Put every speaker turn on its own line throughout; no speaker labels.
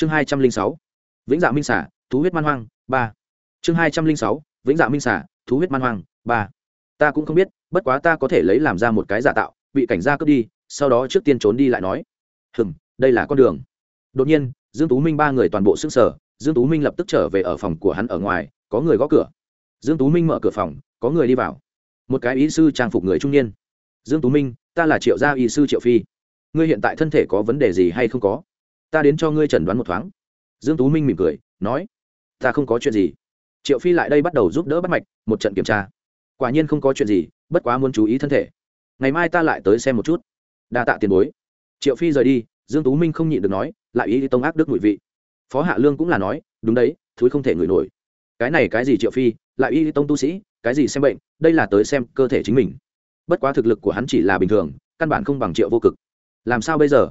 chương hai trăm linh sáu, vĩnh dạ minh xả thú huyết man hoang, ba. Chương hai trăm linh sáu, vĩnh dạ minh xả thú huyết man hoang, ba. Ta cũng không biết, bất quá ta có thể lấy làm ra một cái giả tạo, bị cảnh gia cướp đi, sau đó trước tiên trốn đi lại nói. Hừng đây là con đường. Đột nhiên, dương tú minh ba người toàn bộ sức sở dương tú minh lập tức trở về ở phòng của hắn ở ngoài, có người gõ cửa. Dương tú minh mở cửa phòng, có người đi vào. Một cái y sư trang phục người trung niên. Dương tú minh, ta là triệu gia y sư triệu phi. Ngươi hiện tại thân thể có vấn đề gì hay không có? Ta đến cho ngươi chẩn đoán một thoáng. Dương tú minh mỉm cười, nói, ta không có chuyện gì. Triệu phi lại đây bắt đầu giúp đỡ bắt mạch, một trận kiểm tra. Quả nhiên không có chuyện gì, bất quá muốn chú ý thân thể. Ngày mai ta lại tới xem một chút. Đa tạ tiền bối. Triệu phi rời đi, dương tú minh không nhịn được nói, lại ý tông ác đức mùi vị. Phó hạ lương cũng là nói, đúng đấy, thúi không thể ngửi nổi. Cái này cái gì triệu phi, lại y tông tu sĩ, cái gì xem bệnh, đây là tới xem cơ thể chính mình. Bất quá thực lực của hắn chỉ là bình thường, căn bản không bằng triệu vô cực. Làm sao bây giờ?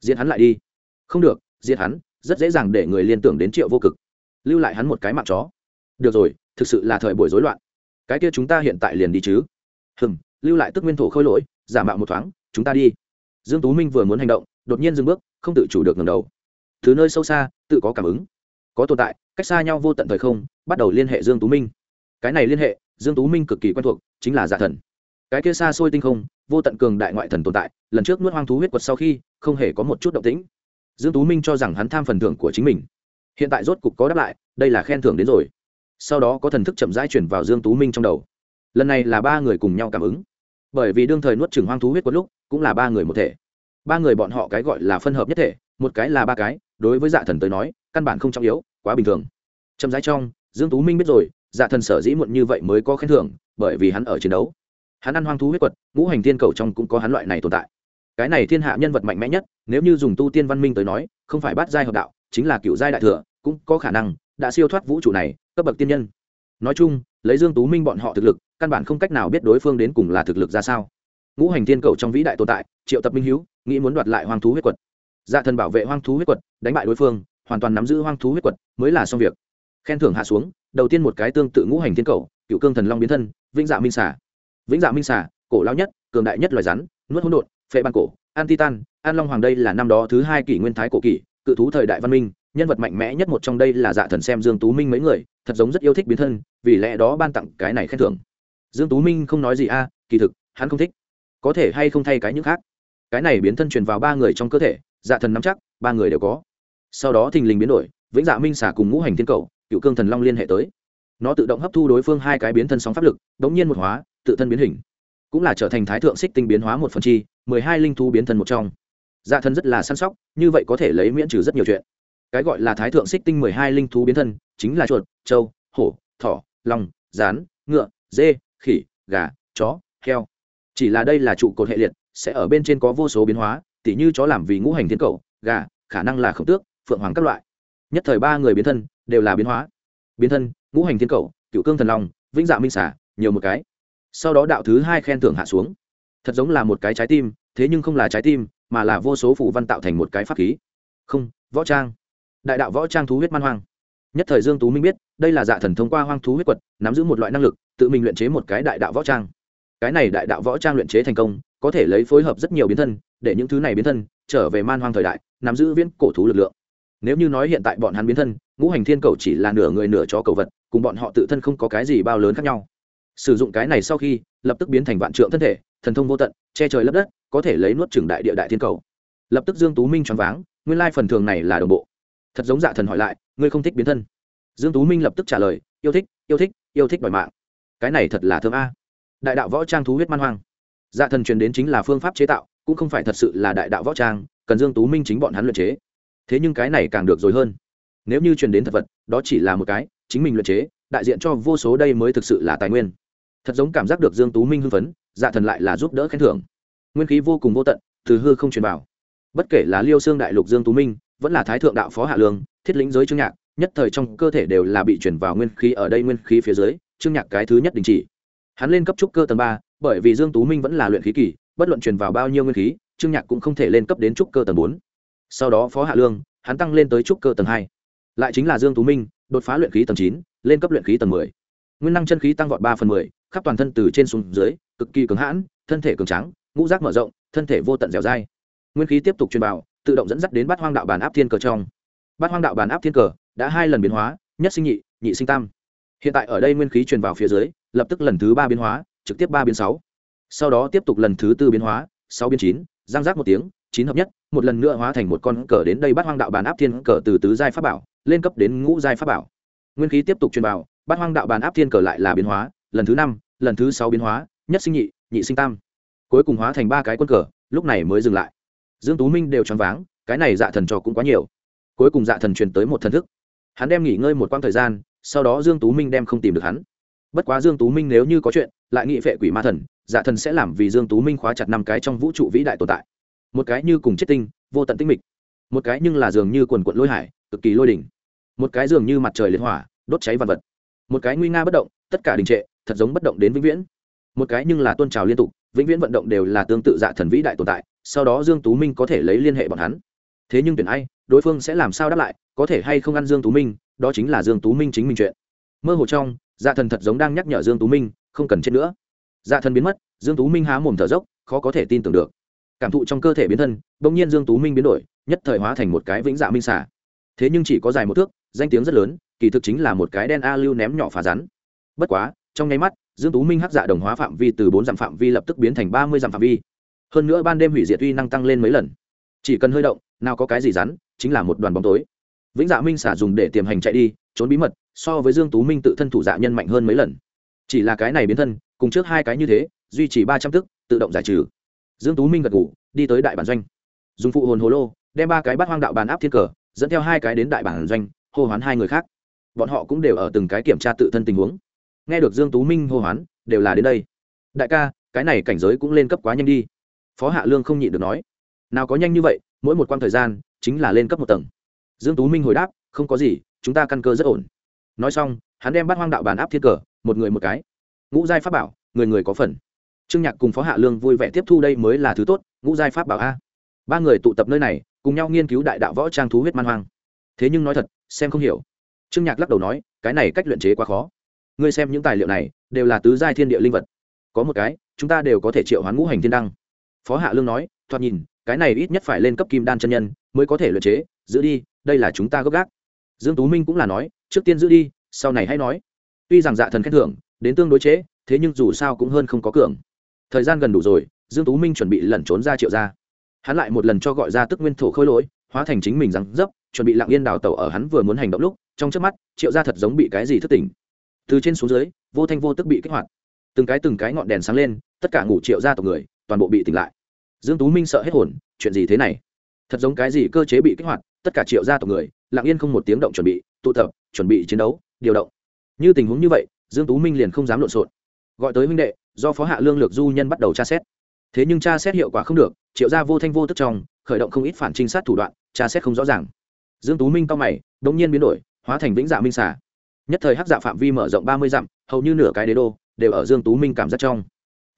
Diễn hắn lại đi không được diệt hắn, rất dễ dàng để người liên tưởng đến triệu vô cực. Lưu lại hắn một cái mạng chó. Được rồi, thực sự là thời buổi rối loạn. Cái kia chúng ta hiện tại liền đi chứ. Hừm, lưu lại tức nguyên thổ khôi lỗi, giả mạo một thoáng, chúng ta đi. Dương tú minh vừa muốn hành động, đột nhiên dừng bước, không tự chủ được ngẩng đầu. Thứ nơi sâu xa, tự có cảm ứng. Có tồn tại, cách xa nhau vô tận thời không, bắt đầu liên hệ dương tú minh. Cái này liên hệ, dương tú minh cực kỳ quen thuộc, chính là giả thần. Cái kia xa xôi tinh không, vô tận cường đại ngoại thần tồn tại, lần trước nuốt hoang thú huyết quật sau khi, không hề có một chút động tĩnh dương tú minh cho rằng hắn tham phần thưởng của chính mình. Hiện tại rốt cục có đáp lại, đây là khen thưởng đến rồi. Sau đó có thần thức chậm rãi chuyển vào dương tú minh trong đầu. Lần này là ba người cùng nhau cảm ứng. Bởi vì đương thời nuốt chửng hoang thú huyết quất lúc, cũng là ba người một thể. Ba người bọn họ cái gọi là phân hợp nhất thể, một cái là ba cái, đối với dạ thần tới nói, căn bản không trọng yếu, quá bình thường. Chậm rãi trong, dương tú minh biết rồi dạ thần sở dĩ muộn như vậy mới có khen thưởng, bởi vì hắn ở chiến đấu. Hắn ăn hoang thú huyết quật, ngũ hành thiên cầu trong cũng có hắn loại này tồn tại cái này thiên hạ nhân vật mạnh mẽ nhất, nếu như dùng tu tiên văn minh tới nói, không phải bắt giai hợp đạo, chính là cựu giai đại thừa, cũng có khả năng đã siêu thoát vũ trụ này, cấp bậc tiên nhân. Nói chung, lấy dương tú minh bọn họ thực lực, căn bản không cách nào biết đối phương đến cùng là thực lực ra sao. Ngũ hành thiên cầu trong vĩ đại tồn tại, triệu tập minh hiếu, nghĩ muốn đoạt lại hoang thú huyết quật. Dạ thần bảo vệ hoang thú huyết quật, đánh bại đối phương, hoàn toàn nắm giữ hoang thú huyết quật, mới là xong việc. Khen thưởng hạ xuống, đầu tiên một cái tương tự ngũ hành thiên cầu, cựu cương thần long biến thân, vĩnh dạ minh xả vĩnh dạ minh xả cổ lao nhất, cường đại nhất loài rắn, nuốt hỗn độn phệ ban cổ, an titan, an long hoàng đây là năm đó thứ hai kỷ nguyên thái cổ kỷ, cự thú thời đại văn minh, nhân vật mạnh mẽ nhất một trong đây là dạ thần xem dương tú minh mấy người, thật giống rất yêu thích biến thân, vì lẽ đó ban tặng cái này khen thưởng. Dương tú minh không nói gì a, kỳ thực, hắn không thích. Có thể hay không thay cái những khác? Cái này biến thân truyền vào ba người trong cơ thể dạ thần nắm chắc, ba người đều có. Sau đó thình lình biến đổi, vĩnh dạ minh xả cùng ngũ hành thiên cầu, cựu cương thần long liên hệ tới. Nó tự động hấp thu đối phương hai cái biến thân sóng pháp lực, đống nhiên một hóa, tự thân biến hình cũng là trở thành thái thượng xích tinh biến hóa một phần chi, mười hai linh thú biến thân một trong. Dạ thân rất là săn sóc, như vậy có thể lấy miễn trừ rất nhiều chuyện. Cái gọi là thái thượng xích tinh mười hai linh thú biến thân, chính là chuột, trâu, hổ, thỏ lòng rán, ngựa, dê, khỉ, gà, chó, heo. Chỉ là đây là trụ cột hệ liệt, sẽ ở bên trên có vô số biến hóa, tỉ như chó làm vì ngũ hành thiên cầu, gà, khả năng là khổng tước, phượng hoàng các loại. Nhất thời ba người biến thân, đều là biến hóa. Biến thân, ngũ hành thiên cầu, cựu cương thần long, vĩnh dạ minh xả nhiều một cái sau đó đạo thứ hai khen thưởng hạ xuống. Thật giống là một cái trái tim, thế nhưng không là trái tim, mà là vô số phụ văn tạo thành một cái pháp khí. Không, võ trang. Đại đạo võ trang thú huyết man hoang. Nhất thời dương tú minh biết, đây là dạ thần thông qua hoang thú huyết quật, nắm giữ một loại năng lực, tự mình luyện chế một cái đại đạo võ trang. Cái này đại đạo võ trang luyện chế thành công, có thể lấy phối hợp rất nhiều biến thân, để những thứ này biến thân, trở về man hoang thời đại, nắm giữ viễn cổ thú lực lượng. Nếu như nói hiện tại bọn hắn biến thân, ngũ hành thiên cầu chỉ là nửa người nửa chó cầu vật, cùng bọn họ tự thân không có cái gì bao lớn khác nhau sử dụng cái này sau khi, lập tức biến thành vạn trượng thân thể, thần thông vô tận, che trời lấp đất, có thể lấy nuốt trừng đại địa đại thiên cầu. Lập tức dương tú minh choáng váng, nguyên lai phần thường này là đồng bộ. Thật giống dạ thần hỏi lại, ngươi không thích biến thân? Dương tú minh lập tức trả lời, yêu thích yêu thích yêu thích đòi mạng. Cái này thật là thơm a. Đại đạo võ trang thú huyết man hoang. Dạ thần truyền đến chính là phương pháp chế tạo, cũng không phải thật sự là đại đạo võ trang, cần dương tú minh chính bọn hắn luyện chế. Thế nhưng cái này càng được rồi hơn. Nếu như truyền đến thật vật, đó chỉ là một cái, chính mình luyện chế, đại diện cho vô số đây mới thực sự là tài nguyên thật giống cảm giác được dương tú minh hưng phấn dạ thần lại là giúp đỡ khen thưởng. Nguyên khí vô cùng vô tận, từ hư không truyền vào. Bất kể là liêu xương đại lục dương tú minh, vẫn là thái thượng đạo phó hạ lương, thiết lĩnh giới trương nhạc, nhất thời trong cơ thể đều là bị chuyển vào nguyên khí ở đây nguyên khí phía dưới, trương nhạc cái thứ nhất đình chỉ. Hắn lên cấp trúc cơ tầng ba, bởi vì dương tú minh vẫn là luyện khí kỳ, bất luận truyền vào bao nhiêu nguyên khí, trương nhạc cũng không thể lên cấp đến trúc cơ tầng bốn. Sau đó phó hạ lương, hắn tăng lên tới trúc cơ tầng hai. Lại chính là dương tú minh, đột phá luyện khí tầng chín, lên cấp luyện khí tầng mười. Nguyên năng chân khí tăng vọt ba phần mười khắp toàn thân từ trên xuống dưới, cực kỳ cứng hãn, thân thể cường tráng, ngũ rác mở rộng, thân thể vô tận dẻo dai. Nguyên khí tiếp tục truyền vào, tự động dẫn dắt đến bát hoang đạo bàn áp thiên cờ trong. Bát hoang đạo bàn áp thiên cờ đã hai lần biến hóa, nhất sinh nhị nhị sinh tam. Hiện tại ở đây nguyên khí truyền vào phía dưới, lập tức lần thứ ba biến hóa, trực tiếp ba biến sáu. Sau đó tiếp tục lần thứ tư biến hóa, sáu biến chín giang giác một tiếng, chín hợp nhất, một lần nữa hóa thành một con cờ đến đây bát hoang đạo bàn áp thiên cờ từ tứ giai pháp bảo, lên cấp đến ngũ giai pháp bảo. Nguyên khí tiếp tục truyền vào, bát hoang đạo bàn áp thiên cờ lại là biến hóa, lần thứ năm lần thứ sáu biến hóa, nhất sinh nhị nhị sinh tam. Cuối cùng hóa thành ba cái quân cờ, lúc này mới dừng lại. Dương tú minh đều choáng váng, cái này dạ thần cho cũng quá nhiều. Cuối cùng dạ thần truyền tới một thần thức. Hắn đem nghỉ ngơi một quãng thời gian, sau đó dương tú minh đem không tìm được hắn. Bất quá dương tú minh nếu như có chuyện, lại nghị phệ quỷ ma thần dạ thần sẽ làm vì dương tú minh khóa chặt năm cái trong vũ trụ vĩ đại tồn tại. Một cái như cùng chết tinh, vô tận tinh mịch. Một cái nhưng là dường như quần quận lôi hải, cực kỳ lôi đỉnh. Một cái dường như mặt trời liệt hỏa, đốt cháy vật vật. Một cái nguy nga bất động, tất cả đình trệ thật giống bất động đến vĩnh viễn. Một cái nhưng là tôn trào liên tục, vĩnh viễn vận động đều là tương tự dạ thần vĩ đại tồn tại, sau đó dương tú minh có thể lấy liên hệ bọn hắn. Thế nhưng tuyển ai, đối phương sẽ làm sao đáp lại, có thể hay không ăn dương tú minh, đó chính là dương tú minh chính mình chuyện. Mơ hồ trong dạ thần thật giống đang nhắc nhở dương tú minh, không cần chết nữa. Dạ thần biến mất, dương tú minh há mồm thở dốc, khó có thể tin tưởng được. Cảm thụ trong cơ thể biến thân, bỗng nhiên dương tú minh biến đổi, nhất thời hóa thành một cái vĩnh dạ minh xả thế nhưng chỉ có dài một thước, danh tiếng rất lớn, kỳ thực chính là một cái đen a lưu ném nhỏ phá rắn. Bất quá trong nháy mắt, dương tú minh hắc dạ đồng hóa phạm vi từ bốn dặm phạm vi lập tức biến thành ba mươi dặm phạm vi. Hơn nữa ban đêm hủy diệt uy năng tăng lên mấy lần. Chỉ cần hơi động, nào có cái gì rắn, chính là một đoàn bóng tối. Vĩnh dạ minh xả dùng để tiềm hành chạy đi, trốn bí mật, so với dương tú minh tự thân thủ dạ nhân mạnh hơn mấy lần. Chỉ là cái này biến thân, cùng trước hai cái như thế, duy trì ba trăm tức, tự động giải trừ. Dương tú minh gật ngủ đi tới đại bản doanh. Dùng phụ hồn hồ lô, đem ba cái bắt hoang đạo bàn áp thiên cờ, dẫn theo hai cái đến đại bản doanh, hô hoán hai người khác. Bọn họ cũng đều ở từng cái kiểm tra tự thân tình huống nghe được dương tú minh hô hoán, đều là đến đây. Đại ca, cái này cảnh giới cũng lên cấp quá nhanh đi. Phó hạ lương không nhịn được nói. Nào có nhanh như vậy, mỗi một quãng thời gian, chính là lên cấp một tầng. Dương tú minh hồi đáp, không có gì, chúng ta căn cơ rất ổn. Nói xong, hắn đem bắt hoang đạo bàn áp thiên cờ, một người một cái. Ngũ giai pháp bảo, người người có phần. Trương nhạc cùng phó hạ lương vui vẻ tiếp thu đây mới là thứ tốt, ngũ giai pháp bảo a. Ba người tụ tập nơi này, cùng nhau nghiên cứu đại đạo võ trang thú huyết man hoang. Thế nhưng nói thật, xem không hiểu. Trương nhạc lắc đầu nói, cái này cách luyện chế quá khó ngươi xem những tài liệu này, đều là tứ giai thiên địa linh vật. Có một cái, chúng ta đều có thể triệu hoán ngũ hành thiên đăng. Phó hạ lương nói, thoạt nhìn, cái này ít nhất phải lên cấp kim đan chân nhân, mới có thể luyện chế, giữ đi, đây là chúng ta gấp gác. Dương tú minh cũng là nói, trước tiên giữ đi, sau này hãy nói. Tuy rằng dạ thần khen thưởng, đến tương đối chế, thế nhưng dù sao cũng hơn không có cường. Thời gian gần đủ rồi, dương tú minh chuẩn bị lẩn trốn ra triệu gia. Hắn lại một lần cho gọi ra tức nguyên thổ khôi lỗi, hóa thành chính mình rằng dấp, chuẩn bị lặng yên đào tẩu ở hắn vừa muốn hành động lúc, trong trước mắt, triệu gia thật giống bị cái gì thức tỉnh từ trên xuống dưới, vô thanh vô tức bị kích hoạt. Từng cái từng cái ngọn đèn sáng lên, tất cả ngủ triệu gia tộc người, toàn bộ bị tỉnh lại. Dương tú minh sợ hết hồn, chuyện gì thế này? Thật giống cái gì cơ chế bị kích hoạt, tất cả triệu gia tộc người, lặng yên không một tiếng động chuẩn bị, tụ tập, chuẩn bị chiến đấu, điều động. Như tình huống như vậy, dương tú minh liền không dám lộn xộn. Gọi tới huynh đệ, do phó hạ lương lược du nhân bắt đầu tra xét. Thế nhưng tra xét hiệu quả không được, triệu gia vô thanh vô tức trong, khởi động không ít phản trinh sát thủ đoạn, tra xét không rõ ràng. Dương tú minh cao mày đống nhiên biến đổi, hóa thành vĩnh dạ minh xả nhất thời hắc dạ phạm vi mở rộng ba mươi dặm, hầu như nửa cái đế đô đều ở dương tú minh cảm giác trong.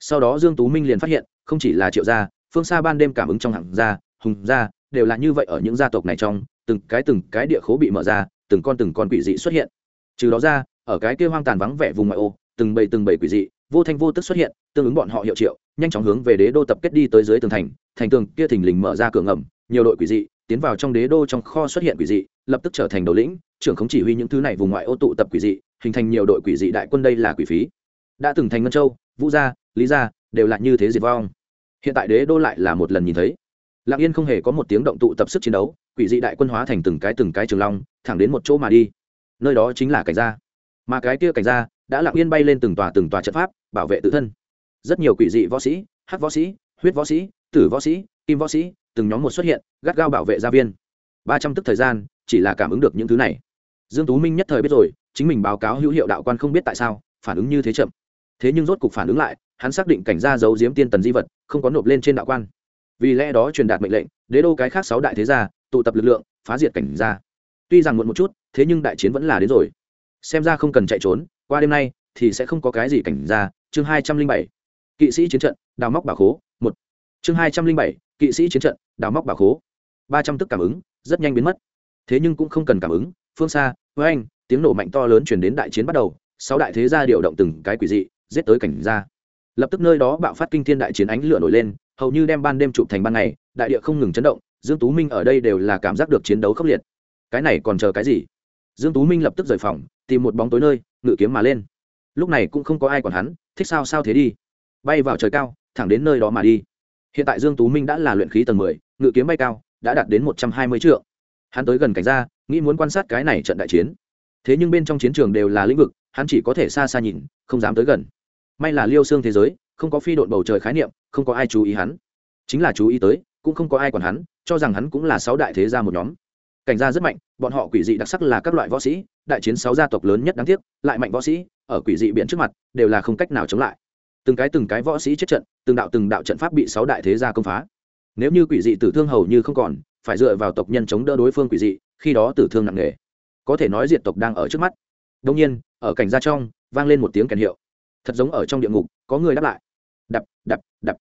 Sau đó dương tú minh liền phát hiện, không chỉ là triệu gia, phương xa ban đêm cảm ứng trong hạng gia, hùng gia, đều là như vậy ở những gia tộc này trong, từng cái từng cái địa khố bị mở ra, từng con từng con quỷ dị xuất hiện. Trừ đó ra, ở cái kia hoang tàn vắng vẻ vùng ngoại ô, từng bầy từng bầy quỷ dị, vô thanh vô tức xuất hiện, tương ứng bọn họ hiệu triệu, nhanh chóng hướng về đế đô tập kết đi tới dưới tường thành thành tường kia thình lình mở ra cửa ngầm, nhiều đội quỷ dị tiến vào trong đế đô trong kho xuất hiện quỷ dị lập tức trở thành đầu lĩnh, trưởng không chỉ huy những thứ này vùng ngoại ô tụ tập quỷ dị, hình thành nhiều đội quỷ dị đại quân đây là quỷ phí. Đã từng thành ngân châu, vũ gia, lý gia, đều là như thế diệt vong. Hiện tại đế đô lại là một lần nhìn thấy. Lạng yên không hề có một tiếng động tụ tập sức chiến đấu, quỷ dị đại quân hóa thành từng cái từng cái trường long, thẳng đến một chỗ mà đi. Nơi đó chính là cảnh gia. Mà cái kia cảnh gia đã lạng yên bay lên từng tòa từng tòa trận pháp, bảo vệ tự thân. Rất nhiều quỷ dị võ sĩ, hắc võ sĩ, huyết võ sĩ, tử võ sĩ, kim võ sĩ, từng nhóm một xuất hiện, gắt gao bảo vệ gia viên. Ba trăm tức thời gian chỉ là cảm ứng được những thứ này. Dương tú minh nhất thời biết rồi, chính mình báo cáo hữu hiệu đạo quan không biết tại sao, phản ứng như thế chậm. Thế nhưng rốt cục phản ứng lại, hắn xác định cảnh gia giấu giếm tiên tần di vật, không có nộp lên trên đạo quan. Vì lẽ đó truyền đạt mệnh lệnh, đế đô cái khác sáu đại thế gia, tụ tập lực lượng, phá diệt cảnh gia. Tuy rằng muộn một chút, thế nhưng đại chiến vẫn là đến rồi. Xem ra không cần chạy trốn, qua đêm nay thì sẽ không có cái gì cảnh gia. Chương hai trăm linh bảy, kỵ sĩ chiến trận, đào móc bảo khố, một. Chương hai trăm linh bảy, kỵ sĩ chiến trận, đào móc bảo khố. Ba trăm tức cảm ứng, rất nhanh biến mất thế nhưng cũng không cần cảm ứng phương xa với anh tiếng nổ mạnh to lớn chuyển đến đại chiến bắt đầu sáu đại thế gia điều động từng cái quỷ dị giết tới cảnh Ra. lập tức nơi đó bạo phát kinh thiên đại chiến ánh lửa nổi lên hầu như đem ban đêm chụp thành ban ngày đại địa không ngừng chấn động dương tú minh ở đây đều là cảm giác được chiến đấu khốc liệt. Cái này còn chờ cái gì? Dương tú minh lập tức rời phòng tìm một bóng tối nơi ngự kiếm mà lên. Lúc này cũng không có ai còn hắn thích sao sao thế đi. Bay vào trời cao thẳng đến nơi đó mà đi. Hiện tại dương tú minh đã là luyện khí tầng 10, ngự kiếm bay cao đã đạt đến 120 trượng hắn tới gần cảnh ra nghĩ muốn quan sát cái này trận đại chiến. Thế nhưng bên trong chiến trường đều là lĩnh vực, hắn chỉ có thể xa xa nhìn, không dám tới gần. May là liêu xương thế giới, không có phi độn bầu trời khái niệm, không có ai chú ý hắn. Chính là chú ý tới, cũng không có ai còn hắn, cho rằng hắn cũng là sáu đại thế gia một nhóm. Cảnh gia rất mạnh, bọn họ quỷ dị đặc sắc là các loại võ sĩ, đại chiến sáu gia tộc lớn nhất đáng tiếc, lại mạnh võ sĩ, ở quỷ dị biển trước mặt, đều là không cách nào chống lại. Từng cái từng cái võ sĩ chết trận, từng đạo từng đạo trận pháp bị sáu đại thế gia công phá. Nếu như quỷ dị tử thương hầu như không còn phải dựa vào tộc nhân chống đỡ đối phương quỷ dị, khi đó tử thương nặng nề. Có thể nói diệt tộc đang ở trước mắt. Đông nhiên, ở cảnh gia trong, vang lên một tiếng kèn hiệu. Thật giống ở trong địa ngục, có người đáp lại. Đập đập đập.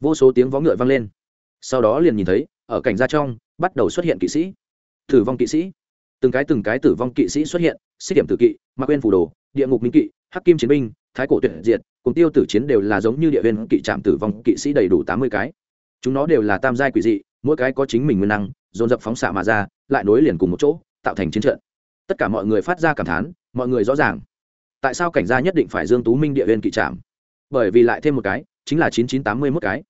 Vô số tiếng vó ngựa vang lên. Sau đó liền nhìn thấy, ở cảnh gia trong, bắt đầu xuất hiện kỵ sĩ. Tử vong kỵ sĩ. Từng cái từng cái tử vong kỵ sĩ xuất hiện, xích điểm tử kỵ mặc quên phủ đồ, địa ngục minh kỵ, hắc kim chiến binh, thái cổ tuyệt diệt, cùng tiêu tử chiến đều là giống như địa viên kỵ trạm tử vong kỵ sĩ đầy đủ tám mươi cái. Chúng nó đều là tam giai quỷ dị mỗi cái có chính mình nguyên năng, dồn dập phóng xạ mà ra, lại nối liền cùng một chỗ, tạo thành chiến trận. Tất cả mọi người phát ra cảm thán, mọi người rõ ràng. Tại sao cảnh gia nhất định phải dương tú minh địa viên kỵ trạm? Bởi vì lại thêm một cái, chính là chín chín tám mươi mốt cái.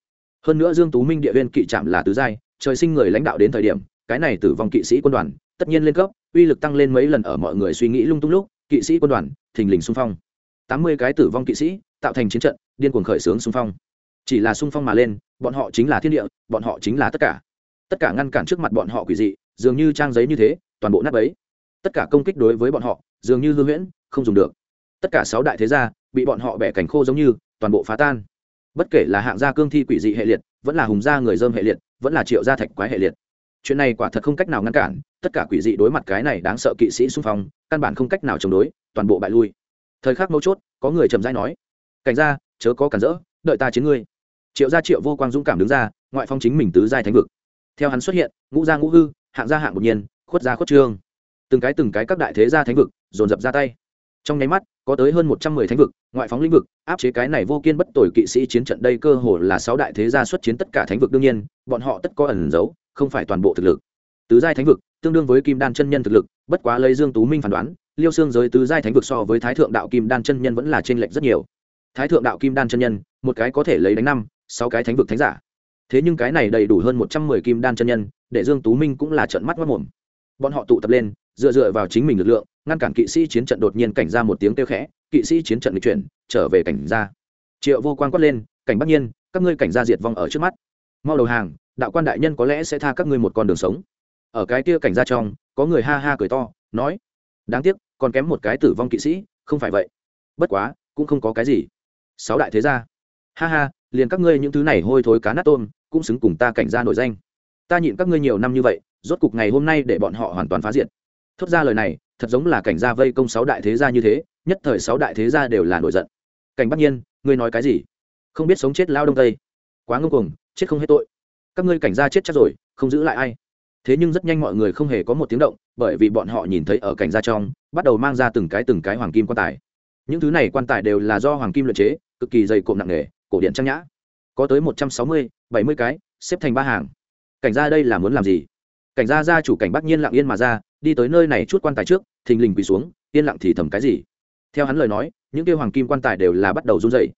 Hơn nữa dương tú minh địa viên kỵ trạm là tứ giai, trời sinh người lãnh đạo đến thời điểm, cái này tử vong kỵ sĩ quân đoàn, tất nhiên lên cấp, uy lực tăng lên mấy lần ở mọi người suy nghĩ lung tung lúc, kỵ sĩ quân đoàn, thình lình xung phong. Tám mươi cái tử vong kỵ sĩ, tạo thành chiến trận, điên cuồng khởi xướng xung phong chỉ là sung phong mà lên bọn họ chính là thiên địa bọn họ chính là tất cả. Tất cả ngăn cản trước mặt bọn họ quỷ dị dường như trang giấy như thế toàn bộ nát ấy tất cả công kích đối với bọn họ dường như hư huyễn không dùng được. Tất cả sáu đại thế gia bị bọn họ bẻ cảnh khô giống như toàn bộ phá tan. Bất kể là hạng gia cương thi quỷ dị hệ liệt vẫn là hùng gia người dơm hệ liệt vẫn là triệu gia thạch quái hệ liệt. Chuyện này quả thật không cách nào ngăn cản tất cả quỷ dị đối mặt cái này đáng sợ kỵ sĩ xung phong căn bản không cách nào chống đối toàn bộ bại lui. Thời khắc mấu chốt có người trầm dai nói cảnh gia, chớ có cản rỡ đợi ta chiến ngươi triệu gia triệu vô quang dũng cảm đứng ra, ngoại phong chính mình tứ giai thánh vực. Theo hắn xuất hiện, ngũ gia ngũ hư, hạng gia hạng một nhiên, khuất gia khuất trương. Từng cái từng cái các đại thế gia thánh vực, dồn dập ra tay. Trong nháy mắt, có tới hơn một trăm mười thánh vực, ngoại phóng lĩnh vực, áp chế cái này vô kiên bất tội kỵ sĩ chiến trận đây cơ hồ là sáu đại thế gia xuất chiến tất cả thánh vực đương nhiên, bọn họ tất có ẩn giấu, không phải toàn bộ thực lực. Tứ giai thánh vực, tương đương với kim đan chân nhân thực lực, bất quá lấy dương tú minh phán đoán, liêu xương giới tứ giai thánh vực so với thái thượng đạo kim đan chân nhân vẫn là trên lệch rất nhiều. Thái thượng đạo kim đan chân nhân, một cái có thể lấy đánh năm sáu cái thánh vực thánh giả. Thế nhưng cái này đầy đủ hơn một trăm mười kim đan chân nhân, để dương tú minh cũng là trận mắt mất mồm. Bọn họ tụ tập lên, dựa dựa vào chính mình lực lượng, ngăn cản kỵ sĩ chiến trận đột nhiên cảnh ra một tiếng kêu khẽ, kỵ sĩ chiến trận lịch chuyển, trở về cảnh ra. Triệu vô quan quát lên, cảnh bắc nhiên, các ngươi cảnh gia diệt vong ở trước mắt. Mau đầu hàng, đạo quan đại nhân có lẽ sẽ tha các ngươi một con đường sống. Ở cái kia cảnh gia trong, có người ha ha cười to, nói, đáng tiếc, còn kém một cái tử vong kỵ sĩ, không phải vậy. Bất quá, cũng không có cái gì. Sáu đại thế gia. Ha ha liền các ngươi những thứ này hôi thối cá nát tôm, cũng xứng cùng ta cảnh gia nổi danh. Ta nhịn các ngươi nhiều năm như vậy, rốt cục ngày hôm nay để bọn họ hoàn toàn phá diện. thốt ra lời này, thật giống là cảnh gia vây công sáu đại thế gia như thế, nhất thời sáu đại thế gia đều là nổi giận. Cảnh bắc nhiên, ngươi nói cái gì? Không biết sống chết lao đông tây. Quá ngông cuồng, chết không hết tội. Các ngươi cảnh gia chết chắc rồi, không giữ lại ai. Thế nhưng rất nhanh mọi người không hề có một tiếng động, bởi vì bọn họ nhìn thấy ở cảnh gia trong, bắt đầu mang ra từng cái từng cái hoàng kim quan tài. Những thứ này quan tài đều là do hoàng kim luyện chế, cực kỳ dày cộm nặng nề cổ điện trang nhã. Có tới một trăm sáu mươi, bảy mươi cái, xếp thành ba hàng. Cảnh gia đây là muốn làm gì? Cảnh gia gia chủ cảnh bắc nhiên lặng yên mà ra, đi tới nơi này chút quan tài trước, thình lình quỳ xuống, yên lặng thì thầm cái gì? Theo hắn lời nói, những kêu hoàng kim quan tài đều là bắt đầu run dậy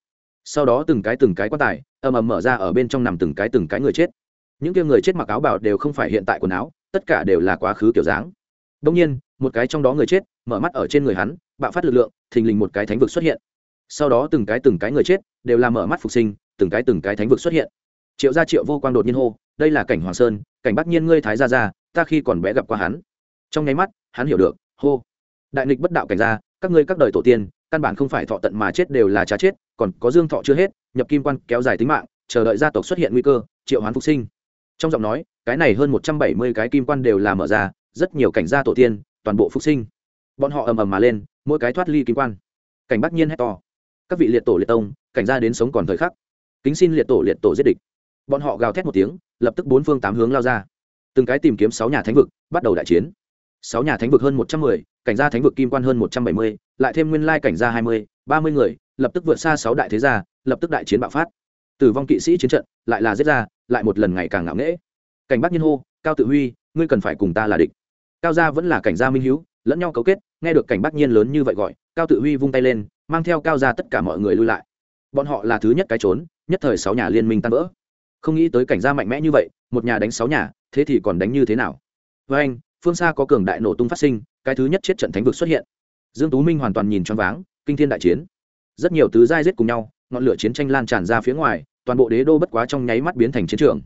sau đó từng cái từng cái quan tài, ầm ầm mở ra ở bên trong nằm từng cái từng cái người chết. Những kia người chết mặc áo bảo đều không phải hiện tại quần áo, tất cả đều là quá khứ kiểu dáng. Đông nhiên, một cái trong đó người chết, mở mắt ở trên người hắn, bạo phát lực lượng, thình lình một cái thánh vực xuất hiện sau đó từng cái từng cái người chết, đều là mở mắt phục sinh, từng cái từng cái thánh vực xuất hiện. Triệu gia triệu vô quang đột nhiên hô, đây là cảnh hoàng sơn, cảnh bắc nhiên ngươi thái gia gia, ta khi còn bé gặp qua hắn. Trong nháy mắt, hắn hiểu được, hô, đại nghịch bất đạo cảnh gia, các ngươi các đời tổ tiên, căn bản không phải thọ tận mà chết đều là trá chết, còn có dương thọ chưa hết, nhập kim quan kéo dài tính mạng, chờ đợi gia tộc xuất hiện nguy cơ, triệu hoán phục sinh. Trong giọng nói, cái này hơn một trăm bảy mươi cái kim quan đều là mở ra, rất nhiều cảnh gia tổ tiên, toàn bộ phục sinh. Bọn họ ầm ầm mà lên, mỗi cái thoát ly kim quan. Cảnh bắc nhiên hét to các vị liệt tổ liệt tông, cảnh gia đến sống còn thời khắc. Kính xin liệt tổ liệt tổ giết địch. Bọn họ gào thét một tiếng, lập tức bốn phương tám hướng lao ra. Từng cái tìm kiếm sáu nhà thánh vực, bắt đầu đại chiến. Sáu nhà thánh vực hơn một trăm mười, cảnh gia thánh vực kim quan hơn một trăm bảy mươi, lại thêm nguyên lai cảnh gia hai mươi, ba mươi người, lập tức vượt xa sáu đại thế gia, lập tức đại chiến bạo phát. Tử vong kỵ sĩ chiến trận, lại là giết ra, lại một lần ngày càng ngạo nghễ. Cảnh bắc nhiên hô, cao tự huy, ngươi cần phải cùng ta là địch. Cao gia vẫn là cảnh gia minh hữu lẫn nhau cấu kết nghe được cảnh bác nhiên lớn như vậy gọi, cao tự huy vung tay lên, mang theo cao gia tất cả mọi người lui lại. Bọn họ là thứ nhất cái trốn, nhất thời sáu nhà liên minh tan vỡ. Không nghĩ tới cảnh gia mạnh mẽ như vậy, một nhà đánh sáu nhà, thế thì còn đánh như thế nào? Với anh, phương xa có cường đại nổ tung phát sinh, cái thứ nhất chết trận thánh vực xuất hiện. Dương tú minh hoàn toàn nhìn choáng váng, kinh thiên đại chiến. Rất nhiều tứ giai giết cùng nhau, ngọn lửa chiến tranh lan tràn ra phía ngoài, toàn bộ đế đô bất quá trong nháy mắt biến thành chiến trường.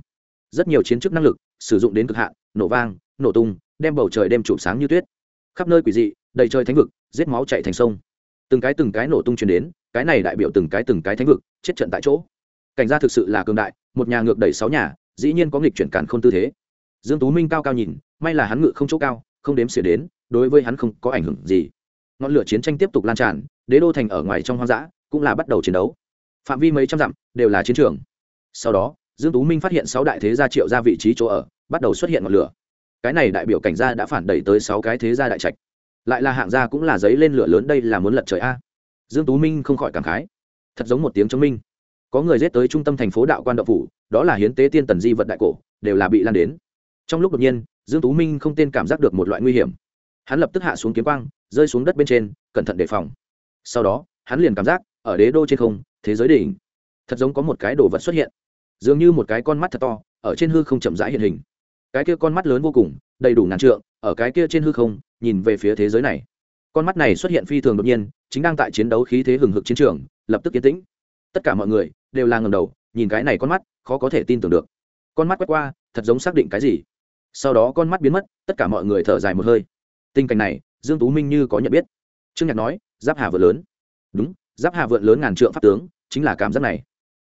Rất nhiều chiến chức năng lực, sử dụng đến cực hạn, nổ vang, nổ tung, đem bầu trời đem chụp sáng như tuyết. Khắp nơi quỷ dị đầy trời thánh vực, giết máu chạy thành sông. Từng cái từng cái nổ tung truyền đến, cái này đại biểu từng cái từng cái thánh vực, chết trận tại chỗ. Cảnh gia thực sự là cường đại, một nhà ngược đẩy sáu nhà, dĩ nhiên có nghịch chuyển cản không tư thế. Dương tú minh cao cao nhìn, may là hắn ngự không chỗ cao, không đếm xỉa đến, đối với hắn không có ảnh hưởng gì. Ngọn lửa chiến tranh tiếp tục lan tràn, đế đô thành ở ngoài trong hoang dã cũng là bắt đầu chiến đấu. Phạm vi mấy trăm dặm đều là chiến trường. Sau đó, dương tú minh phát hiện sáu đại thế gia triệu ra vị trí chỗ ở, bắt đầu xuất hiện ngọn lửa. Cái này đại biểu cảnh gia đã phản đẩy tới sáu cái thế gia đại trạch lại là hạng gia cũng là giấy lên lửa lớn đây là muốn lật trời a. Dương tú minh không khỏi cảm khái. Thật giống một tiếng chứng minh. Có người giết tới trung tâm thành phố đạo quan động phủ, đó là hiến tế tiên tần di vật đại cổ, đều là bị lan đến. Trong lúc đột nhiên, dương tú minh không tên cảm giác được một loại nguy hiểm. Hắn lập tức hạ xuống kiếm quang, rơi xuống đất bên trên, cẩn thận đề phòng. Sau đó, hắn liền cảm giác, ở đế đô trên không, thế giới đỉnh. Thật giống có một cái đồ vật xuất hiện. Dường như một cái con mắt thật to, ở trên hư không chậm rãi hiện hình cái kia con mắt lớn vô cùng, đầy đủ ngàn trượng, ở cái kia trên hư không, nhìn về phía thế giới này. Con mắt này xuất hiện phi thường đột nhiên, chính đang tại chiến đấu khí thế hừng hực chiến trường, lập tức yên tĩnh. Tất cả mọi người đều là ngầm đầu, nhìn cái này con mắt, khó có thể tin tưởng được. Con mắt quét qua, thật giống xác định cái gì. Sau đó con mắt biến mất, tất cả mọi người thở dài một hơi. Tình cảnh này, dương tú minh như có nhận biết. Trương nhạc nói, giáp hà vượt lớn. Đúng, giáp hà vượt lớn ngàn trượng pháp tướng, chính là cảm giác này.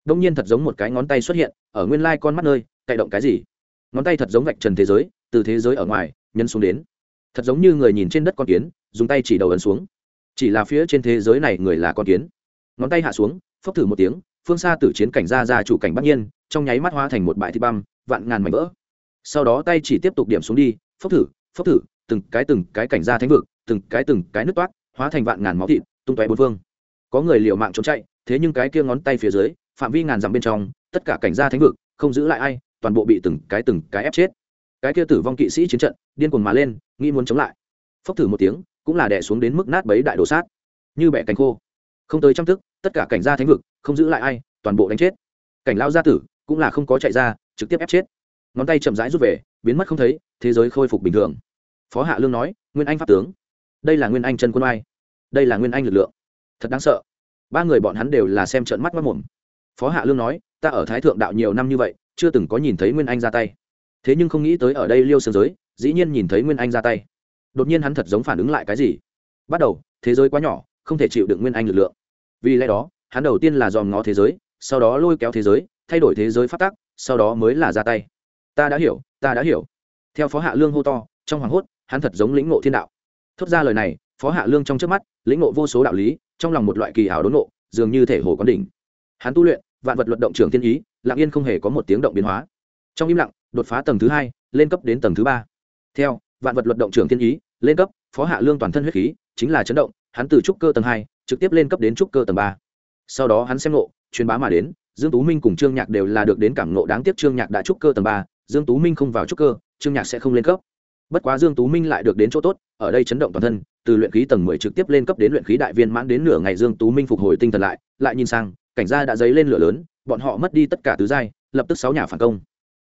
Đông nhiên thật giống một cái ngón tay xuất hiện, ở nguyên lai con mắt nơi cậy động cái gì? Ngón tay thật giống vạch trần thế giới, từ thế giới ở ngoài nhân xuống đến. Thật giống như người nhìn trên đất con kiến, dùng tay chỉ đầu ấn xuống. Chỉ là phía trên thế giới này người là con kiến. Ngón tay hạ xuống, phốc thử một tiếng, phương xa tử chiến cảnh ra ra chủ cảnh bắc nhiên, trong nháy mắt hóa thành một bãi thịt băm, vạn ngàn mảnh vỡ. Sau đó tay chỉ tiếp tục điểm xuống đi, phốc thử phốc thử, từng cái từng cái cảnh ra thánh vực, từng cái từng cái nứt toát, hóa thành vạn ngàn máu thịt, tung tóe bốn phương. Có người liều mạng trốn chạy, thế nhưng cái kia ngón tay phía dưới, phạm vi ngàn dặm bên trong, tất cả cảnh gia thánh vực, không giữ lại ai toàn bộ bị từng cái từng cái ép chết. Cái kia tử vong kỵ sĩ chiến trận điên cuồng mà lên nghĩ muốn chống lại. Phốc thử một tiếng cũng là đè xuống đến mức nát bấy đại đồ sát. Như bẻ cánh khô. Không tới trăm thức, tất cả cảnh gia thánh vực không giữ lại ai toàn bộ đánh chết. Cảnh lao gia tử cũng là không có chạy ra trực tiếp ép chết. Ngón tay chậm rãi rút về biến mất không thấy thế giới khôi phục bình thường. Phó hạ lương nói nguyên anh pháp tướng đây là nguyên anh chân quân oai. Đây là nguyên anh lực lượng. Thật đáng sợ. Ba người bọn hắn đều là xem trận mắt mất mồm. Phó hạ lương nói ta ở thái thượng đạo nhiều năm như vậy chưa từng có nhìn thấy nguyên anh ra tay. Thế nhưng không nghĩ tới ở đây liêu sương giới dĩ nhiên nhìn thấy nguyên anh ra tay. Đột nhiên hắn thật giống phản ứng lại cái gì? Bắt đầu thế giới quá nhỏ không thể chịu được nguyên anh lực lượng. Vì lẽ đó hắn đầu tiên là dòm ngó thế giới sau đó lôi kéo thế giới thay đổi thế giới phát tác sau đó mới là ra tay. Ta đã hiểu ta đã hiểu. Theo phó hạ lương hô to trong hoàng hốt hắn thật giống lĩnh ngộ thiên đạo. Thốt ra lời này phó hạ lương trong trước mắt lĩnh ngộ vô số đạo lý trong lòng một loại kỳ ảo đốn ngộ, dường như thể hồ quán đỉnh. Hắn tu luyện vạn vật luận động trường thiên ý, lặng yên không hề có một tiếng động biến hóa. Trong im lặng, đột phá tầng thứ hai, lên cấp đến tầng thứ ba. Theo, vạn vật luận động trường thiên ý, lên cấp, phó hạ lương toàn thân huyết khí, chính là chấn động, hắn từ trúc cơ tầng hai, trực tiếp lên cấp đến trúc cơ tầng ba. Sau đó hắn xem nộ truyền bá mà đến, dương tú minh cùng trương nhạc đều là được đến cảm nộ đáng tiếc trương nhạc đã trúc cơ tầng ba, dương tú minh không vào trúc cơ, trương nhạc sẽ không lên cấp. Bất quá dương tú minh lại được đến chỗ tốt, ở đây chấn động toàn thân, từ luyện khí tầng 10 trực tiếp lên cấp đến luyện khí đại viên mãn đến nửa ngày dương tú minh phục hồi tinh thần lại lại nhìn sang cảnh gia đã dấy lên lửa lớn, bọn họ mất đi tất cả tứ giai, lập tức sáu nhà phản công.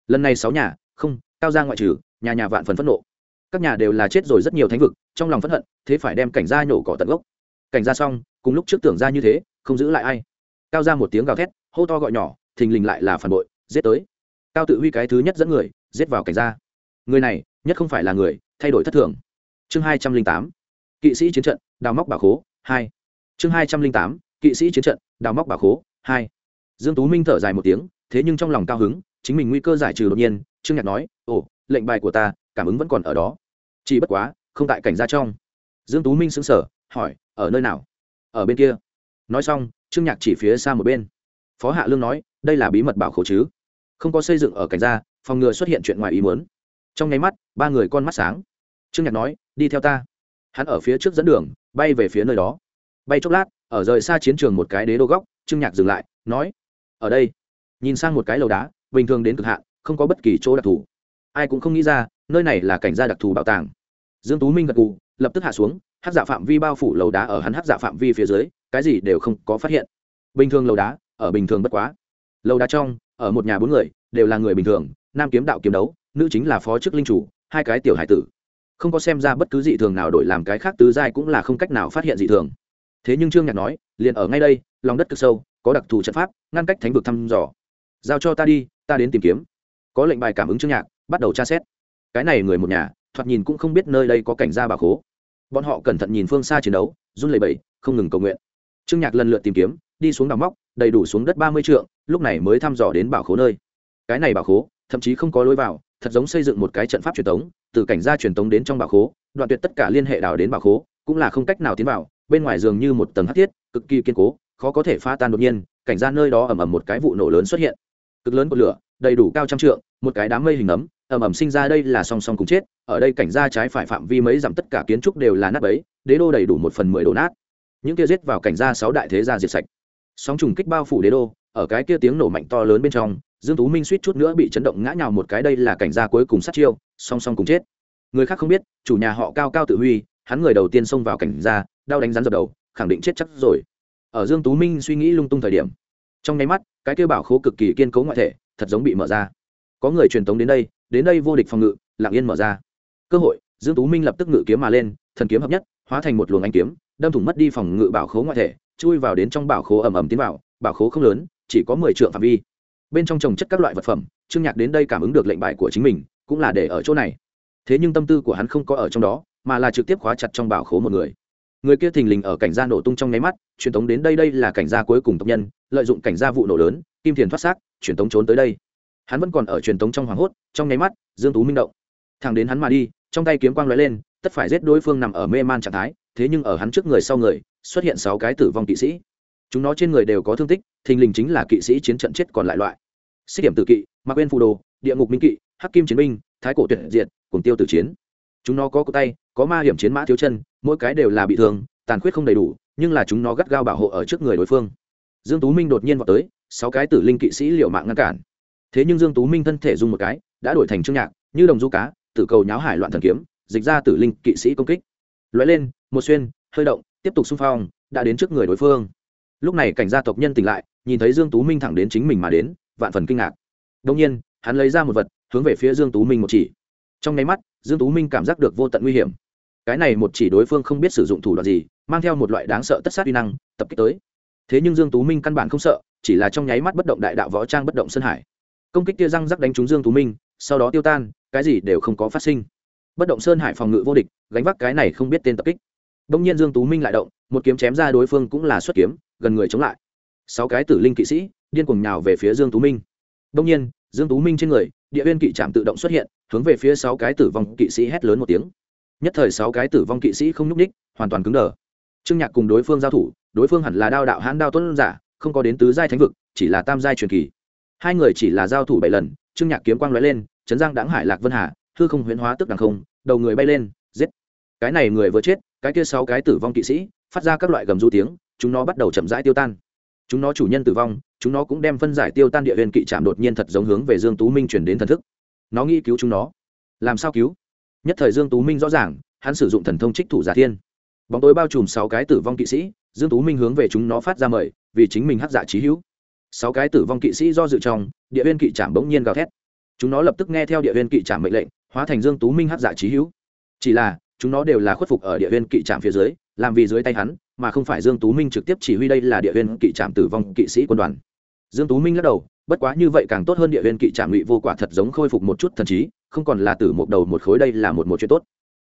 Lần này sáu nhà, không, cao gia ngoại trừ, nhà nhà vạn phần phẫn nộ. Các nhà đều là chết rồi rất nhiều thánh vực, trong lòng phẫn hận, thế phải đem cảnh gia nhổ cỏ tận gốc. Cảnh gia xong, cùng lúc trước tưởng ra như thế, không giữ lại ai. Cao ra một tiếng gào thét, hô to gọi nhỏ, thình lình lại là phản bội, giết tới. Cao tự huy cái thứ nhất dẫn người, giết vào cảnh gia. Người này, nhất không phải là người, thay đổi thất thường. Chương hai trăm linh tám. Kỵ sĩ chiến trận, đào móc bảo khố, hai. Chương hai trăm linh tám kỵ sĩ chiến trận, đào móc bảo khố, hai. Dương tú minh thở dài một tiếng, thế nhưng trong lòng cao hứng, chính mình nguy cơ giải trừ đột nhiên, trương nhạc nói, ồ, lệnh bài của ta, cảm ứng vẫn còn ở đó. Chỉ bất quá, không tại cảnh gia trong. Dương tú minh sững sờ, hỏi, ở nơi nào? Ở bên kia. Nói xong, trương nhạc chỉ phía xa một bên. Phó hạ lương nói, đây là bí mật bảo khố chứ? Không có xây dựng ở cảnh gia, phòng ngừa xuất hiện chuyện ngoài ý muốn. Trong nháy mắt, ba người con mắt sáng. Trương nhạc nói, đi theo ta. Hắn ở phía trước dẫn đường, bay về phía nơi đó. Bay chốc lát ở rời xa chiến trường một cái đế đô góc, trương nhạc dừng lại, nói, ở đây. Nhìn sang một cái lầu đá, bình thường đến cực hạn, không có bất kỳ chỗ đặc thù. Ai cũng không nghĩ ra, nơi này là cảnh gia đặc thù bảo tàng. Dương tú minh gật gù, lập tức hạ xuống, hát dạ phạm vi bao phủ lầu đá ở hắn hát dạ phạm vi phía dưới, cái gì đều không có phát hiện. Bình thường lầu đá, ở bình thường bất quá. Lầu đá trong, ở một nhà bốn người, đều là người bình thường, nam kiếm đạo kiếm đấu, nữ chính là phó chức linh chủ, hai cái tiểu hải tử. Không có xem ra bất cứ dị thường nào đổi làm cái khác tứ giai cũng là không cách nào phát hiện dị thường thế nhưng trương nhạc nói, liền ở ngay đây, lòng đất cực sâu, có đặc thù trận pháp, ngăn cách thánh vực thăm dò. Giao cho ta đi, ta đến tìm kiếm. Có lệnh bài cảm ứng trương nhạc, bắt đầu tra xét. Cái này người một nhà, thoạt nhìn cũng không biết nơi đây có cảnh gia bà khố. Bọn họ cẩn thận nhìn phương xa chiến đấu, run lẩy bẩy, không ngừng cầu nguyện. Trương nhạc lần lượt tìm kiếm, đi xuống đào móc, đầy đủ xuống đất ba mươi trượng, lúc này mới thăm dò đến bảo khố nơi. Cái này bảo khố, thậm chí không có lối vào, thật giống xây dựng một cái trận pháp truyền thống từ cảnh gia truyền thống đến trong bảo khố, đoạn tuyệt tất cả liên hệ đào đến bảo khố, cũng là không cách nào tiến vào bên ngoài dường như một tầng hắc thiết, cực kỳ kiên cố, khó có thể phá tan đột nhiên, cảnh ra nơi đó ầm ầm một cái vụ nổ lớn xuất hiện. Cực lớn của lửa, đầy đủ cao trăm trượng, một cái đám mây hình ấm, ầm ầm sinh ra đây là song song cùng chết, ở đây cảnh ra trái phải phạm vi mấy dặm tất cả kiến trúc đều là nát bấy, đế đô đầy đủ một phần mười đổ nát. Những kia giết vào cảnh ra sáu đại thế gia diệt sạch. Sóng trùng kích bao phủ đế đô, ở cái kia tiếng nổ mạnh to lớn bên trong, dương tú minh suýt chút nữa bị chấn động ngã nhào một cái đây là cảnh gia cuối cùng sát chiêu, song song cùng chết. Người khác không biết, chủ nhà họ cao cao tự huy, hắn người đầu tiên xông vào cảnh gia đau đánh rắn dập đầu, khẳng định chết chắc rồi. Ở dương tú minh suy nghĩ lung tung thời điểm, trong nháy mắt, cái kêu bảo khố cực kỳ kiên cố ngoại thể, thật giống bị mở ra. Có người truyền tống đến đây đến đây vô địch phòng ngự, lặng yên mở ra. Cơ hội, dương tú minh lập tức ngự kiếm mà lên, thần kiếm hợp nhất, hóa thành một luồng ánh kiếm, đâm thủng mất đi phòng ngự bảo khố ngoại thể, chui vào đến trong bảo khố ầm ầm tiến vào, bảo khố không lớn, chỉ có mười trượng phạm vi. Bên trong trồng chất các loại vật phẩm, trương nhạc đến đây cảm ứng được lệnh bài của chính mình, cũng là để ở chỗ này. Thế nhưng tâm tư của hắn không có ở trong đó, mà là trực tiếp khóa chặt trong bảo khố một người người kia thình lình ở cảnh gia nổ tung trong nháy mắt, truyền tống đến đây đây là cảnh gia cuối cùng tộc nhân, lợi dụng cảnh gia vụ nổ lớn, kim thiền thoát xác, truyền tống trốn tới đây. Hắn vẫn còn ở truyền tống trong hoàng hốt, trong nháy mắt, dương tú minh động. Thẳng đến hắn mà đi, trong tay kiếm quang lóe lên, tất phải giết đối phương nằm ở mê man trạng thái, thế nhưng ở hắn trước người sau người, xuất hiện sáu cái tử vong kỵ sĩ. Chúng nó trên người đều có thương tích, thình lình chính là kỵ sĩ chiến trận chết còn lại loại. Xích điểm tử kỵ mặc quên phù đồ, địa ngục minh kỵ, hắc kim chiến binh, thái cổ tuyệt diệt cùng tiêu tử chiến. Chúng nó có cổ tay có ma hiểm chiến mã thiếu chân, mỗi cái đều là bị thương, tàn khuyết không đầy đủ, nhưng là chúng nó gắt gao bảo hộ ở trước người đối phương. Dương tú minh đột nhiên vào tới, sáu cái tử linh kỵ sĩ liều mạng ngăn cản. Thế nhưng dương tú minh thân thể dùng một cái, đã đổi thành trương nhạc, như đồng du cá, tử cầu nháo hải loạn thần kiếm, dịch ra tử linh kỵ sĩ công kích. Lóe lên, một xuyên, hơi động, tiếp tục xung phong, đã đến trước người đối phương. Lúc này cảnh gia tộc nhân tỉnh lại, nhìn thấy dương tú minh thẳng đến chính mình mà đến, vạn phần kinh ngạc. Đông nhiên, hắn lấy ra một vật, hướng về phía dương tú minh một chỉ. Trong nháy mắt, dương tú minh cảm giác được vô tận nguy hiểm cái này một chỉ đối phương không biết sử dụng thủ đoạn gì, mang theo một loại đáng sợ tất sát uy năng, tập kích tới. Thế nhưng dương tú minh căn bản không sợ, chỉ là trong nháy mắt bất động đại đạo võ trang bất động sơn hải. Công kích tia răng rắc đánh trúng dương tú minh, sau đó tiêu tan, cái gì đều không có phát sinh. Bất động sơn hải phòng ngự vô địch, gánh vác cái này không biết tên tập kích. Đông nhiên dương tú minh lại động, một kiếm chém ra đối phương cũng là xuất kiếm, gần người chống lại. Sáu cái tử linh kỵ sĩ, điên cuồng nhào về phía dương tú minh. Đông nhiên, dương tú minh trên người, địa viên kỵ trạm tự động xuất hiện, hướng về phía sáu cái tử vong kỵ sĩ hét lớn một tiếng nhất thời sáu cái tử vong kỵ sĩ không nhúc ních hoàn toàn cứng đờ. Trương nhạc cùng đối phương giao thủ, đối phương hẳn là đao đạo hãn đao tuấn giả, không có đến tứ giai thánh vực, chỉ là tam giai truyền kỳ. Hai người chỉ là giao thủ bảy lần, trương nhạc kiếm quang lóe lên, chấn giang đáng hải lạc vân hà, hư không huyễn hóa tức đằng không, đầu người bay lên, giết. Cái này người vừa chết, cái kia sáu cái tử vong kỵ sĩ, phát ra các loại gầm du tiếng, chúng nó bắt đầu chậm rãi tiêu tan. Chúng nó chủ nhân tử vong, chúng nó cũng đem phân giải tiêu tan địa huyền kỵ trạm đột nhiên thật giống hướng về dương tú minh chuyển đến thần thức. Nó nghĩ cứu chúng nó. Làm sao cứu? Nhất thời dương tú minh rõ ràng, hắn sử dụng thần thông trích thủ giả thiên. Bóng tối bao trùm sáu cái tử vong kỵ sĩ, dương tú minh hướng về chúng nó phát ra mời, vì chính mình hắc giả trí hữu. Sáu cái tử vong kỵ sĩ do dự trong, địa viên kỵ trạm bỗng nhiên gào thét. Chúng nó lập tức nghe theo địa viên kỵ trạm mệnh lệnh, hóa thành dương tú minh hắc giả trí hữu. Chỉ là, chúng nó đều là khuất phục ở địa viên kỵ trạm phía dưới, làm vì dưới tay hắn, mà không phải dương tú minh trực tiếp chỉ huy đây là địa viên kỵ trạm tử vong kỵ sĩ quân đoàn dương tú minh lắc đầu, bất quá như vậy càng tốt hơn địa huyên kỵ trạm ngụy vô quả thật giống khôi phục một chút thần trí, không còn là tử một đầu một khối đây là một một chuyện tốt.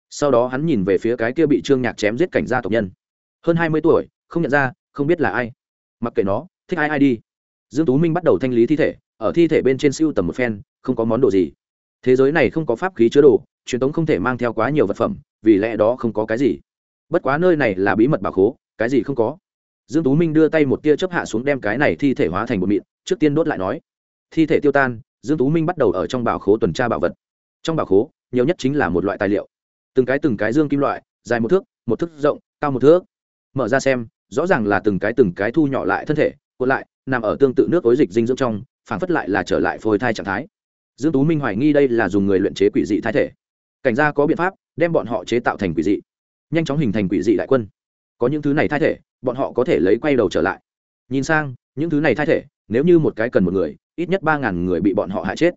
Sau đó hắn nhìn về phía cái kia bị trương nhạc chém giết cảnh gia tộc nhân. Hơn hai mươi tuổi, không nhận ra, không biết là ai. Mặc kệ nó, thích ai ai đi. Dương tú minh bắt đầu thanh lý thi thể, ở thi thể bên trên siêu tầm một phen, không có món đồ gì. Thế giới này không có pháp khí chứa đồ, truyền thống không thể mang theo quá nhiều vật phẩm, vì lẽ đó không có cái gì. Bất quá nơi này là bí mật bảo khố, cái gì không có dương tú minh đưa tay một tia chớp hạ xuống đem cái này thi thể hóa thành một mịn, trước tiên đốt lại nói, thi thể tiêu tan, dương tú minh bắt đầu ở trong bảo khố tuần tra bảo vật. Trong bảo khố, nhiều nhất chính là một loại tài liệu. Từng cái từng cái dương kim loại, dài một thước một thước rộng, cao một thước. Mở ra xem, rõ ràng là từng cái từng cái thu nhỏ lại thân thể, cuộn lại, nằm ở tương tự nước ối dịch dinh dưỡng trong phản phất lại là trở lại phôi thai trạng thái. Dương tú minh hoài nghi đây là dùng người luyện chế quỷ dị thái thể. Cảnh gia có biện pháp đem bọn họ chế tạo thành quỷ dị, nhanh chóng hình thành quỷ dị đại quân. Có những thứ này thai thể bọn họ có thể lấy quay đầu trở lại. Nhìn sang, những thứ này thay thể, nếu như một cái cần một người, ít nhất ba ngàn người bị bọn họ hại chết.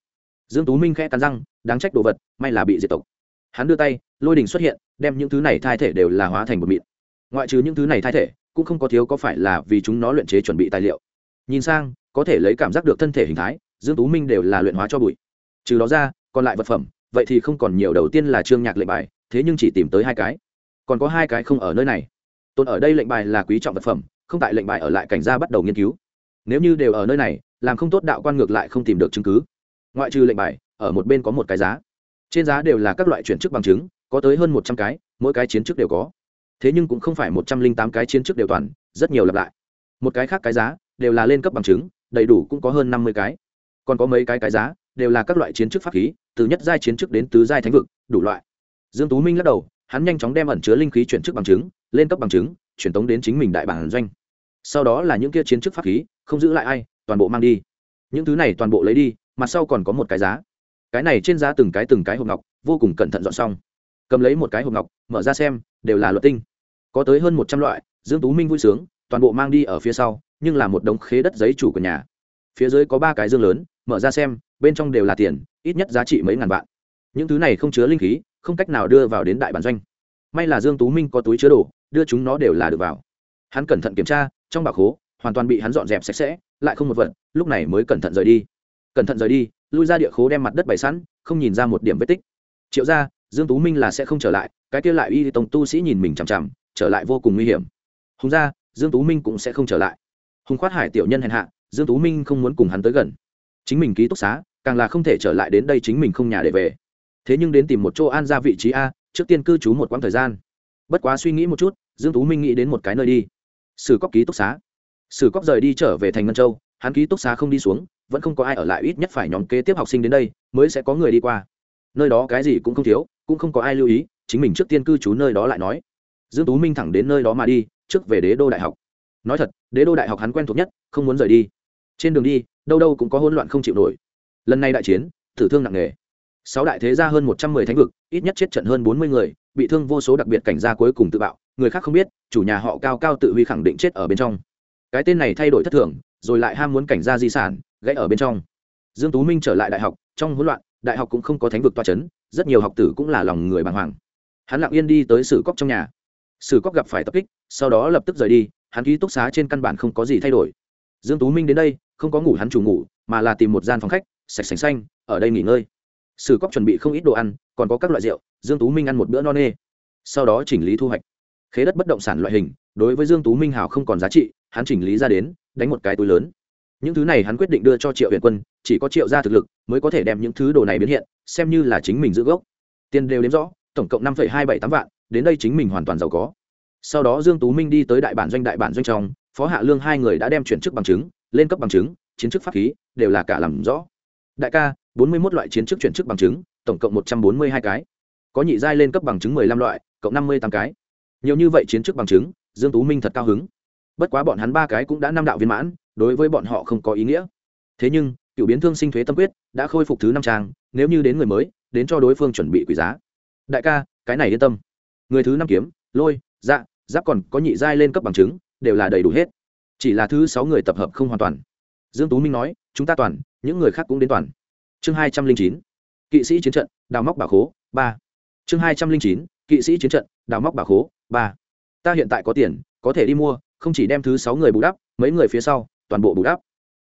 Dương tú minh khẽ cắn răng, đáng trách đồ vật, may là bị diệt tộc. Hắn đưa tay, lôi đình xuất hiện, đem những thứ này thay thể đều là hóa thành một mịn. Ngoại trừ những thứ này thay thể, cũng không có thiếu có phải là vì chúng nó luyện chế chuẩn bị tài liệu. Nhìn sang, có thể lấy cảm giác được thân thể hình thái, dương tú minh đều là luyện hóa cho bụi. Trừ đó ra, còn lại vật phẩm, vậy thì không còn nhiều, đầu tiên là trương nhạc lệnh bài, thế nhưng chỉ tìm tới hai cái. Còn có hai cái không ở nơi này tôn ở đây lệnh bài là quý trọng vật phẩm, không tại lệnh bài ở lại cảnh gia bắt đầu nghiên cứu. Nếu như đều ở nơi này, làm không tốt đạo quan ngược lại không tìm được chứng cứ. Ngoại trừ lệnh bài, ở một bên có một cái giá. Trên giá đều là các loại chuyển chức bằng chứng, có tới hơn một trăm cái, mỗi cái chiến chức đều có. Thế nhưng cũng không phải một trăm linh tám cái chiến chức đều toàn, rất nhiều lặp lại. Một cái khác cái giá đều là lên cấp bằng chứng, đầy đủ cũng có hơn năm mươi cái. Còn có mấy cái cái giá đều là các loại chiến chức pháp khí, từ nhất giai chiến chức đến tứ giai thánh vực, đủ loại. Dương tú minh lắc đầu hắn nhanh chóng đem ẩn chứa linh khí chuyển chức bằng chứng, lên cấp bằng chứng chuyển tống đến chính mình đại bản doanh. Sau đó là những kia chiến chức pháp khí, không giữ lại ai, toàn bộ mang đi. Những thứ này toàn bộ lấy đi, mặt sau còn có một cái giá. Cái này trên giá từng cái từng cái hộp ngọc, vô cùng cẩn thận dọn xong. Cầm lấy một cái hộp ngọc, mở ra xem, đều là luật tinh. Có tới hơn một trăm loại, dương tú minh vui sướng, toàn bộ mang đi ở phía sau, nhưng là một đống khế đất giấy chủ của nhà. Phía dưới có ba cái dương lớn, mở ra xem, bên trong đều là tiền, ít nhất giá trị mấy ngàn vạn. Những thứ này không chứa linh khí không cách nào đưa vào đến đại bản doanh. May là dương tú minh có túi chứa đồ, đưa chúng nó đều là được vào. Hắn cẩn thận kiểm tra, trong bạc hố, hoàn toàn bị hắn dọn dẹp sạch sẽ, lại không một vật, lúc này mới cẩn thận rời đi. Cẩn thận rời đi, lui ra địa khố đem mặt đất bày sẵn, không nhìn ra một điểm vết tích. Triệu ra dương tú minh là sẽ không trở lại, cái kia lại y tổng tu sĩ nhìn mình chằm chằm, trở lại vô cùng nguy hiểm. Hùng ra dương tú minh cũng sẽ không trở lại. Hùng khoát hải tiểu nhân hèn hạ, dương tú minh không muốn cùng hắn tới gần. Chính mình ký túc xá, càng là không thể trở lại đến đây chính mình không nhà để về thế nhưng đến tìm một chỗ an ra vị trí a, trước tiên cư trú một quãng thời gian. Bất quá suy nghĩ một chút, dương tú minh nghĩ đến một cái nơi đi. Sử cóc ký túc xá. Sử cóc rời đi trở về thành ngân châu, hắn ký túc xá không đi xuống, vẫn không có ai ở lại, ít nhất phải nhóm kế tiếp học sinh đến đây, mới sẽ có người đi qua. Nơi đó cái gì cũng không thiếu, cũng không có ai lưu ý, chính mình trước tiên cư trú nơi đó lại nói. Dương tú minh thẳng đến nơi đó mà đi, trước về đế đô đại học. Nói thật, đế đô đại học hắn quen thuộc nhất, không muốn rời đi. Trên đường đi, đâu đâu cũng có hỗn loạn không chịu nổi. Lần này đại chiến tử thương nặng nề sáu đại thế gia hơn một trăm mười thánh vực, ít nhất chết trận hơn bốn mươi người, bị thương vô số đặc biệt cảnh gia cuối cùng tự bạo, người khác không biết, chủ nhà họ cao cao tự huy khẳng định chết ở bên trong. Cái tên này thay đổi thất thường, rồi lại ham muốn cảnh gia di sản, gãy ở bên trong. Dương tú minh trở lại đại học, trong hỗn loạn, đại học cũng không có thánh vực toa chấn, rất nhiều học tử cũng là lòng người bàng hoàng. Hắn lặng yên đi tới sử cốc trong nhà. Sử cốc gặp phải tập kích, sau đó lập tức rời đi, hắn ký túc xá trên căn bản không có gì thay đổi. Dương tú minh đến đây, không có ngủ hắn chủ ngủ, mà là tìm một gian phòng khách, sạch sành xanh, ở đây nghỉ ngơi sử cóc chuẩn bị không ít đồ ăn, còn có các loại rượu, dương tú minh ăn một bữa no nê. Sau đó chỉnh lý thu hoạch. Khế đất bất động sản loại hình, đối với dương tú minh hào không còn giá trị, hắn chỉnh lý ra đến, đánh một cái túi lớn. Những thứ này hắn quyết định đưa cho triệu huyện quân, chỉ có triệu ra thực lực mới có thể đem những thứ đồ này biến hiện, xem như là chính mình giữ gốc. Tiền đều đếm rõ, tổng cộng năm hai bảy tám vạn, đến đây chính mình hoàn toàn giàu có. Sau đó dương tú minh đi tới đại bản doanh đại bản doanh trong, phó hạ lương hai người đã đem chuyển chức bằng chứng, lên cấp bằng chứng, chiến chức pháp khí, đều là cả làm rõ. Đại ca bốn mươi 41 loại chiến chức chuyển chức bằng chứng, tổng cộng một trăm bốn mươi hai cái. Có nhị giai lên cấp bằng chứng mười lăm loại, cộng năm mươi tám cái. Nhiều như vậy chiến chức bằng chứng, dương tú minh thật cao hứng. Bất quá bọn hắn ba cái cũng đã năm đạo viên mãn, đối với bọn họ không có ý nghĩa. Thế nhưng, cựu biến thương sinh thuế tâm quyết đã khôi phục thứ năm trang, nếu như đến người mới, đến cho đối phương chuẩn bị quỷ giá. Đại ca, cái này yên tâm. Người thứ năm kiếm, lôi dạ giáp còn có nhị giai lên cấp bằng chứng, đều là đầy đủ hết. Chỉ là thứ sáu người tập hợp không hoàn toàn. Dương tú minh nói, chúng ta toàn, những người khác cũng đến toàn chương hai trăm linh chín, kỵ sĩ chiến trận, đào móc bảo khố, ba. Chương hai trăm linh chín, kỵ sĩ chiến trận, đào móc bảo khố, ba. Ta hiện tại có tiền, có thể đi mua, không chỉ đem thứ sáu người bù đắp, mấy người phía sau, toàn bộ bù đắp.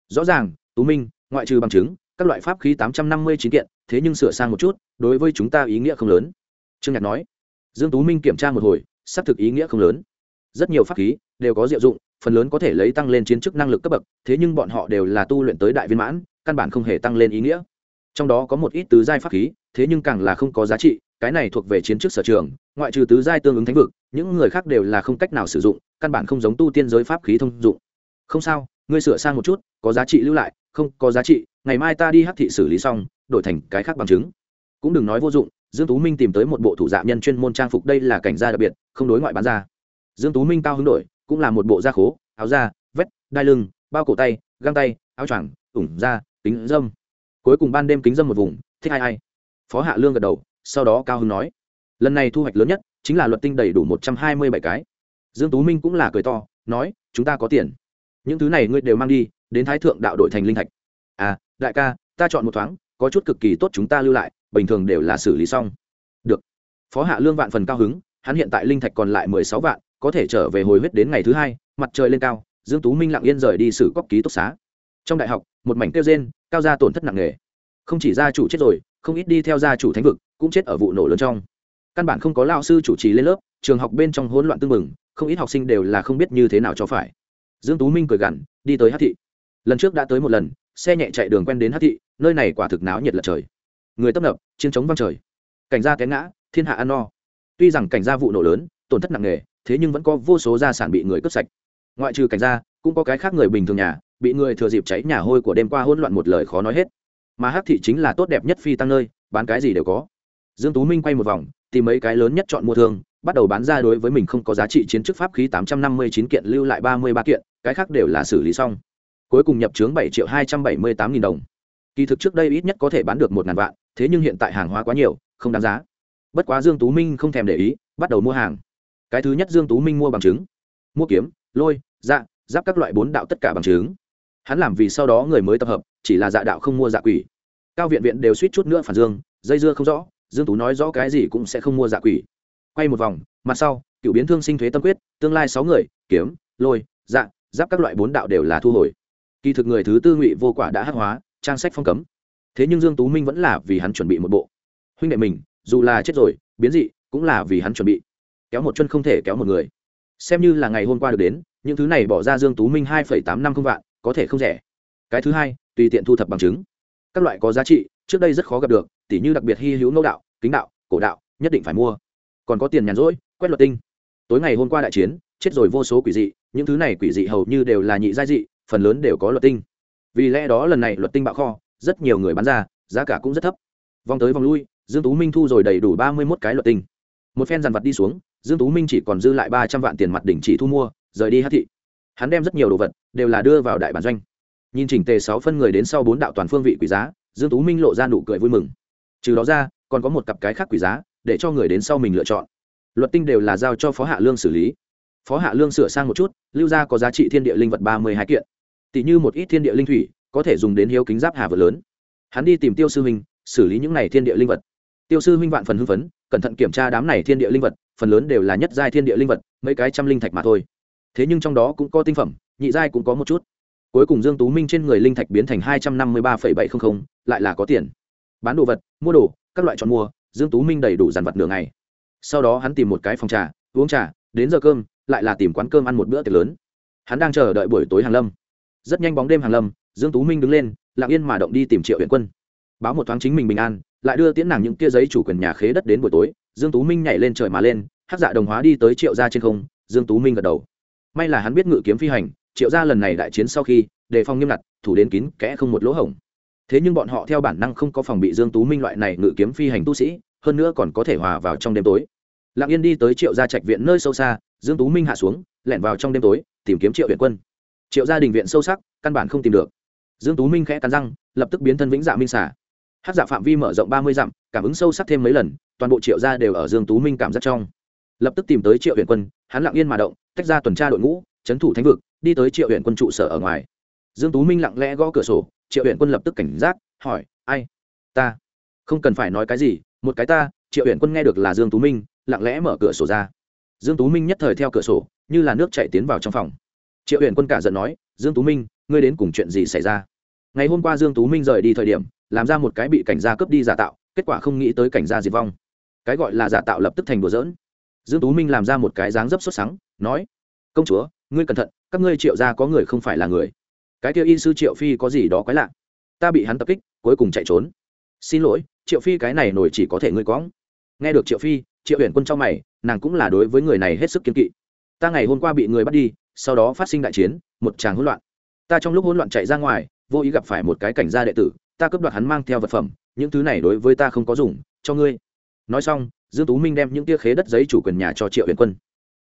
Rõ ràng, tú minh, ngoại trừ bằng chứng, các loại pháp khí tám trăm năm mươi chín kiện, thế nhưng sửa sang một chút, đối với chúng ta ý nghĩa không lớn. Trương nhạc nói. Dương tú minh kiểm tra một hồi, xác thực ý nghĩa không lớn. Rất nhiều pháp khí đều có diệu dụng, phần lớn có thể lấy tăng lên chiến chức năng lực cấp bậc, thế nhưng bọn họ đều là tu luyện tới đại viên mãn, căn bản không hề tăng lên ý nghĩa trong đó có một ít tứ giai pháp khí, thế nhưng càng là không có giá trị, cái này thuộc về chiến trước sở trường, ngoại trừ tứ giai tương ứng thánh vực, những người khác đều là không cách nào sử dụng, căn bản không giống tu tiên giới pháp khí thông dụng. Không sao, ngươi sửa sang một chút, có giá trị lưu lại, không có giá trị, ngày mai ta đi hắc thị xử lý xong, đổi thành cái khác bằng chứng. Cũng đừng nói vô dụng, dương tú minh tìm tới một bộ thủ dạ nhân chuyên môn trang phục đây là cảnh gia đặc biệt, không đối ngoại bán ra. Dương tú minh cao hứng đổi, cũng là một bộ da khố, áo da, vét, đai lưng, bao cổ tay, găng tay, áo choàng, ủng da tính dâm cuối cùng ban đêm kính dâm một vùng, thích ai ai. Phó hạ lương gật đầu, sau đó cao hứng nói, lần này thu hoạch lớn nhất chính là luật tinh đầy đủ một trăm hai mươi bảy cái. Dương tú minh cũng là cười to, nói, chúng ta có tiền. Những thứ này ngươi đều mang đi, đến thái thượng đạo đội thành linh thạch. À đại ca, ta chọn một thoáng, có chút cực kỳ tốt chúng ta lưu lại, bình thường đều là xử lý xong. Được. Phó hạ lương vạn phần cao hứng, hắn hiện tại linh thạch còn lại mười sáu vạn, có thể trở về hồi huyết đến ngày thứ hai, mặt trời lên cao, dương tú minh lặng yên rời đi xử cóc ký túc xá. Trong đại học, một mảnh tiêu rên cao gia tổn thất nặng nề. Không chỉ gia chủ chết rồi, không ít đi theo gia chủ thánh vực cũng chết ở vụ nổ lớn trong. Căn bản không có lao sư chủ trì lên lớp, trường học bên trong hỗn loạn tương mừng không ít học sinh đều là không biết như thế nào cho phải. Dương tú minh cười gằn, đi tới hát thị. Lần trước đã tới một lần, xe nhẹ chạy đường quen đến hát thị, nơi này quả thực náo nhiệt lật trời. Người tấp nập, chiến chống văng trời. Cảnh gia té ngã, thiên hạ ăn no. Tuy rằng cảnh gia vụ nổ lớn, tổn thất nặng nề, thế nhưng vẫn có vô số gia sản bị người cướp sạch. Ngoại trừ cảnh gia, cũng có cái khác người bình thường nhà bị người thừa dịp cháy nhà hôi của đêm qua hỗn loạn một lời khó nói hết. Mà hắc thị chính là tốt đẹp nhất phi tăng nơi, bán cái gì đều có. Dương tú minh quay một vòng, tìm mấy cái lớn nhất chọn mua thương, bắt đầu bán ra đối với mình không có giá trị chiến chức pháp khí tám trăm năm mươi chín kiện, lưu lại ba mươi ba kiện, cái khác đều là xử lý xong. Cuối cùng nhập trướng bảy triệu hai trăm bảy mươi tám nghìn đồng. Kỳ thực trước đây ít nhất có thể bán được một ngàn vạn, thế nhưng hiện tại hàng hóa quá nhiều, không đáng giá. Bất quá dương tú minh không thèm để ý, bắt đầu mua hàng. Cái thứ nhất dương tú minh mua bằng chứng. Mua kiếm, lôi dạ giáp các loại bốn đạo tất cả bằng chứng hắn làm vì sau đó người mới tập hợp, chỉ là dạ đạo không mua dạ quỷ. Cao viện viện đều suýt chút nữa phản dương, dây dưa không rõ, dương tú nói rõ cái gì cũng sẽ không mua dạ quỷ. Quay một vòng, mặt sau, cựu biến thương sinh thuế tâm quyết, tương lai sáu người, kiếm, lôi dạ giáp các loại bốn đạo đều là thu hồi. Kỳ thực người thứ tư ngụy vô quả đã hắc hóa, trang sách phong cấm. Thế nhưng dương tú minh vẫn là vì hắn chuẩn bị một bộ. Huynh đệ mình, dù là chết rồi, biến dị, cũng là vì hắn chuẩn bị. Kéo một chân không thể kéo một người. Xem như là ngày hôm qua được đến, những thứ này bỏ ra dương tú minh hai tám năm không vạn có thể không rẻ. Cái thứ hai, tùy tiện thu thập bằng chứng. Các loại có giá trị, trước đây rất khó gặp được, tỉ như đặc biệt hy hữu ngẫu đạo, kính đạo, cổ đạo, nhất định phải mua. Còn có tiền nhàn rỗi, quét luật tinh. Tối ngày hôm qua đại chiến, chết rồi vô số quỷ dị, những thứ này quỷ dị hầu như đều là nhị giai dị, phần lớn đều có luật tinh. Vì lẽ đó lần này luật tinh bạo kho, rất nhiều người bán ra, giá cả cũng rất thấp. Vòng tới vòng lui, dương tú minh thu rồi đầy đủ ba mươi một cái luật tinh. Một phen dàn vật đi xuống, dương tú minh chỉ còn dư lại ba trăm vạn tiền mặt đỉnh chỉ thu mua, rời đi hát thị hắn đem rất nhiều đồ vật đều là đưa vào đại bản doanh. Nhìn chỉnh tề sáu phân người đến sau bốn đạo toàn phương vị quý giá, dương tú minh lộ ra nụ cười vui mừng. Trừ đó ra, còn có một cặp cái khác quý giá để cho người đến sau mình lựa chọn. Luật tinh đều là giao cho phó hạ lương xử lý. Phó hạ lương sửa sang một chút, lưu ra có giá trị thiên địa linh vật ba mươi hai kiện. Tỷ như một ít thiên địa linh thủy, có thể dùng đến hiếu kính giáp hà vật lớn. Hắn đi tìm tiêu sư huynh xử lý những này thiên địa linh vật. Tiêu sư huynh vạn phần hưng phấn, cẩn thận kiểm tra đám này thiên địa linh vật, phần lớn đều là nhất giai thiên địa linh vật, mấy cái trăm linh thạch mà thôi thế nhưng trong đó cũng có tinh phẩm, nhị giai cũng có một chút. Cuối cùng dương tú minh trên người linh thạch biến thành hai trăm năm mươi ba bảy trăm linh lại là có tiền. Bán đồ vật, mua đồ, các loại chọn mua, dương tú minh đầy đủ dàn vật nửa ngày. Sau đó hắn tìm một cái phòng trà, uống trà, đến giờ cơm, lại là tìm quán cơm ăn một bữa tiệc lớn. Hắn đang chờ đợi buổi tối hàng lâm. Rất nhanh bóng đêm hàng lâm, dương tú minh đứng lên, lặng yên mà động đi tìm triệu huyện quân. Báo một thoáng chính mình bình an, lại đưa tiễn nàng những kia giấy chủ quyền nhà khế đất đến buổi tối. Dương tú minh nhảy lên trời mà lên hắc dạ đồng hóa đi tới triệu gia trên không, dương tú minh gật đầu may là hắn biết ngự kiếm phi hành, triệu gia lần này đại chiến sau khi, đề phòng nghiêm ngặt, thủ đến kín kẽ không một lỗ hổng. Thế nhưng bọn họ theo bản năng không có phòng bị dương tú minh loại này ngự kiếm phi hành tu sĩ, hơn nữa còn có thể hòa vào trong đêm tối. Lặng yên đi tới triệu gia trạch viện nơi sâu xa, dương tú minh hạ xuống, lẻn vào trong đêm tối, tìm kiếm triệu viện quân. Triệu gia đình viện sâu sắc, căn bản không tìm được. Dương tú minh khẽ cắn răng, lập tức biến thân vĩnh dạ minh xả hát dạ phạm vi mở rộng ba mươi dặm, cảm ứng sâu sắc thêm mấy lần, toàn bộ triệu gia đều ở dương tú minh cảm giác trong lập tức tìm tới triệu huyện quân, hắn lặng yên mà động, tách ra tuần tra đội ngũ trấn thủ thánh vực, đi tới triệu huyện quân trụ sở ở ngoài. Dương tú minh lặng lẽ gõ cửa sổ, triệu huyện quân lập tức cảnh giác, hỏi, ai? Ta? Không cần phải nói cái gì, một cái ta, triệu huyện quân nghe được là dương tú minh, lặng lẽ mở cửa sổ ra. Dương tú minh nhất thời theo cửa sổ, như là nước chảy tiến vào trong phòng. Triệu huyện quân cả giận nói, dương tú minh, ngươi đến cùng chuyện gì xảy ra? Ngày hôm qua dương tú minh rời đi thời điểm, làm ra một cái bị cảnh gia cướp đi giả tạo, kết quả không nghĩ tới cảnh gia diệt vong. Cái gọi là giả tạo lập tức thành đùa giỡn dương tú minh làm ra một cái dáng dấp xuất sáng nói, công chúa, ngươi cẩn thận, các ngươi triệu gia có người không phải là người. Cái kia y sư triệu phi có gì đó quái lạ. Ta bị hắn tập kích, cuối cùng chạy trốn. Xin lỗi, triệu phi cái này nổi chỉ có thể ngươi có nghe được triệu phi, triệu huyện quân trong mày, nàng cũng là đối với người này hết sức kiên kỵ. Ta ngày hôm qua bị người bắt đi, sau đó phát sinh đại chiến, một tràng hỗn loạn. Ta trong lúc hỗn loạn chạy ra ngoài, vô ý gặp phải một cái cảnh gia đệ tử, ta cướp đoạt hắn mang theo vật phẩm, những thứ này đối với ta không có dùng, cho ngươi. Nói xong dương tú minh đem những tia khế đất giấy chủ quyền nhà cho triệu huyền quân.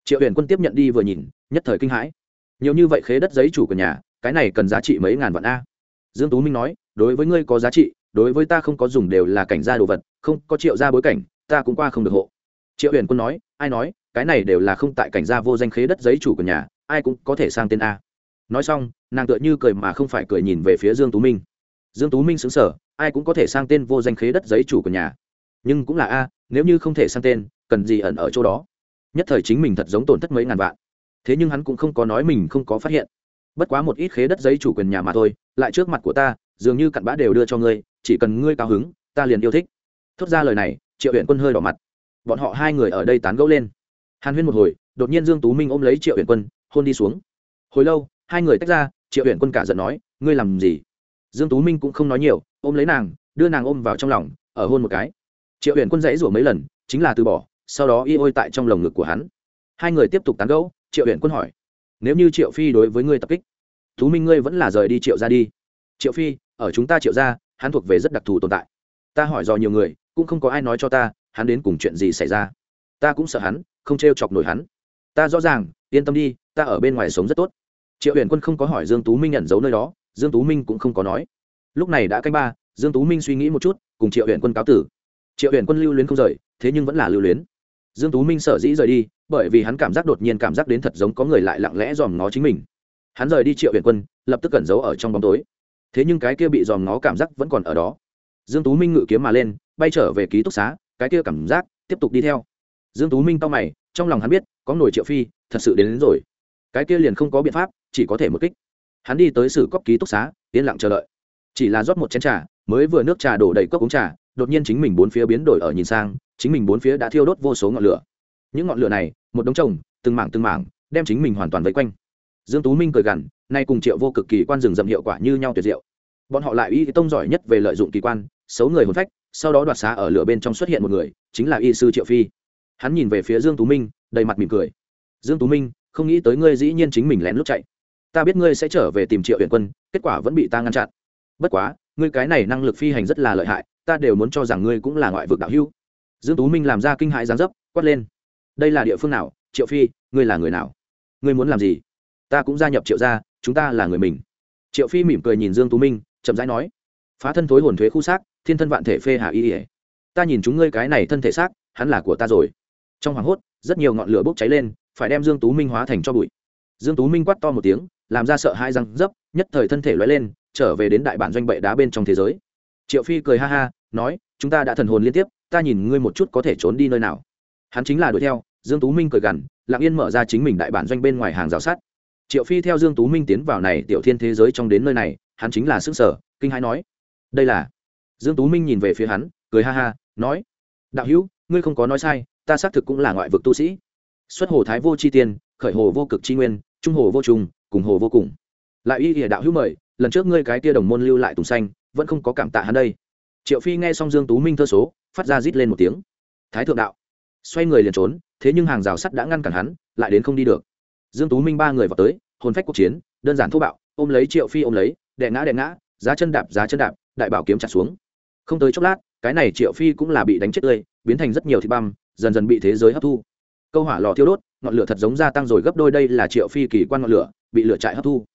Triệu huyền quân tiếp nhận đi vừa nhìn, nhất thời kinh hãi. Nhiều như vậy khế đất giấy chủ quyền nhà, cái này cần giá trị mấy ngàn vạn a? Dương tú minh nói, đối với ngươi có giá trị, đối với ta không có dùng đều là cảnh gia đồ vật, không có triệu gia bối cảnh, ta cũng qua không được hộ. Triệu huyền quân nói, ai nói, cái này đều là không tại cảnh gia vô danh khế đất giấy chủ của nhà, ai cũng có thể sang tên a. Nói xong, nàng tựa như cười mà không phải cười nhìn về phía dương tú minh. Dương tú minh xứng sở ai cũng có thể sang tên vô danh khế đất giấy chủ của nhà nhưng cũng là a, nếu như không thể sang tên, cần gì ẩn ở chỗ đó? Nhất thời chính mình thật giống tổn thất mấy ngàn vạn. Thế nhưng hắn cũng không có nói mình không có phát hiện. Bất quá một ít khế đất giấy chủ quyền nhà mà thôi, lại trước mặt của ta, dường như cặn bã đều đưa cho ngươi, chỉ cần ngươi cao hứng, ta liền yêu thích. Thốt ra lời này, triệu huyện quân hơi đỏ mặt. Bọn họ hai người ở đây tán gẫu lên. Hàn huyên một hồi, đột nhiên dương tú minh ôm lấy triệu huyện quân, hôn đi xuống. Hồi lâu, hai người tách ra, triệu huyện quân cả giận nói, ngươi làm gì? Dương tú minh cũng không nói nhiều, ôm lấy nàng, đưa nàng ôm vào trong lòng, ở hôn một cái triệu huyện quân dãy rủa mấy lần, chính là từ bỏ, sau đó y ôi tại trong lồng ngực của hắn. Hai người tiếp tục tán gẫu, triệu huyện quân hỏi, nếu như triệu phi đối với ngươi tập kích tú minh ngươi vẫn là rời đi triệu ra đi. Triệu phi, ở chúng ta triệu ra hắn thuộc về rất đặc thù tồn tại. Ta hỏi do nhiều người, cũng không có ai nói cho ta, hắn đến cùng chuyện gì xảy ra. Ta cũng sợ hắn, không t r e o chọc nổi hắn. Ta rõ ràng, yên tâm đi, ta ở bên ngoài sống rất tốt. Triệu huyền quân không có hỏi dương tú minh nhận giấu nơi đó, dương tú minh cũng không có nói. Lúc này đã canh ba, dương tú minh suy nghĩ một chút, cùng triệu huyền quân cáo tử triệu huyền quân lưu luyến không rời thế nhưng vẫn là lưu luyến. Dương tú minh sợ dĩ rời đi bởi vì hắn cảm giác đột nhiên cảm giác đến thật giống có người lại lặng lẽ dòm ngó chính mình. Hắn rời đi triệu huyền quân lập tức cẩn giấu ở trong bóng tối. Thế nhưng cái kia bị dòm ngó cảm giác vẫn còn ở đó. Dương tú minh ngự kiếm mà lên bay trở về ký túc xá cái kia cảm giác tiếp tục đi theo. Dương tú minh to mày trong lòng hắn biết có nổi triệu phi thật sự đến, đến rồi. Cái kia liền không có biện pháp chỉ có thể một kích. Hắn đi tới sử cốc ký túc xá yên lặng chờ đợi. Chỉ là rót một chén trà mới vừa nước trà đổ đầy cốc uống trà đột nhiên chính mình bốn phía biến đổi ở nhìn sang, chính mình bốn phía đã thiêu đốt vô số ngọn lửa. Những ngọn lửa này, một đống trồng, từng mảng từng mảng, đem chính mình hoàn toàn vây quanh. Dương tú minh cười gằn, nay cùng triệu vô cực kỳ quan rừng rậm hiệu quả như nhau tuyệt diệu. Bọn họ lại y tông giỏi nhất về lợi dụng kỳ quan, xấu người hồn phách, sau đó đoạt xá ở lửa bên trong xuất hiện một người, chính là y sư triệu phi. Hắn nhìn về phía dương tú minh, đầy mặt mỉm cười. Dương tú minh, không nghĩ tới ngươi dĩ nhiên chính mình lén lút chạy. Ta biết ngươi sẽ trở về tìm triệu huyện quân, kết quả vẫn bị ta ngăn chặn. Bất quá, ngươi cái này năng lực phi hành rất là lợi hại ta đều muốn cho rằng ngươi cũng là ngoại vực đạo hữu. Dương tú minh làm ra kinh hãi giáng dấp, quát lên. Đây là địa phương nào? Triệu phi, ngươi là người nào? Ngươi muốn làm gì? Ta cũng gia nhập triệu gia, chúng ta là người mình. Triệu phi mỉm cười nhìn dương tú minh, chậm rãi nói. Phá thân thối hồn thuế khu xác, thiên thân vạn thể phê hà y ỉa ta nhìn chúng ngươi cái này thân thể xác, hắn là của ta rồi. Trong hoàng hốt, rất nhiều ngọn lửa bốc cháy lên, phải đem dương tú minh hóa thành cho bụi. Dương tú minh quát to một tiếng, làm ra sợ hai răng dấp, nhất thời thân thể lóe lên, trở về đến đại bản doanh bệ đá bên trong thế giới triệu phi cười ha ha, nói, chúng ta đã thần hồn liên tiếp, ta nhìn ngươi một chút có thể trốn đi nơi nào. Hắn chính là đuổi theo, dương tú minh cười gằn, lặng yên mở ra chính mình đại bản doanh bên ngoài hàng rào sắt. Triệu phi theo dương tú minh tiến vào này tiểu thiên thế giới trong đến nơi này, hắn chính là sức sở kinh hãi nói, đây là dương tú minh nhìn về phía hắn, cười ha ha, nói, đạo hữu, ngươi không có nói sai, ta xác thực cũng là ngoại vực tu sĩ. Xuất hồ thái vô chi tiên, khởi hồ vô cực chi nguyên, trung hồ vô trùng, cùng hồ vô cùng. Lại y ỉa đạo hữu mời, lần trước ngươi cái tia đồng môn lưu lại tùng xanh vẫn không có cảm tạ hắn đây. Triệu phi nghe xong dương tú minh thơ số, phát ra rít lên một tiếng. Thái thượng đạo. Xoay người liền trốn, thế nhưng hàng rào sắt đã ngăn cản hắn, lại đến không đi được. Dương tú minh ba người vào tới, hồn phách cuộc chiến, đơn giản thô bạo, ôm lấy triệu phi ôm lấy, đè ngã đè ngã, giá chân đạp giá chân đạp, đại bảo kiếm chặt xuống. Không tới chốc lát, cái này triệu phi cũng là bị đánh chết tươi, biến thành rất nhiều thịt băm, dần dần bị thế giới hấp thu. Câu hỏa lò thiêu đốt, ngọn lửa thật giống gia tăng rồi gấp đôi, đây là triệu phi kỳ quan ngọn lửa, bị lửa trại hấp thu.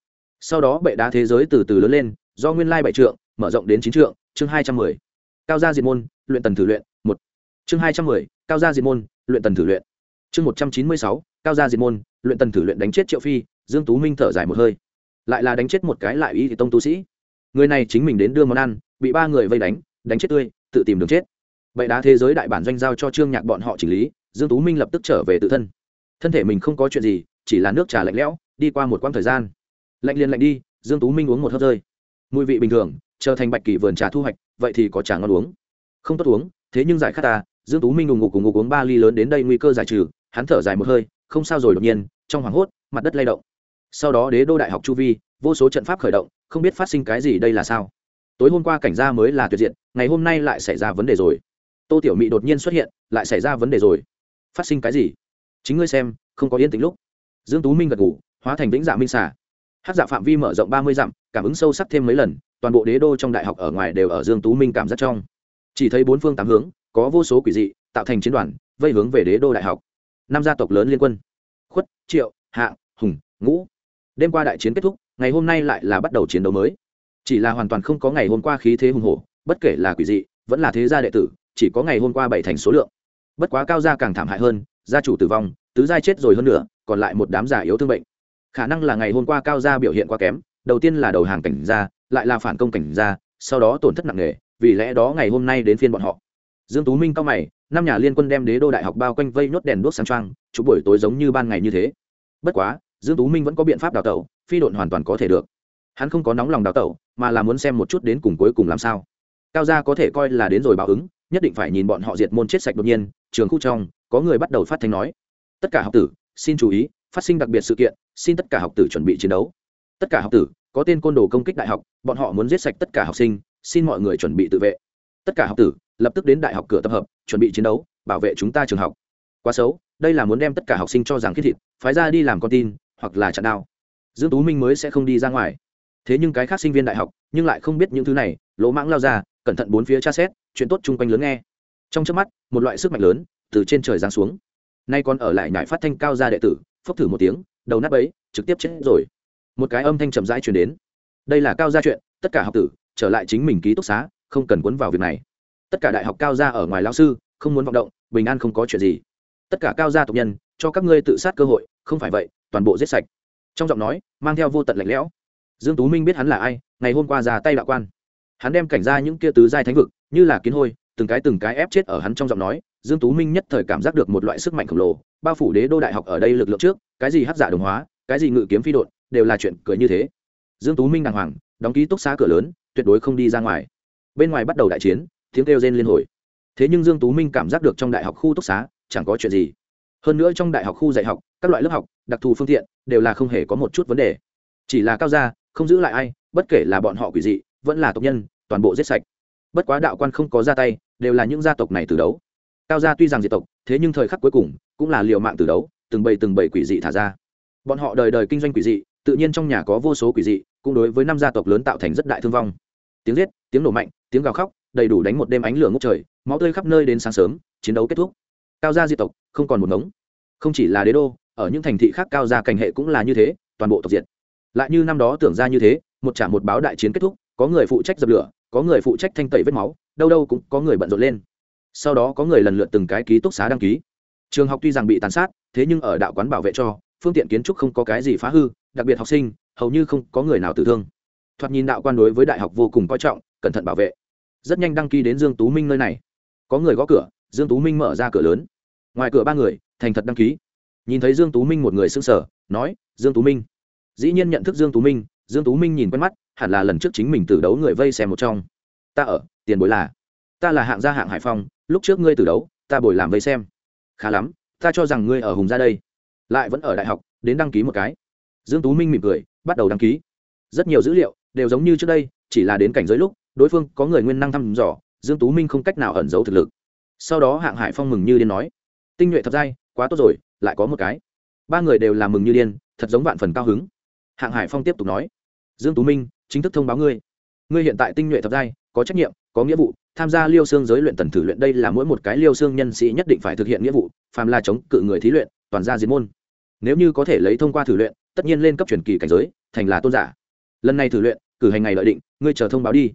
Sau đó bệ đá thế giới từ từ lớn lên, do nguyên lai bảy trượng mở rộng đến chín trượng, chương hai trăm mười. Cao gia diệt môn, luyện tần thử luyện, một. Chương hai trăm mười, cao gia diệt môn, luyện tần thử luyện. Chương một trăm chín mươi sáu, cao gia diệt môn, luyện tần thử luyện đánh chết triệu phi, dương tú minh thở dài một hơi. Lại là đánh chết một cái lại y tông tu sĩ. Người này chính mình đến đưa món ăn, bị ba người vây đánh đánh chết tươi, tự tìm đường chết. Bậy đá thế giới đại bản doanh giao cho trương nhạc bọn họ chỉnh lý, dương tú minh lập tức trở về tự thân. Thân thể mình không có chuyện gì, chỉ là nước trà lạnh lẽo, đi qua một quãng thời gian. Lạnh liền lạnh đi, dương tú minh uống một hớp rơi. Mùi vị bình thường trở thành bạch kỳ vườn trà thu hoạch, vậy thì có trà ngon uống. Không tốt uống, thế nhưng giải khát ta, dương tú minh ngủ ngục cùng ngục uống ba ly lớn đến đây nguy cơ giải trừ, hắn thở dài một hơi, không sao rồi đột nhiên, trong hoàng hốt, mặt đất lay động. Sau đó đế đô đại học chu vi, vô số trận pháp khởi động, không biết phát sinh cái gì đây là sao. Tối hôm qua cảnh gia mới là tuyệt diện ngày hôm nay lại xảy ra vấn đề rồi. Tô tiểu mị đột nhiên xuất hiện, lại xảy ra vấn đề rồi. Phát sinh cái gì? Chính ngươi xem, không có yên tĩnh lúc. Dương tú minh gật ngủ hóa thành vĩnh dạ minh xả hát dạ phạm vi mở rộng ba mươi dặm, cảm ứng sâu sắc thêm mấy lần toàn bộ đế đô trong đại học ở ngoài đều ở dương tú minh cảm giác trong. Chỉ thấy bốn phương tám hướng, có vô số quỷ dị, tạo thành chiến đoàn, vây hướng về đế đô đại học. Năm gia tộc lớn liên quân. Khuất, triệu hạ hùng, ngũ. Đêm qua đại chiến kết thúc, ngày hôm nay lại là bắt đầu chiến đấu mới. Chỉ là hoàn toàn không có ngày hôm qua khí thế hùng hổ, bất kể là quỷ dị, vẫn là thế gia đệ tử, chỉ có ngày hôm qua bảy thành số lượng. Bất quá cao gia càng thảm hại hơn, gia chủ tử vong, tứ giai chết rồi hơn nữa còn lại một đám già yếu thương bệnh. Khả năng là ngày hôm qua cao gia biểu hiện quá kém, đầu tiên là đầu hàng cảnh gia lại là phản công cảnh gia, sau đó tổn thất nặng nề, vì lẽ đó ngày hôm nay đến phiên bọn họ. Dương tú minh cao mày, năm nhà liên quân đem đế đô đại học bao quanh vây nốt đèn đuốc sáng trăng chụp buổi tối giống như ban ngày như thế. Bất quá, dương tú minh vẫn có biện pháp đào tẩu, phi độn hoàn toàn có thể được. Hắn không có nóng lòng đào tẩu, mà là muốn xem một chút đến cùng cuối cùng làm sao. Cao gia có thể coi là đến rồi báo ứng, nhất định phải nhìn bọn họ diệt môn chết sạch đột nhiên, trường khu trong, có người bắt đầu phát thanh nói. Tất cả học tử, xin chú ý, phát sinh đặc biệt sự kiện, xin tất cả học tử chuẩn bị chiến đấu. Tất cả học tử có tên côn đồ công kích đại học, bọn họ muốn giết sạch tất cả học sinh, xin mọi người chuẩn bị tự vệ. Tất cả học tử, lập tức đến đại học cửa tập hợp, chuẩn bị chiến đấu, bảo vệ chúng ta trường học. Quá xấu, đây là muốn đem tất cả học sinh cho rằng khiết thịt, phái ra đi làm con tin, hoặc là chặn đao. Dương tú minh mới sẽ không đi ra ngoài. Thế nhưng cái khác sinh viên đại học, nhưng lại không biết những thứ này, lỗ mãng lao ra, cẩn thận bốn phía tra xét, chuyện tốt chung quanh lớn nghe. Trong trước mắt, một loại sức mạnh lớn, từ trên trời giáng xuống. Nay còn ở lại nhảy phát thanh cao ra đệ tử, phốc thử một tiếng, đầu nát ấy trực tiếp chết rồi một cái âm thanh chậm rãi truyền đến. Đây là cao gia chuyện, tất cả học tử, trở lại chính mình ký túc xá, không cần cuốn vào việc này. Tất cả đại học cao gia ở ngoài lao sư, không muốn vọng động, bình an không có chuyện gì. Tất cả cao gia tộc nhân, cho các ngươi tự sát cơ hội, không phải vậy, toàn bộ giết sạch. Trong giọng nói, mang theo vô tận lạnh lẽo. Dương tú minh biết hắn là ai, ngày hôm qua ra tay đạo quan. Hắn đem cảnh ra những kia tứ giai thánh vực, như là kiến hôi, từng cái từng cái ép chết ở hắn trong giọng nói. Dương tú minh nhất thời cảm giác được một loại sức mạnh khổng lồ, bao phủ đế đô đại học ở đây lực lượng trước, cái gì hắc giả đồng hóa, cái gì ngự kiếm phi đột đều là chuyện cười như thế. Dương tú minh đàng hoàng, đóng ký túc xá cửa lớn, tuyệt đối không đi ra ngoài. Bên ngoài bắt đầu đại chiến, tiếng kêu rên liên hồi. Thế nhưng dương tú minh cảm giác được trong đại học khu túc xá, chẳng có chuyện gì. Hơn nữa trong đại học khu dạy học, các loại lớp học, đặc thù phương tiện, đều là không hề có một chút vấn đề. Chỉ là cao gia, không giữ lại ai, bất kể là bọn họ quỷ dị, vẫn là tộc nhân, toàn bộ giết sạch. Bất quá đạo quan không có ra tay, đều là những gia tộc này từ đấu. Cao gia tuy rằng diệt tộc, thế nhưng thời khắc cuối cùng, cũng là liều mạng từ đấu, từng bầy từng bầy quỷ dị thả ra. Bọn họ đời đời kinh doanh quỷ dị tự nhiên trong nhà có vô số quỷ dị, cũng đối với năm gia tộc lớn tạo thành rất đại thương vong. Tiếng giết, tiếng nổ mạnh, tiếng gào khóc, đầy đủ đánh một đêm ánh lửa ngốc trời, máu tươi khắp nơi đến sáng sớm, chiến đấu kết thúc. Cao gia diệt tộc, không còn một ngống. Không chỉ là đế đô, ở những thành thị khác cao gia cảnh hệ cũng là như thế, toàn bộ tộc diệt. Lại như năm đó tưởng ra như thế, một trả một báo đại chiến kết thúc, có người phụ trách dập lửa, có người phụ trách thanh tẩy vết máu, đâu đâu cũng có người bận rộn lên. Sau đó có người lần lượt từng cái ký túc xá đăng ký. Trường học tuy rằng bị tàn sát, thế nhưng ở đạo quán bảo vệ cho, phương tiện kiến trúc không có cái gì phá hư đặc biệt học sinh, hầu như không có người nào tử thương. Thoạt nhìn đạo quan đối với đại học vô cùng coi trọng, cẩn thận bảo vệ. Rất nhanh đăng ký đến dương tú minh nơi này. Có người gõ cửa, dương tú minh mở ra cửa lớn. Ngoài cửa ba người, thành thật đăng ký. Nhìn thấy dương tú minh một người sững sờ, nói, dương tú minh. Dĩ nhiên nhận thức dương tú minh, dương tú minh nhìn quen mắt, hẳn là lần trước chính mình từ đấu người vây xem một trong. Ta ở, tiền bối là. Ta là hạng gia hạng hải phong, lúc trước ngươi từ đấu, ta bồi làm vây xem. Khá lắm, ta cho rằng ngươi ở hùng gia đây. Lại vẫn ở đại học, đến đăng ký một cái dương tú minh mỉm cười, bắt đầu đăng ký. Rất nhiều dữ liệu đều giống như trước đây, chỉ là đến cảnh giới lúc, đối phương có người nguyên năng thăm dò, dương tú minh không cách nào ẩn giấu thực lực. Sau đó hạng hải phong mừng như điên nói, tinh nhuệ thật dai, quá tốt rồi, lại có một cái. Ba người đều làm mừng như điên, thật giống vạn phần cao hứng. Hạng hải phong tiếp tục nói, dương tú minh, chính thức thông báo ngươi. Ngươi hiện tại tinh nhuệ thập giai có trách nhiệm, có nghĩa vụ, tham gia liêu xương giới luyện tần thử luyện đây là mỗi một cái liêu xương nhân sĩ nhất định phải thực hiện nghĩa vụ, phàm là chống cự người thí luyện, toàn ra diệt môn. Nếu như có thể lấy thông qua thử luyện tất nhiên lên cấp truyền kỳ cảnh giới, thành là tôn giả. Lần này thử luyện, cử hành ngày lợi định, ngươi chờ thông báo đi.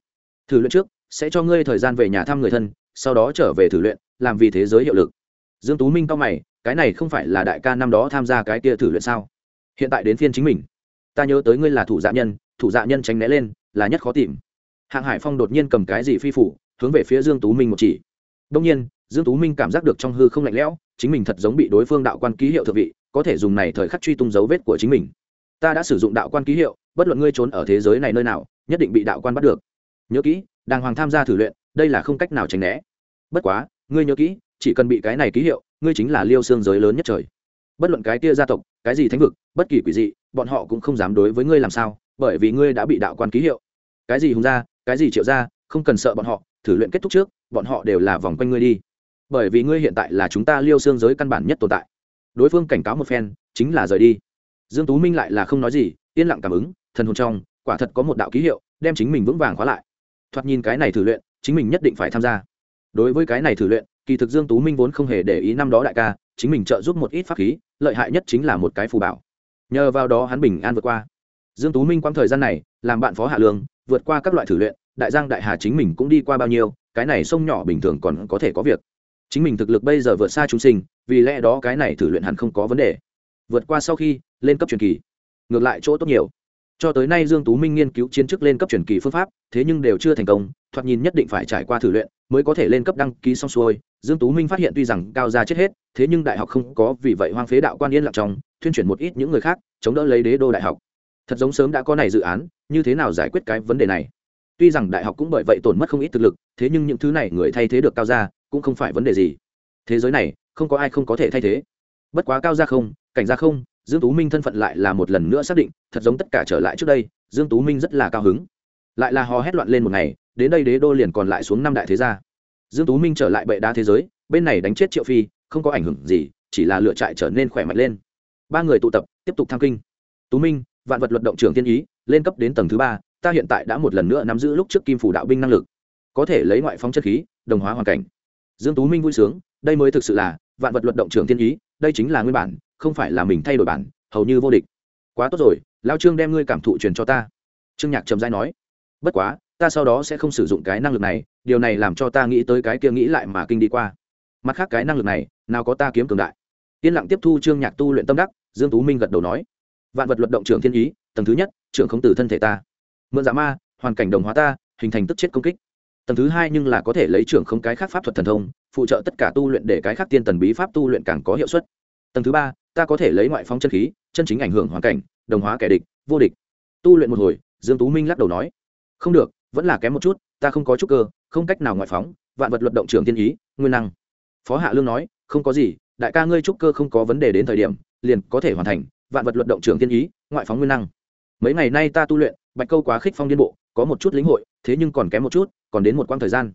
Thử luyện trước, sẽ cho ngươi thời gian về nhà thăm người thân, sau đó trở về thử luyện, làm vì thế giới hiệu lực. Dương tú minh cao mày, cái này không phải là đại ca năm đó tham gia cái kia thử luyện sao? Hiện tại đến phiên chính mình. Ta nhớ tới ngươi là thủ dạ nhân, thủ dạ nhân tránh né lên, là nhất khó tìm. Hạng hải phong đột nhiên cầm cái gì phi phủ, hướng về phía dương tú minh một chỉ. Đông nhiên, dương tú minh cảm giác được trong hư không lạnh lẽo, chính mình thật giống bị đối phương đạo quan ký hiệu thượng vị có thể dùng này thời khắc truy tung dấu vết của chính mình. Ta đã sử dụng đạo quan ký hiệu, bất luận ngươi trốn ở thế giới này nơi nào, nhất định bị đạo quan bắt được. Nhớ kỹ, đàng hoàng tham gia thử luyện, đây là không cách nào tránh né. Bất quá, ngươi nhớ kỹ, chỉ cần bị cái này ký hiệu, ngươi chính là liêu xương giới lớn nhất trời. Bất luận cái kia gia tộc, cái gì thánh vực, bất kỳ quỷ dị, bọn họ cũng không dám đối với ngươi làm sao, bởi vì ngươi đã bị đạo quan ký hiệu. Cái gì hùng ra cái gì triệu ra không cần sợ bọn họ, thử luyện kết thúc trước, bọn họ đều là vòng quanh ngươi đi. Bởi vì ngươi hiện tại là chúng ta liêu xương giới căn bản nhất tồn tại đối phương cảnh cáo một phen, chính là rời đi. Dương tú minh lại là không nói gì, yên lặng cảm ứng, thần hồn trong, quả thật có một đạo ký hiệu, đem chính mình vững vàng khóa lại. Thoạt nhìn cái này thử luyện, chính mình nhất định phải tham gia. Đối với cái này thử luyện, kỳ thực dương tú minh vốn không hề để ý năm đó đại ca, chính mình trợ giúp một ít pháp khí, lợi hại nhất chính là một cái phù bảo. Nhờ vào đó hắn bình an vượt qua. Dương tú minh quãng thời gian này, làm bạn phó hạ lương, vượt qua các loại thử luyện, đại giang đại hà chính mình cũng đi qua bao nhiêu, cái này sông nhỏ bình thường còn có thể có việc chính mình thực lực bây giờ vượt xa chúng sinh, vì lẽ đó cái này thử luyện hẳn không có vấn đề. Vượt qua sau khi, lên cấp truyền kỳ. Ngược lại chỗ tốt nhiều. Cho tới nay dương tú minh nghiên cứu chiến chức lên cấp truyền kỳ phương pháp, thế nhưng đều chưa thành công, thoạt nhìn nhất định phải trải qua thử luyện mới có thể lên cấp đăng ký xong xuôi. Dương tú minh phát hiện tuy rằng cao gia chết hết, thế nhưng đại học không có, vì vậy hoang phế đạo quan yên lặng trong, thuyên chuyển một ít những người khác, chống đỡ lấy đế đô đại học. Thật giống sớm đã có này dự án, như thế nào giải quyết cái vấn đề này? Tuy rằng đại học cũng bởi vậy tổn mất không ít thực lực, thế nhưng những thứ này người thay thế được cao gia cũng không phải vấn đề gì. Thế giới này, không có ai không có thể thay thế. Bất quá cao gia không, cảnh gia không, dương tú minh thân phận lại là một lần nữa xác định, thật giống tất cả trở lại trước đây, dương tú minh rất là cao hứng. Lại là hò hét loạn lên một ngày, đến đây đế đô liền còn lại xuống năm đại thế gia. Dương tú minh trở lại bệ đá thế giới, bên này đánh chết triệu phi, không có ảnh hưởng gì, chỉ là lựa trại trở nên khỏe mạnh lên. Ba người tụ tập, tiếp tục tham kinh. Tú minh, vạn vật luật động trưởng tiên ý, lên cấp đến tầng thứ ba, ta hiện tại đã một lần nữa nắm giữ lúc trước kim phủ đạo binh năng lực. Có thể lấy ngoại phóng chất khí, đồng hóa hoàn cảnh dương tú minh vui sướng, đây mới thực sự là vạn vật luật động trưởng Thiên ý, đây chính là nguyên bản, không phải là mình thay đổi bản, hầu như vô địch. Quá tốt rồi, lao trương đem ngươi cảm thụ truyền cho ta. Trương nhạc trầm dai nói. Bất quá, ta sau đó sẽ không sử dụng cái năng lực này, điều này làm cho ta nghĩ tới cái kia nghĩ lại mà kinh đi qua. Mặt khác cái năng lực này, nào có ta kiếm cường đại. Yên lặng tiếp thu trương nhạc tu luyện tâm đắc, dương tú minh gật đầu nói. Vạn vật luật động trưởng thiên ý, tầng thứ nhất, trưởng không từ thân thể ta. Mượn dạ ma, hoàn cảnh đồng hóa ta, hình thành tức chết công kích tầng thứ hai nhưng là có thể lấy trưởng không cái khác pháp thuật thần thông, phụ trợ tất cả tu luyện để cái khác tiên tần bí pháp tu luyện càng có hiệu suất. Tầng thứ ba, ta có thể lấy ngoại phong chân khí, chân chính ảnh hưởng hoàn cảnh, đồng hóa kẻ địch, vô địch. Tu luyện một hồi, dương tú minh lắc đầu nói, không được, vẫn là kém một chút, ta không có chút cơ, không cách nào ngoại phóng, vạn vật luật động trưởng tiên ý, nguyên năng. Phó hạ lương nói, không có gì, đại ca ngươi trúc cơ không có vấn đề đến thời điểm, liền có thể hoàn thành, vạn vật luật động trưởng tiên ý, ngoại phóng nguyên năng. Mấy ngày nay ta tu luyện, bạch câu quá khích phong điên bộ có một chút lĩnh hội, thế nhưng còn kém một chút, còn đến một quãng thời gian.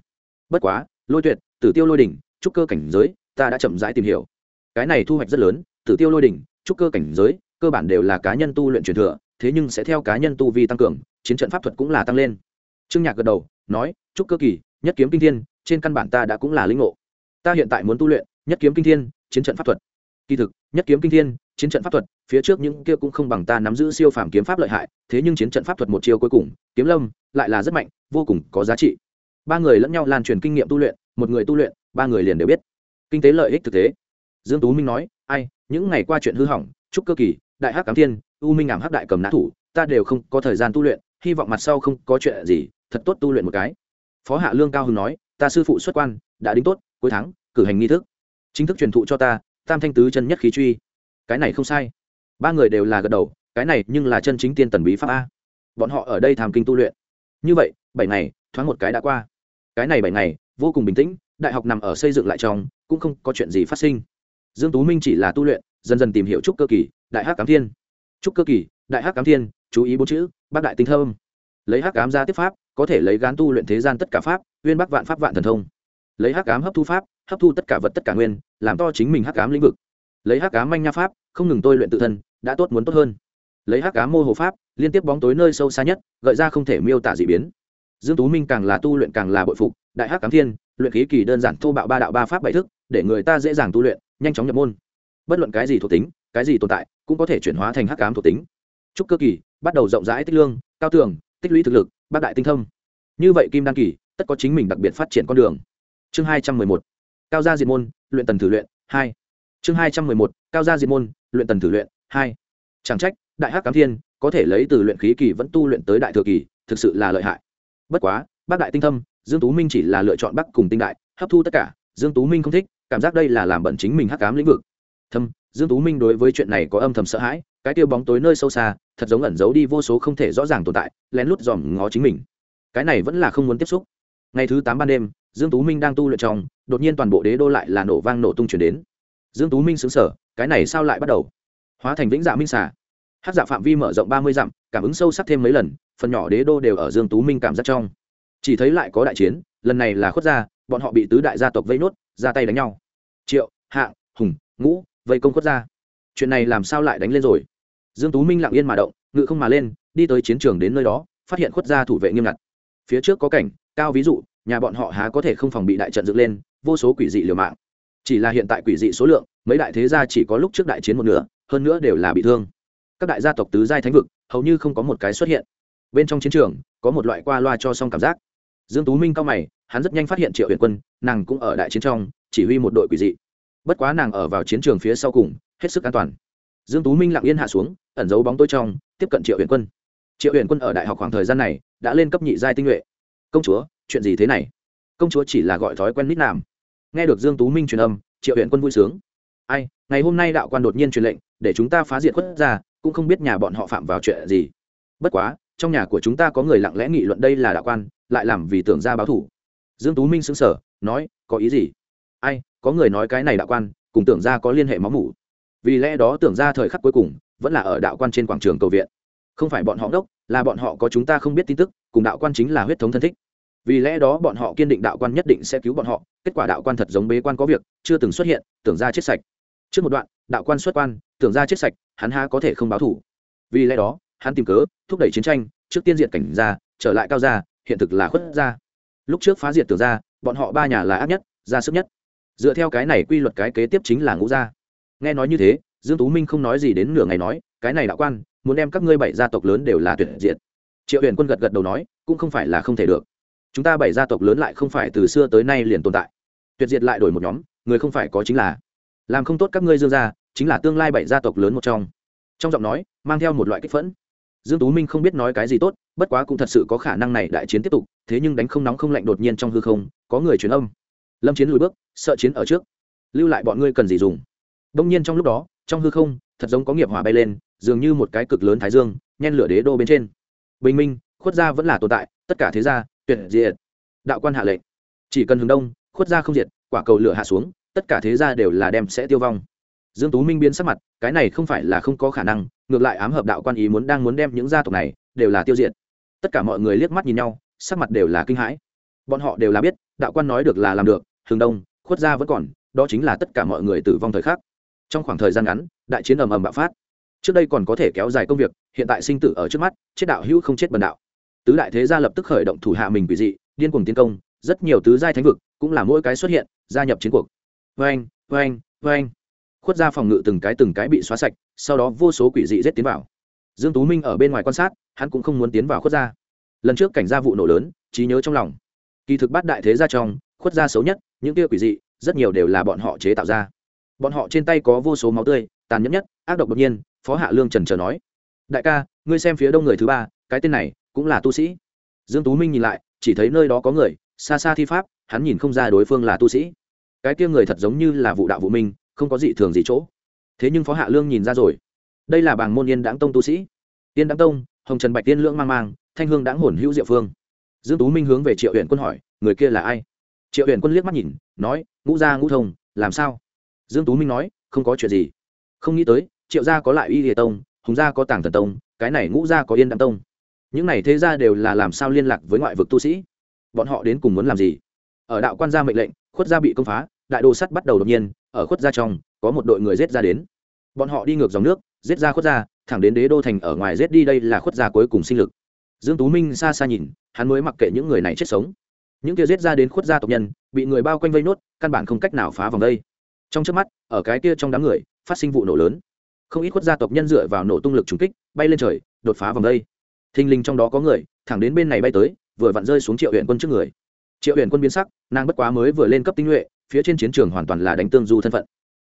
Bất quá, lôi tuyệt, tử tiêu lôi đỉnh, trúc cơ cảnh giới, ta đã chậm rãi tìm hiểu. Cái này thu hoạch rất lớn, tử tiêu lôi đỉnh, trúc cơ cảnh giới, cơ bản đều là cá nhân tu luyện truyền thừa, thế nhưng sẽ theo cá nhân tu vi tăng cường, chiến trận pháp thuật cũng là tăng lên. Trương nhạc gật đầu, nói, trúc cơ kỳ, nhất kiếm kinh thiên, trên căn bản ta đã cũng là lĩnh ngộ. Ta hiện tại muốn tu luyện, nhất kiếm kinh thiên, chiến trận pháp thuật. Kỳ thực, nhất kiếm kinh thiên chiến trận pháp thuật, phía trước những kia cũng không bằng ta nắm giữ siêu phàm kiếm pháp lợi hại, thế nhưng chiến trận pháp thuật một chiêu cuối cùng, kiếm lâm, lại là rất mạnh, vô cùng có giá trị. Ba người lẫn nhau lan truyền kinh nghiệm tu luyện, một người tu luyện, ba người liền đều biết. Kinh tế lợi ích thực tế. Dương tú minh nói, ai, những ngày qua chuyện hư hỏng trúc cơ kỳ, đại hắc cám thiên, u minh ảm hắc đại cầm nã thủ, ta đều không có thời gian tu luyện, hy vọng mặt sau không có chuyện gì, thật tốt tu luyện một cái. Phó hạ lương cao hưng nói, ta sư phụ xuất quan, đã đính tốt, cuối tháng, cử hành nghi thức. Chính thức truyền thụ cho ta, tam thanh tứ chân nhất khí truy cái này không sai. Ba người đều là gật đầu, cái này nhưng là chân chính tiên tần bí pháp a. Bọn họ ở đây tham kinh tu luyện. Như vậy, bảy ngày, thoáng một cái đã qua. Cái này bảy ngày, vô cùng bình tĩnh, đại học nằm ở xây dựng lại trong, cũng không có chuyện gì phát sinh. Dương tú minh chỉ là tu luyện, dần dần tìm hiểu trúc cơ kỳ, đại hắc cám thiên. Trúc cơ kỳ, đại hắc cám thiên, chú ý bốn chữ, bác đại tinh thơm. Lấy hắc cám ra tiếp pháp, có thể lấy gán tu luyện thế gian tất cả pháp, uyên bắc vạn pháp vạn thần thông. Lấy hắc cám hấp thu pháp, hấp thu tất cả vật tất cả nguyên, làm to chính mình hắc cám lĩnh vực lấy hắc ám manh nha pháp, không ngừng tôi luyện tự thân, đã tốt muốn tốt hơn. Lấy hắc ám mô hồ pháp, liên tiếp bóng tối nơi sâu xa nhất, gợi ra không thể miêu tả dị biến. Dương tú minh càng là tu luyện càng là bội phục, đại hắc ám thiên, luyện khí kỳ đơn giản thô bạo ba đạo ba pháp bảy thức, để người ta dễ dàng tu luyện, nhanh chóng nhập môn. Bất luận cái gì thuộc tính, cái gì tồn tại, cũng có thể chuyển hóa thành hắc ám thuộc tính. Trúc cơ kỳ, bắt đầu rộng rãi tích lương, cao tường, tích lũy thực lực, bác đại tinh thông. Như vậy kim đan kỳ, tất có chính mình đặc biệt phát triển con đường. Chương hai trăm mười một. Cao gia diệt môn, luyện tần thử luyện, hai chương hai trăm mười một, cao gia diệt môn, luyện tần thử luyện, hai. Chẳng trách, đại hắc cám thiên, có thể lấy từ luyện khí kỳ vẫn tu luyện tới đại thừa kỳ, thực sự là lợi hại. Bất quá, bác đại tinh thâm, dương tú minh chỉ là lựa chọn bắc cùng tinh đại, hấp thu tất cả, dương tú minh không thích, cảm giác đây là làm bẩn chính mình hắc cám lĩnh vực. Thâm, dương tú minh đối với chuyện này có âm thầm sợ hãi, cái tiêu bóng tối nơi sâu xa, thật giống ẩn giấu đi vô số không thể rõ ràng tồn tại, lén lút dòm ngó chính mình. Cái này vẫn là không muốn tiếp xúc. Ngày thứ tám ban đêm, dương tú minh đang tu luyện trong, đột nhiên toàn bộ đế đô lại là nổ vang nổ tung chuyển đến dương tú minh xứng sở cái này sao lại bắt đầu? Hóa thành vĩnh dạ minh xà, hát dạ phạm vi mở rộng ba mươi dặm cảm ứng sâu sắc thêm mấy lần phần nhỏ đế đô đều ở dương tú minh cảm giác trong. Chỉ thấy lại có đại chiến lần này là khuất gia bọn họ bị tứ đại gia tộc vây nốt ra tay đánh nhau. Triệu hạ hùng ngũ vây công khuất gia. Chuyện này làm sao lại đánh lên rồi? Dương tú minh lặng yên mà động ngự không mà lên đi tới chiến trường đến nơi đó phát hiện khuất gia thủ vệ nghiêm ngặt. Phía trước có cảnh cao ví dụ nhà bọn họ há có thể không phòng bị đại trận dựng lên vô số quỷ dị liều mạng chỉ là hiện tại quỷ dị số lượng, mấy đại thế gia chỉ có lúc trước đại chiến một nửa, hơn nữa đều là bị thương. Các đại gia tộc tứ giai thánh vực, hầu như không có một cái xuất hiện. Bên trong chiến trường, có một loại qua loa cho xong cảm giác. Dương tú minh cao mày, hắn rất nhanh phát hiện triệu huyền quân, nàng cũng ở đại chiến trong, chỉ huy một đội quỷ dị. Bất quá nàng ở vào chiến trường phía sau cùng, hết sức an toàn. Dương tú minh lặng yên hạ xuống, ẩn giấu bóng tối trong, tiếp cận triệu huyền quân. Triệu huyền quân ở đại học khoảng thời gian này, đã lên cấp nhị giai tinh nhuệ. Công chúa, chuyện gì thế này? Công chúa chỉ là gọi thói quen nít làm nghe được dương tú minh truyền âm, triệu huyền quân vui sướng. Ai, ngày hôm nay đạo quan đột nhiên truyền lệnh, để chúng ta phá diệt khuất ra cũng không biết nhà bọn họ phạm vào chuyện gì. Bất quá, trong nhà của chúng ta có người lặng lẽ nghị luận đây là đạo quan, lại làm vì tưởng ra báo thủ. Dương tú minh sững sờ, nói, có ý gì? Ai, có người nói cái này đạo quan, cùng tưởng ra có liên hệ máu mủ. Vì lẽ đó tưởng ra thời khắc cuối cùng, vẫn là ở đạo quan trên quảng trường cầu viện. Không phải bọn họ đốc là bọn họ có chúng ta không biết tin tức, cùng đạo quan chính là huyết thống thân thích. Vì lẽ đó bọn họ kiên định đạo quan nhất định sẽ cứu bọn họ kết quả đạo quan thật giống bế quan có việc, chưa từng xuất hiện, tưởng ra chết sạch. Trước một đoạn, đạo quan xuất quan, tưởng ra chết sạch, hắn ha có thể không báo thủ. Vì lẽ đó, hắn tìm cớ, thúc đẩy chiến tranh, trước tiên diện cảnh ra trở lại cao gia, hiện thực là khuất ra lúc trước phá diệt tưởng ra bọn họ ba nhà là ác nhất ra sức nhất. Dựa theo cái này quy luật cái kế tiếp chính là ngũ gia. Nghe nói như thế, dương tú minh không nói gì đến nửa ngày nói, cái này đạo quan, muốn đem các ngươi bảy gia tộc lớn đều là tuyệt diệt. Triệu huyền quân gật gật đầu nói, cũng không phải là không thể được. Chúng ta bảy gia tộc lớn lại không phải từ xưa tới nay liền tồn tại tuyệt diệt lại đổi một nhóm, người không phải có chính là. Làm không tốt các ngươi dương gia, chính là tương lai bảy gia tộc lớn một trong. Trong giọng nói, mang theo một loại kích phẫn. Dương tú minh không biết nói cái gì tốt, bất quá cũng thật sự có khả năng này đại chiến tiếp tục, thế nhưng đánh không nóng không lạnh đột nhiên trong hư không, có người truyền âm. Lâm chiến lùi bước, sợ chiến ở trước. Lưu lại bọn ngươi cần gì dùng? Đông nhiên trong lúc đó, trong hư không, thật giống có nghiệp hỏa bay lên, dường như một cái cực lớn thái dương, nhen lửa đế đô bên trên. Bình minh, khuất gia vẫn là tồn tại, tất cả thế gia, tuyệt diệt. Đạo quan hạ lệnh. Chỉ cần hướng đông khuất gia không diệt, quả cầu lửa hạ xuống, tất cả thế gia đều là đem sẽ tiêu vong. Dương tú minh biến sắc mặt, cái này không phải là không có khả năng, ngược lại ám hợp đạo quan ý muốn đang muốn đem những gia tộc này đều là tiêu diệt. Tất cả mọi người liếc mắt nhìn nhau, sắc mặt đều là kinh hãi. Bọn họ đều là biết, đạo quan nói được là làm được, hướng đông, khuất gia vẫn còn, đó chính là tất cả mọi người tử vong thời khắc. Trong khoảng thời gian ngắn, đại chiến ầm ầm bạo phát. Trước đây còn có thể kéo dài công việc, hiện tại sinh tử ở trước mắt, chết đạo hữu không chết bần đạo. Tứ đại thế gia lập tức khởi động thủ hạ mình quỷ dị, điên cuồng tiến công rất nhiều tứ giai thánh vực cũng là mỗi cái xuất hiện, gia nhập chiến cuộc. Vain vain vain khuất ra phòng ngự từng cái từng cái bị xóa sạch, sau đó vô số quỷ dị rết tiến vào. Dương tú minh ở bên ngoài quan sát, hắn cũng không muốn tiến vào khuất ra lần trước cảnh gia vụ nổ lớn, trí nhớ trong lòng. Kỳ thực bát đại thế gia trong, khuất gia xấu nhất, những kia quỷ dị, rất nhiều đều là bọn họ chế tạo ra. Bọn họ trên tay có vô số máu tươi, tàn nhẫn nhất, ác độc đột nhiên, phó hạ lương trần trờ nói. Đại ca, ngươi xem phía đông người thứ ba, cái tên này cũng là tu sĩ. Dương tú minh nhìn lại, chỉ thấy nơi đó có người xa xa thi pháp, hắn nhìn không ra đối phương là tu sĩ. Cái kia người thật giống như là vụ đạo vụ minh, không có gì thường gì chỗ. Thế nhưng phó hạ lương nhìn ra rồi. Đây là bảng môn yên đáng tông tu sĩ. Yên đáng tông, hồng trần bạch tiên lưỡng mang mang, thanh hương đáng hồn hữu diệu phương. Dương tú minh hướng về triệu huyện quân hỏi, người kia là ai? Triệu huyện quân liếc mắt nhìn, nói, ngũ gia ngũ thông, làm sao? Dương tú minh nói, không có chuyện gì. Không nghĩ tới, triệu gia có lại y địa tông, hùng gia có tàng thần tông, cái này ngũ gia có yên đăng tông. Những này thế gia đều là làm sao liên lạc với ngoại vực tu sĩ? Bọn họ đến cùng muốn làm gì? Ở đạo quan gia mệnh lệnh, khuất gia bị công phá, đại đồ sắt bắt đầu đột nhiên, ở khuất gia trong, có một đội người giết ra đến. Bọn họ đi ngược dòng nước, giết ra khuất gia, thẳng đến đế đô thành ở ngoài giết đi, đây là khuất gia cuối cùng sinh lực. Dương tú minh xa xa nhìn, hắn mới mặc kệ những người này chết sống. Những kia giết ra đến khuất gia tộc nhân, bị người bao quanh vây nốt, căn bản không cách nào phá vòng đây. Trong trước mắt, ở cái kia trong đám người, phát sinh vụ nổ lớn. Không ít khuất gia tộc nhân dựa vào nổ tung lực trùng kích, bay lên trời, đột phá vòng đây. Thình linh trong đó có người, thẳng đến bên này bay tới vừa vặn rơi xuống triệu huyện quân trước người. Triệu huyện quân biến sắc, nàng bất quá mới vừa lên cấp tinh nhuệ, phía trên chiến trường hoàn toàn là đánh tương du thân phận.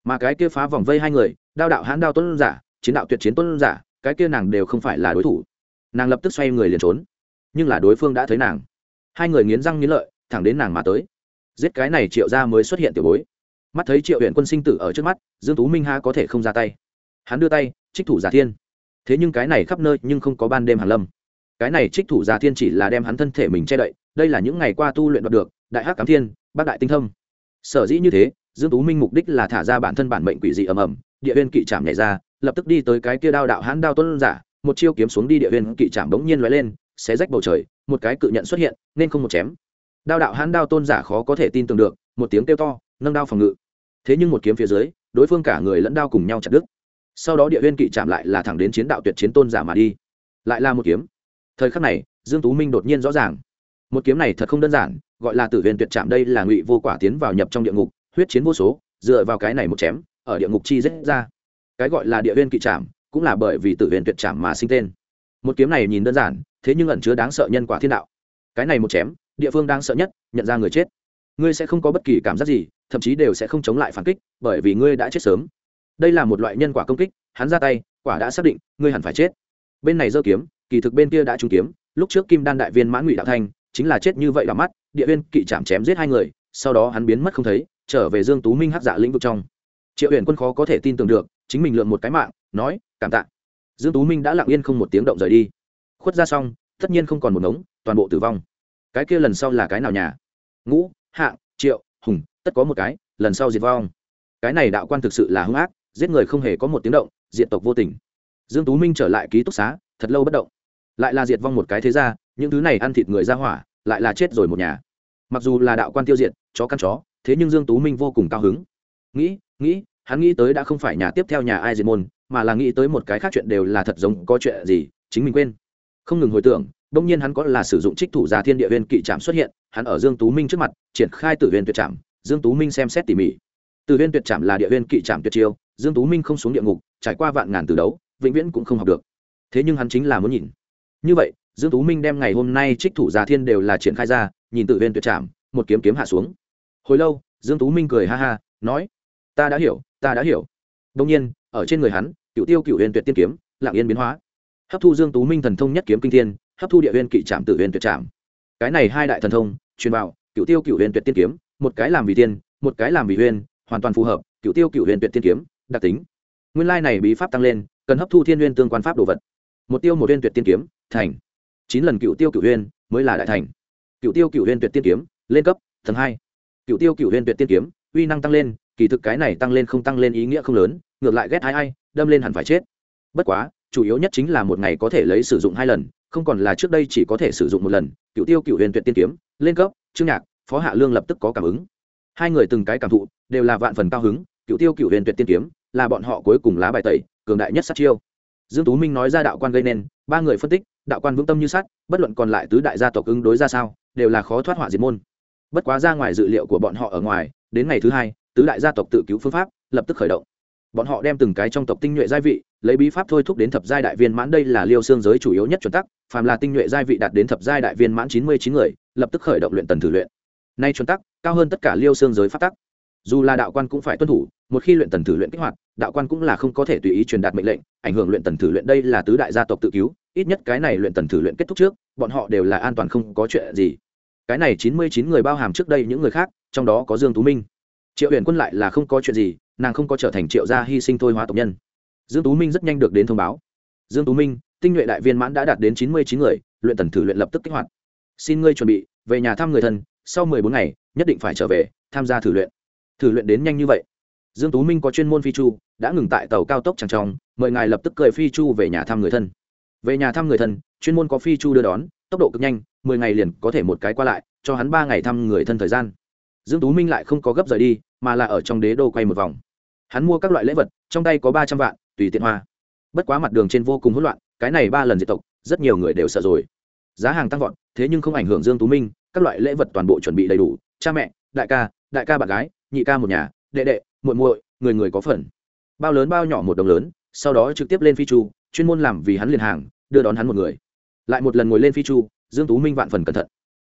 Mà cái kia phá vòng vây hai người, đao đạo hãn đao tuấn giả, chiến đạo tuyệt chiến tuấn giả, cái kia nàng đều không phải là đối thủ. Nàng lập tức xoay người liền trốn. Nhưng là đối phương đã thấy nàng. Hai người nghiến răng nghiến lợi, thẳng đến nàng mà tới. Giết cái này triệu ra mới xuất hiện tiểu bối. Mắt thấy triệu huyện quân sinh tử ở trước mắt, dương tú minh ha có thể không ra tay. Hắn đưa tay, trích thủ giả thiên. Thế nhưng cái này khắp nơi nhưng không có ban đêm hàn lâm cái này trích thủ gia thiên chỉ là đem hắn thân thể mình che đậy, đây là những ngày qua tu luyện đoạt được, đại hắc cám thiên, bác đại tinh thâm. Sở dĩ như thế, dương tú minh mục đích là thả ra bản thân bản mệnh quỷ dị ầm ầm, địa viên kỵ chạm nhảy ra, lập tức đi tới cái kia đao đạo hãn đao tuấn giả, một chiêu kiếm xuống đi địa viên kỵ chạm bỗng nhiên lóe lên, xé rách bầu trời, một cái cự nhận xuất hiện, nên không một chém. Đao đạo hãn đao tôn giả khó có thể tin tưởng được, một tiếng kêu to, nâng đao phòng ngự. Thế nhưng một kiếm phía dưới, đối phương cả người lẫn đao cùng nhau chặt đứt. Sau đó địa viên kỵ chạm lại là thẳng đến chiến đạo tuyệt chiến tôn giả mà đi. Lại là một kiếm thời khắc này, dương tú minh đột nhiên rõ ràng. Một kiếm này thật không đơn giản, gọi là tử viên tuyệt chạm đây là ngụy vô quả tiến vào nhập trong địa ngục, huyết chiến vô số, dựa vào cái này một chém, ở địa ngục chi rất ra. Cái gọi là địa viên kỵ chạm cũng là bởi vì tử viên tuyệt chạm mà sinh tên. Một kiếm này nhìn đơn giản, thế nhưng ẩn chứa đáng sợ nhân quả thiên đạo. Cái này một chém, địa phương đang sợ nhất, nhận ra người chết. Ngươi sẽ không có bất kỳ cảm giác gì, thậm chí đều sẽ không chống lại phản kích, bởi vì ngươi đã chết sớm. Đây là một loại nhân quả công kích, hắn ra tay, quả đã xác định, ngươi hẳn phải chết. Bên này giơ kiếm kỳ thực bên kia đã trúng kiếm, lúc trước kim đan đại viên mãn ngụy đạo thanh, chính là chết như vậy đ mắt, địa viên kỵ chạm chém giết hai người, sau đó hắn biến mất không thấy, trở về dương tú minh hắc dạ lĩnh vực trong. Triệu huyền quân khó có thể tin tưởng được, chính mình lượm một cái mạng, nói, cảm tạ. Dương tú minh đã lặng yên không một tiếng động rời đi. Khuất ra xong, tất nhiên không còn một ngống, toàn bộ tử vong. Cái kia lần sau là cái nào nhà? Ngũ, hạng, triệu, hùng, tất có một cái, lần sau diệt vong. Cái này đạo quan thực sự là hung ác, giết người không hề có một tiếng động, diện tộc vô tình. Dương tú minh trở lại ký túc xá, thật lâu bất động lại là diệt vong một cái thế ra những thứ này ăn thịt người ra hỏa, lại là chết rồi một nhà. Mặc dù là đạo quan tiêu diệt, chó căn chó, thế nhưng dương tú minh vô cùng cao hứng. Nghĩ nghĩ, hắn nghĩ tới đã không phải nhà tiếp theo nhà ai diệt môn, mà là nghĩ tới một cái khác chuyện đều là thật giống có chuyện gì, chính mình quên. Không ngừng hồi tưởng đông nhiên hắn có là sử dụng trích thủ gia thiên địa viên kỵ trạm xuất hiện, hắn ở dương tú minh trước mặt, triển khai tử viên tuyệt trạm dương tú minh xem xét tỉ mỉ. Tử viên tuyệt trạm là địa viên kỵ trạm tuyệt chiêu, dương tú minh không xuống địa ngục, trải qua vạn ngàn từ đấu, vĩnh viễn cũng không học được. Thế nhưng hắn chính là muốn nhìn như vậy, dương tú minh đem ngày hôm nay trích thủ gia thiên đều là triển khai ra, nhìn tử viên tuyệt trạm một kiếm kiếm hạ xuống. Hồi lâu, dương tú minh cười ha ha, nói, ta đã hiểu, ta đã hiểu. Đông nhiên, ở trên người hắn, cựu tiêu cựu huyền tuyệt tiên kiếm lạng yên biến hóa. Hấp thu dương tú minh thần thông nhất kiếm kinh thiên, hấp thu địa huyền kỵ trạm tử huyền tuyệt trạm cái này hai đại thần thông, truyền vào, cựu tiêu cựu huyền tuyệt tiên kiếm, một cái làm vì tiên, một cái làm vì huyền, hoàn toàn phù hợp, cựu tiêu cựu huyền tuyệt tiên kiếm, đặc tính. Nguyên lai này bí pháp tăng lên, cần hấp thu thiên huyền tương quan pháp đồ vật. Một tiêu một huyền tuyệt tiên kiếm thành. Chín lần cựu tiêu cựu huyên mới là đại thành. Cựu tiêu cựu huyên tuyệt tiên kiếm, lên cấp, tầng hai. Cựu tiêu cựu huyên tuyệt tiên kiếm, uy năng tăng lên, kỳ thực cái này tăng lên không tăng lên ý nghĩa không lớn, ngược lại ghét ai ai, đâm lên hẳn phải chết. Bất quá, chủ yếu nhất chính là một ngày có thể lấy sử dụng hai lần, không còn là trước đây chỉ có thể sử dụng một lần. Cựu tiêu cựu huyền tuyệt tiên kiếm, lên cấp trương nhạc, phó hạ lương lập tức có cảm ứng. Hai người từng cái cảm thụ, đều là vạn phần cao hứng. Cựu tiêu cựu huyền tuyệt tiên kiếm, là bọn họ cuối cùng lá bài tẩy, cường đại nhất sát chiêu dương tú minh nói ra đạo quan gây nên, ba người phân tích, đạo quan vững tâm như sắt, bất luận còn lại tứ đại gia tộc ứng đối ra sao, đều là khó thoát họa diệt môn. Bất quá ra ngoài dự liệu của bọn họ ở ngoài, đến ngày thứ hai, tứ đại gia tộc tự cứu phương pháp, lập tức khởi động. Bọn họ đem từng cái trong tộc tinh nhuệ giai vị, lấy bí pháp thôi thúc đến thập giai đại viên mãn, đây là liêu xương giới chủ yếu nhất chuẩn tắc, phàm là tinh nhuệ giai vị đạt đến thập giai đại viên mãn chín mươi chín người, lập tức khởi động luyện tần thử luyện. Nay chuẩn tắc, cao hơn tất cả liêu xương giới pháp tắc dù là đạo quan cũng phải tuân thủ, một khi luyện tần thử luyện kích hoạt, đạo quan cũng là không có thể tùy ý truyền đạt mệnh lệnh, ảnh hưởng luyện tần thử luyện đây là tứ đại gia tộc tự cứu, ít nhất cái này luyện tần thử luyện kết thúc trước, bọn họ đều là an toàn không có chuyện gì. Cái này chín mươi chín người bao hàm trước đây những người khác, trong đó có dương tú minh. Triệu huyền quân lại là không có chuyện gì, nàng không có trở thành triệu gia hy sinh thôi hóa tộc nhân. Dương tú minh rất nhanh được đến thông báo. Dương tú minh, tinh nhuệ đại viên mãn đã đạt đến chín mươi chín người, luyện tần thử luyện lập tức kích hoạt. Xin ngươi chuẩn bị, về nhà thăm người thân, sau mười bốn ngày, nhất định phải trở về, tham gia thử luyện thử luyện đến nhanh như vậy. Dương tú minh có chuyên môn phi chu, đã ngừng tại tàu cao tốc chẳng trong mời ngài lập tức cười phi chu về nhà thăm người thân. Về nhà thăm người thân, chuyên môn có phi chu đưa đón, tốc độ cực nhanh, mười ngày liền có thể một cái qua lại, cho hắn ba ngày thăm người thân thời gian. Dương tú minh lại không có gấp rời đi, mà là ở trong đế đô quay một vòng. Hắn mua các loại lễ vật, trong tay có ba trăm vạn, tùy tiện hoa. Bất quá mặt đường trên vô cùng hỗn loạn, cái này ba lần diệt tộc, rất nhiều người đều sợ rồi. Giá hàng tăng vọt, thế nhưng không ảnh hưởng dương tú minh, các loại lễ vật toàn bộ chuẩn bị đầy đủ, cha mẹ, đại ca đại ca bạn gái nhị ca một nhà, đệ đệ, muội muội, người người có phần. Bao lớn bao nhỏ một đồng lớn, sau đó trực tiếp lên phi chu, chuyên môn làm vì hắn liền hàng, đưa đón hắn một người. Lại một lần ngồi lên phi chu, dương tú minh vạn phần cẩn thận.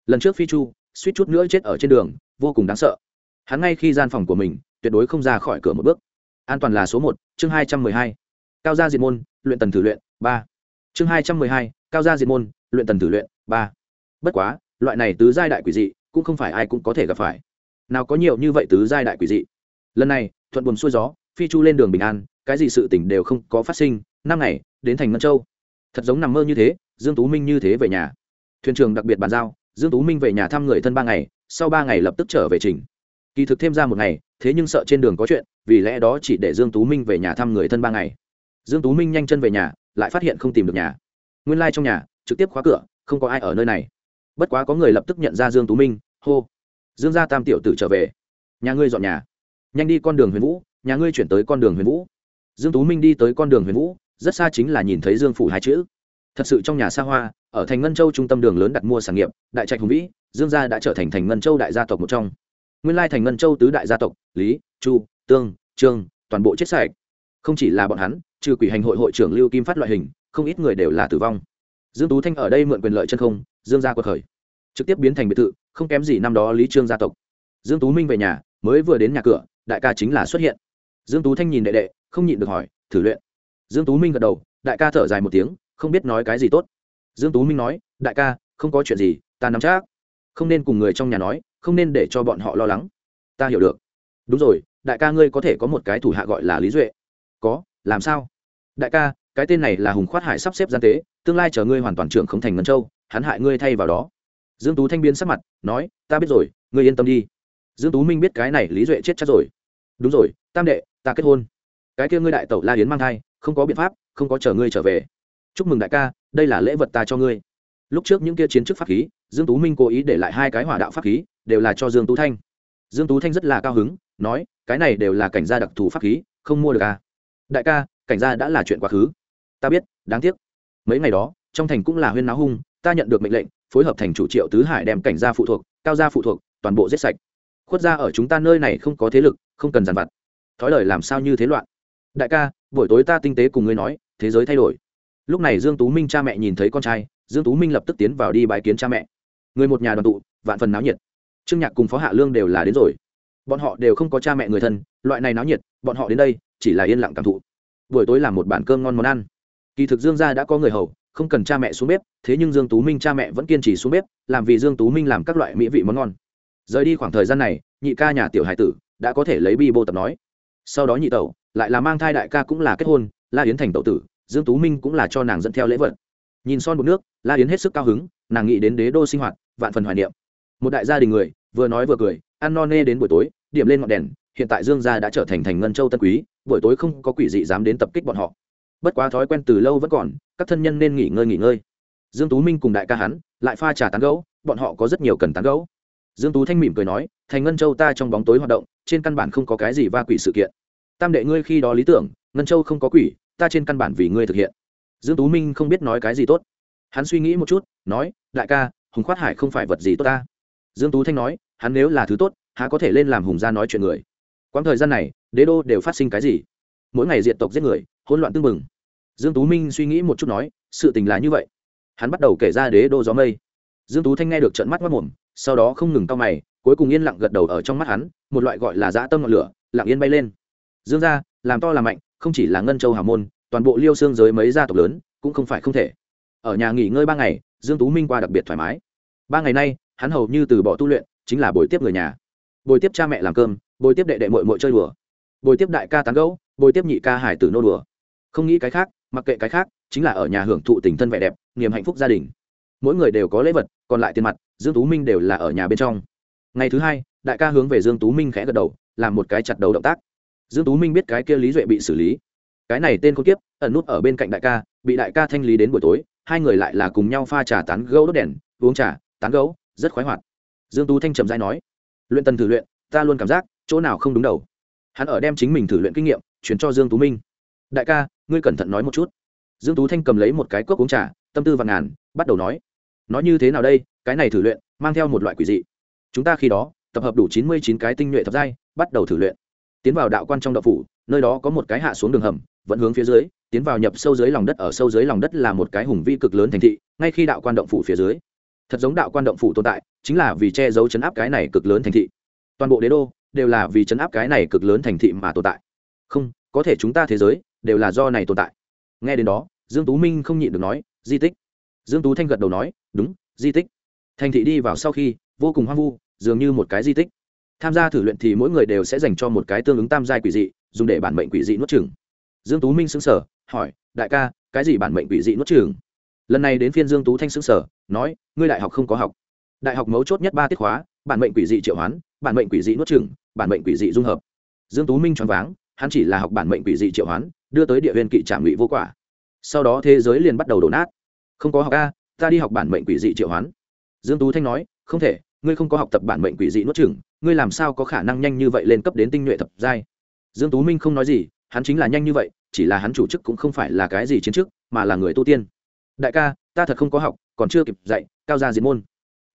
Lần trước phi chu, suýt chút nữa chết ở trên đường, vô cùng đáng sợ. Hắn ngay khi gian phòng của mình, tuyệt đối không ra khỏi cửa một bước. An toàn là số một, chương hai trăm mười hai. Cao gia diệt môn, luyện tần thử luyện, ba. Chương hai trăm mười hai, cao gia diệt môn, luyện tần thử luyện, ba. Bất quá, loại này tứ giai đại quỷ dị, cũng không phải ai cũng có thể gặp phải nào có nhiều như vậy tứ giai đại quỷ dị. Lần này, thuận buồn xuôi gió, phi chu lên đường bình an, cái gì sự tỉnh đều không có phát sinh, năm ngày, đến thành ngân châu. Thật giống nằm mơ như thế, dương tú minh như thế về nhà. Thuyền trường đặc biệt bàn giao, dương tú minh về nhà thăm người thân ba ngày, sau ba ngày lập tức trở về trình. Kỳ thực thêm ra một ngày, thế nhưng sợ trên đường có chuyện, vì lẽ đó chỉ để dương tú minh về nhà thăm người thân ba ngày. Dương tú minh nhanh chân về nhà, lại phát hiện không tìm được nhà. Nguyên lai trong nhà, trực tiếp khóa cửa, không có ai ở nơi này. Bất quá có người lập tức nhận ra dương tú minh, hô dương gia tam tiểu tử trở về. Nhà ngươi dọn nhà. Nhanh đi con đường huyền vũ, nhà ngươi chuyển tới con đường huyền vũ. Dương tú minh đi tới con đường huyền vũ, rất xa chính là nhìn thấy dương phủ hai chữ. Thật sự trong nhà xa hoa, ở thành ngân châu trung tâm đường lớn đặt mua sản nghiệp, đại trạch hùng vĩ, dương gia đã trở thành thành ngân châu đại gia tộc một trong. Nguyên lai thành ngân châu tứ đại gia tộc, lý, chu, tương, trương, toàn bộ chết sạch. Không chỉ là bọn hắn, trừ quỷ hành hội hội trưởng lưu kim phát loại hình, không ít người đều là tử vong. Dương tú thanh ở đây mượn quyền lợi chân không, dương gia quật khởi trực tiếp biến thành biệt thự, không kém gì năm đó lý trương gia tộc. Dương tú minh về nhà, mới vừa đến nhà cửa, đại ca chính là xuất hiện. Dương tú thanh nhìn đệ đệ, không nhịn được hỏi, thử luyện? Dương tú minh gật đầu, đại ca thở dài một tiếng, không biết nói cái gì tốt. Dương tú minh nói, đại ca, không có chuyện gì, ta nắm chắc. Không nên cùng người trong nhà nói, không nên để cho bọn họ lo lắng. Ta hiểu được. Đúng rồi, đại ca ngươi có thể có một cái thủ hạ gọi là lý duệ. Có, làm sao? Đại ca, cái tên này là hùng khoát hải sắp xếp gian tế, tương lai chờ ngươi hoàn toàn trưởng không thành ngân châu, hắn hại ngươi thay vào đó dương tú thanh biến sắc mặt, nói, ta biết rồi, ngươi yên tâm đi. Dương tú minh biết cái này lý duệ chết chắc rồi. Đúng rồi, tam đệ, ta kết hôn. Cái kia ngươi đại tẩu la yến mang thai, không có biện pháp, không có chờ ngươi trở về. Chúc mừng đại ca, đây là lễ vật ta cho ngươi. Lúc trước những kia chiến chức pháp khí, dương tú minh cố ý để lại hai cái hỏa đạo pháp khí, đều là cho dương tú thanh. Dương tú thanh rất là cao hứng, nói, cái này đều là cảnh gia đặc thù pháp khí, không mua được à. Đại ca, cảnh gia đã là chuyện quá khứ. Ta biết, đáng tiếc. Mấy ngày đó, trong thành cũng là huyên náo hung, ta nhận được mệnh lệnh phối hợp thành chủ triệu tứ hải đem cảnh gia phụ thuộc, cao gia phụ thuộc, toàn bộ giết sạch. Khuất gia ở chúng ta nơi này không có thế lực, không cần dàn vặt. Thói lời làm sao như thế loạn? Đại ca, buổi tối ta tinh tế cùng ngươi nói, thế giới thay đổi. Lúc này dương tú minh cha mẹ nhìn thấy con trai, dương tú minh lập tức tiến vào đi bài kiến cha mẹ. Người một nhà đoàn tụ, vạn phần náo nhiệt. Trương nhạc cùng phó hạ lương đều là đến rồi. Bọn họ đều không có cha mẹ người thân, loại này náo nhiệt, bọn họ đến đây, chỉ là yên lặng cảm thụ. Buổi tối làm một bản cơm ngon món ăn. Kỳ thực dương gia đã có người hầu không cần cha mẹ xuống bếp, thế nhưng dương tú minh cha mẹ vẫn kiên trì xuống bếp, làm vì dương tú minh làm các loại mỹ vị món ngon. Rời đi khoảng thời gian này, nhị ca nhà tiểu hải tử đã có thể lấy bi bô tập nói. Sau đó nhị tẩu lại là mang thai đại ca cũng là kết hôn, la yến thành tẩu tử, dương tú minh cũng là cho nàng dẫn theo lễ vật. Nhìn son một nước, la yến hết sức cao hứng, nàng nghĩ đến đế đô sinh hoạt, vạn phần hoài niệm. Một đại gia đình người, vừa nói vừa cười, ăn no nê đến buổi tối, điểm lên ngọn đèn, hiện tại dương gia đã trở thành thành ngân châu tân quý, buổi tối không có quỷ dị dám đến tập kích bọn họ bất quá thói quen từ lâu vẫn còn, các thân nhân nên nghỉ ngơi nghỉ ngơi. Dương tú minh cùng đại ca hắn, lại pha trà tán gấu bọn họ có rất nhiều cần tán gấu dương tú thanh mỉm cười nói, thành ngân châu ta trong bóng tối hoạt động, trên căn bản không có cái gì va quỷ sự kiện. Tam đệ ngươi khi đó lý tưởng, ngân châu không có quỷ, ta trên căn bản vì ngươi thực hiện. Dương tú minh không biết nói cái gì tốt. Hắn suy nghĩ một chút, nói, đại ca, hùng khoát hải không phải vật gì tốt ta? Dương tú thanh nói, hắn nếu là thứ tốt, há có thể lên làm hùng gia nói chuyện người? Quãng thời gian này, đế đô đều phát sinh cái gì? Mỗi ngày diệt tộc giết người, hỗn loạn tương mừng dương tú minh suy nghĩ một chút nói, sự tình là như vậy. Hắn bắt đầu kể ra đế đô gió mây. Dương tú thanh nghe được trận mắt mất mồm, sau đó không ngừng cau mày, cuối cùng yên lặng gật đầu ở trong mắt hắn, một loại gọi là dã tâm ngọn lửa, lặng yên bay lên. Dương gia, làm to làm mạnh, không chỉ là ngân châu Hà môn, toàn bộ liêu xương giới mấy gia tộc lớn, cũng không phải không thể. Ở nhà nghỉ ngơi ba ngày, dương tú minh qua đặc biệt thoải mái. Ba ngày nay, hắn hầu như từ bỏ tu luyện, chính là buổi tiếp người nhà. Buổi tiếp cha mẹ làm cơm, buổi tiếp đệ đệ muội muội chơi đùa. Buổi tiếp đại ca tán gẫu, buổi tiếp nhị ca hải tử nô đùa. Không nghĩ cái khác mặc kệ cái khác, chính là ở nhà hưởng thụ tình thân vẻ đẹp, niềm hạnh phúc gia đình. Mỗi người đều có lễ vật, còn lại tiền mặt, dương tú minh đều là ở nhà bên trong. Ngày thứ hai, đại ca hướng về dương tú minh khẽ gật đầu, làm một cái chặt đầu động tác. Dương tú minh biết cái kia lý duệ bị xử lý. Cái này tên con kiếp, ẩn nút ở bên cạnh đại ca, bị đại ca thanh lý đến buổi tối, hai người lại là cùng nhau pha trà tán gấu đốt đèn, uống trà, tán gấu rất khoái hoạt. Dương tú thanh trầm dai nói, luyện tần thử luyện, ta luôn cảm giác, chỗ nào không đúng đầu. Hắn ở đem chính mình thử luyện kinh nghiệm, chuyển cho dương tú minh đại ca, ngươi cẩn thận nói một chút. Dương tú thanh cầm lấy một cái cốc uống trà, tâm tư và ngàn, bắt đầu nói. Nói như thế nào đây, cái này thử luyện, mang theo một loại quỷ dị. Chúng ta khi đó, tập hợp đủ chín mươi chín cái tinh nhuệ thập giai, bắt đầu thử luyện. Tiến vào đạo quan trong đạo phủ, nơi đó có một cái hạ xuống đường hầm, vẫn hướng phía dưới, tiến vào nhập sâu dưới lòng đất, ở sâu dưới lòng đất là một cái hùng vi cực lớn thành thị, ngay khi đạo quan động phủ phía dưới. Thật giống đạo quan động phủ tồn tại, chính là vì che giấu chấn áp cái này cực lớn thành thị. Toàn bộ đế đô, đều là vì chấn áp cái này cực lớn thành thị mà tồn tại. Không, có thể chúng ta thế giới đều là do này tồn tại. Nghe đến đó, dương tú minh không nhịn được nói, di tích. Dương tú thanh gật đầu nói, đúng, di tích. Thành thị đi vào sau khi, vô cùng hoang vu, dường như một cái di tích. Tham gia thử luyện thì mỗi người đều sẽ dành cho một cái tương ứng tam giai quỷ dị, dùng để bản mệnh quỷ dị nuốt chừng dương tú minh xứng sở hỏi, đại ca, cái gì bản mệnh quỷ dị nuốt chừng lần này đến phiên dương tú thanh xứng sở nói, ngươi đại học không có học. Đại học mấu chốt nhất ba tiết khóa, bản mệnh quỷ dị triệu hoán, bản mệnh quỷ dị nuốt chừng bản mệnh quỷ dị dung hợp. Dương tú minh choáng váng hắn chỉ là học bản mệnh quỷ dị triệu hoán, đưa tới địa huyền kỵ trạm ngụy vô quả. Sau đó thế giới liền bắt đầu đổ nát. Không có học a, ta đi học bản mệnh quỷ dị triệu hoán. Dương tú thanh nói, không thể, ngươi không có học tập bản mệnh quỷ dị nuốt chừng ngươi làm sao có khả năng nhanh như vậy lên cấp đến tinh nhuệ thập giai? Dương tú minh không nói gì, hắn chính là nhanh như vậy, chỉ là hắn chủ chức cũng không phải là cái gì chiến chức, mà là người tu tiên. Đại ca, ta thật không có học, còn chưa kịp dạy, cao gia diệt môn.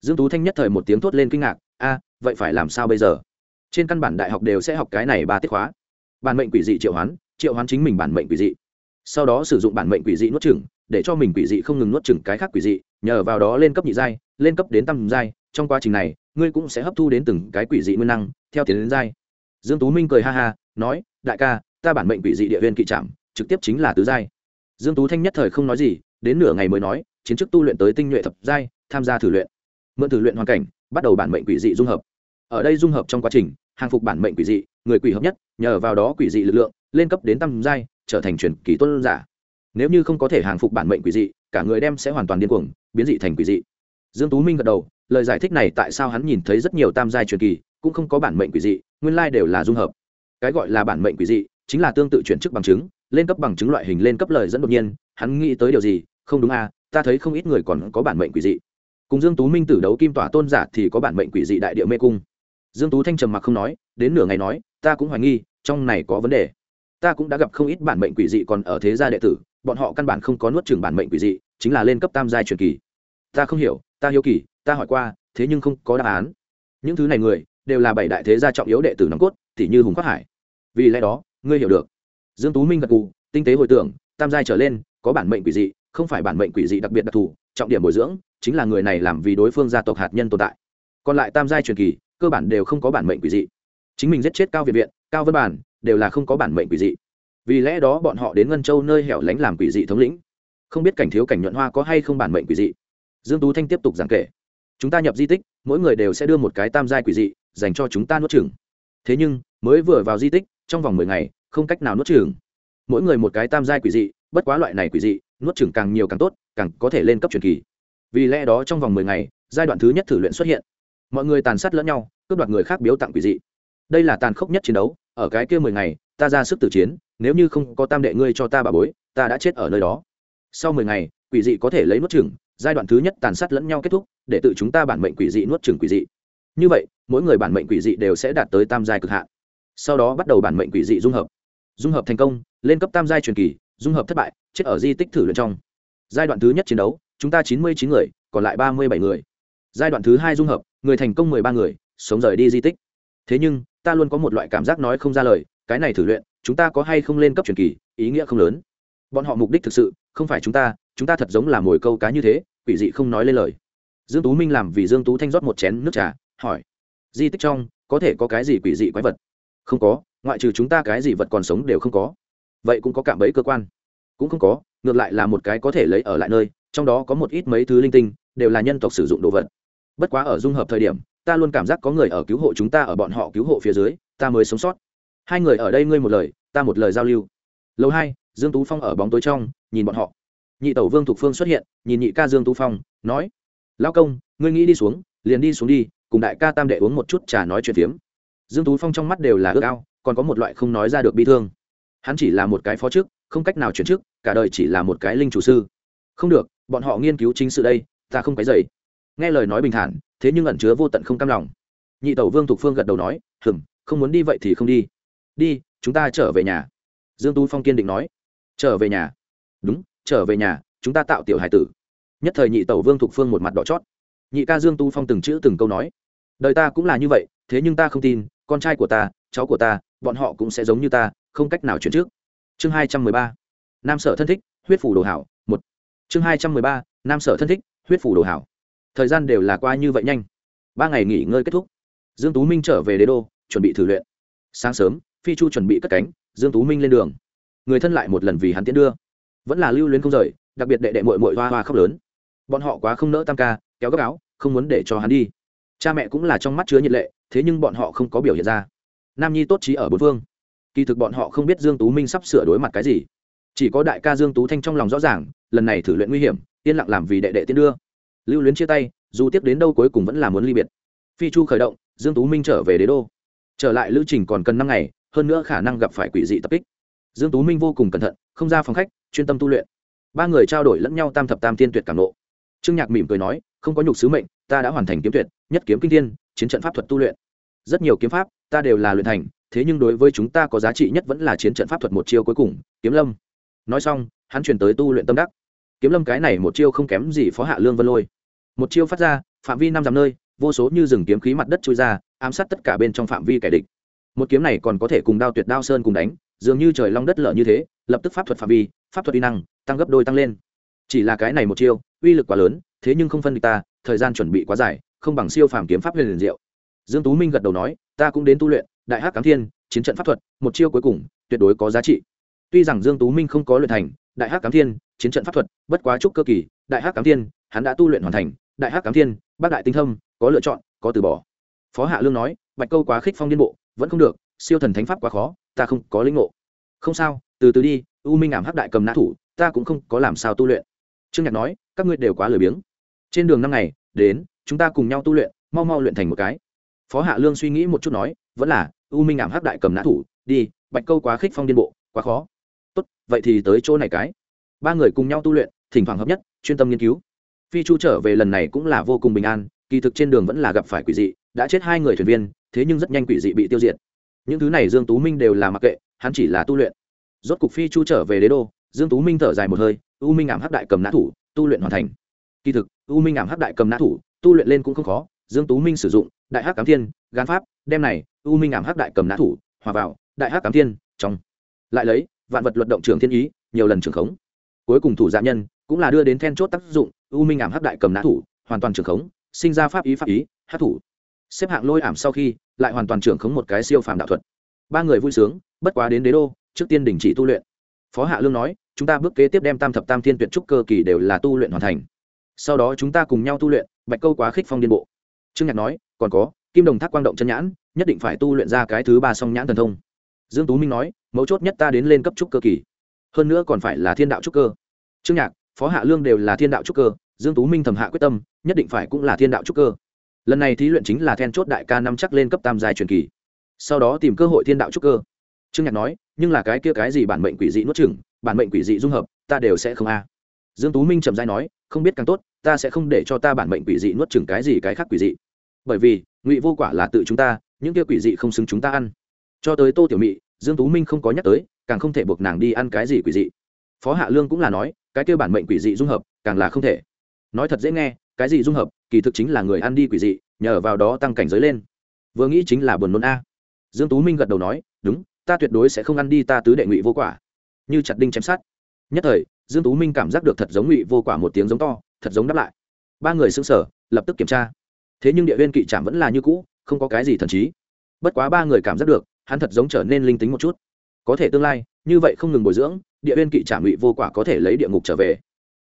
Dương tú thanh nhất thời một tiếng thốt lên kinh ngạc, a, vậy phải làm sao bây giờ? Trên căn bản đại học đều sẽ học cái này ba tiết khóa bản mệnh quỷ dị triệu hoán triệu hoán chính mình bản mệnh quỷ dị. Sau đó sử dụng bản mệnh quỷ dị nuốt chửng, để cho mình quỷ dị không ngừng nuốt chửng cái khác quỷ dị, nhờ vào đó lên cấp nhị giai, lên cấp đến tam giai. Trong quá trình này, ngươi cũng sẽ hấp thu đến từng cái quỷ dị nguyên năng, theo tiến đến giai. Dương tú minh cười ha ha, nói, đại ca, ta bản mệnh quỷ dị địa viên kỵ trạm, trực tiếp chính là tứ giai. Dương tú thanh nhất thời không nói gì, đến nửa ngày mới nói, chiến chức tu luyện tới tinh nhuệ thập giai, tham gia thử luyện. Mượn thử luyện hoàn cảnh, bắt đầu bản mệnh quỷ dị dung hợp. Ở đây dung hợp trong quá trình hàng phục bản mệnh quỷ dị, người quỷ hợp nhất, nhờ vào đó quỷ dị lực lượng, lên cấp đến tam giai, trở thành truyền kỳ tôn giả. Nếu như không có thể hàng phục bản mệnh quỷ dị, cả người đem sẽ hoàn toàn điên cuồng, biến dị thành quỷ dị. Dương tú minh gật đầu, lời giải thích này tại sao hắn nhìn thấy rất nhiều tam giai truyền kỳ, cũng không có bản mệnh quỷ dị, nguyên lai đều là dung hợp. Cái gọi là bản mệnh quỷ dị, chính là tương tự chuyển chức bằng chứng, lên cấp bằng chứng loại hình lên cấp lời dẫn đột nhiên, hắn nghĩ tới điều gì, không đúng à ta thấy không ít người còn có bản mệnh quỷ dị. Cùng dương tú minh tử đấu kim tỏa tôn giả thì có bản mệnh quỷ dị đại địa mê cung dương tú thanh trầm mặc không nói đến nửa ngày nói ta cũng hoài nghi trong này có vấn đề. Ta cũng đã gặp không ít bản mệnh quỷ dị còn ở thế gia đệ tử bọn họ căn bản không có nuốt chửng bản mệnh quỷ dị chính là lên cấp tam giai truyền kỳ. Ta không hiểu ta hiếu kỳ ta hỏi qua thế nhưng không có đáp án. Những thứ này người đều là bảy đại thế gia trọng yếu đệ tử nòng cốt thì như hùng quát hải. Vì lẽ đó ngươi hiểu được. Dương tú minh gật cù, tinh tế hồi tưởng tam giai trở lên có bản mệnh quỷ dị không phải bản mệnh quỷ dị đặc biệt đặc thù trọng điểm bồi dưỡng chính là người này làm vì đối phương gia tộc hạt nhân tồn tại. Còn lại tam giai truyền kỳ cơ bản đều không có bản mệnh quỷ dị. Chính mình giết chết cao việt viện, cao vân bản, đều là không có bản mệnh quỷ dị. Vì lẽ đó bọn họ đến ngân châu nơi hẻo lánh làm quỷ dị thống lĩnh. Không biết cảnh thiếu cảnh nhuận hoa có hay không bản mệnh quỷ dị. Dương tú thanh tiếp tục giảng kể. Chúng ta nhập di tích, mỗi người đều sẽ đưa một cái tam giai quỷ dị, dành cho chúng ta nuốt chửng. Thế nhưng, mới vừa vào di tích, trong vòng mười ngày, không cách nào nuốt chửng. Mỗi người một cái tam giai quỷ dị, bất quá loại này quỷ dị, nuốt chửng càng nhiều càng tốt, càng có thể lên cấp truyền kỳ. Vì lẽ đó trong vòng mười ngày, giai đoạn thứ nhất thử luyện xuất hiện mọi người tàn sát lẫn nhau, cướp đoạt người khác biếu tặng quỷ dị. Đây là tàn khốc nhất chiến đấu, ở cái kia mười ngày, ta ra sức tử chiến, nếu như không có tam đệ ngươi cho ta bà bối, ta đã chết ở nơi đó. Sau mười ngày, quỷ dị có thể lấy nuốt chửng, giai đoạn thứ nhất tàn sát lẫn nhau kết thúc, để tự chúng ta bản mệnh quỷ dị nuốt chửng quỷ dị. Như vậy, mỗi người bản mệnh quỷ dị đều sẽ đạt tới tam giai cực hạn. Sau đó bắt đầu bản mệnh quỷ dị dung hợp. Dung hợp thành công, lên cấp tam giai truyền kỳ, dung hợp thất bại, chết ở di tích thử luyện trong. Giai đoạn thứ nhất chiến đấu, chúng ta chín mươi chín người, còn lại ba mươi bảy người. Giai đoạn thứ hai dung hợp người thành công mười ba người, sống rời đi di tích. Thế nhưng, ta luôn có một loại cảm giác nói không ra lời, cái này thử luyện, chúng ta có hay không lên cấp truyền kỳ, ý nghĩa không lớn. Bọn họ mục đích thực sự, không phải chúng ta chúng ta thật giống là mồi câu cá như thế, quỷ dị không nói lên lời. Dương tú minh làm vì dương tú thanh rót một chén nước trà, hỏi, di tích trong, có thể có cái gì quỷ dị quái vật? Không có, ngoại trừ chúng ta cái gì vật còn sống đều không có. Vậy cũng có cạm bẫy cơ quan? Cũng không có, ngược lại là một cái có thể lấy ở lại nơi, trong đó có một ít mấy thứ linh tinh, đều là nhân tộc sử dụng đồ vật bất quá ở dung hợp thời điểm, ta luôn cảm giác có người ở cứu hộ chúng ta ở bọn họ cứu hộ phía dưới, ta mới sống sót. Hai người ở đây ngươi một lời, ta một lời giao lưu. Lâu hai, dương tú phong ở bóng tối trong, nhìn bọn họ. Nhị tẩu vương thục phương xuất hiện, nhìn nhị ca dương tú phong, nói, lão công, ngươi nghĩ đi xuống, liền đi xuống đi, cùng đại ca tam đệ uống một chút trà nói chuyện phiếm. Dương tú phong trong mắt đều là ước ao, còn có một loại không nói ra được bi thương. Hắn chỉ là một cái phó chức không cách nào chuyển chức cả đời chỉ là một cái linh chủ sư. Không được, bọn họ nghiên cứu chính sự đây, ta không cái dậy nghe lời nói bình thản, thế nhưng ẩn chứa vô tận không cam lòng. Nhị tẩu vương thục phương gật đầu nói, hừm, không muốn đi vậy thì không đi. Đi, chúng ta trở về nhà. Dương tú phong kiên định nói, trở về nhà. Đúng, trở về nhà, chúng ta tạo tiểu hải tử. Nhất thời nhị tẩu vương thục phương một mặt đỏ chót. Nhị ca dương tú phong từng chữ từng câu nói, đời ta cũng là như vậy, thế nhưng ta không tin, con trai của ta, cháu của ta, bọn họ cũng sẽ giống như ta, không cách nào chuyển trước. Chương hai trăm mười ba, nam sở thân thích, huyết phủ đồ hảo, một. Chương hai trăm mười ba, nam sở thân thích, huyết phủ đồ hảo thời gian đều là qua như vậy nhanh. Ba ngày nghỉ ngơi kết thúc. Dương tú minh trở về đế đô, chuẩn bị thử luyện. Sáng sớm, phi chu chuẩn bị cất cánh, dương tú minh lên đường. Người thân lại một lần vì hắn tiễn đưa. Vẫn là lưu luyến không rời, đặc biệt đệ đệ mội mội hoa hoa khóc lớn. Bọn họ quá không nỡ tam ca, kéo gấp áo, không muốn để cho hắn đi. Cha mẹ cũng là trong mắt chứa nhiệt lệ, thế nhưng bọn họ không có biểu hiện ra. Nam nhi tốt trí ở bốn phương. Kỳ thực bọn họ không biết dương tú minh sắp sửa đối mặt cái gì. Chỉ có đại ca dương tú thanh trong lòng rõ ràng, lần này thử luyện nguy hiểm, yên lặng làm vì đệ đệ tiến đưa lưu luyến chia tay, dù tiếp đến đâu cuối cùng vẫn là muốn ly biệt. Phi chu khởi động, dương tú minh trở về đế đô. Trở lại lữ trình còn cần năm ngày, hơn nữa khả năng gặp phải quỷ dị tập kích. Dương tú minh vô cùng cẩn thận, không ra phòng khách, chuyên tâm tu luyện. Ba người trao đổi lẫn nhau tam thập tam tiên tuyệt cảm nộ. Trương nhạc mỉm cười nói, không có nhục sứ mệnh, ta đã hoàn thành kiếm tuyệt, nhất kiếm kinh thiên, chiến trận pháp thuật tu luyện. Rất nhiều kiếm pháp, ta đều là luyện thành, thế nhưng đối với chúng ta có giá trị nhất vẫn là chiến trận pháp thuật một chiêu cuối cùng, kiếm lâm. Nói xong, hắn chuyển tới tu luyện tâm đắc kiếm lâm cái này một chiêu không kém gì phó hạ lương vân lôi. Một chiêu phát ra, phạm vi năm dặm nơi, vô số như rừng kiếm khí mặt đất trôi ra, ám sát tất cả bên trong phạm vi kẻ địch. Một kiếm này còn có thể cùng đao tuyệt đao sơn cùng đánh, dường như trời long đất lở như thế, lập tức pháp thuật phạm vi, pháp thuật uy năng, tăng gấp đôi tăng lên. Chỉ là cái này một chiêu, uy lực quá lớn, thế nhưng không phân địch ta, thời gian chuẩn bị quá dài, không bằng siêu phàm kiếm pháp huyền liền diệu. Dương tú minh gật đầu nói, ta cũng đến tu luyện, đại hắc cám thiên, chiến trận pháp thuật, một chiêu cuối cùng, tuyệt đối có giá trị. Tuy rằng dương tú minh không có luyện thành đại hắc cám thiên, chiến trận pháp thuật, bất quá trúc cơ kỳ, đại hắc cám thiên, hắn đã tu luyện hoàn thành. Đại hắc cám thiên, bác đại tinh thâm, có lựa chọn, có từ bỏ. Phó hạ lương nói, bạch câu quá khích phong điên bộ, vẫn không được, siêu thần thánh pháp quá khó, ta không có linh ngộ. Không sao, từ từ đi, u minh ảm hắc đại cầm nã thủ, ta cũng không có làm sao tu luyện. Trương nhạc nói, các ngươi đều quá lười biếng. Trên đường năm ngày, đến, chúng ta cùng nhau tu luyện, mau mau luyện thành một cái. Phó hạ lương suy nghĩ một chút nói, vẫn là, u minh ảm hắc đại cầm nã thủ, đi, bạch câu quá khích phong điên bộ, quá khó tốt, vậy thì tới chỗ này cái. Ba người cùng nhau tu luyện, thỉnh thoảng hợp nhất, chuyên tâm nghiên cứu. Phi chu trở về lần này cũng là vô cùng bình an, kỳ thực trên đường vẫn là gặp phải quỷ dị, đã chết hai người thuyền viên, thế nhưng rất nhanh quỷ dị bị tiêu diệt. Những thứ này dương tú minh đều là mặc kệ, hắn chỉ là tu luyện. Rốt cục phi chu trở về đế đô, dương tú minh thở dài một hơi, u minh ảm hắc đại cầm nã thủ, tu luyện hoàn thành. Kỳ thực, u minh ảm hắc đại cầm nã thủ, tu luyện lên cũng không khó, dương tú minh sử dụng đại hắc cám thiên, gán pháp đem này, u minh ảm hắc đại cầm nã thủ, hòa vào, đại hắc cám thiên, trong. Lại lấy vạn vật luật động trường thiên ý, nhiều lần trường khống. Cuối cùng thủ dạ nhân cũng là đưa đến then chốt tác dụng, u minh ảm hắc đại cầm nã thủ, hoàn toàn trường khống, sinh ra pháp ý pháp ý hát thủ. Xếp hạng lôi ảm sau khi, lại hoàn toàn trưởng khống một cái siêu phàm đạo thuật. Ba người vui sướng, bất quá đến đế đô, trước tiên đình chỉ tu luyện. Phó hạ lương nói, chúng ta bước kế tiếp đem tam thập tam thiên tuyệt trúc cơ kỳ đều là tu luyện hoàn thành. Sau đó chúng ta cùng nhau tu luyện, bạch câu quá khích phong điên bộ. Trương nhạc nói, còn có, kim đồng thác quang động chân nhãn, nhất định phải tu luyện ra cái thứ ba song nhãn thần thông dương tú minh nói, mấu chốt nhất ta đến lên cấp trúc cơ kỳ. Hơn nữa còn phải là thiên đạo trúc cơ. Trương nhạc, phó hạ lương đều là thiên đạo trúc cơ, dương tú minh thầm hạ quyết tâm, nhất định phải cũng là thiên đạo trúc cơ. Lần này thí luyện chính là then chốt đại ca năm chắc lên cấp tam giai truyền kỳ. Sau đó tìm cơ hội thiên đạo trúc cơ. Trương nhạc nói, nhưng là cái kia cái gì bản mệnh quỷ dị nuốt chừng bản mệnh quỷ dị dung hợp, ta đều sẽ không a. Dương tú minh trầm giai nói, không biết càng tốt, ta sẽ không để cho ta bản mệnh quỷ dị nuốt chừng cái gì cái khác quỷ dị. Bởi vì, ngụy vô quả là tự chúng ta, những kia quỷ dị không xứng chúng ta ăn cho tới tô tiểu mị, dương tú minh không có nhắc tới, càng không thể buộc nàng đi ăn cái gì quỷ dị. Phó hạ lương cũng là nói, cái kia bản mệnh quỷ dị dung hợp, càng là không thể. Nói thật dễ nghe, cái gì dung hợp, kỳ thực chính là người ăn đi quỷ dị, nhờ vào đó tăng cảnh giới lên. Vừa nghĩ chính là buồn nôn a. Dương tú minh gật đầu nói, đúng, ta tuyệt đối sẽ không ăn đi ta tứ đệ ngụy vô quả. Như chặt đinh chém sát nhất thời, dương tú minh cảm giác được thật giống ngụy vô quả một tiếng giống to, thật giống đáp lại. Ba người xưng sở lập tức kiểm tra. Thế nhưng địa viên kỵ trạm vẫn là như cũ, không có cái gì thần trí. Bất quá ba người cảm giác được hắn thật giống trở nên linh tính một chút. Có thể tương lai, như vậy không ngừng bồi dưỡng, địa viên kỵ trả ngụy vô quả có thể lấy địa ngục trở về.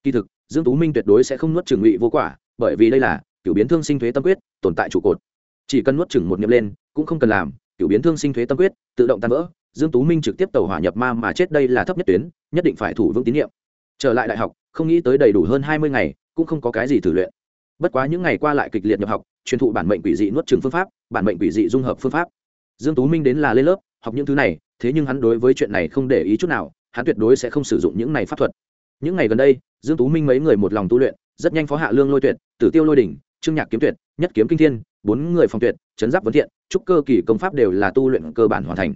Kỳ thực, dương tú minh tuyệt đối sẽ không nuốt trừng ngụy vô quả, bởi vì đây là cựu biến thương sinh thuế tâm quyết, tồn tại trụ cột. Chỉ cần nuốt trừng một niệm lên, cũng không cần làm, cựu biến thương sinh thuế tâm quyết, tự động tan vỡ, dương tú minh trực tiếp tàu hỏa nhập ma mà chết đây là thấp nhất tuyến, nhất định phải thủ vững tín nhiệm. Trở lại đại học, không nghĩ tới đầy đủ hơn hai mươi ngày, cũng không có cái gì thử luyện. Bất quá những ngày qua lại kịch liệt nhập học, truyền thụ bản mệnh quỷ dị nuốt trừng phương pháp, bản mệnh quỷ dị dung hợp phương pháp dương tú minh đến là lên lớp, học những thứ này, thế nhưng hắn đối với chuyện này không để ý chút nào, hắn tuyệt đối sẽ không sử dụng những này pháp thuật. Những ngày gần đây, dương tú minh mấy người một lòng tu luyện, rất nhanh phó hạ lương lôi tuyệt, tử tiêu lôi đỉnh, trương nhạc kiếm tuyệt, nhất kiếm kinh thiên, bốn người phòng tuyệt, chấn giáp vấn thiện trúc cơ kỳ công pháp đều là tu luyện cơ bản hoàn thành.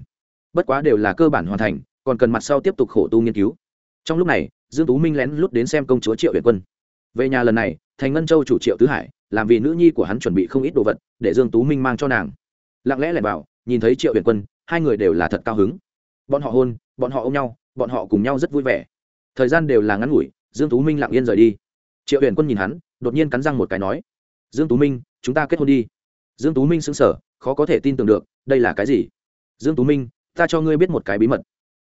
Bất quá đều là cơ bản hoàn thành, còn cần mặt sau tiếp tục khổ tu nghiên cứu. Trong lúc này, dương tú minh lén lút đến xem công chúa triệu huyện quân. Về nhà lần này, thành ngân châu chủ triệu tứ hải, làm vì nữ nhi của hắn chuẩn bị không ít đồ vật, để dương tú minh mang cho nàng. Lặng lẽ lẻn vào nhìn thấy triệu huyền quân, hai người đều là thật cao hứng. Bọn họ hôn, bọn họ ôm nhau, bọn họ cùng nhau rất vui vẻ. Thời gian đều là ngắn ngủi, dương tú minh lặng yên rời đi. Triệu huyền quân nhìn hắn, đột nhiên cắn răng một cái nói, dương tú minh, chúng ta kết hôn đi. Dương tú minh sững sờ, khó có thể tin tưởng được, đây là cái gì? Dương tú minh, ta cho ngươi biết một cái bí mật.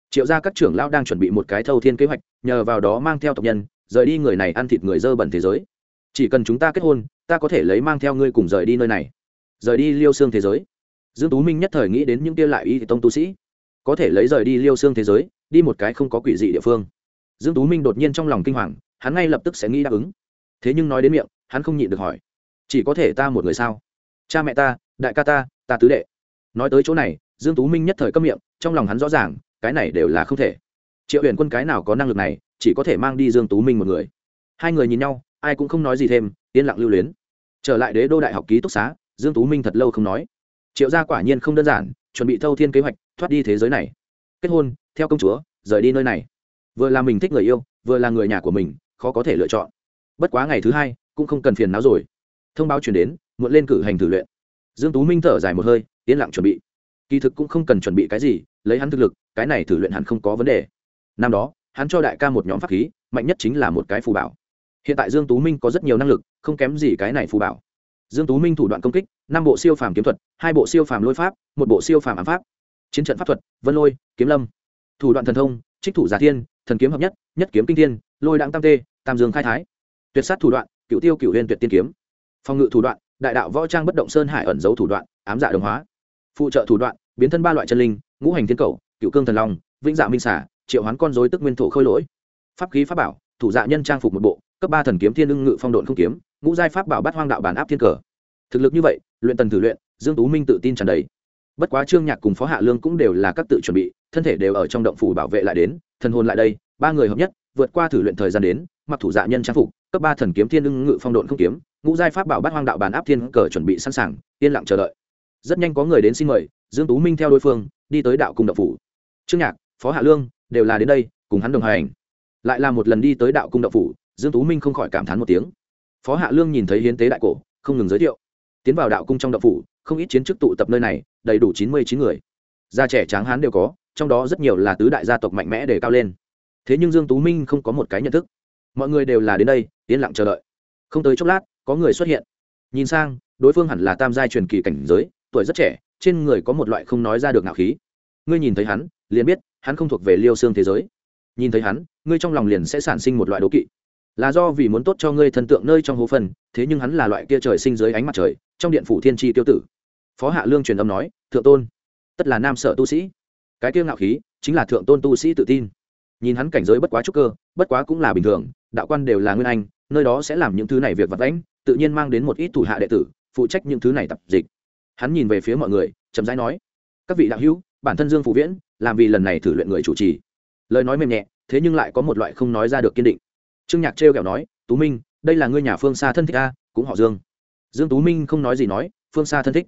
Triệu gia các trưởng lão đang chuẩn bị một cái thâu thiên kế hoạch, nhờ vào đó mang theo tộc nhân, rời đi người này ăn thịt người dơ bẩn thế giới. Chỉ cần chúng ta kết hôn, ta có thể lấy mang theo ngươi cùng rời đi nơi này. Rời đi liêu xương thế giới dương tú minh nhất thời nghĩ đến những kia lại y tông tu sĩ, có thể lấy rời đi liêu xương thế giới, đi một cái không có quỷ dị địa phương. Dương tú minh đột nhiên trong lòng kinh hoàng, hắn ngay lập tức sẽ nghĩ đáp ứng. Thế nhưng nói đến miệng, hắn không nhịn được hỏi, chỉ có thể ta một người sao? Cha mẹ ta, đại ca ta ta tứ đệ. Nói tới chỗ này, dương tú minh nhất thời câm miệng, trong lòng hắn rõ ràng, cái này đều là không thể. Triệu huyền quân cái nào có năng lực này, chỉ có thể mang đi dương tú minh một người. Hai người nhìn nhau, ai cũng không nói gì thêm, yên lặng lưu luyến. Trở lại đế đô đại học ký túc xá, dương tú minh thật lâu không nói triệu gia quả nhiên không đơn giản, chuẩn bị thâu thiên kế hoạch, thoát đi thế giới này. Kết hôn, theo công chúa, rời đi nơi này. Vừa là mình thích người yêu, vừa là người nhà của mình, khó có thể lựa chọn. Bất quá ngày thứ hai, cũng không cần phiền não rồi. Thông báo chuyển đến, muộn lên cử hành thử luyện. Dương tú minh thở dài một hơi, yên lặng chuẩn bị. Kỳ thực cũng không cần chuẩn bị cái gì, lấy hắn thực lực, cái này thử luyện hẳn không có vấn đề. Năm đó, hắn cho đại ca một nhóm pháp khí, mạnh nhất chính là một cái phù bảo. Hiện tại dương tú minh có rất nhiều năng lực, không kém gì cái này phù bảo dương tú minh thủ đoạn công kích, năm bộ siêu phàm kiếm thuật, hai bộ siêu phàm lôi pháp, một bộ siêu phàm ám pháp. Chiến trận pháp thuật, vân lôi, kiếm lâm. Thủ đoạn thần thông, trích thủ giả thiên, thần kiếm hợp nhất nhất kiếm kinh thiên, lôi đặng tam tê, tam dương khai thái. Tuyệt sát thủ đoạn cựu tiêu cựu huyền tuyệt tiên kiếm. Phòng ngự thủ đoạn, đại đạo võ trang bất động sơn hải ẩn giấu thủ đoạn, ám dạ đồng hóa. Phụ trợ thủ đoạn, biến thân ba loại chân linh, ngũ hành thiên cầu cựu cương thần long, vĩnh dạ minh xả triệu hoán con dối tức nguyên thổ khôi lỗi. Pháp khí pháp bảo, thủ dạ nhân trang phục một bộ cấp ba thần kiếm thiên ưng ngự phong độn không kiếm, ngũ giai pháp bảo bắt hoang đạo bản áp thiên cờ. Thực lực như vậy, luyện tần thử luyện, dương tú minh tự tin tràn đầy. Bất quá trương nhạc cùng phó hạ lương cũng đều là các tự chuẩn bị, thân thể đều ở trong động phủ bảo vệ lại đến, thần hồn lại đây, ba người hợp nhất, vượt qua thử luyện thời gian đến, mặc thủ dạ nhân trang phục, cấp ba thần kiếm thiên ưng ngự phong độn không kiếm, ngũ giai pháp bảo bắt hoang đạo bản áp thiên cờ chuẩn bị sẵn sàng, yên lặng chờ đợi. Rất nhanh có người đến xin mời, dương tú minh theo đối phương, đi tới đạo cung động phủ. Trương nhạc, phó hạ lương đều là đến đây, cùng hắn đồng hành. Lại là một lần đi tới đạo cung động phủ dương tú minh không khỏi cảm thán một tiếng. Phó hạ lương nhìn thấy hiến tế đại cổ, không ngừng giới thiệu. Tiến vào đạo cung trong đạo phủ, không ít chiến chức tụ tập nơi này, đầy đủ chín mươi chín người. Gia trẻ tráng hán đều có, trong đó rất nhiều là tứ đại gia tộc mạnh mẽ để cao lên. Thế nhưng dương tú minh không có một cái nhận thức. Mọi người đều là đến đây, yên lặng chờ đợi. Không tới chốc lát, có người xuất hiện. Nhìn sang, đối phương hẳn là tam giai truyền kỳ cảnh giới, tuổi rất trẻ, trên người có một loại không nói ra được ngạo khí. Ngươi nhìn thấy hắn, liền biết, hắn không thuộc về liêu xương thế giới. Nhìn thấy hắn, ngươi trong lòng liền sẽ sản sinh một loại đố kỵ là do vì muốn tốt cho ngươi thần tượng nơi trong hố phần thế nhưng hắn là loại kia trời sinh dưới ánh mặt trời, trong điện phủ thiên tri tiêu tử. Phó hạ lương truyền âm nói, thượng tôn, tất là nam sở tu sĩ. Cái kia ngạo khí, chính là thượng tôn tu sĩ tự tin. Nhìn hắn cảnh giới bất quá trúc cơ, bất quá cũng là bình thường, đạo quan đều là nguyên anh, nơi đó sẽ làm những thứ này việc vật lãnh tự nhiên mang đến một ít thủ hạ đệ tử, phụ trách những thứ này tập dịch. Hắn nhìn về phía mọi người, chậm rãi nói, các vị đạo hữu, bản thân dương phụ viễn, làm vì lần này thử luyện người chủ trì. Lời nói mềm nhẹ, thế nhưng lại có một loại không nói ra được kiên định trương nhạc trêu kẹo nói, tú minh, đây là ngươi nhà phương xa thân thích a, cũng họ dương. Dương tú minh không nói gì nói, phương xa thân thích.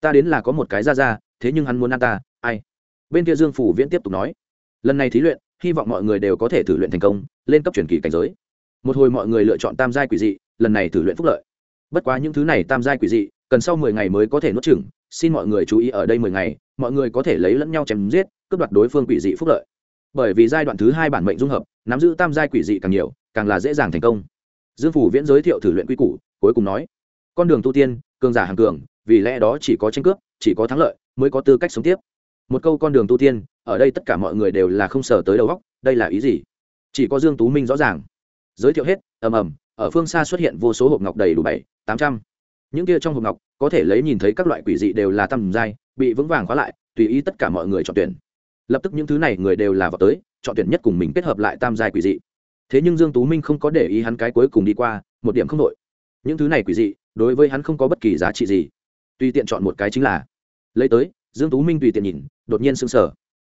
Ta đến là có một cái ra ra thế nhưng hắn muốn ăn ta, ai? Bên kia dương phủ viễn tiếp tục nói, lần này thí luyện, hy vọng mọi người đều có thể thử luyện thành công, lên cấp truyền kỳ cảnh giới. Một hồi mọi người lựa chọn tam giai quỷ dị, lần này thử luyện phúc lợi. Bất quá những thứ này tam giai quỷ dị, cần sau mười ngày mới có thể nuốt chửng, xin mọi người chú ý ở đây mười ngày, mọi người có thể lấy lẫn nhau chém giết, cướp đoạt đối phương quỷ dị phúc lợi. Bởi vì giai đoạn thứ hai bản mệnh dung hợp, nắm giữ tam giai quỷ dị càng nhiều càng là dễ dàng thành công. Dương phủ viễn giới thiệu thử luyện quy củ, cuối cùng nói, con đường tu tiên, cường giả hàng cường, vì lẽ đó chỉ có tranh cướp, chỉ có thắng lợi mới có tư cách sống tiếp. Một câu con đường tu tiên, ở đây tất cả mọi người đều là không sở tới đầu góc đây là ý gì? Chỉ có dương tú minh rõ ràng. Giới thiệu hết, ầm ầm, ở phương xa xuất hiện vô số hộp ngọc đầy đủ bảy, tám trăm. Những kia trong hộp ngọc, có thể lấy nhìn thấy các loại quỷ dị đều là tầm giai, bị vững vàng khóa lại, tùy ý tất cả mọi người chọn tuyển. Lập tức những thứ này người đều là vào tới, chọn tuyển nhất cùng mình kết hợp lại tam giai quỷ dị thế nhưng dương tú minh không có để ý hắn cái cuối cùng đi qua, một điểm không đội những thứ này quỷ dị, đối với hắn không có bất kỳ giá trị gì. Tùy tiện chọn một cái chính là. Lấy tới, dương tú minh tùy tiện nhìn, đột nhiên sững sờ.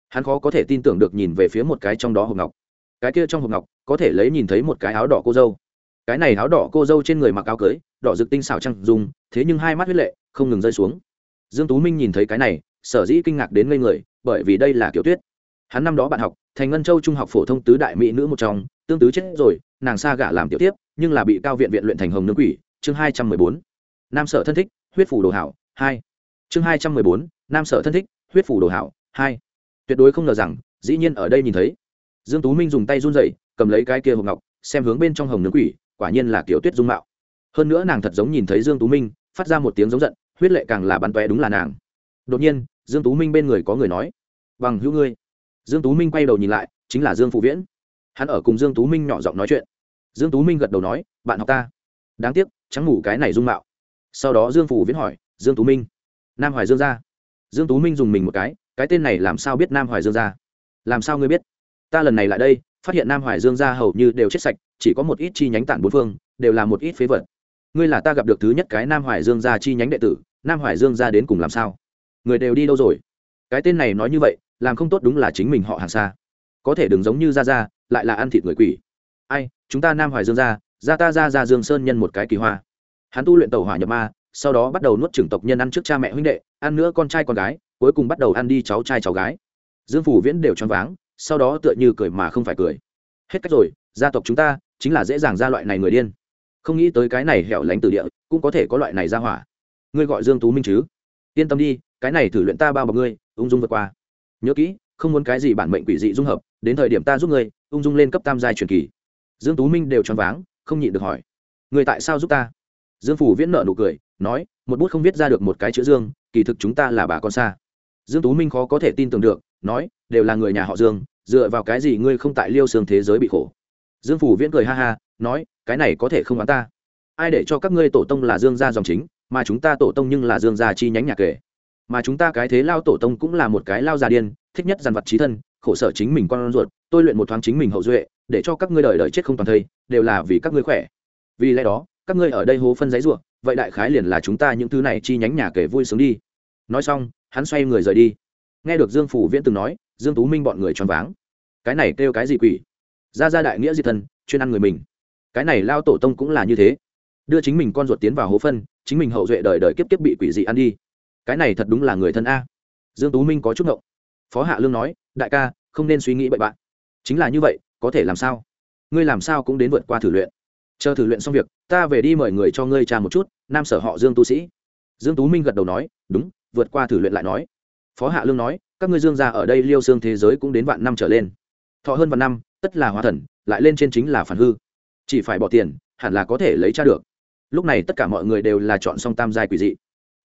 Hắn khó có thể tin tưởng được nhìn về phía một cái trong đó hộp ngọc. Cái kia trong hộp ngọc, có thể lấy nhìn thấy một cái áo đỏ cô dâu. Cái này áo đỏ cô dâu trên người mặc áo cưới, đỏ rực tinh xảo trăng dùng thế nhưng hai mắt huyết lệ, không ngừng rơi xuống. Dương tú minh nhìn thấy cái này, sở dĩ kinh ngạc đến ngây người, bởi vì đây là kiểu tuyết. Hắn năm đó bạn học, thành ngân châu trung học phổ thông tứ đại mỹ nữ một trong tương tứ chết rồi, nàng xa gả làm tiểu tiếp, nhưng là bị cao viện viện luyện thành hồng nương quỷ, chương hai trăm mười bốn. Nam sở thân thích, huyết phủ đồ hảo, hai. Chương hai trăm mười bốn, nam sở thân thích, huyết phủ đồ hảo, hai. Tuyệt đối không ngờ rằng, dĩ nhiên ở đây nhìn thấy. Dương tú minh dùng tay run rẩy, cầm lấy cái kia hộp ngọc, xem hướng bên trong hồng nương quỷ, quả nhiên là kiểu tuyết dung mạo. Hơn nữa nàng thật giống nhìn thấy dương tú minh, phát ra một tiếng giống giận, huyết lệ càng là bắn tóe đúng là nàng. Đột nhiên, dương tú minh bên người có người nói, bằng hữu ngươi. Dương tú minh quay đầu nhìn lại, chính là dương phụ viễn hắn ở cùng dương tú minh nhỏ giọng nói chuyện. Dương tú minh gật đầu nói, bạn học ta. Đáng tiếc trắng ngủ cái này dung mạo. Sau đó dương phủ viễn hỏi, dương tú minh? Nam hoài dương gia. Dương tú minh dùng mình một cái cái tên này làm sao biết nam hoài dương gia? Làm sao ngươi biết? Ta lần này lại đây, phát hiện nam hoài dương gia hầu như đều chết sạch, chỉ có một ít chi nhánh tản bốn phương, đều là một ít phế vật. Ngươi là ta gặp được thứ nhất cái nam hoài dương gia chi nhánh đệ tử, nam hoài dương gia đến cùng làm sao? Người đều đi đâu rồi? Cái tên này nói như vậy, làm không tốt đúng là chính mình họ hàng xa. Có thể đừng giống như ra ra lại là ăn thịt người quỷ. Ai, chúng ta nam hoài dương gia gia ta ra ra dương sơn nhân một cái kỳ hoa. Hắn tu luyện tàu hỏa nhập ma, sau đó bắt đầu nuốt trưởng tộc nhân ăn trước cha mẹ huynh đệ, ăn nữa con trai con gái, cuối cùng bắt đầu ăn đi cháu trai cháu gái. Dương phủ viễn đều choáng váng, sau đó tựa như cười mà không phải cười. Hết cách rồi, gia tộc chúng ta chính là dễ dàng ra loại này người điên. Không nghĩ tới cái này hẻo lánh từ địa, cũng có thể có loại này ra hỏa. Ngươi gọi dương tú minh chứ? Yên tâm đi, cái này thử luyện ta bao bọc ngươi, ung dung vượt qua. Nhớ kỹ, không muốn cái gì bản mệnh quỷ dị dung hợp, đến thời điểm ta giúp ngươi ung dung lên cấp tam giai truyền kỳ. Dương tú minh đều choáng váng, không nhịn được hỏi, người tại sao giúp ta? Dương phủ viễn nợ nụ cười, nói, một bút không viết ra được một cái chữ dương, kỳ thực chúng ta là bà con xa. Dương tú minh khó có thể tin tưởng được, nói, đều là người nhà họ dương, dựa vào cái gì ngươi không tại liêu xương thế giới bị khổ? Dương phủ viễn cười ha ha, nói, cái này có thể không bán ta. Ai để cho các ngươi tổ tông là dương gia dòng chính, mà chúng ta tổ tông nhưng là dương gia chi nhánh nhà kể. Mà chúng ta cái thế lao tổ tông cũng là một cái lao già điên, thích nhất dàn vật trí thân khổ sở chính mình con ruột, tôi luyện một thoáng chính mình hậu duệ, để cho các ngươi đời đời chết không toàn thây, đều là vì các ngươi khỏe. Vì lẽ đó, các ngươi ở đây hố phân giấy ruộng vậy đại khái liền là chúng ta những thứ này chi nhánh nhà kể vui sướng đi. Nói xong, hắn xoay người rời đi. Nghe được dương phủ viễn từng nói, dương tú minh bọn người choáng váng. Cái này kêu cái gì quỷ? Ra ra đại nghĩa diệt thân chuyên ăn người mình. Cái này lao tổ tông cũng là như thế. Đưa chính mình con ruột tiến vào hố phân, chính mình hậu duệ đời đời kiếp kiếp bị quỷ dị ăn đi. Cái này thật đúng là người thân a. Dương tú minh có chút ngộng. Phó hạ lương nói đại ca, không nên suy nghĩ bậy bạn. Chính là như vậy, có thể làm sao? Ngươi làm sao cũng đến vượt qua thử luyện. Chờ thử luyện xong việc, ta về đi mời người cho ngươi trà một chút, nam sở họ dương tu sĩ. Dương tú minh gật đầu nói, đúng, vượt qua thử luyện lại nói. Phó hạ lương nói, các ngươi dương gia ở đây liêu xương thế giới cũng đến vạn năm trở lên. Thọ hơn vạn năm, tất là hóa thần, lại lên trên chính là phản hư. Chỉ phải bỏ tiền, hẳn là có thể lấy tra được. Lúc này tất cả mọi người đều là chọn song tam giai quỷ dị.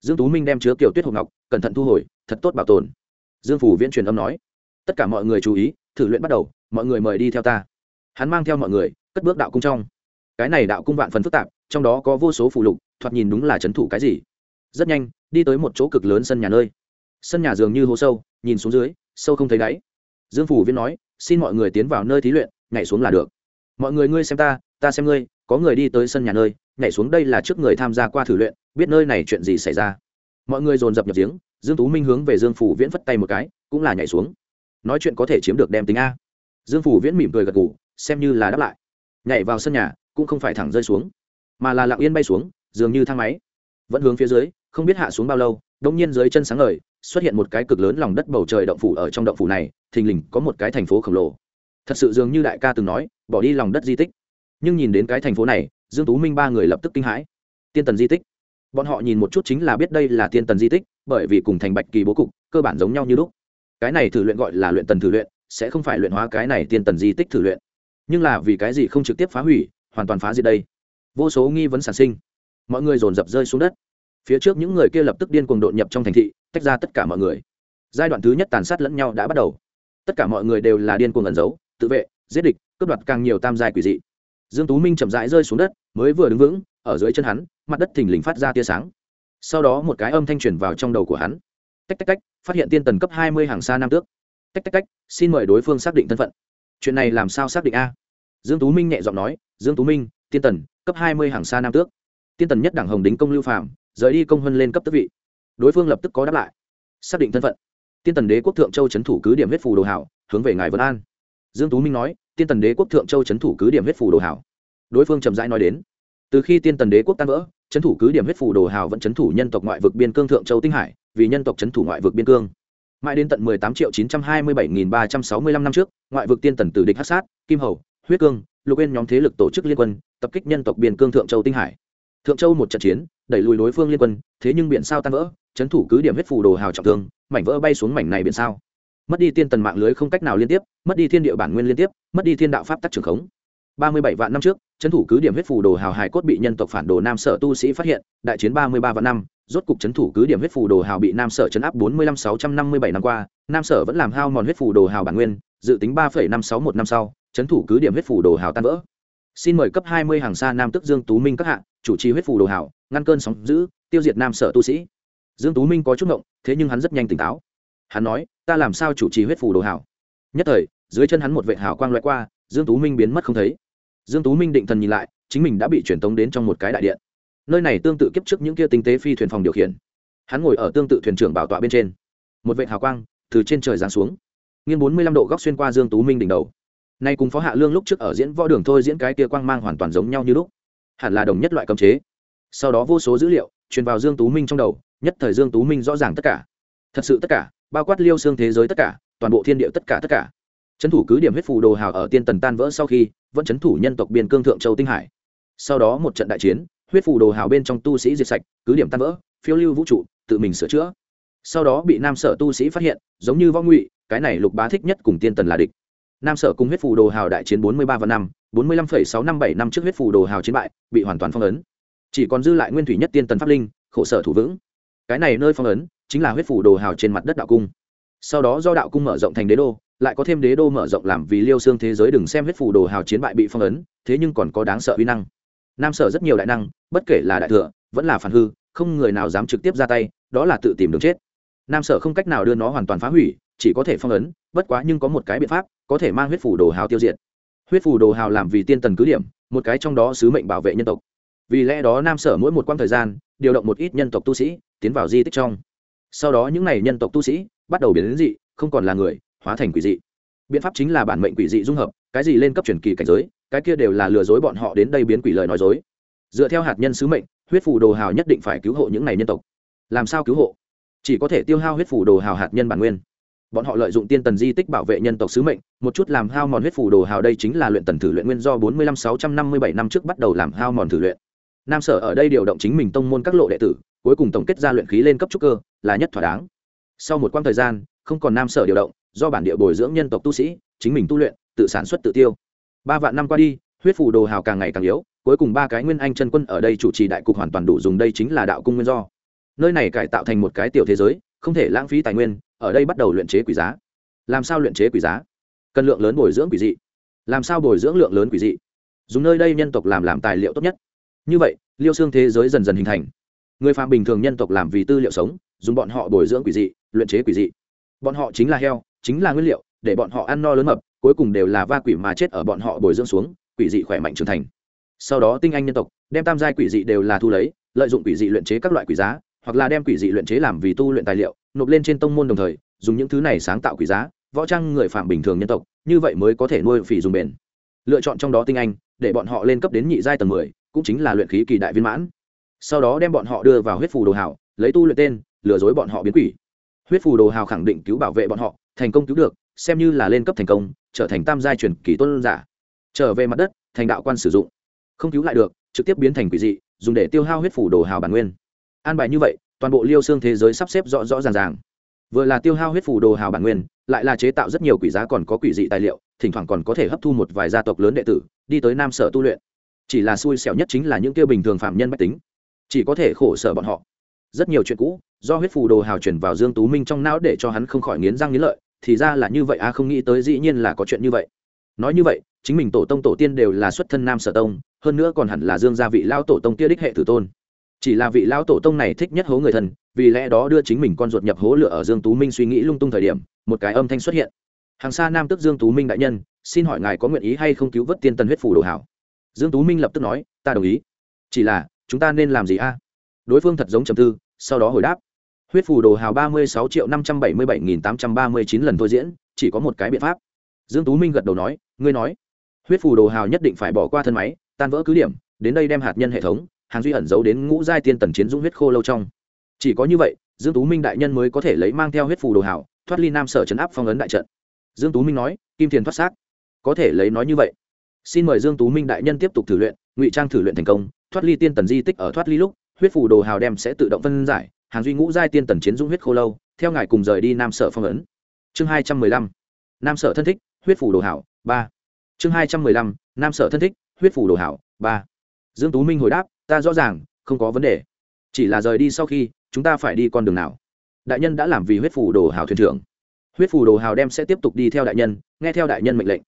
Dương tú minh đem chứa kiểu tuyết hộp ngọc, cẩn thận thu hồi, thật tốt bảo tồn. Dương phủ viễn truyền âm nói tất cả mọi người chú ý, thử luyện bắt đầu, mọi người mời đi theo ta. Hắn mang theo mọi người, cất bước đạo cung trong. Cái này đạo cung vạn phần phức tạp, trong đó có vô số phụ lục, thoạt nhìn đúng là c thủ cái gì. Rất nhanh, đi tới một chỗ cực lớn sân nhà nơi. Sân nhà dường như hố sâu, nhìn xuống dưới, sâu không thấy đáy. Dương phủ viên nói, xin mọi người tiến vào nơi thí luyện, nhảy xuống là được. Mọi người ngươi xem ta ta xem ngươi, có người đi tới sân nhà nơi, nhảy xuống đây là trước người tham gia qua thử luyện, biết nơi này chuyện gì xảy ra. Mọi người dồn dập nhập giếng, dương tú minh hướng về dương phủ viễn phất tay một cái, cũng là nhảy xuống nói chuyện có thể chiếm được đem tính a. Dương phủ viễn mỉm cười gật gù, xem như là đáp lại. Nhảy vào sân nhà, cũng không phải thẳng rơi xuống, mà là lặng yên bay xuống, dường như thang máy. Vẫn hướng phía dưới, không biết hạ xuống bao lâu đông nhiên dưới chân sáng ngời, xuất hiện một cái cực lớn lòng đất bầu trời động phủ ở trong động phủ này, thình lình có một cái thành phố khổng lồ. Thật sự dường như đại ca từng nói, bỏ đi lòng đất di tích. Nhưng nhìn đến cái thành phố này, dương tú minh ba người lập tức kinh hãi. Tiên tần di tích. Bọn họ nhìn một chút chính là biết đây là tiên tần di tích, bởi vì cùng thành bạch kỳ bố cục, cơ bản giống nhau như lúc cái này thử luyện gọi là luyện tần thử luyện, sẽ không phải luyện hóa cái này tiên tần di tích thử luyện. Nhưng là vì cái gì không trực tiếp phá hủy, hoàn toàn phá diệt đây? Vô số nghi vấn sản sinh. Mọi người dồn dập rơi xuống đất. Phía trước những người kia lập tức điên cuồng đột nhập trong thành thị, tách ra tất cả mọi người. Giai đoạn thứ nhất tàn sát lẫn nhau đã bắt đầu. Tất cả mọi người đều là điên cuồng ẩn giấu, tự vệ, giết địch, cướp đoạt càng nhiều tam giai quỷ dị. Dương tú minh chậm rãi rơi xuống đất, mới vừa đứng vững, ở dưới chân hắn, mặt đất thình lình phát ra tia sáng. Sau đó một cái âm thanh truyền vào trong đầu của hắn. Tách tách tách phát hiện tiên tần cấp hai mươi hàng xa nam tước. Tách tách tách xin mời đối phương xác định thân phận. Chuyện này làm sao xác định a? Dương tú minh nhẹ giọng nói, dương tú minh, tiên tần, cấp hai mươi hàng xa nam tước. Tiên tần nhất đảng hồng đính công lưu phạm rời đi công huân lên cấp tước vị. Đối phương lập tức có đáp lại. Xác định thân phận. Tiên tần đế quốc thượng châu trấn thủ cứ điểm huyết phù đồ hảo, hướng về ngài vân an. Dương tú minh nói, tiên tần đế quốc thượng châu trấn thủ cứ điểm huyết phù đồ hảo. Đối phương trầm rãi nói đến, từ khi tiên tần đế quốc tan vỡ trấn thủ cứ điểm huyết phù đồ hảo vẫn trấn thủ nhân tộc ngoại vực biên cương thượng châu tinh hải vì nhân tộc trấn thủ ngoại vực biên cương. Mãi đến tận 18 triệu 927.365 năm trước, ngoại vực tiên tần tử địch hắc sát, kim hầu, huyết cương, lục yên nhóm thế lực tổ chức liên quân, tập kích nhân tộc biên cương thượng châu tinh hải. Thượng châu một trận chiến, đẩy lùi đối phương liên quân, thế nhưng biển sao tan vỡ trấn thủ cứ điểm huyết phù đồ hào trọng thương, mảnh vỡ bay xuống mảnh này biển sao. Mất đi tiên tần mạng lưới không cách nào liên tiếp, mất đi thiên địa bản nguyên liên tiếp, mất đi thiên đạo pháp tắc trường khống. Ba mươi bảy vạn năm trước trấn thủ cứ điểm huyết phù đồ hào hải cốt bị nhân tộc phản đồ nam sở tu sĩ phát hiện, đại chiến ba mươi ba vạn năm, rốt cục trấn thủ cứ điểm huyết phù đồ hào bị nam sở chấn áp bốn mươi lăm sáu trăm năm mươi bảy năm qua, nam sở vẫn làm hao mòn huyết phù đồ hào bản nguyên, dự tính ba phẩy năm sáu một năm sau, trấn thủ cứ điểm huyết phù đồ hào tan vỡ. Xin mời cấp hai mươi hàng xa nam tức dương tú minh các hạ, chủ trì huyết phù đồ hào, ngăn cơn sóng giữ tiêu diệt nam sở tu sĩ. Dương tú minh có chút ngộng, thế nhưng hắn rất nhanh tỉnh táo. Hắn nói, ta làm sao chủ trì huyết phù đồ hào? nhất thời, dưới chân hắn một vệ hào quang loại qua, dương tú minh biến mất không thấy dương tú minh định thần nhìn lại, chính mình đã bị truyền tống đến trong một cái đại điện. Nơi này tương tự kiếp trước những kia tinh tế phi thuyền phòng điều khiển. Hắn ngồi ở tương tự thuyền trưởng bảo tọa bên trên. Một vệ hào quang từ trên trời giáng xuống. Nghiêng 45 độ góc xuyên qua dương tú minh đỉnh đầu. Nay cùng phó hạ lương lúc trước ở diễn võ đường thôi diễn cái kia quang mang hoàn toàn giống nhau như lúc. Hẳn là đồng nhất loại cấm chế. Sau đó vô số dữ liệu truyền vào dương tú minh trong đầu, nhất thời dương tú minh rõ ràng tất cả. Thật sự tất cả, bao quát liêu xương thế giới tất cả, toàn bộ thiên địa tất cả tất cả trấn thủ cứ điểm huyết phù đồ hào ở tiên tần tan vỡ sau khi, vẫn trấn thủ nhân tộc biên cương thượng châu tinh hải. Sau đó một trận đại chiến, huyết phù đồ hào bên trong tu sĩ diệt sạch, cứ điểm tan vỡ, phiêu lưu vũ trụ, tự mình sửa chữa. Sau đó bị nam sở tu sĩ phát hiện, giống như võ ngụy, cái này lục bá thích nhất cùng tiên tần là địch. Nam sở cùng huyết phù đồ hào đại chiến bốn mươi ba và năm, bốn mươi lăm phẩy sáu năm bảy năm trước huyết phù đồ hào chiến bại, bị hoàn toàn phong ấn. Chỉ còn dư lại nguyên thủy nhất tiên tần pháp linh, khổ sở thủ vững. Cái này nơi phong ấn, chính là huyết phù đồ hào trên mặt đất đạo cung sau đó do đạo cung mở rộng thành đế đô, lại có thêm đế đô mở rộng làm vì liêu xương thế giới đừng xem huyết phủ đồ hào chiến bại bị phong ấn, thế nhưng còn có đáng sợ uy năng. Nam sở rất nhiều đại năng, bất kể là đại thừa, vẫn là phản hư, không người nào dám trực tiếp ra tay, đó là tự tìm đường chết. Nam sở không cách nào đưa nó hoàn toàn phá hủy, chỉ có thể phong ấn, bất quá nhưng có một cái biện pháp, có thể mang huyết phủ đồ hào tiêu diệt. Huyết phủ đồ hào làm vì tiên tần cứ điểm, một cái trong đó sứ mệnh bảo vệ nhân tộc. Vì lẽ đó nam sở mỗi một quãng thời gian, điều động một ít nhân tộc tu sĩ, tiến vào di tích trong. Sau đó những n à y nhân tộc tu sĩ bắt đầu biến đến dị, không còn là người, hóa thành quỷ dị. Biện pháp chính là bản mệnh quỷ dị dung hợp, cái gì lên cấp truyền kỳ cảnh giới, cái kia đều là lừa dối bọn họ đến đây biến quỷ lời nói dối. Dựa theo hạt nhân sứ mệnh, huyết phủ đồ hào nhất định phải cứu hộ những n à y nhân tộc. Làm sao cứu hộ? Chỉ có thể tiêu hao huyết phủ đồ hào hạt nhân bản nguyên. Bọn họ lợi dụng tiên tần di tích bảo vệ nhân tộc sứ mệnh, một chút làm hao mòn huyết phủ đồ hào đây chính là luyện tần thử luyện nguyên do bốn mươi lăm sáu trăm năm mươi bảy năm trước bắt đầu làm hao mòn thử luyện. Nam sở ở đây điều động chính mình tông môn các lộ đệ tử, cuối cùng tổng kết ra luyện khí lên cấp trúc cơ, là nhất thỏa đáng sau một quãng thời gian, không còn nam sở điều động, do bản địa bồi dưỡng nhân tộc tu sĩ, chính mình tu luyện, tự sản xuất tự tiêu. Ba vạn năm qua đi, huyết phủ đồ hào càng ngày càng yếu, cuối cùng ba cái nguyên anh chân quân ở đây chủ trì đại cục hoàn toàn đủ dùng đây chính là đạo cung nguyên do. Nơi này cải tạo thành một cái tiểu thế giới, không thể lãng phí tài nguyên, ở đây bắt đầu luyện chế quỷ giá. Làm sao luyện chế quỷ giá? Cần lượng lớn bồi dưỡng quỷ dị. Làm sao bồi dưỡng lượng lớn quỷ dị? Dùng nơi đây nhân tộc làm làm tài liệu tốt nhất. Như vậy, liêu xương thế giới dần dần hình thành. Người phạm bình thường nhân tộc làm vì tư liệu sống, dùng bọn họ bồi dưỡng quỷ dị luyện chế quỷ dị. Bọn họ chính là heo, chính là nguyên liệu, để bọn họ ăn no lớn mập, cuối cùng đều là va quỷ mà chết ở bọn họ bồi dưỡng xuống, quỷ dị khỏe mạnh trưởng thành. Sau đó tinh anh nhân tộc, đem tam giai quỷ dị đều là thu lấy, lợi dụng quỷ dị luyện chế các loại quỷ giá, hoặc là đem quỷ dị luyện chế làm vì tu luyện tài liệu, nộp lên trên tông môn đồng thời, dùng những thứ này sáng tạo quỷ giá, võ trang người phạm bình thường nhân tộc, như vậy mới có thể nuôi phỉ dùng bền. Lựa chọn trong đó tinh anh, để bọn họ lên cấp đến nhị giai tầng mười, cũng chính là luyện khí kỳ đại viên mãn. Sau đó đem bọn họ đưa vào huyết phù đồ hảo, lấy tu luyện tên, lừa dối bọn họ biến quỷ huyết phù đồ hào khẳng định cứu bảo vệ bọn họ, thành công cứu được, xem như là lên cấp thành công, trở thành tam giai truyền kỳ tôn giả. Trở về mặt đất, thành đạo quan sử dụng. Không cứu lại được, trực tiếp biến thành quỷ dị, dùng để tiêu hao huyết phủ đồ hào bản nguyên. An bài như vậy, toàn bộ liêu xương thế giới sắp xếp rõ rõ ràng ràng. Vừa là tiêu hao huyết phủ đồ hào bản nguyên, lại là chế tạo rất nhiều quỷ giá còn có quỷ dị tài liệu, thỉnh thoảng còn có thể hấp thu một vài gia tộc lớn đệ tử, đi tới nam sở tu luyện. Chỉ là xui xẻo nhất chính là những kia bình thường phạm nhân mách tính. Chỉ có thể khổ sở bọn họ rất nhiều chuyện cũ, do huyết phù đồ hào chuyển vào dương tú minh trong não để cho hắn không khỏi nghiến răng nghiến lợi, thì ra là như vậy a không nghĩ tới dĩ nhiên là có chuyện như vậy. Nói như vậy, chính mình tổ tông tổ tiên đều là xuất thân nam sở tông, hơn nữa còn hẳn là dương gia vị lao tổ tông kia đích hệ tử tôn. Chỉ là vị lao tổ tông này thích nhất hố người thân, vì lẽ đó đưa chính mình con ruột nhập hố lửa ở dương tú minh suy nghĩ lung tung thời điểm, một cái âm thanh xuất hiện. Hàng xa nam tức dương tú minh đại nhân, xin hỏi ngài có nguyện ý hay không cứu vớt tiên tân huyết phủ đồ hảo? Dương tú minh lập tức nói, ta đồng ý. Chỉ là, chúng ta nên làm gì a? Đối phương thật giống trầm tư sau đó hồi đáp. Huyết phù đồ hào ba mươi sáu triệu năm trăm bảy mươi bảy nghìn tám trăm ba mươi chín lần thôi diễn, chỉ có một cái biện pháp. Dương tú minh gật đầu nói, ngươi nói, huyết phù đồ hào nhất định phải bỏ qua thân máy, tan vỡ cứ điểm, đến đây đem hạt nhân hệ thống, hàng duy ẩn giấu đến ngũ giai tiên tần chiến dũng huyết khô lâu trong. Chỉ có như vậy, dương tú minh đại nhân mới có thể lấy mang theo huyết phù đồ hào, thoát ly nam sở chấn áp phong ấn đại trận. Dương tú minh nói, kim thiền thoát xác. Có thể lấy nói như vậy. Xin mời dương tú minh đại nhân tiếp tục thử luyện, ngụy trang thử luyện thành công, thoát ly tiên tần di tích ở thoát ly lúc huyết phù đồ hào đem sẽ tự động phân giải, hàng duy ngũ giai tiên tần chiến dũng huyết khô lâu, theo ngài cùng rời đi nam sở phong ấn. Chương hai trăm mười lăm, nam sở thân thích, huyết phủ đồ hảo ba. Chương hai trăm mười lăm, nam sở thân thích, huyết phủ đồ hảo ba. Dương tú minh hồi đáp, ta rõ ràng, không có vấn đề. Chỉ là rời đi sau khi, chúng ta phải đi con đường nào? Đại nhân đã làm vì huyết phủ đồ hào thuyền trưởng. Huyết phủ đồ hào đem sẽ tiếp tục đi theo đại nhân, nghe theo đại nhân mệnh lệnh.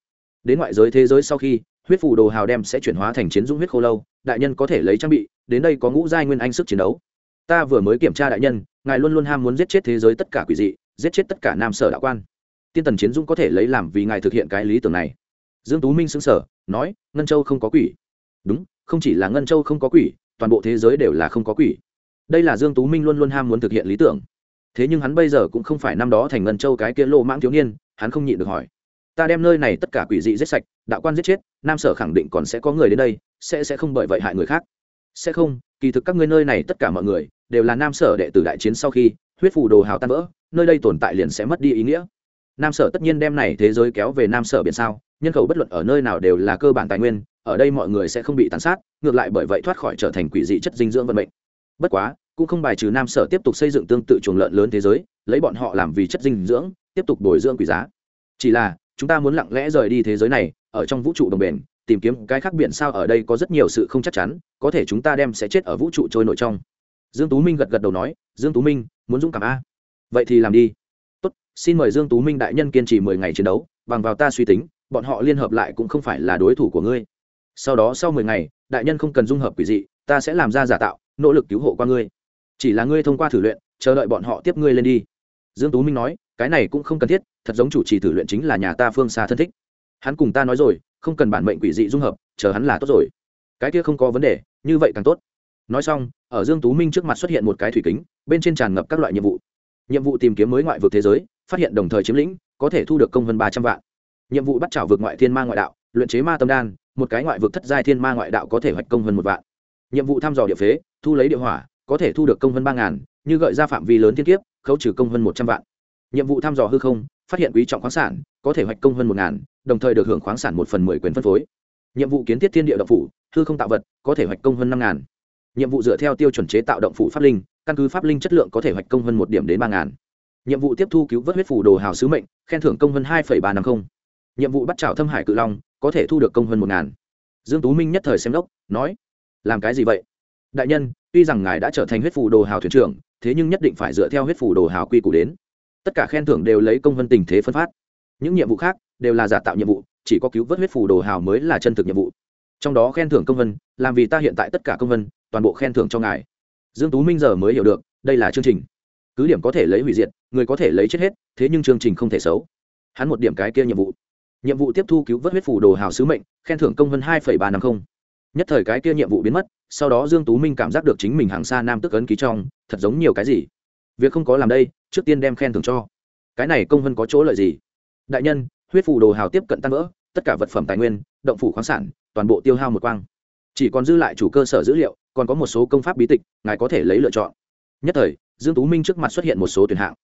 Đến ngoại giới thế giới sau khi huyết phủ đồ hào đem sẽ chuyển hóa thành chiến dũng huyết khô lâu, đại nhân có thể lấy trang bị, đến đây có ngũ giai nguyên anh sức chiến đấu. Ta vừa mới kiểm tra đại nhân, ngài luôn luôn ham muốn giết chết thế giới tất cả quỷ dị, giết chết tất cả nam sở đạo quan. Tiên tần chiến dũng có thể lấy làm vì ngài thực hiện cái lý tưởng này. Dương tú minh xứng sở nói, ngân châu không có quỷ. Đúng, không chỉ là ngân châu không có quỷ, toàn bộ thế giới đều là không có quỷ. Đây là dương tú minh luôn luôn ham muốn thực hiện lý tưởng. Thế nhưng hắn bây giờ cũng không phải năm đó thành ngân châu cái kia lô mãng thiếu niên, hắn không nhịn được hỏi ta đem nơi này tất cả quỷ dị giết sạch, đạo quan giết chết, nam sở khẳng định còn sẽ có người đến đây, sẽ sẽ không bởi vậy hại người khác. Sẽ không, kỳ thực các ngươi nơi này tất cả mọi người, đều là nam sở đệ tử đại chiến sau khi, huyết phù đồ hào tan vỡ, nơi đây tồn tại liền sẽ mất đi ý nghĩa. Nam sở tất nhiên đem này thế giới kéo về nam sở biển sao, nhân khẩu bất luận ở nơi nào đều là cơ bản tài nguyên, ở đây mọi người sẽ không bị tàn sát, ngược lại bởi vậy thoát khỏi trở thành quỷ dị chất dinh dưỡng vận mệnh. Bất quá, cũng không bài trừ nam sở tiếp tục xây dựng tương tự chuồng lợn lớn thế giới, lấy bọn họ làm vì chất dinh dưỡng, tiếp tục bồi dưỡng quỷ giá. Chỉ là chúng ta muốn lặng lẽ rời đi thế giới này, ở trong vũ trụ đồng bền, tìm kiếm cái khác biển sao ở đây có rất nhiều sự không chắc chắn, có thể chúng ta đem sẽ chết ở vũ trụ trôi nổi trong. Dương tú minh gật gật đầu nói, dương tú minh, muốn dũng cảm a. Vậy thì làm đi. Tốt, xin mời dương tú minh đại nhân kiên trì mười ngày chiến đấu, bằng vào ta suy tính, bọn họ liên hợp lại cũng không phải là đối thủ của ngươi. Sau đó sau mười ngày, đại nhân không cần dung hợp quỷ dị, ta sẽ làm ra giả tạo, nỗ lực cứu hộ qua ngươi. Chỉ là ngươi thông qua thử luyện, chờ đợi bọn họ tiếp ngươi lên đi dương tú minh nói, cái này cũng không cần thiết, thật giống chủ trì thử luyện chính là nhà ta phương xa thân thích. Hắn cùng ta nói rồi, không cần bản mệnh quỷ dị dung hợp, chờ hắn là tốt rồi. Cái kia không có vấn đề, như vậy càng tốt. Nói xong, ở dương tú minh trước mặt xuất hiện một cái thủy kính, bên trên tràn ngập các loại nhiệm vụ. Nhiệm vụ tìm kiếm mới ngoại vực thế giới, phát hiện đồng thời chiếm lĩnh, có thể thu được công hơn ba trăm vạn. Nhiệm vụ bắt chảo vực ngoại thiên ma ngoại đạo, luyện chế ma tâm đan, một cái ngoại vực thất giai thiên ma ngoại đạo có thể hoạch công hơn một vạn. Nhiệm vụ thăm dò địa phế, thu lấy địa hỏa, có thể thu được công hơn ba ngàn, như gợi ra phạm vi lớn thiên kiếp khấu trừ công hơn một trăm vạn. Nhiệm vụ thăm dò hư không, phát hiện quý trọng khoáng sản, có thể hoạch công hơn một ngàn, đồng thời được hưởng khoáng sản một phần mười quyền phân phối. Nhiệm vụ kiến thiết thiên địa động phủ, hư không tạo vật, có thể hoạch công hơn năm ngàn. Nhiệm vụ dựa theo tiêu chuẩn chế tạo động phủ pháp linh, căn cứ pháp linh chất lượng có thể hoạch công hơn một điểm đến ba ngàn. Nhiệm vụ tiếp thu cứu vớt huyết phủ đồ hào sứ mệnh, khen thưởng công hơn hai ba năm mươi nhiệm vụ bắt chảo thâm hải cự long, có thể thu được công hơn một ngàn. Dương tú minh nhất thời xem đốc, nói, làm cái gì vậy? Đại nhân, tuy rằng ngài đã trở thành huyết phủ đồ hào thuyền trưởng thế nhưng nhất định phải dựa theo huyết phủ đồ hào quy củ đến. Tất cả khen thưởng đều lấy công vân tình thế phân phát. Những nhiệm vụ khác đều là giả tạo nhiệm vụ, chỉ có cứu vớt huyết phủ đồ hào mới là chân thực nhiệm vụ. Trong đó khen thưởng công vân, làm vì ta hiện tại tất cả công vân, toàn bộ khen thưởng cho ngài. Dương tú minh giờ mới hiểu được, đây là chương trình. Cứ điểm có thể lấy hủy diệt, người có thể lấy chết hết, thế nhưng chương trình không thể xấu. Hắn một điểm cái kia nhiệm vụ. Nhiệm vụ tiếp thu cứu vớt huyết phủ đồ hào sứ mệnh, khen thưởng công vân hai ba năm nhất thời cái kia nhiệm vụ biến mất, sau đó dương tú minh cảm giác được chính mình hàng xa nam tức ấn ký trong, thật giống nhiều cái gì. Việc không có làm đây, trước tiên đem khen thưởng cho. Cái này công vân có chỗ lợi gì? Đại nhân, huyết phù đồ hào tiếp cận tan vỡ, tất cả vật phẩm tài nguyên, động phủ khoáng sản, toàn bộ tiêu hao một quang. Chỉ còn dư lại chủ cơ sở dữ liệu, còn có một số công pháp bí tịch, ngài có thể lấy lựa chọn. Nhất thời, dương tú minh trước mặt xuất hiện một số tuyển hạng.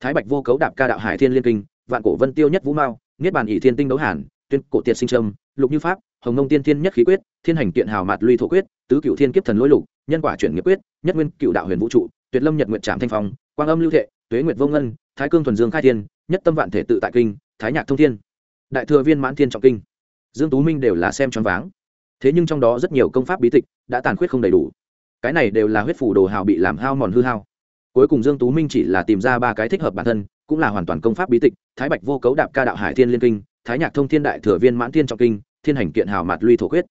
Thái bạch vô cấu đạp ca đạo hải thiên liên kinh, vạn cổ vân tiêu nhất vũ mao, niết bàn ỷ thiên tinh đấu hàn, tuyên cổ tiệt sinh trâm, lục như pháp hồng nông tiên thiên nhất khí quyết, thiên hành kiện hào mạt luy thổ quyết, tứ cựu thiên kiếp thần lỗi lục, nhân quả chuyển nghiệp quyết, nhất nguyên cựu đạo huyền vũ trụ, tuyệt lâm nhật nguyện trạm thanh phong, quang âm lưu thệ, tuế nguyệt vô ngân, thái cương thuần dương khai thiên, nhất tâm vạn thể tự tại kinh, thái nhạc thông thiên. Đại thừa viên mãn thiên trọng kinh. Dương tú minh đều là xem choáng váng. Thế nhưng trong đó rất nhiều công pháp bí tịch đã tàn khuyết không đầy đủ. Cái này đều là huyết phủ đồ hào bị làm hao mòn hư hao. Cuối cùng dương tú minh chỉ là tìm ra ba cái thích hợp bản thân, cũng là hoàn toàn công pháp bí tịch, thái bạch vô cấu đạp ca đạo hải thiên liên kinh, thái nhạc thông thiên đại thừa viên mãn thiên trọng kinh thiên hành kiện hào mạt luy thổ quyết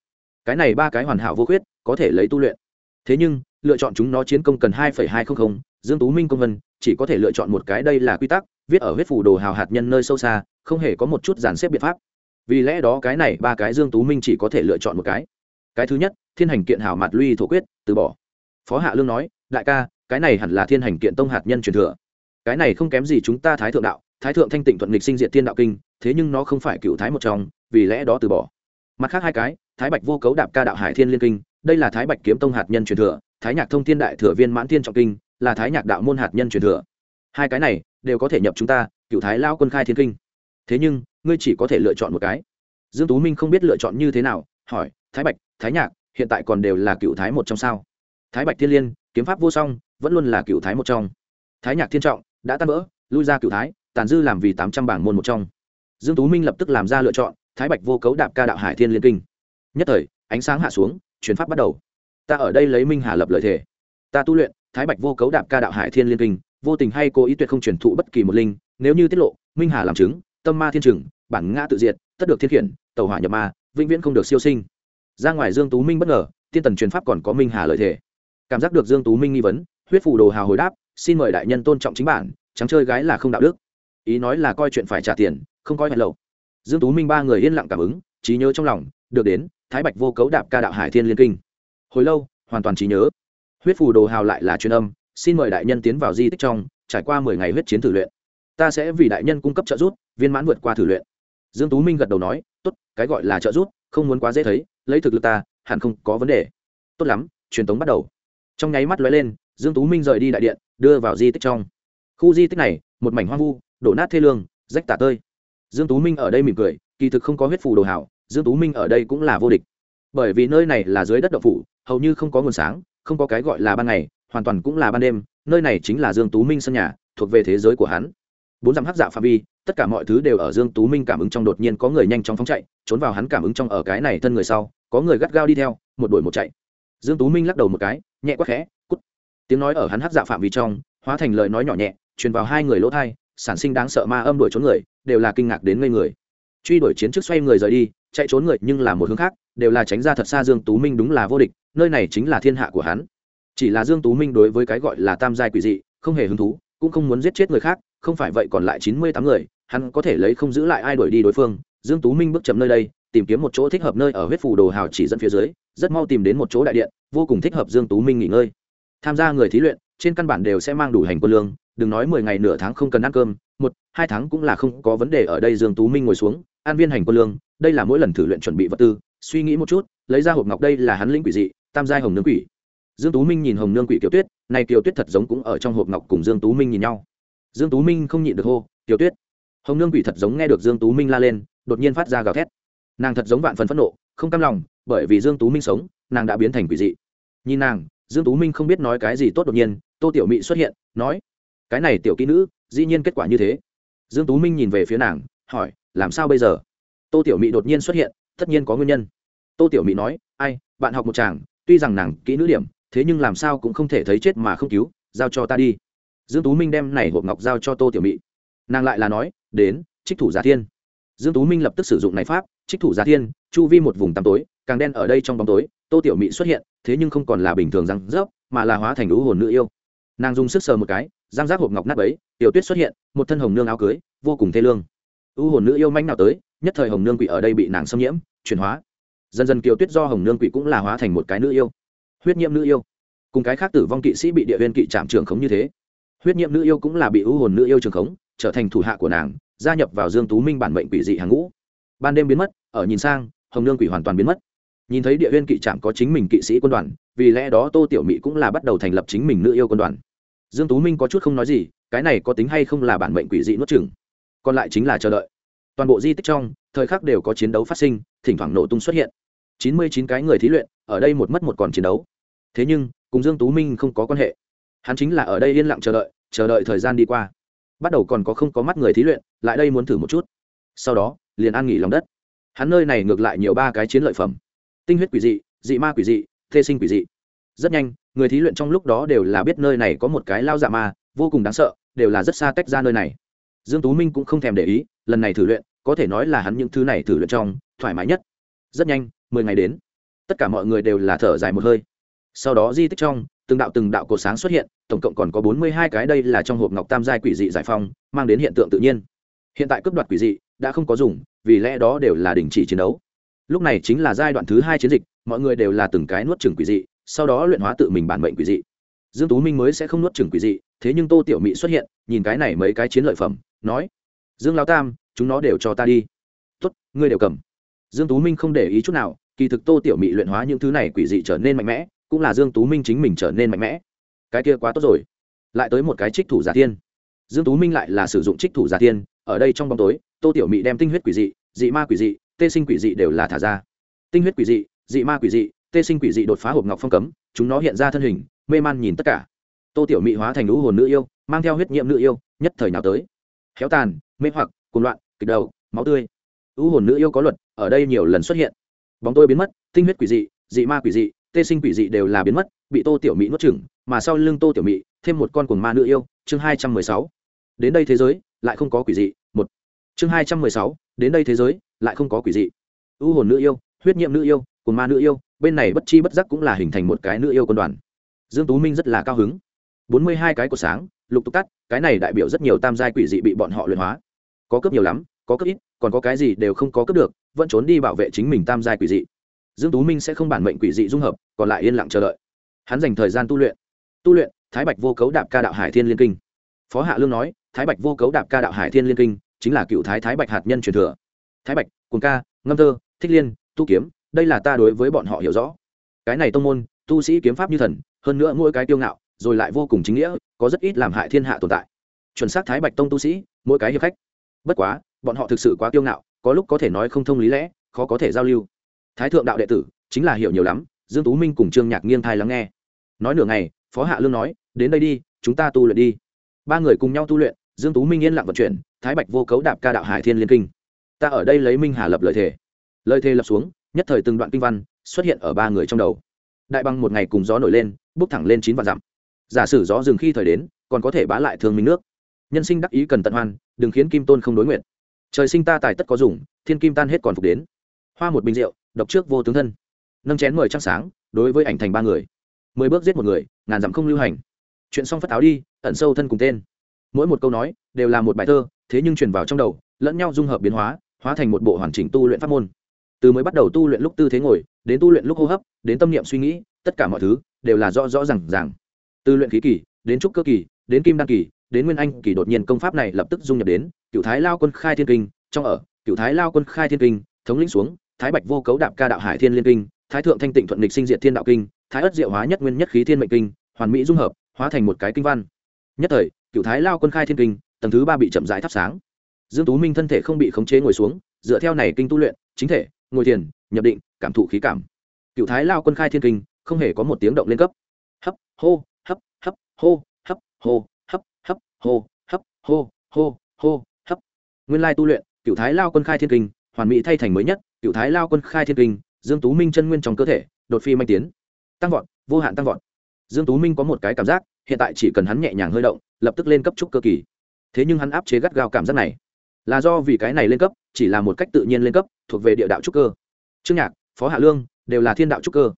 cái này ba cái hoàn hảo vô khuyết, có thể lấy tu luyện. Thế nhưng, lựa chọn chúng nó chiến công cần hai hai trăm linh dương tú minh công vân, chỉ có thể lựa chọn một cái đây là quy tắc, viết ở huyết phủ đồ hào hạt nhân nơi sâu xa, không hề có một chút giàn xếp biện pháp. Vì lẽ đó cái này ba cái dương tú minh chỉ có thể lựa chọn một cái. Cái thứ nhất, thiên hành kiện hào mạt luy thổ quyết từ bỏ. Phó hạ lương nói, đại ca, cái này hẳn là thiên hành kiện tông hạt nhân truyền thừa. Cái này không kém gì chúng ta thái thượng đạo, thái thượng thanh tịnh thuận lịch sinh diện thiên đạo kinh, thế nhưng nó không phải cựu thái một trong, vì lẽ đó từ bỏ mặt khác hai cái, thái bạch vô cấu đạp ca đạo hải thiên liên kinh, đây là thái bạch kiếm tông hạt nhân truyền thừa, thái nhạc thông thiên đại thừa viên mãn thiên trọng kinh, là thái nhạc đạo môn hạt nhân truyền thừa. Hai cái này đều có thể nhập chúng ta, cựu thái lao quân khai thiên kinh. Thế nhưng, ngươi chỉ có thể lựa chọn một cái. Dương tú minh không biết lựa chọn như thế nào, hỏi, thái bạch, thái nhạc, hiện tại còn đều là cựu thái một trong sao? Thái bạch thiên liên, kiếm pháp vô song, vẫn luôn là cựu thái một trong. Thái nhạc thiên trọng, đã tan vỡ, lui ra cựu thái, tàn dư làm vì tám trăm bảng môn một trong. Dương tú minh lập tức làm ra lựa chọn thái bạch vô cấu đạp ca đạo hải thiên liên kinh. Nhất thời, ánh sáng hạ xuống chuyển pháp bắt đầu. Ta ở đây lấy minh hà lập lợi thể. Ta tu luyện, thái bạch vô cấu đạp ca đạo hải thiên liên kinh, vô tình hay cố ý tuyệt không truyền thụ bất kỳ một linh, nếu như tiết lộ, minh hà làm chứng, tâm ma thiên trừng, bản ngã tự diệt, tất được thiên khiển tàu hỏa nhập ma, vĩnh viễn không được siêu sinh. Ra ngoài dương tú minh bất ngờ, tiên tần truyền pháp còn có minh hà lợi thể. Cảm giác được dương tú minh nghi vấn, huyết phù đồ hào hồi đáp, xin mời đại nhân tôn trọng chính bản, trắng chơi gái là không đạo đức. Ý nói là coi chuyện phải trả tiền, không coi hẹn lậu dương tú minh ba người yên lặng cảm ứng, trí nhớ trong lòng, được đến, thái bạch vô cấu đạp ca đạo hải thiên liên kinh. Hồi lâu, hoàn toàn trí nhớ. Huyết phù đồ hào lại là truyền âm, xin mời đại nhân tiến vào di tích trong, trải qua mười ngày huyết chiến thử luyện. Ta sẽ vì đại nhân cung cấp trợ giúp, viên mãn vượt qua thử luyện. Dương tú minh gật đầu nói, tốt, cái gọi là trợ giúp, không muốn quá dễ thấy, lấy thực lực ta, hẳn không có vấn đề. Tốt lắm, truyền tống bắt đầu. Trong nháy mắt lóe lên, dương tú minh rời đi đại điện, đưa vào di tích trong. Khu di tích này, một mảnh hoang vu, đổ nát thê lương, rách tả tơi dương tú minh ở đây mỉm cười, kỳ thực không có huyết phù đồ hảo, dương tú minh ở đây cũng là vô địch. Bởi vì nơi này là dưới đất đậu phủ, hầu như không có nguồn sáng, không có cái gọi là ban ngày, hoàn toàn cũng là ban đêm, nơi này chính là dương tú minh sân nhà, thuộc về thế giới của hắn. Bốn dặm hắc dạ phạm vi, tất cả mọi thứ đều ở dương tú minh cảm ứng trong đột nhiên có người nhanh chóng phóng chạy, trốn vào hắn cảm ứng trong ở cái này thân người sau, có người gắt gao đi theo, một đuổi một chạy. Dương tú minh lắc đầu một cái, nhẹ quá khẽ, cút. Tiếng nói ở hắn hắc dạ phạm vi trong, hóa thành lời nói nhỏ nhẹ, truyền vào hai người lỗ thai sản sinh đáng sợ ma âm đuổi trốn người, đều là kinh ngạc đến ngây người. Truy đuổi chiến trước xoay người rời đi, chạy trốn người nhưng là một hướng khác, đều là tránh ra thật xa dương tú minh đúng là vô địch, nơi này chính là thiên hạ của hắn. Chỉ là dương tú minh đối với cái gọi là tam giai quỷ dị, không hề hứng thú, cũng không muốn giết chết người khác, không phải vậy còn lại chín mươi tám người, hắn có thể lấy không giữ lại ai đuổi đi đối phương. Dương tú minh bước chậm nơi đây, tìm kiếm một chỗ thích hợp nơi ở huyết phủ đồ hào chỉ dẫn phía dưới, rất mau tìm đến một chỗ đại điện, vô cùng thích hợp dương tú minh nghỉ ngơi. Tham gia người thí luyện trên căn bản đều sẽ mang đủ hành quân lương, đừng nói mười ngày nửa tháng không cần ăn cơm, một, hai tháng cũng là không có vấn đề ở đây dương tú minh ngồi xuống, an viên hành quân lương, đây là mỗi lần thử luyện chuẩn bị vật tư, suy nghĩ một chút, lấy ra hộp ngọc đây là hắn lĩnh quỷ dị, tam giai hồng nương quỷ. Dương tú minh nhìn hồng nương quỷ Tiểu tuyết, này Tiểu tuyết thật giống cũng ở trong hộp ngọc cùng dương tú minh nhìn nhau. Dương tú minh không nhịn được hô Tiểu tuyết. Hồng nương quỷ thật giống nghe được dương tú minh la lên, đột nhiên phát ra gào thét. Nàng thật giống vạn phần phẫn nộ, không cam lòng, bởi vì dương tú minh sống, nàng đã biến thành quỷ dị. Nhìn nàng, dương tú minh không biết nói cái gì tốt đột nhiên tô tiểu mị xuất hiện, nói, cái này tiểu kỹ nữ, dĩ nhiên kết quả như thế. Dương tú minh nhìn về phía nàng, hỏi, làm sao bây giờ? Tô tiểu mị đột nhiên xuất hiện, tất nhiên có nguyên nhân. Tô tiểu mị nói, ai, bạn học một chàng, tuy rằng nàng kỹ nữ điểm, thế nhưng làm sao cũng không thể thấy chết mà không cứu, giao cho ta đi. Dương tú minh đem này hộp ngọc giao cho tô tiểu mị. Nàng lại là nói, đến, trích thủ giả thiên. Dương tú minh lập tức sử dụng này pháp, trích thủ giả thiên, chu vi một vùng tăm tối, càng đen ở đây trong bóng tối, tô tiểu mị xuất hiện, thế nhưng không còn là bình thường răng rớp, mà là hóa thành lũ hồn nữ yêu nàng dùng sức sờ một cái giang giác hộp ngọc nát ấy tiểu tuyết xuất hiện, một thân hồng nương áo cưới, vô cùng thê lương. U hồn nữ yêu manh nào tới, nhất thời hồng nương quỷ ở đây bị nàng xâm nhiễm, chuyển hóa. Dần dần kiều tuyết do hồng nương quỷ cũng là hóa thành một cái nữ yêu. Huyết nhiễm nữ yêu. Cùng cái khác tử vong kỵ sĩ bị địa viên kỵ trạm trường khống như thế. Huyết nhiễm nữ yêu cũng là bị u hồn nữ yêu trường khống, trở thành thủ hạ của nàng, gia nhập vào dương tú minh bản mệnh quỷ dị hàng ngũ. Ban đêm biến mất, ở nhìn sang, hồng nương quỷ hoàn toàn biến mất. Nhìn thấy địa viên kỵ trạm có chính mình kỵ sĩ quân đoàn vì lẽ đó tô tiểu mỹ cũng là bắt đầu thành lập chính mình nữ yêu quân đoàn. Dương tú minh có chút không nói gì, cái này có tính hay không là bản mệnh quỷ dị nuốt chừng còn lại chính là chờ đợi. Toàn bộ di tích trong, thời khắc đều có chiến đấu phát sinh, thỉnh thoảng nổ tung xuất hiện. Chín mươi chín cái người thí luyện, ở đây một mất một còn chiến đấu. Thế nhưng, cùng dương tú minh không có quan hệ. Hắn chính là ở đây yên lặng chờ đợi chờ đợi thời gian đi qua. Bắt đầu còn có không có mắt người thí luyện, lại đây muốn thử một chút. Sau đó, liền an nghỉ lòng đất. Hắn nơi này ngược lại nhiều ba cái chiến lợi phẩm. Tinh huyết quỷ dị dị ma quỷ dị thê sinh quỷ dị. Rất nhanh, người thí luyện trong lúc đó đều là biết nơi này có một cái lao dạ ma, vô cùng đáng sợ, đều là rất xa tách ra nơi này. Dương tú minh cũng không thèm để ý, lần này thử luyện, có thể nói là hắn những thứ này thử luyện trong, thoải mái nhất. Rất nhanh, mười ngày đến. Tất cả mọi người đều là thở dài một hơi. Sau đó di tích trong, từng đạo từng đạo cột sáng xuất hiện, tổng cộng còn có bốn mươi hai cái đây là trong hộp ngọc tam giai quỷ dị giải phong, mang đến hiện tượng tự nhiên. Hiện tại cướp đoạt quỷ dị, đã không có dùng, vì lẽ đó đều là đình chỉ chiến đấu lúc này chính là giai đoạn thứ hai chiến dịch, mọi người đều là từng cái nuốt trừng quỷ dị, sau đó luyện hóa tự mình bản mệnh quỷ dị. Dương tú minh mới sẽ không nuốt trừng quỷ dị, thế nhưng tô tiểu mỹ xuất hiện, nhìn cái này mấy cái chiến lợi phẩm, nói, dương lão tam, chúng nó đều cho ta đi. Tốt, ngươi đều cầm. Dương tú minh không để ý chút nào, kỳ thực tô tiểu mỹ luyện hóa những thứ này quỷ dị trở nên mạnh mẽ, cũng là dương tú minh chính mình trở nên mạnh mẽ. Cái kia quá tốt rồi. Lại tới một cái trích thủ giả tiên. Dương tú minh lại là sử dụng trích thủ giả tiên, ở đây trong bóng tối, tô tiểu mỹ đem tinh huyết quỷ dị dị ma quỷ dị tê sinh quỷ dị đều là thả ra. Tinh huyết quỷ dị dị ma quỷ dị, tê sinh quỷ dị đột phá hộp ngọc phong cấm, chúng nó hiện ra thân hình, mê man nhìn tất cả. Tô tiểu mị hóa thành lũ hồn nữ yêu, mang theo huyết nhiệm nữ yêu, nhất thời nào tới. Héo tàn, mê hoặc, cuồng loạn, kịch đầu, máu tươi. Lũ hồn nữ yêu có luật, ở đây nhiều lần xuất hiện. Bóng tôi biến mất, tinh huyết quỷ dị dị ma quỷ dị, tê sinh quỷ dị đều là biến mất, bị tô tiểu mỹ nuốt chửng, mà sau lưng tô tiểu mỹ thêm một con cuồng ma nữ yêu, chương hai trăm mười sáu. Đến đây thế giới, lại không có quỷ dị chương hai trăm mười sáu, đến đây thế giới, lại không có quỷ dị. U hồn nữ yêu, huyết nhiệm nữ yêu cồn ma nữ yêu, bên này bất chi bất giác cũng là hình thành một cái nữ yêu quân đoàn. Dương tú minh rất là cao hứng. Bốn mươi hai cái của sáng, lục tục tắt, cái này đại biểu rất nhiều tam giai quỷ dị bị bọn họ luyện hóa. Có cấp nhiều lắm, có cấp ít, còn có cái gì đều không có cấp được, vẫn trốn đi bảo vệ chính mình tam giai quỷ dị. Dương tú minh sẽ không bản mệnh quỷ dị dung hợp, còn lại yên lặng chờ đợi. Hắn dành thời gian tu luyện. Tu luyện, thái bạch vô cấu đạp ca đạo hải thiên liên kinh. Phó hạ lương nói, thái bạch vô cấu đạp ca đạo hải thiên liên kinh chính là cựu thái thái bạch hạt nhân truyền thừa. Thái bạch, cuồng ca, ngâm thơ, thích liên, tu kiếm, đây là ta đối với bọn họ hiểu rõ. Cái này tông môn, tu sĩ kiếm pháp như thần, hơn nữa mỗi cái tiêu ngạo, rồi lại vô cùng chính nghĩa, có rất ít làm hại thiên hạ tồn tại. Chuẩn xác thái bạch tông tu sĩ, mỗi cái hiệp khách. Bất quá, bọn họ thực sự quá tiêu ngạo, có lúc có thể nói không thông lý lẽ, khó có thể giao lưu. Thái thượng đạo đệ tử, chính là hiểu nhiều lắm, dương tú minh cùng trương nhạc nghiêng thai lắng nghe. Nói nửa ngày, phó hạ lương nói, đến đây đi, chúng ta tu luyện đi. Ba người cùng nhau tu luyện dương tú minh yên lặng vận chuyển, thái bạch vô cấu đạp ca đạo hải thiên liên kinh. Ta ở đây lấy minh hà lập lời thề. Lời thề lập xuống, nhất thời từng đoạn kinh văn xuất hiện ở ba người trong đầu. Đại băng một ngày cùng gió nổi lên bốc thẳng lên chín vạn dặm. Giả sử gió dừng khi thời đến, còn có thể bá lại thương minh nước. Nhân sinh đắc ý cần tận hoan, đừng khiến kim tôn không đối nguyện. Trời sinh ta tài tất có dùng, thiên kim tan hết còn phục đến. Hoa một bình rượu, độc trước vô tướng thân. Nâng chén mời trăng sáng, đối với ảnh thành ba người. Mười bước giết một người, ngàn dặm không lưu hành. Chuyện xong phất áo đi, ẩn sâu thân cùng tên mỗi một câu nói đều là một bài thơ, thế nhưng truyền vào trong đầu, lẫn nhau dung hợp biến hóa hóa thành một bộ hoàn chỉnh tu luyện pháp môn. Từ mới bắt đầu tu luyện lúc tư thế ngồi, đến tu luyện lúc hô hấp, đến tâm niệm suy nghĩ, tất cả mọi thứ đều là rõ rõ r à n g r à n g từ luyện khí kỳ, đến trúc cơ kỳ, đến kim đăng kỳ, đến nguyên anh kỳ đột nhiên công pháp này lập tức dung nhập đến, cựu thái lao quân khai thiên kinh, trong ở, cựu thái lao quân khai thiên kinh, thống lĩnh xuống, thái bạch vô cấu đạp ca đạo hải thiên liên kinh, thái thượng thanh tịnh thuận lịch sinh diệt thiên đạo kinh, thái ất diệu hóa nhất nguyên nhất khí thiên mệnh kinh, hoàn mỹ dung hợp, hóa thành một cái kinh văn. Nhất thời cựu thái lao quân khai thiên kinh, tầng thứ ba bị chậm rãi thắp sáng. Dương tú minh thân thể không bị khống chế ngồi xuống, dựa theo này kinh tu luyện, chính thể, ngồi thiền, nhập định, cảm thụ khí cảm. Cựu thái lao quân khai thiên kinh, không hề có một tiếng động lên cấp. Hấp, hô, hấp hấp, hô hấp hô, hấp hấp, hô hấp, hô hô hô, hấp. Nguyên lai tu luyện cựu thái lao quân khai thiên kinh, hoàn mỹ thay thành mới nhất cựu thái lao quân khai thiên kinh, dương tú minh chân nguyên trong cơ thể, đột phi manh tiến. Tăng vọt, vô hạn tăng vọt. Dương tú minh có một cái cảm giác, hiện tại chỉ cần hắn nhẹ nhàng hơi động lập tức lên cấp trúc cơ kỳ. Thế nhưng hắn áp chế gắt gao cảm giác này. Là do vì cái này lên cấp, chỉ là một cách tự nhiên lên cấp, thuộc về địa đạo trúc cơ. Trương nhạc, phó hạ lương, đều là thiên đạo trúc cơ.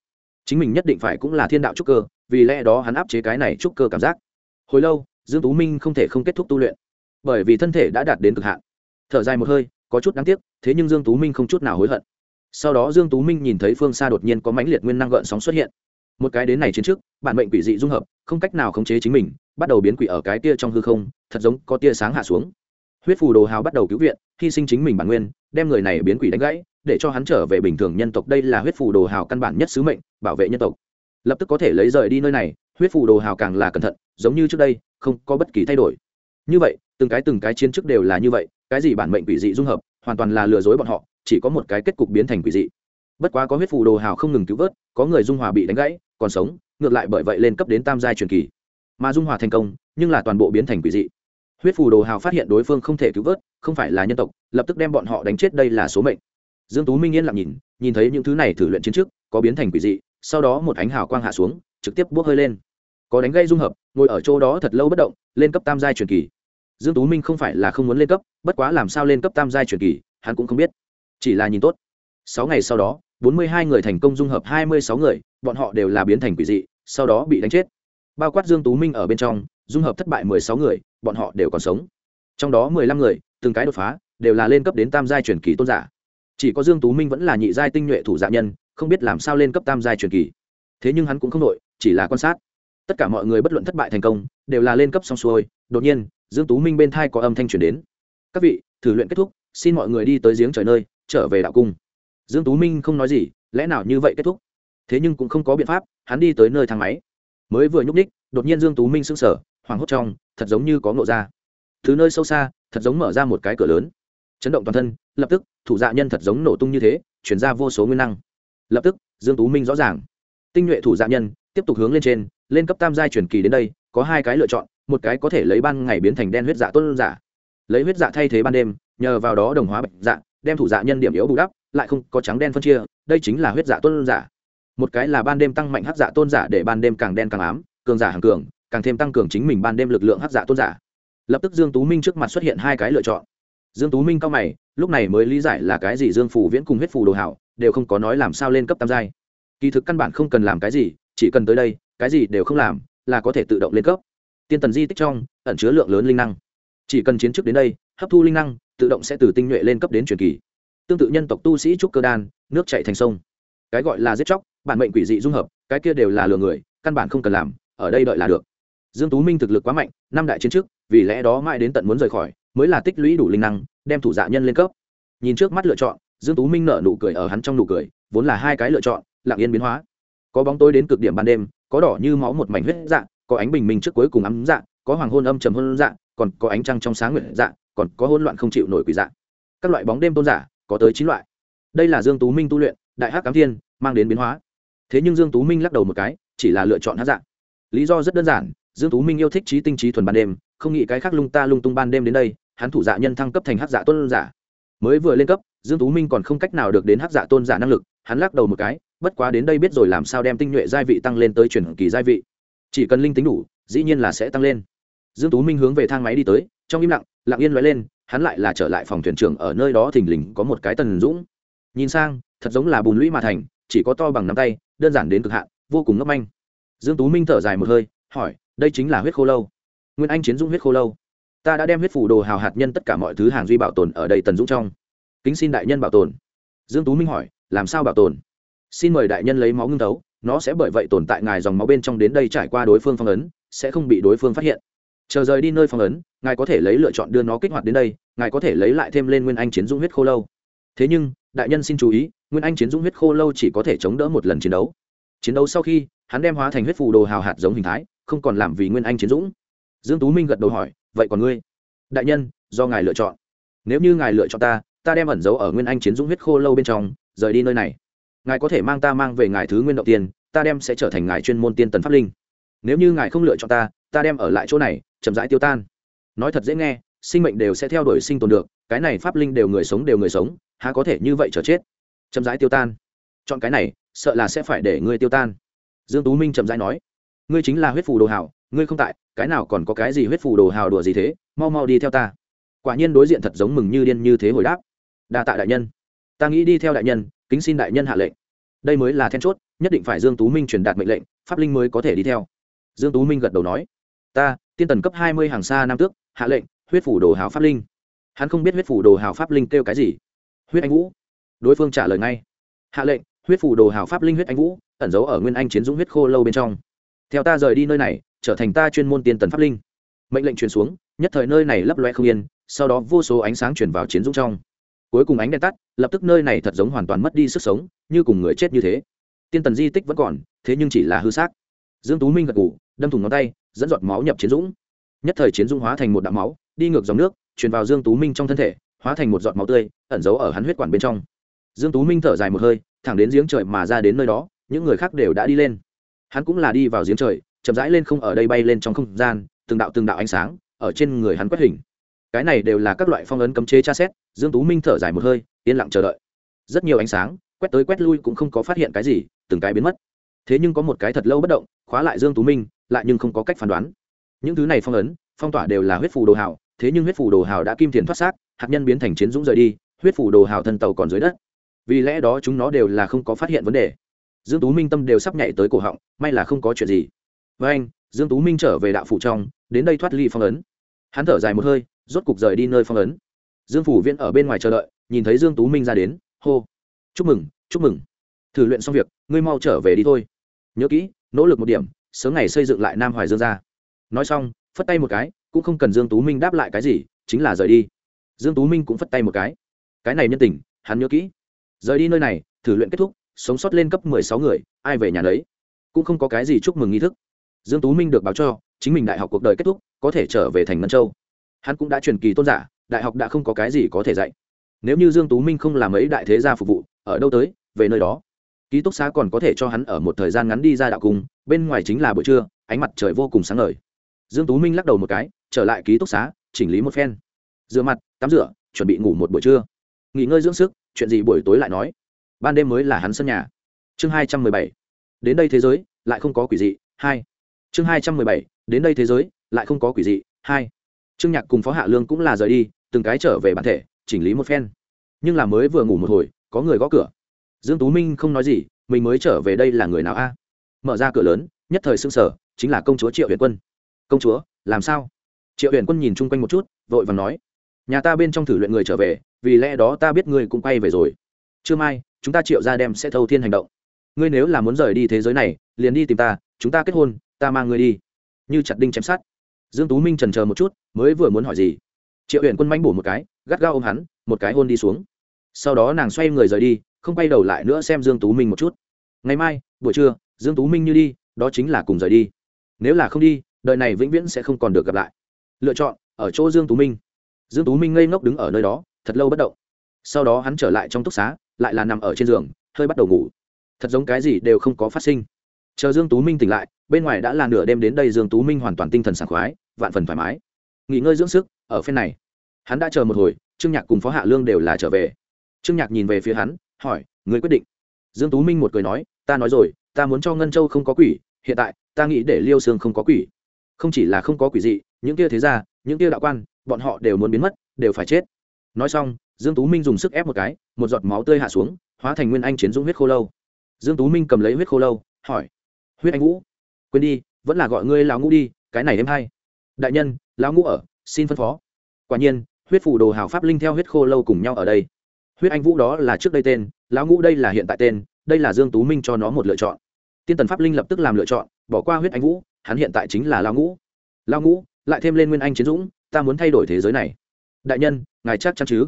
Chính mình nhất định phải cũng là thiên đạo trúc cơ, vì lẽ đó hắn áp chế cái này trúc cơ cảm giác. Hồi lâu, dương tú minh không thể không kết thúc tu luyện, bởi vì thân thể đã đạt đến cực hạn. Thở dài một hơi, có chút đáng tiếc, thế nhưng dương tú minh không chút nào hối hận. Sau đó dương tú minh nhìn thấy phương xa đột nhiên có mãnh liệt nguyên năng gợn sóng xuất hiện một cái đến này chiến trước, bản mệnh quỷ dị dung hợp, không cách nào khống chế chính mình, bắt đầu biến quỷ ở cái tia trong hư không, thật giống có tia sáng hạ xuống. Huyết phù đồ hào bắt đầu cứu viện, hy sinh chính mình bản nguyên, đem người này biến quỷ đánh gãy, để cho hắn trở về bình thường nhân tộc. Đây là huyết phù đồ hào căn bản nhất sứ mệnh, bảo vệ nhân tộc. Lập tức có thể lấy rời đi nơi này, huyết phù đồ hào càng là cẩn thận, giống như trước đây, không có bất kỳ thay đổi. Như vậy, từng cái từng cái chiến chức đều là như vậy, cái gì bản mệnh quỷ dị dung hợp, hoàn toàn là lừa dối bọn họ, chỉ có một cái kết cục biến thành quỷ dị. Bất quá có huyết phù đồ hào không ngừng cứu vớt, có người dung hòa bị đánh gãy còn sống, ngược lại bởi vậy lên cấp đến tam giai truyền kỳ. Mà dung hòa thành công, nhưng là toàn bộ biến thành quỷ dị. Huyết phù đồ hào phát hiện đối phương không thể cứu vớt, không phải là nhân tộc, lập tức đem bọn họ đánh chết đây là số mệnh. Dương tú minh yên lặng nhìn nhìn thấy những thứ này thử luyện chiến trước, có biến thành quỷ dị, sau đó một ánh hào quang hạ xuống, trực tiếp bước hơi lên. Có đánh gây dung hợp, ngồi ở chỗ đó thật lâu bất động, lên cấp tam giai truyền kỳ. Dương tú minh không phải là không muốn lên cấp, bất quá làm sao lên cấp tam giai truyền kỳ, hắn cũng không biết. Chỉ là nhìn tốt. Sáu ngày sau đó, bốn mươi hai người thành công dung hợp hai mươi sáu người bọn họ đều là biến thành quỷ dị, sau đó bị đánh chết. Bao quát dương tú minh ở bên trong, dung hợp thất bại mười sáu người, bọn họ đều còn sống. Trong đó mười lăm người, từng cái đột phá, đều là lên cấp đến tam giai truyền kỳ tôn giả. Chỉ có dương tú minh vẫn là nhị giai tinh nhuệ thủ dạ nhân, không biết làm sao lên cấp tam giai truyền kỳ. Thế nhưng hắn cũng không đội chỉ là quan sát. Tất cả mọi người bất luận thất bại thành công, đều là lên cấp xong xuôi. Đột nhiên, dương tú minh bên thai có âm thanh truyền đến. Các vị, thử luyện kết thúc, xin mọi người đi tới giếng trời nơi, trở về đạo cung. Dương tú minh không nói gì, lẽ nào như vậy kết thúc? Thế nhưng cũng không có biện pháp, hắn đi tới nơi thang máy. Mới vừa nhúc ních đột nhiên dương tú minh sững sờ, hoảng hốt trong, thật giống như có ngộ ra. Từ nơi sâu xa, thật giống mở ra một cái cửa lớn. Chấn động toàn thân, lập tức, thủ dạ nhân thật giống nổ tung như thế chuyển ra vô số nguyên năng. Lập tức, dương tú minh rõ ràng. Tinh nhuệ thủ dạ nhân, tiếp tục hướng lên trên, lên cấp tam giai truyền kỳ đến đây, có hai cái lựa chọn, một cái có thể lấy ban ngày biến thành đen huyết dạ tôn giả. Lấy huyết dạ thay thế ban đêm, nhờ vào đó đồng hóa bạch dạ đem thủ dạ nhân điểm yếu bù đắp, lại không có trắng đen phân chia, đây chính là huyết dạ tôn giả một cái là ban đêm tăng mạnh hắc dạ tôn giả để ban đêm càng đen càng ám, cường giả hàng cường, càng thêm tăng cường chính mình ban đêm lực lượng hắc dạ tôn giả. Lập tức dương tú minh trước mặt xuất hiện hai cái lựa chọn. Dương tú minh cao mày, lúc này mới lý giải là cái gì dương phủ viễn cùng huyết phủ đồ hảo, đều không có nói làm sao lên cấp tam giai. Kỳ thực căn bản không cần làm cái gì, chỉ cần tới đây, cái gì đều không làm, là có thể tự động lên cấp. Tiên tần di tích trong, ẩn chứa lượng lớn linh năng. Chỉ cần chiến trước đến đây, hấp thu linh năng, tự động sẽ từ tinh nhuệ lên cấp đến truyền kỳ. Tương tự nhân tộc tu sĩ trúc cơ đan, nước chảy thành sông. Cái gọi là giết chóc bản mệnh quỷ dị dung hợp, cái kia đều là lừa người, căn bản không cần làm, ở đây đợi là được. Dương tú minh thực lực quá mạnh, năm đại chiến trước, vì lẽ đó mãi đến tận muốn rời khỏi, mới là tích lũy đủ linh năng, đem thủ dạ nhân lên cấp. Nhìn trước mắt lựa chọn, dương tú minh nở nụ cười ở hắn trong nụ cười, vốn là hai cái lựa chọn, lặng yên biến hóa. Có bóng tối đến cực điểm ban đêm, có đỏ như máu một mảnh huyết dạ có ánh bình minh trước cuối cùng ấm dạ có hoàng hôn âm trầm hôn dạ còn có ánh trăng trong sáng nguyện dạ còn có hỗn loạn không chịu nổi quỷ dạ. Các loại bóng đêm tôn giả, có tới chín loại. Đây là dương tú minh tu luyện, đại hắc cám thiên, mang đến biến hóa thế nhưng dương tú minh lắc đầu một cái, chỉ là lựa chọn hát dạng. Lý do rất đơn giản, dương tú minh yêu thích trí tinh trí thuần ban đêm, không nghĩ cái khác lung ta lung tung ban đêm đến đây, hắn thủ dạ nhân thăng cấp thành hắc dạ tôn giả. Mới vừa lên cấp, dương tú minh còn không cách nào được đến hắc dạ tôn giả năng lực, hắn lắc đầu một cái, bất quá đến đây biết rồi làm sao đem tinh nhuệ giai vị tăng lên tới chuyển kỳ giai vị. Chỉ cần linh tính đủ, dĩ nhiên là sẽ tăng lên. Dương tú minh hướng về thang máy đi tới, trong im lặng lặng yên loại lên, hắn lại là trở lại phòng thuyền trưởng ở nơi đó thình lình có một cái tần dũng. Nhìn sang, thật giống là bùn lũy mà thành, chỉ có to bằng nắm tay đơn giản đến cực hạn, vô cùng ngấp manh. Dương tú minh thở dài một hơi, hỏi, đây chính là huyết khô lâu. Nguyên anh chiến dung huyết khô lâu. Ta đã đem huyết phủ đồ hào hạt nhân tất cả mọi thứ hàng duy bảo tồn ở đây tần dũng trong. Kính xin đại nhân bảo tồn. Dương tú minh hỏi, làm sao bảo tồn? Xin mời đại nhân lấy máu ngưng tấu, nó sẽ bởi vậy tồn tại ngài dòng máu bên trong đến đây trải qua đối phương phong ấn, sẽ không bị đối phương phát hiện. Chờ rời đi nơi phong ấn, ngài có thể lấy lựa chọn đưa nó kích hoạt đến đây, ngài có thể lấy lại thêm lên nguyên anh chiến dung huyết khô lâu. Thế nhưng, đại nhân xin chú ý nguyên anh chiến dũng huyết khô lâu chỉ có thể chống đỡ một lần chiến đấu. Chiến đấu sau khi, hắn đem hóa thành huyết phù đồ hào hạt giống hình thái, không còn làm vì nguyên anh chiến dũng. Dương tú minh gật đầu hỏi, vậy còn ngươi? Đại nhân, do ngài lựa chọn. Nếu như ngài lựa chọn ta ta đem ẩn giấu ở nguyên anh chiến dũng huyết khô lâu bên trong, rời đi nơi này. Ngài có thể mang ta mang về ngài thứ nguyên động tiên, ta đem sẽ trở thành ngài chuyên môn tiên tần pháp linh. Nếu như ngài không lựa chọn ta ta đem ở lại chỗ này, chậm rãi tiêu tan. Nói thật dễ nghe, sinh mệnh đều sẽ theo đuổi sinh tồn được, cái này pháp linh đều người sống đều người sống, há có thể như vậy chờ chết? Chậm rãi tiêu tan. Chọn cái này, sợ là sẽ phải để ngươi tiêu tan. Dương tú minh chậm rãi nói, ngươi chính là huyết phù đồ hào, ngươi không tại, cái nào còn có cái gì huyết phù đồ hào đùa gì thế, mau mau đi theo ta. Quả nhiên đối diện thật giống mừng như điên như thế hồi đáp. Đa tạ đại nhân. Ta nghĩ đi theo đại nhân, kính xin đại nhân hạ lệnh. Đây mới là then chốt, nhất định phải dương tú minh truyền đạt mệnh lệnh, pháp linh mới có thể đi theo. Dương tú minh gật đầu nói, ta, tiên tần cấp hai mươi hàng xa nam tước, hạ lệnh, huyết phủ đồ hào pháp linh. Hắn không biết huyết phủ đồ hào pháp linh kêu cái gì. Huyết anh vũ đối phương trả lời ngay. Hạ lệnh, huyết phủ đồ hào pháp linh huyết anh vũ, ẩn giấu ở nguyên anh chiến dũng huyết khô lâu bên trong. Theo ta rời đi nơi này, trở thành ta chuyên môn tiên tần pháp linh. Mệnh lệnh truyền xuống, nhất thời nơi này lấp loe không yên, sau đó vô số ánh sáng chuyển vào chiến dũng trong. Cuối cùng ánh đèn tắt, lập tức nơi này thật giống hoàn toàn mất đi sức sống, như cùng người chết như thế. Tiên tần di tích vẫn còn, thế nhưng chỉ là hư xác. Dương tú minh gật ngủ đâm thủng ngón tay, dẫn giọt máu nhập chiến dũng. Nhất thời chiến dũng hóa thành một đạo máu, đi ngược dòng nước, truyền vào dương tú minh trong thân thể, hóa thành một giọt máu tươi, ẩn giấu ở hắn huyết quản bên trong dương tú minh thở dài một hơi, thẳng đến giếng trời mà ra đến nơi đó, những người khác đều đã đi lên. Hắn cũng là đi vào giếng trời, chậm rãi lên không ở đây bay lên trong không gian, từng đạo từng đạo ánh sáng ở trên người hắn quét hình. Cái này đều là các loại phong ấn cấm chế tra xét, dương tú minh thở dài một hơi, yên lặng chờ đợi. Rất nhiều ánh sáng, quét tới quét lui cũng không có phát hiện cái gì, từng cái biến mất. Thế nhưng có một cái thật lâu bất động, khóa lại dương tú minh, lại nhưng không có cách phán đoán. Những thứ này phong ấn, phong tỏa đều là huyết phù đồ hào, thế nhưng huyết phù đồ hào đã kim tiền thoát xác, hạt nhân biến thành chiến dũng rời đi, huyết phù đồ hào thân tàu còn dưới đất vì lẽ đó chúng nó đều là không có phát hiện vấn đề. Dương tú minh tâm đều sắp nhảy tới cổ họng, may là không có chuyện gì. Với anh, dương tú minh trở về đạo phủ trong, đến đây thoát ly phong ấn. Hắn thở dài một hơi, rốt cục rời đi nơi phong ấn. Dương phủ viên ở bên ngoài chờ đợi, nhìn thấy dương tú minh ra đến, hô. Chúc mừng chúc mừng. Thử luyện xong việc, ngươi mau trở về đi thôi. Nhớ kỹ, nỗ lực một điểm, sớm ngày xây dựng lại nam hoài dương ra. Nói xong, phất tay một cái, cũng không cần dương tú minh đáp lại cái gì, chính là rời đi. Dương tú minh cũng phất tay một cái. Cái này nhân tình, hắn nhớ kỹ rời đi nơi này, thử luyện kết thúc, sống sót lên cấp 16 người, ai về nhà lấy cũng không có cái gì chúc mừng nghi thức. Dương tú minh được báo cho, chính mình đại học cuộc đời kết thúc, có thể trở về thành ngân châu. Hắn cũng đã truyền kỳ tôn giả, đại học đã không có cái gì có thể dạy. Nếu như dương tú minh không làm ấy đại thế gia phục vụ, ở đâu tới, về nơi đó. Ký túc xá còn có thể cho hắn ở một thời gian ngắn đi ra đạo cung, bên ngoài chính là buổi trưa, ánh mặt trời vô cùng sáng ngời. Dương tú minh lắc đầu một cái, trở lại ký túc xá, chỉnh lý một phen. Rửa mặt, tắm rửa, chuẩn bị ngủ một buổi trưa. Nghỉ ngơi dưỡng sức chuyện gì buổi tối lại nói? Ban đêm mới là hắn sân nhà. Chương hai trăm mười bảy. Đến đây thế giới, lại không có quỷ dị, hai. Chương hai trăm mười bảy. Đến đây thế giới, lại không có quỷ dị, hai. Trương nhạc cùng phó hạ lương cũng là rời đi, từng cái trở về bản thể, chỉnh lý một phen. Nhưng là mới vừa ngủ một hồi, có người gõ cửa. Dương tú minh không nói gì, mình mới trở về đây là người nào a? Mở ra cửa lớn, nhất thời sưng sở chính là công chúa triệu huyền quân. Công chúa, làm sao? Triệu huyền quân nhìn chung quanh một chút, vội vàng nói, nhà ta bên trong thử luyện người trở về vì lẽ đó ta biết ngươi cũng quay về rồi. Trưa mai, chúng ta triệu ra đem sẽ thâu thiên hành động. Ngươi nếu là muốn rời đi thế giới này, liền đi tìm ta, chúng ta kết hôn, ta mang ngươi đi. Như chặt đinh chém sát dương tú minh trần chờ một chút, mới vừa muốn hỏi gì. Triệu huyện quân manh bổ một cái, gắt gao ôm hắn, một cái hôn đi xuống. Sau đó nàng xoay người rời đi, không quay đầu lại nữa xem dương tú minh một chút. Ngày mai, buổi trưa, dương tú minh như đi, đó chính là cùng rời đi. Nếu là không đi, đời này vĩnh viễn sẽ không còn được gặp lại. Lựa chọn, ở chỗ dương tú minh. Dương tú minh ngây ngốc đứng ở nơi đó thật lâu bất động. Sau đó hắn trở lại trong túc xá, lại là nằm ở trên giường, hơi bắt đầu ngủ. Thật giống cái gì đều không có phát sinh. Chờ dương tú minh tỉnh lại, bên ngoài đã là nửa đêm đến đây dương tú minh hoàn toàn tinh thần sảng khoái, vạn phần thoải mái. Nghỉ ngơi dưỡng sức, ở phen này. Hắn đã chờ một hồi, trương nhạc cùng phó hạ lương đều là trở về. Trương nhạc nhìn về phía hắn, hỏi người quyết định? Dương tú minh một cười nói, ta nói rồi, ta muốn cho ngân châu không có quỷ, hiện tại, ta nghĩ để liêu sương không có quỷ. Không chỉ là không có quỷ dị, những kia thế gia, những kia đạo quan, bọn họ đều muốn biến mất, đều phải chết nói xong, dương tú minh dùng sức ép một cái, một giọt máu tươi hạ xuống, hóa thành nguyên anh chiến dũng huyết khô lâu. Dương tú minh cầm lấy huyết khô lâu, hỏi, huyết anh vũ quên đi, vẫn là gọi ngươi lão ngũ đi, cái này em hay. Đại nhân, lão ngũ ở, xin phân phó. Quả nhiên, huyết phủ đồ hào pháp linh theo huyết khô lâu cùng nhau ở đây. Huyết anh vũ đó là trước đây tên, lão ngũ đây là hiện tại tên, đây là dương tú minh cho nó một lựa chọn. Tiên tần pháp linh lập tức làm lựa chọn, bỏ qua huyết anh vũ hắn hiện tại chính là lão ngũ. Lão ngũ, lại thêm lên nguyên anh chiến dũng, ta muốn thay đổi thế giới này đại nhân, ngài chắc chắn chứ?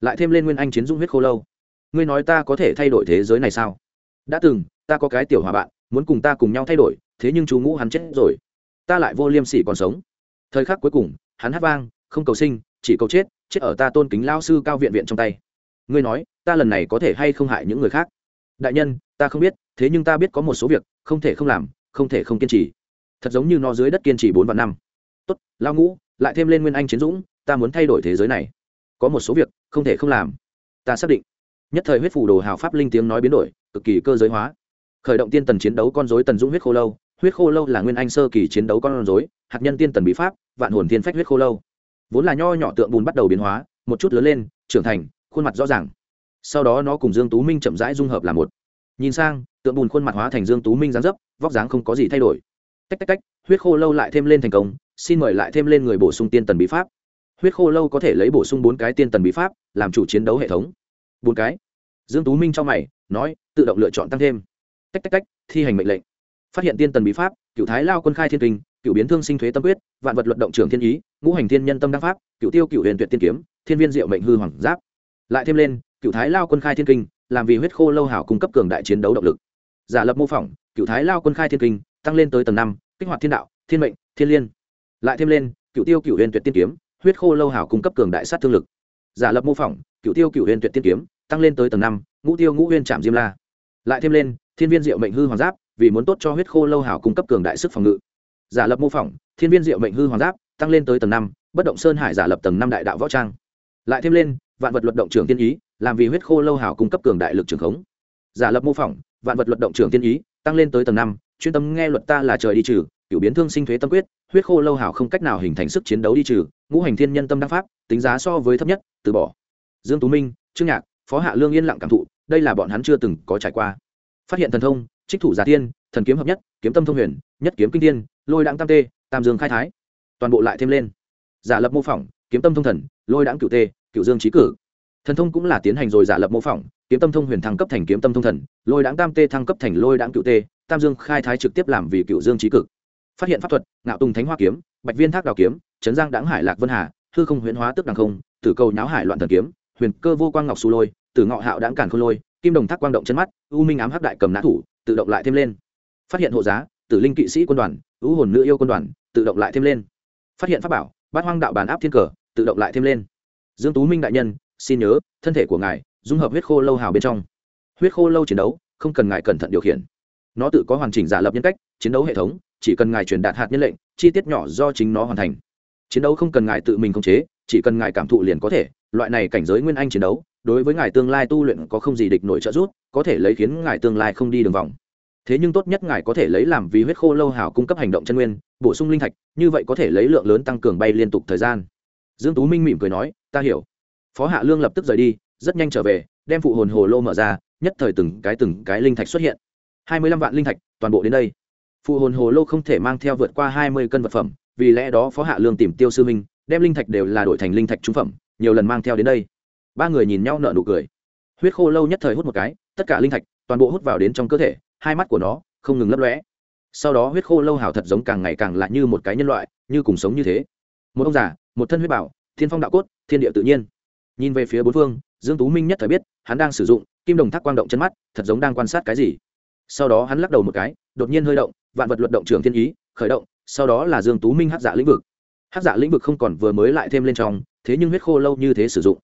Lại thêm lên nguyên anh chiến dũng huyết khô lâu. Ngươi nói ta có thể thay đổi thế giới này sao? Đã từng, ta có cái tiểu hòa bạn, muốn cùng ta cùng nhau thay đổi, thế nhưng chú ngũ hắn chết rồi. Ta lại vô liêm sỉ còn sống. Thời khắc cuối cùng, hắn hát vang, không cầu sinh, chỉ cầu chết chết ở ta tôn kính lao sư cao viện viện trong tay. Ngươi nói, ta lần này có thể hay không hại những người khác? Đại nhân, ta không biết, thế nhưng ta biết có một số việc, không thể không làm, không thể không kiên trì. Thật giống như nó dưới đất kiên trì bốn vạn năm. Tốt lao ngũ, lại thêm lên nguyên anh chiến dũng ta muốn thay đổi thế giới này. Có một số việc, không thể không làm. Ta xác định. Nhất thời huyết phủ đồ hào pháp linh tiếng nói biến đổi, cực kỳ cơ giới hóa. Khởi động tiên tần chiến đấu con dối tần dũng huyết khô lâu. Huyết khô lâu là nguyên anh sơ kỳ chiến đấu con dối hạt nhân tiên tần bí pháp, vạn hồn tiên phách huyết khô lâu. Vốn là nho nhỏ tượng bùn bắt đầu biến hóa, một chút lớn lên, trưởng thành, khuôn mặt rõ ràng. Sau đó nó cùng dương tú minh chậm rãi dung hợp là một. Nhìn sang, tượng bùn khuôn mặt hóa thành dương tú minh dáng dấp, vóc dáng không có gì thay đổi. Tách tách tách, huyết khô lâu lại thêm lên thành công, xin mời lại thêm lên người bổ sung tiên tần bí pháp huyết khô lâu có thể lấy bổ sung bốn cái tiên tần bí pháp, làm chủ chiến đấu hệ thống. Bốn cái. Dương tú minh cho mày, nói, tự động lựa chọn tăng thêm. Tách tách tách, thi hành mệnh lệnh. Phát hiện tiên tần bí pháp, cựu thái lao quân khai thiên kinh, cựu biến thương sinh thuế tâm quyết, vạn vật luận động trưởng thiên ý, ngũ hành thiên nhân tâm đăng pháp, cựu tiêu cựu huyền tuyệt tiên kiếm, thiên viên diệu mệnh hư hoàng giáp. Lại thêm lên, cựu thái lao quân khai thiên kinh, làm vì huyết khô lâu hảo cung cấp cường đại chiến đấu động lực. Giả lập mô phỏng, cựu thái lao quân khai thiên kinh, tăng lên tới tầng năm, kích hoạt thiên đạo, thiên mệnh, thiên liên. Lại thêm lên, cựu tiêu cựu huyền tuyệt tiên kiếm huyết khô lâu hảo cung cấp cường đại sát thương lực. Giả lập mô phỏng, cựu tiêu cựu huyền tuyệt tiên kiếm, tăng lên tới tầng năm, ngũ tiêu ngũ huyền trạm diêm la. Lại thêm lên, thiên viên diệu mệnh hư hoàng giáp, vì muốn tốt cho huyết khô lâu hảo cung cấp cường đại sức phòng ngự. Giả lập mô phỏng, thiên viên diệu mệnh hư hoàng giáp, tăng lên tới tầng năm, bất động sơn hải giả lập tầng năm đại đạo võ trang. Lại thêm lên, vạn vật luật động trưởng tiên ý, làm vì huyết khô lâu hảo cung cấp cường đại lực trường khống. Giả lập mô phỏng, vạn vật luật động trưởng tiên ý, tăng lên tới tầng năm, chuyên tâm nghe luật ta là trời đi trừ cựu biến thương sinh thuế tâm quyết, huyết khô lâu hảo không cách nào hình thành sức chiến đấu đi trừ ngũ hành thiên nhân tâm đắc pháp, tính giá so với thấp nhất, từ bỏ. Dương tú minh, trương nhạc, phó hạ lương yên lặng cảm thụ, đây là bọn hắn chưa từng có trải qua. Phát hiện thần thông, trích thủ giả tiên, thần kiếm hợp nhất, kiếm tâm thông huyền, nhất kiếm kinh tiên lôi đãng tam tê, tam dương khai thái. Toàn bộ lại thêm lên. Giả lập mô phỏng, kiếm tâm thông thần, lôi đãng cựu tê cựu dương trí cử. Thần thông cũng là tiến hành rồi giả lập mô phỏng, kiếm tâm thông huyền thăng cấp thành kiếm tâm thông thần, lôi đãng tam tê thăng cấp thành lôi đãng cựu tê, tam dương khai thái trực tiếp làm vì cựu dương trí cực phát hiện pháp thuật, ngạo tùng thánh hoa kiếm, bạch viên thác đào kiếm trấn giang đáng hải lạc vân hà, hư không huyễn hóa tức đằng không, tử cầu nháo hải loạn thần kiếm, huyền cơ vô quang ngọc su lôi, tử ngọ hạo đáng cản khôn lôi, kim đồng thác quang động chân mắt, u minh ám hắc đại cầm nã thủ, tự động lại thêm lên. Phát hiện hộ giá, tử linh kỵ sĩ quân đoàn ưu hồn nữ yêu quân đoàn, tự động lại thêm lên. Phát hiện pháp bảo, bát hoang đạo bàn áp thiên cờ, tự động lại thêm lên. Dương tú minh đại nhân, xin nhớ, thân thể của ngài, dung hợp huyết khô lâu hào bên trong. Huyết khô lâu chiến đấu, không cần ngài cẩn thận điều khiển. Nó tự có hoàn chỉnh giả lập nhân cách, chiến đấu hệ thống, chỉ cần ngài truyền đạt hạt nhân lệnh, chi tiết nhỏ do chính nó hoàn thành chiến đấu không cần ngài tự mình khống chế, chỉ cần ngài cảm thụ liền có thể. Loại này cảnh giới nguyên anh chiến đấu, đối với ngài tương lai tu luyện có không gì địch nổi trợ giúp, có thể lấy khiến ngài tương lai không đi đường vòng. Thế nhưng tốt nhất ngài có thể lấy làm vì huyết khô lâu hào cung cấp hành động chân nguyên, bổ sung linh thạch, như vậy có thể lấy lượng lớn tăng cường bay liên tục thời gian. Dương tú minh mỉm cười nói, ta hiểu. Phó hạ lương lập tức rời đi, rất nhanh trở về, đem phụ hồn hồ lô mở ra, nhất thời từng cái từng cái linh thạch xuất hiện. Hai mươi lăm vạn linh thạch toàn bộ đến đây. Phụ hồn hồ lô không thể mang theo vượt qua hai mươi cân vật phẩm vì lẽ đó phó hạ lương tìm tiêu sư minh đem linh thạch đều là đổi thành linh thạch trung phẩm, nhiều lần mang theo đến đây. Ba người nhìn nhau nở nụ cười. Huyết khô lâu nhất thời hút một cái, tất cả linh thạch, toàn bộ hút vào đến trong cơ thể, hai mắt của nó không ngừng lấp lóe. Sau đó huyết khô lâu hào thật giống càng ngày càng lạ như một cái nhân loại, như cùng sống như thế. Một ông già, một thân huyết bảo, thiên phong đạo cốt, thiên địa tự nhiên. Nhìn về phía bốn phương, dương tú minh nhất thời biết, hắn đang sử dụng, kim đồng thác quang động chân mắt, thật giống đang quan sát cái gì. Sau đó hắn lắc đầu một cái, đột nhiên hơi động, vạn vật luật động trường thiên ý, khởi động sau đó là dương tú minh hắc dạ lĩnh vực. Hắc dạ lĩnh vực không còn vừa mới lại thêm lên trong, thế nhưng huyết khô lâu như thế sử dụng.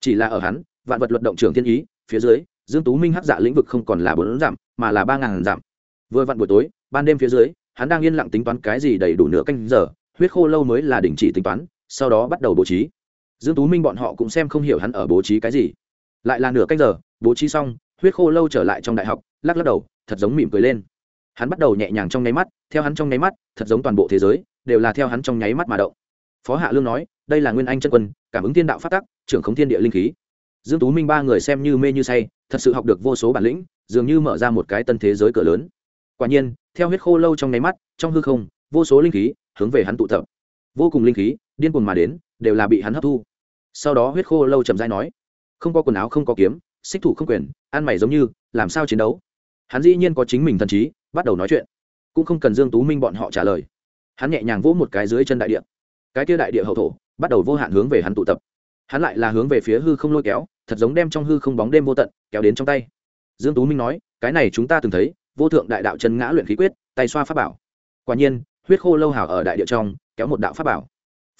Chỉ là ở hắn, vạn vật luật động trường thiên ý, phía dưới, dương tú minh hắc dạ lĩnh vực không còn là bốn giảm, mà là ba ngàn giảm. Vừa vặn buổi tối, ban đêm phía dưới, hắn đang yên lặng tính toán cái gì đầy đủ nửa canh giờ, huyết khô lâu mới là đình chỉ tính toán, sau đó bắt đầu bố trí. Dương tú minh bọn họ cũng xem không hiểu hắn ở bố trí cái gì. Lại là nửa canh giờ, bố trí xong, huyết khô lâu trở lại trong đại học, lắc lắc đầu, thật giống mỉm cười lên hắn bắt đầu nhẹ nhàng trong nháy mắt, theo hắn trong nháy mắt, thật giống toàn bộ thế giới, đều là theo hắn trong nháy mắt mà động. Phó hạ lương nói, đây là nguyên anh chân quân, cảm ứng thiên đạo phát tắc, trưởng khống thiên địa linh khí. Dương tú minh ba người xem như mê như say, thật sự học được vô số bản lĩnh, dường như mở ra một cái tân thế giới cửa lớn. Quả nhiên, theo huyết khô lâu trong nháy mắt, trong hư không, vô số linh khí hướng về hắn tụ tập. Vô cùng linh khí, điên cuồng mà đến, đều là bị hắn hấp thu. Sau đó huyết khô lâu chậm rãi nói, không có quần áo, không có kiếm, xích thủ không quyền, ăn mày giống như, làm sao chiến đấu? Hắn dĩ nhiên có chính mình thần trí bắt đầu nói chuyện. Cũng không cần dương tú minh bọn họ trả lời. Hắn nhẹ nhàng vỗ một cái dưới chân đại địa. Cái kia đại địa hậu thổ, bắt đầu vô hạn hướng về hắn tụ tập. Hắn lại là hướng về phía hư không lôi kéo, thật giống đem trong hư không bóng đêm vô tận, kéo đến trong tay. Dương tú minh nói, cái này chúng ta từng thấy, vô thượng đại đạo chân ngã luyện khí quyết, tay xoa pháp bảo. Quả nhiên, huyết khô lâu hào ở đại địa trong, kéo một đạo pháp bảo.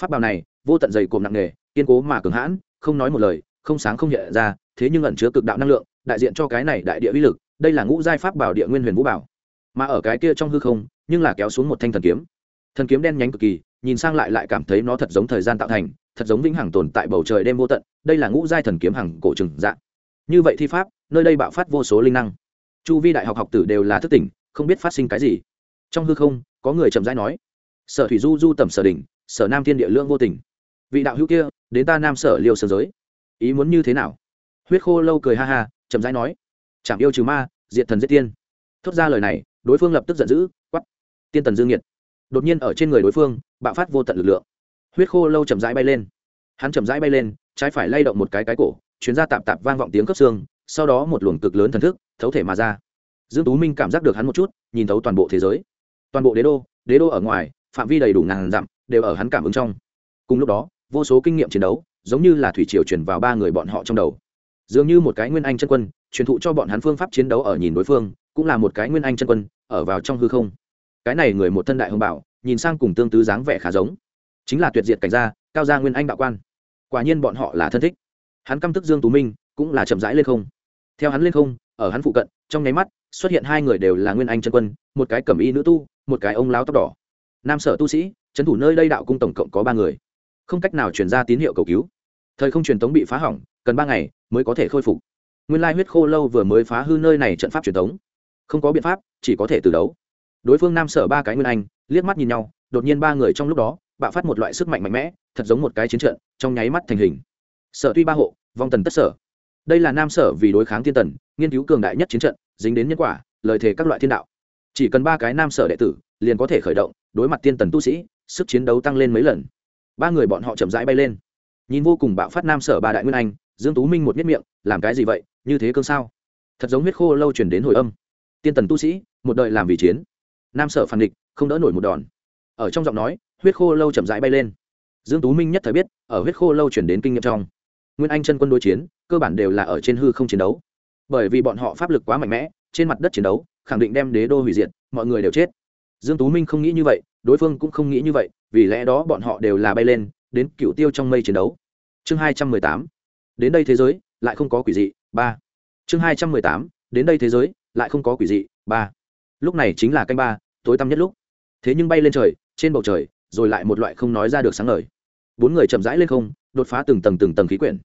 Pháp bảo này, vô tận dày cộm nặng nghề kiên cố mà cường hãn, không nói một lời, không sáng không hiện ra, thế nhưng ẩn chứa cực đạo năng lượng, đại diện cho cái này đại địa uy lực, đây là ngũ giai pháp bảo địa nguyên huyền vũ bảo mà ở cái kia trong hư không, nhưng là kéo xuống một thanh thần kiếm. Thần kiếm đen nhánh cực kỳ, nhìn sang lại lại cảm thấy nó thật giống thời gian tạo thành, thật giống vĩnh hằng tồn tại bầu trời đêm vô tận, đây là ngũ giai thần kiếm hằng cổ trừng dạng. Như vậy thi pháp, nơi đây bạo phát vô số linh năng. Chu vi đại học học tử đều là thức tỉnh, không biết phát sinh cái gì. Trong hư không, có người chậm rãi nói, sở thủy du du tầm sở đỉnh, sở nam thiên địa lương vô tình. Vị đạo hữu kia, đến ta nam sở liêu sở giới. Ý muốn như thế nào? Huyết khô lâu cười ha ha, chậm rãi nói, chảm yêu trừ ma, diệt thần giết tiên. Thốt ra lời này đối phương lập tức giận dữ quắp tiên tần dương nhiệt đột nhiên ở trên người đối phương, bạo phát vô tận lực lượng. Huyết khô lâu chậm rãi bay lên. Hắn chậm rãi bay lên, trái phải lay động một cái cái cổ, chuyến ra tạp tạp vang vọng tiếng cấp xương, sau đó một luồng cực lớn thần thức, thấu thể mà ra. Dương tú minh cảm giác được hắn một chút, nhìn thấu toàn bộ thế giới. Toàn bộ đế đô đế đô ở ngoài, phạm vi đầy đủ ngàn dặm, đều ở hắn cảm ứng trong. Cùng lúc đó, vô số kinh nghiệm chiến đấu, giống như là thủy triều truyền vào ba người bọn họ trong đầu. Dường như một cái nguyên anh chân quân, truyền thụ cho bọn hắn phương pháp chiến đấu ở nhìn đối phương cũng là một cái nguyên anh chân quân, ở vào trong hư không. Cái này người một thân đại hồng bảo, nhìn sang cùng tương tứ dáng vẻ khá giống. Chính là tuyệt diệt cảnh gia, cao gia nguyên anh đạo quan. Quả nhiên bọn họ là thân thích. Hắn căm tức dương tú minh, cũng là chậm rãi lên không. Theo hắn lên không, ở hắn phụ cận, trong nháy mắt, xuất hiện hai người đều là nguyên anh chân quân, một cái cẩm y nữ tu, một cái ông lão tóc đỏ. Nam sở tu sĩ, trấn thủ nơi đây đạo cung tổng cộng có ba người. Không cách nào truyền ra tín hiệu cầu cứu. Thời không truyền tống bị phá hỏng, cần ba ngày mới có thể khôi phục. Nguyên lai huyết khô lâu vừa mới phá hư nơi này trận pháp truyền tống không có biện pháp, chỉ có thể từ đấu. Đối phương nam sở ba cái nguyên anh, liếc mắt nhìn nhau, đột nhiên ba người trong lúc đó, bạo phát một loại sức mạnh mạnh mẽ, thật giống một cái chiến trận, trong nháy mắt thành hình. Sở tuy ba hộ, vong tần tất sở. Đây là nam sở vì đối kháng thiên tần, nghiên cứu cường đại nhất chiến trận, dính đến nhân quả, lời thề các loại thiên đạo. Chỉ cần ba cái nam sở đệ tử, liền có thể khởi động, đối mặt tiên tần tu sĩ, sức chiến đấu tăng lên mấy lần. Ba người bọn họ chậm rãi bay lên. Nhìn vô cùng bạo phát nam sở ba đại nguyên anh, dương tú minh một nhất miệng, làm cái gì vậy? Như thế cương sao? Thật giống huyết khô lâu truyền đến hồi âm tiên tần tu sĩ, một đời làm vì chiến. Nam sở phản địch, không đỡ nổi một đòn. Ở trong giọng nói, huyết khô lâu chậm rãi bay lên. Dương tú minh nhất thời biết, ở huyết khô lâu chuyển đến kinh nghiệm trong. Nguyên anh chân quân đối chiến, cơ bản đều là ở trên hư không chiến đấu. Bởi vì bọn họ pháp lực quá mạnh mẽ, trên mặt đất chiến đấu, khẳng định đem đế đô hủy diệt, mọi người đều chết. Dương tú minh không nghĩ như vậy, đối phương cũng không nghĩ như vậy, vì lẽ đó bọn họ đều là bay lên, đến cựu tiêu trong mây chiến đấu. Chương 218 đến đây thế giới, lại không có quỷ dị. Ba. Chương 218 đến đây thế giới lại không có quỷ dị, ba. Lúc này chính là canh ba, tối tăm nhất lúc. Thế nhưng bay lên trời, trên bầu trời, rồi lại một loại không nói ra được sáng ngời. Bốn người chậm rãi lên không, đột phá từng tầng từng tầng khí quyển.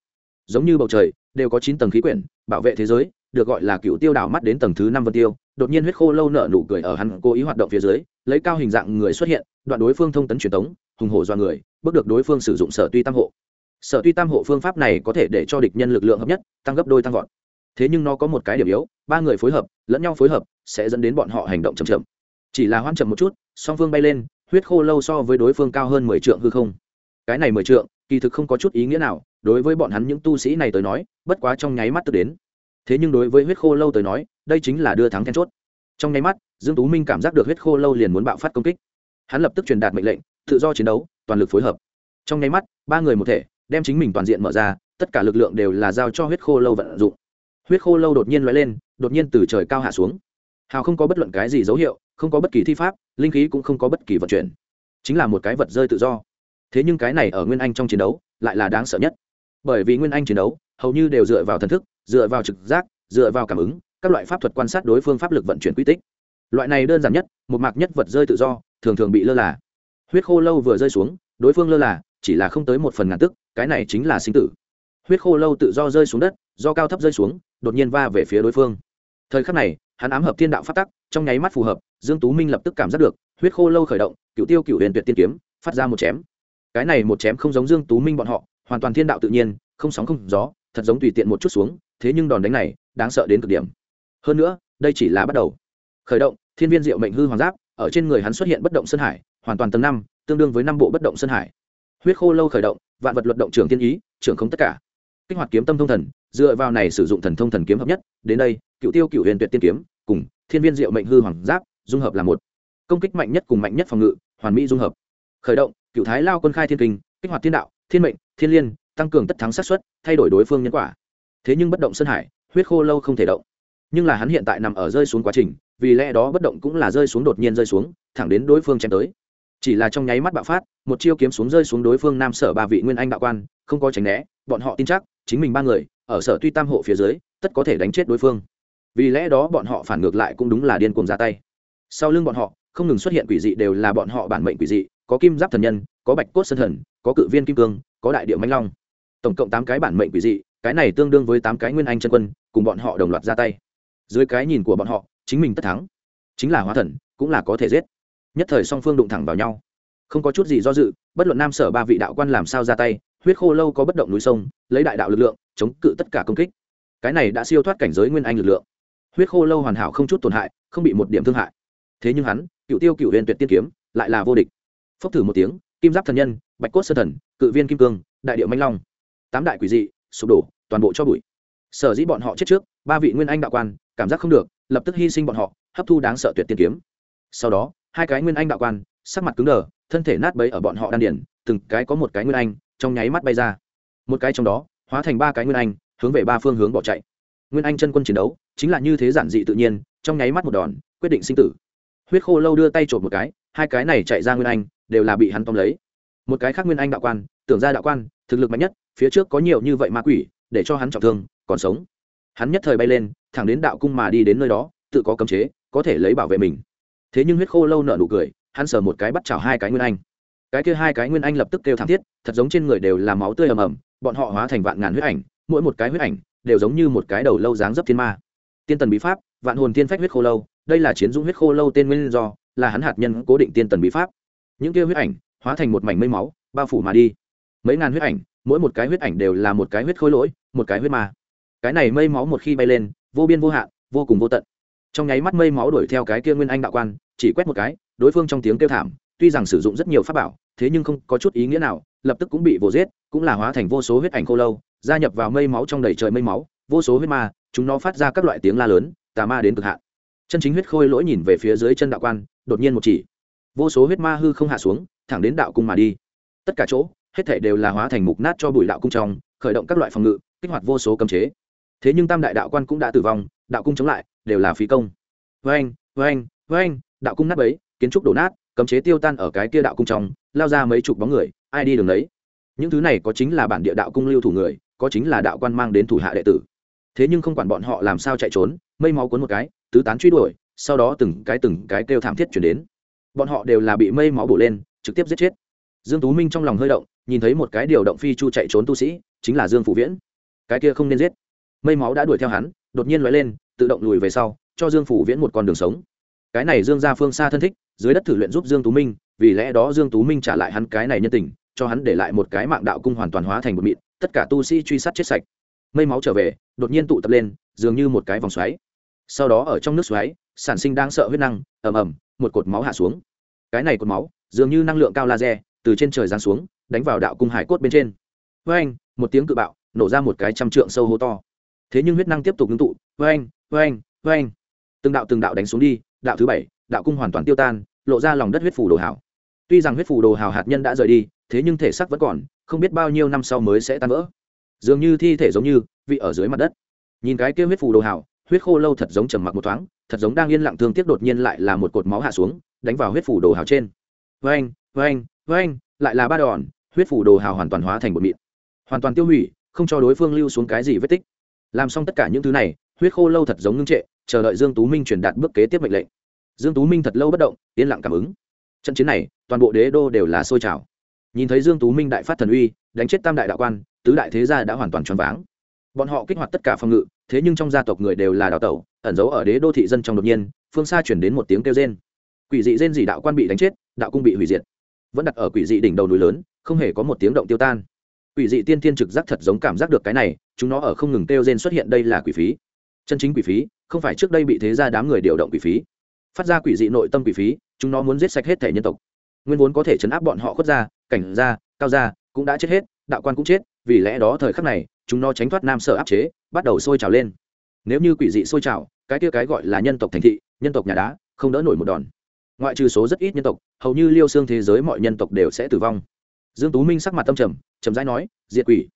Giống như bầu trời, đều có chín tầng khí quyển, bảo vệ thế giới, được gọi là cựu tiêu đảo mắt đến tầng thứ năm vân tiêu. Đột nhiên huyết khô lâu nợ nụ cười ở hắn cố ý hoạt động phía dưới, lấy cao hình dạng người xuất hiện, đoạn đối phương thông tấn truyền tống, hùng hổ do người, bước được đối phương sử dụng sở tuy tam hộ. Sở tuy tam hộ phương pháp này có thể để cho địch nhân lực lượng hợp nhất, tăng gấp đôi tăng vọt thế nhưng nó có một cái điểm yếu, ba người phối hợp, lẫn nhau phối hợp, sẽ dẫn đến bọn họ hành động chậm chậm. Chỉ là hoan chậm một chút, song phương bay lên, huyết khô lâu so với đối phương cao hơn mười trượng hư không. Cái này mười trượng, kỳ thực không có chút ý nghĩa nào, đối với bọn hắn những tu sĩ này tới nói, bất quá trong nháy mắt tức đến. Thế nhưng đối với huyết khô lâu tới nói, đây chính là đưa thắng then chốt. Trong nháy mắt, dương tú minh cảm giác được huyết khô lâu liền muốn bạo phát công kích. Hắn lập tức truyền đạt mệnh lệnh, tự do chiến đấu, toàn lực phối hợp. Trong nháy mắt, ba người một thể, đem chính mình toàn diện mở ra, tất cả lực lượng đều là giao cho huyết khô lâu vận dụng huyết khô lâu đột nhiên lóe lên, đột nhiên từ trời cao hạ xuống. Hào không có bất luận cái gì dấu hiệu, không có bất kỳ thi pháp, linh khí cũng không có bất kỳ vận chuyển. Chính là một cái vật rơi tự do. Thế nhưng cái này ở nguyên anh trong chiến đấu, lại là đáng sợ nhất. Bởi vì nguyên anh chiến đấu, hầu như đều dựa vào thần thức, dựa vào trực giác, dựa vào cảm ứng, các loại pháp thuật quan sát đối phương pháp lực vận chuyển quy tích. Loại này đơn giản nhất, một mạc nhất vật rơi tự do, thường thường bị lơ là. Huyết khô lâu vừa rơi xuống, đối phương lơ là, chỉ là không tới một phần ngàn tức, cái này chính là sinh tử. Huyết khô lâu tự do rơi xuống đất, do cao thấp rơi xuống đột nhiên va về phía đối phương. Thời khắc này, hắn ám hợp thiên đạo phát tắc, trong nháy mắt phù hợp, dương tú minh lập tức cảm giác được, huyết khô lâu khởi động cựu tiêu cựu huyền tuyệt tiên kiếm, phát ra một chém. Cái này một chém không giống dương tú minh bọn họ, hoàn toàn thiên đạo tự nhiên, không sóng không gió, thật giống tùy tiện một chút xuống, thế nhưng đòn đánh này, đáng sợ đến cực điểm. Hơn nữa, đây chỉ là bắt đầu. Khởi động, thiên viên diệu mệnh hư hoàng giáp, ở trên người hắn xuất hiện bất động sơn hải, hoàn toàn tầng năm, tương đương với năm bộ bất động sơn hải. Huyết khô lâu khởi động, vạn vật luật động trường thiên ý, trưởng không tất cả kích hoạt kiếm tâm thông thần, dựa vào này sử dụng thần thông thần kiếm hợp nhất, đến đây, cựu tiêu cựu huyền tuyệt tiên kiếm, cùng thiên viên diệu mệnh hư hoàng giáp, dung hợp là một. Công kích mạnh nhất cùng mạnh nhất phòng ngự, hoàn mỹ dung hợp. Khởi động, cựu thái lao quân khai thiên kinh, kích hoạt thiên đạo, thiên mệnh, thiên liên, tăng cường tất thắng sát xuất thay đổi đối phương nhân quả. Thế nhưng bất động sơn hải, huyết khô lâu không thể động. Nhưng là hắn hiện tại nằm ở rơi xuống quá trình, vì lẽ đó bất động cũng là rơi xuống đột nhiên rơi xuống, thẳng đến đối phương chém tới chỉ là trong nháy mắt bạo phát, một chiêu kiếm xuống rơi xuống đối phương nam sở ba vị nguyên anh đạo quan, không có tránh né, bọn họ tin chắc, chính mình ba người, ở sở tuy tam hộ phía dưới, tất có thể đánh chết đối phương. Vì lẽ đó bọn họ phản ngược lại cũng đúng là điên cuồng ra tay. Sau lưng bọn họ, không ngừng xuất hiện quỷ dị đều là bọn họ bản mệnh quỷ dị, có kim giáp thần nhân, có bạch cốt sơn thần, có cự viên kim cương, có đại điệu mãnh long. Tổng cộng tám cái bản mệnh quỷ dị, cái này tương đương với tám cái nguyên anh chân quân, cùng bọn họ đồng loạt ra tay. Dưới cái nhìn của bọn họ, chính mình tất thắng. Chính là hóa thần, cũng là có thể giết nhất thời song phương đụng thẳng vào nhau. Không có chút gì do dự, bất luận nam sở ba vị đạo quan làm sao ra tay, huyết khô lâu có bất động núi sông, lấy đại đạo lực lượng, chống cự tất cả công kích. Cái này đã siêu thoát cảnh giới nguyên anh lực lượng. Huyết khô lâu hoàn hảo không chút tổn hại, không bị một điểm thương hại. Thế nhưng hắn, cựu tiêu cựu huyền tuyệt tiên kiếm, lại là vô địch. Phốc thử một tiếng, kim giáp thần nhân, bạch cốt sơ thần, cự viên kim cương, đại điệu manh long. Tám đại quỷ dị, sụp đổ, toàn bộ cho bụi. Sở dĩ bọn họ chết trước, ba vị nguyên anh đạo quan, cảm giác không được, lập tức hy sinh bọn họ, hấp thu đáng sợ tuyệt tiên kiếm sau đó, hai cái nguyên anh đạo quan, sắc mặt cứng đờ, thân thể nát bấy ở bọn họ đan điển từng cái có một cái nguyên anh, trong nháy mắt bay ra. Một cái trong đó, hóa thành ba cái nguyên anh, hướng về ba phương hướng bỏ chạy. Nguyên anh chân quân chiến đấu, chính là như thế giản dị tự nhiên, trong nháy mắt một đòn, quyết định sinh tử. Huyết khô lâu đưa tay trộm một cái, hai cái này chạy ra nguyên anh, đều là bị hắn tóm lấy. Một cái khác nguyên anh đạo quan, tưởng ra đạo quan, thực lực mạnh nhất, phía trước có nhiều như vậy ma quỷ, để cho hắn trọng thương, còn sống. Hắn nhất thời bay lên, thẳng đến đạo cung mà đi đến nơi đó, tự có cấm chế, có thể lấy bảo vệ mình thế nhưng huyết khô lâu nở nụ cười, hắn sờ một cái bắt chảo hai cái nguyên anh. Cái kia hai cái nguyên anh lập tức kêu thảm thiết, thật giống trên người đều là máu tươi ầm ầm, bọn họ hóa thành vạn ngàn huyết ảnh, mỗi một cái huyết ảnh đều giống như một cái đầu lâu dáng dấp thiên ma. Tiên tần bí pháp, vạn hồn tiên phách huyết khô lâu, đây là chiến dũng huyết khô lâu tên nguyên do, là hắn hạt nhân cố định tiên tần bí pháp. Những kia huyết ảnh hóa thành một mảnh mây máu, bao phủ mà đi. Mấy ngàn huyết ảnh, mỗi một cái huyết ảnh đều là một cái huyết khối lỗi, một cái huyết ma. Cái này mây máu một khi bay lên, vô biên vô hạn, vô cùng vô tận. Trong nháy mắt mây máu đuổi theo cái kia nguyên anh đạo quan chỉ quét một cái, đối phương trong tiếng kêu thảm, tuy rằng sử dụng rất nhiều pháp bảo, thế nhưng không có chút ý nghĩa nào, lập tức cũng bị vồ giết, cũng là hóa thành vô số huyết ảnh khô lâu, gia nhập vào mây máu trong đầy trời mây máu, vô số huyết ma, chúng nó phát ra các loại tiếng la lớn, tà ma đến cực hạn. Chân chính huyết khôi lỗi nhìn về phía dưới chân đạo quan, đột nhiên một chỉ. Vô số huyết ma hư không hạ xuống, thẳng đến đạo cung mà đi. Tất cả chỗ, hết thể đều là hóa thành mục nát cho bụi đạo cung trong, khởi động các loại phòng ngự, kích hoạt vô số cấm chế. Thế nhưng tam đại đạo quan cũng đã tử vong, đạo cung chống lại, đều là phí công. Vênh vê anh đạo cung nát ấy kiến trúc đổ nát, cấm chế tiêu tan ở cái kia đạo cung trong, lao ra mấy chục bóng người, ai đi đường đấy những thứ này có chính là bản địa đạo cung lưu thủ người, có chính là đạo quan mang đến thủ hạ đệ tử. Thế nhưng không quản bọn họ làm sao chạy trốn, mây máu cuốn một cái, tứ tán truy đuổi, sau đó từng cái từng cái kêu thảm thiết chuyển đến. Bọn họ đều là bị mây máu bổ lên, trực tiếp giết chết. Dương tú minh trong lòng hơi động, nhìn thấy một cái điều động phi chu chạy trốn tu sĩ, chính là dương phủ viễn. Cái kia không nên giết. Mây máu đã đuổi theo hắn, đột nhiên lói lên, tự động lùi về sau, cho dương phủ viễn một con đường sống cái này dương gia phương xa thân thích, dưới đất thử luyện giúp dương tú minh, vì lẽ đó dương tú minh trả lại hắn cái này nhân tình, cho hắn để lại một cái mạng đạo cung hoàn toàn hóa thành một mịn, tất cả tu sĩ truy sát chết sạch. Mây máu trở về, đột nhiên tụ tập lên, dường như một cái vòng xoáy. Sau đó ở trong nước xoáy, sản sinh đang sợ huyết năng, ầm ầm, một cột máu hạ xuống. Cái này cột máu, dường như năng lượng cao laser, từ trên trời giáng xuống, đánh vào đạo cung hải cốt bên trên. Với anh một tiếng cự bạo, nổ ra một cái trăm trượng sâu hố to. Thế nhưng huyết năng tiếp tục ngưng tụ. Với anh với anh với anh từng đạo từng đạo đánh xuống đi đạo thứ bảy, đạo cung hoàn toàn tiêu tan, lộ ra lòng đất huyết phủ đồ hào. tuy rằng huyết phủ đồ hào hạt nhân đã rời đi, thế nhưng thể xác vẫn còn, không biết bao nhiêu năm sau mới sẽ tan vỡ. Dường như thi thể giống như vị ở dưới mặt đất. Nhìn cái kia huyết phủ đồ hào, huyết khô lâu thật giống trầm mặc một thoáng, thật giống đang yên lặng thương tiếc đột nhiên lại là một cột máu hạ xuống, đánh vào huyết phủ đồ hào trên. Vênh vênh vênh lại là ba đòn, huyết phủ đồ hào hoàn toàn hóa thành bột mịn. Hoàn toàn tiêu hủy, không cho đối phương lưu xuống cái gì vết tích. Làm xong tất cả những thứ này, huyết khô lâu thật giống ngưng trệ chờ đợi dương tú minh truyền đạt bước kế tiếp mệnh lệnh. Dương tú minh thật lâu bất động, yên lặng cảm ứng. Trận chiến này, toàn bộ đế đô đều là sôi trào. Nhìn thấy dương tú minh đại phát thần uy, đánh chết tam đại đạo quan, tứ đại thế gia đã hoàn toàn choáng váng. Bọn họ kích hoạt tất cả phòng ngự, thế nhưng trong gia tộc người đều là đạo tẩu, ẩn giấu ở đế đô thị dân trong đột nhiên, phương xa chuyển đến một tiếng kêu rên. Quỷ dị rên dị đạo quan bị đánh chết, đạo cung bị hủy diệt. Vẫn đặt ở quỷ dị đỉnh đầu núi lớn, không hề có một tiếng động tiêu tan. Quỷ dị tiên thiên trực giác thật giống cảm giác được cái này, chúng nó ở không ngừng kêu rên xuất hiện đây là quỷ phí chân chính quỷ phí, không phải trước đây bị thế gia đám người điều động quỷ phí. Phát ra quỷ dị nội tâm quỷ phí, chúng nó muốn giết sạch hết thể nhân tộc. Nguyên vốn có thể chấn áp bọn họ khuất ra cảnh ra cao ra cũng đã chết hết, đạo quan cũng chết, vì lẽ đó thời khắc này, chúng nó tránh thoát nam sở áp chế, bắt đầu sôi trào lên. Nếu như quỷ dị sôi trào, cái kia cái gọi là nhân tộc thành thị, nhân tộc nhà đá, không đỡ nổi một đòn. Ngoại trừ số rất ít nhân tộc, hầu như liêu xương thế giới mọi nhân tộc đều sẽ tử vong. Dương tú minh sắc mặt tâm trầm trầm rãi nói, diệt quỷ.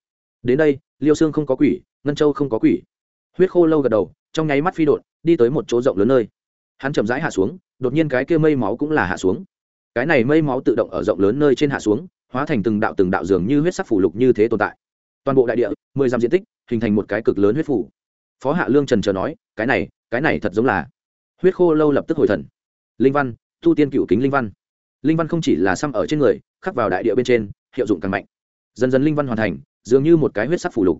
Đến đây, liêu xương không có quỷ, ngân châu không có quỷ huyết khô lâu gật đầu, trong nháy mắt phi đột đi tới một chỗ rộng lớn nơi. Hắn chậm rãi hạ xuống, đột nhiên cái kia mây máu cũng là hạ xuống. Cái này mây máu tự động ở rộng lớn nơi trên hạ xuống, hóa thành từng đạo từng đạo dường như huyết sắc phủ lục như thế tồn tại. Toàn bộ đại địa, mười dặm diện tích, hình thành một cái cực lớn huyết phủ phó hạ lương trần chờ nói, cái này cái này thật giống là huyết khô lâu lập tức hồi thần. Linh văn, thu tiên cựu kính linh văn. Linh văn không chỉ là xăm ở trên người, khắc vào đại địa bên trên, hiệu dụng càng mạnh. Dần dần linh văn hoàn thành, dường như một cái huyết sắc phủ lục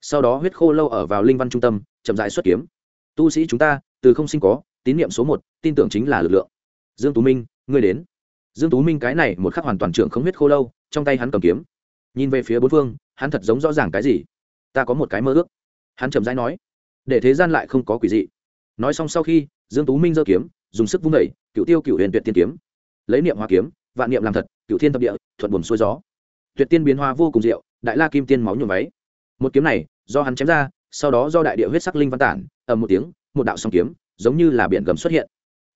sau đó huyết khô lâu ở vào linh văn trung tâm, chậm dại xuất kiếm. Tu sĩ chúng ta, từ không sinh có, tín nhiệm số một, tin tưởng chính là lực lượng. Dương tú minh, ngươi đến. Dương tú minh cái này một khắc hoàn toàn trưởng không huyết khô lâu, trong tay hắn cầm kiếm. Nhìn về phía bốn phương, hắn thật giống rõ ràng cái gì? Ta có một cái mơ ước. Hắn chậm rãi nói. Để thế gian lại không có quỷ dị. Nói xong sau khi, dương tú minh giơ kiếm, dùng sức vung đẩy cựu tiêu cựu huyền tuyệt tiên kiếm. Lấy niệm hoa kiếm, vạn niệm làm thật cựu thiên thập địa, thuận buồn xuôi gió. Tuyệt tiên biến hoa vô cùng diệu, đại la kim tiên máu nhuộm váy một kiếm này, do hắn chém ra, sau đó do đại địa huyết sắc linh văn tản, ầm một tiếng, một đạo sóng kiếm, giống như là biển gầm xuất hiện.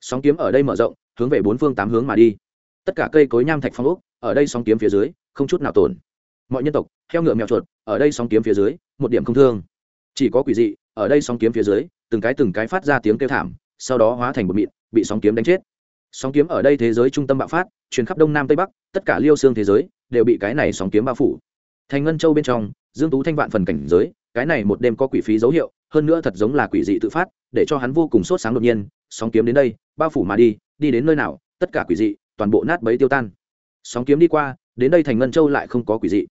Sóng kiếm ở đây mở rộng, hướng về bốn phương tám hướng mà đi. Tất cả cây cối nham thạch phong ốc, ở đây sóng kiếm phía dưới, không chút nào tổn. Mọi nhân tộc heo ngựa mèo chuột, ở đây sóng kiếm phía dưới, một điểm không thương. Chỉ có quỷ dị, ở đây sóng kiếm phía dưới, từng cái từng cái phát ra tiếng kêu thảm, sau đó hóa thành một mịn, bị sóng kiếm đánh chết. Sóng kiếm ở đây thế giới trung tâm bạo phát, truyền khắp đông nam tây bắc, tất cả liêu xương thế giới, đều bị cái này sóng kiếm bao phủ. Thành ngân châu bên trong dương tú thanh vạn phần cảnh giới, cái này một đêm có quỷ phí dấu hiệu, hơn nữa thật giống là quỷ dị tự phát, để cho hắn vô cùng sốt sáng đột nhiên, sóng kiếm đến đây, bao phủ mà đi đi đến nơi nào, tất cả quỷ dị, toàn bộ nát bấy tiêu tan. Sóng kiếm đi qua, đến đây thành ngân châu lại không có quỷ dị.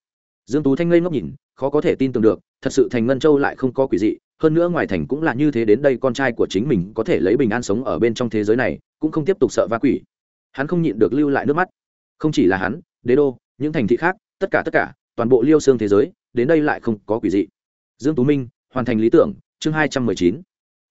Dương tú thanh ngây ngốc nhìn, khó có thể tin tưởng được, thật sự thành ngân châu lại không có quỷ dị, hơn nữa ngoài thành cũng là như thế đến đây con trai của chính mình có thể lấy bình an sống ở bên trong thế giới này, cũng không tiếp tục sợ va quỷ. Hắn không nhịn được lưu lại nước mắt. Không chỉ là hắn, đế đô, những thành thị khác, tất cả tất cả, toàn bộ liêu xương thế giới đến đây lại không có quỷ dị. Dương tú minh, hoàn thành lý tưởng, chương hai trăm mười chín.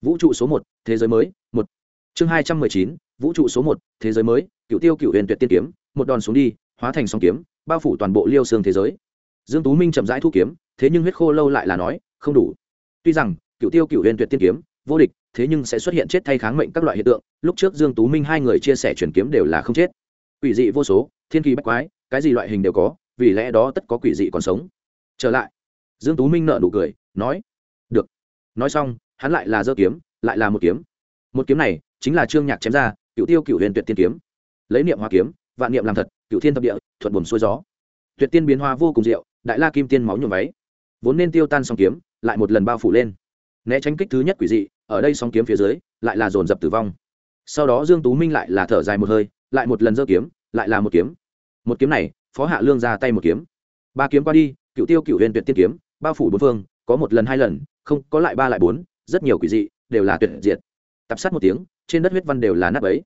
Vũ trụ số một, thế giới mới, một. Chương hai trăm mười chín, vũ trụ số một, thế giới mới cựu tiêu cựu huyền tuyệt tiên kiếm, một đòn xuống đi, hóa thành song kiếm, bao phủ toàn bộ liêu xương thế giới. Dương tú minh chậm rãi thu kiếm, thế nhưng huyết khô lâu lại là nói, không đủ. Tuy rằng cựu tiêu cựu huyền tuyệt tiên kiếm, vô địch, thế nhưng sẽ xuất hiện chết thay kháng mệnh các loại hiện tượng. Lúc trước dương tú minh hai người chia sẻ chuyển kiếm đều là không chết. Quỷ dị vô số, thiên kỳ bách quái, cái gì loại hình đều có, vì lẽ đó tất có quỷ dị còn sống trở lại. Dương tú minh nợ nụ cười, nói, được. Nói xong, hắn lại là giơ kiếm, lại là một kiếm. Một kiếm này chính là trương nhạc chém ra cựu tiêu cựu huyền tuyệt tiên kiếm. Lấy niệm hoa kiếm, vạn niệm làm thật cựu thiên thập địa, thuận buồn xuôi gió. Tuyệt tiên biến hoa vô cùng diệu, đại la kim tiên máu nhuộm váy. Vốn nên tiêu tan song kiếm, lại một lần bao phủ lên. Né tránh kích thứ nhất quỷ dị, ở đây song kiếm phía dưới, lại là dồn dập tử vong. Sau đó dương tú minh lại là thở dài một hơi, lại một lần giơ kiếm, lại là một kiếm. Một kiếm này, phó hạ lương ra tay một kiếm. Ba kiếm qua đi cựu tiêu cựu huyền tuyệt tiên kiếm, bao phủ bốn phương, có một lần hai lần, không, có lại ba lại bốn, rất nhiều quỷ dị, đều là tuyệt diệt. Tập sát một tiếng, trên đất huyết văn đều là nát bấy.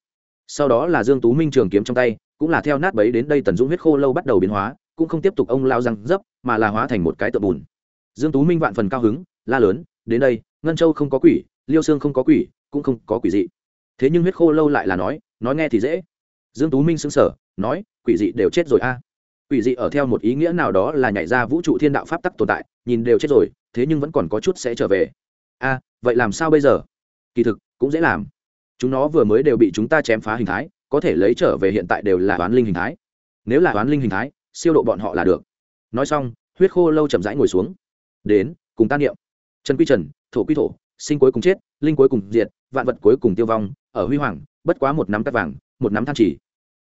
Sau đó là dương tú minh trường kiếm trong tay, cũng là theo nát bấy đến đây tần dũng huyết khô lâu bắt đầu biến hóa, cũng không tiếp tục ông lao răng dấp, mà là hóa thành một cái tượng bùn. Dương tú minh vạn phần cao hứng, la lớn, đến đây, ngân châu không có quỷ, liêu xương không có quỷ, cũng không có quỷ dị. Thế nhưng huyết khô lâu lại là nói nói nghe thì dễ. Dương tú minh sững sờ, nói, quỷ dị đều chết rồi a quỷ dị ở theo một ý nghĩa nào đó là nhảy ra vũ trụ thiên đạo pháp tắc tồn tại, nhìn đều chết rồi, thế nhưng vẫn còn có chút sẽ trở về. A, vậy làm sao bây giờ? Kỳ thực, cũng dễ làm. Chúng nó vừa mới đều bị chúng ta chém phá hình thái, có thể lấy trở về hiện tại đều là đoán linh hình thái. Nếu là đoán linh hình thái, siêu độ bọn họ là được. Nói xong, huyết khô lâu chậm rãi ngồi xuống. Đến, cùng tan niệm. Trần quy trần, thổ quy thổ, sinh cuối cùng chết, linh cuối cùng diệt, vạn vật cuối cùng tiêu vong, ở huy hoàng, bất quá một nắm cắt vàng, một nắm than chỉ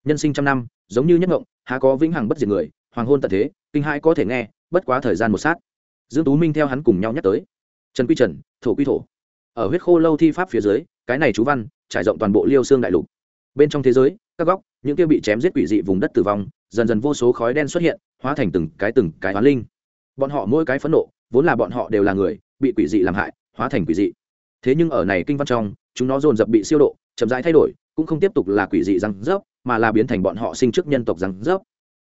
nhân sinh trăm năm, giống như nhất ngộng, há có vĩnh hằng bất diệt người, hoàng hôn tận thế, kinh hai có thể nghe, bất quá thời gian một sát. Dương tú minh theo hắn cùng nhau nhắc tới. Trần quy trần, thổ quy thổ. Ở huyết khô lâu thi pháp phía dưới, cái này chú văn, trải rộng toàn bộ liêu xương đại lục. Bên trong thế giới, các góc, những kia bị chém giết quỷ dị vùng đất tử vong, dần dần vô số khói đen xuất hiện, hóa thành từng cái từng cái hoán linh. Bọn họ mỗi cái phẫn nộ, vốn là bọn họ đều là người, bị quỷ dị làm hại, hóa thành quỷ dị. Thế nhưng ở này kinh văn trong, chúng nó dồn dập bị siêu độ, chậm rãi thay đổi cũng không tiếp tục là quỷ dị răng rớp, mà là biến thành bọn họ sinh trước nhân tộc răng rớp.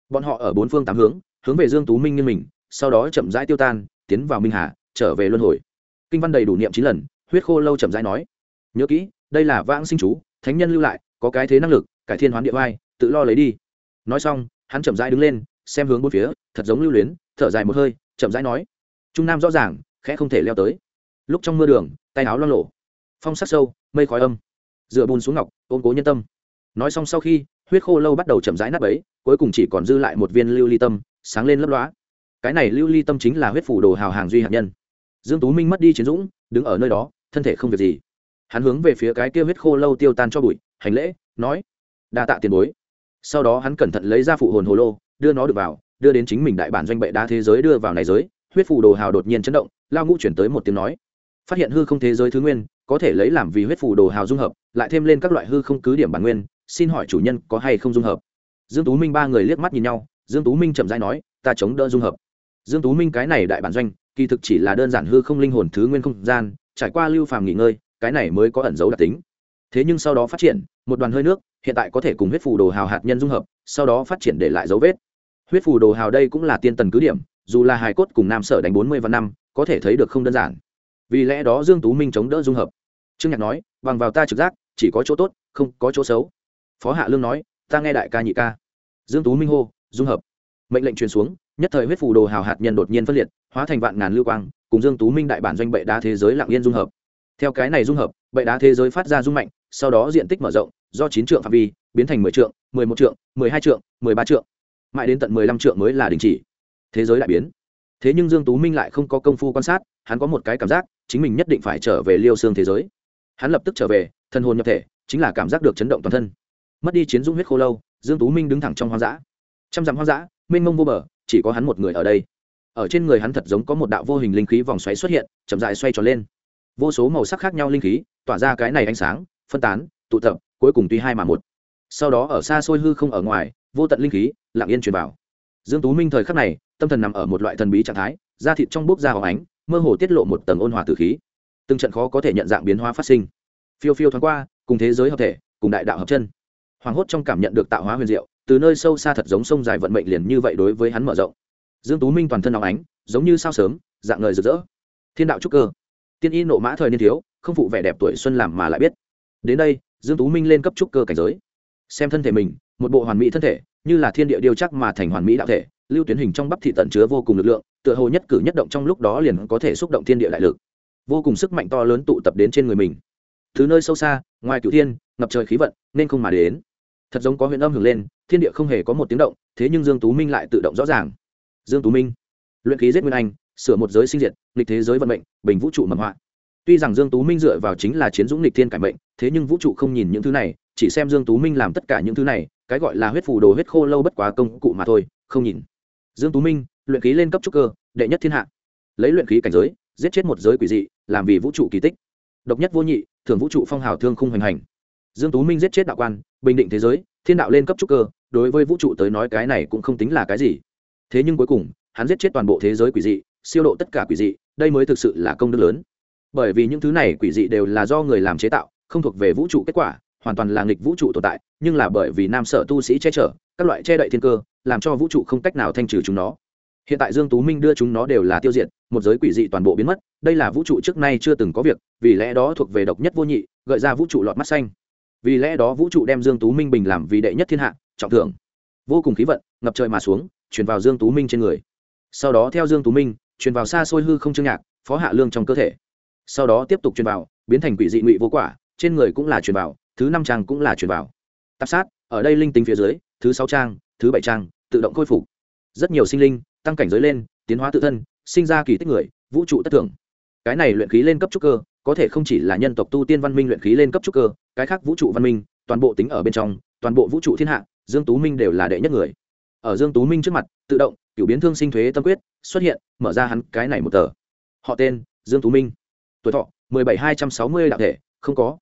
Bọn họ ở bốn phương tám hướng hướng về dương tú minh như mình, sau đó chậm rãi tiêu tan, tiến vào minh hà, trở về luân hồi. Kinh văn đầy đủ niệm chín lần, huyết khô lâu chậm rãi nói, nhớ kỹ, đây là vãng sinh chú, thánh nhân lưu lại, có cái thế năng lực, cải thiên hoán địa vai, tự lo lấy đi. Nói xong, hắn chậm rãi đứng lên, xem hướng bốn phía, thật giống lưu luyến, thở dài một hơi, chậm rãi nói, trung nam rõ ràng, khẽ không thể leo tới. Lúc trong mưa đường, tay áo lo lộ phong sắc sâu, mây khói âm dựa bùn xuống ngọc, ôm cố nhân tâm. Nói xong sau khi, huyết khô lâu bắt đầu chậm rãi nắp ấy cuối cùng chỉ còn dư lại một viên lưu ly tâm, sáng lên lấp lóa. Cái này lưu ly tâm chính là huyết phủ đồ hào hàng duy hạt nhân. Dương tú minh mất đi chiến dũng, đứng ở nơi đó, thân thể không việc gì. Hắn hướng về phía cái kia huyết khô lâu tiêu tan cho bụi, hành lễ, nói, đa tạ tiền bối. Sau đó hắn cẩn thận lấy ra phụ hồn hồ lô, đưa nó được vào, đưa đến chính mình đại bản doanh bệ đa thế giới đưa vào này giới, huyết phủ đồ hào đột nhiên chấn động, lao ngũ chuyển tới một tiếng nói. Phát hiện hư không thế giới thứ nguyên có thể lấy làm vì huyết phù đồ hào dung hợp, lại thêm lên các loại hư không cứ điểm bản nguyên, xin hỏi chủ nhân có hay không dung hợp? Dương tú minh ba người liếc mắt nhìn nhau, dương tú minh chậm rãi nói, ta chống đỡ dung hợp. Dương tú minh cái này đại bản doanh, kỳ thực chỉ là đơn giản hư không linh hồn thứ nguyên không gian, trải qua lưu phàm nghỉ ngơi, cái này mới có ẩn dấu đặc tính. Thế nhưng sau đó phát triển, một đoàn hơi nước, hiện tại có thể cùng huyết phù đồ hào hạt nhân dung hợp, sau đó phát triển để lại dấu vết. Huyết phù đồ hào đây cũng là tiên tần cứ điểm, dù là hài cốt cùng nam sở đánh bốn mươi văn năm, có thể thấy được không đơn giản. Vì lẽ đó dương tú minh chống đỡ dung hợp trương nhạc nói, bằng vào ta trực giác, chỉ có chỗ tốt, không có chỗ xấu. Phó hạ lương nói, ta nghe đại ca nhị ca. Dương tú minh hô, dung hợp. Mệnh lệnh truyền xuống, nhất thời huyết phù đồ hào hạt nhân đột nhiên phân liệt, hóa thành vạn ngàn lưu quang, cùng dương tú minh đại bản doanh bệ đá thế giới lặng yên dung hợp. Theo cái này dung hợp, bệ đá thế giới phát ra dung mạnh, sau đó diện tích mở rộng, do chín trượng phạm vi, biến thành mười trượng, mười một trượng, mười hai trượng, mười ba trượng. Mãi đến tận mười lăm trượng mới là đình chỉ. Thế giới đại biến. Thế nhưng dương tú minh lại không có công phu quan sát, hắn có một cái cảm giác, chính mình nhất định phải trở về liêu xương thế giới hắn lập tức trở về thân hồn nhập thể, chính là cảm giác được chấn động toàn thân. Mất đi chiến dung huyết khô lâu, dương tú minh đứng thẳng trong hoang dã. Trăm dặm hoang dã, mênh mông vô bờ, chỉ có hắn một người ở đây. Ở trên người hắn thật giống có một đạo vô hình linh khí vòng xoáy xuất hiện, chậm dại xoay tròn lên. Vô số màu sắc khác nhau linh khí, tỏa ra cái này ánh sáng, phân tán, tụ tập, cuối cùng tuy hai mà một. Sau đó ở xa xôi hư không ở ngoài, vô tận linh khí, lặng yên truyền vào. Dương tú minh thời khắc này, tâm thần nằm ở một loại thần bí trạng thái, da thịt trong bốc ra hóng ánh, mơ hồ tiết lộ một tầng ôn hòa tử khí từng trận khó có thể nhận dạng biến hóa phát sinh. Phiêu phiêu thoáng qua, cùng thế giới hợp thể, cùng đại đạo hợp chân. Hoàng hốt trong cảm nhận được tạo hóa huyền diệu, từ nơi sâu xa thật giống sông dài vận mệnh liền như vậy đối với hắn mở rộng. Dương tú minh toàn thân nóng ánh, giống như sao sớm, dạng người rực rỡ. Thiên đạo trúc cơ. Tiên y nộ mã thời niên thiếu, không phụ vẻ đẹp tuổi xuân làm mà lại biết. Đến đây, dương tú minh lên cấp trúc cơ cảnh giới. Xem thân thể mình, một bộ hoàn mỹ thân thể, như là thiên địa điều chắc mà thành hoàn mỹ đạo thể, lưu tuyến hình trong bắp thị tận chứa vô cùng lực lượng, tựa hồ nhất cử nhất động trong lúc đó liền có thể xúc động thiên địa đại lực vô cùng sức mạnh to lớn tụ tập đến trên người mình. Thứ nơi sâu xa, ngoài cửu thiên, ngập trời khí vận, nên không mà đến. Thật giống có huyện âm hưởng lên, thiên địa không hề có một tiếng động, thế nhưng dương tú minh lại tự động rõ ràng. Dương tú minh, luyện khí giết nguyên anh, sửa một giới sinh diệt, nghịch thế giới vận mệnh, bình vũ trụ mầm họa. Tuy rằng dương tú minh dựa vào chính là chiến dũng nghịch thiên cải mệnh, thế nhưng vũ trụ không nhìn những thứ này, chỉ xem dương tú minh làm tất cả những thứ này, cái gọi là huyết phù đồ huyết khô lâu bất quá công cụ mà thôi, không nhìn. Dương tú minh, luyện khí lên cấp trúc cơ, đệ nhất thiên hạ. Lấy luyện khí cảnh giới giết chết một giới quỷ dị, làm vì vũ trụ kỳ tích. Độc nhất vô nhị thường vũ trụ phong hào thương khung hoành hành. Dương tú minh giết chết đạo quan, bình định thế giới, thiên đạo lên cấp trúc cơ, đối với vũ trụ tới nói cái này cũng không tính là cái gì. Thế nhưng cuối cùng, hắn giết chết toàn bộ thế giới quỷ dị, siêu độ tất cả quỷ dị, đây mới thực sự là công đức lớn. Bởi vì những thứ này quỷ dị đều là do người làm chế tạo, không thuộc về vũ trụ kết quả, hoàn toàn là nghịch vũ trụ tồn tại, nhưng là bởi vì nam sở tu sĩ che chở, các loại che đậy thiên cơ, làm cho vũ trụ không cách nào thanh trừ chúng nó. Hiện tại dương tú minh đưa chúng nó đều là tiêu diệt một giới quỷ dị toàn bộ biến mất, đây là vũ trụ trước nay chưa từng có việc, vì lẽ đó thuộc về độc nhất vô nhị, gợi ra vũ trụ lọt mắt xanh. Vì lẽ đó vũ trụ đem dương tú minh bình làm vì đệ nhất thiên hạ, trọng thưởng. Vô cùng khí vận, ngập trời mà xuống, truyền vào dương tú minh trên người. Sau đó theo dương tú minh, truyền vào xa xôi hư không chương nhạc, phó hạ lương trong cơ thể. Sau đó tiếp tục truyền vào, biến thành quỷ dị ngụy vô quả, trên người cũng là truyền vào, thứ năm trang cũng là truyền vào. Tạp sát, ở đây linh tính phía dưới, thứ sáu trang, thứ bảy trang, tự động khôi phục. Rất nhiều sinh linh, tăng cảnh giới lên, tiến hóa tự thân sinh ra kỳ tích người, vũ trụ tất thường cái này luyện khí lên cấp trúc cơ, có thể không chỉ là nhân tộc tu tiên văn minh luyện khí lên cấp trúc cơ, cái khác vũ trụ văn minh, toàn bộ tính ở bên trong, toàn bộ vũ trụ thiên hạ, dương tú minh đều là đệ nhất người. Ở dương tú minh trước mặt, tự động cửu biến thương sinh thuế tâm quyết, xuất hiện, mở ra hắn cái này một tờ. Họ tên, dương tú minh. Tuổi thọ 17260 đạo thể, không có.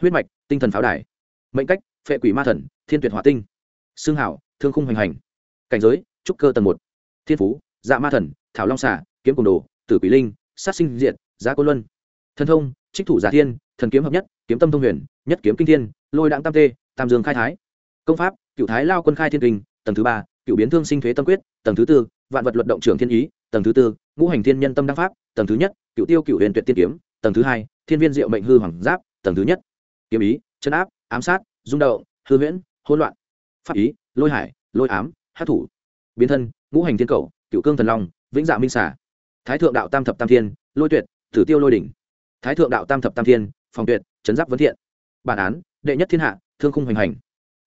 Huyết mạch, tinh thần pháo đài. Mệnh cách, phệ quỷ ma thần, thiên tuyệt hỏa tinh. Xương hảo thương khung hoành hành. Cảnh giới, trúc cơ tầng một. Thiên phú dạ ma thần thảo long xả kiếm cùng đồ, tử quỷ linh, sát sinh diện giá cô luân. Thần thông, trích thủ giả thiên, thần kiếm hợp nhất, kiếm tâm thông huyền, nhất kiếm kinh thiên, lôi đặng tam tê, tam dương khai thái. Công pháp cựu thái lao quân khai thiên kinh, tầng thứ ba cựu biến thương sinh thuế tâm quyết, tầng thứ tư, vạn vật luận động trưởng thiên ý, tầng thứ tư, ngũ hành thiên nhân tâm đăng pháp, tầng thứ nhất cựu tiêu cựu huyền tuyệt tiên kiếm, tầng thứ hai, thiên viên diệu mệnh hư hoàng giáp, tầng thứ nhất, kiếm ý, chân áp, ám sát, rung động, hư huyễn, hỗn loạn. Pháp ý, lôi hải, lôi ám, hát thủ. Biến thân, ngũ hành thiên cầu cựu cương thần long vĩnh dạ minh xả thái thượng đạo tam thập tam thiên, lôi tuyệt, tử tiêu lôi đỉnh. Thái thượng đạo tam thập tam thiên, phòng tuyệt, chấn giáp vấn thiện. Bản án, đệ nhất thiên hạ, thương khung hoành hành.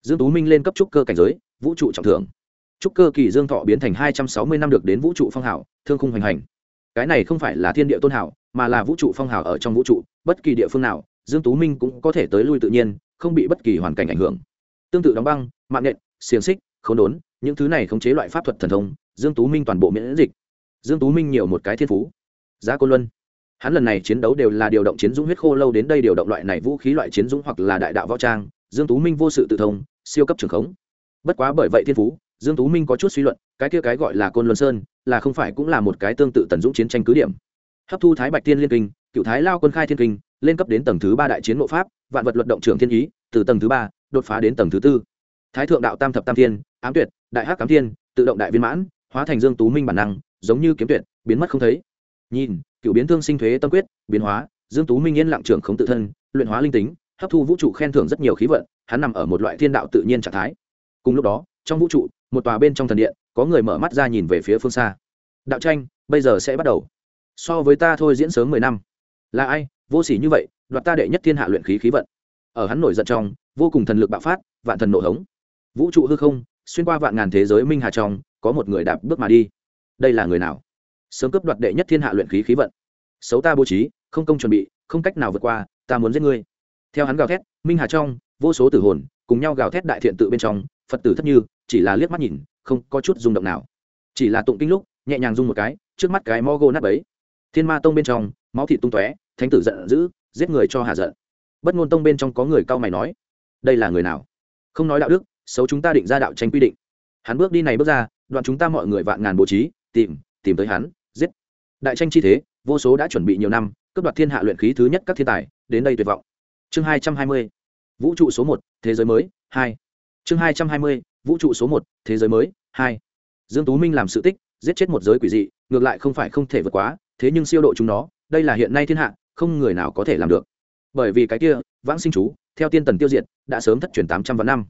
Dương tú minh lên cấp trúc cơ cảnh giới, vũ trụ trọng thưởng trúc cơ kỳ dương thọ biến thành hai trăm sáu mươi năm được đến vũ trụ phong hào, thương khung hoành hành. Cái này không phải là thiên địa tôn hảo mà là vũ trụ phong hào ở trong vũ trụ, bất kỳ địa phương nào, dương tú minh cũng có thể tới lui tự nhiên, không bị bất kỳ hoàn cảnh ảnh hưởng. Tương tự đóng băng, mạng nện, xiềng xích, khốn đốn, những thứ này khống chế loại pháp thuật thần thông, dương tú minh toàn bộ miễn dịch dương tú minh nhiều một cái thiên phú. Giá côn luân. Hắn lần này chiến đấu đều là điều động chiến dũng huyết khô lâu đến đây điều động loại này vũ khí loại chiến dũng hoặc là đại đạo võ trang, dương tú minh vô sự tự thông, siêu cấp trường khống. Bất quá bởi vậy thiên phú, dương tú minh có chút suy luận, cái kia cái gọi là côn luân sơn, là không phải cũng là một cái tương tự tần dũng chiến tranh cứ điểm. Hấp thu thái bạch tiên liên kinh, cựu thái lao quân khai thiên kinh, lên cấp đến tầng thứ ba đại chiến nội pháp, vạn vật luật động trưởng thiên ý, từ tầng thứ ba, đột phá đến tầng thứ tư. Thái thượng đạo tam thập tam thiên, ám tuyệt, đại hắc cám thiên, tự động đại viên mãn, hóa thành dương tú minh bản năng giống như kiếm tuyệt, biến mất không thấy. Nhìn, cựu biến thương sinh thuế tâm quyết, biến hóa, dương tú minh yên lặng trưởng không tự thân, luyện hóa linh tính, hấp thu vũ trụ khen thưởng rất nhiều khí vận, hắn nằm ở một loại thiên đạo tự nhiên trạng thái. Cùng lúc đó, trong vũ trụ, một tòa bên trong thần điện, có người mở mắt ra nhìn về phía phương xa. Đạo tranh, bây giờ sẽ bắt đầu. So với ta thôi diễn sớm mười năm. Là ai? Vô sỉ như vậy, đoạt ta đệ nhất thiên hạ luyện khí khí vận. Ở hắn nổi giận trong, vô cùng thần lực bạo phát, vạn thần nổ hống. Vũ trụ hư không, xuyên qua vạn ngàn thế giới minh hà trong, có một người đạp bước mà đi đây là người nào? Sớm cướp đoạt đệ nhất thiên hạ luyện khí khí vận. Xấu ta bố trí, không công chuẩn bị, không cách nào vượt qua, ta muốn giết ngươi. Theo hắn gào thét, minh hà trong, vô số tử hồn, cùng nhau gào thét đại thiện tự bên trong, phật tử thất như, chỉ là liếc mắt nhìn, không có chút rung động nào. Chỉ là tụng kinh lúc, nhẹ nhàng rung một cái, trước mắt cái mo gô nát ấy thiên ma tông bên trong, máu thịt tung tóe, thánh tử giận dữ, giết người cho hà giận. Bất ngôn tông bên trong có người cao mày nói, đây là người nào? Không nói đạo đức, xấu chúng ta định ra đạo tranh quy định. Hắn bước đi này bước ra, đoạn chúng ta mọi người vạn ngàn bố trí tìm tìm tới hắn, giết. Đại tranh chi thế, vô số đã chuẩn bị nhiều năm, cướp đoạt thiên hạ luyện khí thứ nhất các thiên tài, đến đây tuyệt vọng. Chương hai trăm hai mươi, vũ trụ số một, thế giới mới, hai. Chương hai trăm hai mươi, vũ trụ số một, thế giới mới, hai. Dương tú minh làm sự tích, giết chết một giới quỷ dị, ngược lại không phải không thể vượt quá, thế nhưng siêu độ chúng nó, đây là hiện nay thiên hạ, không người nào có thể làm được. Bởi vì cái kia, vãng sinh chú, theo tiên tần tiêu diệt, đã sớm thất truyền tám trăm vạn năm.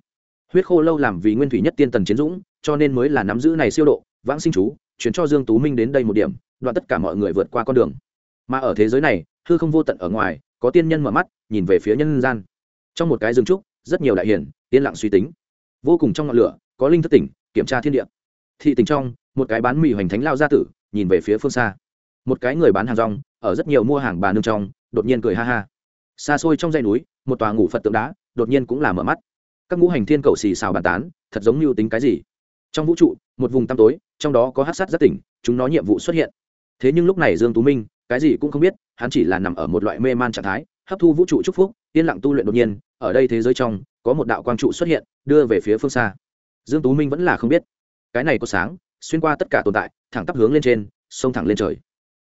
Huyết khô lâu làm vì nguyên thủy nhất tiên tần chiến dũng, cho nên mới là nắm giữ này siêu độ vãng sinh chú chuyển cho dương tú minh đến đây một điểm, đoạn tất cả mọi người vượt qua con đường. Mà ở thế giới này, hư không vô tận ở ngoài, có tiên nhân mở mắt, nhìn về phía nhân gian. Trong một cái rừng trúc, rất nhiều đại hiển, yên lặng suy tính. Vô cùng trong ngọn lửa, có linh thất tỉnh, kiểm tra thiên địa. Thị tỉnh trong, một cái bán mì hoành thánh lao gia tử, nhìn về phía phương xa. Một cái người bán hàng rong, ở rất nhiều mua hàng bà nương trong, đột nhiên cười ha ha. Xa xôi trong dãy núi, một tòa ngủ phật tượng đá, đột nhiên cũng là mở mắt. Các ngũ hành thiên cầu xì xào bàn tán, thật giống như tính cái gì? Trong vũ trụ một vùng tăm tối, trong đó có hát sát rất tỉnh, chúng nó nhiệm vụ xuất hiện. Thế nhưng lúc này dương tú minh, cái gì cũng không biết, hắn chỉ là nằm ở một loại mê man trạng thái, hấp thu vũ trụ chúc phúc, yên lặng tu luyện đột nhiên, ở đây thế giới trong, có một đạo quang trụ xuất hiện, đưa về phía phương xa. Dương tú minh vẫn là không biết. Cái này có sáng, xuyên qua tất cả tồn tại, thẳng tắp hướng lên trên xông thẳng lên trời.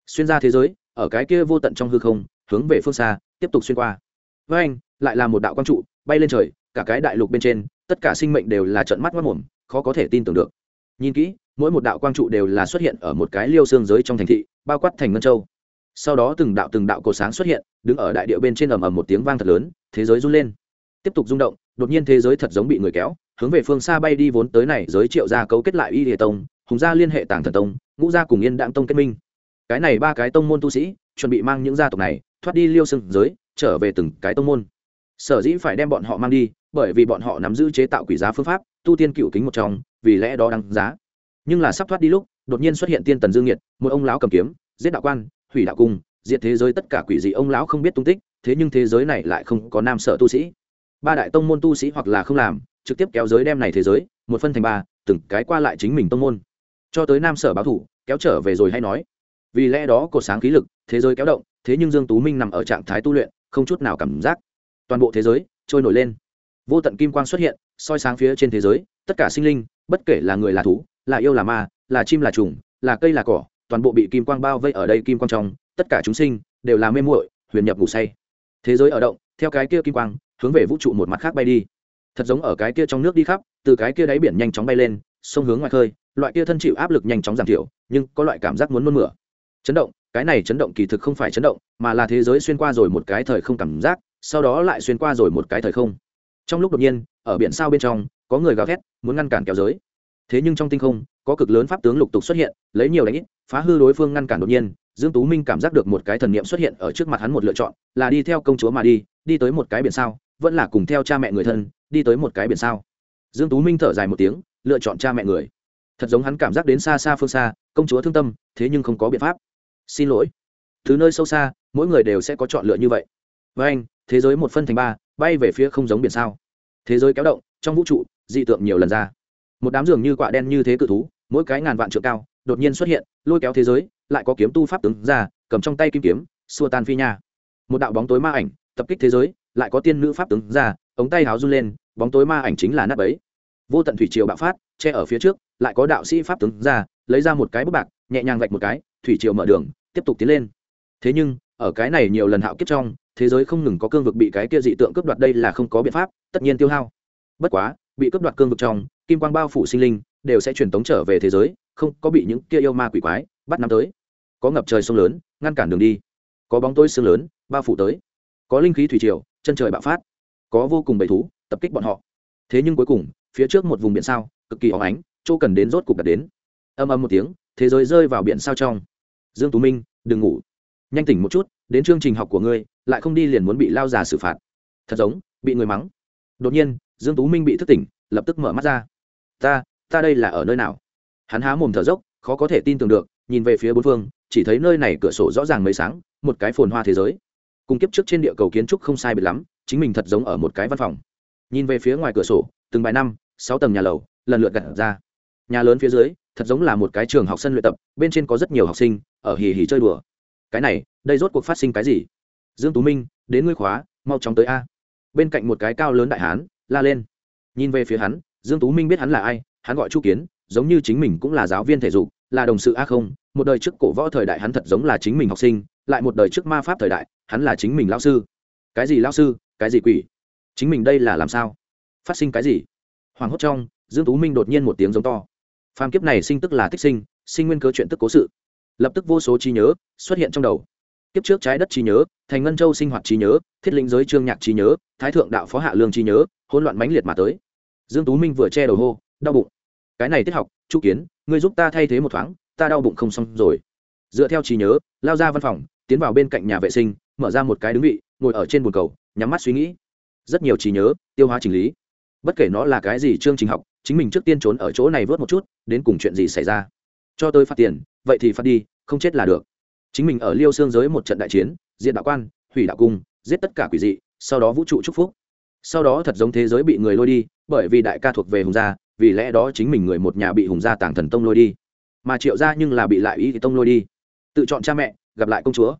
Xuyên ra thế giới, ở cái kia vô tận trong hư không, hướng về phương xa, tiếp tục xuyên qua. Với anh, lại là một đạo quang trụ, bay lên trời, cả cái đại lục bên trên, tất cả sinh mệnh đều là trận mắt mất mồm, khó có thể tin tưởng được nhìn kỹ, mỗi một đạo quang trụ đều là xuất hiện ở một cái liêu xương giới trong thành thị, bao quát thành ngân châu. Sau đó từng đạo từng đạo cổ sáng xuất hiện, đứng ở đại địa bên trên ầm ầm một tiếng vang thật lớn, thế giới run lên. Tiếp tục rung động, đột nhiên thế giới thật giống bị người kéo, hướng về phương xa bay đi vốn tới này giới triệu gia cấu kết lại y địa tông, hùng gia liên hệ tàng thần tông, ngũ gia cùng yên đạm tông kết minh. Cái này ba cái tông môn tu sĩ, chuẩn bị mang những gia tộc này, thoát đi liêu xương giới, trở về từng cái tông môn sở dĩ phải đem bọn họ mang đi, bởi vì bọn họ nắm giữ chế tạo quỷ giá phương pháp, tu tiên cựu kính một trong, vì lẽ đó đáng giá. Nhưng là sắp thoát đi lúc, đột nhiên xuất hiện tiên tần dương nhiệt một ông lão cầm kiếm, giết đạo quan, hủy đạo cung, diệt thế giới tất cả quỷ dị ông lão không biết tung tích, thế nhưng thế giới này lại không có nam sở tu sĩ. Ba đại tông môn tu sĩ hoặc là không làm, trực tiếp kéo giới đem này thế giới, một phân thành ba, từng cái qua lại chính mình tông môn. Cho tới nam sở báo thủ, kéo trở về rồi hay nói. Vì lẽ đó cột sáng khí lực, thế giới kéo động, thế nhưng dương tú minh nằm ở trạng thái tu luyện, không chút nào cảm giác toàn bộ thế giới trôi nổi lên. Vô tận kim quang xuất hiện, soi sáng phía trên thế giới, tất cả sinh linh, bất kể là người là thú, là yêu là ma, là chim là trùng, là cây là cỏ, toàn bộ bị kim quang bao vây ở đây kim quang trong, tất cả chúng sinh đều là mê muội, huyền nhập ngủ say. Thế giới ở động, theo cái kia kim quang, hướng về vũ trụ một mặt khác bay đi. Thật giống ở cái kia trong nước đi khắp, từ cái kia đáy biển nhanh chóng bay lên, sông hướng ngoài khơi, loại kia thân chịu áp lực nhanh chóng giảm thiểu, nhưng có loại cảm giác muốn nôn mửa. Chấn động, cái này chấn động kỳ thực không phải chấn động, mà là thế giới xuyên qua rồi một cái thời không cảm giác sau đó lại xuyên qua rồi một cái thời không. Trong lúc đột nhiên, ở biển sao bên trong, có người gào thét, muốn ngăn cản kéo giới. Thế nhưng trong tinh không, có cực lớn pháp tướng lục tục xuất hiện, lấy nhiều đánh ít, phá hư đối phương ngăn cản đột nhiên. Dương tú minh cảm giác được một cái thần niệm xuất hiện ở trước mặt hắn một lựa chọn, là đi theo công chúa mà đi đi tới một cái biển sao, vẫn là cùng theo cha mẹ người thân, đi tới một cái biển sao. Dương tú minh thở dài một tiếng, lựa chọn cha mẹ người. Thật giống hắn cảm giác đến xa xa phương xa, công chúa thương tâm, thế nhưng không có biện pháp. Xin lỗi. Thứ nơi sâu xa, mỗi người đều sẽ có chọn lựa như vậy. Với anh thế giới một phân thành ba, bay về phía không giống biển sao. Thế giới kéo động, trong vũ trụ, dị tượng nhiều lần ra. Một đám giường như quạ đen như thế cự thú, mỗi cái ngàn vạn trượng cao, đột nhiên xuất hiện, lôi kéo thế giới, lại có kiếm tu pháp tướng ra, cầm trong tay kim kiếm, xua tan phi nha. Một đạo bóng tối ma ảnh, tập kích thế giới, lại có tiên nữ pháp tướng ra, ống tay háo run lên, bóng tối ma ảnh chính là nắp ấy vô tận thủy triều bạo phát, che ở phía trước, lại có đạo sĩ pháp tướng ra, lấy ra một cái bút bạc, nhẹ nhàng vạch một cái, thủy triều mở đường, tiếp tục tiến lên. Thế nhưng, ở cái này nhiều lần hạo kiếp trong thế giới không ngừng có cương vực bị cái kia dị tượng cướp đoạt đây là không có biện pháp, tất nhiên tiêu hao. Bất quá, bị cướp đoạt cương vực trong, kim quang bao phủ sinh linh, đều sẽ truyền tống trở về thế giới, không có bị những kia yêu ma quỷ quái bắt nắm tới. Có ngập trời sông lớn, ngăn cản đường đi. Có bóng tối sương lớn, bao phủ tới. Có linh khí thủy triều, chân trời bạo phát. Có vô cùng bầy thú, tập kích bọn họ. Thế nhưng cuối cùng, phía trước một vùng biển sao, cực kỳ óng ánh, chỗ cần đến rốt cục đặt đến. Âm âm một tiếng, thế giới rơi vào biển sao trong. Dương tú minh, đừng ngủ. Nhanh tỉnh một chút, đến chương trình học của ngươi lại không đi liền muốn bị lao già xử phạt. Thật giống, bị người mắng. Đột nhiên, dương tú minh bị thức tỉnh, lập tức mở mắt ra. Ta ta đây là ở nơi nào? Hắn há mồm thở dốc, khó có thể tin tưởng được, nhìn về phía bốn phương, chỉ thấy nơi này cửa sổ rõ ràng mấy sáng, một cái phồn hoa thế giới. Cùng kiếp trước trên địa cầu kiến trúc không sai biệt lắm, chính mình thật giống ở một cái văn phòng. Nhìn về phía ngoài cửa sổ, từng bài năm, sáu tầng nhà lầu, lần lượt gặt ra. Nhà lớn phía dưới, thật giống là một cái trường học sân luyện tập, bên trên có rất nhiều học sinh, ở hì hì chơi đùa. Cái này, đây rốt cuộc phát sinh cái gì? Dương tú minh, đến ngươi khóa, mau chóng tới a. Bên cạnh một cái cao lớn đại hán, la lên. Nhìn về phía hắn, dương tú minh biết hắn là ai, hắn gọi chu kiến, giống như chính mình cũng là giáo viên thể dục, là đồng sự a không, một đời trước cổ võ thời đại hắn thật giống là chính mình học sinh, lại một đời trước ma pháp thời đại, hắn là chính mình lao sư. Cái gì lao sư, cái gì quỷ? Chính mình đây là làm sao? Phát sinh cái gì? Hoàng hốt trong, dương tú minh đột nhiên một tiếng giống to. Phàm kiếp này sinh tức là tích sinh sinh nguyên cớ chuyện tức cố sự. Lập tức vô số trí nhớ xuất hiện trong đầu kiếp trước trái đất trí nhớ, thành ngân châu sinh hoạt trí nhớ, thiết linh giới trương nhạc trí nhớ, thái thượng đạo phó hạ lương trí nhớ, hỗn loạn mãnh liệt mà tới. Dương tú minh vừa che đầu hô, đau bụng. Cái này tiết học, chu kiến, ngươi giúp ta thay thế một thoáng, ta đau bụng không xong rồi. Dựa theo trí nhớ, lao ra văn phòng, tiến vào bên cạnh nhà vệ sinh, mở ra một cái đứng vị, ngồi ở trên bồn cầu, nhắm mắt suy nghĩ. Rất nhiều trí nhớ, tiêu hóa chỉnh lý. Bất kể nó là cái gì chương trình học, chính mình trước tiên trốn ở chỗ này vớt một chút, đến cùng chuyện gì xảy ra. Cho tôi phạt tiền, vậy thì phạt đi, không chết là được chính mình ở liêu xương giới một trận đại chiến diện đạo quan, hủy đạo cung, giết tất cả quỷ dị, sau đó vũ trụ chúc phúc. Sau đó thật giống thế giới bị người lôi đi, bởi vì đại ca thuộc về hùng gia, vì lẽ đó chính mình người một nhà bị hùng gia tàng thần tông lôi đi. Mà triệu gia nhưng là bị lại ý thì tông lôi đi. Tự chọn cha mẹ, gặp lại công chúa.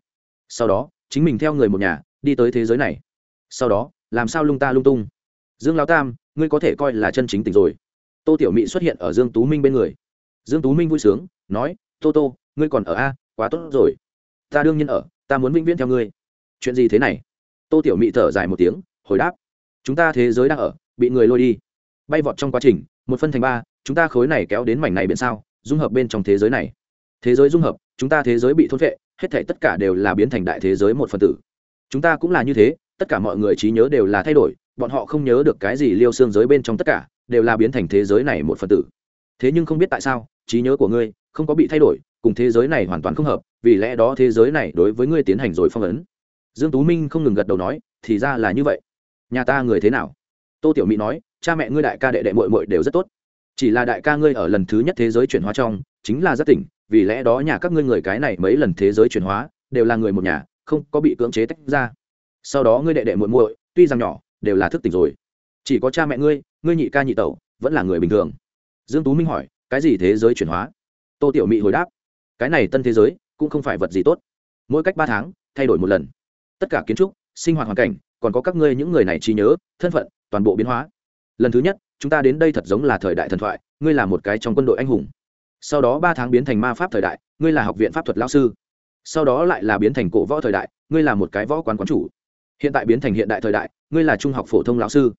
Sau đó, chính mình theo người một nhà, đi tới thế giới này. Sau đó, làm sao lung ta lung tung? Dương lao tam, ngươi có thể coi là chân chính tình rồi. Tô tiểu mỹ xuất hiện ở dương tú minh bên người. Dương tú minh vui sướng, nói, tô tô, ngươi còn ở a quá tốt rồi. Ta đương nhiên ở, ta muốn vĩnh viễn theo ngươi. Chuyện gì thế này? Tô tiểu mị thở dài một tiếng, hồi đáp. Chúng ta thế giới đang ở, bị người lôi đi. Bay vọt trong quá trình, một phân thành ba, chúng ta khối này kéo đến mảnh này biển sao, dung hợp bên trong thế giới này. Thế giới dung hợp, chúng ta thế giới bị thốt vệ hết thể tất cả đều là biến thành đại thế giới một phần tử. Chúng ta cũng là như thế, tất cả mọi người trí nhớ đều là thay đổi, bọn họ không nhớ được cái gì liêu xương giới bên trong tất cả, đều là biến thành thế giới này một phần tử. Thế nhưng không biết tại sao, trí nhớ của ngươi không có bị thay đổi cùng thế giới này hoàn toàn không hợp, vì lẽ đó thế giới này đối với ngươi tiến hành rồi phong ấn. Dương tú minh không ngừng gật đầu nói, thì ra là như vậy. Nhà ta người thế nào? Tô tiểu mỹ nói, cha mẹ ngươi đại ca đệ đệ muội muội đều rất tốt. Chỉ là đại ca ngươi ở lần thứ nhất thế giới chuyển hóa trong, chính là rất tỉnh, vì lẽ đó nhà các ngươi người cái này mấy lần thế giới chuyển hóa, đều là người một nhà, không có bị cưỡng chế tách ra. Sau đó ngươi đệ đệ muội muội, tuy rằng nhỏ, đều là thức tỉnh rồi. Chỉ có cha mẹ ngươi ngươi nhị ca nhị tẩu, vẫn là người bình thường. Dương tú minh hỏi, cái gì thế giới chuyển hóa? Tô tiểu mỹ hồi đáp cái này tân thế giới cũng không phải vật gì tốt. Mỗi cách ba tháng, thay đổi một lần. Tất cả kiến trúc, sinh hoạt hoàn cảnh, còn có các ngươi những người này trí nhớ, thân phận, toàn bộ biến hóa. Lần thứ nhất, chúng ta đến đây thật giống là thời đại thần thoại, ngươi là một cái trong quân đội anh hùng. Sau đó ba tháng biến thành ma pháp thời đại, ngươi là học viện pháp thuật lao sư. Sau đó lại là biến thành cổ võ thời đại, ngươi là một cái võ quán quán chủ. Hiện tại biến thành hiện đại thời đại, ngươi là trung học phổ thông lão sư.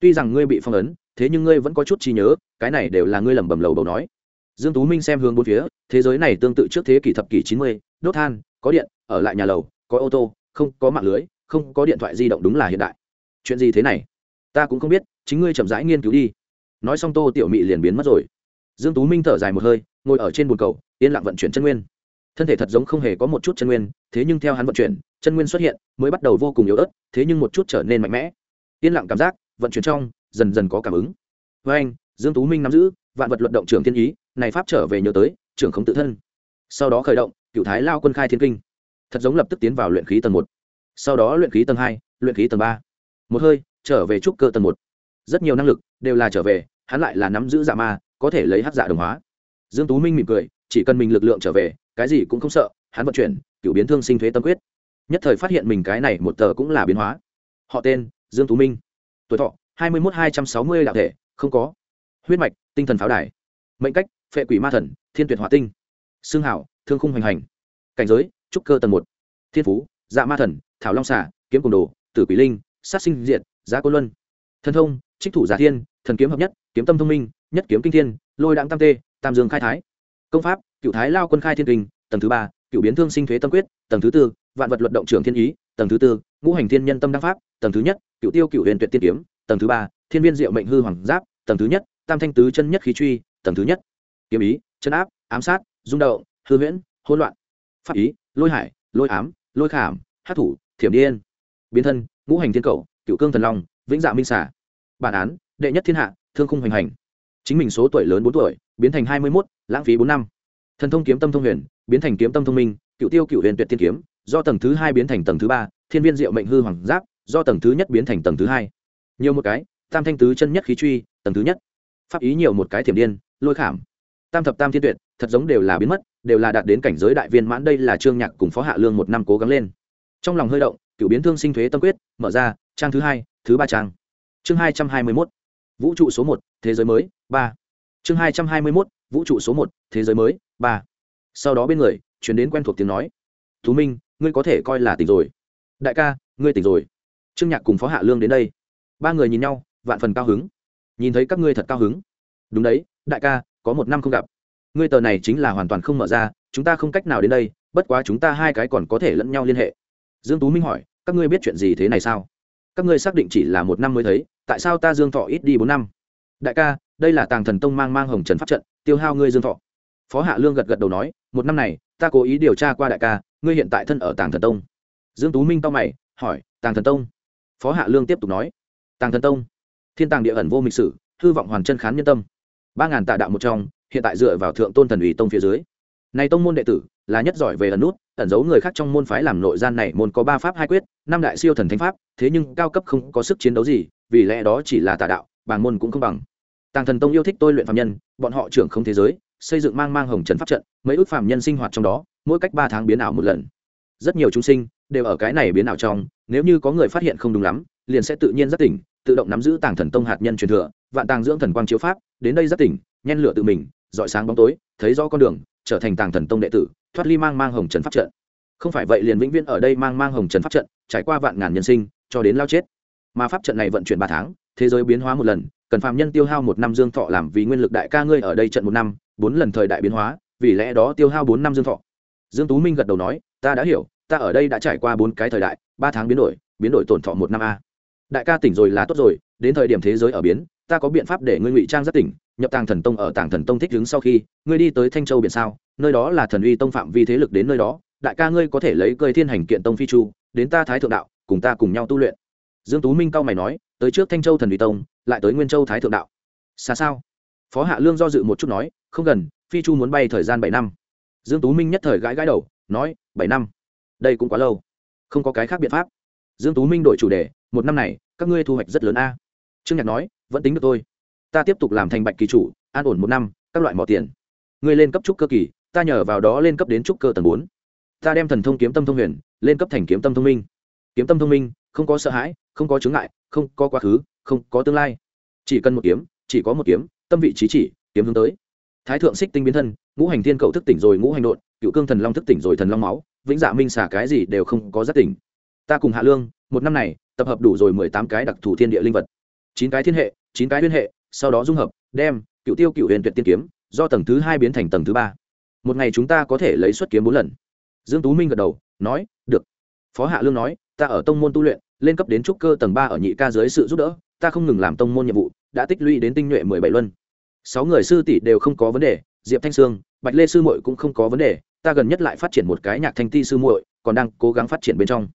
Tuy rằng ngươi bị phong ấn, thế nhưng ngươi vẫn có chút trí nhớ, cái này đều là ngươi lẩm bẩm lầu bầu nói dương tú minh xem hướng bốn phía thế giới này tương tự trước thế kỷ thập kỷ 90, đốt than có điện ở lại nhà lầu có ô tô không có mạng lưới không có điện thoại di động đúng là hiện đại. Chuyện gì thế này? Ta cũng không biết chính ngươi chậm rãi nghiên cứu đi. Nói xong tô tiểu mị liền biến mất rồi. Dương tú minh thở dài một hơi ngồi ở trên bồn cầu yên lặng vận chuyển chân nguyên. Thân thể thật giống không hề có một chút chân nguyên thế nhưng theo hắn vận chuyển chân nguyên xuất hiện mới bắt đầu vô cùng yếu ớt thế nhưng một chút trở nên mạnh mẽ. Yên lặng cảm giác vận chuyển trong dần dần có cảm ứng. Với anh dương tú minh nắm giữ vạn vật luận động trưởng thiên ý này pháp trở về nhớ tới, trưởng không tự thân. Sau đó khởi động, cựu thái lao quân khai thiên kinh. Thật giống lập tức tiến vào luyện khí tầng một. Sau đó luyện khí tầng hai, luyện khí tầng ba. Một hơi, trở về trúc cơ tầng một. Rất nhiều năng lực đều là trở về, hắn lại là nắm giữ dạ ma, có thể lấy hát dạ đồng hóa. Dương tú minh mỉm cười, chỉ cần mình lực lượng trở về, cái gì cũng không sợ, hắn vận chuyển, cựu biến thương sinh thuế tâm quyết. Nhất thời phát hiện mình cái này một tờ cũng là biến hóa. Họ tên, dương tú minh. Tuổi thọ, hai mươi một hai trăm sáu mươi đạo thể, không có. Huyết mạch, tinh thần pháo đài. Mệnh cách phệ quỷ ma thần, thiên tuyệt hỏa tinh. Xương hảo thương khung hoành hành. Cảnh giới, trúc cơ tầng một. Thiên phú dạ ma thần, thảo long xả kiếm cùng đồ, tử quỷ linh, sát sinh diện giá côn luân. Thần thông, trích thủ giả thiên, thần kiếm hợp nhất, kiếm tâm thông minh, nhất kiếm kinh thiên, lôi đặng tam tê, tam dương khai thái. Công pháp, cựu thái lao quân khai thiên kinh, tầng thứ ba, cựu biến thương sinh thuế tâm quyết, tầng thứ tư, vạn vật luận động trưởng thiên ý, tầng thứ tư, ngũ hành thiên nhân tâm đăng pháp, tầng thứ nhất, cựu tiêu cựu huyền tuyệt tiên kiếm, tầng thứ ba, thiên viên diệu mệnh hư hoàng giáp, tầng thứ nhất, tam thanh tứ chân nhất khí truy, tầng thứ nhất kiếm ý, chân áp, ám sát, rung động, hư huyễn, hỗn loạn. Pháp ý, lôi hải, lôi ám, lôi khảm hát thủ, thiểm điên. Biến thân, ngũ hành thiên cầu, cựu cương thần long, vĩnh dạ minh xả bản án, đệ nhất thiên hạ, thương khung hoành hành. Chính mình số tuổi lớn bốn tuổi, biến thành hai mươi mốt, lãng phí bốn năm. Thần thông kiếm tâm thông huyền, biến thành kiếm tâm thông minh, cựu tiêu cựu huyền tuyệt thiên kiếm, do tầng thứ hai biến thành tầng thứ ba, thiên viên diệu mệnh hư hoàng giáp, do tầng thứ nhất biến thành tầng thứ hai. Nhiều một cái, tam thanh tứ chân nhất khí truy, tầng thứ nhất. Pháp ý nhiều một cái thiểm điên, lôi khảm tam thập tam thiên tuyệt, thật giống đều là biến mất, đều là đạt đến cảnh giới đại viên mãn. Đây là trương nhạc cùng phó hạ lương một năm cố gắng lên. Trong lòng hơi động, cựu biến thương sinh thuế tâm quyết, mở ra, trang thứ hai, thứ ba trang. Chương hai trăm hai mươi mốt, vũ trụ số một, thế giới mới, ba. Chương hai trăm hai mươi mốt, vũ trụ số một, thế giới mới, ba. Sau đó bên người, chuyển đến quen thuộc tiếng nói. Thú minh, ngươi có thể coi là tỉnh rồi. Đại ca, ngươi tỉnh rồi. Trương nhạc cùng phó hạ lương đến đây. Ba người nhìn nhau, vạn phần cao hứng. Nhìn thấy các ngươi thật cao hứng. Đúng đấy, đại ca có một năm không gặp. Ngươi tờ này chính là hoàn toàn không mở ra, chúng ta không cách nào đến đây, bất quá chúng ta hai cái còn có thể lẫn nhau liên hệ. Dương tú minh hỏi, các ngươi biết chuyện gì thế này sao? Các ngươi xác định chỉ là một năm mới thấy, tại sao ta dương thọ ít đi bốn năm? Đại ca, đây là tàng thần tông mang mang hồng trần pháp trận, tiêu hao ngươi dương thọ. Phó hạ lương gật gật đầu nói, một năm này, ta cố ý điều tra qua đại ca, ngươi hiện tại thân ở tàng thần tông. Dương tú minh to mày, hỏi, tàng thần tông? Phó hạ lương tiếp tục nói, tàng thần tông, thiên tàng địa ẩn vô mịch sử, hư vọng hoàn chân khán nhân tâm ba ngàn tạ đạo một trong, hiện tại dựa vào thượng tôn thần ủy tông phía dưới. Này tông môn đệ tử, là nhất giỏi về ẩn nút, ẩn giấu người khác trong môn phái làm nội gian này môn có ba pháp hai quyết, năm đại siêu thần thánh pháp, thế nhưng cao cấp không có sức chiến đấu gì, vì lẽ đó chỉ là tà đạo, bàng môn cũng không bằng. Tàng thần tông yêu thích tôi luyện phạm nhân, bọn họ trưởng không thế giới, xây dựng mang mang hồng trần pháp trận, mấy ước phạm nhân sinh hoạt trong đó, mỗi cách ba tháng biến ảo một lần. Rất nhiều chúng sinh đều ở cái này biến ảo trong, nếu như có người phát hiện không đúng lắm, liền sẽ tự nhiên rất tỉnh tự động nắm giữ tàng thần tông hạt nhân truyền thừa, vạn tàng dưỡng thần quang chiếu pháp, đến đây rất tỉnh, nhen lửa tự mình dọi sáng bóng tối, thấy rõ con đường, trở thành tàng thần tông đệ tử, thoát ly mang mang hồng trần pháp trận. Không phải vậy liền vĩnh viễn ở đây mang mang hồng trần pháp trận, trải qua vạn ngàn nhân sinh, cho đến lao chết. Mà pháp trận này vận chuyển ba tháng, thế giới biến hóa một lần, cần phạm nhân tiêu hao một năm dương thọ làm vì nguyên lực đại ca ngươi ở đây trận một năm, bốn lần thời đại biến hóa, vì lẽ đó tiêu hao bốn năm dương thọ. Dương tú minh gật đầu nói, ta đã hiểu, ta ở đây đã trải qua bốn cái thời đại, ba tháng biến đổi biến đổi tổn thọ một năm a đại ca tỉnh rồi là tốt rồi, đến thời điểm thế giới ở biến, ta có biện pháp để ngươi ngụy trang rất tỉnh, nhập tàng thần tông ở tàng thần tông thích đứng sau khi, ngươi đi tới thanh châu biển sao, nơi đó là thần uy tông phạm vi thế lực đến nơi đó, đại ca ngươi có thể lấy cơi thiên hành kiện tông phi chu, đến ta thái thượng đạo, cùng ta cùng nhau tu luyện. Dương tú minh cao mày nói, tới trước thanh châu thần uy tông, lại tới nguyên châu thái thượng đạo. Xa sao? Phó hạ lương do dự một chút nói, không gần, phi chu muốn bay thời gian bảy năm. Dương tú minh nhất thời gãi gãi đầu, nói, bảy năm. Đây cũng quá lâu. Không có cái khác biện pháp. Dương tú minh đổi chủ đề một năm này, các ngươi thu hoạch rất lớn a. Trương nhạc nói, vẫn tính được tôi ta tiếp tục làm thành bạch kỳ chủ, an ổn một năm, các loại mỏ tiền. Ngươi lên cấp trúc cơ kỳ, ta nhờ vào đó lên cấp đến trúc cơ tầng bốn. Ta đem thần thông kiếm tâm thông huyền, lên cấp thành kiếm tâm thông minh. Kiếm tâm thông minh, không có sợ hãi, không có chướng ngại, không có quá khứ, không có tương lai. Chỉ cần một kiếm, chỉ có một kiếm, tâm vị trí chỉ, kiếm hướng tới. Thái thượng xích tinh biến thân, ngũ hành thiên cậu thức tỉnh rồi ngũ hành đột cựu cương thần long thức tỉnh rồi thần long máu, vĩnh dạ minh xả cái gì đều không có giác tỉnh. Ta cùng hạ lương, một năm này tập hợp đủ rồi mười tám cái đặc thù thiên địa linh vật. Chín cái thiên hệ, chín cái liên hệ, sau đó dung hợp, đem, cựu tiêu cựu huyền tuyệt tiên kiếm, do tầng thứ hai biến thành tầng thứ ba. Một ngày chúng ta có thể lấy xuất kiếm bốn lần. Dương tú minh gật đầu, nói, được. Phó hạ lương nói, ta ở tông môn tu luyện, lên cấp đến trúc cơ tầng ba ở nhị ca dưới sự giúp đỡ, ta không ngừng làm tông môn nhiệm vụ, đã tích lũy đến tinh nhuệ mười bảy luân. Sáu người sư tỷ đều không có vấn đề, diệp thanh sương, bạch lê sư muội cũng không có vấn đề, ta gần nhất lại phát triển một cái nhạc thanh ti sư muội, còn đang cố gắng phát triển bên trong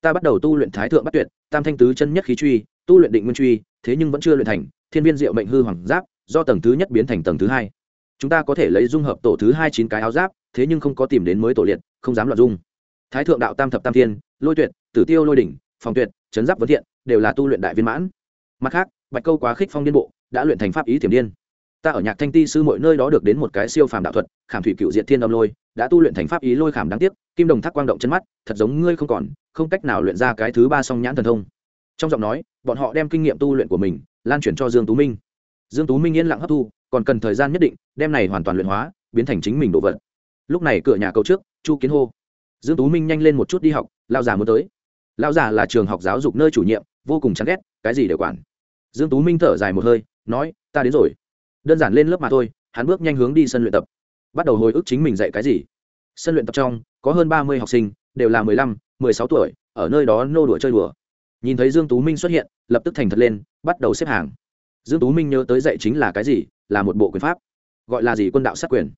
ta bắt đầu tu luyện thái thượng bắt tuyệt, tam thanh tứ chân nhất khí truy, tu luyện định nguyên truy, thế nhưng vẫn chưa luyện thành, thiên viên diệu mệnh hư hoàng giáp, do tầng thứ nhất biến thành tầng thứ hai. Chúng ta có thể lấy dung hợp tổ thứ hai chín cái áo giáp, thế nhưng không có tìm đến mới tổ liệt, không dám loạn dung. Thái thượng đạo tam thập tam thiên, lôi tuyệt, tử tiêu lôi đỉnh, phòng tuyệt, chấn giáp vấn thiện, đều là tu luyện đại viên mãn. Mặt khác, bạch câu quá khích phong điên bộ, đã luyện thành pháp ý thiểm điên ta ở nhạc thanh ti sư mọi nơi đó được đến một cái siêu phàm đạo thuật, khảm thủy cựu diện thiên âm lôi, đã tu luyện thành pháp ý lôi khảm đáng tiếc, kim đồng thác quang động chân mắt, thật giống ngươi không còn, không cách nào luyện ra cái thứ ba song nhãn thần thông. Trong giọng nói, bọn họ đem kinh nghiệm tu luyện của mình, lan truyền cho dương tú minh. Dương tú minh yên lặng hấp thu, còn cần thời gian nhất định, đem này hoàn toàn luyện hóa, biến thành chính mình đồ vật. Lúc này cửa nhà cầu trước, chu kiến hô. Dương tú minh nhanh lên một chút đi học lao già muốn tới. Lao già là trường học giáo dục nơi chủ nhiệm, vô cùng chán ghét, cái gì để quản. Dương tú minh thở dài một hơi, nói, ta đến rồi đơn giản lên lớp mà thôi, hắn bước nhanh hướng đi sân luyện tập. Bắt đầu hồi ức chính mình dạy cái gì. Sân luyện tập trong, có hơn ba mươi học sinh, đều là mười lăm, mười sáu tuổi, ở nơi đó nô đùa chơi đùa. Nhìn thấy dương tú minh xuất hiện, lập tức thành thật lên, bắt đầu xếp hàng. Dương tú minh nhớ tới dạy chính là cái gì, là một bộ quyền pháp, gọi là gì quân đạo sát quyền.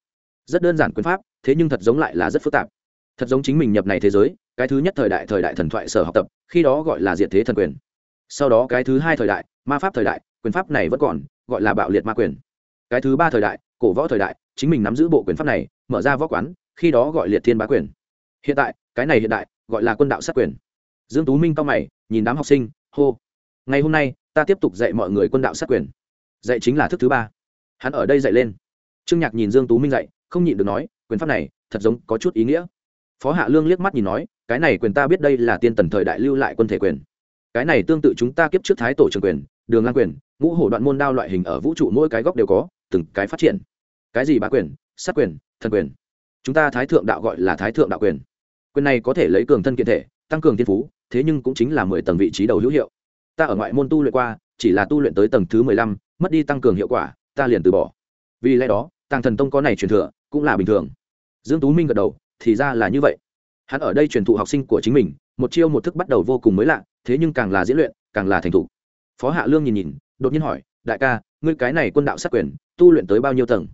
Rất đơn giản quyền pháp, thế nhưng thật giống lại là rất phức tạp. Thật giống chính mình nhập này thế giới, cái thứ nhất thời đại thời đại thần thoại sở học tập, khi đó gọi là diệt thế thần quyền. Sau đó cái thứ hai thời đại, ma pháp thời đại, quyền pháp này vẫn còn, gọi là bạo liệt ma quyền cái thứ ba thời đại, cổ võ thời đại, chính mình nắm giữ bộ quyền pháp này, mở ra võ quán, khi đó gọi liệt thiên bá quyền. Hiện tại, cái này hiện đại, gọi là quân đạo sát quyền. Dương tú minh cao mày, nhìn đám học sinh, hô, ngày hôm nay, ta tiếp tục dạy mọi người quân đạo sát quyền. Dạy chính là thức thứ ba. Hắn ở đây dạy lên. Trương nhạc nhìn dương tú minh dạy, không nhịn được nói, quyền pháp này, thật giống có chút ý nghĩa. Phó hạ lương liếc mắt nhìn nói, cái này quyền ta biết đây là tiên tần thời đại lưu lại quân thể quyền. Cái này tương tự chúng ta kiếp trước thái tổ trường quyền, đường lang quyền, ngũ hổ đoạn môn đao loại hình ở vũ trụ mỗi cái góc đều có từng cái phát triển. Cái gì bá quyền, sát quyền, thần quyền? Chúng ta thái thượng đạo gọi là thái thượng đạo quyền. Quyền này có thể lấy cường thân kiện thể, tăng cường thiên phú, thế nhưng cũng chính là mười tầng vị trí đầu hữu hiệu. Ta ở ngoại môn tu luyện qua, chỉ là tu luyện tới tầng thứ mười lăm, mất đi tăng cường hiệu quả, ta liền từ bỏ. Vì lẽ đó, tàng thần tông có này truyền thừa, cũng là bình thường. Dương tú minh gật đầu, thì ra là như vậy. Hắn ở đây truyền thụ học sinh của chính mình, một chiêu một thức bắt đầu vô cùng mới lạ, thế nhưng càng là diễn luyện, càng là thành thục. Phó hạ lương nhìn nhìn, đột nhiên hỏi, đại ca ngươi cái này quân đạo sát quyền, tu luyện tới bao nhiêu tầng?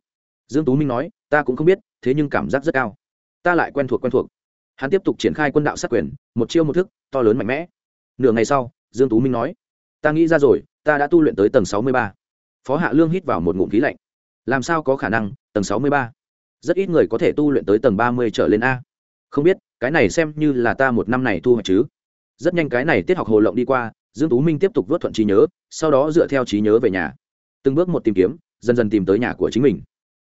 Dương tú minh nói, ta cũng không biết, thế nhưng cảm giác rất cao. Ta lại quen thuộc quen thuộc. Hắn tiếp tục triển khai quân đạo sát quyền, một chiêu một thức, to lớn mạnh mẽ. Nửa ngày sau, dương tú minh nói, ta nghĩ ra rồi, ta đã tu luyện tới tầng sáu mươi ba. phó hạ lương hít vào một ngụm khí lạnh. Làm sao có khả năng, tầng sáu mươi ba? rất ít người có thể tu luyện tới tầng ba mươi trở lên a. Không biết, cái này xem như là ta một năm này tu hoạch chứ. Rất nhanh cái này tiết học hồ lộng đi qua, dương tú minh tiếp tục vớt thuận trí nhớ, sau đó dựa theo trí nhớ về nhà từng bước một tìm kiếm, dần dần tìm tới nhà của chính mình.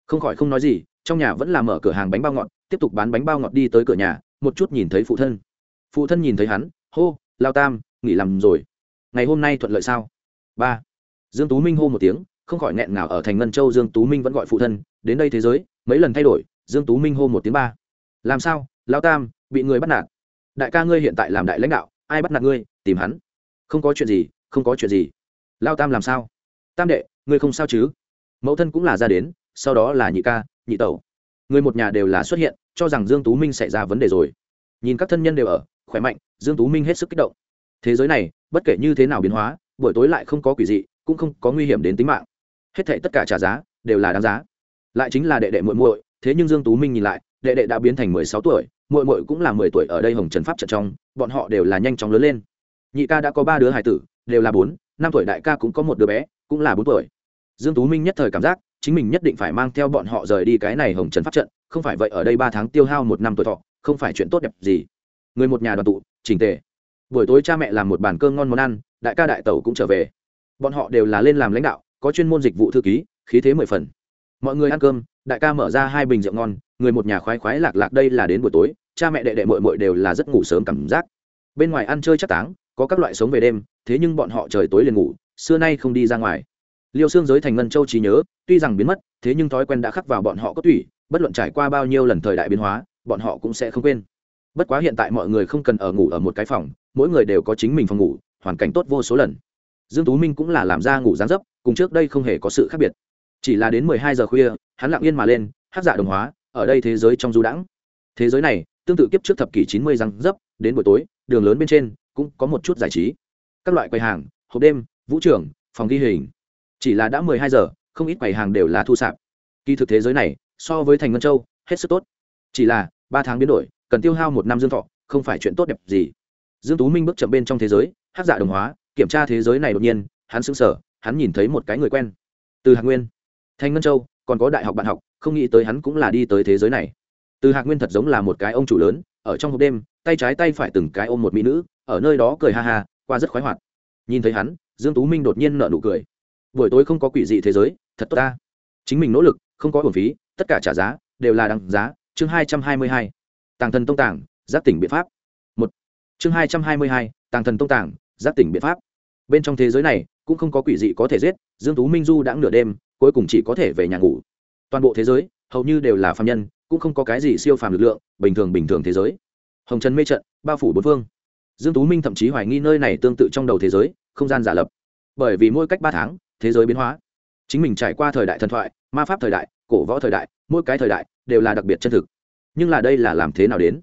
Không khỏi không nói gì, trong nhà vẫn là mở cửa hàng bánh bao ngọt, tiếp tục bán bánh bao ngọt đi tới cửa nhà, một chút nhìn thấy phụ thân. Phụ thân nhìn thấy hắn, hô, lao tam, nghỉ làm rồi. Ngày hôm nay thuận lợi sao? Ba. Dương tú minh hô một tiếng, không khỏi nghẹn ngào ở thành ngân châu, dương tú minh vẫn gọi phụ thân, đến đây thế giới, mấy lần thay đổi? Dương tú minh hô một tiếng ba. Làm sao, lao tam, bị người bắt nạt? Đại ca ngươi hiện tại làm đại lãnh đạo, ai bắt nạt ngươi? Tìm hắn. Không có chuyện gì, không có chuyện gì. Lao tam làm sao? Tam đệ ngươi không sao chứ? Mẫu thân cũng là ra đến, sau đó là nhị ca, nhị tẩu. Người một nhà đều là xuất hiện, cho rằng dương tú minh xảy ra vấn đề rồi. Nhìn các thân nhân đều ở, khỏe mạnh, dương tú minh hết sức kích động. Thế giới này, bất kể như thế nào biến hóa, buổi tối lại không có quỷ dị, cũng không có nguy hiểm đến tính mạng. Hết thảy tất cả trả giá, đều là đáng giá. Lại chính là đệ đệ muội muội, thế nhưng dương tú minh nhìn lại, đệ đệ đã biến thành mười sáu tuổi, muội muội cũng là mười tuổi ở đây hồng trần pháp trận trong, bọn họ đều là nhanh chóng lớn lên. Nhị ca đã có ba đứa hài tử, đều là bốn, năm tuổi đại ca cũng có một đứa bé, cũng là bốn tuổi dương tú minh nhất thời cảm giác, chính mình nhất định phải mang theo bọn họ rời đi cái này hồng trần pháp trận, không phải vậy ở đây ba tháng tiêu hao một năm tuổi thọ, không phải chuyện tốt đẹp gì. Người một nhà đoàn tụ, chỉnh tề. Buổi tối cha mẹ làm một bàn cơm ngon món ăn, đại ca đại tẩu cũng trở về. Bọn họ đều là lên làm lãnh đạo, có chuyên môn dịch vụ thư ký, khí thế mười phần. Mọi người ăn cơm, đại ca mở ra hai bình rượu ngon, người một nhà khoái khoái lạc lạc đây là đến buổi tối, cha mẹ đệ đệ mội mội đều là rất ngủ sớm cảm giác. Bên ngoài ăn chơi chắc táng, có các loại sống về đêm, thế nhưng bọn họ trời tối liền ngủ, xưa nay không đi ra ngoài liêu xương giới thành ngân châu trí nhớ, tuy rằng biến mất, thế nhưng thói quen đã khắc vào bọn họ có tủy, bất luận trải qua bao nhiêu lần thời đại biến hóa, bọn họ cũng sẽ không quên. Bất quá hiện tại mọi người không cần ở ngủ ở một cái phòng, mỗi người đều có chính mình phòng ngủ, hoàn cảnh tốt vô số lần. Dương tú minh cũng là làm ra ngủ gián dấp, cùng trước đây không hề có sự khác biệt. Chỉ là đến mười hai giờ khuya, hắn lặng yên mà lên, hát dạ đồng hóa, ở đây thế giới trong du đãng. Thế giới này, tương tự kiếp trước thập kỷ chín mươi răng dấp, đến buổi tối, đường lớn bên trên, cũng có một chút giải trí. Các loại quầy hàng, hộp đêm, vũ trường, phòng ghi hình chỉ là đã mười hai giờ, không ít quầy hàng đều là thu sạp. Kỳ thực thế giới này, so với thành ngân châu, hết sức tốt. Chỉ là, ba tháng biến đổi, cần tiêu hao một năm dương thọ, không phải chuyện tốt đẹp gì. Dương tú minh bước chậm bên trong thế giới, hát dạ đồng hóa, kiểm tra thế giới này đột nhiên, hắn sững sờ, hắn nhìn thấy một cái người quen. Từ hạc nguyên. Thành ngân châu, còn có đại học bạn học, không nghĩ tới hắn cũng là đi tới thế giới này. Từ hạc nguyên thật giống là một cái ông chủ lớn, ở trong hộp đêm, tay trái tay phải từng cái ôm một mỹ nữ, ở nơi đó cười ha ha, qua rất khoái hoạt. Nhìn thấy hắn, dương tú minh đột nhiên nở nụ cười buổi tối không có quỷ dị thế giới, thật tốt ta. Chính mình nỗ lực, không có hồn phí, tất cả trả giá, đều là đăng giá. Chương hai trăm hai mươi hai. Tàng thần tông tàng giác tỉnh biện pháp. Một. Chương hai trăm hai mươi hai, tàng thần tông tàng giác tỉnh biện pháp. Bên trong thế giới này, cũng không có quỷ dị có thể giết, dương tú minh du đã nửa đêm, cuối cùng chỉ có thể về nhà ngủ. Toàn bộ thế giới, hầu như đều là phàm nhân, cũng không có cái gì siêu phàm lực lượng, bình thường bình thường thế giới. Hồng trần mê trận, bao phủ bốn phương. Dương tú minh thậm chí hoài nghi nơi này tương tự trong đầu thế giới, không gian giả lập. Bởi vì mỗi cách ba tháng thế giới biến hóa. Chính mình trải qua thời đại thần thoại, ma pháp thời đại, cổ võ thời đại, mỗi cái thời đại đều là đặc biệt chân thực. Nhưng là đây là làm thế nào đến?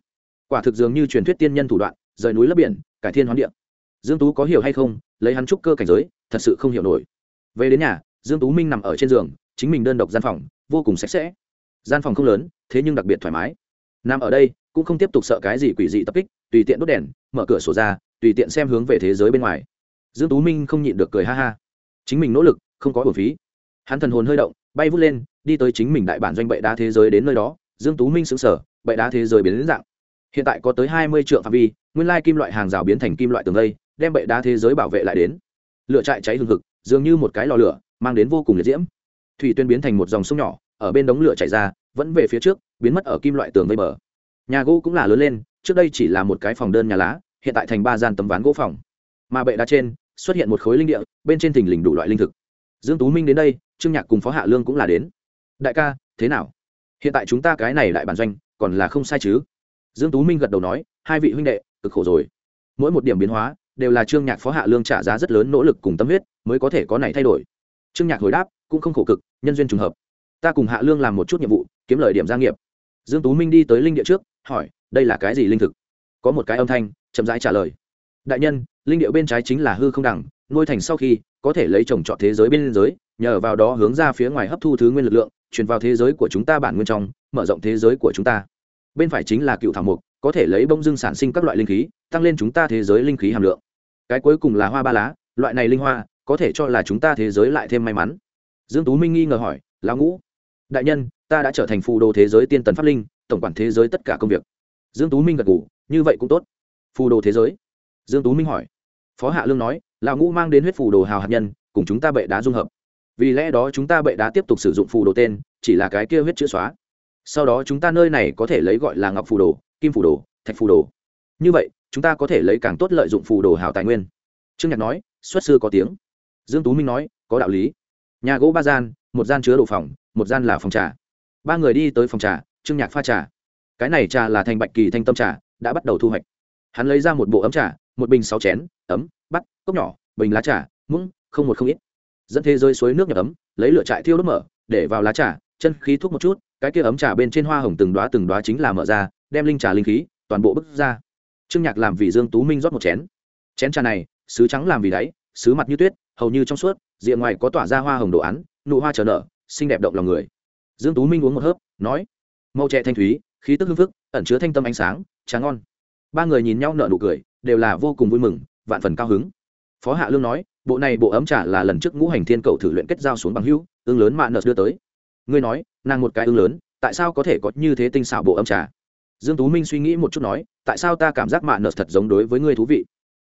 Quả thực dường như truyền thuyết tiên nhân thủ đoạn, rời núi lấp biển, cải thiên hoán địa. Dương tú có hiểu hay không? Lấy hắn trúc cơ cảnh giới, thật sự không hiểu nổi. Về đến nhà, dương tú minh nằm ở trên giường, chính mình đơn độc gian phòng, vô cùng sạch sẽ. Gian phòng không lớn, thế nhưng đặc biệt thoải mái. Nằm ở đây, cũng không tiếp tục sợ cái gì quỷ dị tập kích, tùy tiện đốt đèn, mở cửa sổ ra, tùy tiện xem hướng về thế giới bên ngoài. Dương tú minh không nhịn được cười ha ha chính mình nỗ lực, không có hồn phí. Hắn thần hồn hơi động, bay vút lên, đi tới chính mình đại bản doanh bệ đá thế giới đến nơi đó, dương tú minh sững sờ, bệ đá thế giới biến đến dạng. Hiện tại có tới hai mươi triệu phạm vi, nguyên lai kim loại hàng rào biến thành kim loại tường lây đem bệ đá thế giới bảo vệ lại đến. Lửa trại cháy hừng hực, dường như một cái lò lửa, mang đến vô cùng liệt diễm. Thủy tuyên biến thành một dòng sông nhỏ, ở bên đống lửa chảy ra, vẫn về phía trước, biến mất ở kim loại tường vây bờ. Nhà gỗ cũng là lớn lên, trước đây chỉ là một cái phòng đơn nhà lá, hiện tại thành ba gian tấm ván gỗ phòng. Mà bệ đá trên xuất hiện một khối linh địa, bên trên thình lình đủ loại linh thực. Dương tú minh đến đây, trương nhạc cùng phó hạ lương cũng là đến. Đại ca, thế nào? Hiện tại chúng ta cái này đại bản doanh, còn là không sai chứ? Dương tú minh gật đầu nói, hai vị huynh đệ, cực khổ rồi. Mỗi một điểm biến hóa, đều là trương nhạc phó hạ lương trả giá rất lớn nỗ lực cùng tâm huyết, mới có thể có này thay đổi. Trương nhạc hồi đáp, cũng không khổ cực, nhân duyên trùng hợp. Ta cùng hạ lương làm một chút nhiệm vụ, kiếm lời điểm gia nghiệp. Dương tú minh đi tới linh địa trước, hỏi, đây là cái gì linh thực? Có một cái âm thanh, chậm rãi trả lời. Đại nhân linh điệu bên trái chính là hư không đẳng, nuôi thành sau khi, có thể lấy trồng trọt thế giới bên giới nhờ vào đó hướng ra phía ngoài hấp thu thứ nguyên lực lượng, truyền vào thế giới của chúng ta bản nguyên trong, mở rộng thế giới của chúng ta. Bên phải chính là cựu thảo mục, có thể lấy bông dưng sản sinh các loại linh khí, tăng lên chúng ta thế giới linh khí hàm lượng. Cái cuối cùng là hoa ba lá, loại này linh hoa, có thể cho là chúng ta thế giới lại thêm may mắn. Dương tú minh nghi ngờ hỏi, lão ngũ, đại nhân, ta đã trở thành phù đồ thế giới tiên tần pháp linh, tổng quản thế giới tất cả công việc. Dương tú minh gật gù, như vậy cũng tốt. Phù đồ thế giới? Dương tú minh hỏi phó hạ lương nói, lão ngũ mang đến huyết phù đồ hào hạt nhân, cùng chúng ta bệ đá dung hợp. Vì lẽ đó chúng ta bệ đá tiếp tục sử dụng phù đồ tên, chỉ là cái kia huyết chữa xóa. Sau đó chúng ta nơi này có thể lấy gọi là ngọc phù đồ, kim phù đồ, thạch phù đồ. Như vậy, chúng ta có thể lấy càng tốt lợi dụng phù đồ hào tài nguyên. Trương nhạc nói, xuất sư có tiếng. Dương tú minh nói, có đạo lý. Nhà gỗ ba gian, một gian chứa đồ phòng, một gian là phòng trà. Ba người đi tới phòng trà, trương nhạc pha trà. Cái này trà là thành bạch kỳ thanh tâm trà, đã bắt đầu thu hoạch. Hắn lấy ra một bộ ấm trà một bình sáu chén, ấm, bắt, cốc nhỏ, bình lá trà, muỗng, không một không ít. Dẫn thế rơi suối nước nhập ấm, lấy lửa trại thiêu đốt mở, để vào lá trà, chân khí thuốc một chút, cái kia ấm trà bên trên hoa hồng từng đoá từng đoá chính là mở ra, đem linh trà linh khí, toàn bộ bức ra. Trương nhạc làm vì dương tú minh rót một chén. Chén trà này, sứ trắng làm vì đáy, sứ mặt như tuyết, hầu như trong suốt diện ngoài có tỏa ra hoa hồng đồ án, nụ hoa trở nở, xinh đẹp động lòng người. Dương tú minh uống một hớp, nói màu trẻ thanh thúy, khí tức hưng phức, ẩn chứa thanh tâm ánh sáng tráng ngon. Ba người nhìn nhau nở nụ cười đều là vô cùng vui mừng, vạn phần cao hứng. Phó hạ lương nói, bộ này bộ ấm trà là lần trước ngũ hành thiên cầu thử luyện kết giao xuống bằng hữu, ương lớn mạ nợ đưa tới. Ngươi nói, nàng một cái ương lớn, tại sao có thể có như thế tinh xảo bộ ấm trà? Dương tú minh suy nghĩ một chút nói, tại sao ta cảm giác mạ nợ thật giống đối với ngươi thú vị?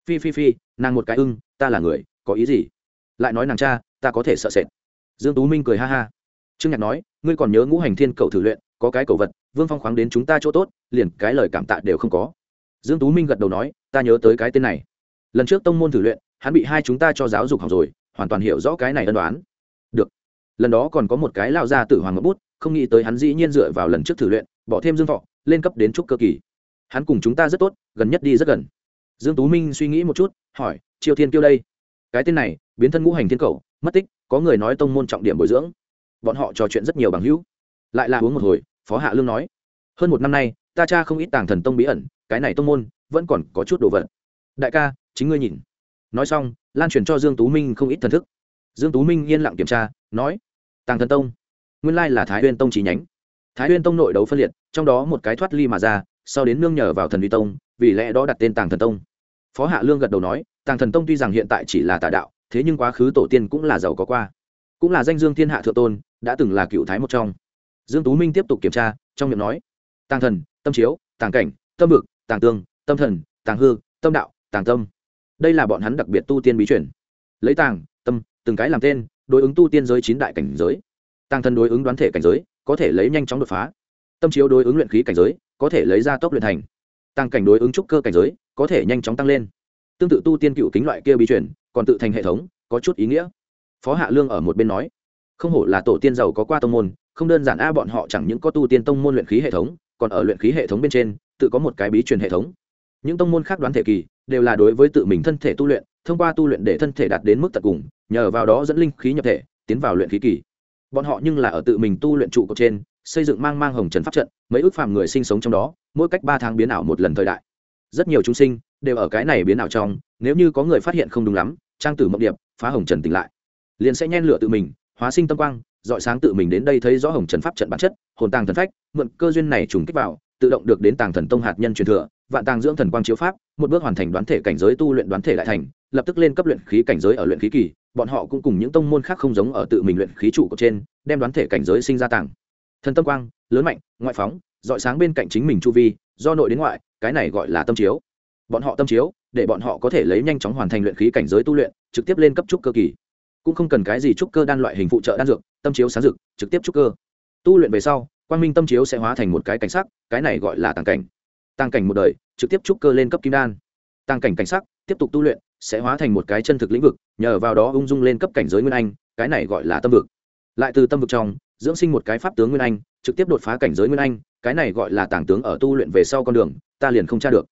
Phi phi phi, nàng một cái ưng, ta là người, có ý gì? Lại nói nàng cha, ta có thể sợ sệt. Dương tú minh cười ha ha. Trương nhạc nói, ngươi còn nhớ ngũ hành thiên cầu thử luyện, có cái cầu vật, vương phong khoáng đến chúng ta chỗ tốt, liền cái lời cảm tạ đều không có. Dương tú minh gật đầu nói ta nhớ tới cái tên này. Lần trước tông môn thử luyện, hắn bị hai chúng ta cho giáo dục học rồi, hoàn toàn hiểu rõ cái này ân đoán. Được. Lần đó còn có một cái lao ra tử hoàng ngậm bút, không nghĩ tới hắn dĩ nhiên dựa vào lần trước thử luyện, bỏ thêm dương thọ, lên cấp đến trúc cơ kỳ. Hắn cùng chúng ta rất tốt, gần nhất đi rất gần. Dương tú minh suy nghĩ một chút, hỏi, triều thiên kêu đây? Cái tên này, biến thân ngũ hành thiên cầu, mất tích, có người nói tông môn trọng điểm bồi dưỡng. Bọn họ trò chuyện rất nhiều bằng hữu. Lại là uống một hồi, phó hạ lương nói, hơn một năm nay, ta cha không ít tàng thần tông bí ẩn, cái này tông môn vẫn còn có chút đồ vật. Đại ca, chính ngươi nhìn. Nói xong, lan truyền cho dương tú minh không ít thần thức. Dương tú minh yên lặng kiểm tra, nói, tàng thần tông, nguyên lai là thái huyên tông chỉ nhánh. Thái huyên tông nội đấu phân liệt, trong đó một cái thoát ly mà ra, sau đến nương nhờ vào thần uy tông, vì lẽ đó đặt tên tàng thần tông. Phó hạ lương gật đầu nói, tàng thần tông tuy rằng hiện tại chỉ là tà đạo, thế nhưng quá khứ tổ tiên cũng là giàu có qua. Cũng là danh dương thiên hạ thượng tôn, đã từng là cựu thái một trong. Dương tú minh tiếp tục kiểm tra, trong miệng nói, tàng thần, tâm chiếu, tàng cảnh, tâm vực, tàng tương tâm thần, tàng hư, tâm đạo, tàng tâm. Đây là bọn hắn đặc biệt tu tiên bí truyền. Lấy tàng, tâm, từng cái làm tên, đối ứng tu tiên giới chín đại cảnh giới. Tàng thần đối ứng đoán thể cảnh giới, có thể lấy nhanh chóng đột phá. Tâm chiếu đối ứng luyện khí cảnh giới, có thể lấy ra tốc luyện thành. Tăng cảnh đối ứng trúc cơ cảnh giới, có thể nhanh chóng tăng lên. Tương tự tu tiên cựu kính loại kia bí truyền, còn tự thành hệ thống, có chút ý nghĩa. Phó hạ lương ở một bên nói, không hổ là tổ tiên giàu có qua tông môn, không đơn giản a, bọn họ chẳng những có tu tiên tông môn luyện khí hệ thống, còn ở luyện khí hệ thống bên trên, tự có một cái bí truyền hệ thống những tông môn khác đoán thể kỳ đều là đối với tự mình thân thể tu luyện, thông qua tu luyện để thân thể đạt đến mức tận cùng, nhờ vào đó dẫn linh khí nhập thể, tiến vào luyện khí kỳ. Bọn họ nhưng là ở tự mình tu luyện trụ cột trên, xây dựng mang mang hồng trần pháp trận, mấy ước phàm người sinh sống trong đó, mỗi cách ba tháng biến ảo một lần thời đại. Rất nhiều chúng sinh đều ở cái này biến ảo trong, nếu như có người phát hiện không đúng lắm, trang tử mộng điệp, phá hồng trần tỉnh lại. Liền sẽ nhen lửa tự mình, hóa sinh tâm quang, dọi sáng tự mình đến đây thấy rõ hồng trần pháp trận bản chất, hồn tàng thần phách, mượn cơ duyên này trùng kích vào, tự động được đến tàng thần tông hạt nhân truyền thừa vạn tàng dưỡng thần quang chiếu pháp, một bước hoàn thành đoán thể cảnh giới tu luyện đoán thể lại thành, lập tức lên cấp luyện khí cảnh giới ở luyện khí kỳ, bọn họ cũng cùng những tông môn khác không giống ở tự mình luyện khí trụ của trên, đem đoán thể cảnh giới sinh ra tàng. Thần tâm quang, lớn mạnh, ngoại phóng, dọi sáng bên cạnh chính mình chu vi, do nội đến ngoại, cái này gọi là tâm chiếu. Bọn họ tâm chiếu, để bọn họ có thể lấy nhanh chóng hoàn thành luyện khí cảnh giới tu luyện, trực tiếp lên cấp trúc cơ kỳ. Cũng không cần cái gì trúc cơ đan loại hình phụ trợ đan dược, tâm chiếu sáng dực trực tiếp trúc cơ. Tu luyện về sau, quang minh tâm chiếu sẽ hóa thành một cái cảnh sắc, cái này gọi là tàng cảnh tàng cảnh một đời, trực tiếp trúc cơ lên cấp kim đan. Tàng cảnh cảnh sắc, tiếp tục tu luyện, sẽ hóa thành một cái chân thực lĩnh vực, nhờ vào đó ung dung lên cấp cảnh giới nguyên anh, cái này gọi là tâm vực. Lại từ tâm vực trong, dưỡng sinh một cái pháp tướng nguyên anh, trực tiếp đột phá cảnh giới nguyên anh, cái này gọi là tàng tướng ở tu luyện về sau con đường, ta liền không tra được.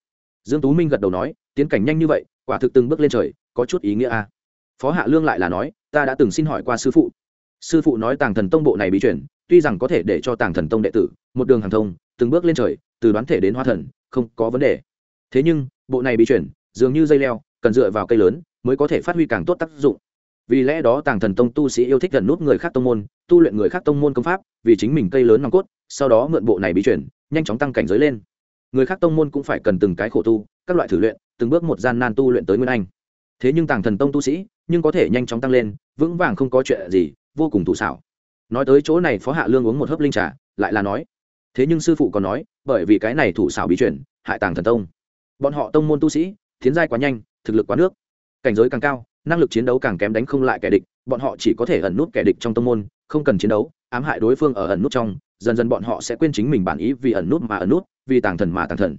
Dương tú minh gật đầu nói, tiến cảnh nhanh như vậy, quả thực từng bước lên trời, có chút ý nghĩa a. Phó hạ lương lại là nói, ta đã từng xin hỏi qua sư phụ. Sư phụ nói tàng thần tông bộ này bí chuyển tuy rằng có thể để cho tàng thần tông đệ tử, một đường hàng thông, từng bước lên trời từ đoán thể đến hoa thần, không có vấn đề. Thế nhưng, bộ này bị chuyển dường như dây leo, cần dựa vào cây lớn, mới có thể phát huy càng tốt tác dụng. Vì lẽ đó tàng thần tông tu sĩ yêu thích gần nút người khác tông môn, tu luyện người khác tông môn công pháp, vì chính mình cây lớn nòng cốt, sau đó mượn bộ này bị chuyển nhanh chóng tăng cảnh giới lên. Người khác tông môn cũng phải cần từng cái khổ tu, các loại thử luyện, từng bước một gian nan tu luyện tới nguyên anh. Thế nhưng tàng thần tông tu sĩ, nhưng có thể nhanh chóng tăng lên, vững vàng không có chuyện gì, vô cùng thủ xảo nói tới chỗ này, phó hạ lương uống một hớp linh trà, lại là nói thế nhưng sư phụ còn nói, bởi vì cái này thủ xảo bí chuyển hại tàng thần tông. Bọn họ tông môn tu sĩ, tiến giai quá nhanh, thực lực quá nước. Cảnh giới càng cao, năng lực chiến đấu càng kém đánh không lại kẻ địch, bọn họ chỉ có thể ẩn nút kẻ địch trong tông môn, không cần chiến đấu, ám hại đối phương ở ẩn nút trong, dần dần bọn họ sẽ quên chính mình bản ý vì ẩn nút mà ẩn nút, vì tàng thần mà tàng thần.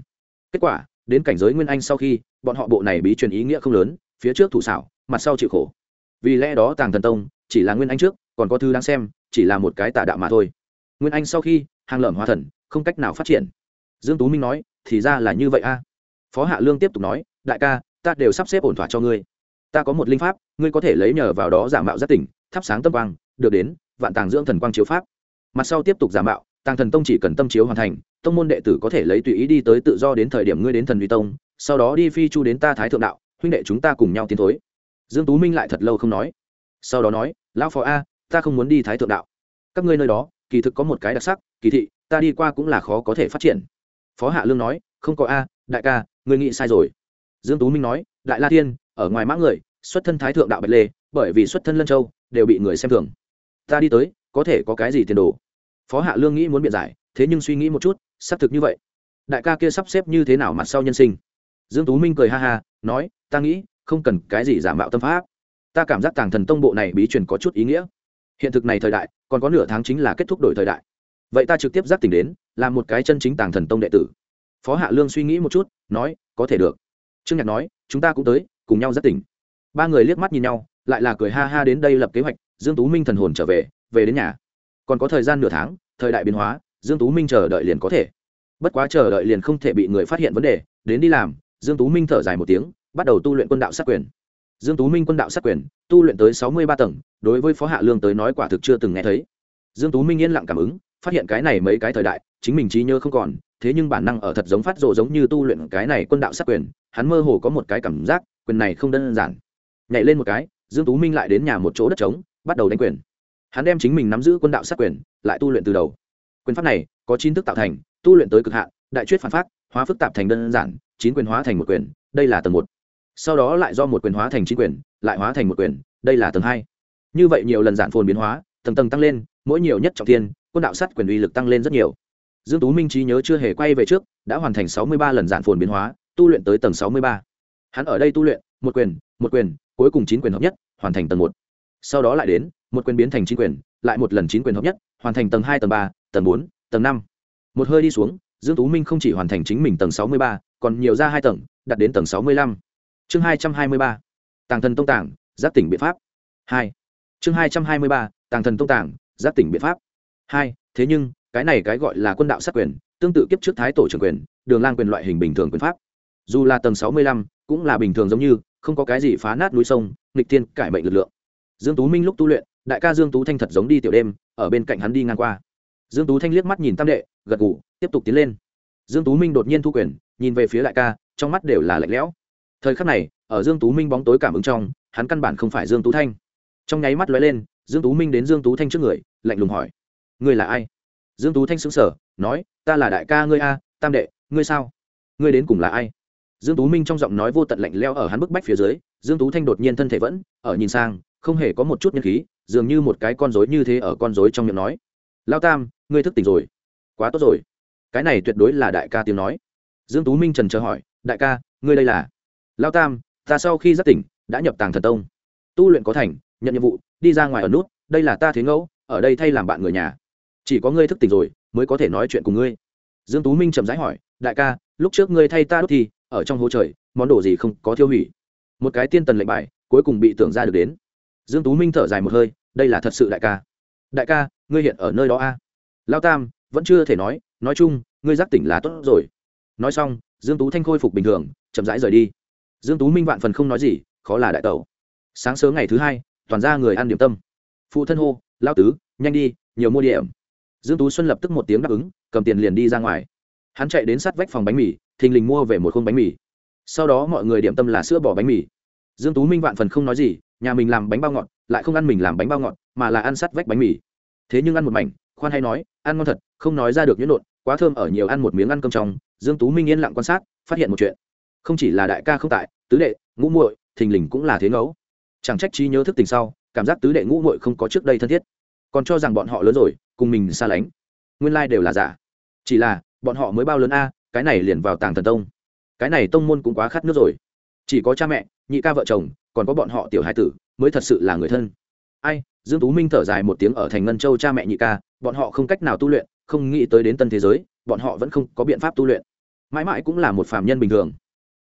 Kết quả, đến cảnh giới nguyên anh sau khi, bọn họ bộ này bí truyền ý nghĩa không lớn, phía trước thủ xảo, mặt sau chịu khổ. Vì lẽ đó tàng thần tông, chỉ là nguyên anh trước, còn có thư đang xem, chỉ là một cái tà đạo mà thôi. Nguyên anh sau khi hàng lợm hóa thần, không cách nào phát triển. Dương tú minh nói, thì ra là như vậy a. Phó hạ lương tiếp tục nói, đại ca, ta đều sắp xếp ổn thỏa cho ngươi. Ta có một linh pháp, ngươi có thể lấy nhờ vào đó giả mạo giác tỉnh, thắp sáng tâm quang, được đến, vạn tàng dưỡng thần quang chiếu pháp. Mặt sau tiếp tục giả mạo, tàng thần tông chỉ cần tâm chiếu hoàn thành, tông môn đệ tử có thể lấy tùy ý đi tới tự do đến thời điểm ngươi đến thần uy tông, sau đó đi phi chu đến ta thái thượng đạo, huynh đệ chúng ta cùng nhau tiến thối. Dương tú minh lại thật lâu không nói. Sau đó nói, lão phó a, ta không muốn đi thái thượng đạo. Các ngươi nơi đó kỳ thực có một cái đặc sắc, kỳ thị, ta đi qua cũng là khó có thể phát triển. Phó hạ lương nói, không có a, đại ca người nghĩ sai rồi. Dương tú minh nói, đại la thiên, ở ngoài mã người, xuất thân thái thượng đạo bạch lê, bởi vì xuất thân lân châu, đều bị người xem thường. Ta đi tới, có thể có cái gì tiền đồ? Phó hạ lương nghĩ muốn biện giải, thế nhưng suy nghĩ một chút, xác thực như vậy. Đại ca kia sắp xếp như thế nào mặt sau nhân sinh? Dương tú minh cười ha ha, nói, ta nghĩ, không cần cái gì giả mạo tâm pháp. Ta cảm giác tàng thần tông bộ này bí truyền có chút ý nghĩa hiện thực này thời đại, còn có nửa tháng chính là kết thúc đổi thời đại. Vậy ta trực tiếp giác tỉnh đến làm một cái chân chính tàng thần tông đệ tử. Phó hạ lương suy nghĩ một chút, nói, có thể được. Trương nhạc nói, chúng ta cũng tới, cùng nhau giác tỉnh. Ba người liếc mắt nhìn nhau, lại là cười ha ha đến đây lập kế hoạch, dương tú minh thần hồn trở về về đến nhà. Còn có thời gian nửa tháng, thời đại biến hóa, dương tú minh chờ đợi liền có thể. Bất quá chờ đợi liền không thể bị người phát hiện vấn đề, đến đi làm, dương tú minh thở dài một tiếng, bắt đầu tu luyện quân đạo sát quyền dương tú minh quân đạo sát quyền, tu luyện tới sáu mươi ba tầng, đối với phó hạ lương tới nói quả thực chưa từng nghe thấy. Dương tú minh yên lặng cảm ứng, phát hiện cái này mấy cái thời đại, chính mình trí nhớ không còn, thế nhưng bản năng ở thật giống phát rộ giống như tu luyện cái này quân đạo sát quyền, hắn mơ hồ có một cái cảm giác, quyền này không đơn giản. Nhảy lên một cái, dương tú minh lại đến nhà một chỗ đất trống, bắt đầu đánh quyền. Hắn đem chính mình nắm giữ quân đạo sát quyền, lại tu luyện từ đầu. Quyền pháp này, có chín thức tạo thành, tu luyện tới cực hạn, đại chuyết phản phát hóa phức tạp thành đơn giản, chín quyền hóa thành một quyền, đây là tầng một sau đó lại do một quyền hóa thành chín quyền, lại hóa thành một quyền, đây là tầng hai. Như vậy nhiều lần giản phồn biến hóa, tầng tầng tăng lên, mỗi nhiều nhất trọng thiên, quân đạo sắt quyền uy lực tăng lên rất nhiều. Dương tú minh trí nhớ chưa hề quay về trước, đã hoàn thành sáu mươi ba lần giản phồn biến hóa, tu luyện tới tầng sáu mươi ba. Hắn ở đây tu luyện, một quyền một quyền, cuối cùng chín quyền hợp nhất, hoàn thành tầng một. Sau đó lại đến, một quyền biến thành chín quyền, lại một lần chín quyền hợp nhất, hoàn thành tầng hai, tầng ba, tầng bốn, tầng năm. Một hơi đi xuống, dương tú minh không chỉ hoàn thành chính mình tầng sáu mươi ba, còn nhiều ra hai tầng, đạt đến tầng sáu mươi lăm chương hai trăm hai mươi ba, tàng thần tông tàng giáp tỉnh biện pháp. Hai. Chương hai trăm hai mươi ba, tàng thần tông tàng giáp tỉnh biện pháp. Hai, thế nhưng, cái này cái gọi là quân đạo sát quyền, tương tự kiếp trước thái tổ trưởng quyền, đường lang quyền loại hình bình thường quyền pháp. Dù là tầng sáu mươi lăm, cũng là bình thường giống như, không có cái gì phá nát núi sông, nghịch thiên, cải mệnh lực lượng. Dương tú minh lúc tu luyện, đại ca dương tú thanh thật giống đi tiểu đêm, ở bên cạnh hắn đi ngang qua. Dương tú thanh liếc mắt nhìn tam đệ, gật gù, tiếp tục tiến lên. Dương tú minh đột nhiên thu quyền, nhìn về phía đại ca, trong mắt đều là lạnh lẽo thời khắc này, ở dương tú minh bóng tối cảm ứng trong, hắn căn bản không phải dương tú thanh. Trong nháy mắt lóe lên, dương tú minh đến dương tú thanh trước người, lạnh lùng hỏi, ngươi là ai? Dương tú thanh sững sờ, nói, ta là đại ca ngươi a, tam đệ, ngươi sao? Ngươi đến cùng là ai? Dương tú minh trong giọng nói vô tận lạnh leo ở hắn bức bách phía dưới, dương tú thanh đột nhiên thân thể vẫn ở nhìn sang, không hề có một chút nhân khí, dường như một cái con rối như thế ở con rối trong miệng nói lao tam, ngươi thức tỉnh rồi. Quá tốt rồi. Cái này tuyệt đối là đại ca tiếng nói. Dương tú minh trần chờ hỏi, đại ca, ngươi đây là? Lao tam, ta sau khi giác tỉnh, đã nhập tàng thần tông. Tu luyện có thành, nhận nhiệm vụ, đi ra ngoài ở nút, đây là ta thế ngẫu, ở đây thay làm bạn người nhà. Chỉ có ngươi thức tỉnh rồi, mới có thể nói chuyện cùng ngươi. Dương tú minh chậm rãi hỏi, đại ca, lúc trước ngươi thay ta đốt thì ở trong hố trời, món đồ gì không có thiêu hủy? Một cái tiên tần lệnh bài, cuối cùng bị tưởng ra được đến. Dương tú minh thở dài một hơi, đây là thật sự đại ca. Đại ca, ngươi hiện ở nơi đó a? Lao tam, vẫn chưa thể nói nói chung, ngươi giác tỉnh là tốt rồi. Nói xong, dương tú thanh khôi phục bình thường, chậm rãi rời đi dương tú minh vạn phần không nói gì, khó là đại tẩu. Sáng sớm ngày thứ hai, toàn ra người ăn điểm tâm. Phụ thân hô lao tứ, nhanh đi, nhiều mua điểm. Dương tú xuân lập tức một tiếng đáp ứng, cầm tiền liền đi ra ngoài. Hắn chạy đến sát vách phòng bánh mì, thình lình mua về một khung bánh mì. Sau đó mọi người điểm tâm là sữa bỏ bánh mì. Dương tú minh vạn phần không nói gì, nhà mình làm bánh bao ngọt, lại không ăn mình làm bánh bao ngọt, mà là ăn sát vách bánh mì. Thế nhưng ăn một mảnh, khoan hay nói, ăn ngon thật, không nói ra được nhuyễn nộn, quá thơm ở nhiều ăn một miếng ăn cơm trong. Dương tú minh yên lặng quan sát, phát hiện một chuyện không chỉ là đại ca không tại, tứ đệ, ngũ muội, thình lình cũng là thế ngẫu chẳng trách trí nhớ thức tình sau, cảm giác tứ đệ ngũ muội không có trước đây thân thiết. Còn cho rằng bọn họ lớn rồi, cùng mình xa lánh. Nguyên lai đều là giả. Chỉ là, bọn họ mới bao lớn a, cái này liền vào tàng thần tông. Cái này tông môn cũng quá khát nước rồi. Chỉ có cha mẹ, nhị ca vợ chồng, còn có bọn họ tiểu hai tử, mới thật sự là người thân. Ai, dương tú minh thở dài một tiếng ở thành ngân châu cha mẹ nhị ca, bọn họ không cách nào tu luyện, không nghĩ tới đến tân thế giới, bọn họ vẫn không có biện pháp tu luyện. Mãi mãi cũng là một phàm nhân bình thường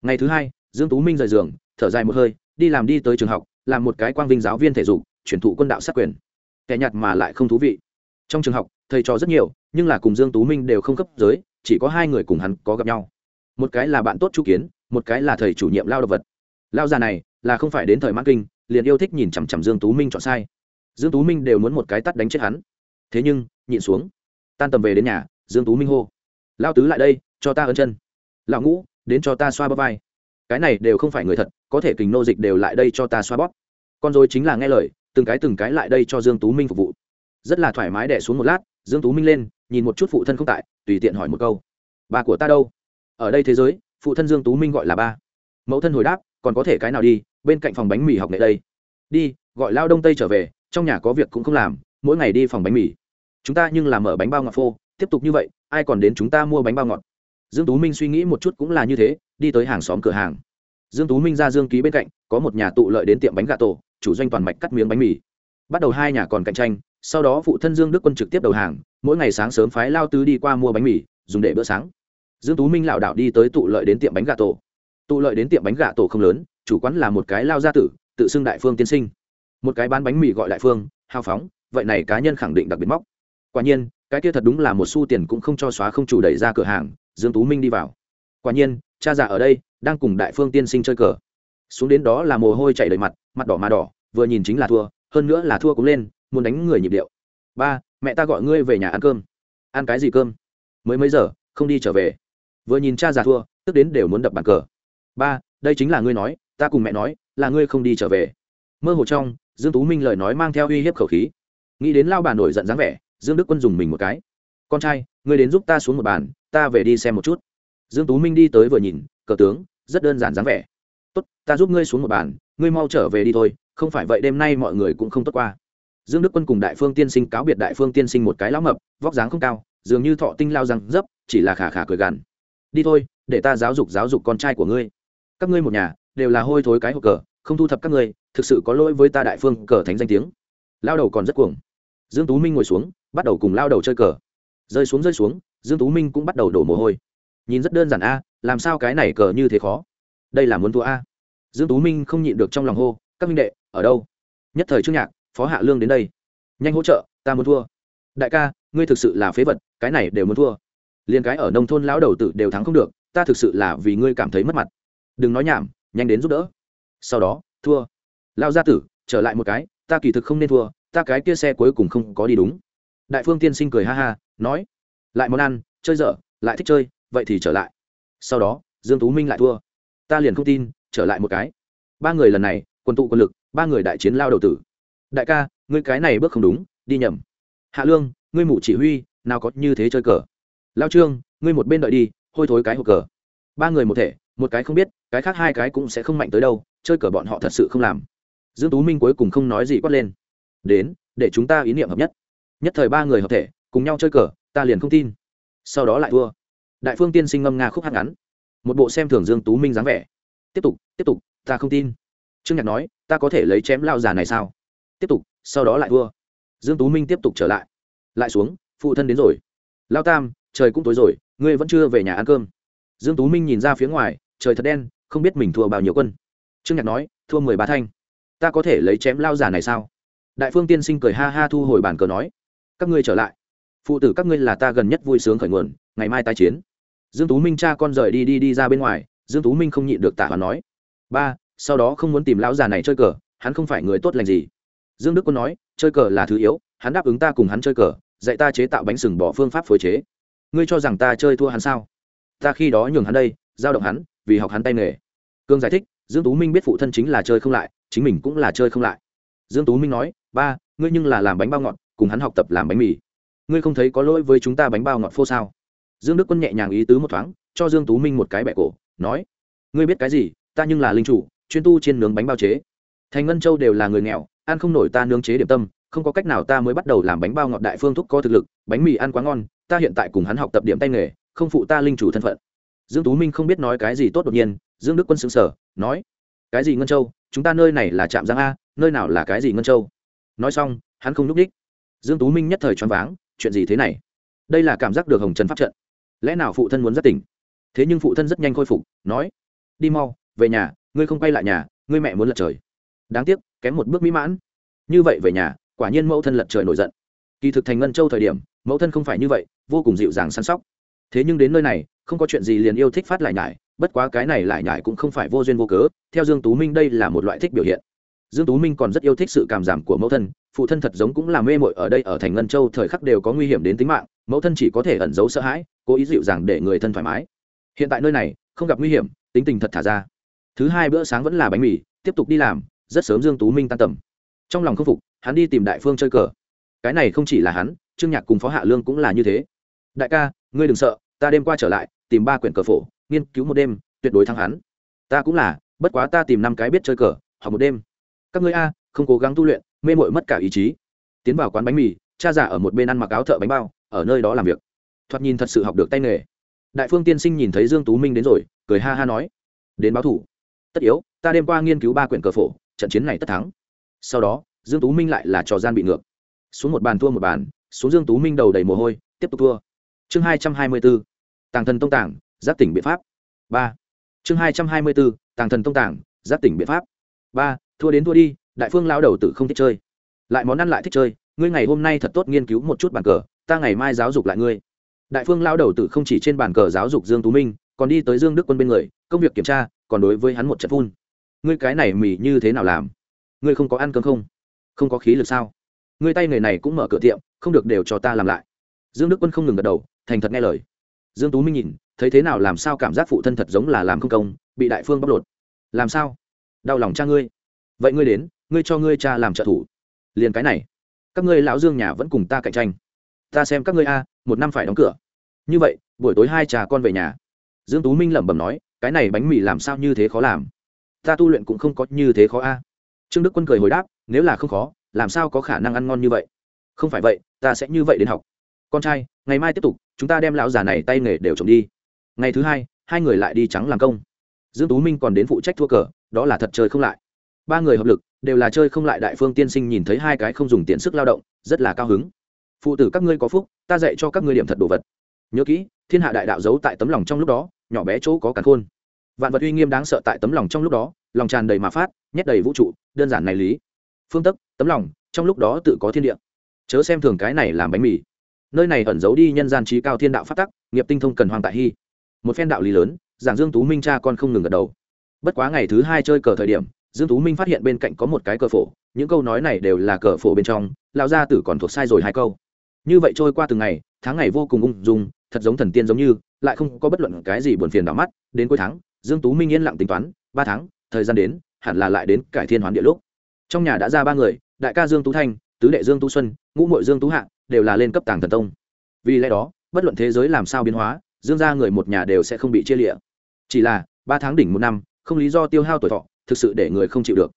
ngày thứ hai, dương tú minh rời giường, thở dài một hơi, đi làm đi tới trường học, làm một cái quang vinh giáo viên thể dục, chuyển thụ quân đạo sát quyền. Kẻ nhạt mà lại không thú vị. Trong trường học, thầy trò rất nhiều, nhưng là cùng dương tú minh đều không cấp giới, chỉ có hai người cùng hắn có gặp nhau. Một cái là bạn tốt chu kiến, một cái là thầy chủ nhiệm lao động vật. Lao già này là không phải đến thời mãn kinh, liền yêu thích nhìn chằm chằm dương tú minh chọn sai. Dương tú minh đều muốn một cái tắt đánh chết hắn. Thế nhưng, nhịn xuống. Tan tầm về đến nhà, dương tú minh hô, lao tứ lại đây, cho ta ấn chân. Lão ngũ đến cho ta xoa bóp vai. Cái này đều không phải người thật, có thể kình nô dịch đều lại đây cho ta xoa bóp. Con dối chính là nghe lời, từng cái từng cái lại đây cho dương tú minh phục vụ. Rất là thoải mái đẻ xuống một lát, dương tú minh lên, nhìn một chút phụ thân không tại, tùy tiện hỏi một câu. Ba của ta đâu? Ở đây thế giới, phụ thân dương tú minh gọi là ba. Mẫu thân hồi đáp, còn có thể cái nào đi, bên cạnh phòng bánh mì học nghệ đây. Đi, gọi lao đông tây trở về, trong nhà có việc cũng không làm, mỗi ngày đi phòng bánh mì. Chúng ta nhưng làm mở bánh bao ngọt phô, tiếp tục như vậy, ai còn đến chúng ta mua bánh bao ngọt? Dương tú minh suy nghĩ một chút cũng là như thế, đi tới hàng xóm cửa hàng. Dương tú minh ra dương ký bên cạnh, có một nhà tụ lợi đến tiệm bánh gà tổ, chủ doanh toàn mạch cắt miếng bánh mì. Bắt đầu hai nhà còn cạnh tranh, sau đó phụ thân dương đức quân trực tiếp đầu hàng, mỗi ngày sáng sớm phái lao tứ đi qua mua bánh mì, dùng để bữa sáng. Dương tú minh lảo đảo đi tới tụ lợi đến tiệm bánh gà tổ. Tụ lợi đến tiệm bánh gà tổ không lớn, chủ quán là một cái lao gia tử, tự xưng đại phương tiên sinh. Một cái bán bánh mì gọi đại phương, hào phóng, vậy này cá nhân khẳng định đặc biệt móc. Quả nhiên, cái kia thật đúng là một xu tiền cũng không cho xóa không chủ đẩy ra cửa hàng dương tú minh đi vào. Quả nhiên, cha già ở đây đang cùng đại phương tiên sinh chơi cờ. Xuống đến đó là mồ hôi chảy đầy mặt mặt đỏ mà đỏ, vừa nhìn chính là thua, hơn nữa là thua cũng lên, muốn đánh người nhịp điệu. Ba, mẹ ta gọi ngươi về nhà ăn cơm. Ăn cái gì cơm? Mới mấy giờ, không đi trở về. Vừa nhìn cha già thua, tức đến đều muốn đập bàn cờ. Ba, đây chính là ngươi nói, ta cùng mẹ nói, là ngươi không đi trở về. Mơ hồ trong, dương tú minh lời nói mang theo uy hiếp khẩu khí. Nghĩ đến lao bà nổi giận dáng vẻ, dương đức quân dùng mình một cái con trai, ngươi đến giúp ta xuống một bàn, ta về đi xem một chút. Dương tú minh đi tới vừa nhìn, cờ tướng, rất đơn giản dáng vẻ. Tốt, ta giúp ngươi xuống một bàn, ngươi mau trở về đi thôi, không phải vậy đêm nay mọi người cũng không tốt qua. Dương đức quân cùng đại phương tiên sinh cáo biệt đại phương tiên sinh một cái lão mập, vóc dáng không cao, dường như thọ tinh lao răng dấp, chỉ là khả khả cười gằn. Đi thôi, để ta giáo dục giáo dục con trai của ngươi. Các ngươi một nhà, đều là hôi thối cái hộp cờ, không thu thập các ngươi, thực sự có lỗi với ta đại phương cờ thánh danh tiếng. Lao đầu còn rất cuồng. Dương tú minh ngồi xuống, bắt đầu cùng lao đầu chơi cờ rơi xuống rơi xuống, dương tú minh cũng bắt đầu đổ mồ hôi. Nhìn rất đơn giản a, làm sao cái này cờ như thế khó? Đây là muốn thua a. Dương tú minh không nhịn được trong lòng hô, các minh đệ, ở đâu? Nhất thời trước nhạc, phó hạ lương đến đây. Nhanh hỗ trợ, ta muốn thua. Đại ca, ngươi thực sự là phế vật, cái này đều muốn thua. Liền cái ở nông thôn lão đầu tử đều thắng không được, ta thực sự là vì ngươi cảm thấy mất mặt. Đừng nói nhảm, nhanh đến giúp đỡ. Sau đó, thua. Lao gia tử, trở lại một cái, ta kỳ thực không nên thua, ta cái kia xe cuối cùng không có đi đúng. Đại phương tiên sinh cười ha ha nói, lại món ăn, chơi dở, lại thích chơi, vậy thì trở lại. Sau đó, dương tú minh lại thua. Ta liền không tin, trở lại một cái. Ba người lần này, quân tụ quân lực, ba người đại chiến lao đầu tử. Đại ca, ngươi cái này bước không đúng, đi nhầm. Hạ lương, ngươi mụ chỉ huy, nào có như thế chơi cờ. Lao trương, ngươi một bên đợi đi, hôi thối cái hộp cờ. Ba người một thể, một cái không biết, cái khác hai cái cũng sẽ không mạnh tới đâu, chơi cờ bọn họ thật sự không làm. Dương tú minh cuối cùng không nói gì quát lên. Đến, để chúng ta ý niệm hợp nhất. Nhất thời ba người hợp thể cùng nhau chơi cờ, ta liền không tin. Sau đó lại thua. Đại phương tiên sinh ngâm nga khúc hát ngắn. Một bộ xem thường dương tú minh dáng vẻ. Tiếp tục tiếp tục, ta không tin. Trương nhạc nói, ta có thể lấy chém lao già này sao? Tiếp tục, sau đó lại thua. Dương tú minh tiếp tục trở lại. Lại xuống, phụ thân đến rồi. Lao tam, trời cũng tối rồi, ngươi vẫn chưa về nhà ăn cơm. Dương tú minh nhìn ra phía ngoài, trời thật đen, không biết mình thua bao nhiêu quân. Trương nhạc nói, thua mười ba thanh. Ta có thể lấy chém lao già này sao? Đại phương tiên sinh cười ha ha thu hồi bàn cờ nói, các ngươi trở lại phụ tử các ngươi là ta gần nhất vui sướng khởi nguồn, ngày mai tái chiến. Dương tú minh cha con rời đi đi đi ra bên ngoài, dương tú minh không nhịn được tả hoàn nói. Ba, sau đó không muốn tìm lão già này chơi cờ, hắn không phải người tốt lành gì. Dương đức quân nói, chơi cờ là thứ yếu, hắn đáp ứng ta cùng hắn chơi cờ, dạy ta chế tạo bánh sừng bỏ phương pháp phối chế. Ngươi cho rằng ta chơi thua hắn sao? Ta khi đó nhường hắn đây, giao động hắn, vì học hắn tay nghề. Cương giải thích, dương tú minh biết phụ thân chính là chơi không lại, chính mình cũng là chơi không lại. Dương tú minh nói, ba, ngươi nhưng là làm bánh bao ngọt, cùng hắn học tập làm bánh mì ngươi không thấy có lỗi với chúng ta bánh bao ngọt phô sao? Dương đức quân nhẹ nhàng ý tứ một thoáng, cho dương tú minh một cái bẹ cổ, nói, ngươi biết cái gì, ta nhưng là linh chủ, chuyên tu trên nướng bánh bao chế. Thành ngân châu đều là người nghèo, ăn không nổi ta nướng chế điểm tâm, không có cách nào ta mới bắt đầu làm bánh bao ngọt đại phương thúc có thực lực, bánh mì ăn quá ngon, ta hiện tại cùng hắn học tập điểm tay nghề, không phụ ta linh chủ thân phận. Dương tú minh không biết nói cái gì tốt đột nhiên, dương đức quân sững sờ, nói, cái gì ngân châu, chúng ta nơi này là trạm giang a, nơi nào là cái gì ngân châu? Nói xong, hắn không núp đích dương tú minh nhất thời choáng váng chuyện gì thế này? Đây là cảm giác được hồng trần pháp trận. Lẽ nào phụ thân muốn rất tỉnh? Thế nhưng phụ thân rất nhanh khôi phục, nói, đi mau, về nhà, ngươi không quay lại nhà, ngươi mẹ muốn lật trời. Đáng tiếc, kém một bước mỹ mãn. Như vậy về nhà, quả nhiên mẫu thân lật trời nổi giận. Kỳ thực thành ngân châu thời điểm, mẫu thân không phải như vậy, vô cùng dịu dàng săn sóc. Thế nhưng đến nơi này, không có chuyện gì liền yêu thích phát lại nhải, bất quá cái này lại nhải cũng không phải vô duyên vô cớ, theo dương tú minh đây là một loại thích biểu hiện. Dương tú minh còn rất yêu thích sự cảm giảm của mẫu thân phụ thân thật giống cũng là mê mội ở đây, ở thành ngân châu thời khắc đều có nguy hiểm đến tính mạng, mẫu thân chỉ có thể ẩn giấu sợ hãi, cố ý dịu dàng để người thân thoải mái. Hiện tại nơi này không gặp nguy hiểm, tính tình thật thả ra. Thứ hai bữa sáng vẫn là bánh mì, tiếp tục đi làm, rất sớm dương tú minh tan tầm. Trong lòng không phục, hắn đi tìm đại phương chơi cờ. Cái này không chỉ là hắn, trương nhạc cùng phó hạ lương cũng là như thế. Đại ca, ngươi đừng sợ, ta đêm qua trở lại, tìm ba quyển cờ phổ, nghiên cứu một đêm, tuyệt đối thắng hắn. Ta cũng là, bất quá ta tìm năm cái biết chơi cờ, học một đêm. Các ngươi a, không cố gắng tu luyện mê mội mất cả ý chí. Tiến vào quán bánh mì, cha già ở một bên ăn mặc áo thợ bánh bao, ở nơi đó làm việc. Thoạt nhìn thật sự học được tay nghề. Đại phương tiên sinh nhìn thấy dương tú minh đến rồi, cười ha ha nói, đến báo thủ. Tất yếu, ta đêm qua nghiên cứu ba quyển cờ phổ, trận chiến này tất thắng. Sau đó, dương tú minh lại là trò gian bị ngược. Xuống một bàn thua một bàn, xuống dương tú minh đầu đầy mồ hôi, tiếp tục thua. Chương hai trăm hai mươi bốn, tàng thần tông tàng giáp tỉnh biện pháp. Ba. Chương hai trăm hai mươi bốn, tàng thần tông tàng giáp tỉnh biện pháp. Ba. Thua đến thua đi đại phương lao đầu tử không thích chơi. Lại món ăn lại thích chơi, ngươi ngày hôm nay thật tốt nghiên cứu một chút bàn cờ, ta ngày mai giáo dục lại ngươi. Đại phương lao đầu tử không chỉ trên bàn cờ giáo dục dương tú minh, còn đi tới dương đức quân bên người, công việc kiểm tra, còn đối với hắn một trận phun. Ngươi cái này mỉ như thế nào làm? Ngươi không có ăn cơm không? Không có khí lực sao? Ngươi tay người này cũng mở cửa tiệm, không được đều cho ta làm lại. Dương đức quân không ngừng gật đầu, thành thật nghe lời. Dương tú minh nhìn, thấy thế nào làm sao cảm giác phụ thân thật giống là làm không công, bị đại phương bóc lột. Làm sao? Đau lòng cha ngươi. Vậy ngươi đến ngươi cho ngươi cha làm trợ thủ. Liền cái này, các ngươi lão dương nhà vẫn cùng ta cạnh tranh. Ta xem các ngươi a, một năm phải đóng cửa. Như vậy, buổi tối hai cha con về nhà. Dương tú minh lẩm bẩm nói, cái này bánh mì làm sao như thế khó làm? Ta tu luyện cũng không có như thế khó a. Trương đức quân cười hồi đáp, nếu là không khó, làm sao có khả năng ăn ngon như vậy? Không phải vậy, ta sẽ như vậy đến học. Con trai, ngày mai tiếp tục, chúng ta đem lão già này tay nghề đều trồng đi. Ngày thứ hai hai người lại đi trắng làm công. Dương tú minh còn đến phụ trách thua cờ, đó là thật chơi không lại. Ba người hợp lực đều là chơi không lại đại phương tiên sinh nhìn thấy hai cái không dùng tiền sức lao động, rất là cao hứng. Phụ tử các ngươi có phúc, ta dạy cho các ngươi điểm thật đồ vật. Nhớ kỹ, thiên hạ đại đạo giấu tại tấm lòng trong lúc đó, nhỏ bé chỗ có càn khôn. Vạn vật uy nghiêm đáng sợ tại tấm lòng trong lúc đó, lòng tràn đầy mà phát, nhét đầy vũ trụ, đơn giản này lý. Phương tức tấm lòng, trong lúc đó tự có thiên địa. Chớ xem thường cái này làm bánh mì. Nơi này ẩn giấu đi nhân gian trí cao thiên đạo phát tắc, nghiệp tinh thông cần hoàng tại hy. Một phen đạo lý lớn, giảng dương tú minh cha con không ngừng gật đầu. Bất quá ngày thứ hai chơi cờ thời điểm dương tú minh phát hiện bên cạnh có một cái cờ phổ, những câu nói này đều là cờ phổ bên trong, lão gia tử còn thuộc sai rồi hai câu. Như vậy trôi qua từng ngày, tháng ngày vô cùng ung dung, thật giống thần tiên giống như, lại không có bất luận cái gì buồn phiền đỏ mắt. Đến cuối tháng, dương tú minh yên lặng tính toán, ba tháng, thời gian đến, hẳn là lại đến cải thiên hoán địa lúc. Trong nhà đã ra ba người, đại ca dương tú thanh, tứ đệ dương tú xuân, ngũ muội dương tú hạ, đều là lên cấp tàng thần tông. Vì lẽ đó, bất luận thế giới làm sao biến hóa, dương gia người một nhà đều sẽ không bị chia lịa. Chỉ là, ba tháng đỉnh một năm, không lý do tiêu hao tuổi thọ thực sự để người không chịu được.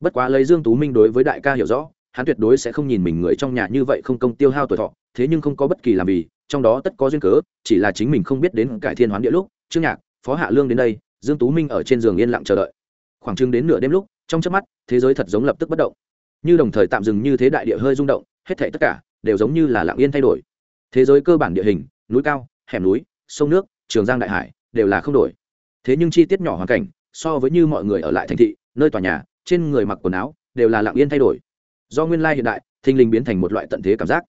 Bất quá lấy dương tú minh đối với đại ca hiểu rõ, hắn tuyệt đối sẽ không nhìn mình người trong nhà như vậy không công tiêu hao tuổi thọ, thế nhưng không có bất kỳ làm vì trong đó tất có duyên cớ, chỉ là chính mình không biết đến cải thiên hoán địa lúc, trương nhạc, phó hạ lương đến đây, dương tú minh ở trên giường yên lặng chờ đợi. Khoảng chừng đến nửa đêm lúc, trong chớp mắt, thế giới thật giống lập tức bất động. Như đồng thời tạm dừng như thế đại địa hơi rung động, hết thảy tất cả đều giống như là lặng yên thay đổi. Thế giới cơ bản địa hình, núi cao, hẻm núi, sông nước, trường giang đại hải đều là không đổi. Thế nhưng chi tiết nhỏ hoàn cảnh so với như mọi người ở lại thành thị, nơi tòa nhà, trên người mặc quần áo, đều là lặng yên thay đổi. Do nguyên lai hiện đại thinh linh biến thành một loại tận thế cảm giác.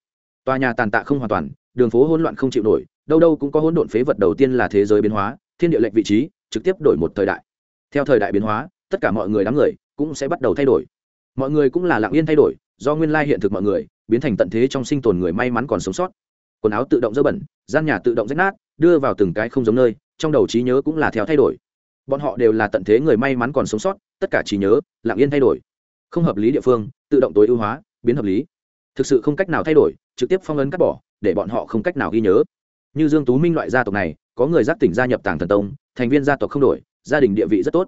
Tòa nhà tàn tạ không hoàn toàn, đường phố hỗn loạn không chịu nổi, đâu đâu cũng có hỗn độn phế vật đầu tiên là thế giới biến hóa, thiên địa lệch vị trí, trực tiếp đổi một thời đại. Theo thời đại biến hóa, tất cả mọi người đám người cũng sẽ bắt đầu thay đổi. Mọi người cũng là lặng yên thay đổi, do nguyên lai hiện thực mọi người, biến thành tận thế trong sinh tồn người may mắn còn sống sót. Quần áo tự động dơ bẩn, gian nhà tự động rách nát, đưa vào từng cái không giống nơi, trong đầu trí nhớ cũng là theo thay đổi bọn họ đều là tận thế người may mắn còn sống sót, tất cả trí nhớ, lặng yên thay đổi. Không hợp lý địa phương, tự động tối ưu hóa, biến hợp lý. Thực sự không cách nào thay đổi, trực tiếp phong ấn cắt bỏ, để bọn họ không cách nào ghi nhớ. Như dương tú minh loại gia tộc này, có người giác tỉnh gia nhập tàng thần tông, thành viên gia tộc không đổi, gia đình địa vị rất tốt.